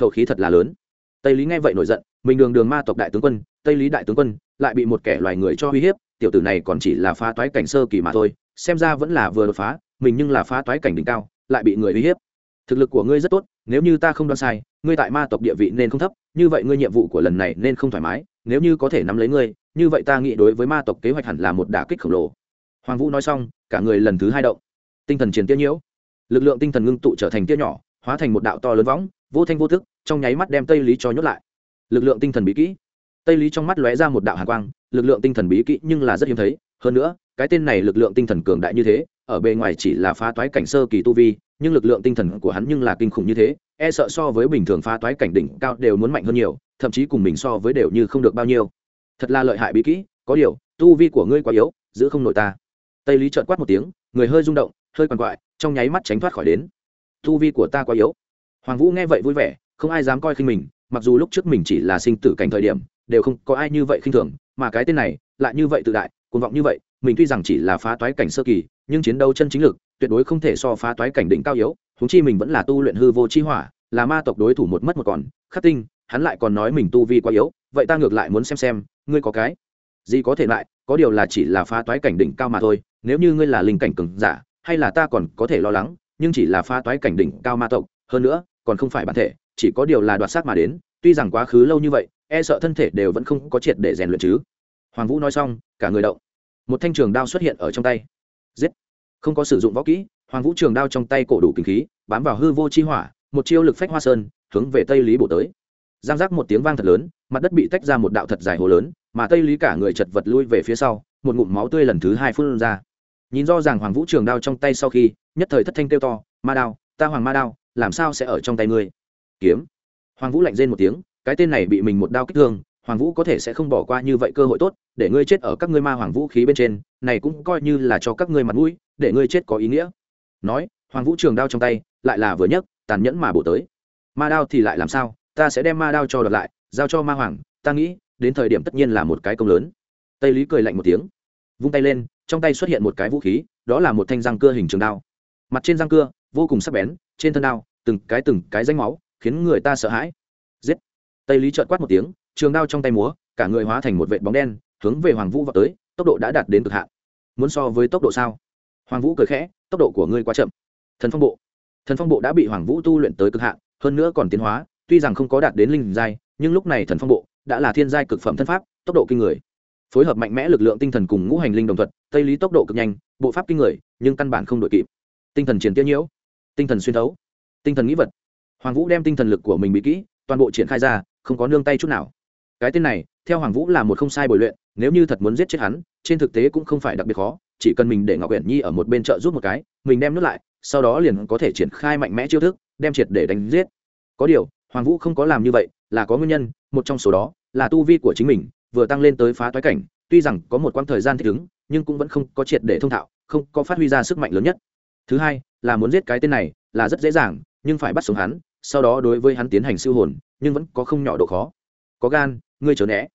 khẩu khí thật là lớn. Tây lý nghe vậy nổi giận, mình đường đường ma tộc đại tướng quân, tây lý đại tướng quân, lại bị một kẻ loài người cho uy hiếp, tiểu tử này còn chỉ là phá toái cảnh sơ kỳ mà thôi, xem ra vẫn là vừa đột phá, mình nhưng là phá toái cảnh đỉnh cao, lại bị người uy hiếp. Thực lực của ngươi rất tốt, nếu như ta không đoán sai, ngươi tại ma tộc địa vị nên không thấp, như vậy ngươi nhiệm vụ của lần này nên không thoải mái, nếu như có thể nắm lấy ngươi, như vậy ta nghĩ đối với ma tộc kế hoạch hẳn là một đả kích khổng lồ. Hoàng vũ nói xong, cả người lần thứ hai động. Tinh thần chiến tiêu nhiễu. Lực lượng tinh thần ngưng tụ trở thành tia nhỏ, hóa thành một đạo to lớn võng vô thanh vô thức trong nháy mắt đem tây lý cho nhốt lại. Lực lượng tinh thần bí kỹ. Tây lý trong mắt lóe ra một đạo hạ quang, lực lượng tinh thần bí kỹ nhưng là rất hiếm thấy. Hơn nữa, cái tên này lực lượng tinh thần cường đại như thế, ở bề ngoài chỉ là phá toái cảnh sơ kỳ tu vi, nhưng lực lượng tinh thần của hắn nhưng là kinh khủng như thế e sợ so với bình thường phá toái cảnh đỉnh cao đều muốn mạnh hơn nhiều, thậm chí cùng mình so với đều như không được bao nhiêu. Thật là lợi hại bí kỹ, có điều, tu vi của ngươi quá yếu, giữ không nổi ta. Tây lý trợn quát một tiếng, người hơi rung động, hơi quằn quại, trong nháy mắt tránh thoát khỏi đến. Tu vi của ta quá yếu hoàng vũ nghe vậy vui vẻ, không ai dám coi khinh mình, mặc dù lúc trước mình chỉ là sinh tử cảnh thời điểm, đều không có ai như vậy khinh thường, mà cái tên này, lại như vậy tự đại, cuồng vọng như vậy, mình tuy rằng chỉ là phá toái cảnh sơ kỳ, nhưng chiến đấu chân chính lực, tuyệt đối không thể so phá toái cảnh đỉnh cao yếu húng chi mình vẫn là tu luyện hư vô chi hỏa, là ma tộc đối thủ một mất một còn, khắc tinh, hắn lại còn nói mình tu vi quá yếu, vậy ta ngược lại muốn xem xem, ngươi có cái gì có thể lại, có điều là chỉ là phá toái cảnh đỉnh cao mà thôi, nếu như ngươi là linh cảnh cường giả, hay là ta còn có thể lo lắng, nhưng chỉ là phá toái cảnh đỉnh cao ma tộc, hơn nữa còn không phải bản thể, chỉ có điều là đoạt sát mà đến, tuy rằng quá khứ lâu như vậy e sợ thân thể đều vẫn không có triệt để rèn luyện chứ. Hoàng vũ nói xong, cả người động. Một thanh trường đao xuất hiện ở trong tay. Giết! Không có sử dụng võ kỹ, hoàng vũ trường đao trong tay cổ đủ kinh khí, bám vào hư vô chi hỏa, một chiêu lực phách hoa sơn, hướng về tây lý bổ tới. Giang giác một tiếng vang thật lớn, mặt đất bị tách ra một đạo thật dài hồ lớn, mà tây lý cả người chật vật lui về phía sau, một ngụm máu tươi lần thứ hai phun ra. Nhìn do rằng hoàng vũ trường đao trong tay sau khi, nhất thời thất thanh kêu to, ma đao, ta hoàng ma đao làm sao sẽ ở trong tay ngươi? Kiếm. Hoàng vũ lạnh rên một tiếng, cái tên này bị mình một đao kích thương, hoàng vũ có thể sẽ không bỏ qua như vậy cơ hội tốt, để ngươi chết ở các ngươi ma hoàng vũ khí bên trên, này cũng coi như là cho các ngươi mặt mũi, để ngươi chết có ý nghĩa. Nói, hoàng vũ trường đao trong tay, lại là vừa nhấc, tàn nhẫn mà bổ tới. Ma đao thì lại làm sao? Ta sẽ đem ma đao cho đợt lại, giao cho ma hoàng, ta nghĩ, đến thời điểm tất nhiên là một cái công lớn. Tây lý cười lạnh một tiếng, vung tay lên, trong tay xuất hiện một cái vũ khí, đó là một thanh răng cưa hình trường đao. Mặt trên răng cưa vô cùng sắc bén, trên thân đao, từng cái từng cái danh máu, khiến người ta sợ hãi. Giết! Tây lý chợt quát một tiếng, trường đao trong tay múa, cả người hóa thành một vệ bóng đen, hướng về hoàng vũ vào tới, tốc độ đã đạt đến cực hạn. Muốn so với tốc độ sao? Hoàng vũ cười khẽ, tốc độ của ngươi quá chậm. Thần phong bộ. Thần phong bộ đã bị hoàng vũ tu luyện tới cực hạn, hơn nữa còn tiến hóa, tuy rằng không có đạt đến linh giai, nhưng lúc này thần phong bộ đã là thiên giai cực phẩm thân pháp, tốc độ kinh người. Phối hợp mạnh mẽ lực lượng tinh thần cùng ngũ hành linh đồng thuật, tây lý tốc độ cực nhanh, bộ pháp kinh người, nhưng căn bản không đội kịp. Tinh thần triển tiêu nhiễu tinh thần xuyên thấu, tinh thần nghĩ vật. Hoàng vũ đem tinh thần lực của mình bị kỹ, toàn bộ triển khai ra, không có nương tay chút nào. Cái tên này, theo hoàng vũ là một không sai bồi luyện, nếu như thật muốn giết chết hắn, trên thực tế cũng không phải đặc biệt khó, chỉ cần mình để ngọc uyển nhi ở một bên chợ giúp một cái, mình đem nước lại, sau đó liền có thể triển khai mạnh mẽ chiêu thức, đem triệt để đánh giết. Có điều, hoàng vũ không có làm như vậy, là có nguyên nhân, một trong số đó là tu vi của chính mình vừa tăng lên tới phá toái cảnh, tuy rằng có một quãng thời gian thích ứng, nhưng cũng vẫn không có triệt để thông thạo, không có phát huy ra sức mạnh lớn nhất. Thứ hai là muốn giết cái tên này, là rất dễ dàng, nhưng phải bắt sống hắn, sau đó đối với hắn tiến hành siêu hồn, nhưng vẫn có không nhỏ độ khó. Có gan, ngươi trở né.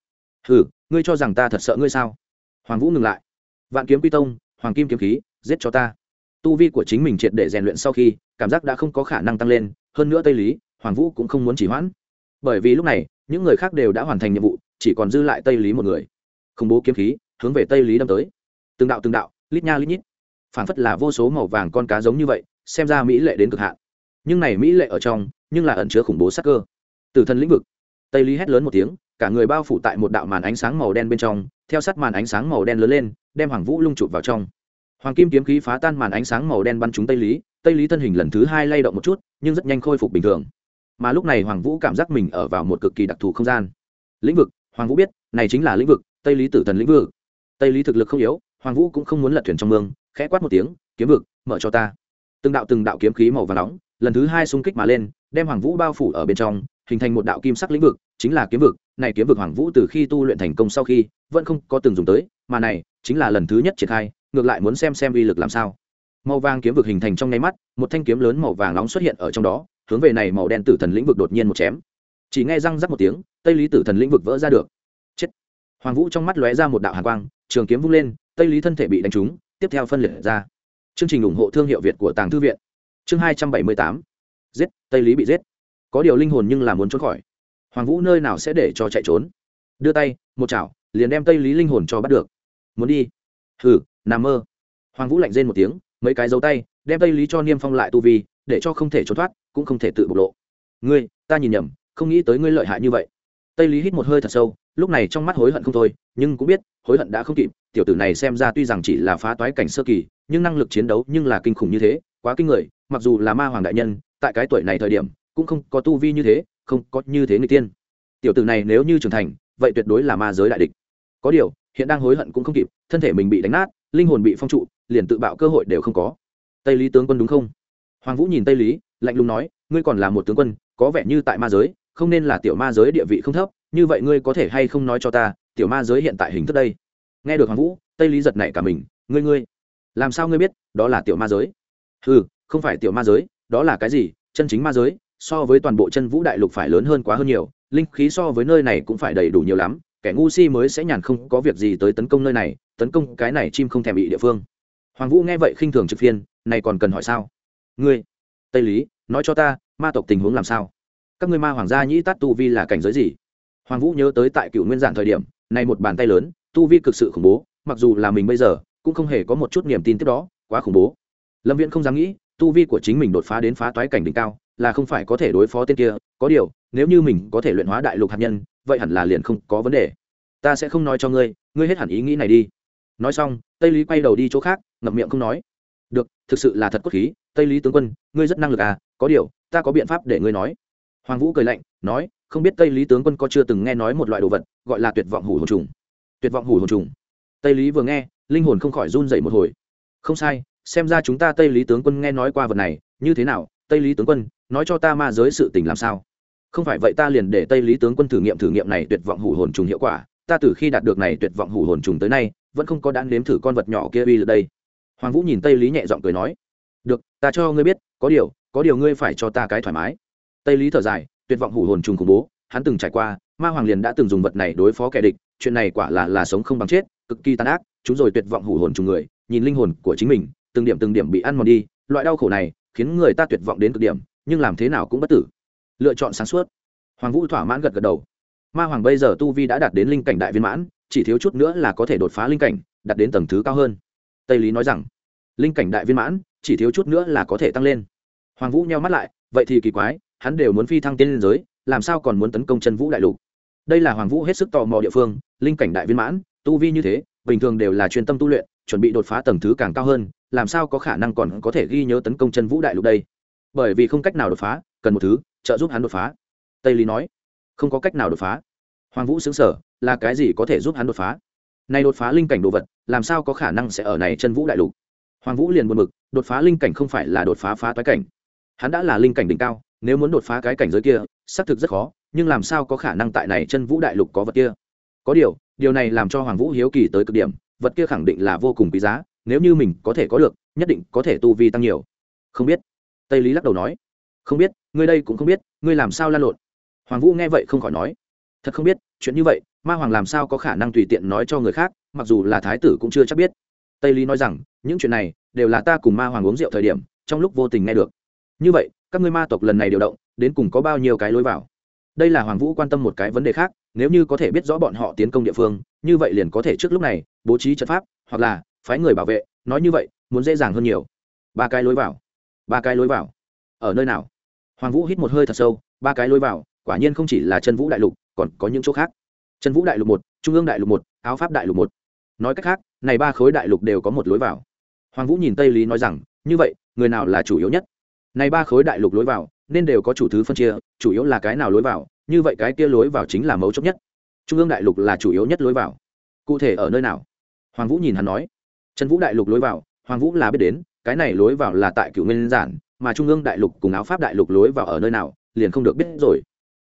Hừ, ngươi cho rằng ta thật sợ ngươi sao? Hoàng vũ ngừng lại. Vạn kiếm quy tông, hoàng kim kiếm khí, giết cho ta. Tu vi của chính mình triệt để rèn luyện sau khi, cảm giác đã không có khả năng tăng lên, hơn nữa tây lý, hoàng vũ cũng không muốn chỉ hoãn. Bởi vì lúc này, những người khác đều đã hoàn thành nhiệm vụ, chỉ còn dư lại tây lý một người. Khủng bố kiếm khí hướng về tây lý đâm tới. Từng đạo từng đạo, lít nha lít nhít phản phất là vô số màu vàng con cá giống như vậy, xem ra mỹ lệ đến cực hạn. Nhưng này mỹ lệ ở trong, nhưng là ẩn chứa khủng bố sắc cơ. Từ thân lĩnh vực, tây lý hét lớn một tiếng, cả người bao phủ tại một đạo màn ánh sáng màu đen bên trong, theo sát màn ánh sáng màu đen lớn lên, đem hoàng vũ lung chụp vào trong. Hoàng kim kiếm khí phá tan màn ánh sáng màu đen bắn trúng tây lý tây lý thân hình lần thứ hai lay động một chút, nhưng rất nhanh khôi phục bình thường. Mà lúc này hoàng vũ cảm giác mình ở vào một cực kỳ đặc thù không gian. Lĩnh vực, hoàng vũ biết, này chính là lĩnh vực, tây lý tử thần lĩnh vực. Tây lý thực lực không yếu, hoàng vũ cũng không muốn lật thuyền trong mương khẽ quát một tiếng, kiếm vực, mở cho ta. Từng đạo từng đạo kiếm khí màu và nóng, lần thứ hai xung kích mà lên, đem hoàng vũ bao phủ ở bên trong, hình thành một đạo kim sắc lĩnh vực, chính là kiếm vực. Này kiếm vực hoàng vũ từ khi tu luyện thành công sau khi, vẫn không có từng dùng tới, mà này chính là lần thứ nhất triển khai, ngược lại muốn xem xem uy lực làm sao. Màu vàng kiếm vực hình thành trong nháy mắt, một thanh kiếm lớn màu vàng nóng xuất hiện ở trong đó, hướng về này màu đen tử thần lĩnh vực đột nhiên một chém. Chỉ nghe răng rắc một tiếng, tây lý tử thần lĩnh vực vỡ ra được. Chết. Hoàng vũ trong mắt lóe ra một đạo hàn quang, trường kiếm vung lên, tây lý thân thể bị đánh trúng tiếp theo phân liệt ra. Chương trình ủng hộ thương hiệu việt của tàng thư viện. Chương hai trăm bảy mươi tám. Giết, tây lý bị giết. Có điều linh hồn nhưng là muốn trốn khỏi. Hoàng vũ nơi nào sẽ để cho chạy trốn? Đưa tay, một chảo, liền đem tây lý linh hồn cho bắt được. Muốn đi? Hừ, nằm mơ. Hoàng vũ lạnh rên một tiếng, mấy cái dấu tay, đem tây lý cho niêm phong lại tu vi, để cho không thể trốn thoát, cũng không thể tự bộc lộ. Ngươi, ta nhìn nhầm, không nghĩ tới ngươi lợi hại như vậy tây lý hít một hơi thật sâu, lúc này trong mắt hối hận không thôi, nhưng cũng biết, hối hận đã không kịp, tiểu tử này xem ra tuy rằng chỉ là phá toái cảnh sơ kỳ, nhưng năng lực chiến đấu nhưng là kinh khủng như thế, quá kinh người, mặc dù là ma hoàng đại nhân, tại cái tuổi này thời điểm, cũng không có tu vi như thế, không có như thế người tiên. Tiểu tử này nếu như trưởng thành, vậy tuyệt đối là ma giới đại địch. Có điều, hiện đang hối hận cũng không kịp, thân thể mình bị đánh nát, linh hồn bị phong trụ, liền tự bạo cơ hội đều không có. Tây lý tướng quân đúng không? Hoàng vũ nhìn tây lý, lạnh lùng nói, ngươi còn là một tướng quân, có vẻ như tại ma giới không nên là tiểu ma giới địa vị không thấp, như vậy ngươi có thể hay không nói cho ta, tiểu ma giới hiện tại hình thức đây? Nghe được hoàng vũ, tây lý giật nảy cả mình, ngươi ngươi, làm sao ngươi biết, đó là tiểu ma giới? Ừ không phải tiểu ma giới, đó là cái gì? Chân chính ma giới, so với toàn bộ chân vũ đại lục phải lớn hơn quá hơn nhiều, linh khí so với nơi này cũng phải đầy đủ nhiều lắm, kẻ ngu si mới sẽ nhàn không có việc gì tới tấn công nơi này, tấn công cái này chim không thèm bị địa phương. Hoàng vũ nghe vậy khinh thường trực phiên, này còn cần hỏi sao? Ngươi, tây lý, nói cho ta, ma tộc tình huống làm sao? Các ngươi ma hoàng gia nhĩ tát tu vi là cảnh giới gì? Hoàng vũ nhớ tới tại cựu nguyên giản thời điểm này một bàn tay lớn, tu vi cực sự khủng bố, mặc dù là mình bây giờ, cũng không hề có một chút niềm tin tiếp đó, quá khủng bố. Lâm viễn không dám nghĩ, tu vi của chính mình đột phá đến phá toái cảnh đỉnh cao, là không phải có thể đối phó tên kia, có điều, nếu như mình có thể luyện hóa đại lục hạt nhân, vậy hẳn là liền không có vấn đề. Ta sẽ không nói cho ngươi ngươi hết hẳn ý nghĩ này đi. Nói xong, tây lý quay đầu đi chỗ khác, ngậm miệng không nói. Được, thực sự là thật cốt khí. Tây lý tướng quân, ngươi rất năng lực à có điều, ta có biện pháp để ngươi nói hoàng vũ cười lạnh, nói, không biết tây lý tướng quân có chưa từng nghe nói một loại đồ vật, gọi là tuyệt vọng hủ hồn trùng. Tuyệt vọng hủ hồn trùng. Tây lý vừa nghe, linh hồn không khỏi run dậy một hồi. Không sai, xem ra chúng ta tây lý tướng quân nghe nói qua vật này, như thế nào? Tây lý tướng quân, nói cho ta ma giới sự tình làm sao? Không phải vậy ta liền để tây lý tướng quân thử nghiệm thử nghiệm này tuyệt vọng hủ hồn trùng hiệu quả. Ta từ khi đạt được này tuyệt vọng hủ hồn trùng tới nay, vẫn không có đáng nếm thử con vật nhỏ kia uy lực đây. Hoàng vũ nhìn tây lý nhẹ giọng cười nói, được, ta cho ngươi biết, có điều có điều ngươi phải cho ta cái thoải mái tây lý thở dài, tuyệt vọng hủ hồn trùng khủng bố, hắn từng trải qua, ma hoàng liền đã từng dùng vật này đối phó kẻ địch, chuyện này quả là là sống không bằng chết, cực kỳ tàn ác, chúng rồi tuyệt vọng hủ hồn trùng người, nhìn linh hồn của chính mình, từng điểm từng điểm bị ăn mòn đi, loại đau khổ này khiến người ta tuyệt vọng đến cực điểm, nhưng làm thế nào cũng bất tử. Lựa chọn sáng suốt. Hoàng vũ thỏa mãn gật gật đầu. Ma hoàng bây giờ tu vi đã đạt đến linh cảnh đại viên mãn, chỉ thiếu chút nữa là có thể đột phá linh cảnh, đạt đến tầng thứ cao hơn. Tây lý nói rằng, linh cảnh đại viên mãn, chỉ thiếu chút nữa là có thể tăng lên. Hoàng vũ nheo mắt lại, vậy thì kỳ quái hắn đều muốn phi thăng tiên liên giới, làm sao còn muốn tấn công chân vũ đại lục? Đây là hoàng vũ hết sức tò mò địa phương, linh cảnh đại viên mãn, tu vi như thế, bình thường đều là chuyên tâm tu luyện, chuẩn bị đột phá tầng thứ càng cao hơn, làm sao có khả năng còn có thể ghi nhớ tấn công chân vũ đại lục đây? Bởi vì không cách nào đột phá, cần một thứ, trợ giúp hắn đột phá. Tây lý nói, không có cách nào đột phá. Hoàng vũ xứng sở là cái gì có thể giúp hắn đột phá? Này đột phá linh cảnh đồ vật, làm sao có khả năng sẽ ở này chân vũ đại lục? Hoàng vũ liền buồn bực, đột phá linh cảnh không phải là đột phá phá toái cảnh. Hắn đã là linh cảnh đỉnh cao nếu muốn đột phá cái cảnh giới kia, xác thực rất khó, nhưng làm sao có khả năng tại này chân vũ đại lục có vật kia? Có điều điều này làm cho hoàng vũ hiếu kỳ tới cực điểm, vật kia khẳng định là vô cùng quý giá, nếu như mình có thể có được, nhất định có thể tu vi tăng nhiều. Không biết. Tây lý lắc đầu nói. Không biết, ngươi đây cũng không biết, ngươi làm sao lan lộn? Hoàng vũ nghe vậy không khỏi nói. Thật không biết, chuyện như vậy, ma hoàng làm sao có khả năng tùy tiện nói cho người khác, mặc dù là thái tử cũng chưa chắc biết. Tây lý nói rằng, những chuyện này đều là ta cùng ma hoàng uống rượu thời điểm, trong lúc vô tình nghe được. Như vậy các ngươi ma tộc lần này điều động, đến cùng có bao nhiêu cái lối vào? Đây là hoàng vũ quan tâm một cái vấn đề khác, nếu như có thể biết rõ bọn họ tiến công địa phương, như vậy liền có thể trước lúc này, bố trí trận pháp, hoặc là phái người bảo vệ, nói như vậy, muốn dễ dàng hơn nhiều. Ba cái lối vào. Ba cái lối vào. Ở nơi nào? Hoàng vũ hít một hơi thật sâu, ba cái lối vào, quả nhiên không chỉ là chân vũ đại lục, còn có những chỗ khác. Chân vũ đại lục một, trung ương đại lục một, áo pháp đại lục một. Nói cách khác, này ba khối đại lục đều có một lối vào. Hoàng vũ nhìn tây lý nói rằng, như vậy, người nào là chủ yếu nhất? Này ba khối đại lục lối vào, nên đều có chủ thứ phân chia, chủ yếu là cái nào lối vào, như vậy cái kia lối vào chính là mấu chốt nhất. Trung ương đại lục là chủ yếu nhất lối vào. Cụ thể ở nơi nào? Hoàng vũ nhìn hắn nói. Trần vũ đại lục lối vào, hoàng vũ là biết đến, cái này lối vào là tại cựu nguyên giản, mà trung ương đại lục cùng áo pháp đại lục lối vào ở nơi nào, liền không được biết rồi.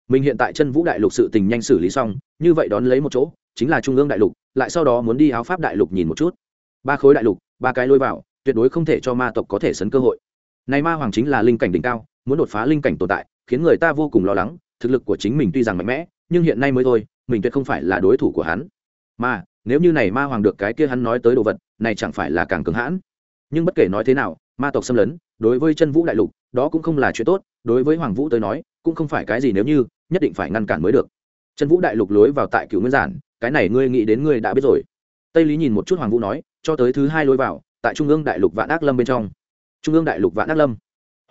Mình hiện tại chân vũ đại lục sự tình nhanh xử lý xong, như vậy đón lấy một chỗ, chính là trung ương đại lục, lại sau đó muốn đi áo pháp đại lục nhìn một chút. Ba khối đại lục, ba cái lối vào, tuyệt đối không thể cho ma tộc có thể sấn cơ hội này ma hoàng chính là linh cảnh đỉnh cao, muốn đột phá linh cảnh tồn tại, khiến người ta vô cùng lo lắng, thực lực của chính mình tuy rằng mạnh mẽ, nhưng hiện nay mới thôi, mình tuyệt không phải là đối thủ của hắn. Mà, nếu như này ma hoàng được cái kia hắn nói tới đồ vật, này chẳng phải là càng cứng hãn. Nhưng bất kể nói thế nào, ma tộc xâm lấn, đối với chân vũ đại lục, đó cũng không là chuyện tốt, đối với hoàng vũ tới nói, cũng không phải cái gì nếu như, nhất định phải ngăn cản mới được. Chân vũ đại lục lối vào tại cửu nguyên giản, cái này ngươi nghĩ đến ngươi đã biết rồi. Tây lý nhìn một chút hoàng vũ nói, cho tới thứ hai lối vào, tại trung ương đại lục vạn ác lâm bên trong trung ương đại lục vạn ác lâm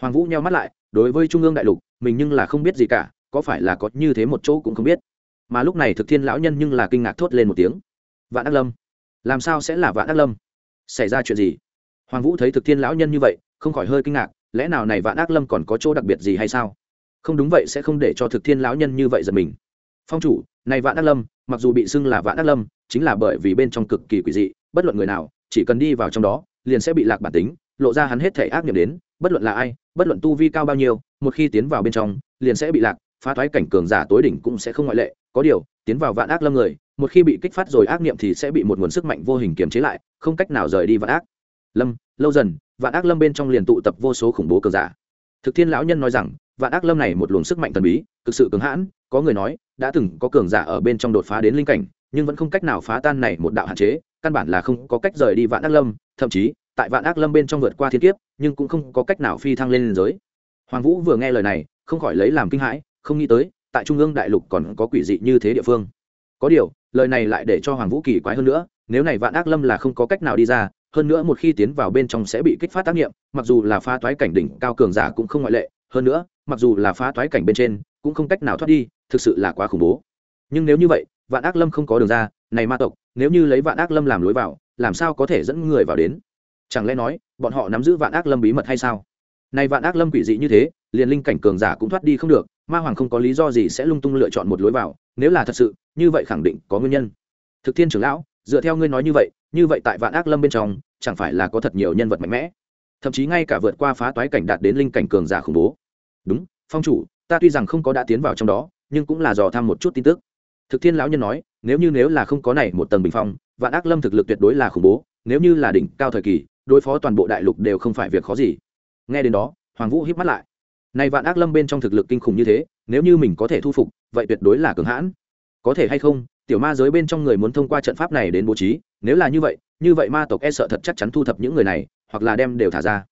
hoàng vũ nheo mắt lại đối với trung ương đại lục mình nhưng là không biết gì cả có phải là có như thế một chỗ cũng không biết mà lúc này thực thiên lão nhân nhưng là kinh ngạc thốt lên một tiếng vạn ác lâm làm sao sẽ là vạn ác lâm xảy ra chuyện gì hoàng vũ thấy thực thiên lão nhân như vậy không khỏi hơi kinh ngạc lẽ nào này vạn ác lâm còn có chỗ đặc biệt gì hay sao không đúng vậy sẽ không để cho thực thiên lão nhân như vậy giật mình phong chủ này vạn ác lâm mặc dù bị xưng là vạn ác lâm chính là bởi vì bên trong cực kỳ quỷ dị bất luận người nào chỉ cần đi vào trong đó liền sẽ bị lạc bản tính lộ ra hắn hết thể ác nghiệm đến, bất luận là ai, bất luận tu vi cao bao nhiêu, một khi tiến vào bên trong, liền sẽ bị lạc, phá thoái cảnh cường giả tối đỉnh cũng sẽ không ngoại lệ. Có điều, tiến vào vạn ác lâm người, một khi bị kích phát rồi ác niệm thì sẽ bị một nguồn sức mạnh vô hình kiềm chế lại, không cách nào rời đi vạn ác lâm. Lâu dần, vạn ác lâm bên trong liền tụ tập vô số khủng bố cường giả. Thực thiên lão nhân nói rằng, vạn ác lâm này một luồng sức mạnh thần bí, thực sự cứng hãn, có người nói, đã từng có cường giả ở bên trong đột phá đến linh cảnh, nhưng vẫn không cách nào phá tan này một đạo hạn chế, căn bản là không có cách rời đi vạn ác lâm, thậm chí tại vạn ác lâm bên trong vượt qua thiên kiếp, nhưng cũng không có cách nào phi thăng lên giới. Hoàng vũ vừa nghe lời này, không khỏi lấy làm kinh hãi, không nghĩ tới, tại trung ương đại lục còn có quỷ dị như thế địa phương. Có điều, lời này lại để cho hoàng vũ kỳ quái hơn nữa, nếu này vạn ác lâm là không có cách nào đi ra, hơn nữa một khi tiến vào bên trong sẽ bị kích phát tác nghiệm, mặc dù là phá toái cảnh đỉnh cao cường giả cũng không ngoại lệ, hơn nữa, mặc dù là phá toái cảnh bên trên, cũng không cách nào thoát đi, thực sự là quá khủng bố. Nhưng nếu như vậy, vạn ác lâm không có đường ra, này ma tộc, nếu như lấy vạn ác lâm làm lối vào, làm sao có thể dẫn người vào đến? Chẳng lẽ nói, bọn họ nắm giữ vạn ác lâm bí mật hay sao? Này vạn ác lâm quỷ dị như thế, liền linh cảnh cường giả cũng thoát đi không được, ma hoàng không có lý do gì sẽ lung tung lựa chọn một lối vào, nếu là thật sự, như vậy khẳng định có nguyên nhân. Thực thiên trưởng lão, dựa theo ngươi nói như vậy như vậy tại vạn ác lâm bên trong, chẳng phải là có thật nhiều nhân vật mạnh mẽ? Thậm chí ngay cả vượt qua phá toái cảnh đạt đến linh cảnh cường giả khủng bố. Đúng, phong chủ, ta tuy rằng không có đã tiến vào trong đó, nhưng cũng là dò thăm một chút tin tức. Thực thiên lão nhân nói, nếu như nếu là không có này một tầng bình phong, vạn ác lâm thực lực tuyệt đối là khủng bố, nếu như là đỉnh cao thời kỳ đối phó toàn bộ đại lục đều không phải việc khó gì. Nghe đến đó, hoàng vũ híp mắt lại. Này vạn ác lâm bên trong thực lực kinh khủng như thế, nếu như mình có thể thu phục, vậy tuyệt đối là cường hãn. Có thể hay không, tiểu ma giới bên trong người muốn thông qua trận pháp này đến bố trí, nếu là như vậy như vậy ma tộc e sợ thật chắc chắn thu thập những người này, hoặc là đem đều thả ra.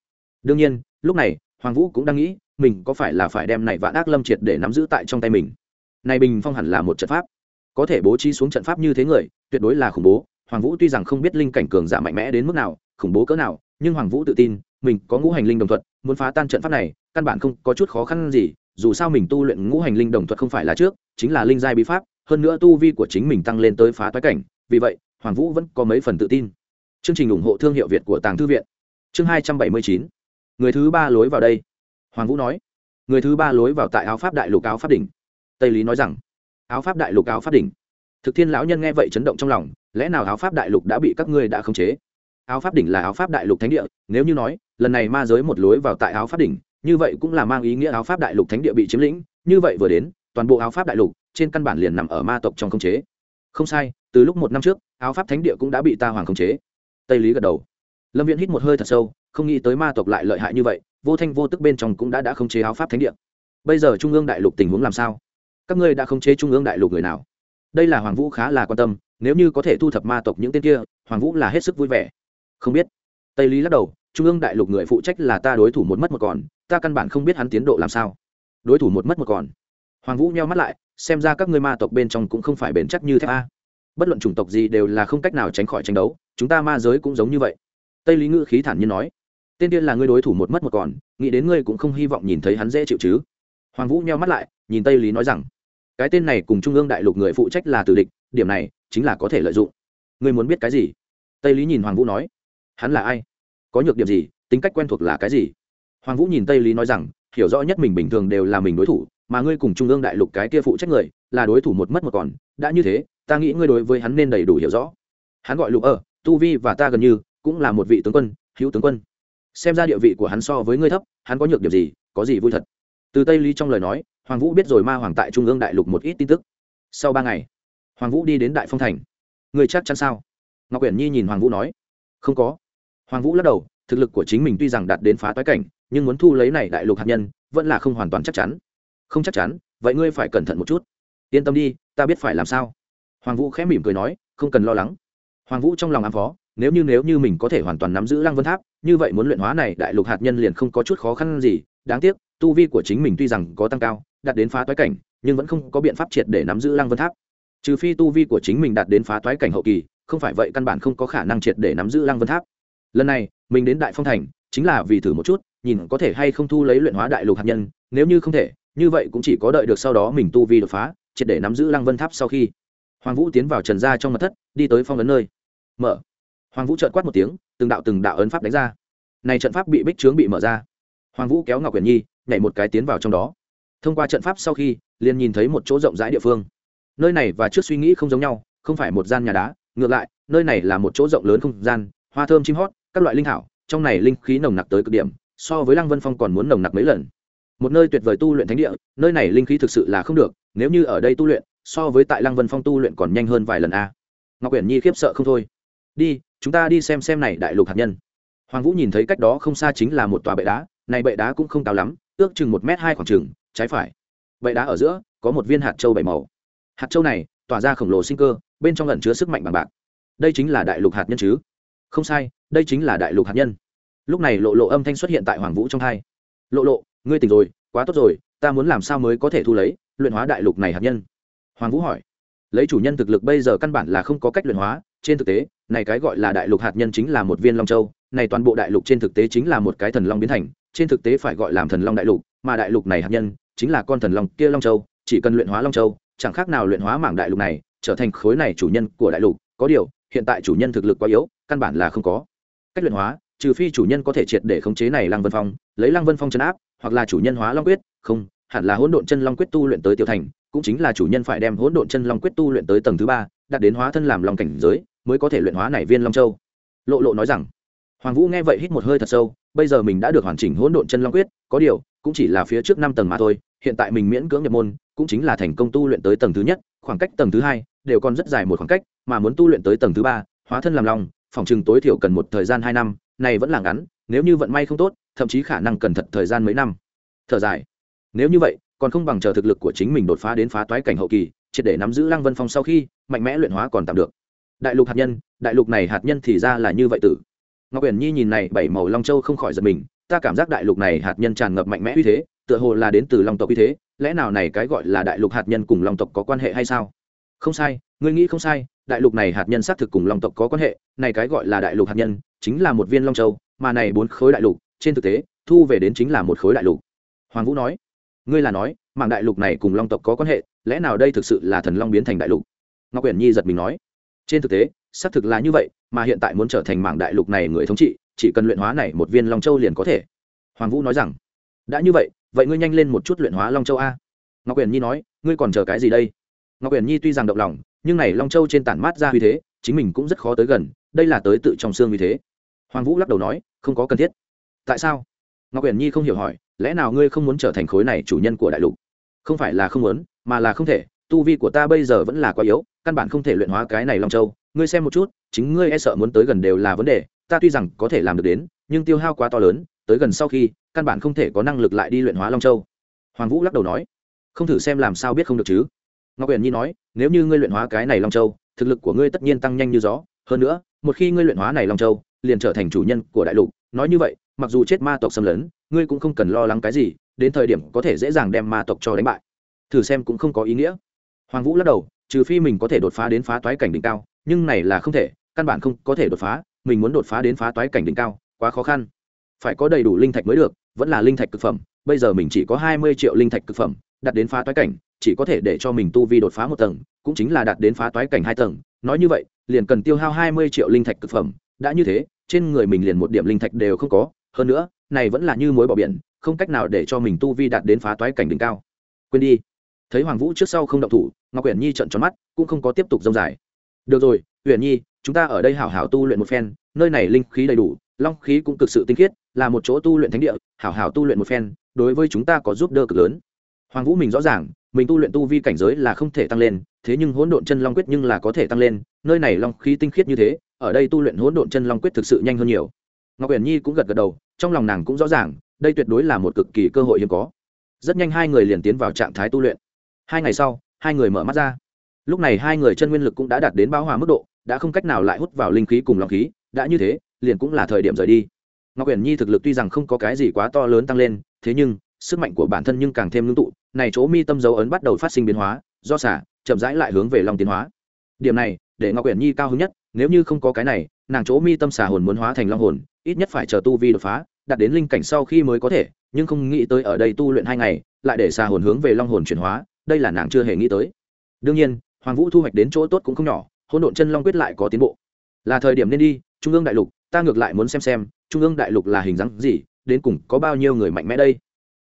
Đương nhiên, lúc này, hoàng vũ cũng đang nghĩ, mình có phải là phải đem này vạn ác lâm triệt để nắm giữ tại trong tay mình. Này bình phong hẳn là một trận pháp. Có thể bố trí xuống trận pháp như thế người, tuyệt đối là khủng bố. Hoàng vũ tuy rằng không biết linh cảnh cường giả mạnh mẽ đến mức nào khủng bố cỡ nào, nhưng hoàng vũ tự tin, mình có ngũ hành linh đồng thuật, muốn phá tan trận pháp này, căn bản không có chút khó khăn gì, dù sao mình tu luyện ngũ hành linh đồng thuật không phải là trước, chính là linh giai bí pháp, hơn nữa tu vi của chính mình tăng lên tới phá toái cảnh, vì vậy, hoàng vũ vẫn có mấy phần tự tin. Chương trình ủng hộ thương hiệu việt của tàng thư viện. Chương hai trăm bảy mươi chín. Người thứ ba lối vào đây. Hoàng vũ nói. Người thứ ba lối vào tại áo pháp đại lục áo pháp đỉnh. Tây lý nói rằng, áo pháp đại lục, áo pháp đỉnh. Thực thiên lão nhân nghe vậy chấn động trong lòng, lẽ nào áo pháp đại lục đã bị các ngươi đã khống chế? Áo pháp đỉnh là áo pháp đại lục thánh địa, nếu như nói, lần này ma giới một lối vào tại áo pháp đỉnh, như vậy cũng là mang ý nghĩa áo pháp đại lục thánh địa bị chiếm lĩnh, như vậy vừa đến, toàn bộ áo pháp đại lục, trên căn bản liền nằm ở ma tộc trong khống chế. Không sai, từ lúc một năm trước, áo pháp thánh địa cũng đã bị ta hoàng khống chế. Tây lý gật đầu. Lâm viễn hít một hơi thật sâu, không nghĩ tới ma tộc lại lợi hại như vậy, vô thanh vô tức bên trong cũng đã đã khống chế áo pháp thánh địa. Bây giờ trung ương đại lục tình huống làm sao? Các ngươi đã khống chế trung ương đại lục người nào? Đây là hoàng vũ khá là quan tâm, nếu như có thể thu thập ma tộc những tên kia, hoàng vũ là hết sức vui vẻ không biết. Tây lý lắc đầu, trung ương đại lục người phụ trách là ta đối thủ một mất một còn, ta căn bản không biết hắn tiến độ làm sao. Đối thủ một mất một còn. Hoàng vũ nheo mắt lại, xem ra các ngươi ma tộc bên trong cũng không phải bền chắc như thép a. Bất luận chủng tộc gì đều là không cách nào tránh khỏi tranh đấu, chúng ta ma giới cũng giống như vậy. Tây lý ngữ khí thản nhiên nói tên tiên là ngươi đối thủ một mất một còn, nghĩ đến ngươi cũng không hy vọng nhìn thấy hắn dễ chịu chứ. Hoàng vũ nheo mắt lại, nhìn tây lý nói rằng, cái tên này cùng trung ương đại lục người phụ trách là tử địch, điểm này chính là có thể lợi dụng. Ngươi muốn biết cái gì? Tây lý nhìn hoàng vũ nói hắn là ai? Có nhược điểm gì? Tính cách quen thuộc là cái gì? Hoàng vũ nhìn tây lý nói rằng, hiểu rõ nhất mình bình thường đều là mình đối thủ, mà ngươi cùng trung ương đại lục cái kia phụ trách người, là đối thủ một mất một còn. Đã như thế, ta nghĩ ngươi đối với hắn nên đầy đủ hiểu rõ. Hắn gọi lục ở tu vi và ta gần như, cũng là một vị tướng quân, hữu tướng quân. Xem ra địa vị của hắn so với ngươi thấp, hắn có nhược điểm gì, có gì vui thật. Từ tây lý trong lời nói, hoàng vũ biết rồi ma hoàng tại trung ương đại lục một ít tin tức. Sau ba ngày, hoàng vũ đi đến đại phong thành. Người chắc chắn sao? Ngọc uyển nhi nhìn hoàng vũ nói. Không có hoàng vũ lắc đầu, thực lực của chính mình tuy rằng đạt đến phá toái cảnh, nhưng muốn thu lấy này đại lục hạt nhân, vẫn là không hoàn toàn chắc chắn. Không chắc chắn, vậy ngươi phải cẩn thận một chút. Yên tâm đi, ta biết phải làm sao. Hoàng vũ khẽ mỉm cười nói, không cần lo lắng. Hoàng vũ trong lòng ám phó, nếu như nếu như mình có thể hoàn toàn nắm giữ lăng vân tháp, như vậy muốn luyện hóa này đại lục hạt nhân liền không có chút khó khăn gì. Đáng tiếc, tu vi của chính mình tuy rằng có tăng cao, đạt đến phá toái cảnh, nhưng vẫn không có biện pháp triệt để nắm giữ lăng vân tháp. Trừ phi tu vi của chính mình đạt đến phá toái cảnh hậu kỳ, không phải vậy căn bản không có khả năng triệt để nắm giữ lăng vân tháp lần này, mình đến đại phong thành, chính là vì thử một chút, nhìn có thể hay không thu lấy luyện hóa đại lục hạt nhân, nếu như không thể, như vậy cũng chỉ có đợi được sau đó mình tu vi đột phá, triệt để nắm giữ lăng vân tháp sau khi. Hoàng vũ tiến vào trần gia trong mật thất, đi tới phong ấn nơi. Mở. Hoàng vũ trợn quát một tiếng, từng đạo từng đạo ấn pháp đánh ra. Này trận pháp bị bích trướng bị mở ra. Hoàng vũ kéo ngọc quyển nhi, nhảy một cái tiến vào trong đó. Thông qua trận pháp sau khi, liền nhìn thấy một chỗ rộng rãi địa phương. Nơi này và trước suy nghĩ không giống nhau, không phải một gian nhà đá, ngược lại, nơi này là một chỗ rộng lớn không gian, hoa thơm chim hót các loại linh thảo, trong này linh khí nồng nặc tới cực điểm, so với lăng vân phong còn muốn nồng nặc mấy lần. Một nơi tuyệt vời tu luyện thánh địa, nơi này linh khí thực sự là không được, nếu như ở đây tu luyện, so với tại lăng vân phong tu luyện còn nhanh hơn vài lần a. Ngọc uyển nhi khiếp sợ không thôi. Đi, chúng ta đi xem xem này đại lục hạt nhân. Hoàng vũ nhìn thấy cách đó không xa chính là một tòa bệ đá, này bệ đá cũng không cao lắm, ước chừng một m hai khoảng chừng, trái phải. Bệ đá ở giữa, có một viên hạt châu bảy màu. Hạt châu này, tỏa ra khổng lồ sinh cơ, bên trong lẩn chứa sức mạnh bằng bạc. Đây chính là đại lục hạt nhân chứ không sai, đây chính là đại lục hạt nhân. Lúc này lộ lộ âm thanh xuất hiện tại hoàng vũ trong hai lộ lộ, ngươi tỉnh rồi, quá tốt rồi, ta muốn làm sao mới có thể thu lấy, luyện hóa đại lục này hạt nhân? Hoàng vũ hỏi. Lấy chủ nhân thực lực bây giờ căn bản là không có cách luyện hóa, trên thực tế, này cái gọi là đại lục hạt nhân chính là một viên long châu, này toàn bộ đại lục trên thực tế chính là một cái thần long biến thành, trên thực tế phải gọi làm thần long đại lục, mà đại lục này hạt nhân chính là con thần long kia long châu, chỉ cần luyện hóa long châu, chẳng khác nào luyện hóa mảng đại lục này, trở thành khối này chủ nhân của đại lục. Có điều, hiện tại chủ nhân thực lực quá yếu căn bản là không có. Cách luyện hóa, trừ phi chủ nhân có thể triệt để khống chế này lăng vân phong, lấy lăng vân phong chấn áp, hoặc là chủ nhân hóa long quyết, không, hẳn là hỗn độn chân long quyết tu luyện tới tiểu thành, cũng chính là chủ nhân phải đem hỗn độn chân long quyết tu luyện tới tầng thứ ba, đạt đến hóa thân làm long cảnh giới, mới có thể luyện hóa này viên long châu. Lộ lộ nói rằng, hoàng vũ nghe vậy hít một hơi thật sâu, bây giờ mình đã được hoàn chỉnh hỗn độn chân long quyết, có điều, cũng chỉ là phía trước năm tầng mà thôi, hiện tại mình miễn cưỡng nhập môn, cũng chính là thành công tu luyện tới tầng thứ nhất, khoảng cách tầng thứ hai, đều còn rất dài một khoảng cách, mà muốn tu luyện tới tầng thứ ba, hóa thân làm long phòng chừng tối thiểu cần một thời gian hai năm, này vẫn là ngắn, nếu như vận may không tốt, thậm chí khả năng cần thật thời gian mấy năm. Thở dài. Nếu như vậy, còn không bằng chờ thực lực của chính mình đột phá đến phá toái cảnh hậu kỳ, triệt để nắm giữ lăng vân phong sau khi, mạnh mẽ luyện hóa còn tạm được. Đại lục hạt nhân, đại lục này hạt nhân thì ra là như vậy tử. Ngọc uyển nhi nhìn này, bảy màu long châu không khỏi giật mình, ta cảm giác đại lục này hạt nhân tràn ngập mạnh mẽ uy thế, tựa hồ là đến từ long tộc uy thế, lẽ nào này cái gọi là đại lục hạt nhân cùng long tộc có quan hệ hay sao? Không sai, ngươi nghĩ không sai đại lục này hạt nhân xác thực cùng long tộc có quan hệ, này cái gọi là đại lục hạt nhân chính là một viên long châu, mà này bốn khối đại lục, trên thực tế, thu về đến chính là một khối đại lục. Hoàng vũ nói, ngươi là nói mạng đại lục này cùng long tộc có quan hệ, lẽ nào đây thực sự là thần long biến thành đại lục? Ngọc quyển nhi giật mình nói, trên thực tế, xác thực là như vậy, mà hiện tại muốn trở thành mạng đại lục này người thống trị, chỉ cần luyện hóa này một viên long châu liền có thể. Hoàng vũ nói rằng, đã như vậy vậy ngươi nhanh lên một chút luyện hóa long châu a. Ngọc quyển nhi nói, ngươi còn chờ cái gì đây? Ngọc quyển nhi tuy rằng động lòng nhưng này long châu trên tản mát ra uy thế, chính mình cũng rất khó tới gần, đây là tới tự trong xương huy thế. Hoàng vũ lắc đầu nói, không có cần thiết. Tại sao? Ngọc uyển nhi không hiểu hỏi, lẽ nào ngươi không muốn trở thành khối này chủ nhân của đại lục? Không phải là không muốn, mà là không thể, tu vi của ta bây giờ vẫn là quá yếu, căn bản không thể luyện hóa cái này long châu. Ngươi xem một chút, chính ngươi e sợ muốn tới gần đều là vấn đề, ta tuy rằng có thể làm được đến, nhưng tiêu hao quá to lớn, tới gần sau khi, căn bản không thể có năng lực lại đi luyện hóa long châu. Hoàng vũ lắc đầu nói, không thử xem làm sao biết không được chứ? Ngọc huyền nhi nói, nếu như ngươi luyện hóa cái này long châu, thực lực của ngươi tất nhiên tăng nhanh như gió. Hơn nữa, một khi ngươi luyện hóa này long châu, liền trở thành chủ nhân của đại lục. Nói như vậy, mặc dù chết ma tộc xâm lấn, ngươi cũng không cần lo lắng cái gì, đến thời điểm có thể dễ dàng đem ma tộc cho đánh bại. Thử xem cũng không có ý nghĩa. Hoàng vũ lắc đầu, trừ phi mình có thể đột phá đến phá toái cảnh đỉnh cao, nhưng này là không thể, căn bản không có thể đột phá, mình muốn đột phá đến phá toái cảnh đỉnh cao, quá khó khăn. Phải có đầy đủ linh thạch mới được, vẫn là linh thạch cực phẩm, bây giờ mình chỉ có hai mươi triệu linh thạch cực phẩm đặt đến phá toái cảnh chỉ có thể để cho mình tu vi đột phá một tầng, cũng chính là đạt đến phá toái cảnh hai tầng. Nói như vậy, liền cần tiêu hao hai mươi triệu linh thạch cực phẩm. Đã như thế, trên người mình liền một điểm linh thạch đều không có. Hơn nữa, này vẫn là như mối bỏ biển, không cách nào để cho mình tu vi đạt đến phá toái cảnh đỉnh cao. Quên đi. Thấy hoàng vũ trước sau không động thủ, ngọc uyển nhi trợn tròn mắt, cũng không có tiếp tục dông dài. Được rồi, uyển nhi, chúng ta ở đây hảo hảo tu luyện một phen, nơi này linh khí đầy đủ, long khí cũng cực sự tinh khiết, là một chỗ tu luyện thánh địa, hảo hảo tu luyện một phen, đối với chúng ta có giúp đỡ cực lớn. Hoàng vũ mình rõ ràng mình tu luyện tu vi cảnh giới là không thể tăng lên, thế nhưng hỗn độn chân long quyết nhưng là có thể tăng lên, nơi này long khí tinh khiết như thế, ở đây tu luyện hỗn độn chân long quyết thực sự nhanh hơn nhiều. Ngọc uyển nhi cũng gật gật đầu, trong lòng nàng cũng rõ ràng, đây tuyệt đối là một cực kỳ cơ hội hiếm có. Rất nhanh hai người liền tiến vào trạng thái tu luyện. Hai ngày sau, hai người mở mắt ra. Lúc này hai người chân nguyên lực cũng đã đạt đến bão hòa mức độ, đã không cách nào lại hút vào linh khí cùng lòng khí, đã như thế, liền cũng là thời điểm rời đi. Ngọc uyển nhi thực lực tuy rằng không có cái gì quá to lớn tăng lên, thế nhưng sức mạnh của bản thân nhưng càng thêm ngưng tụ, này chỗ mi tâm dấu ấn bắt đầu phát sinh biến hóa, do xả, chậm rãi lại hướng về long tiến hóa. Điểm này, để ngọc quyển nhi cao hứng nhất, nếu như không có cái này, nàng chỗ mi tâm xà hồn muốn hóa thành long hồn, ít nhất phải chờ tu vi đột phá, đạt đến linh cảnh sau khi mới có thể, nhưng không nghĩ tới ở đây tu luyện hai ngày, lại để xà hồn hướng về long hồn chuyển hóa, đây là nàng chưa hề nghĩ tới. Đương nhiên, hoàng vũ thu hoạch đến chỗ tốt cũng không nhỏ hôn độn chân long quyết lại có tiến bộ. Là thời điểm nên đi, trung ương đại lục, ta ngược lại muốn xem xem, trung ương đại lục là hình dáng gì, đến cùng có bao nhiêu người mạnh mẽ đây?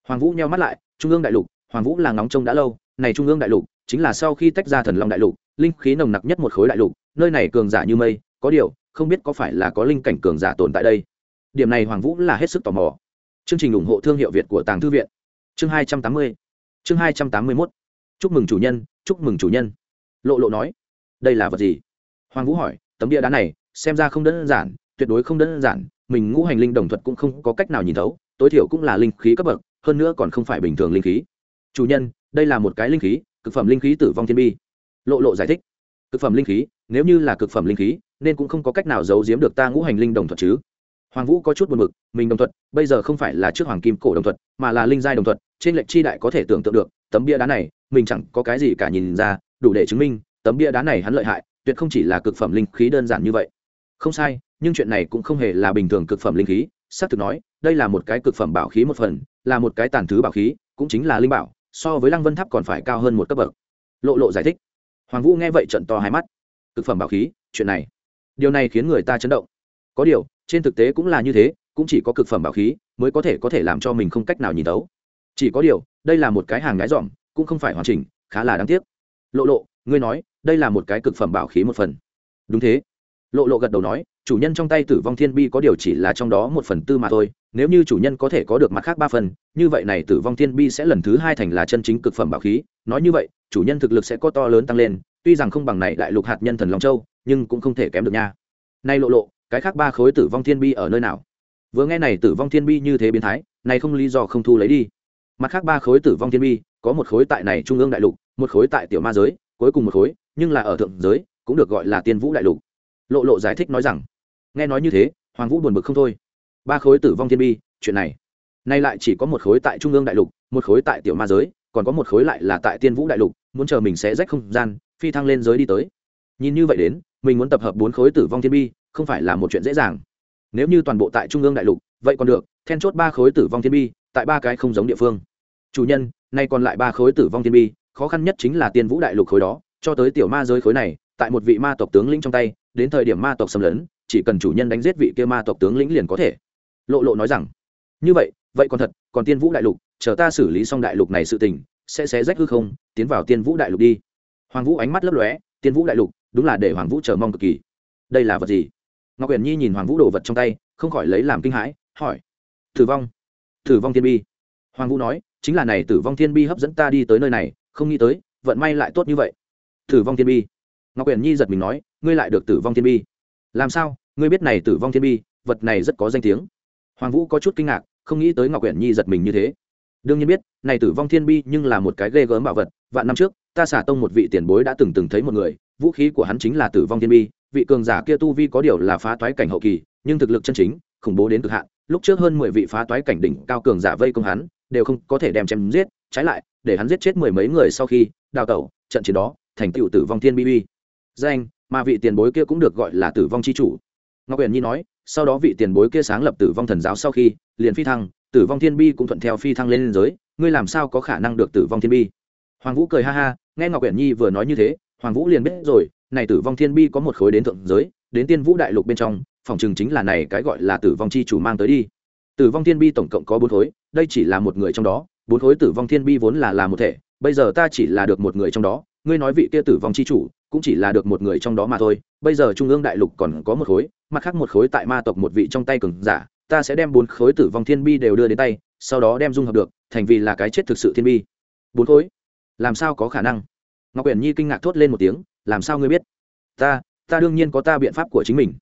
Hoàng vũ nheo mắt lại, trung ương đại lục, hoàng vũ là ngóng trông đã lâu, này trung ương đại lục, chính là sau khi tách ra thần long đại lục, linh khí nồng nặc nhất một khối đại lục, nơi này cường giả như mây, có điều, không biết có phải là có linh cảnh cường giả tồn tại đây. Điểm này hoàng vũ là hết sức tò mò. Chương trình ủng hộ thương hiệu việt của tàng thư viện. Chương hai trăm tám mươi, chương hai trăm tám mươi mốt. Chúc mừng chủ nhân, chúc mừng chủ nhân. Lộ lộ nói, đây là vật gì? Hoàng vũ hỏi, tấm bia đá này, xem ra không đơn giản, tuyệt đối không đơn giản, mình ngũ hành linh đồng thuật cũng không có cách nào nhìn thấu, tối thiểu cũng là linh khí cấp bậc hơn nữa còn không phải bình thường linh khí. Chủ nhân, đây là một cái linh khí, cực phẩm linh khí tử vong thiên bi. Lộ lộ giải thích. Cực phẩm linh khí, nếu như là cực phẩm linh khí, nên cũng không có cách nào giấu giếm được ta ngũ hành linh đồng thuật chứ. Hoàng vũ có chút buồn mực mình đồng thuật, bây giờ không phải là trước hoàng kim cổ đồng thuật, mà là linh giai đồng thuật, trên lệnh chi đại có thể tưởng tượng được, tấm bia đá này, mình chẳng có cái gì cả nhìn ra, đủ để chứng minh, tấm bia đá này hắn lợi hại, tuyệt không chỉ là cực phẩm linh khí đơn giản như vậy. Không sai, nhưng chuyện này cũng không hề là bình thường cực phẩm linh khí, xác thực nói, đây là một cái cực phẩm bảo khí một phần là một cái tàn thứ bảo khí, cũng chính là linh bảo, so với lăng vân tháp còn phải cao hơn một cấp bậc. Lộ lộ giải thích. Hoàng vũ nghe vậy trận to hai mắt. Cực phẩm bảo khí, chuyện này. Điều này khiến người ta chấn động. Có điều, trên thực tế cũng là như thế, cũng chỉ có cực phẩm bảo khí mới có thể có thể làm cho mình không cách nào nhìn tấu chỉ có điều, đây là một cái hàng ngái dỏm cũng không phải hoàn chỉnh, khá là đáng tiếc. Lộ lộ, ngươi nói, đây là một cái cực phẩm bảo khí một phần. Đúng thế lộ lộ gật đầu nói, chủ nhân trong tay tử vong thiên bi có điều chỉ là trong đó một phần tư mà thôi, nếu như chủ nhân có thể có được mặt khác ba phần, như vậy này tử vong thiên bi sẽ lần thứ hai thành là chân chính cực phẩm bảo khí. Nói như vậy, chủ nhân thực lực sẽ có to lớn tăng lên, tuy rằng không bằng này đại lục hạt nhân thần long châu, nhưng cũng không thể kém được nha. Nay lộ lộ, cái khác ba khối tử vong thiên bi ở nơi nào? Vừa nghe này tử vong thiên bi như thế biến thái, này không lý do không thu lấy đi. Mặt khác ba khối tử vong thiên bi, có một khối tại này trung ương đại lục, một khối tại tiểu ma giới, cuối cùng một khối, nhưng là ở thượng giới, cũng được gọi là tiên vũ đại lục lộ lộ giải thích nói rằng, nghe nói như thế, hoàng vũ buồn bực không thôi. Ba khối tử vong thiên bi, chuyện này, nay lại chỉ có một khối tại trung ương đại lục, một khối tại tiểu ma giới, còn có một khối lại là tại tiên vũ đại lục, muốn chờ mình sẽ rách không gian, phi thăng lên giới đi tới. Nhìn như vậy đến, mình muốn tập hợp bốn khối tử vong thiên bi, không phải là một chuyện dễ dàng. Nếu như toàn bộ tại trung ương đại lục, vậy còn được, then chốt ba khối tử vong thiên bi, tại ba cái không giống địa phương. Chủ nhân, nay còn lại ba khối tử vong thiên bi, khó khăn nhất chính là tiên vũ đại lục khối đó, cho tới tiểu ma giới khối này, tại một vị ma tộc tướng lĩnh trong tay đến thời điểm ma tộc xâm lấn, chỉ cần chủ nhân đánh giết vị kia ma tộc tướng lĩnh liền có thể. Lộ lộ nói rằng, như vậy vậy còn thật, còn tiên vũ đại lục, chờ ta xử lý xong đại lục này sự tình, sẽ xé rách hư không, tiến vào tiên vũ đại lục đi. Hoàng vũ ánh mắt lấp lóe, tiên vũ đại lục, đúng là để hoàng vũ chờ mong cực kỳ. Đây là vật gì? Ngọc huyền nhi nhìn hoàng vũ đồ vật trong tay, không khỏi lấy làm kinh hãi, hỏi, tử vong tử vong thiên bi. Hoàng vũ nói, chính là này tử vong thiên bi hấp dẫn ta đi tới nơi này, không nghĩ tới, vận may lại tốt như vậy. Tử vong thiên bi? Ngọc huyền nhi giật mình nói ngươi lại được tử vong thiên bi. Làm sao? Ngươi biết này tử vong thiên bi, vật này rất có danh tiếng. Hoàng vũ có chút kinh ngạc, không nghĩ tới ngọc Quyển nhi giật mình như thế. Đương nhiên biết, này tử vong thiên bi nhưng là một cái ghê gớm bảo vật. Vạn năm trước, ta xả tông một vị tiền bối đã từng từng thấy một người, vũ khí của hắn chính là tử vong thiên bi. Vị cường giả kia tu vi có điều là phá toái cảnh hậu kỳ, nhưng thực lực chân chính, khủng bố đến cực hạn. Lúc trước hơn mười vị phá toái cảnh đỉnh cao cường giả vây công hắn, đều không có thể đem chém giết. Trái lại, để hắn giết chết mười mấy người sau khi, đào tẩu, trận chiến đó, thành tựu tử vong thiên bi bi danh mà vị tiền bối kia cũng được gọi là tử vong c h i chủ. Ngọc huyền nhi nói, sau đó vị tiền bối kia sáng lập tử vong thần giáo sau khi, liền phi thăng, tử vong thiên bi cũng thuận theo phi thăng lên giới, ngươi làm sao có khả năng được tử vong thiên bi? Hoàng vũ cười ha ha, nghe ngọc huyền nhi vừa nói như thế, hoàng vũ liền biết rồi, này tử vong thiên bi có một khối đến thượng giới, đến tiên vũ đại lục bên trong, phòng chừng chính là này cái gọi là tử vong chi chủ mang tới đi. Tử vong thiên bi tổng cộng có bốn khối, đây chỉ là một người trong đó, bốn khối tử vong thiên bi vốn là là một thể, bây giờ ta chỉ là được một người trong đó, ngươi nói vị kia tử vong chi chủ cũng chỉ là được một người trong đó mà thôi. Bây giờ trung ương đại lục còn có một khối, mặt khác một khối tại ma tộc một vị trong tay cường giả, ta sẽ đem bốn khối tử vong thiên bi đều đưa đến tay, sau đó đem dung hợp được, thành vì là cái chết thực sự thiên bi. Bốn khối? Làm sao có khả năng? Ngọc uyển nhi kinh ngạc thốt lên một tiếng, làm sao ngươi biết? Ta ta đương nhiên có ta biện pháp của chính mình.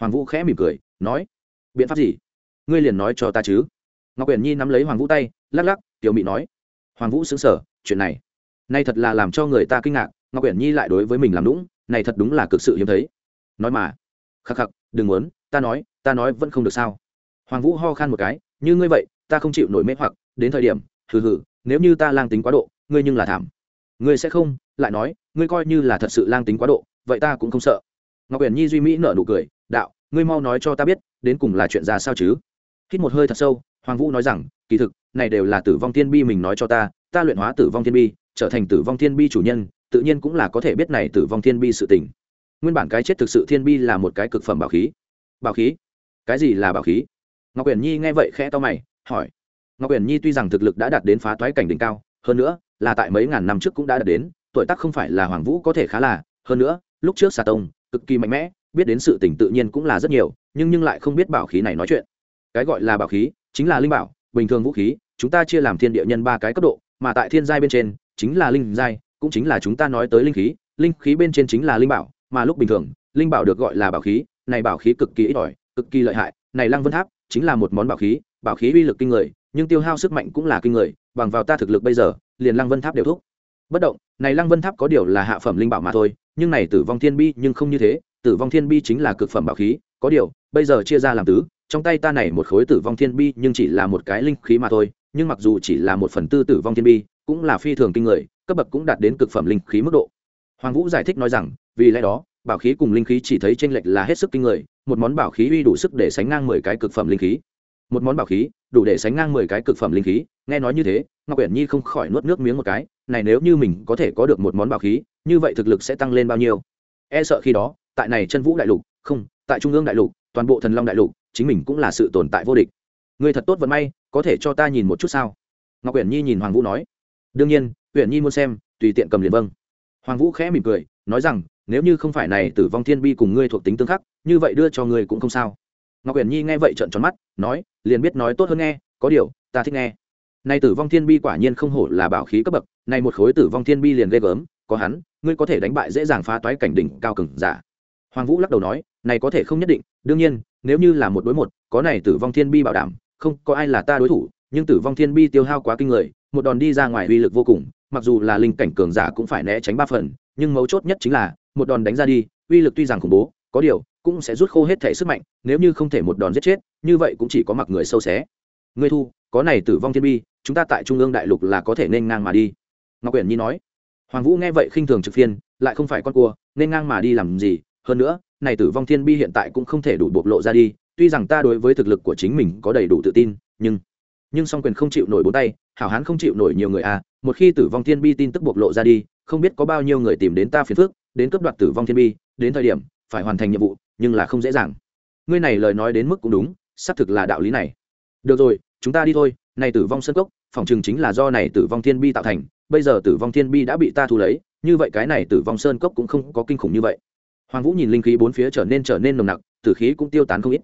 Hoàng vũ khẽ mỉm cười, nói, biện pháp gì? Ngươi liền nói cho ta chứ. Ngọc uyển nhi nắm lấy hoàng vũ tay, lắc lắc, tiểu mị nói, hoàng vũ xứng sở chuyện này, nay thật là làm cho người ta kinh ngạc ngọc uyển nhi lại đối với mình làm lũng này thật đúng là cực sự hiếm thấy. Nói mà, khắc khắc, đừng muốn, ta nói ta nói vẫn không được sao. Hoàng vũ ho khan một cái, như ngươi vậy, ta không chịu nổi mê hoặc, đến thời điểm, hừ hừ, nếu như ta lang tính quá độ, ngươi nhưng là thảm. Ngươi sẽ không, lại nói, ngươi coi như là thật sự lang tính quá độ, vậy ta cũng không sợ. Ngọc uyển nhi duy mỹ nở nụ cười, đạo, ngươi mau nói cho ta biết, đến cùng là chuyện ra sao chứ? Hít một hơi thật sâu, hoàng vũ nói rằng, kỳ thực, này đều là tử vong thiên bi mình nói cho ta ta luyện hóa tử vong thiên bi, trở thành tử vong thiên bi chủ nhân tự nhiên cũng là có thể biết này tử vong thiên bi sự tình. Nguyên bản cái chết thực sự thiên bi là một cái cực phẩm bảo khí. Bảo khí? Cái gì là bảo khí? Ngọc uyển nhi nghe vậy khẽ to mày, hỏi. Ngọc uyển nhi tuy rằng thực lực đã đạt đến phá toái cảnh đỉnh cao, hơn nữa, là tại mấy ngàn năm trước cũng đã đạt đến, tuổi tác không phải là hoàng vũ có thể khá là, hơn nữa, lúc trước xà tông, cực kỳ mạnh mẽ, biết đến sự tỉnh tự nhiên cũng là rất nhiều, nhưng nhưng lại không biết bảo khí này nói chuyện. Cái gọi là bảo khí, chính là linh bảo, bình thường vũ khí, chúng ta chia làm thiên địa nhân ba cái cấp độ, mà tại thiên giai bên trên, chính là linh giai cũng chính là chúng ta nói tới linh khí linh khí bên trên chính là linh bảo, mà lúc bình thường, linh bảo được gọi là bảo khí, này bảo khí cực kỳ ít ỏi, cực kỳ lợi hại, này lăng vân tháp chính là một món bảo khí bảo khí uy lực kinh người, nhưng tiêu hao sức mạnh cũng là kinh người, bằng vào ta thực lực bây giờ, liền lăng vân tháp đều thúc. Bất động, này lăng vân tháp có điều là hạ phẩm linh bảo mà thôi, nhưng này tử vong thiên bi nhưng không như thế, tử vong thiên bi chính là cực phẩm bảo khí, có điều, bây giờ chia ra làm tứ, trong tay ta này một khối tử vong thiên bi nhưng chỉ là một cái linh khí mà thôi, nhưng mặc dù chỉ là một phần tư tử vong thiên bi, cũng là phi thường kinh người cấp bậc cũng đạt đến cực phẩm linh khí mức độ. Hoàng vũ giải thích nói rằng, vì lẽ đó, bảo khí cùng linh khí chỉ thấy tranh lệch là hết sức kinh người, một món bảo khí uy đủ sức để sánh ngang mười cái cực phẩm linh khí. Một món bảo khí đủ để sánh ngang mười cái cực phẩm linh khí, nghe nói như thế, ngọc uyển nhi không khỏi nuốt nước miếng một cái, này nếu như mình có thể có được một món bảo khí, như vậy thực lực sẽ tăng lên bao nhiêu? E sợ khi đó, tại này chân vũ đại lục, không, tại trung ương đại lục, toàn bộ thần long đại lục, chính mình cũng là sự tồn tại vô địch. Người thật tốt vận may, có thể cho ta nhìn một chút sao? Ngọc uyển nhi nhìn hoàng vũ nói đương nhiên, uyển nhi muốn xem, tùy tiện cầm liền vâng. Hoàng vũ khẽ mỉm cười, nói rằng, nếu như không phải này tử vong thiên bi cùng ngươi thuộc tính tương khắc, như vậy đưa cho ngươi cũng không sao. Ngọc uyển nhi nghe vậy trợn tròn mắt, nói, liền biết nói tốt hơn nghe, có điều, ta thích nghe. Nay tử vong thiên bi quả nhiên không hổ là bảo khí cấp bậc, này một khối tử vong thiên bi liền ghê gớm, có hắn, ngươi có thể đánh bại dễ dàng phá toái cảnh đỉnh cao cường giả. Hoàng vũ lắc đầu nói, này có thể không nhất định, đương nhiên, nếu như là một đối một, có này tử vong thiên bi bảo đảm, không có ai là ta đối thủ nhưng tử vong thiên bi tiêu hao quá kinh người, một đòn đi ra ngoài uy lực vô cùng, mặc dù là linh cảnh cường giả cũng phải né tránh ba phần, nhưng mấu chốt nhất chính là, một đòn đánh ra đi, uy lực tuy rằng khủng bố, có điều, cũng sẽ rút khô hết thể sức mạnh, nếu như không thể một đòn giết chết, như vậy cũng chỉ có mặc người sâu xé. Ngươi thu, có này tử vong thiên bi, chúng ta tại trung ương đại lục là có thể nên ngang mà đi. Ngọc quyển nhi nói. Hoàng vũ nghe vậy khinh thường trực phiên, lại không phải con cua, nên ngang mà đi làm gì? Hơn nữa, này tử vong thiên bi hiện tại cũng không thể đủ bộc lộ ra đi, tuy rằng ta đối với thực lực của chính mình có đầy đủ tự tin, nhưng nhưng song quyền không chịu nổi bốn tay, hảo hán không chịu nổi nhiều người à một khi tử vong thiên bi tin tức bộc lộ ra đi, không biết có bao nhiêu người tìm đến ta phiền phước đến cướp đoạt tử vong thiên bi, đến thời điểm, phải hoàn thành nhiệm vụ, nhưng là không dễ dàng. Ngươi này lời nói đến mức cũng đúng, xác thực là đạo lý này. Được rồi, chúng ta đi thôi, này tử vong sân cốc, phòng chừng chính là do này tử vong thiên bi tạo thành, bây giờ tử vong thiên bi đã bị ta thu lấy, như vậy cái này tử vong sơn cốc cũng không có kinh khủng như vậy. Hoàng vũ nhìn linh khí bốn phía trở nên trở nên nồng nặc, tử khí cũng tiêu tán không ít.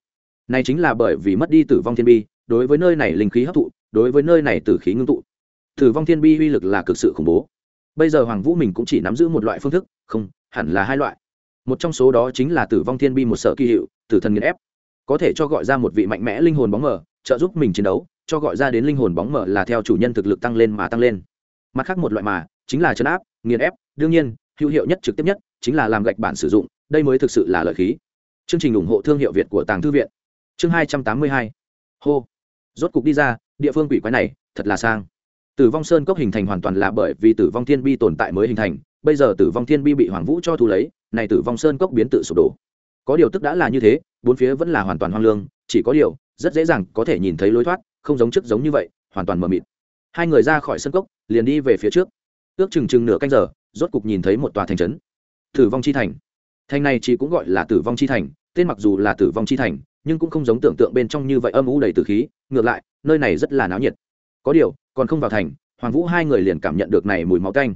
Này chính là bởi vì mất đi tử vong thiên bi đối với nơi này linh khí hấp thụ, đối với nơi này tử khí ngưng tụ. Tử vong thiên bi uy lực là cực sự khủng bố. Bây giờ hoàng vũ mình cũng chỉ nắm giữ một loại phương thức, không, hẳn là hai loại. Một trong số đó chính là tử vong thiên bi một sở kỳ hiệu, tử thần nghiền ép. Có thể cho gọi ra một vị mạnh mẽ linh hồn bóng mờ, trợ giúp mình chiến đấu, cho gọi ra đến linh hồn bóng mờ là theo chủ nhân thực lực tăng lên mà tăng lên. Mặt khác một loại mà, chính là chấn áp, nghiền ép. Đương nhiên, hữu hiệu nhất trực tiếp nhất chính là làm gạch bản sử dụng, đây mới thực sự là lợi khí. Chương trình ủng hộ thương hiệu việt của tàng thư viện. Chương hai trăm tám mươi hai. Hô rốt cục đi ra, địa phương quỷ quái này thật là sang. Tử vong sơn cốc hình thành hoàn toàn là bởi vì tử vong thiên bi tồn tại mới hình thành, bây giờ tử vong thiên bi bị hoàng vũ cho thu lấy, này tử vong sơn cốc biến tự sụp đổ. Có điều tức đã là như thế, bốn phía vẫn là hoàn toàn hoang lương, chỉ có điều, rất dễ dàng có thể nhìn thấy lối thoát, không giống trước giống như vậy, hoàn toàn mờ mịt. Hai người ra khỏi sân cốc, liền đi về phía trước. Ước chừng chừng nửa canh giờ, rốt cục nhìn thấy một tòa thành trấn. Tử vong chi thành. Thành này chỉ cũng gọi là tử vong chi thành, tên mặc dù là tử vong chi thành, nhưng cũng không giống tưởng tượng bên trong như vậy âm u đầy tử khí ngược lại, nơi này rất là náo nhiệt. Có điều, còn không vào thành, hoàng vũ hai người liền cảm nhận được này mùi máu canh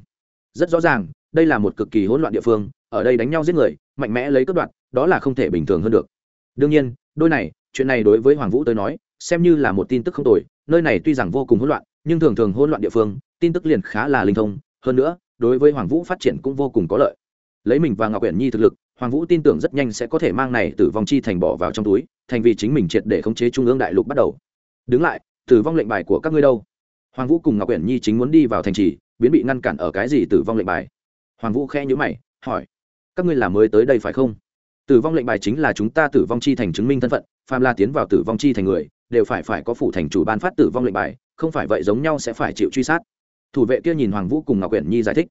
rất rõ ràng, đây là một cực kỳ hỗn loạn địa phương, ở đây đánh nhau giết người, mạnh mẽ lấy cướp đoạn đó là không thể bình thường hơn được. Đương nhiên, đôi này, chuyện này đối với hoàng vũ tới nói, xem như là một tin tức không tồi, nơi này tuy rằng vô cùng hỗn loạn, nhưng thường thường hỗn loạn địa phương, tin tức liền khá là linh thông, hơn nữa, đối với hoàng vũ phát triển cũng vô cùng có lợi. Lấy mình và ngọc uyển nhi thực lực, hoàng vũ tin tưởng rất nhanh sẽ có thể mang này tử vong chi thành bỏ vào trong túi, thành vì chính mình triệt để khống chế trung ương đại lục bắt đầu đứng lại, tử vong lệnh bài của các ngươi đâu? Hoàng vũ cùng ngọc uyển nhi chính muốn đi vào thành trì, biến bị ngăn cản ở cái gì tử vong lệnh bài? Hoàng vũ khe nhữ mày, hỏi, các ngươi là mới tới đây phải không? Tử vong lệnh bài chính là chúng ta tử vong chi thành chứng minh thân phận, phàm la tiến vào tử vong chi thành người, đều phải phải có phủ thành chủ ban phát tử vong lệnh bài, không phải vậy giống nhau sẽ phải chịu truy sát. Thủ vệ kia nhìn hoàng vũ cùng ngọc uyển nhi giải thích,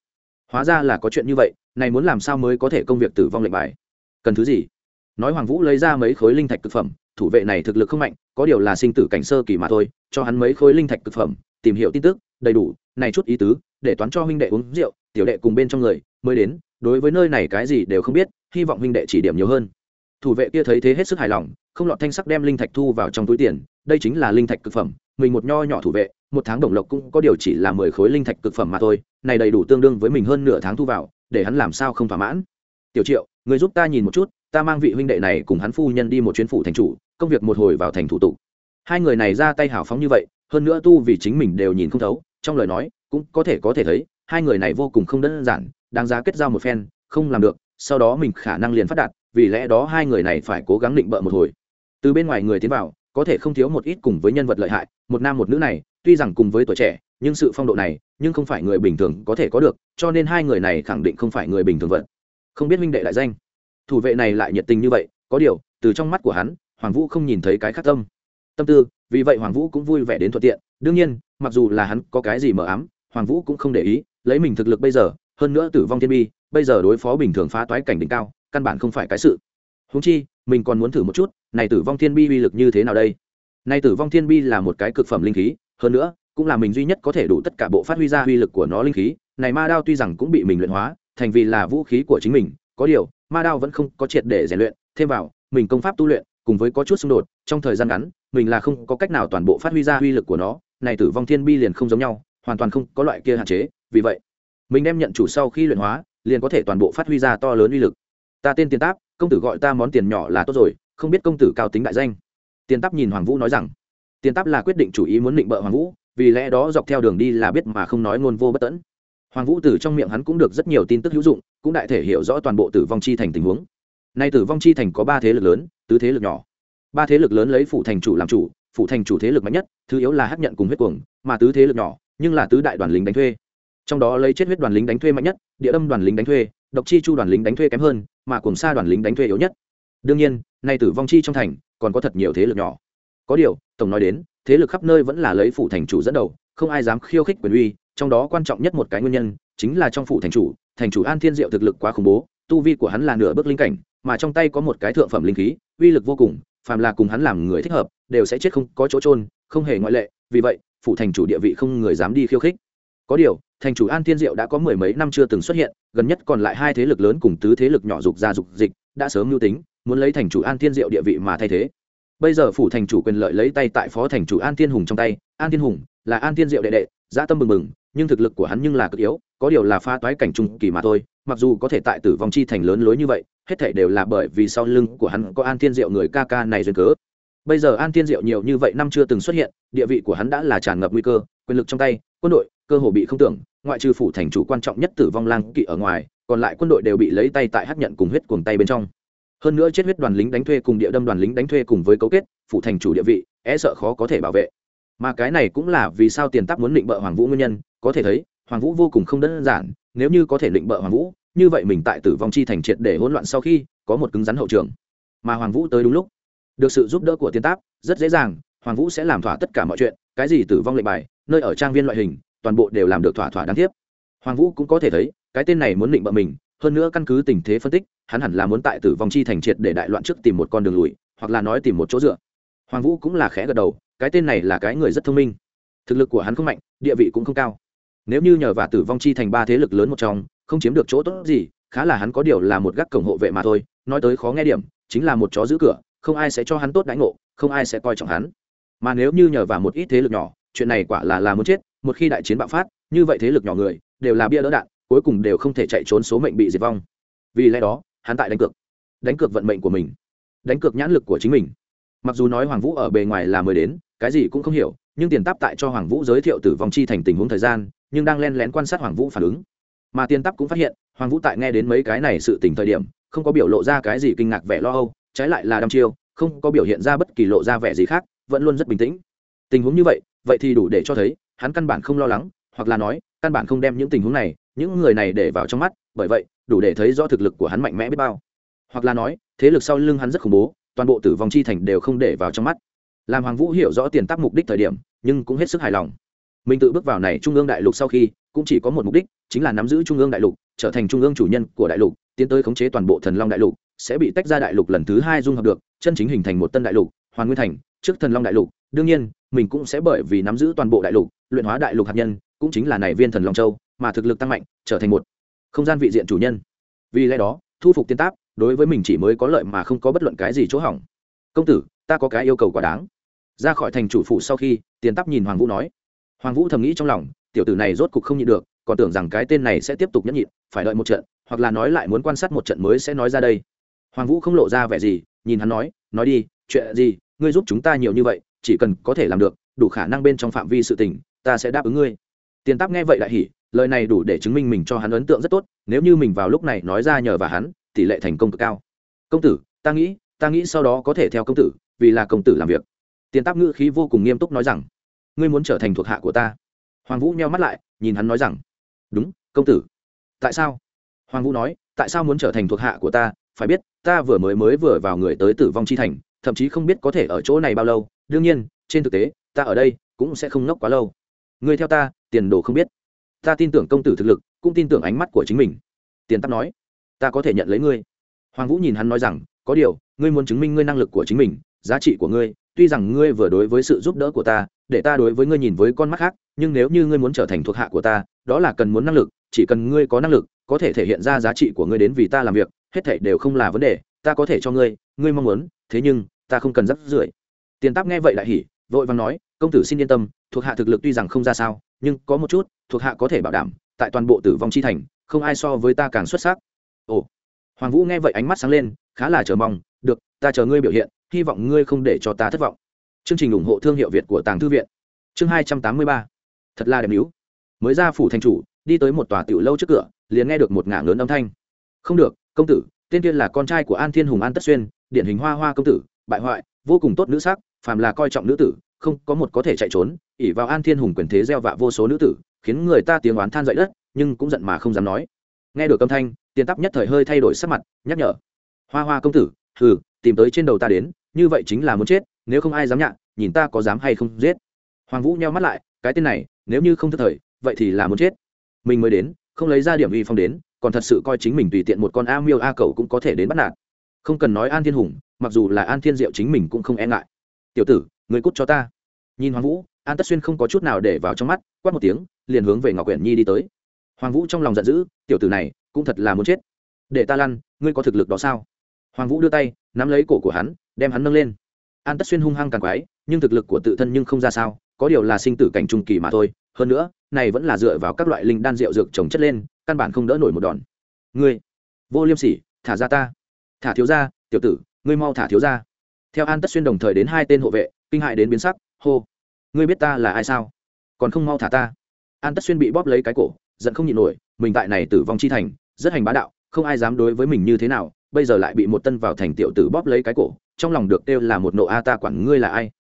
hóa ra là có chuyện như vậy, này muốn làm sao mới có thể công việc tử vong lệnh bài? Cần thứ gì? Nói hoàng vũ lấy ra mấy khối linh thạch thực phẩm, thủ vệ này thực lực không mạnh có điều là sinh tử cảnh sơ kỳ mà thôi, cho hắn mấy khối linh thạch thực phẩm, tìm hiểu tin tức, đầy đủ, này chút ý tứ, để toán cho huynh đệ uống rượu, tiểu đệ cùng bên trong người, mới đến, đối với nơi này cái gì đều không biết, hy vọng huynh đệ chỉ điểm nhiều hơn. Thủ vệ kia thấy thế hết sức hài lòng, không lọt thanh sắc đem linh thạch thu vào trong túi tiền, đây chính là linh thạch cực phẩm, mình một nho nhỏ thủ vệ, một tháng đồng lộc cũng có điều chỉ là mười khối linh thạch cực phẩm mà thôi, này đầy đủ tương đương với mình hơn nửa tháng thu vào, để hắn làm sao không thỏa mãn. Tiểu triệu, người giúp ta nhìn một chút ta mang vị huynh đệ này cùng hắn phu nhân đi một chuyến phủ thành chủ, công việc một hồi vào thành thủ tục. Hai người này ra tay hào phóng như vậy, hơn nữa tu vì chính mình đều nhìn không thấu, trong lời nói, cũng có thể có thể thấy, hai người này vô cùng không đơn giản, đáng giá kết giao một phen, không làm được, sau đó mình khả năng liền phát đạt, vì lẽ đó hai người này phải cố gắng định bợ một hồi. Từ bên ngoài người tiến vào, có thể không thiếu một ít cùng với nhân vật lợi hại, một nam một nữ này, tuy rằng cùng với tuổi trẻ, nhưng sự phong độ này, nhưng không phải người bình thường có thể có được, cho nên hai người này khẳng định không phải người bình thường vật. Không biết minh đệ đại danh thủ vệ này lại nhiệt tình như vậy, có điều, từ trong mắt của hắn, hoàng vũ không nhìn thấy cái khắc tâm. Tâm tư, vì vậy hoàng vũ cũng vui vẻ đến thuận tiện. Đương nhiên, mặc dù là hắn có cái gì mờ ám, hoàng vũ cũng không để ý, lấy mình thực lực bây giờ, hơn nữa tử vong thiên bi, bây giờ đối phó bình thường phá toái cảnh đỉnh cao, căn bản không phải cái sự. Húng chi, mình còn muốn thử một chút, này tử vong thiên bi uy lực như thế nào đây? Này tử vong thiên bi là một cái cực phẩm linh khí, hơn nữa, cũng là mình duy nhất có thể đủ tất cả bộ phát huy ra uy lực của nó linh khí. Này ma đao tuy rằng cũng bị mình luyện hóa, thành vì là vũ khí của chính mình, có điều ma đao vẫn không có triệt để rèn luyện, thêm vào, mình công pháp tu luyện cùng với có chút xung đột, trong thời gian ngắn, mình là không có cách nào toàn bộ phát huy ra uy lực của nó, này tử vong thiên bi liền không giống nhau, hoàn toàn không có loại kia hạn chế, vì vậy, mình đem nhận chủ sau khi luyện hóa, liền có thể toàn bộ phát huy ra to lớn uy lực. Ta tên tiền táp, công tử gọi ta món tiền nhỏ là tốt rồi, không biết công tử cao tính đại danh. Tiền táp nhìn hoàng vũ nói rằng, tiền táp là quyết định chủ ý muốn định bợ hoàng vũ, vì lẽ đó dọc theo đường đi là biết mà không nói ngôn vô bất tẫn hoàng vũ từ trong miệng hắn cũng được rất nhiều tin tức hữu dụng, cũng đại thể hiểu rõ toàn bộ tử vong chi thành tình huống. Nay tử vong chi thành có ba thế lực lớn, tứ thế lực nhỏ. Ba thế lực lớn lấy phủ thành chủ làm chủ, phủ thành chủ thế lực mạnh nhất, thứ yếu là hắc nhận cùng huyết cuồng, mà tứ thế lực nhỏ, nhưng là tứ đại đoàn lính đánh thuê. Trong đó lấy chết huyết đoàn lính đánh thuê mạnh nhất, địa âm đoàn lính đánh thuê, độc chi chu đoàn lính đánh thuê kém hơn, mà cùng xa đoàn lính đánh thuê yếu nhất. Đương nhiên, nay tử vong chi trong thành, còn có thật nhiều thế lực nhỏ. Có điều, tổng nói đến, thế lực khắp nơi vẫn là lấy phủ thành chủ dẫn đầu, không ai dám khiêu khích quyền uy trong đó quan trọng nhất một cái nguyên nhân chính là trong phủ thành chủ thành chủ an thiên diệu thực lực quá khủng bố, tu vi của hắn là nửa bước linh cảnh, mà trong tay có một cái thượng phẩm linh khí, uy lực vô cùng, phàm là cùng hắn làm người thích hợp, đều sẽ chết không có chỗ trôn không hề ngoại lệ, vì vậy, phủ thành chủ địa vị không người dám đi khiêu khích. Có điều, thành chủ an thiên diệu đã có mười mấy năm chưa từng xuất hiện, gần nhất còn lại hai thế lực lớn cùng tứ thế lực nhỏ dục ra dục dịch, đã sớm mưu tính, muốn lấy thành chủ an thiên diệu địa vị mà thay thế. Bây giờ phủ thành chủ quyền lợi lấy tay tại phó thành chủ an thiên hùng trong tay, an thiên hùng là an thiên diệu đệ đệ gia tâm mừng mừng nhưng thực lực của hắn nhưng là cực yếu, có điều là pha toái cảnh trung kỳ mà thôi, mặc dù có thể tại tử vong chi thành lớn lối như vậy, hết thể đều là bởi vì sau lưng của hắn có an thiên diệu người ca ca này duyên cớ. Bây giờ an thiên diệu nhiều như vậy năm chưa từng xuất hiện, địa vị của hắn đã là tràn ngập nguy cơ, quyền lực trong tay, quân đội, cơ hồ bị không tưởng, ngoại trừ phủ thành chủ quan trọng nhất tử vong lang kỵ ở ngoài, còn lại quân đội đều bị lấy tay tại hắc nhận cùng huyết cuồng tay bên trong. Hơn nữa chết huyết đoàn lính đánh thuê cùng địa đâm đoàn lính đánh thuê cùng với cấu kết, phủ thành chủ địa vị e sợ khó có thể bảo vệ. Mà cái này cũng là vì sao tiền tắc muốn định bợ hoàng vũ nguyên nhân có thể thấy, hoàng vũ vô cùng không đơn giản, nếu như có thể định bợ hoàng vũ, như vậy mình tại tử vong chi thành triệt để hỗn loạn sau khi, có một cứng rắn hậu trường. Mà hoàng vũ tới đúng lúc. Được sự giúp đỡ của tiên táp, rất dễ dàng, hoàng vũ sẽ làm thỏa tất cả mọi chuyện, cái gì tử vong lệnh bài, nơi ở trang viên loại hình, toàn bộ đều làm được thỏa thỏa đáng tiếc. Hoàng vũ cũng có thể thấy, cái tên này muốn định bợ mình, hơn nữa căn cứ tình thế phân tích, hắn hẳn là muốn tại tử vong chi thành triệt để đại loạn trước tìm một con đường lùi, hoặc là nói tìm một chỗ dựa. Hoàng vũ cũng là khẽ gật đầu, cái tên này là cái người rất thông minh. Thực lực của hắn không mạnh, địa vị cũng không cao nếu như nhờ và tử vong chi thành ba thế lực lớn một trong, không chiếm được chỗ tốt gì, khá là hắn có điều là một gác cổng hộ vệ mà thôi. Nói tới khó nghe điểm, chính là một chó giữ cửa, không ai sẽ cho hắn tốt đánh ngộ, không ai sẽ coi trọng hắn. Mà nếu như nhờ vào một ít thế lực nhỏ, chuyện này quả là là muốn chết, một khi đại chiến bạo phát, như vậy thế lực nhỏ người, đều là bia đỡ đạn, cuối cùng đều không thể chạy trốn số mệnh bị diệt vong. Vì lẽ đó, hắn tại đánh cược đánh cược vận mệnh của mình, đánh cược nhãn lực của chính mình. Mặc dù nói hoàng vũ ở bề ngoài là mới đến, cái gì cũng không hiểu, nhưng tiền táp tại cho hoàng vũ giới thiệu tử vong chi thành tình huống thời gian nhưng đang len lén quan sát hoàng vũ phản ứng. Mà tiên tắp cũng phát hiện, hoàng vũ tại nghe đến mấy cái này sự tình thời điểm, không có biểu lộ ra cái gì kinh ngạc vẻ lo âu, trái lại là đăm chiêu, không có biểu hiện ra bất kỳ lộ ra vẻ gì khác, vẫn luôn rất bình tĩnh. Tình huống như vậy vậy thì đủ để cho thấy, hắn căn bản không lo lắng, hoặc là nói, căn bản không đem những tình huống này, những người này để vào trong mắt, bởi vậy, đủ để thấy rõ thực lực của hắn mạnh mẽ biết bao. Hoặc là nói, thế lực sau lưng hắn rất khủng bố, toàn bộ tử vong chi thành đều không để vào trong mắt. Làm hoàng vũ hiểu rõ tiền Tắc mục đích thời điểm, nhưng cũng hết sức hài lòng mình tự bước vào này trung ương đại lục sau khi, cũng chỉ có một mục đích, chính là nắm giữ trung ương đại lục, trở thành trung ương chủ nhân của đại lục, tiến tới khống chế toàn bộ thần long đại lục, sẽ bị tách ra đại lục lần thứ hai dung hợp được, chân chính hình thành một tân đại lục, hoàn nguyên thành, trước thần long đại lục. Đương nhiên, mình cũng sẽ bởi vì nắm giữ toàn bộ đại lục, luyện hóa đại lục hạt nhân, cũng chính là này viên thần long châu, mà thực lực tăng mạnh, trở thành một không gian vị diện chủ nhân. Vì lẽ đó, thu phục tiên táp, đối với mình chỉ mới có lợi mà không có bất luận cái gì chỗ hỏng. Công tử, ta có cái yêu cầu quá đáng. Ra khỏi thành chủ phụ sau khi tiền táp nhìn hoàng vũ nói hoàng vũ thầm nghĩ trong lòng, tiểu tử này rốt cục không nhịn được, còn tưởng rằng cái tên này sẽ tiếp tục nhẫn nhịn, phải đợi một trận, hoặc là nói lại muốn quan sát một trận mới sẽ nói ra đây. Hoàng vũ không lộ ra vẻ gì, nhìn hắn nói nói đi, chuyện gì, ngươi giúp chúng ta nhiều như vậy, chỉ cần có thể làm được, đủ khả năng bên trong phạm vi sự tình, ta sẽ đáp ứng ngươi. Tiền táp nghe vậy đại hỉ, lời này đủ để chứng minh mình cho hắn ấn tượng rất tốt, nếu như mình vào lúc này nói ra nhờ và hắn, tỷ lệ thành công cực cao. Công tử, ta nghĩ ta nghĩ sau đó có thể theo công tử, vì là công tử làm việc. Tiền táp ngữ khí vô cùng nghiêm túc nói rằng ngươi muốn trở thành thuộc hạ của ta. Hoàng vũ nheo mắt lại, nhìn hắn nói rằng, đúng, công tử. Tại sao? Hoàng vũ nói, tại sao muốn trở thành thuộc hạ của ta? Phải biết, ta vừa mới mới vừa vào người tới tử vong chi thành, thậm chí không biết có thể ở chỗ này bao lâu. Đương nhiên, trên thực tế, ta ở đây cũng sẽ không nốc quá lâu. Ngươi theo ta, tiền đồ không biết. Ta tin tưởng công tử thực lực, cũng tin tưởng ánh mắt của chính mình. Tiền tắc nói, ta có thể nhận lấy ngươi. Hoàng vũ nhìn hắn nói rằng, có điều, ngươi muốn chứng minh ngươi năng lực của chính mình, giá trị của ngươi, tuy rằng ngươi vừa đối với sự giúp đỡ của ta để ta đối với ngươi nhìn với con mắt khác, nhưng nếu như ngươi muốn trở thành thuộc hạ của ta, đó là cần muốn năng lực, chỉ cần ngươi có năng lực, có thể thể hiện ra giá trị của ngươi đến vì ta làm việc, hết thảy đều không là vấn đề, ta có thể cho ngươi ngươi mong muốn, thế nhưng, ta không cần rắc rưởi. Tiền táp nghe vậy lại hỉ, vội vàng nói, công tử xin yên tâm, thuộc hạ thực lực tuy rằng không ra sao, nhưng có một chút, thuộc hạ có thể bảo đảm, tại toàn bộ tử vong chi thành, không ai so với ta càng xuất sắc. Ồ. Hoàng vũ nghe vậy ánh mắt sáng lên, khá là chờ mong, được, ta chờ ngươi biểu hiện, hy vọng ngươi không để cho ta thất vọng chương trình ủng hộ thương hiệu việt của tàng thư viện. Chương hai trăm tám mươi ba. Thật là đẹp níu. Mới ra phủ thành chủ, đi tới một tòa tiểu lâu trước cửa, liền nghe được một ngả lớn âm thanh. Không được, công tử, tên tiên là con trai của an thiên hùng an tất xuyên, điển hình hoa hoa công tử, bại hoại, vô cùng tốt nữ sắc, phàm là coi trọng nữ tử, không có một có thể chạy trốn ỉ vào an thiên hùng quyền thế gieo vạ vô số nữ tử, khiến người ta tiếng oán than dậy đất, nhưng cũng giận mà không dám nói. Nghe được âm thanh, tiền tắp nhất thời hơi thay đổi sắc mặt, nhắc nhở. Hoa hoa công tử, hừ, tìm tới trên đầu ta đến, như vậy chính là muốn chết nếu không ai dám nhạ, nhìn ta có dám hay không giết. Hoàng vũ nheo mắt lại, cái tên này, nếu như không thức thời, vậy thì là muốn chết. Mình mới đến, không lấy ra điểm uy phong đến, còn thật sự coi chính mình tùy tiện một con a miêu a cầu cũng có thể đến bắt nạt. Không cần nói an thiên hùng, mặc dù là an thiên diệu chính mình cũng không e ngại. Tiểu tử, người cút cho ta. Nhìn hoàng vũ, an tất xuyên không có chút nào để vào trong mắt, quát một tiếng, liền hướng về ngọc quyển nhi đi tới. Hoàng vũ trong lòng giận dữ, tiểu tử này, cũng thật là muốn chết. Để ta lăn, ngươi có thực lực đó sao? Hoàng vũ đưa tay, nắm lấy cổ của hắn, đem hắn nâng lên an tất xuyên hung hăng càng quái, nhưng thực lực của tự thân nhưng không ra sao, có điều là sinh tử cảnh trung kỳ mà thôi, hơn nữa, này vẫn là dựa vào các loại linh đan rượu dược trồng chất lên, căn bản không đỡ nổi một đòn. Ngươi, vô liêm sỉ, thả ra ta. Thả thiếu ra, tiểu tử, ngươi mau thả thiếu ra. Theo an tất xuyên đồng thời đến hai tên hộ vệ, kinh hại đến biến sắc, hô. Ngươi biết ta là ai sao? Còn không mau thả ta. An tất xuyên bị bóp lấy cái cổ, giận không nhịn nổi, mình tại này tử vong chi thành, rất hành bá đạo, không ai dám đối với mình như thế nào bây giờ lại bị một tân vào thành tiểu tử bóp lấy cái cổ, trong lòng được kêu là một nộ a, ta quản ngươi là ai?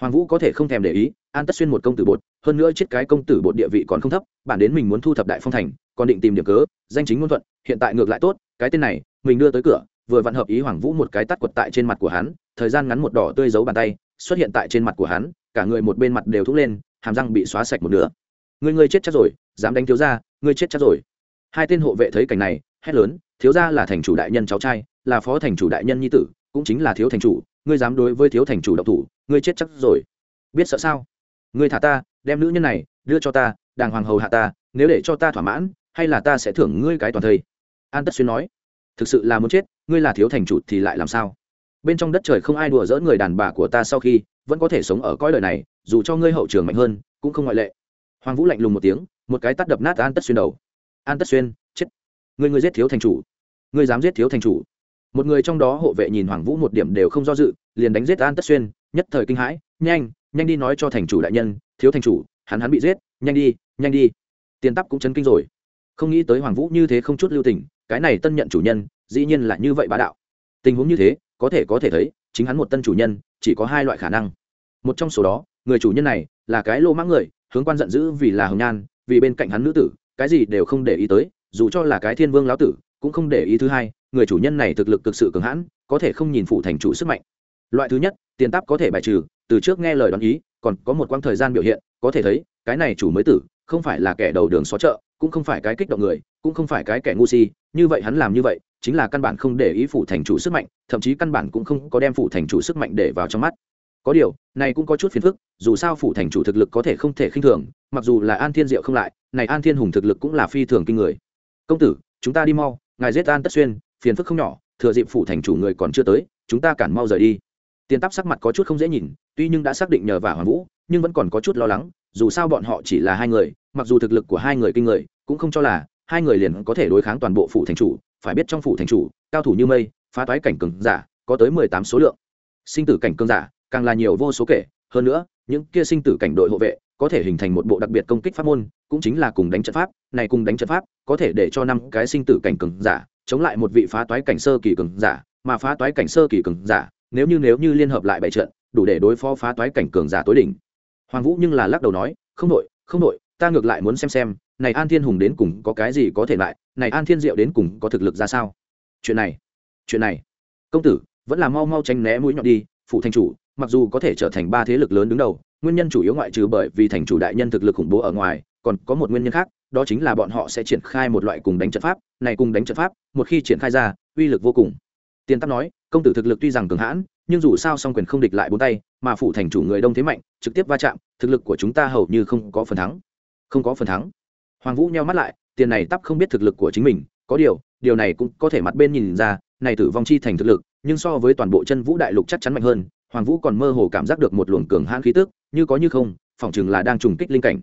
Hoàng vũ có thể không thèm để ý, an tất xuyên một công tử bột, hơn nữa chết cái công tử bột địa vị còn không thấp, bản đến mình muốn thu thập đại phong thành, còn định tìm điểm cớ, danh chính ngôn thuận, hiện tại ngược lại tốt, cái tên này, mình đưa tới cửa, vừa vặn hợp ý hoàng vũ một cái tắt quật tại trên mặt của hắn, thời gian ngắn một đỏ tươi giấu bàn tay, xuất hiện tại trên mặt của hắn, cả người một bên mặt đều thúc lên, hàm răng bị xóa sạch một nửa. Người ngươi chết chắc rồi, dám đánh thiếu gia, ngươi chết chắc rồi. Hai tên hộ vệ thấy cảnh này hét lớn, thiếu gia là thành chủ đại nhân cháu trai, là phó thành chủ đại nhân nhi tử, cũng chính là thiếu thành chủ, ngươi dám đối với thiếu thành chủ độc thủ, ngươi chết chắc rồi. Biết sợ sao? Ngươi thả ta, đem nữ nhân này đưa cho ta, đàng hoàng hầu hạ ta, nếu để cho ta thỏa mãn, hay là ta sẽ thưởng ngươi cái toàn thây? An tất xuyên nói. Thực sự là muốn chết, ngươi là thiếu thành chủ thì lại làm sao? Bên trong đất trời không ai đùa dỡ người đàn bà của ta sau khi, vẫn có thể sống ở cõi đời này, dù cho ngươi hậu trường mạnh hơn, cũng không ngoại lệ. Hoàng vũ lạnh lùng một tiếng, một cái tắt đập nát an tất xuyên đầu. An tất xuyên ngươi ngươi giết thiếu thành chủ. Ngươi dám giết thiếu thành chủ. Một người trong đó hộ vệ nhìn hoàng vũ một điểm đều không do dự, liền đánh giết an tất xuyên, nhất thời kinh hãi. Nhanh nhanh đi nói cho thành chủ đại nhân, thiếu thành chủ, hắn hắn bị giết, nhanh đi nhanh đi. Tiền tắp cũng chấn kinh rồi. Không nghĩ tới hoàng vũ như thế không chút lưu tình, cái này tân nhận chủ nhân, dĩ nhiên là như vậy bá đạo. Tình huống như thế, có thể có thể thấy, chính hắn một tân chủ nhân, chỉ có hai loại khả năng. Một trong số đó, người chủ nhân này là cái lô mãng người, hướng quan giận dữ vì là hồng nhan, vì bên cạnh hắn nữ tử, cái gì đều không để ý tới dù cho là cái thiên vương lão tử, cũng không để ý thứ hai, người chủ nhân này thực lực thực sự cường hãn, có thể không nhìn phụ thành chủ sức mạnh. Loại thứ nhất, tiền táp có thể bài trừ, từ trước nghe lời đoán ý, còn có một quãng thời gian biểu hiện, có thể thấy, cái này chủ mới tử, không phải là kẻ đầu đường xó chợ, cũng không phải cái kích động người, cũng không phải cái kẻ ngu si, như vậy hắn làm như vậy, chính là căn bản không để ý phụ thành chủ sức mạnh, thậm chí căn bản cũng không có đem phụ thành chủ sức mạnh để vào trong mắt. Có điều, này cũng có chút phiền phức, dù sao phụ thành chủ thực lực có thể không thể khinh thường, mặc dù là an thiên diệu không lại, này an thiên hùng thực lực cũng là phi thường kinh người công tử, chúng ta đi mau, ngài giết an tất xuyên, phiền phức không nhỏ, thừa dịp phụ thành chủ người còn chưa tới, chúng ta cản mau rời đi. Tiền tắp sắc mặt có chút không dễ nhìn, tuy nhưng đã xác định nhờ vả hoàng vũ, nhưng vẫn còn có chút lo lắng, dù sao bọn họ chỉ là hai người, mặc dù thực lực của hai người kinh người, cũng không cho là hai người liền có thể đối kháng toàn bộ phủ thành chủ. Phải biết trong phủ thành chủ, cao thủ như mây, phá toái cảnh cường giả, có tới mười tám số lượng. Sinh tử cảnh cường giả, càng là nhiều vô số kể, hơn nữa, những kia sinh tử cảnh đội hộ vệ có thể hình thành một bộ đặc biệt công kích pháp môn cũng chính là cùng đánh trận pháp này cùng đánh trận pháp có thể để cho năm cái sinh tử cảnh cường giả chống lại một vị phá toái cảnh sơ kỳ cường giả mà phá toái cảnh sơ kỳ cường giả nếu như nếu như liên hợp lại bảy trận đủ để đối phó phá toái cảnh cường giả tối đỉnh. Hoàng vũ nhưng là lắc đầu nói không nội, không nội, ta ngược lại muốn xem xem này an thiên hùng đến cùng có cái gì có thể lại này an thiên diệu đến cùng có thực lực ra sao? Chuyện này chuyện này. Công tử vẫn là mau mau tránh né mũi nhọn đi phụ thành chủ mặc dù có thể trở thành ba thế lực lớn đứng đầu nguyên nhân chủ yếu ngoại trừ bởi vì thành chủ đại nhân thực lực khủng bố ở ngoài, còn có một nguyên nhân khác, đó chính là bọn họ sẽ triển khai một loại cùng đánh trận pháp. Này cùng đánh trận pháp, một khi triển khai ra, uy lực vô cùng. Tiền tắc nói, công tử thực lực tuy rằng cường hãn, nhưng dù sao song quyền không địch lại bốn tay, mà phủ thành chủ người đông thế mạnh, trực tiếp va chạm, thực lực của chúng ta hầu như không có phần thắng. Không có phần thắng. Hoàng vũ nheo mắt lại, tiền này tắp không biết thực lực của chính mình, có điều điều này cũng có thể mặt bên nhìn ra, này tử vong chi thành thực lực, nhưng so với toàn bộ chân vũ đại lục chắc chắn mạnh hơn hoàng vũ còn mơ hồ cảm giác được một luồng cường hãn khí tức, như có như không, phỏng chừng là đang trùng kích linh cảnh.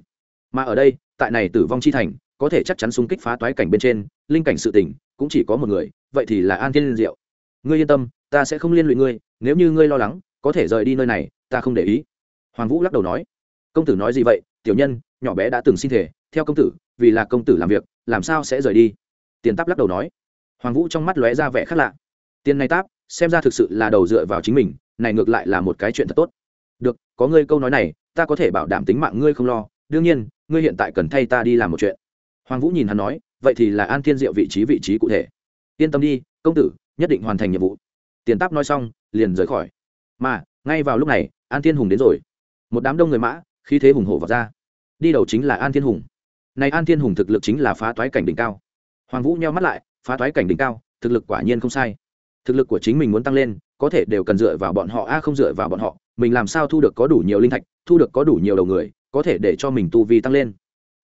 Mà ở đây, tại này tử vong chi thành, có thể chắc chắn xung kích phá toái cảnh bên trên, linh cảnh sự tỉnh cũng chỉ có một người, vậy thì là an thiên liên diệu. Ngươi yên tâm, ta sẽ không liên lụy ngươi, nếu như ngươi lo lắng, có thể rời đi nơi này, ta không để ý. Hoàng vũ lắc đầu nói. Công tử nói gì vậy? Tiểu nhân, nhỏ bé đã từng xin thể theo công tử, vì là công tử làm việc, làm sao sẽ rời đi? Tiền táp lắc đầu nói. Hoàng vũ trong mắt lóe ra vẻ khác lạ. Tiền này táp, xem ra thực sự là đầu dựa vào chính mình này ngược lại là một cái chuyện thật tốt. Được, có ngươi câu nói này, ta có thể bảo đảm tính mạng ngươi không lo. Đương nhiên, ngươi hiện tại cần thay ta đi làm một chuyện. Hoàng vũ nhìn hắn nói, vậy thì là an thiên diệu vị trí vị trí cụ thể. Yên tâm đi, công tử, nhất định hoàn thành nhiệm vụ. Tiền táp nói xong, liền rời khỏi. Mà, ngay vào lúc này, an thiên hùng đến rồi. Một đám đông người mã, khí thế hùng hổ vào ra. Đi đầu chính là an thiên hùng. Này an thiên hùng thực lực chính là phá toái cảnh đỉnh cao. Hoàng vũ nheo mắt lại, phá toái cảnh đỉnh cao, thực lực quả nhiên không sai thực lực của chính mình muốn tăng lên, có thể đều cần dựa vào bọn họ, a không dựa vào bọn họ, mình làm sao thu được có đủ nhiều linh thạch, thu được có đủ nhiều đầu người, có thể để cho mình tu vi tăng lên.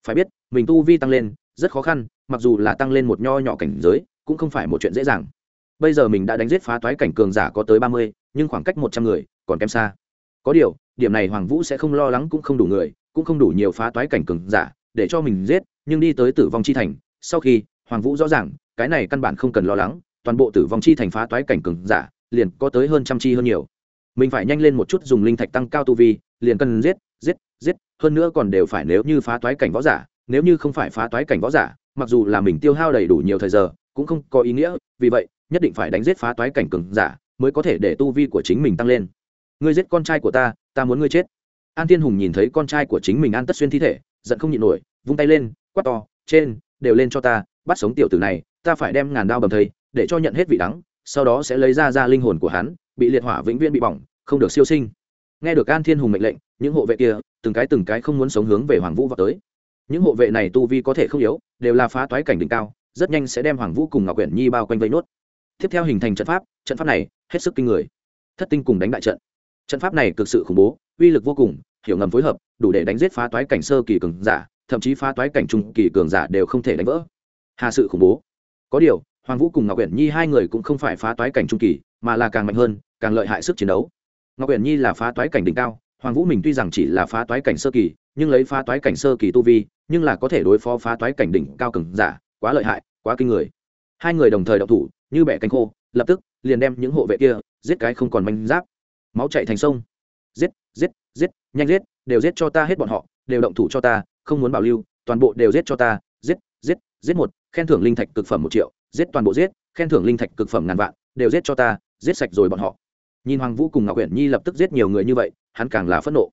Phải biết, mình tu vi tăng lên, rất khó khăn, mặc dù là tăng lên một nho nhỏ cảnh giới, cũng không phải một chuyện dễ dàng. Bây giờ mình đã đánh giết phá toái cảnh cường giả có tới ba mươi, nhưng khoảng cách một trăm người còn kém xa. Có điều, điểm này hoàng vũ sẽ không lo lắng cũng không đủ người, cũng không đủ nhiều phá toái cảnh cường giả để cho mình giết, nhưng đi tới tử vong chi thành, sau khi hoàng vũ rõ ràng, cái này căn bản không cần lo lắng toàn bộ tử vong chi thành phá toái cảnh cường giả, liền có tới hơn trăm chi hơn nhiều. Mình phải nhanh lên một chút dùng linh thạch tăng cao tu vi, liền cần giết giết giết, hơn nữa còn đều phải nếu như phá toái cảnh võ giả, nếu như không phải phá toái cảnh võ giả, mặc dù là mình tiêu hao đầy đủ nhiều thời giờ, cũng không có ý nghĩa, vì vậy, nhất định phải đánh giết phá toái cảnh cường giả mới có thể để tu vi của chính mình tăng lên. Ngươi giết con trai của ta ta muốn ngươi chết. An tiên hùng nhìn thấy con trai của chính mình an tất xuyên thi thể, giận không nhịn nổi, vung tay lên, quát to, trên, đều lên cho ta, bắt sống tiểu tử này, ta phải đem ngàn đao bầm thây để cho nhận hết vị đắng, sau đó sẽ lấy ra ra linh hồn của hắn, bị liệt hỏa vĩnh viễn bị bỏng, không được siêu sinh. Nghe được an thiên hùng mệnh lệnh, những hộ vệ kia, từng cái từng cái không muốn sống hướng về hoàng vũ vào tới. Những hộ vệ này tu vi có thể không yếu, đều là phá toái cảnh đỉnh cao, rất nhanh sẽ đem hoàng vũ cùng ngọc quyển nhi bao quanh vây nốt. Tiếp theo hình thành trận pháp trận pháp này, hết sức kinh người. Thất tinh cùng đánh đại trận. Trận pháp này cực sự khủng bố, uy lực vô cùng, hiểu ngầm phối hợp, đủ để đánh giết phá toái cảnh sơ kỳ cường giả, thậm chí phá toái cảnh trung kỳ cường giả đều không thể đánh vỡ. Hà sự khủng bố. Có điều hoàng vũ cùng ngọc Uyển nhi hai người cũng không phải phá toái cảnh trung kỳ, mà là càng mạnh hơn, càng lợi hại sức chiến đấu. Ngọc Uyển nhi là phá toái cảnh đỉnh cao, hoàng vũ mình tuy rằng chỉ là phá toái cảnh sơ kỳ, nhưng lấy phá toái cảnh sơ kỳ tu vi, nhưng là có thể đối phó phá toái cảnh đỉnh cao cường giả, quá lợi hại, quá kinh người. Hai người đồng thời động thủ, như bẻ cánh khô, lập tức liền đem những hộ vệ kia giết cái không còn manh giáp. Máu chạy thành sông. Giết giết giết, nhanh giết, đều giết cho ta hết bọn họ, đều động thủ cho ta, không muốn bảo lưu, toàn bộ đều giết cho ta, giết giết giết một khen thưởng linh thạch cực phẩm một triệu, giết toàn bộ giết, khen thưởng linh thạch cực phẩm ngàn vạn, đều giết cho ta, giết sạch rồi bọn họ. Nhìn hoàng vũ cùng ngọc uyển nhi lập tức giết nhiều người như vậy, hắn càng là phẫn nộ.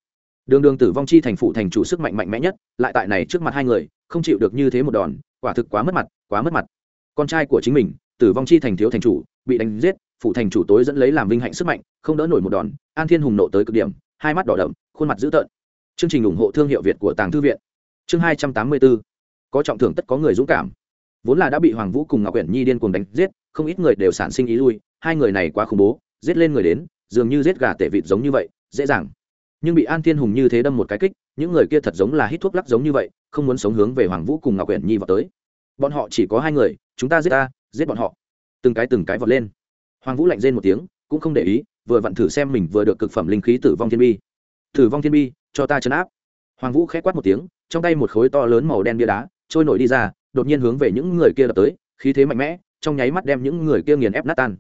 Đường đường tử vong chi thành phụ thành chủ sức mạnh mạnh mẽ nhất, lại tại này trước mặt hai người, không chịu được như thế một đòn, quả thực quá mất mặt, quá mất mặt. Con trai của chính mình, tử vong chi thành thiếu thành chủ, bị đánh giết, phụ thành chủ tối dẫn lấy làm vinh hạnh sức mạnh, không đỡ nổi một đòn, an thiên hùng nộ tới cực điểm, hai mắt đỏ đậm, khuôn mặt dữ tợn. Chương trình ủng hộ thương hiệu việt của tàng thư viện. Chương hai trăm tám mươi bốn. Có trọng thưởng tất có người dũng cảm vốn là đã bị hoàng vũ cùng ngọc quyển nhi điên cuồng đánh giết, không ít người đều sản sinh ý lui, hai người này quá khủng bố, giết lên người đến, dường như giết gà tể vịt giống như vậy, dễ dàng. Nhưng bị an thiên hùng như thế đâm một cái kích, những người kia thật giống là hít thuốc lắc giống như vậy, không muốn sống hướng về hoàng vũ cùng ngọc quyển nhi vào tới. Bọn họ chỉ có hai người, chúng ta giết ta, giết bọn họ. Từng cái từng cái vọt lên. Hoàng vũ lạnh rên một tiếng, cũng không để ý, vừa vặn thử xem mình vừa được cực phẩm linh khí tử vong thiên bi. Tử vong thiên bi, cho ta chấn áp. Hoàng vũ khẽ quát một tiếng, trong tay một khối to lớn màu đen bia đá, trôi nổi đi ra đột nhiên hướng về những người kia đập tới, khí thế mạnh mẽ, trong nháy mắt đem những người kia nghiền ép nát tan.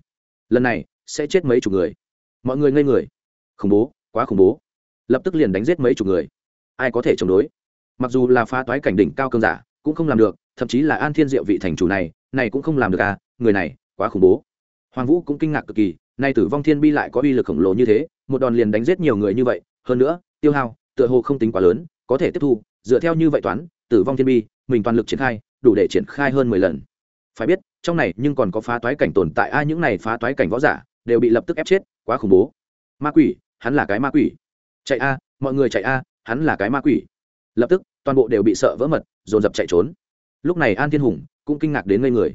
Lần này, sẽ chết mấy chục người? Mọi người ngây người. Khủng bố, quá khủng bố. Lập tức liền đánh giết mấy chục người. Ai có thể chống đối? Mặc dù là phá toái cảnh đỉnh cao cơn giả, cũng không làm được, thậm chí là an thiên diệu vị thành chủ này này cũng không làm được à người này, quá khủng bố. Hoàng vũ cũng kinh ngạc cực kỳ, nay tử vong thiên bi lại có uy lực khổng lồ như thế, một đòn liền đánh giết nhiều người như vậy, hơn nữa, tiêu hao, tựa hồ không tính quá lớn, có thể tiếp thu, dựa theo như vậy toán, tử vong thiên bi, mình toàn lực triển khai đủ để triển khai hơn mười lần. Phải biết, trong này nhưng còn có phá toái cảnh tồn tại. Ai những này phá toái cảnh võ giả đều bị lập tức ép chết, quá khủng bố. Ma quỷ, hắn là cái ma quỷ. Chạy a, mọi người chạy a, hắn là cái ma quỷ. Lập tức, toàn bộ đều bị sợ vỡ mật, dồn dập chạy trốn. Lúc này an thiên hùng cũng kinh ngạc đến ngây người.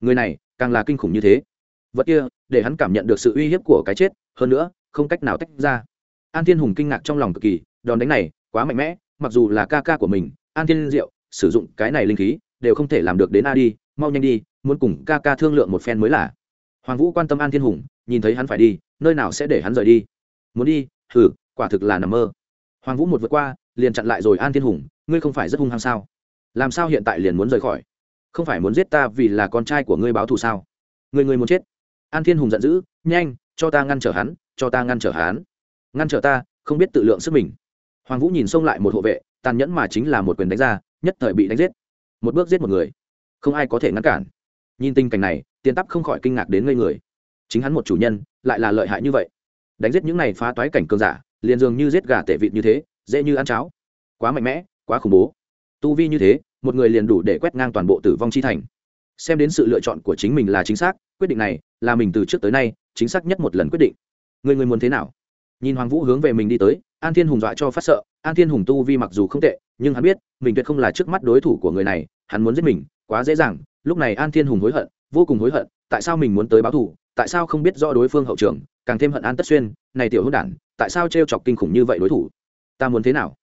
Người này càng là kinh khủng như thế. Vật kia, để hắn cảm nhận được sự uy hiếp của cái chết, hơn nữa, không cách nào tách ra. An thiên hùng kinh ngạc trong lòng cực kỳ, đòn đánh này quá mạnh mẽ, mặc dù là ca ca của mình, an thiên diệu, sử dụng cái này linh khí đều không thể làm được đến a đi, mau nhanh đi, muốn cùng ca ca thương lượng một phen mới là. Hoàng vũ quan tâm an thiên hùng, nhìn thấy hắn phải đi, nơi nào sẽ để hắn rời đi? Muốn đi? Thử quả thực là nằm mơ. Hoàng vũ một vượt qua, liền chặn lại rồi an thiên hùng, ngươi không phải rất hung hăng sao? Làm sao hiện tại liền muốn rời khỏi? Không phải muốn giết ta vì là con trai của ngươi báo thù sao? Người người muốn chết. An thiên hùng giận dữ, nhanh, cho ta ngăn trở hắn, cho ta ngăn trở hắn. Ngăn trở ta, không biết tự lượng sức mình. Hoàng vũ nhìn xông lại một hộ vệ, tàn nhẫn mà chính là một quyền đánh ra, nhất thời bị đánh giết một bước giết một người. Không ai có thể ngăn cản. Nhìn tình cảnh này, tiền tắp không khỏi kinh ngạc đến ngây người. Chính hắn một chủ nhân, lại là lợi hại như vậy. Đánh giết những này phá toái cảnh cường giả, liền dường như giết gà tệ vịt như thế, dễ như ăn cháo. Quá mạnh mẽ, quá khủng bố. Tu vi như thế, một người liền đủ để quét ngang toàn bộ tử vong chi thành. Xem đến sự lựa chọn của chính mình là chính xác, quyết định này là mình từ trước tới nay chính xác nhất một lần quyết định. Người người muốn thế nào? Nhìn hoàng vũ hướng về mình đi tới, an thiên hùng dọa cho phát sợ. An thiên hùng tu vi mặc dù không tệ, nhưng hắn biết, mình tuyệt không là trước mắt đối thủ của người này hắn muốn giết mình quá dễ dàng lúc này an thiên hùng hối hận vô cùng hối hận tại sao mình muốn tới báo thù tại sao không biết rõ đối phương hậu trường càng thêm hận an tất xuyên này tiểu hữu đản tại sao t chọc kinh khủng như vậy đối thủ? Ta muốn thế nào?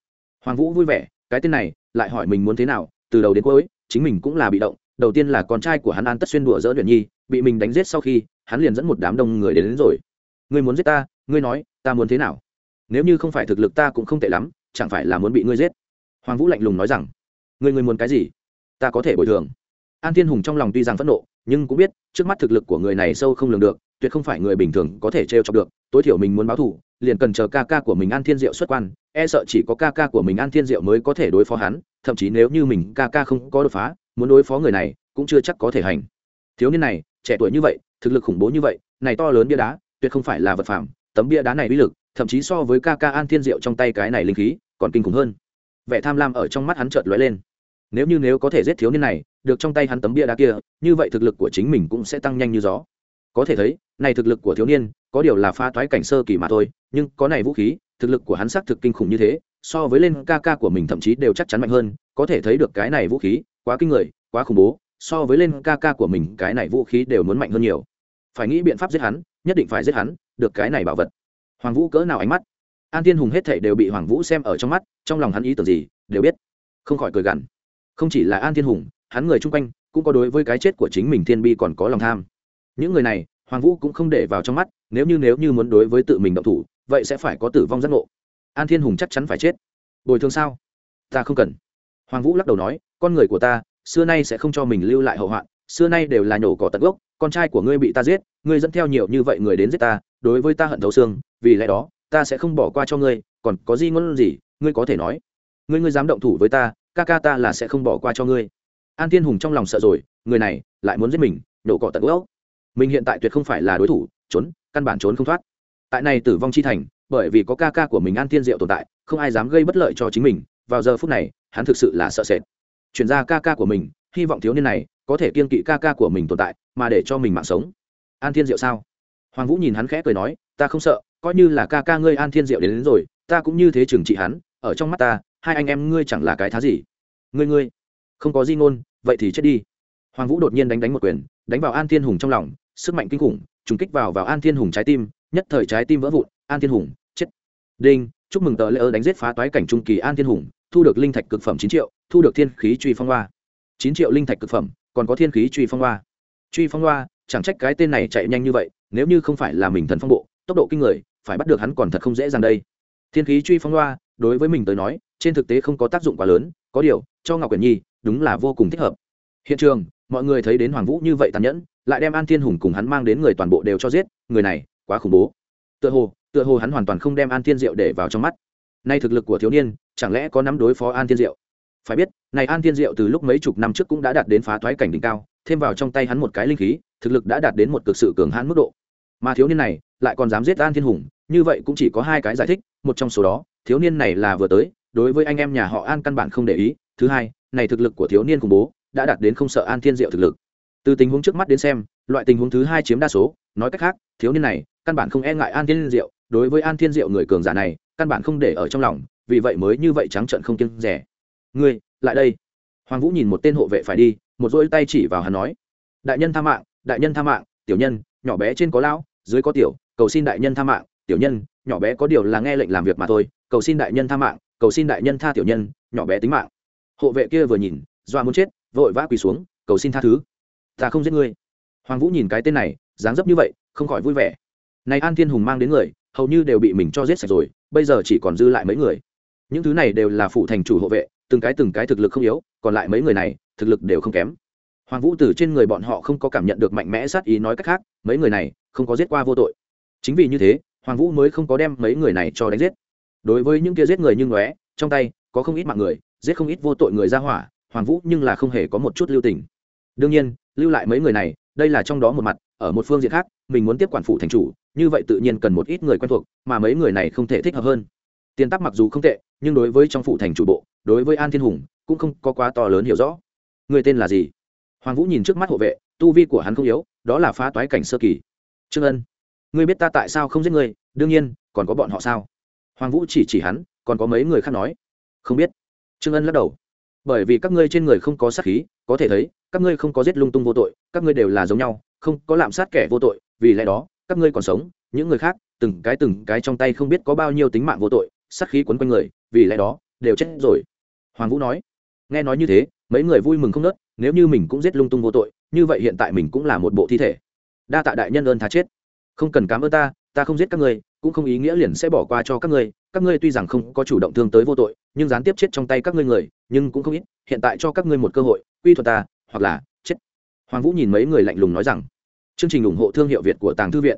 Hoàng vũ vui vẻ cái tên này lại hỏi mình muốn thế nào từ đầu đến cuối chính mình cũng là bị động đầu tiên là con trai của hắn an tất xuyên đùa dỡ luyện nhi bị mình đánh giết sau khi hắn liền dẫn một đám đông người đến, đến rồi. Ngươi muốn giết ta ngươi nói ta muốn thế nào? Nếu như không phải thực lực ta cũng không tệ lắm chẳng phải là muốn bị ngươi giết. Hoàng vũ lạnh lùng nói rằng ngươi ngươi muốn cái gì? Ta có thể bồi thường. An thiên hùng trong lòng tuy rằng phẫn nộ, nhưng cũng biết, trước mắt thực lực của người này sâu không lường được, tuyệt không phải người bình thường có thể t r e o chọc được. Tối thiểu mình muốn báo thù, liền cần chờ ca ca của mình an thiên diệu xuất quan e sợ chỉ có ca ca của mình an thiên diệu mới có thể đối phó hắn, thậm chí nếu như mình ca ca không có đột phá, muốn đối phó người này, cũng chưa chắc có thể hành. Thiếu niên này, trẻ tuổi như vậy, thực lực khủng bố như vậy, này to lớn bia đá, tuyệt không phải là vật phẩm tấm bia đá này uy lực, thậm chí so với ca ca an thiên diệu trong tay cái này linh khí, còn kinh khủng hơn. Vẻ tham lam ở trong mắt hắn chợt lóe lên nếu như nếu có thể giết thiếu niên này, được trong tay hắn tấm bia đá kia, như vậy thực lực của chính mình cũng sẽ tăng nhanh như gió. Có thể thấy, này thực lực của thiếu niên, có điều là pha toái cảnh sơ kỳ mà thôi, nhưng có này vũ khí, thực lực của hắn xác thực kinh khủng như thế, so với lên ca ca của mình thậm chí đều chắc chắn mạnh hơn, có thể thấy được cái này vũ khí, quá kinh người, quá khủng bố, so với lên ca ca của mình, cái này vũ khí đều muốn mạnh hơn nhiều. Phải nghĩ biện pháp giết hắn, nhất định phải giết hắn, được cái này bảo vật. Hoàng vũ cỡ nào ánh mắt? An tiên hùng hết thảy đều bị hoàng vũ xem ở trong mắt, trong lòng hắn ý tưởng gì, đều biết. Không khỏi cười gằn không chỉ là an thiên hùng, hắn người chung quanh cũng có đối với cái chết của chính mình thiên bi còn có lòng tham. Những người này, hoàng vũ cũng không để vào trong mắt, nếu như nếu như muốn đối với tự mình động thủ, vậy sẽ phải có tử vong giác ngộ. An thiên hùng chắc chắn phải chết. Bồi thường sao? Ta không cần. Hoàng vũ lắc đầu nói, con người của ta, xưa nay sẽ không cho mình lưu lại hậu hoạn, xưa nay đều là nhổ cỏ tận gốc, con trai của ngươi bị ta giết, ngươi dẫn theo nhiều như vậy người đến giết ta, đối với ta hận thấu xương, vì lẽ đó, ta sẽ không bỏ qua cho ngươi, còn có gì ngôn gì, ngươi có thể nói. Ngươi ngươi dám động thủ với ta ca ca ta là sẽ không bỏ qua cho ngươi. An thiên hùng trong lòng sợ rồi người này lại muốn giết mình nổ cỏ tận gốc. Mình hiện tại tuyệt không phải là đối thủ trốn căn bản trốn không thoát. Tại này tử vong chi thành bởi vì có ca ca của mình an thiên diệu tồn tại không ai dám gây bất lợi cho chính mình vào giờ phút này hắn thực sự là sợ sệt. Chuyển ra ca ca của mình hy vọng thiếu niên này có thể kiên kỵ ca ca của mình tồn tại mà để cho mình mạng sống. An thiên diệu sao? Hoàng vũ nhìn hắn khẽ cười nói ta không sợ coi như là ca ca ngươi an thiên diệu đến, đến rồi ta cũng như thế trừng trị hắn ở trong mắt ta hai anh em ngươi chẳng là cái thá gì. Ngươi ngươi, không có di ngôn, vậy thì chết đi. Hoàng vũ đột nhiên đánh đánh một quyền, đánh vào an thiên hùng trong lòng, sức mạnh kinh khủng, trùng kích vào vào an thiên hùng trái tim, nhất thời trái tim vỡ vụn, an thiên hùng, chết. Đinh, chúc mừng tờ lễ ơ đánh giết phá toái cảnh trung kỳ an thiên hùng, thu được linh thạch cực phẩm chín triệu, thu được thiên khí truy phong hoa. Chín triệu linh thạch cực phẩm, còn có thiên khí truy phong hoa. Truy phong hoa, chẳng trách cái tên này chạy nhanh như vậy, nếu như không phải là mình thần phong bộ, tốc độ kinh người, phải bắt được hắn còn thật không dễ dàng đây. Thiên khí truy phong hoa, đối với mình tới nói trên thực tế không có tác dụng quá lớn, có điều, cho ngọc quyển nhi, đúng là vô cùng thích hợp. Hiện trường, mọi người thấy đến hoàng vũ như vậy tàn nhẫn, lại đem an thiên hùng cùng hắn mang đến người toàn bộ đều cho giết, người này, quá khủng bố. Tựa hồ tựa hồ hắn hoàn toàn không đem an thiên diệu để vào trong mắt. Nay thực lực của thiếu niên, chẳng lẽ có nắm đối phó an thiên diệu? Phải biết, này an thiên diệu từ lúc mấy chục năm trước cũng đã đạt đến phá thoái cảnh đỉnh cao, thêm vào trong tay hắn một cái linh khí, thực lực đã đạt đến một cực sự cường hãn mức độ. Mà thiếu niên này, lại còn dám giết an thiên hùng, như vậy cũng chỉ có hai cái giải thích, một trong số đó, thiếu niên này là vừa tới đối với anh em nhà họ an căn bản không để ý. Thứ hai, này thực lực của thiếu niên khủng bố đã đạt đến không sợ an thiên diệu thực lực. Từ tình huống trước mắt đến xem, loại tình huống thứ hai chiếm đa số. Nói cách khác, thiếu niên này căn bản không e ngại an thiên diệu. Đối với an thiên diệu người cường giả này, căn bản không để ở trong lòng, vì vậy mới như vậy trắng trợn không kiêng rẻ. Ngươi, lại đây. Hoàng vũ nhìn một tên hộ vệ phải đi, một dỗi tay chỉ vào hắn nói, đại nhân tha mạng, đại nhân tha mạng, tiểu nhân, nhỏ bé trên có lão, dưới có tiểu, cầu xin đại nhân tha mạng, tiểu nhân, nhỏ bé có điều là nghe lệnh làm việc mà thôi, cầu xin đại nhân tha mạng cầu xin đại nhân tha tiểu nhân, nhỏ bé tính mạng. Hộ vệ kia vừa nhìn, doa muốn chết, vội vã quỳ xuống, cầu xin tha thứ. Ta không giết ngươi. Hoàng vũ nhìn cái tên này, dáng dấp như vậy, không khỏi vui vẻ. Này an thiên hùng mang đến người, hầu như đều bị mình cho giết sạch rồi, bây giờ chỉ còn dư lại mấy người. Những thứ này đều là phụ thành chủ hộ vệ, từng cái từng cái thực lực không yếu, còn lại mấy người này, thực lực đều không kém. Hoàng vũ từ trên người bọn họ không có cảm nhận được mạnh mẽ sát ý nói cách khác, mấy người này không có giết qua vô tội. Chính vì như thế, hoàng vũ mới không có đem mấy người này cho đánh giết đối với những kia giết người như ngóe, trong tay có không ít mạng người, giết không ít vô tội người ra hỏa, hoàng vũ nhưng là không hề có một chút lưu tình. Đương nhiên, lưu lại mấy người này, đây là trong đó một mặt, ở một phương diện khác, mình muốn tiếp quản phủ thành chủ, như vậy tự nhiên cần một ít người quen thuộc, mà mấy người này không thể thích hợp hơn. Tiền tắc mặc dù không tệ, nhưng đối với trong phủ thành chủ bộ, đối với an thiên hùng, cũng không có quá to lớn hiểu rõ. Người tên là gì? Hoàng vũ nhìn trước mắt hộ vệ, tu vi của hắn không yếu, đó là phá toái cảnh sơ kỳ. Trương ân, ngươi biết ta tại sao không giết ngươi? Đương nhiên, còn có bọn họ sao? Hoàng vũ chỉ chỉ hắn, còn có mấy người khác nói. Không biết. Trương ân lắc đầu. Bởi vì các ngươi trên người không có sát khí, có thể thấy, các ngươi không có giết lung tung vô tội, các ngươi đều là giống nhau, không có lạm sát kẻ vô tội, vì lẽ đó, các ngươi còn sống, những người khác, từng cái từng cái trong tay không biết có bao nhiêu tính mạng vô tội, sát khí quấn quanh người, vì lẽ đó, đều chết rồi. Hoàng vũ nói. Nghe nói như thế, mấy người vui mừng không nớt, nếu như mình cũng giết lung tung vô tội, như vậy hiện tại mình cũng là một bộ thi thể. Đa tạ đại nhân ơn tha chết. Không cần cám ơn ta ta không giết các ngươi cũng không ý nghĩa liền sẽ bỏ qua cho các ngươi các ngươi tuy rằng không có chủ động thương tới vô tội, nhưng gián tiếp chết trong tay các ngươi người, nhưng cũng không ít, hiện tại cho các ngươi một cơ hội, quy thuật ta, hoặc là chết. Hoàng vũ nhìn mấy người lạnh lùng nói rằng, chương trình ủng hộ thương hiệu việt của tàng thư viện.